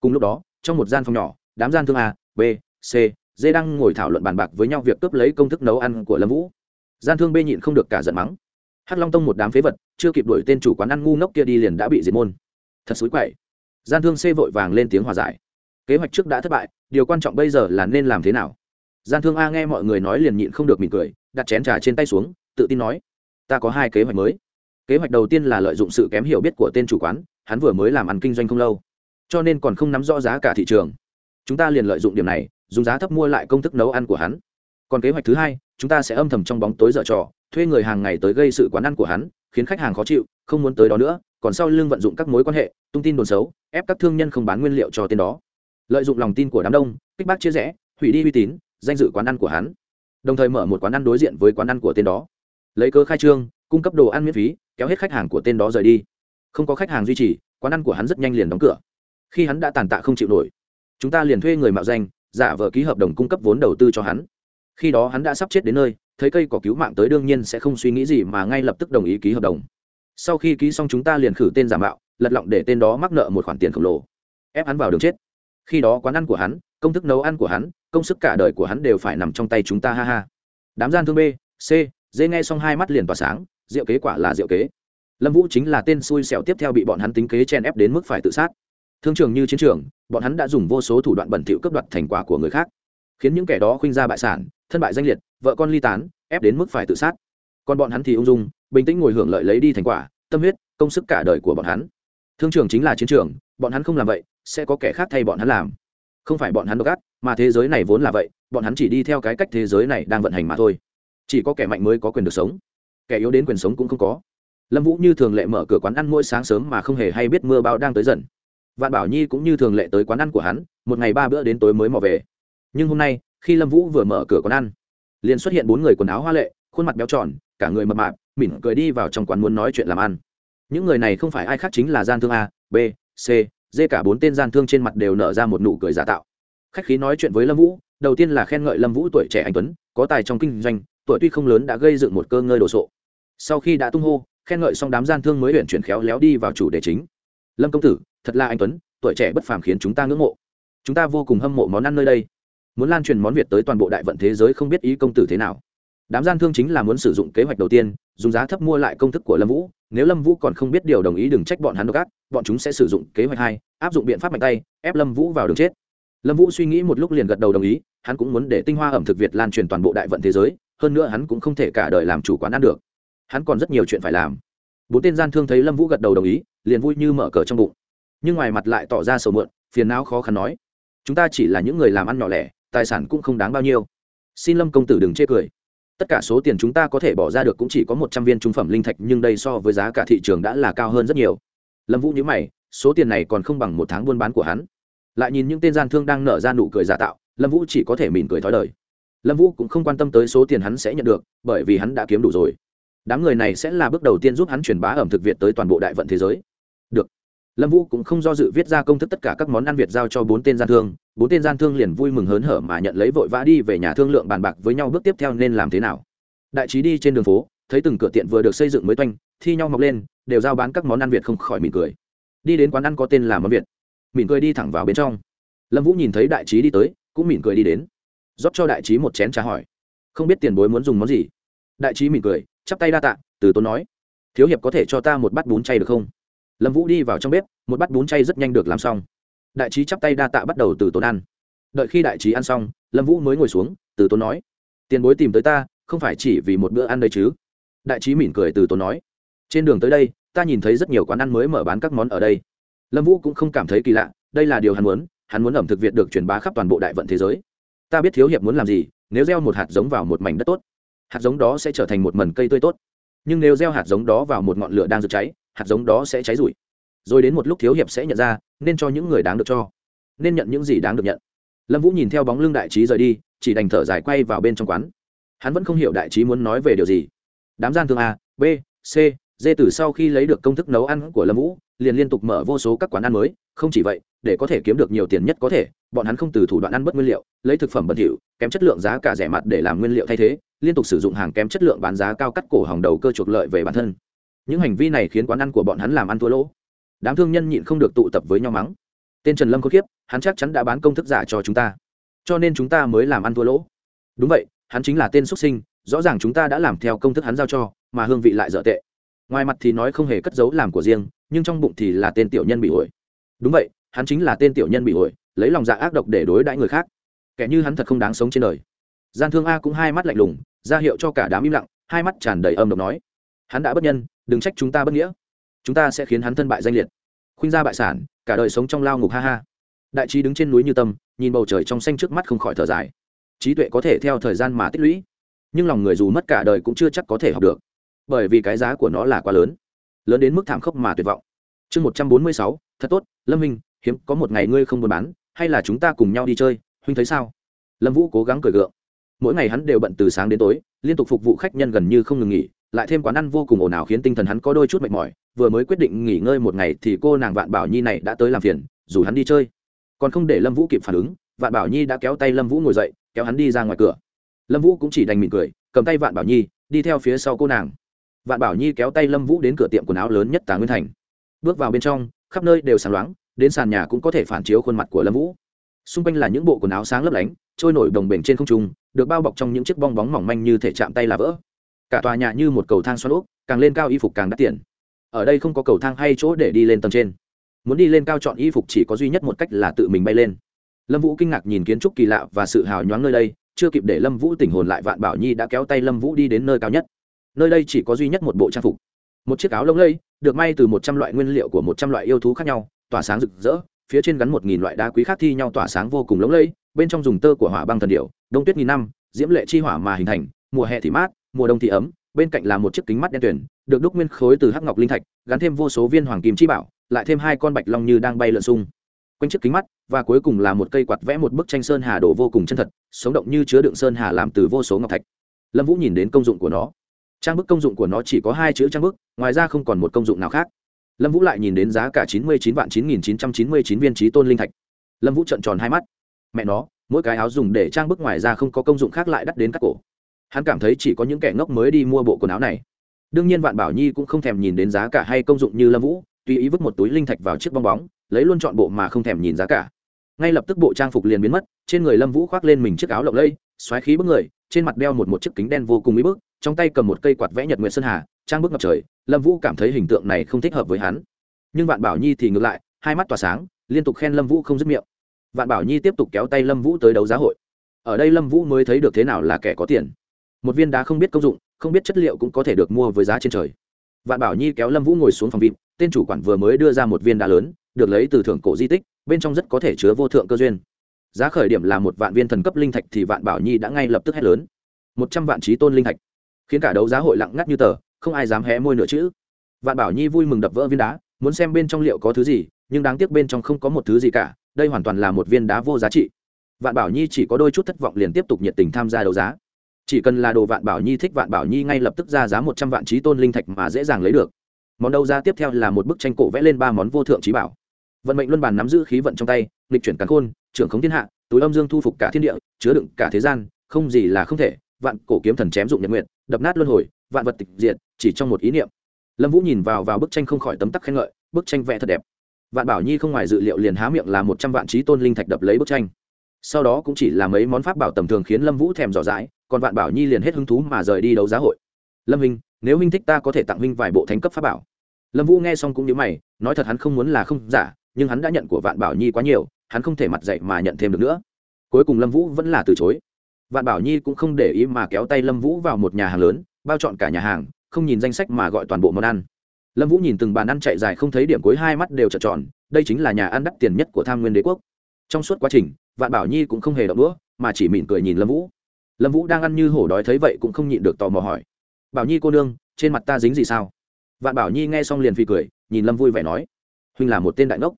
Cùng lúc đó, trong một gian phòng nhỏ, đám gian thương a, b, c, d đang ngồi thảo luận bàn bạc với nhau việc cướp lấy công thức nấu ăn của lâm vũ. Gian thương b nhịn không được cả giận mắng hắc long tông một đám phế vật, chưa kịp đuổi tên chủ quán ăn ngu ngốc kia đi liền đã bị diệt môn. Thật xúi quậy. Gian thương xê vội vàng lên tiếng hòa giải. Kế hoạch trước đã thất bại, điều quan trọng bây giờ là nên làm thế nào? Gian thương a nghe mọi người nói liền nhịn không được mỉm cười, đặt chén trà trên tay xuống, tự tin nói, ta có hai kế hoạch mới. Kế hoạch đầu tiên là lợi dụng sự kém hiểu biết của tên chủ quán, hắn vừa mới làm ăn kinh doanh không lâu, cho nên còn không nắm rõ giá cả thị trường. Chúng ta liền lợi dụng điểm này, dùng giá thấp mua lại công thức nấu ăn của hắn. Còn kế hoạch thứ hai, chúng ta sẽ âm thầm trong bóng tối dở trò thuê người hàng ngày tới gây sự quán ăn của hắn, khiến khách hàng khó chịu, không muốn tới đó nữa, còn sau lưng vận dụng các mối quan hệ, tung tin đồn xấu, ép các thương nhân không bán nguyên liệu cho tên đó. Lợi dụng lòng tin của đám đông, kích bác chia rẽ, hủy đi uy tín, danh dự quán ăn của hắn. Đồng thời mở một quán ăn đối diện với quán ăn của tên đó. Lấy cơ khai trương, cung cấp đồ ăn miễn phí, kéo hết khách hàng của tên đó rời đi. Không có khách hàng duy trì, quán ăn của hắn rất nhanh liền đóng cửa. Khi hắn đã tàn tạ không chịu nổi, chúng ta liền thuê người mạo danh, giả vờ ký hợp đồng cung cấp vốn đầu tư cho hắn khi đó hắn đã sắp chết đến nơi, thấy cây cỏ cứu mạng tới đương nhiên sẽ không suy nghĩ gì mà ngay lập tức đồng ý ký hợp đồng. Sau khi ký xong chúng ta liền khử tên giả mạo, lật lọng để tên đó mắc nợ một khoản tiền khổng lồ, ép hắn vào đường chết. Khi đó quán ăn của hắn, công thức nấu ăn của hắn, công sức cả đời của hắn đều phải nằm trong tay chúng ta, ha ha. Đám gian thương b, c dê nghe xong hai mắt liền tỏa sáng, diệu kế quả là diệu kế. Lâm vũ chính là tên xui xẻo tiếp theo bị bọn hắn tính kế chen ép đến mức phải tự sát. Thương trường như chiến trường, bọn hắn đã dùng vô số thủ đoạn bẩn thỉu cướp đoạt thành quả của người khác, khiến những kẻ đó khuynh ra bại sản thân bại danh liệt, vợ con ly tán, ép đến mức phải tự sát. Còn bọn hắn thì ung dung, bình tĩnh ngồi hưởng lợi lấy đi thành quả, tâm huyết, công sức cả đời của bọn hắn. Thương trường chính là chiến trường, bọn hắn không làm vậy, sẽ có kẻ khác thay bọn hắn làm. Không phải bọn hắn độc ác, mà thế giới này vốn là vậy, bọn hắn chỉ đi theo cái cách thế giới này đang vận hành mà thôi. Chỉ có kẻ mạnh mới có quyền được sống. Kẻ yếu đến quyền sống cũng không có. Lâm vũ như thường lệ mở cửa quán ăn mỗi sáng sớm mà không hề hay biết mưa bão đang tới dần. Vạn bảo nhi cũng như thường lệ tới quán ăn của hắn, một ngày ba bữa đến tối mới mò về. Nhưng hôm nay khi lâm vũ vừa mở cửa quán ăn, liền xuất hiện bốn người quần áo hoa lệ, khuôn mặt béo tròn, cả người mập mạp, mỉm cười đi vào trong quán muốn nói chuyện làm ăn. Những người này không phải ai khác chính là gian thương a, b, c, d, cả bốn tên gian thương trên mặt đều nở ra một nụ cười giả tạo. Khách khí nói chuyện với lâm vũ, đầu tiên là khen ngợi lâm vũ tuổi trẻ anh tuấn, có tài trong kinh doanh, tuổi tuy không lớn đã gây dựng một cơ ngơi đồ sộ. Sau khi đã tung hô, khen ngợi xong đám gian thương mới huyện chuyển khéo léo đi vào chủ đề chính. Lâm công tử, thật là anh tuấn, tuổi trẻ bất phàm khiến chúng ta ngưỡng mộ. Chúng ta vô cùng hâm mộ món ăn nơi đây muốn lan truyền món việt tới toàn bộ đại vận thế giới không biết ý công tử thế nào. Đám gian thương chính là muốn sử dụng kế hoạch đầu tiên, dùng giá thấp mua lại công thức của lâm vũ. Nếu lâm vũ còn không biết điều đồng ý đừng trách bọn hắn độc ác, bọn chúng sẽ sử dụng kế hoạch hai, áp dụng biện pháp mạnh tay, ép lâm vũ vào đường chết. Lâm vũ suy nghĩ một lúc liền gật đầu đồng ý, hắn cũng muốn để tinh hoa ẩm thực việt lan truyền toàn bộ đại vận thế giới, hơn nữa hắn cũng không thể cả đời làm chủ quán ăn được. Hắn còn rất nhiều chuyện phải làm. Bốn tên gian thương thấy lâm vũ gật đầu đồng ý, liền vui như mở cờ trong bụng. Nhưng ngoài mặt lại tỏ ra sầu mượn phiền não khó khăn nói, chúng ta chỉ là những người làm ăn nhỏ lẻ tài sản cũng không đáng bao nhiêu. Xin lâm công tử đừng chê cười. Tất cả số tiền chúng ta có thể bỏ ra được cũng chỉ có một trăm viên trung phẩm linh thạch, nhưng đây so với giá cả thị trường đã là cao hơn rất nhiều. Lâm vũ nhớ mày, số tiền này còn không bằng một tháng buôn bán của hắn. Lại nhìn những tên gian thương đang nở ra nụ cười giả tạo, lâm vũ chỉ có thể mỉm cười thói đời. Lâm vũ cũng không quan tâm tới số tiền hắn sẽ nhận được, bởi vì hắn đã kiếm đủ rồi. Đám người này sẽ là bước đầu tiên giúp hắn truyền bá ẩm thực việt tới toàn bộ đại vận thế giới lâm vũ cũng không do dự viết ra công thức tất cả các món ăn việt giao cho bốn tên gian thương. Bốn tên gian thương liền vui mừng hớn hở mà nhận lấy vội vã đi về nhà thương lượng bàn bạc với nhau bước tiếp theo nên làm thế nào. Đại trí đi trên đường phố, thấy từng cửa tiện vừa được xây dựng mới toanh, thi nhau mọc lên, đều giao bán các món ăn việt không khỏi mỉm cười. Đi đến quán ăn có tên là món việt. Mỉm cười đi thẳng vào bên trong. Lâm vũ nhìn thấy đại trí đi tới, cũng mỉm cười đi đến. Rót cho đại trí một chén trà hỏi. Không biết tiền bối muốn dùng món gì? Đại trí mỉm cười, chắp tay đa tạ, từ tốn nói. Thiếu hiệp có thể cho ta một bát bún chay được không? Lâm vũ đi vào trong bếp một bát bún chay rất nhanh được làm xong đại trí chắp tay đa tạ bắt đầu từ tốn ăn đợi khi đại trí ăn xong lâm vũ mới ngồi xuống từ tốn nói tiền bối tìm tới ta không phải chỉ vì một bữa ăn đây chứ đại trí mỉm cười từ tốn nói trên đường tới đây ta nhìn thấy rất nhiều quán ăn mới mở bán các món ở đây lâm vũ cũng không cảm thấy kỳ lạ đây là điều hắn muốn hắn muốn ẩm thực việt được truyền bá khắp toàn bộ đại vận thế giới ta biết thiếu hiệp muốn làm gì nếu gieo một hạt giống vào một mảnh đất tốt hạt giống đó sẽ trở thành một mần cây tươi tốt nhưng nếu gieo hạt giống đó vào một ngọn lửa đang rực cháy hạt giống đó sẽ cháy rụi. Rồi đến một lúc thiếu hiệp sẽ nhận ra, nên cho những người đáng được cho. Nên nhận những gì đáng được nhận. Lâm vũ nhìn theo bóng lưng đại trí rời đi, chỉ đành thở dài quay vào bên trong quán. Hắn vẫn không hiểu đại trí muốn nói về điều gì. Đám gian thương a, b, c, d từ sau khi lấy được công thức nấu ăn của lâm vũ, liền liên tục mở vô số các quán ăn mới, không chỉ vậy, để có thể kiếm được nhiều tiền nhất có thể, bọn hắn không từ thủ đoạn ăn bất nguyên liệu, lấy thực phẩm bẩn thỉu, kém chất lượng giá cả rẻ mặt để làm nguyên liệu thay thế, liên tục sử dụng hàng kém chất lượng bán giá cao cắt cổ hỏng đầu cơ trục lợi về bản thân những hành vi này khiến quán ăn của bọn hắn làm ăn thua lỗ. Đám thương nhân nhịn không được tụ tập với nhau mắng. Tên trần lâm có khiếp, hắn chắc chắn đã bán công thức giả cho chúng ta. Cho nên chúng ta mới làm ăn thua lỗ. Đúng vậy hắn chính là tên xuất sinh rõ ràng chúng ta đã làm theo công thức hắn giao cho mà hương vị lại dở tệ. Ngoài mặt thì nói không hề cất giấu làm của riêng nhưng trong bụng thì là tên tiểu nhân bị ổi. Đúng vậy hắn chính là tên tiểu nhân bị ổi lấy lòng dạ ác độc để đối đãi người khác. Kẻ như hắn thật không đáng sống trên đời. Gian thương a cũng hai mắt lạnh lùng ra hiệu cho cả đám im lặng hai mắt tràn đầy âm độc nói. Hắn đã bất nhân đừng trách chúng ta bất nghĩa. Chúng ta sẽ khiến hắn thân bại danh liệt. Khuynh gia bại sản, cả đời sống trong lao ngục, ha ha. Đại trí đứng trên núi như tâm, nhìn bầu trời trong xanh trước mắt không khỏi thở dài. Trí tuệ có thể theo thời gian mà tích lũy, nhưng lòng người dù mất cả đời cũng chưa chắc có thể học được, bởi vì cái giá của nó là quá lớn lớn đến mức thảm khốc mà tuyệt vọng. Chương một trăm bốn mươi sáu, thật tốt, lâm minh hiếm có một ngày ngươi không buôn bán, hay là chúng ta cùng nhau đi chơi, huynh thấy sao? Lâm vũ cố gắng cười gượng. Mỗi ngày hắn đều bận từ sáng đến tối, liên tục phục vụ khách nhân gần như không ngừng nghỉ lại thêm quán ăn vô cùng ồn ào khiến tinh thần hắn có đôi chút mệt mỏi, vừa mới quyết định nghỉ ngơi một ngày thì cô nàng vạn bảo nhi này đã tới làm phiền, dù hắn đi chơi. Còn không để lâm vũ kịp phản ứng, vạn bảo nhi đã kéo tay lâm vũ ngồi dậy, kéo hắn đi ra ngoài cửa. Lâm vũ cũng chỉ đành mỉm cười, cầm tay vạn bảo nhi, đi theo phía sau cô nàng. Vạn bảo nhi kéo tay lâm vũ đến cửa tiệm quần áo lớn nhất tà nguyên thành. Bước vào bên trong, khắp nơi đều sáng loáng, đến sàn nhà cũng có thể phản chiếu khuôn mặt của lâm vũ. Xung quanh là những bộ quần áo sáng lấp lánh, trôi nổi đồng bền trên không trung, được bao bọc trong những chiếc bong bóng mỏng manh như thể chạm tay là vỡ cả tòa nhà như một cầu thang xoắn úp, càng lên cao y phục càng đắt tiền. Ở đây không có cầu thang hay chỗ để đi lên tầng trên. Muốn đi lên cao chọn y phục chỉ có duy nhất một cách là tự mình bay lên. Lâm vũ kinh ngạc nhìn kiến trúc kỳ lạ và sự hào nhoáng nơi đây, chưa kịp để lâm vũ tỉnh hồn lại vạn bảo nhi đã kéo tay lâm vũ đi đến nơi cao nhất. Nơi đây chỉ có duy nhất một bộ trang phục. Một chiếc áo lông lây, được may từ một trăm loại nguyên liệu của một trăm loại yêu thú khác nhau, tỏa sáng rực rỡ, phía trên gắn một nghìn loại đá quý khác thi nhau tỏa sáng vô cùng lộng lẫy bên trong dùng tơ của hỏa băng thần điệu đông tuyết nghìn năm, diễm lệ chi hỏa mà hình thành, mùa hè thì mát mùa đông thì ấm, bên cạnh là một chiếc kính mắt đen tuyển được đúc nguyên khối từ hắc ngọc linh thạch, gắn thêm vô số viên hoàng kim chi bảo, lại thêm hai con bạch long như đang bay lượn sung quanh chiếc kính mắt, và cuối cùng là một cây quạt vẽ một bức tranh sơn hà đổ vô cùng chân thật, sống động như chứa đựng sơn hà làm từ vô số ngọc thạch. Lâm vũ nhìn đến công dụng của nó. Trang bức công dụng của nó chỉ có hai chữ trang bức, ngoài ra không còn một công dụng nào khác. Lâm vũ lại nhìn đến giá cả chín mươi chín vạn chín nghìn chín trăm chín mươi chín viên trí tôn linh thạch. Lâm vũ trợn tròn hai mắt. Mẹ nó, mỗi cái áo dùng để trang bức ngoài ra không có công dụng khác lại đắt đến các cổ hắn cảm thấy chỉ có những kẻ ngốc mới đi mua bộ quần áo này. Đương nhiên vạn bảo nhi cũng không thèm nhìn đến giá cả hay công dụng như lâm vũ, tùy ý vứt một túi linh thạch vào chiếc bong bóng, lấy luôn chọn bộ mà không thèm nhìn giá cả. Ngay lập tức bộ trang phục liền biến mất, trên người lâm vũ khoác lên mình chiếc áo lộng lây xoáy khí bức người, trên mặt đeo một một chiếc kính đen vô cùng ý bức, trong tay cầm một cây quạt vẽ nhật nguyện sơn hà, trang bức ngập trời, lâm vũ cảm thấy hình tượng này không thích hợp với hắn. Nhưng vạn bảo nhi thì ngược lại, hai mắt tỏa sáng, liên tục khen lâm vũ không dứt miệng. Vạn bảo nhi tiếp tục kéo tay lâm vũ tới đấu giá hội. Ở đây lâm vũ mới thấy được thế nào là kẻ có tiền một viên đá không biết công dụng, không biết chất liệu cũng có thể được mua với giá trên trời. Vạn bảo nhi kéo lâm vũ ngồi xuống phòng vịt, tên chủ quản vừa mới đưa ra một viên đá lớn, được lấy từ thượng cổ di tích, bên trong rất có thể chứa vô thượng cơ duyên. Giá khởi điểm là một vạn viên thần cấp linh thạch thì vạn bảo nhi đã ngay lập tức hét lớn. Một trăm vạn trí tôn linh thạch. Khiến cả đấu giá hội lặng ngắt như tờ, không ai dám hé môi nữa chữ vạn bảo nhi vui mừng đập vỡ viên đá, muốn xem bên trong liệu có thứ gì, nhưng đáng tiếc bên trong không có một thứ gì cả, đây hoàn toàn là một viên đá vô giá trị. Vạn bảo nhi chỉ có đôi chút thất vọng liền tiếp tục nhiệt tình tham gia đấu giá chỉ cần là đồ vạn bảo nhi thích vạn bảo nhi ngay lập tức ra giá một trăm vạn trí tôn linh thạch mà dễ dàng lấy được. Món đầu ra tiếp theo là một bức tranh cổ vẽ lên ba món vô thượng trí bảo. Vận mệnh luân bàn nắm giữ khí vận trong tay lịch chuyển càn khôn, trưởng khống thiên hạ, túi âm dương thu phục cả thiên địa, chứa đựng cả thế gian, không gì là không thể, vạn cổ kiếm thần chém dụng nhật nguyện đập nát luân hồi, vạn vật tịch diệt, chỉ trong một ý niệm. Lâm vũ nhìn vào vào bức tranh không khỏi tấm tắc khen ngợi, bức tranh vẽ thật đẹp. Vạn bảo nhi không ngoài dự liệu liền há miệng là một trăm vạn trí tôn linh thạch đập lấy bức tranh sau đó cũng chỉ là mấy món pháp bảo tầm thường khiến lâm vũ thèm dò dãi, còn vạn bảo nhi liền hết hứng thú mà rời đi đấu giá hội. Lâm hình nếu huynh thích ta có thể tặng huynh vài bộ thánh cấp pháp bảo. Lâm vũ nghe xong cũng nhớ mày, nói thật hắn không muốn là không giả, nhưng hắn đã nhận của vạn bảo nhi quá nhiều, hắn không thể mặt dậy mà nhận thêm được nữa. Cuối cùng lâm vũ vẫn là từ chối. Vạn bảo nhi cũng không để ý mà kéo tay lâm vũ vào một nhà hàng lớn, bao chọn cả nhà hàng, không nhìn danh sách mà gọi toàn bộ món ăn. Lâm vũ nhìn từng bàn ăn chạy dài không thấy điểm cuối, hai mắt đều trợn tròn, đây chính là nhà ăn đắt tiền nhất của tham nguyên đế quốc trong suốt quá trình, vạn bảo nhi cũng không hề động đũa, mà chỉ mỉm cười nhìn lâm vũ. Lâm vũ đang ăn như hổ đói thấy vậy cũng không nhịn được tò mò hỏi. Bảo nhi cô nương, trên mặt ta dính gì sao? Vạn bảo nhi nghe xong liền phì cười, nhìn lâm vui vẻ nói. Huynh là một tên đại ngốc.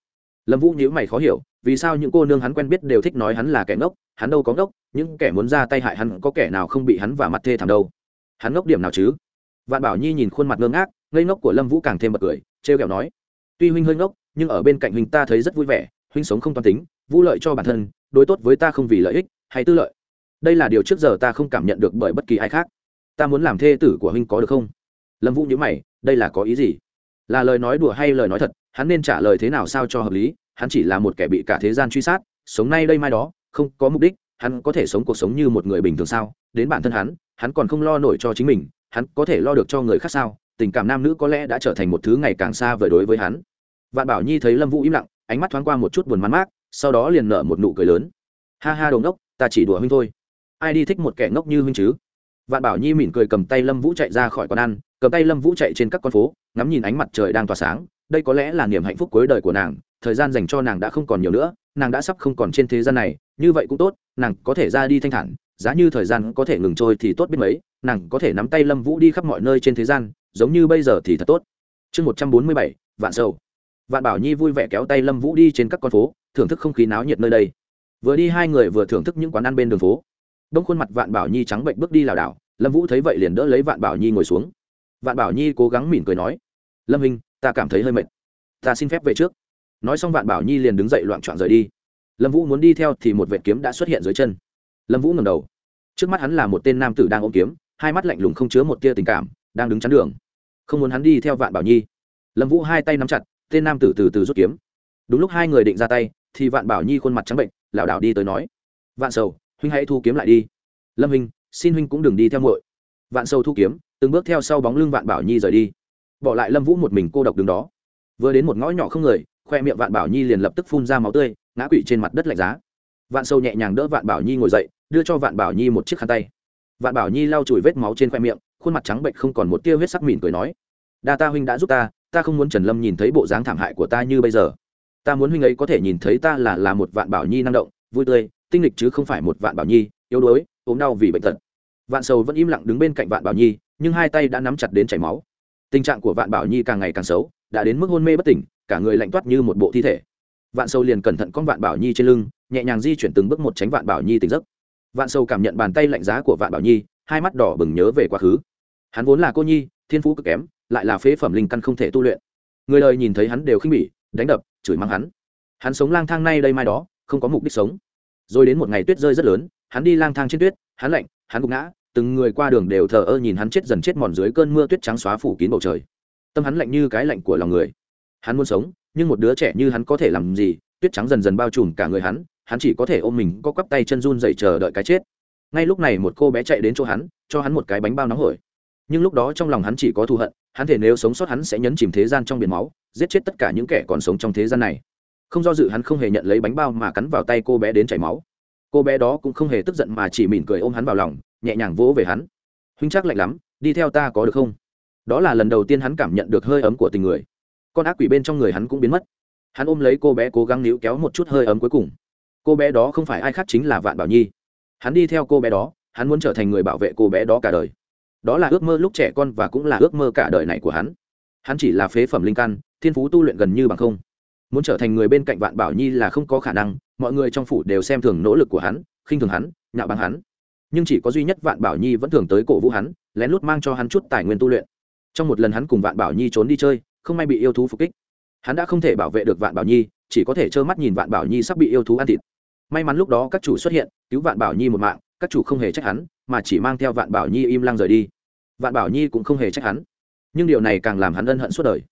Lâm vũ nhíu mày khó hiểu, vì sao những cô nương hắn quen biết đều thích nói hắn là kẻ ngốc, hắn đâu có ngốc, những kẻ muốn ra tay hại hắn có kẻ nào không bị hắn và mặt thê thảm đâu. Hắn ngốc điểm nào chứ? Vạn bảo nhi nhìn khuôn mặt ngơ ngác, ngây ngốc của lâm vũ càng thêm bật cười, trêu ghẹo nói. Tuy huynh hơi ngốc, nhưng ở bên cạnh huynh ta thấy rất vui vẻ huynh sống không toàn tính vũ lợi cho bản thân, đối tốt với ta không vì lợi ích, hay tư lợi. Đây là điều trước giờ ta không cảm nhận được bởi bất kỳ ai khác. Ta muốn làm thê tử của huynh có được không? Lâm vũ nhớ mày, đây là có ý gì? Là lời nói đùa hay lời nói thật, hắn nên trả lời thế nào sao cho hợp lý? Hắn chỉ là một kẻ bị cả thế gian truy sát, sống nay đây mai đó, không có mục đích, hắn có thể sống cuộc sống như một người bình thường sao? Đến bản thân hắn hắn còn không lo nổi cho chính mình, hắn có thể lo được cho người khác sao? Tình cảm nam nữ có lẽ đã trở thành một thứ ngày càng xa vời đối với hắn. Vạn bảo nhi thấy lâm vũ im lặng ánh mắt thoáng qua một chút buồn man mác, sau đó liền nở một nụ cười lớn. Ha ha đồ ngốc ta chỉ đùa huynh thôi. Ai đi thích một kẻ ngốc như huynh chứ? Vạn bảo nhi mỉm cười cầm tay lâm vũ chạy ra khỏi quán ăn, cầm tay lâm vũ chạy trên các con phố, ngắm nhìn ánh mặt trời đang tỏa sáng. Đây có lẽ là niềm hạnh phúc cuối đời của nàng, thời gian dành cho nàng đã không còn nhiều nữa, nàng đã sắp không còn trên thế gian này, như vậy cũng tốt, nàng có thể ra đi thanh thản, giá như thời gian có thể ngừng trôi thì tốt biết mấy, nàng có thể nắm tay lâm vũ đi khắp mọi nơi trên thế gian, giống như bây giờ thì thật tốt. Chương một trăm bốn mươi bảy, vạn sâu vạn bảo nhi vui vẻ kéo tay lâm vũ đi trên các con phố, thưởng thức không khí náo nhiệt nơi đây. Vừa đi hai người vừa thưởng thức những quán ăn bên đường phố. Đông khuôn mặt vạn bảo nhi trắng bệnh bước đi lảo đảo, lâm vũ thấy vậy liền đỡ lấy vạn bảo nhi ngồi xuống. Vạn bảo nhi cố gắng mỉm cười nói, lâm hình ta cảm thấy hơi mệt. Ta xin phép về trước. Nói xong vạn bảo nhi liền đứng dậy loạn trọn rời đi. Lâm vũ muốn đi theo thì một vệt kiếm đã xuất hiện dưới chân. Lâm vũ ngầm đầu. Trước mắt hắn là một tên nam tử đang ôm kiếm, hai mắt lạnh lùng không chứa một tia tình cảm, đang đứng chắn đường. Không muốn hắn đi theo vạn bảo nhi. Lâm vũ hai tay nắm chặt tên nam tử từ từ rút kiếm. Đúng lúc hai người định ra tay, thì vạn bảo nhi khuôn mặt trắng bệnh, lảo đảo đi tới nói, vạn sầu, huynh hãy thu kiếm lại đi. Lâm huynh, xin huynh cũng đừng đi theo muội. Vạn sầu thu kiếm, từng bước theo sau bóng lưng vạn bảo nhi rời đi. Bỏ lại lâm vũ một mình cô độc đứng đó. Vừa đến một ngõ nhỏ không người, khoe miệng vạn bảo nhi liền lập tức phun ra máu tươi, ngã quỵ trên mặt đất lạnh giá. Vạn sâu nhẹ nhàng đỡ vạn bảo nhi ngồi dậy, đưa cho vạn bảo nhi một chiếc khăn tay. Vạn bảo nhi lau chùi vết máu trên khoe miệng, khuôn mặt trắng bệnh không còn một tia huyết sắc mỉn cười nói, đa ta huynh đã giúp ta ta không muốn trần lâm nhìn thấy bộ dáng thảm hại của ta như bây giờ. Ta muốn huynh ấy có thể nhìn thấy ta là là một vạn bảo nhi năng động, vui tươi, tinh lịch chứ không phải một vạn bảo nhi, yếu đuối, ốm đau vì bệnh tật. Vạn sầu vẫn im lặng đứng bên cạnh vạn bảo nhi, nhưng hai tay đã nắm chặt đến chảy máu. Tình trạng của vạn bảo nhi càng ngày càng xấu, đã đến mức hôn mê bất tỉnh, cả người lạnh toát như một bộ thi thể. Vạn Sầu liền cẩn thận con vạn bảo nhi trên lưng, nhẹ nhàng di chuyển từng bước một tránh vạn bảo nhi tỉnh giấc. Vạn Sầu cảm nhận bàn tay lạnh giá của vạn bảo nhi, hai mắt đỏ bừng nhớ về quá khứ. Hắn vốn là cô nhi, thiên phú cực kém lại là phế phẩm linh căn không thể tu luyện. Người đời nhìn thấy hắn đều khinh bỉ, đánh đập, chửi mắng hắn. Hắn sống lang thang nay đây mai đó, không có mục đích sống. Rồi đến một ngày tuyết rơi rất lớn, hắn đi lang thang trên tuyết, hắn lạnh, hắn gục ngã, từng người qua đường đều thờ ơ nhìn hắn chết dần chết mòn dưới cơn mưa tuyết trắng xóa phủ kín bầu trời. Tâm hắn lạnh như cái lạnh của lòng người. Hắn muốn sống, nhưng một đứa trẻ như hắn có thể làm gì? Tuyết trắng dần dần bao trùm cả người hắn hắn chỉ có thể ôm mình có cắp tay chân run dậy chờ đợi cái chết. Ngay lúc này một cô bé chạy đến chỗ hắn, cho hắn một cái bánh bao nóng hổi. Nhưng lúc đó trong lòng hắn chỉ có thù hận hắn thể nếu sống sót hắn sẽ nhấn chìm thế gian trong biển máu, giết chết tất cả những kẻ còn sống trong thế gian này. Không do dự hắn không hề nhận lấy bánh bao mà cắn vào tay cô bé đến chảy máu. Cô bé đó cũng không hề tức giận mà chỉ mỉm cười ôm hắn vào lòng, nhẹ nhàng vỗ về hắn. Huynh chắc lạnh lắm, đi theo ta có được không? Đó là lần đầu tiên hắn cảm nhận được hơi ấm của tình người. Con ác quỷ bên trong người hắn cũng biến mất. Hắn ôm lấy cô bé cố gắng níu kéo một chút hơi ấm cuối cùng. Cô bé đó không phải ai khác chính là vạn bảo nhi. Hắn đi theo cô bé đó, hắn muốn trở thành người bảo vệ cô bé đó cả đời đó là ước mơ lúc trẻ con và cũng là ước mơ cả đời này của hắn. Hắn chỉ là phế phẩm linh căn, thiên phú tu luyện gần như bằng không. Muốn trở thành người bên cạnh vạn bảo nhi là không có khả năng, mọi người trong phủ đều xem thường nỗ lực của hắn, khinh thường hắn, nhạo báng hắn. Nhưng chỉ có duy nhất vạn bảo nhi vẫn thường tới cổ vũ hắn, lén lút mang cho hắn chút tài nguyên tu luyện. Trong một lần hắn cùng vạn bảo nhi trốn đi chơi, không may bị yêu thú phục kích. Hắn đã không thể bảo vệ được vạn bảo nhi, chỉ có thể trơ mắt nhìn vạn bảo nhi sắp bị yêu thú ăn thịt. May mắn lúc đó các chủ xuất hiện, cứu vạn bảo nhi một mạng, các chủ không hề trách hắn mà chỉ mang theo vạn bảo nhi im lặng rời đi. Vạn bảo nhi cũng không hề trách hắn. Nhưng điều này càng làm hắn ân hận suốt đời.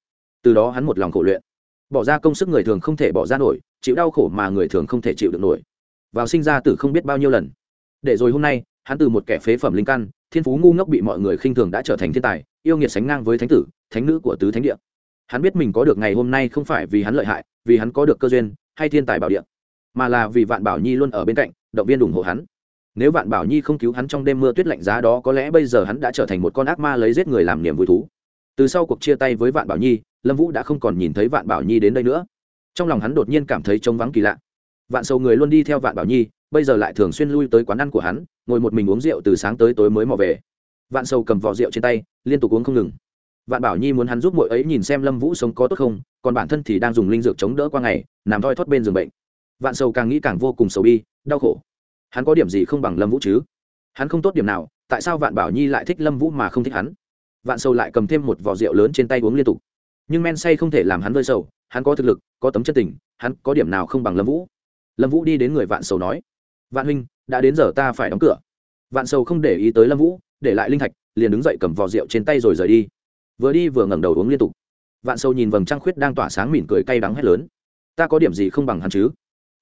Từ đó hắn một lòng khổ luyện. Bỏ ra công sức người thường không thể bỏ ra nổi, chịu đau khổ mà người thường không thể chịu được nổi. Vào sinh ra tử không biết bao nhiêu lần. Để rồi hôm nay, hắn từ một kẻ phế phẩm linh căn, thiên phú ngu ngốc bị mọi người khinh thường đã trở thành thiên tài, yêu nghiệt sánh ngang với thánh tử, thánh nữ của tứ thánh địa. Hắn biết mình có được ngày hôm nay không phải vì hắn lợi hại, vì hắn có được cơ duyên, hay thiên tài bảo địa, mà là vì vạn bảo nhi luôn ở bên cạnh, động viên ủng hộ hắn nếu vạn bảo nhi không cứu hắn trong đêm mưa tuyết lạnh giá đó, có lẽ bây giờ hắn đã trở thành một con ác ma lấy giết người làm niềm vui thú. Từ sau cuộc chia tay với vạn bảo nhi, lâm vũ đã không còn nhìn thấy vạn bảo nhi đến đây nữa. Trong lòng hắn đột nhiên cảm thấy trống vắng kỳ lạ. Vạn sầu người luôn đi theo vạn bảo nhi, bây giờ lại thường xuyên lui tới quán ăn của hắn, ngồi một mình uống rượu từ sáng tới tối mới mò về. Vạn sầu cầm vỏ rượu trên tay, liên tục uống không ngừng. Vạn bảo nhi muốn hắn giúp mỗi ấy nhìn xem lâm vũ sống có tốt không, còn bản thân thì đang dùng linh dược chống đỡ qua ngày, nằm thoi thót bên giường bệnh. Vạn sầu càng nghĩ càng vô cùng sầu bi, đau khổ hắn có điểm gì không bằng lâm vũ chứ? Hắn không tốt điểm nào, tại sao vạn bảo nhi lại thích lâm vũ mà không thích hắn? Vạn sầu lại cầm thêm một vỏ rượu lớn trên tay uống liên tục. Nhưng men say không thể làm hắn vơi sầu, hắn có thực lực, có tấm chất tình, hắn có điểm nào không bằng lâm vũ? Lâm vũ đi đến người vạn sầu nói, vạn huynh, đã đến giờ ta phải đóng cửa. Vạn sầu không để ý tới lâm vũ, để lại linh thạch, liền đứng dậy cầm vỏ rượu trên tay rồi rời đi. Vừa đi vừa ngẩng đầu uống liên tục. Vạn sầu nhìn vầng trăng khuyết đang tỏa sáng mỉm cười cay đắng hét lớn, ta có điểm gì không bằng hắn chứ?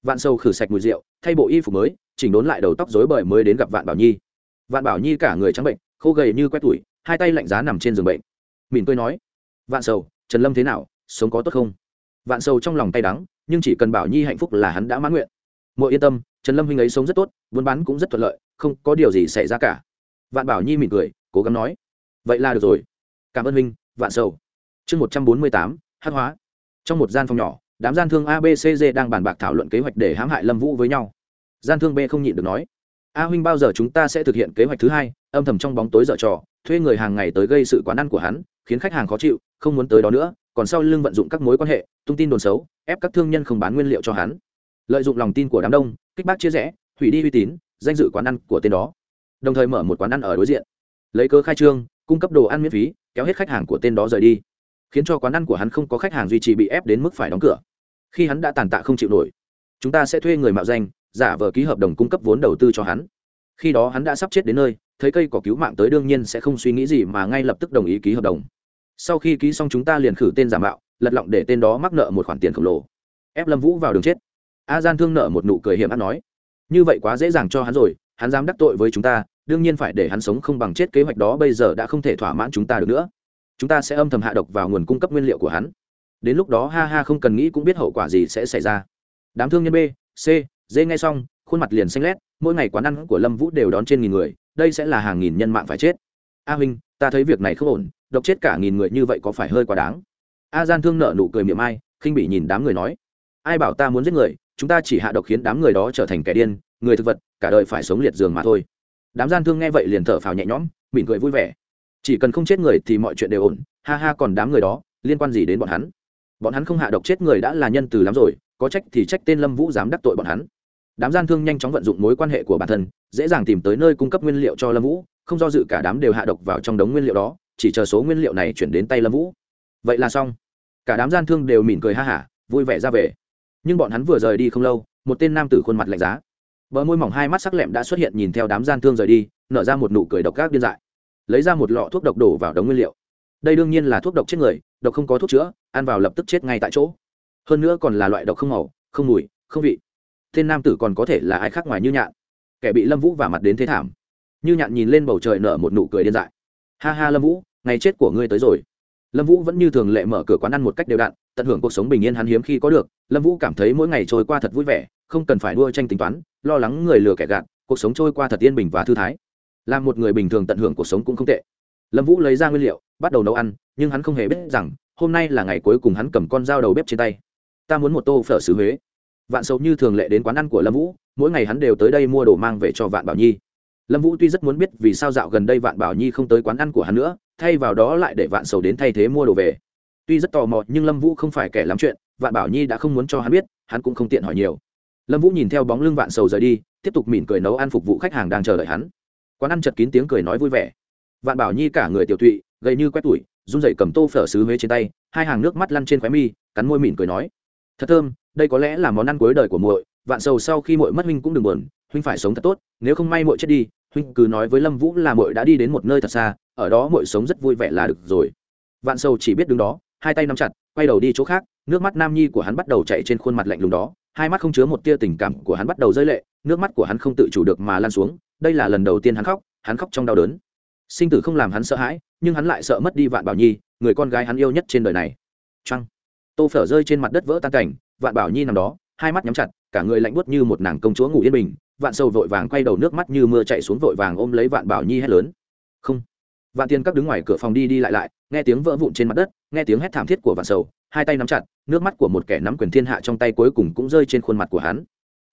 Vạn sầu khử sạch mùi rượu, thay bộ y phục mới chỉnh đốn lại đầu tóc rối bời mới đến gặp vạn bảo nhi. Vạn bảo nhi cả người trắng bệnh, khô gầy như quét tủi, hai tay lạnh giá nằm trên giường bệnh. Mỉm cười nói, vạn sầu, trần lâm thế nào, sống có tốt không? Vạn sầu trong lòng tay đắng, nhưng chỉ cần bảo nhi hạnh phúc là hắn đã mãn nguyện. Mỗi yên tâm, trần lâm huynh ấy sống rất tốt, buôn bán cũng rất thuận lợi, không có điều gì xảy ra cả. Vạn bảo nhi mỉm cười, cố gắng nói, vậy là được rồi. Cảm ơn huynh, vạn sầu. Chương một trăm bốn mươi tám hát hóa. Trong một gian phòng nhỏ, đám gian thương abcg đang bàn bạc thảo luận kế hoạch để hãm hại lâm vũ với nhau gian thương b không nhịn được nói. A huynh bao giờ chúng ta sẽ thực hiện kế hoạch thứ hai? Âm thầm trong bóng tối dở trò, thuê người hàng ngày tới gây sự quán ăn của hắn, khiến khách hàng khó chịu, không muốn tới đó nữa, còn sau lưng vận dụng các mối quan hệ, tung tin đồn xấu, ép các thương nhân không bán nguyên liệu cho hắn. Lợi dụng lòng tin của đám đông, kích bác chia rẽ, hủy đi uy tín, danh dự quán ăn của tên đó. Đồng thời mở một quán ăn ở đối diện. Lấy cơ khai trương, cung cấp đồ ăn miễn phí, kéo hết khách hàng của tên đó rời đi. Khiến cho quán ăn của hắn không có khách hàng duy trì bị ép đến mức phải đóng cửa. Khi hắn đã tàn tạ không chịu nổi, chúng ta sẽ thuê người mạo danh giả vờ ký hợp đồng cung cấp vốn đầu tư cho hắn. Khi đó hắn đã sắp chết đến nơi, thấy cây cỏ cứu mạng tới đương nhiên sẽ không suy nghĩ gì mà ngay lập tức đồng ý ký hợp đồng. Sau khi ký xong chúng ta liền khử tên giả mạo, lật lọng để tên đó mắc nợ một khoản tiền khổng lồ. Ép lâm vũ vào đường chết. A gian thương nợ một nụ cười hiểm ác nói, như vậy quá dễ dàng cho hắn rồi, hắn dám đắc tội với chúng ta, đương nhiên phải để hắn sống không bằng chết, kế hoạch đó bây giờ đã không thể thỏa mãn chúng ta được nữa. Chúng ta sẽ âm thầm hạ độc vào nguồn cung cấp nguyên liệu của hắn. Đến lúc đó ha ha không cần nghĩ cũng biết hậu quả gì sẽ xảy ra. Đám thương nhân b, c Dê nghe xong, khuôn mặt liền xanh lét, mỗi ngày quán ăn của lâm vũ đều đón trên nghìn người, đây sẽ là hàng nghìn nhân mạng phải chết. A huynh, ta thấy việc này không ổn, độc chết cả nghìn người như vậy có phải hơi quá đáng? A gian thương nợ nụ cười miệng ai, khinh bị nhìn đám người nói. Ai bảo ta muốn giết người, chúng ta chỉ hạ độc khiến đám người đó trở thành kẻ điên, người thực vật, cả đời phải sống liệt giường mà thôi. Đám gian thương nghe vậy liền thở phào nhẹ nhõm, mỉm cười vui vẻ. Chỉ cần không chết người thì mọi chuyện đều ổn, ha ha còn đám người đó, liên quan gì đến bọn hắn? Bọn hắn không hạ độc chết người đã là nhân từ lắm rồi, có trách thì trách tên lâm vũ dám đắc tội bọn hắn đám gian thương nhanh chóng vận dụng mối quan hệ của bản thân, dễ dàng tìm tới nơi cung cấp nguyên liệu cho lâm vũ, không do dự cả đám đều hạ độc vào trong đống nguyên liệu đó, chỉ chờ số nguyên liệu này chuyển đến tay lâm vũ. Vậy là xong. Cả đám gian thương đều mỉm cười ha hả, vui vẻ ra về. Nhưng bọn hắn vừa rời đi không lâu, một tên nam tử khuôn mặt lạnh giá. Bờ môi mỏng hai mắt sắc lẹm đã xuất hiện nhìn theo đám gian thương rời đi, nở ra một nụ cười độc gác điên dại. Lấy ra một lọ thuốc độc đổ vào đống nguyên liệu. Đây đương nhiên là thuốc độc chết người, độc không có thuốc chữa, ăn vào lập tức chết ngay tại chỗ. Hơn nữa còn là loại độc không màu, không mùi, không vị tên nam tử còn có thể là ai khác ngoài như nhạn. Kẻ bị lâm vũ vả mặt đến thế thảm. Như nhạn nhìn lên bầu trời nở một nụ cười điên dại. Ha ha lâm vũ, ngày chết của ngươi tới rồi. Lâm vũ vẫn như thường lệ mở cửa quán ăn một cách đều đặn, tận hưởng cuộc sống bình yên hắn hiếm khi có được. Lâm vũ cảm thấy mỗi ngày trôi qua thật vui vẻ, không cần phải đua tranh tính toán, lo lắng người lừa kẻ gạt, cuộc sống trôi qua thật yên bình và thư thái. Là một người bình thường tận hưởng cuộc sống cũng không tệ. Lâm vũ lấy ra nguyên liệu, bắt đầu nấu ăn, nhưng hắn không hề biết rằng, hôm nay là ngày cuối cùng hắn cầm con dao đầu bếp trên tay. Ta muốn một tô phở xứ huế vạn sầu như thường lệ đến quán ăn của lâm vũ, mỗi ngày hắn đều tới đây mua đồ mang về cho vạn bảo nhi. Lâm vũ tuy rất muốn biết vì sao dạo gần đây vạn bảo nhi không tới quán ăn của hắn nữa, thay vào đó lại để vạn sầu đến thay thế mua đồ về. Tuy rất tò mò, nhưng lâm vũ không phải kẻ lắm chuyện, vạn bảo nhi đã không muốn cho hắn biết, hắn cũng không tiện hỏi nhiều. Lâm vũ nhìn theo bóng lưng vạn sầu rời đi, tiếp tục mỉm cười nấu ăn phục vụ khách hàng đang chờ đợi hắn. Quán ăn chật kín tiếng cười nói vui vẻ. Vạn bảo nhi cả người tiểu tụy gầy như quét tủi, run dậy cầm tô phở xứ huế trên tay, hai hàng nước mắt lăn trên khóe mi, cắn môi mỉm cười nói, thật thơm đây có lẽ là món ăn cuối đời của muội, vạn sầu sau khi muội mất huynh cũng đừng buồn, huynh phải sống thật tốt, nếu không may muội chết đi, huynh cứ nói với lâm vũ là muội đã đi đến một nơi thật xa, ở đó muội sống rất vui vẻ là được rồi. Vạn sầu chỉ biết đứng đó, hai tay nắm chặt, quay đầu đi chỗ khác, nước mắt nam nhi của hắn bắt đầu chạy trên khuôn mặt lạnh lùng đó, hai mắt không chứa một tia tình cảm của hắn bắt đầu rơi lệ, nước mắt của hắn không tự chủ được mà lan xuống, đây là lần đầu tiên hắn khóc hắn khóc trong đau đớn. Sinh tử không làm hắn sợ hãi, nhưng hắn lại sợ mất đi vạn bảo nhi, người con gái hắn yêu nhất trên đời này. Trăng tô phở rơi trên mặt đất vỡ tan cảnh vạn bảo nhi nằm đó, hai mắt nhắm chặt, cả người lạnh buốt như một nàng công chúa ngủ yên bình, vạn sầu vội vàng quay đầu nước mắt như mưa chạy xuống vội vàng ôm lấy vạn bảo nhi hét lớn. Không. Vạn tiên các đứng ngoài cửa phòng đi đi lại lại, nghe tiếng vỡ vụn trên mặt đất, nghe tiếng hét thảm thiết của vạn sầu, hai tay nắm chặt, nước mắt của một kẻ nắm quyền thiên hạ trong tay cuối cùng cũng rơi trên khuôn mặt của hắn.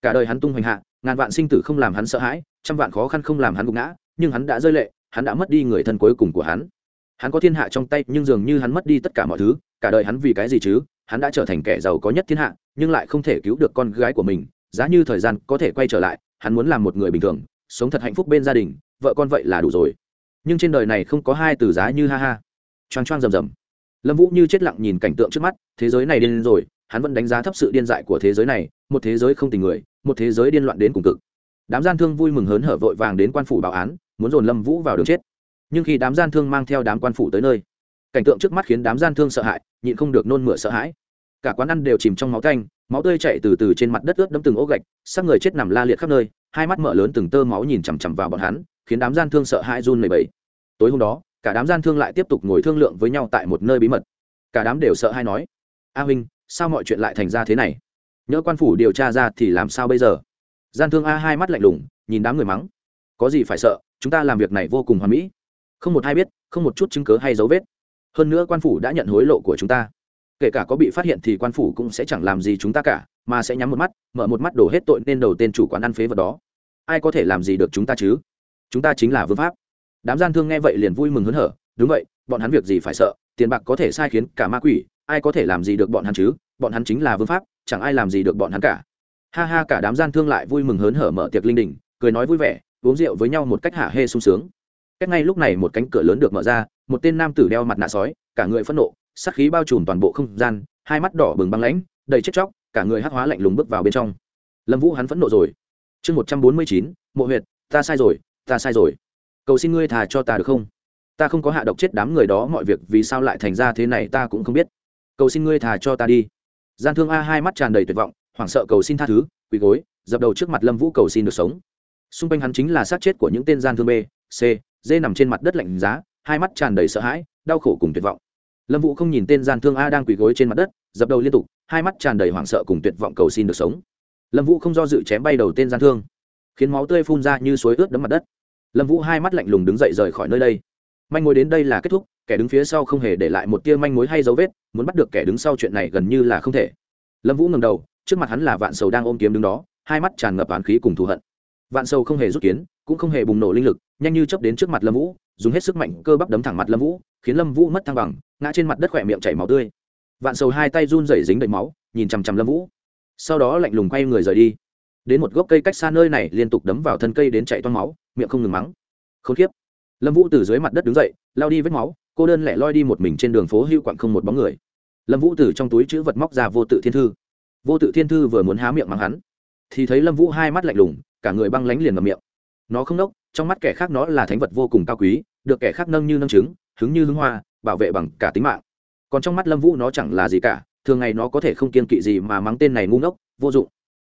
Cả đời hắn tung hoành hạ, ngàn vạn sinh tử không làm hắn sợ hãi, trăm vạn khó khăn không làm hắn gục ngã, nhưng hắn đã rơi lệ, hắn đã mất đi người thân cuối cùng của hắn. Hắn có thiên hạ trong tay, nhưng dường như hắn mất đi tất cả mọi thứ, cả đời hắn vì cái gì chứ? Hắn đã trở thành kẻ giàu có nhất thiên hạ, nhưng lại không thể cứu được con gái của mình, giá như thời gian có thể quay trở lại, hắn muốn làm một người bình thường, sống thật hạnh phúc bên gia đình, vợ con vậy là đủ rồi. Nhưng trên đời này không có hai từ giá như ha ha. Choang choang rầm rầm. Lâm vũ như chết lặng nhìn cảnh tượng trước mắt, thế giới này điên rồi, hắn vẫn đánh giá thấp sự điên dại của thế giới này, một thế giới không tình người, một thế giới điên loạn đến cùng cực. Đám gian thương vui mừng hớn hở vội vàng đến quan phủ báo án, muốn dồn lâm vũ vào đường chết. Nhưng khi đám gian thương mang theo đám quan phủ tới nơi cảnh tượng trước mắt khiến đám gian thương sợ hãi, nhịn không được nôn mửa sợ hãi. Cả quán ăn đều chìm trong máu canh máu tươi chạy từ từ trên mặt đất ướt đẫm từng ố gạch, xác người chết nằm la liệt khắp nơi, hai mắt mở lớn từng tơ máu nhìn chằm chằm vào bọn hắn, khiến đám gian thương sợ hãi run lẩy bẩy. Tối hôm đó, cả đám gian thương lại tiếp tục ngồi thương lượng với nhau tại một nơi bí mật. Cả đám đều sợ hãi nói, a huynh, sao mọi chuyện lại thành ra thế này? Nhớ quan phủ điều tra ra thì làm sao bây giờ? Gian thương a hai mắt lạnh lùng, nhìn đám người mắng, có gì phải sợ, chúng ta làm việc này vô cùng hoàn mỹ. Không một ai biết, không một chút chứng cớ hay dấu vết hơn nữa quan phủ đã nhận hối lộ của chúng ta. Kể cả có bị phát hiện thì quan phủ cũng sẽ chẳng làm gì chúng ta cả, mà sẽ nhắm một mắt, mở một mắt đổ hết tội nên đầu tên chủ quán ăn phế vật đó. Ai có thể làm gì được chúng ta chứ? Chúng ta chính là vương pháp. Đám gian thương nghe vậy liền vui mừng hớn hở. Đúng vậy, bọn hắn việc gì phải sợ? Tiền bạc có thể sai khiến cả ma quỷ, ai có thể làm gì được bọn hắn chứ? Bọn hắn chính là vương pháp, chẳng ai làm gì được bọn hắn cả. Ha ha, cả đám gian thương lại vui mừng hớn hở mở tiệc linh đình, cười nói vui vẻ, uống rượu với nhau một cách hả hê sung sướng. Cách ngay lúc này một cánh cửa lớn được mở ra một tên nam tử đeo mặt nạ sói, cả người phẫn nộ, sát khí bao trùm toàn bộ không gian, hai mắt đỏ bừng băng lãnh, đầy chết chóc, cả người hắc hóa lạnh lùng bước vào bên trong. Lâm vũ hắn phẫn nộ rồi. Chương một trăm bốn mươi chín, mộ huyệt, ta sai rồi, ta sai rồi. Cầu xin ngươi thà cho ta được không? Ta không có hạ độc chết đám người đó, mọi việc vì sao lại thành ra thế này ta cũng không biết. Cầu xin ngươi thà cho ta đi. Gian thương a hai mắt tràn đầy tuyệt vọng, hoảng sợ cầu xin tha thứ, quỳ gối, dập đầu trước mặt lâm vũ cầu xin được sống. Xung quanh hắn chính là sát chết của những tên gian thương b, c, d nằm trên mặt đất lạnh giá hai mắt tràn đầy sợ hãi, đau khổ cùng tuyệt vọng. Lâm vũ không nhìn tên gian thương a đang quỳ gối trên mặt đất, dập đầu liên tục, hai mắt tràn đầy hoảng sợ cùng tuyệt vọng cầu xin được sống. Lâm vũ không do dự chém bay đầu tên gian thương, khiến máu tươi phun ra như suối ướt đấm mặt đất. Lâm vũ hai mắt lạnh lùng đứng dậy rời khỏi nơi đây. Manh mối đến đây là kết thúc, kẻ đứng phía sau không hề để lại một tia manh mối hay dấu vết, muốn bắt được kẻ đứng sau chuyện này gần như là không thể. Lâm vũ ngầm đầu, trước mặt hắn là vạn sầu đang ôm kiếm đứng đó, hai mắt tràn ngập á khí cùng thù hận. Vạn sầu không hề rút kiến cũng không hề bùng nổ linh lực, nhanh như chấp đến trước mặt lâm vũ dùng hết sức mạnh cơ bắp đấm thẳng mặt lâm vũ, khiến lâm vũ mất thăng bằng, ngã trên mặt đất khỏe miệng chảy máu tươi. Vạn sầu hai tay run rẩy dính đầy máu, nhìn chằm chằm lâm vũ. Sau đó lạnh lùng quay người rời đi. Đến một gốc cây cách xa nơi này liên tục đấm vào thân cây đến chạy toan máu, miệng không ngừng mắng. Khốn kiếp. Lâm vũ từ dưới mặt đất đứng dậy, lao đi vết máu, cô đơn lẻ loi đi một mình trên đường phố hưu quặng không một bóng người. Lâm vũ từ trong túi chữ vật móc ra vô tự thiên thư. Vô tự thiên thư vừa muốn há miệng mắng hắn, thì thấy lâm vũ hai mắt lạnh lùng, cả người băng lánh liền ngầm miệng. Nó không nốc trong mắt kẻ khác nó là thánh vật vô cùng cao quý, được kẻ khác nâng như nâng trứng, hứng như hứng hoa, bảo vệ bằng cả tính mạng. Còn trong mắt lâm vũ nó chẳng là gì cả, thường ngày nó có thể không kiên kỵ gì mà mắng tên này ngu ngốc, vô dụng.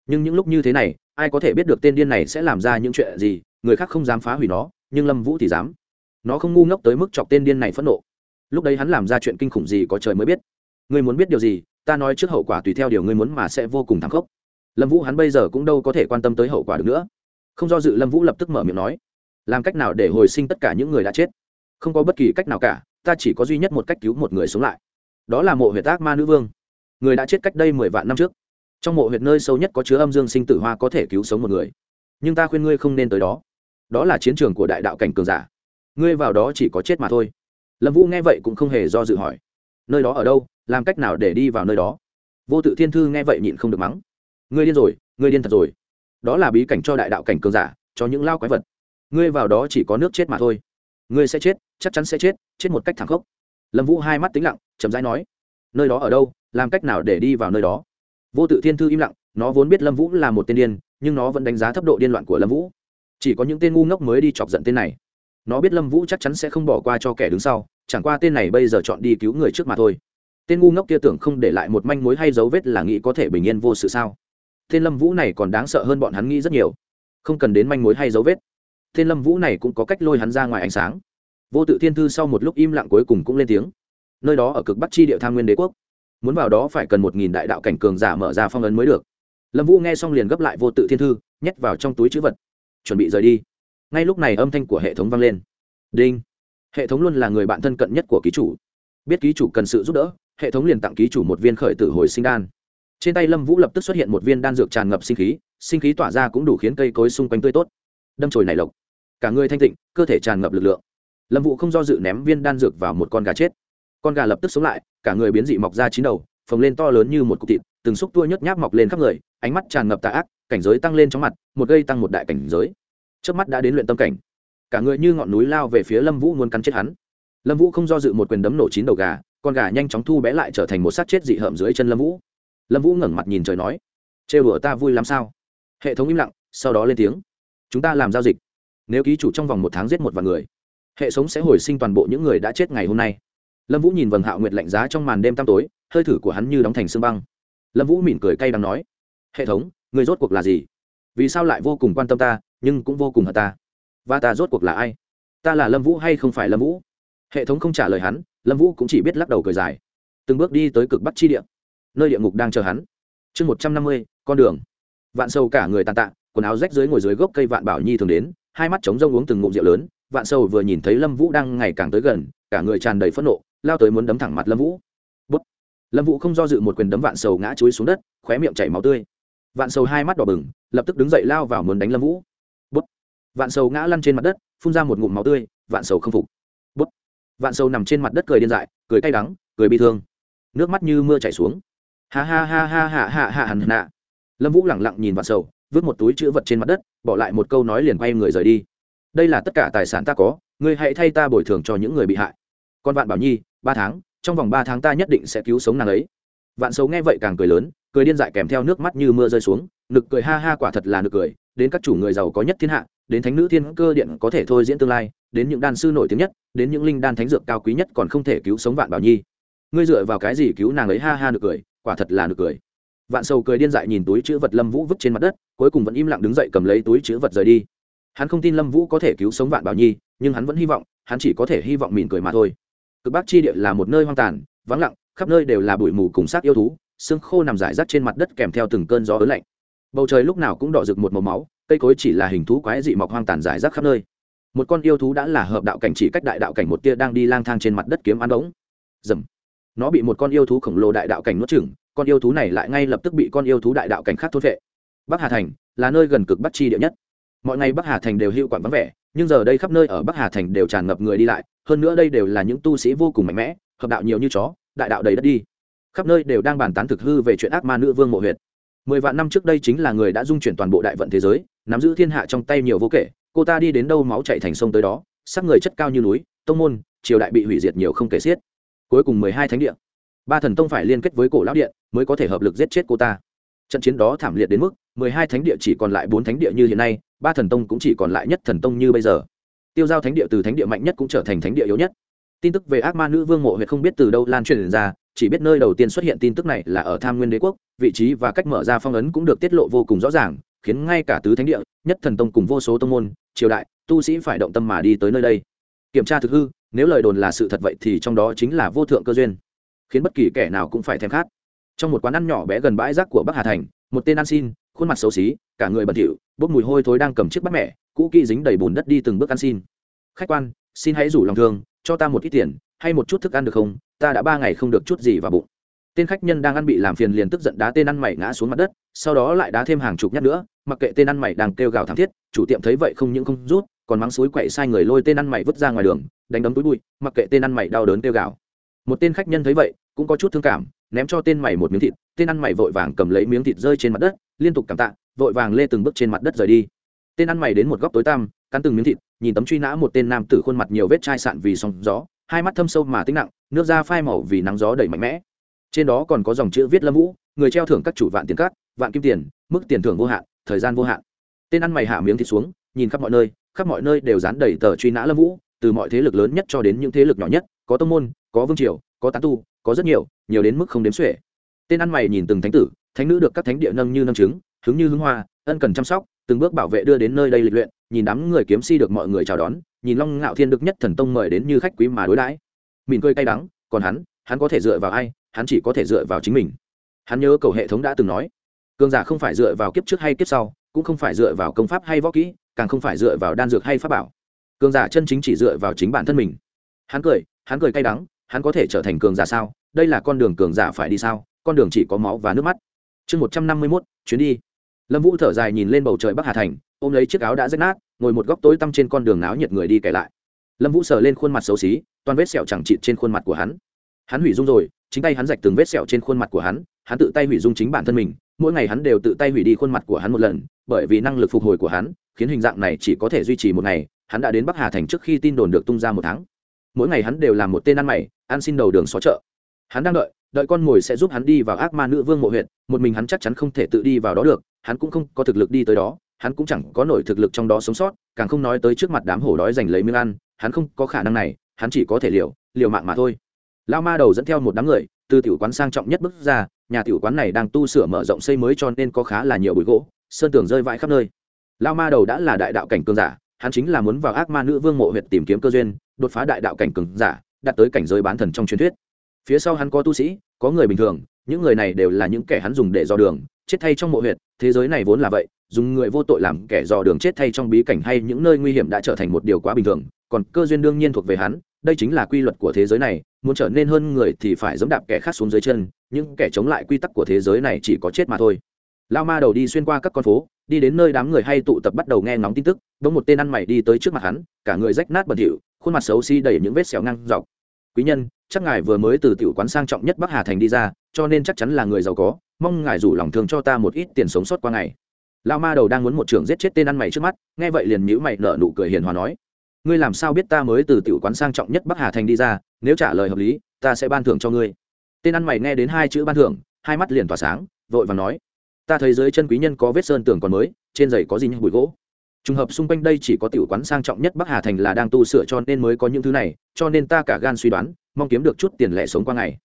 Nhưng những lúc như thế này, ai có thể biết được tên điên này sẽ làm ra những chuyện gì, người khác không dám phá hủy nó, nhưng lâm vũ thì dám. Nó không ngu ngốc tới mức chọc tên điên này phẫn nộ. Lúc đấy hắn làm ra chuyện kinh khủng gì có trời mới biết. Ngươi muốn biết điều gì, ta nói trước hậu quả tùy theo điều ngươi muốn mà sẽ vô cùng thắng khốc. Lâm vũ hắn bây giờ cũng đâu có thể quan tâm tới hậu quả được nữa. Không do dự, lâm vũ lập tức mở miệng nói làm cách nào để hồi sinh tất cả những người đã chết? Không có bất kỳ cách nào cả, ta chỉ có duy nhất một cách cứu một người sống lại. Đó là mộ huyệt ác ma nữ vương. Người đã chết cách đây mười vạn năm trước. Trong mộ huyệt nơi sâu nhất có chứa âm dương sinh tử hoa có thể cứu sống một người. Nhưng ta khuyên ngươi không nên tới đó. Đó là chiến trường của đại đạo cảnh cường giả. Ngươi vào đó chỉ có chết mà thôi. Lâm vũ nghe vậy cũng không hề do dự hỏi. Nơi đó ở đâu? Làm cách nào để đi vào nơi đó? Vô tự thiên thư nghe vậy nhịn không được mắng. Ngươi điên rồi, ngươi điên thật rồi. Đó là bí cảnh cho đại đạo cảnh cường giả, cho những lao quái vật ngươi vào đó chỉ có nước chết mà thôi. Ngươi sẽ chết, chắc chắn sẽ chết chết một cách thẳng khốc. Lâm vũ hai mắt tính lặng, chậm rãi nói, nơi đó ở đâu, làm cách nào để đi vào nơi đó? Vô tự thiên thư im lặng, nó vốn biết lâm vũ là một tên điên, nhưng nó vẫn đánh giá thấp độ điên loạn của lâm vũ. Chỉ có những tên ngu ngốc mới đi chọc giận tên này. Nó biết lâm vũ chắc chắn sẽ không bỏ qua cho kẻ đứng sau, chẳng qua tên này bây giờ chọn đi cứu người trước mà thôi. Tên ngu ngốc kia tưởng không để lại một manh mối hay dấu vết là nghĩ có thể bình yên vô sự sao? Tên lâm vũ này còn đáng sợ hơn bọn hắn nghĩ rất nhiều. Không cần đến manh mối hay dấu vết tên lâm vũ này cũng có cách lôi hắn ra ngoài ánh sáng. Vô tự thiên thư sau một lúc im lặng cuối cùng cũng lên tiếng. Nơi đó ở cực bắc chi địa tham nguyên đế quốc. Muốn vào đó phải cần một nghìn đại đạo cảnh cường giả mở ra phong ấn mới được. Lâm vũ nghe xong liền gấp lại vô tự thiên thư, nhét vào trong túi chữ vật. Chuẩn bị rời đi. Ngay lúc này âm thanh của hệ thống vang lên. Đinh. Hệ thống luôn là người bạn thân cận nhất của ký chủ. Biết ký chủ cần sự giúp đỡ, hệ thống liền tặng ký chủ một viên khởi tử hồi sinh đan. Trên tay lâm vũ lập tức xuất hiện một viên đan dược tràn ngập sinh khí sinh khí tỏa ra cũng đủ khiến cây cối xung quanh tươi tốt. Đâm chồi nảy lộc cả người thanh tịnh, cơ thể tràn ngập lực lượng. Lâm vũ không do dự ném viên đan dược vào một con gà chết. Con gà lập tức sống lại, cả người biến dị mọc ra chín đầu, phồng lên to lớn như một cục thịt, từng xúc tua nhớt nháp mọc lên khắp người, ánh mắt tràn ngập tà ác, cảnh giới tăng lên trong mặt, một gây tăng một đại cảnh giới. Trước mắt đã đến luyện tâm cảnh. Cả người như ngọn núi lao về phía lâm vũ muốn cắn chết hắn. Lâm vũ không do dự một quyền đấm nổ chín đầu gà, con gà nhanh chóng thu bé lại trở thành một xác chết dị hợm dưới chân lâm vũ. Lâm vũ ngẩng mặt nhìn trời nói, trêu đùa ta vui làm sao? Hệ thống im lặng, sau đó lên tiếng, chúng ta làm giao dịch nếu ký chủ trong vòng một tháng giết một vài người, hệ sống sẽ hồi sinh toàn bộ những người đã chết ngày hôm nay. Lâm vũ nhìn vầng hạo nguyệt lạnh giá trong màn đêm tăm tối, hơi thử của hắn như đóng thành sương băng. Lâm vũ mỉm cười cay đắng nói, hệ thống, người rốt cuộc là gì? Vì sao lại vô cùng quan tâm ta, nhưng cũng vô cùng hận ta? Và ta rốt cuộc là ai? Ta là lâm vũ hay không phải lâm vũ? Hệ thống không trả lời hắn, lâm vũ cũng chỉ biết lắc đầu cười dài. Từng bước đi tới cực bắc chi địa, nơi địa ngục đang chờ hắn. Chương một trăm năm mươi, con đường. Vạn sâu cả người tàn tạ, quần áo rách dưới ngồi dưới gốc cây vạn bảo nhi thường đến hai mắt trống rông uống từng ngụm rượu lớn, vạn sâu vừa nhìn thấy lâm vũ đang ngày càng tới gần, cả người tràn đầy phẫn nộ, lao tới muốn đấm thẳng mặt lâm vũ. Bút. lâm vũ không do dự một quyền đấm vạn sầu ngã chuối xuống đất, khóe miệng chảy máu tươi. Vạn sầu hai mắt đỏ bừng, lập tức đứng dậy lao vào muốn đánh lâm vũ. Bút. vạn sầu ngã lăn trên mặt đất, phun ra một ngụm máu tươi, vạn sầu không phục. Bút. vạn sầu nằm trên mặt đất cười điên dại, cười cay đắng, cười bi thương. Nước mắt như mưa chảy xuống. Ha ha ha ha ha ha ha hẳn nạ lâm vũ lẳng lặng nhìn vạn sầu vứt một túi chữ vật trên mặt đất, bỏ lại một câu nói liền quay người rời đi. Đây là tất cả tài sản ta có, ngươi hãy thay ta bồi thường cho những người bị hại. Còn vạn bảo nhi, ba tháng, trong vòng ba tháng ta nhất định sẽ cứu sống nàng ấy. Vạn xấu nghe vậy càng cười lớn, cười điên dại kèm theo nước mắt như mưa rơi xuống, nực cười ha ha quả thật là nực cười, đến các chủ người giàu có nhất thiên hạ, đến thánh nữ thiên cơ điện có thể thôi diễn tương lai, đến những đan sư nổi tiếng nhất, đến những linh đan thánh dược cao quý nhất còn không thể cứu sống vạn bảo nhi. Ngươi dựa vào cái gì cứu nàng ấy ha ha nực cười, quả thật là nực cười vạn sầu cười điên dại nhìn túi chữ vật lâm vũ vứt trên mặt đất, cuối cùng vẫn im lặng đứng dậy cầm lấy túi chữ vật rời đi. Hắn không tin lâm vũ có thể cứu sống vạn bảo nhi, nhưng hắn vẫn hy vọng, hắn chỉ có thể hy vọng mỉm cười mà thôi. Cực bắc chi địa là một nơi hoang tàn, vắng lặng, khắp nơi đều là bụi mù cùng xác yêu thú, xương khô nằm rải rác trên mặt đất kèm theo từng cơn gió ớn lạnh. Bầu trời lúc nào cũng đỏ rực một màu máu, cây cối chỉ là hình thú quái dị mọc hoang tàn rải rác khắp nơi. Một con yêu thú đã là hợp đạo cảnh chỉ cách đại đạo cảnh một tia đang đi lang thang trên mặt đất kiếm ăn đống. dầm nó bị một con yêu thú khổng lồ đại đạo cảnh nuốt chửng con yêu thú này lại ngay lập tức bị con yêu thú đại đạo cảnh khác thốt vệ. Bắc hà thành là nơi gần cực bắc chi địa nhất. Mọi ngày bắc hà thành đều hiệu quản vắng vẻ, nhưng giờ đây khắp nơi ở bắc hà thành đều tràn ngập người đi lại, hơn nữa đây đều là những tu sĩ vô cùng mạnh mẽ, hợp đạo nhiều như chó, đại đạo đầy đất đi. Khắp nơi đều đang bàn tán thực hư về chuyện ác ma nữ vương mộ huyệt. Mười vạn năm trước đây chính là người đã dung chuyển toàn bộ đại vận thế giới, nắm giữ thiên hạ trong tay nhiều vô kể, cô ta đi đến đâu máu chạy thành sông tới đó, sắc người chất cao như núi, tông môn, triều đại bị hủy diệt nhiều không kể xiết. Cuối cùng mười hai thánh địa ba thần tông phải liên kết với cổ lão điện mới có thể hợp lực giết chết cô ta trận chiến đó thảm liệt đến mức mười hai thánh địa chỉ còn lại bốn thánh địa như hiện nay ba thần tông cũng chỉ còn lại nhất thần tông như bây giờ tiêu giao thánh địa từ thánh địa mạnh nhất cũng trở thành thánh địa yếu nhất tin tức về ác ma nữ vương mộ huyệt không biết từ đâu lan truyền ra chỉ biết nơi đầu tiên xuất hiện tin tức này là ở tham nguyên đế quốc vị trí và cách mở ra phong ấn cũng được tiết lộ vô cùng rõ ràng khiến ngay cả tứ thánh địa nhất thần tông cùng vô số tông môn triều đại tu sĩ phải động tâm mà đi tới nơi đây kiểm tra thực hư nếu lời đồn là sự thật vậy thì trong đó chính là vô thượng cơ duyên khiến bất kỳ kẻ nào cũng phải thèm khát. Trong một quán ăn nhỏ bé gần bãi rác của bắc hà thành, một tên ăn xin, khuôn mặt xấu xí, cả người bẩn thỉu, bốc mùi hôi thối đang cầm chiếc bát mẹ, cũ kỹ dính đầy bùn đất đi từng bước ăn xin. Khách quan, xin hãy rủ lòng thương, cho ta một ít tiền, hay một chút thức ăn được không? Ta đã ba ngày không được chút gì vào bụng. Tên khách nhân đang ăn bị làm phiền liền tức giận đá tên ăn mày ngã xuống mặt đất, sau đó lại đá thêm hàng chục nhát nữa, mặc kệ tên ăn mày đang kêu gào thảm thiết, chủ tiệm thấy vậy không những không rút, còn mắng suối quậy sai người lôi tên ăn mày vứt ra ngoài đường, đánh đấm túi bụi, mặc kệ tên ăn mày đau đớn kêu gào một tên khách nhân thấy vậy, cũng có chút thương cảm, ném cho tên mày một miếng thịt, tên ăn mày vội vàng cầm lấy miếng thịt rơi trên mặt đất, liên tục cảm tạ, vội vàng lê từng bước trên mặt đất rời đi. Tên ăn mày đến một góc tối tăm, cắn từng miếng thịt, nhìn tấm truy nã một tên nam tử khuôn mặt nhiều vết chai sạn vì sóng gió, hai mắt thâm sâu mà tính nặng nước da phai màu vì nắng gió đầy mạnh mẽ. Trên đó còn có dòng chữ viết lâm vũ, người treo thưởng các chủ vạn tiền cát, vạn kim tiền, mức tiền thưởng vô hạn, thời gian vô hạn. Tên ăn mày hạ miếng thịt xuống, nhìn khắp mọi nơi, khắp mọi nơi đều dán đầy tờ truy nã lâm vũ, từ mọi thế lực lớn nhất cho đến những thế lực nhỏ nhất có tông môn, có vương triều, có tán tu, có rất nhiều nhiều đến mức không đếm xuể. Tên ăn mày nhìn từng thánh tử, thánh nữ được các thánh địa nâng như nâng trứng, hứng như hứng hoa, ân cần chăm sóc, từng bước bảo vệ đưa đến nơi đây lịch luyện, nhìn đám người kiếm si được mọi người chào đón, nhìn long ngạo thiên được nhất thần tông mời đến như khách quý mà đối đãi. Mỉm cười cay đắng, còn hắn hắn có thể dựa vào ai, hắn chỉ có thể dựa vào chính mình. Hắn nhớ cầu hệ thống đã từng nói, cường giả không phải dựa vào kiếp trước hay kiếp sau, cũng không phải dựa vào công pháp hay võ kỹ, càng không phải dựa vào đan dược hay pháp bảo. Cường giả chân chính chỉ dựa vào chính bản thân mình. Hắn cười hắn cười cay đắng, hắn có thể trở thành cường giả sao? Đây là con đường cường giả phải đi sao? Con đường chỉ có máu và nước mắt. Chương một trăm năm mươi mốt, chuyến đi. Lâm vũ thở dài nhìn lên bầu trời bắc hà thành, ôm lấy chiếc áo đã rách nát, ngồi một góc tối tăm trên con đường náo nhiệt người đi kể lại. Lâm vũ sờ lên khuôn mặt xấu xí, toàn vết sẹo chẳng trị trên khuôn mặt của hắn. Hắn hủy dung rồi, chính tay hắn rạch từng vết sẹo trên khuôn mặt của hắn hắn tự tay hủy dung chính bản thân mình, mỗi ngày hắn đều tự tay hủy đi khuôn mặt của hắn một lần, bởi vì năng lực phục hồi của hắn, khiến hình dạng này chỉ có thể duy trì một ngày, hắn đã đến bắc hà thành trước khi tin đồn được tung ra một tháng mỗi ngày hắn đều làm một tên ăn mày, ăn xin đầu đường xó chợ. Hắn đang đợi đợi con mồi sẽ giúp hắn đi vào ác ma nữ vương mộ huyện một mình hắn chắc chắn không thể tự đi vào đó được, hắn cũng không có thực lực đi tới đó, hắn cũng chẳng có nổi thực lực trong đó sống sót, càng không nói tới trước mặt đám hổ đói giành lấy miếng ăn, hắn không có khả năng này, hắn chỉ có thể liều liều mạng mà thôi. Lao ma đầu dẫn theo một đám người, từ tiểu quán sang trọng nhất bước ra, nhà tiểu quán này đang tu sửa mở rộng xây mới cho nên có khá là nhiều bụi gỗ, sơn tường rơi vãi khắp nơi. Lao ma đầu đã là đại đạo cảnh cường giả hắn chính là muốn vào ác ma nữ vương mộ huyệt tìm kiếm cơ duyên, đột phá đại đạo cảnh cường giả, đạt tới cảnh giới bán thần trong truyền thuyết. Phía sau hắn có tu sĩ, có người bình thường, những người này đều là những kẻ hắn dùng để dò đường, chết thay trong mộ huyệt, thế giới này vốn là vậy, dùng người vô tội làm kẻ dò đường chết thay trong bí cảnh hay những nơi nguy hiểm đã trở thành một điều quá bình thường, còn cơ duyên đương nhiên thuộc về hắn, đây chính là quy luật của thế giới này, muốn trở nên hơn người thì phải dẫm đạp kẻ khác xuống dưới chân, những kẻ chống lại quy tắc của thế giới này chỉ có chết mà thôi. Lao ma đầu đi xuyên qua các con phố đi đến nơi đám người hay tụ tập bắt đầu nghe ngóng tin tức, bỗng một tên ăn mày đi tới trước mặt hắn, cả người rách nát bẩn thỉu, khuôn mặt xấu xi đầy những vết xẻo ngang dọc. Quý nhân, chắc ngài vừa mới từ tiểu quán sang trọng nhất bắc hà thành đi ra, cho nên chắc chắn là người giàu có, mong ngài rủ lòng thương cho ta một ít tiền sống sót qua ngày. Lao ma đầu đang muốn một trường giết chết tên ăn mày trước mắt, nghe vậy liền nhữ mày nở nụ cười hiền hòa nói, ngươi làm sao biết ta mới từ tiểu quán sang trọng nhất bắc hà thành đi ra, nếu trả lời hợp lý, ta sẽ ban thưởng cho ngươi. Tên ăn mày nghe đến hai chữ ban thưởng, hai mắt liền tỏa sáng, vội và nói ta thấy dưới chân quý nhân có vết sơn tường còn mới, trên giày có gì những bụi gỗ. Trùng hợp xung quanh đây chỉ có tiểu quán sang trọng nhất bắc hà thành là đang tu sửa cho nên mới có những thứ này, cho nên ta cả gan suy đoán, mong kiếm được chút tiền lẻ sống qua ngày.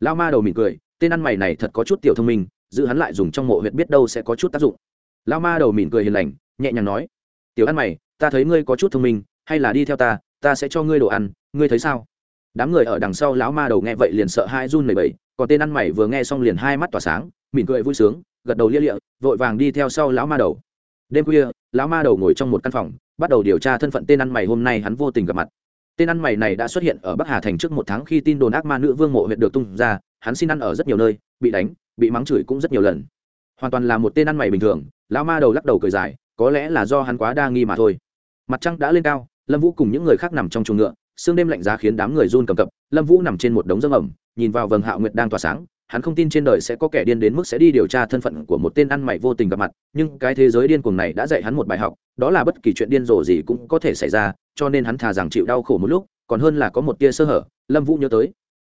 Lao ma đầu mỉm cười, tên ăn mày này thật có chút tiểu thông minh, giữ hắn lại dùng trong mộ huyện biết đâu sẽ có chút tác dụng. Lao ma đầu mỉm cười hiền lành, nhẹ nhàng nói, tiểu ăn mày, ta thấy ngươi có chút thông minh, hay là đi theo ta ta sẽ cho ngươi đồ ăn, ngươi thấy sao? Đám người ở đằng sau lão ma đầu nghe vậy liền sợ hai run lẩy bẩy, còn tên ăn mày vừa nghe xong liền hai mắt tỏa sáng, mỉm cười vui sướng gật đầu lia lịa, vội vàng đi theo sau lão ma đầu. Đêm khuya, lão ma đầu ngồi trong một căn phòng, bắt đầu điều tra thân phận tên ăn mày hôm nay hắn vô tình gặp mặt. Tên ăn mày này đã xuất hiện ở bắc hà thành trước một tháng khi tin đồn ác ma nữ vương mộ huyện được tung ra, hắn xin ăn ở rất nhiều nơi, bị đánh, bị mắng chửi cũng rất nhiều lần. Hoàn toàn là một tên ăn mày bình thường, lão ma đầu lắc đầu cười dài, có lẽ là do hắn quá đa nghi mà thôi. Mặt trăng đã lên cao, lâm vũ cùng những người khác nằm trong chuồng ngựa, sương đêm lạnh giá khiến đám người run cầm cập, lâm vũ nằm trên một đống dâm ẩm, nhìn vào vầng hạo nguyệt đang tỏa sáng hắn không tin trên đời sẽ có kẻ điên đến mức sẽ đi điều tra thân phận của một tên ăn mày vô tình gặp mặt, nhưng cái thế giới điên cuồng này đã dạy hắn một bài học, đó là bất kỳ chuyện điên rồ gì cũng có thể xảy ra, cho nên hắn thà rằng chịu đau khổ một lúc, còn hơn là có một tia sơ hở, lâm vũ nhớ tới.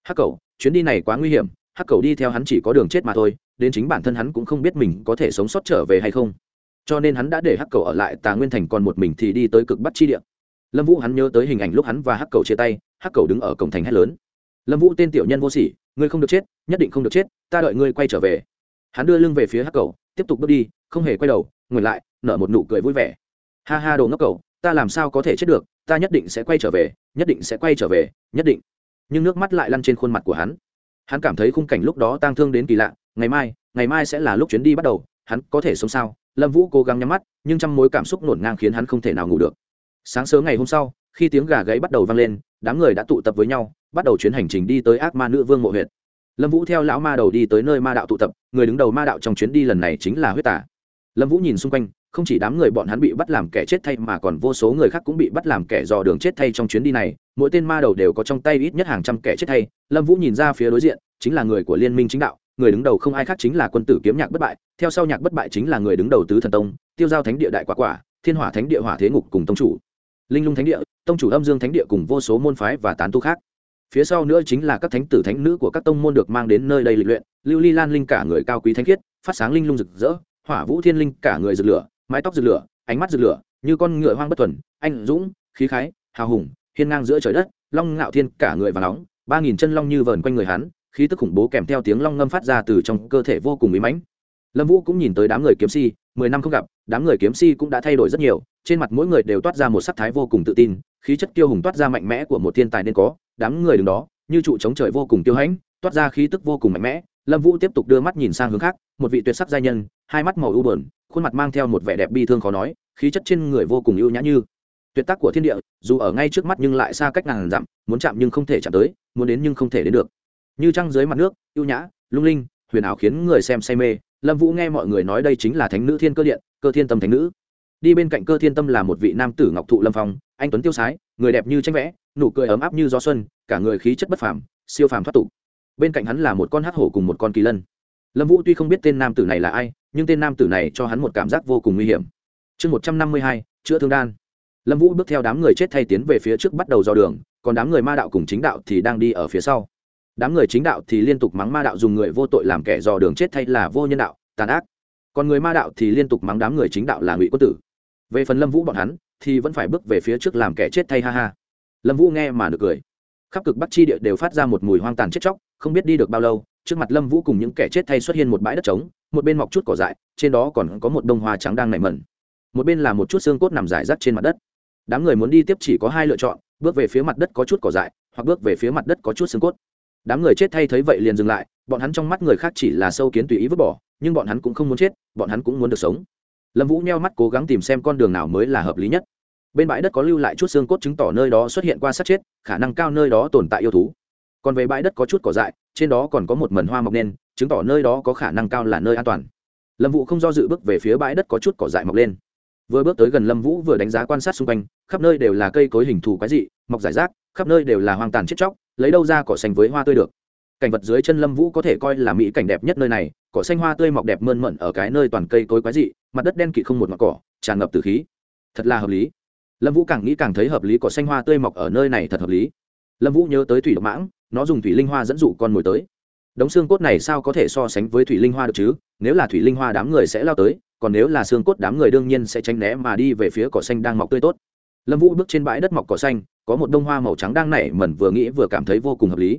Hắc cầu chuyến đi này quá nguy hiểm, hắc cầu đi theo hắn chỉ có đường chết mà thôi, đến chính bản thân hắn cũng không biết mình có thể sống sót trở về hay không. Cho nên hắn đã để hắc cầu ở lại tà nguyên thành còn một mình thì đi tới cực bắc chi địa. Lâm vũ hắn nhớ tới hình ảnh lúc hắn và hắc cầu chia tay, hắc cầu đứng ở cổng thành hét lớn lâm vũ tên tiểu nhân vô sỉ, ngươi không được chết, nhất định không được chết, ta đợi ngươi quay trở về. Hắn đưa lưng về phía hắc cầu, tiếp tục bước đi, không hề quay đầu ngừng lại, nở một nụ cười vui vẻ. Ha ha đồ ngốc cầu ta làm sao có thể chết được, ta nhất định sẽ quay trở về, nhất định sẽ quay trở về, nhất định. Nhưng nước mắt lại lăn trên khuôn mặt của hắn. Hắn cảm thấy khung cảnh lúc đó tang thương đến kỳ lạ, ngày mai ngày mai sẽ là lúc chuyến đi bắt đầu, hắn có thể sống sao? Lâm vũ cố gắng nhắm mắt, nhưng trăm mối cảm xúc nổn ngang khiến hắn không thể nào ngủ được. Sáng sớm ngày hôm sau, khi tiếng gà gáy bắt đầu vang lên đám người đã tụ tập với nhau, bắt đầu chuyến hành trình đi tới ác ma nữ vương mộ huyện lâm vũ theo lão ma đầu đi tới nơi ma đạo tụ tập, người đứng đầu ma đạo trong chuyến đi lần này chính là huyết tả lâm vũ nhìn xung quanh, không chỉ đám người bọn hắn bị bắt làm kẻ chết thay mà còn vô số người khác cũng bị bắt làm kẻ dò đường chết thay trong chuyến đi này, mỗi tên ma đầu đều có trong tay ít nhất hàng trăm kẻ chết thay. Lâm vũ nhìn ra phía đối diện, chính là người của liên minh chính đạo, người đứng đầu không ai khác chính là quân tử kiếm nhạc bất bại, theo sau nhạc bất bại chính là người đứng đầu tứ thần tông, tiêu giao thánh địa đại quả quả, thiên hỏa thánh địa hỏa thế ngục cùng tông chủ linh lung thánh địa, tông chủ âm dương thánh địa cùng vô số môn phái và tán tu khác. Phía sau nữa chính là các thánh tử thánh nữ của các tông môn được mang đến nơi đây lịch luyện, lưu ly lan linh cả người cao quý thánh khiết, phát sáng linh lung rực rỡ, hỏa vũ thiên linh cả người rực lửa, mái tóc rực lửa, ánh mắt rực lửa, như con ngựa hoang bất thuần, anh dũng, khí khái, hào hùng, hiên ngang giữa trời đất, long ngạo thiên cả người và nóng, ba nghìn chân long như vờn quanh người hắn, khí tức khủng bố kèm theo tiếng long ngâm phát ra từ trong cơ thể vô cùng bí mãnh. Lâm vũ cũng nhìn tới đám người kiếm si mười năm không gặp, đám người kiếm si cũng đã thay đổi rất nhiều, trên mặt mỗi người đều toát ra một sắc thái vô cùng tự tin, khí chất tiêu hùng toát ra mạnh mẽ của một thiên tài nên có, đám người đứng đó, như trụ chống trời vô cùng tiêu hãnh, toát ra khí tức vô cùng mạnh mẽ. Lâm vũ tiếp tục đưa mắt nhìn sang hướng khác, một vị tuyệt sắc giai nhân, hai mắt màu u bờn khuôn mặt mang theo một vẻ đẹp bi thương khó nói, khí chất trên người vô cùng ưu nhã như tuyệt tác của thiên địa, dù ở ngay trước mắt nhưng lại xa cách ngàn dặm, muốn chạm nhưng không thể chạm tới, muốn đến nhưng không thể đến được. Như trăng dưới mặt nước, ưu nhã, lung linh, huyền ảo khiến người xem say mê lâm vũ nghe mọi người nói đây chính là thánh nữ thiên cơ điện, cơ thiên tâm thánh nữ. Đi bên cạnh cơ thiên tâm là một vị nam tử ngọc thụ lâm phong, anh tuấn tiêu sái, người đẹp như tranh vẽ, nụ cười ấm áp như gió xuân, cả người khí chất bất phàm, siêu phàm thoát tục. Bên cạnh hắn là một con hát hổ cùng một con kỳ lân. Lâm vũ tuy không biết tên nam tử này là ai, nhưng tên nam tử này cho hắn một cảm giác vô cùng nguy hiểm. Chương một trăm năm mươi hai, chữa thương đan. Lâm vũ bước theo đám người chết thay tiến về phía trước bắt đầu dò đường, còn đám người ma đạo cùng chính đạo thì đang đi ở phía sau đám người chính đạo thì liên tục mắng ma đạo dùng người vô tội làm kẻ dò đường chết thay là vô nhân đạo, tàn ác. Còn người ma đạo thì liên tục mắng đám người chính đạo là ngụy quân tử. Về phần lâm vũ bọn hắn, thì vẫn phải bước về phía trước làm kẻ chết thay ha ha. Lâm vũ nghe mà được cười. Khắp cực bắc chi địa đều phát ra một mùi hoang tàn chết chóc, không biết đi được bao lâu, trước mặt lâm vũ cùng những kẻ chết thay xuất hiện một bãi đất trống, một bên mọc chút cỏ dại, trên đó còn có một đông hoa trắng đang nảy mẩn. Một bên là một chút xương cốt nằm rải rác trên mặt đất. Đám người muốn đi tiếp chỉ có hai lựa chọn, bước về phía mặt đất có chút cỏ dại, hoặc bước về phía mặt đất có chút xương cốt đám người chết thay thấy vậy liền dừng lại, bọn hắn trong mắt người khác chỉ là sâu kiến tùy ý vứt bỏ, nhưng bọn hắn cũng không muốn chết, bọn hắn cũng muốn được sống. Lâm vũ neo mắt cố gắng tìm xem con đường nào mới là hợp lý nhất. Bên bãi đất có lưu lại chút xương cốt chứng tỏ nơi đó xuất hiện qua sát chết, khả năng cao nơi đó tồn tại yêu thú. Còn về bãi đất có chút cỏ dại, trên đó còn có một mần hoa mọc nên chứng tỏ nơi đó có khả năng cao là nơi an toàn. Lâm vũ không do dự bước về phía bãi đất có chút cỏ dại mọc lên. Vừa bước tới gần lâm vũ vừa đánh giá quan sát xung quanh, khắp nơi đều là cây cối hình thù quái dị, mọc rải rác, khắp nơi đều là hoang tàn chết chóc lấy đâu ra cỏ xanh với hoa tươi được? Cảnh vật dưới chân lâm vũ có thể coi là mỹ cảnh đẹp nhất nơi này, cỏ xanh hoa tươi mọc đẹp mơn mận ở cái nơi toàn cây cối quái dị, mặt đất đen kịt không một mặt cỏ, tràn ngập từ khí. Thật là hợp lý. Lâm vũ càng nghĩ càng thấy hợp lý cỏ xanh hoa tươi mọc ở nơi này thật hợp lý. Lâm vũ nhớ tới thủy độc mãng, nó dùng thủy linh hoa dẫn dụ con mồi tới. Đống xương cốt này sao có thể so sánh với thủy linh hoa được chứ? Nếu là thủy linh hoa đám người sẽ lao tới, còn nếu là xương cốt đám người đương nhiên sẽ tránh né mà đi về phía cỏ xanh đang mọc tươi tốt lâm vũ bước trên bãi đất mọc cỏ xanh, có một đông hoa màu trắng đang nảy mẩn vừa nghĩ vừa cảm thấy vô cùng hợp lý.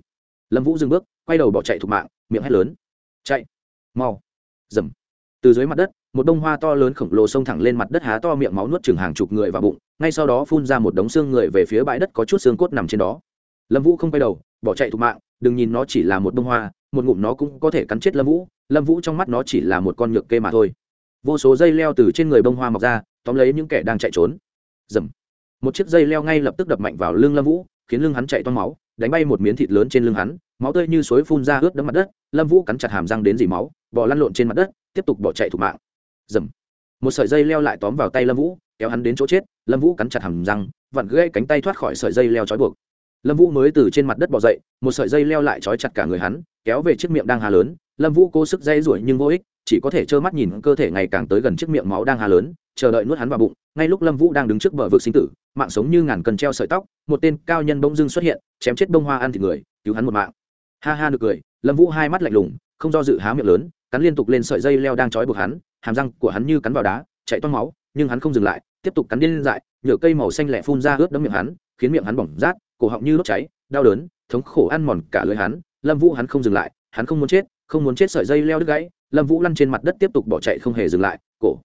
Lâm vũ dừng bước, quay đầu bỏ chạy thục mạng, miệng hét lớn. Chạy, mau, dầm. Từ dưới mặt đất, một đông hoa to lớn khổng lồ xông thẳng lên mặt đất há to miệng máu nuốt chừng hàng chục người vào bụng, ngay sau đó phun ra một đống xương người về phía bãi đất có chút xương cốt nằm trên đó. Lâm vũ không quay đầu, bỏ chạy thục mạng, đừng nhìn nó chỉ là một đông hoa, một ngụm nó cũng có thể cắn chết lâm vũ lâm vũ trong mắt nó chỉ là một con nhược kê mà thôi. Vô số dây leo từ trên người bông hoa mọc ra, tóm lấy những kẻ đang chạy trốn. Dầm một chiếc dây leo ngay lập tức đập mạnh vào lưng lâm vũ, khiến lưng hắn chạy toan máu, đánh bay một miếng thịt lớn trên lưng hắn, máu tươi như suối phun ra ướt đẫm mặt đất, lâm vũ cắn chặt hàm răng đến dì máu bò lăn lộn trên mặt đất, tiếp tục bỏ chạy thủ mạng. Dầm. Một sợi dây leo lại tóm vào tay lâm vũ, kéo hắn đến chỗ chết, lâm vũ cắn chặt hàm răng, vặn gãy cánh tay thoát khỏi sợi dây leo trói buộc. Lâm vũ mới từ trên mặt đất bỏ dậy, một sợi dây leo lại trói chặt cả người hắn, kéo về chiếc miệng đang hà lớn, lâm vũ cố sức dây rủi nhưng vô ích chỉ có thể trơ mắt nhìn cơ thể ngày càng tới gần chiếc miệng máu đang hà lớn, chờ đợi nuốt hắn vào bụng. Ngay lúc lâm vũ đang đứng trước bờ vực sinh tử, mạng sống như ngàn cần treo sợi tóc, một tên cao nhân bông dưng xuất hiện, chém chết bông hoa ăn thịt người, cứu hắn một mạng. Ha ha được cười, lâm vũ hai mắt lạnh lùng, không do dự há miệng lớn, cắn liên tục lên sợi dây leo đang trói buộc hắn, hàm răng của hắn như cắn vào đá, chạy toan máu, nhưng hắn không dừng lại, tiếp tục cắn điên dại, nhựa cây màu xanh lẹ phun ra ướt đẫm miệng hắn, khiến miệng hắn bỏng rát, cổ họng như đốt cháy, đau đớn, thống khổ ăn mòn cả lưới hắn. Lâm vũ hắn không dừng lại, hắn không muốn chết, không muốn chết sợi dây leo đứt gãy lâm vũ lăn trên mặt đất tiếp tục bỏ chạy không hề dừng lại, cổ.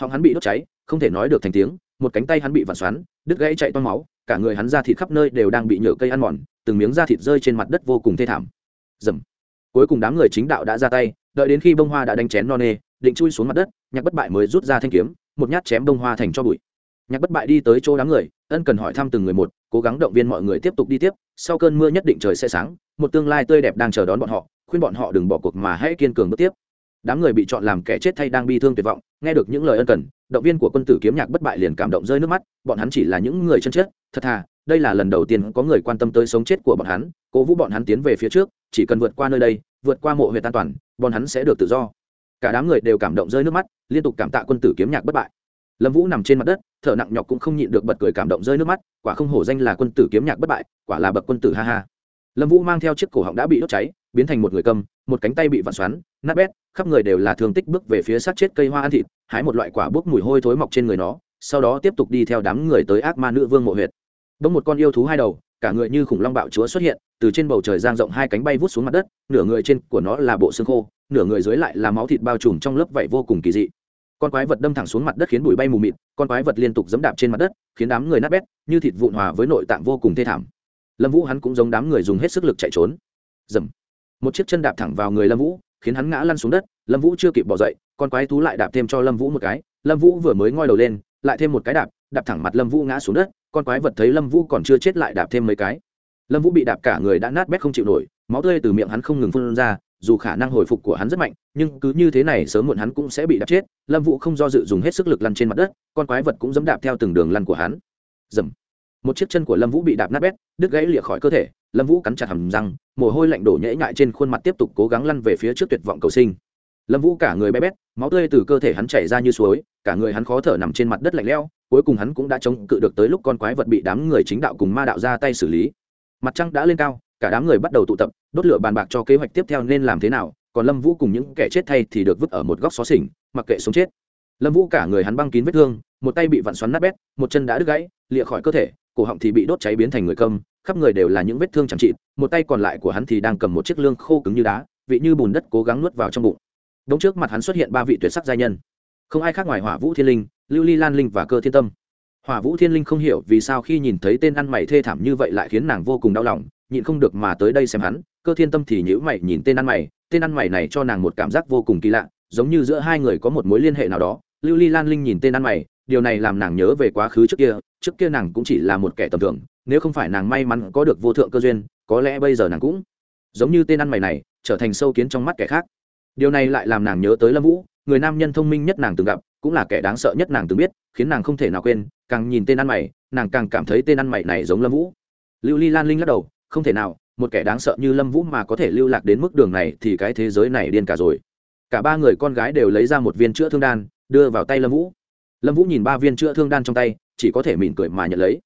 Họng hắn bị đốt cháy, không thể nói được thành tiếng, một cánh tay hắn bị vặn xoắn, đứt gãy chạy toan máu, cả người hắn ra thịt khắp nơi đều đang bị nhựa cây ăn mòn, từng miếng da thịt rơi trên mặt đất vô cùng thê thảm. Dầm. Cuối cùng đám người chính đạo đã ra tay, đợi đến khi bông hoa đã đánh chén no nê, định chui xuống mặt đất, nhạc bất bại mới rút ra thanh kiếm, một nhát chém bông hoa thành cho bụi. Nhạc bất bại đi tới chỗ đám người, ân cần hỏi thăm từng người một, cố gắng động viên mọi người tiếp tục đi tiếp, sau cơn mưa nhất định trời sẽ sáng, một tương lai tươi đẹp đang chờ đón bọn họ, khuyên bọn họ đừng bỏ cuộc mà hãy kiên cường bước tiếp đám người bị chọn làm kẻ chết thay đang bi thương tuyệt vọng, nghe được những lời ân cần, động viên của quân tử kiếm nhạc bất bại liền cảm động rơi nước mắt, bọn hắn chỉ là những người chân chết, thật thà, đây là lần đầu tiên có người quan tâm tới sống chết của bọn hắn, cố vũ bọn hắn tiến về phía trước, chỉ cần vượt qua nơi đây, vượt qua mộ huyện an toàn, bọn hắn sẽ được tự do. Cả đám người đều cảm động rơi nước mắt, liên tục cảm tạ quân tử kiếm nhạc bất bại. Lâm vũ nằm trên mặt đất, thở nặng nhọc cũng không nhịn được bật cười cảm động rơi nước mắt, quả không hổ danh là quân tử kiếm nhạc bất bại, quả là bậc quân tử ha ha. Lâm vũ mang theo chiếc cổ họng đã bị đốt cháy, biến thành một người cầm một cánh tay bị vặn xoắn, nát bét, khắp người đều là thương tích bước về phía sát chết cây hoa ăn thịt, hái một loại quả bốc mùi hôi thối mọc trên người nó, sau đó tiếp tục đi theo đám người tới ác ma nữ vương mộ huyệt. Bỗng một con yêu thú hai đầu, cả người như khủng long bạo chúa xuất hiện, từ trên bầu trời giang rộng hai cánh bay vút xuống mặt đất, nửa người trên của nó là bộ xương khô, nửa người dưới lại là máu thịt bao trùm trong lớp vảy vô cùng kỳ dị. Con quái vật đâm thẳng xuống mặt đất khiến bụi bay mù mịt, con quái vật liên tục dẫm đạp trên mặt đất, khiến đám người nát bét, như thịt vụn hòa với nội tạng vô cùng thê thảm. Lâm vũ hắn cũng giống đám người dùng hết sức lực chạy trốn. Dầm một chiếc chân đạp thẳng vào người lâm vũ, khiến hắn ngã lăn xuống đất. Lâm vũ chưa kịp bỏ dậy, con quái thú lại đạp thêm cho lâm vũ một cái. Lâm vũ vừa mới ngoi đầu lên, lại thêm một cái đạp đạp thẳng mặt lâm vũ ngã xuống đất. Con quái vật thấy lâm vũ còn chưa chết lại đạp thêm mấy cái. Lâm vũ bị đạp cả người đã nát bét không chịu nổi, máu tươi từ miệng hắn không ngừng phun ra, dù khả năng hồi phục của hắn rất mạnh, nhưng cứ như thế này sớm muộn hắn cũng sẽ bị đạp chết. Lâm vũ không do dự dùng hết sức lực lăn trên mặt đất, con quái vật cũng dẫm đạp theo từng đường lăn của hắn. Dầm một chiếc chân của lâm vũ bị đạp nát bét, đứt gãy lịa khỏi cơ thể, lâm vũ cắn chặt hầm răng, mồ hôi lạnh đổ nhễ nhại trên khuôn mặt tiếp tục cố gắng lăn về phía trước tuyệt vọng cầu sinh. Lâm vũ cả người bé bét, máu tươi từ cơ thể hắn chảy ra như suối, cả người hắn khó thở nằm trên mặt đất lạnh lẽo, cuối cùng hắn cũng đã chống cự được tới lúc con quái vật bị đám người chính đạo cùng ma đạo ra tay xử lý. Mặt trăng đã lên cao, cả đám người bắt đầu tụ tập, đốt lửa bàn bạc cho kế hoạch tiếp theo nên làm thế nào, còn lâm vũ cùng những kẻ chết thay thì được vứt ở một góc xó xỉnh, mặc kệ sống chết lâm vũ cả người hắn băng kín vết thương, một tay bị vặn xoắn nát bét, một chân đã đứt gãy lịa khỏi cơ thể, cổ họng thì bị đốt cháy biến thành người câm, khắp người đều là những vết thương chẳng trị một tay còn lại của hắn thì đang cầm một chiếc lương khô cứng như đá, vị như bùn đất cố gắng nuốt vào trong bụng. Đống trước mặt hắn xuất hiện ba vị tuyệt sắc giai nhân. Không ai khác ngoài hỏa vũ thiên linh, lưu ly lan linh và cơ thiên tâm. Hỏa vũ thiên linh không hiểu vì sao khi nhìn thấy tên ăn mày thê thảm như vậy lại khiến nàng vô cùng đau lòng, nhịn không được mà tới đây xem hắn, cơ thiên tâm thì nhữ mày nhìn tên ăn mày, tên ăn mày này cho nàng một cảm giác vô cùng kỳ lạ giống như giữa hai người có một mối liên hệ nào đó, lưu ly lan linh nhìn tên ăn mày, điều này làm nàng nhớ về quá khứ trước kia trước kia nàng cũng chỉ là một kẻ tầm thường, nếu không phải nàng may mắn có được vô thượng cơ duyên, có lẽ bây giờ nàng cũng giống như tên ăn mày này, trở thành sâu kiến trong mắt kẻ khác. Điều này lại làm nàng nhớ tới lâm vũ, người nam nhân thông minh nhất nàng từng gặp, cũng là kẻ đáng sợ nhất nàng từng biết, khiến nàng không thể nào quên, càng nhìn tên ăn mày, nàng càng cảm thấy tên ăn mày này giống lâm vũ. Lưu ly lan linh lắc đầu, không thể nào, một kẻ đáng sợ như lâm vũ mà có thể lưu lạc đến mức đường này thì cái thế giới này điên cả rồi cả ba người con gái đều lấy ra một viên chữa thương đan, đưa vào tay lâm vũ. Lâm vũ nhìn ba viên chữa thương đan trong tay, chỉ có thể mỉm cười mà nhận lấy.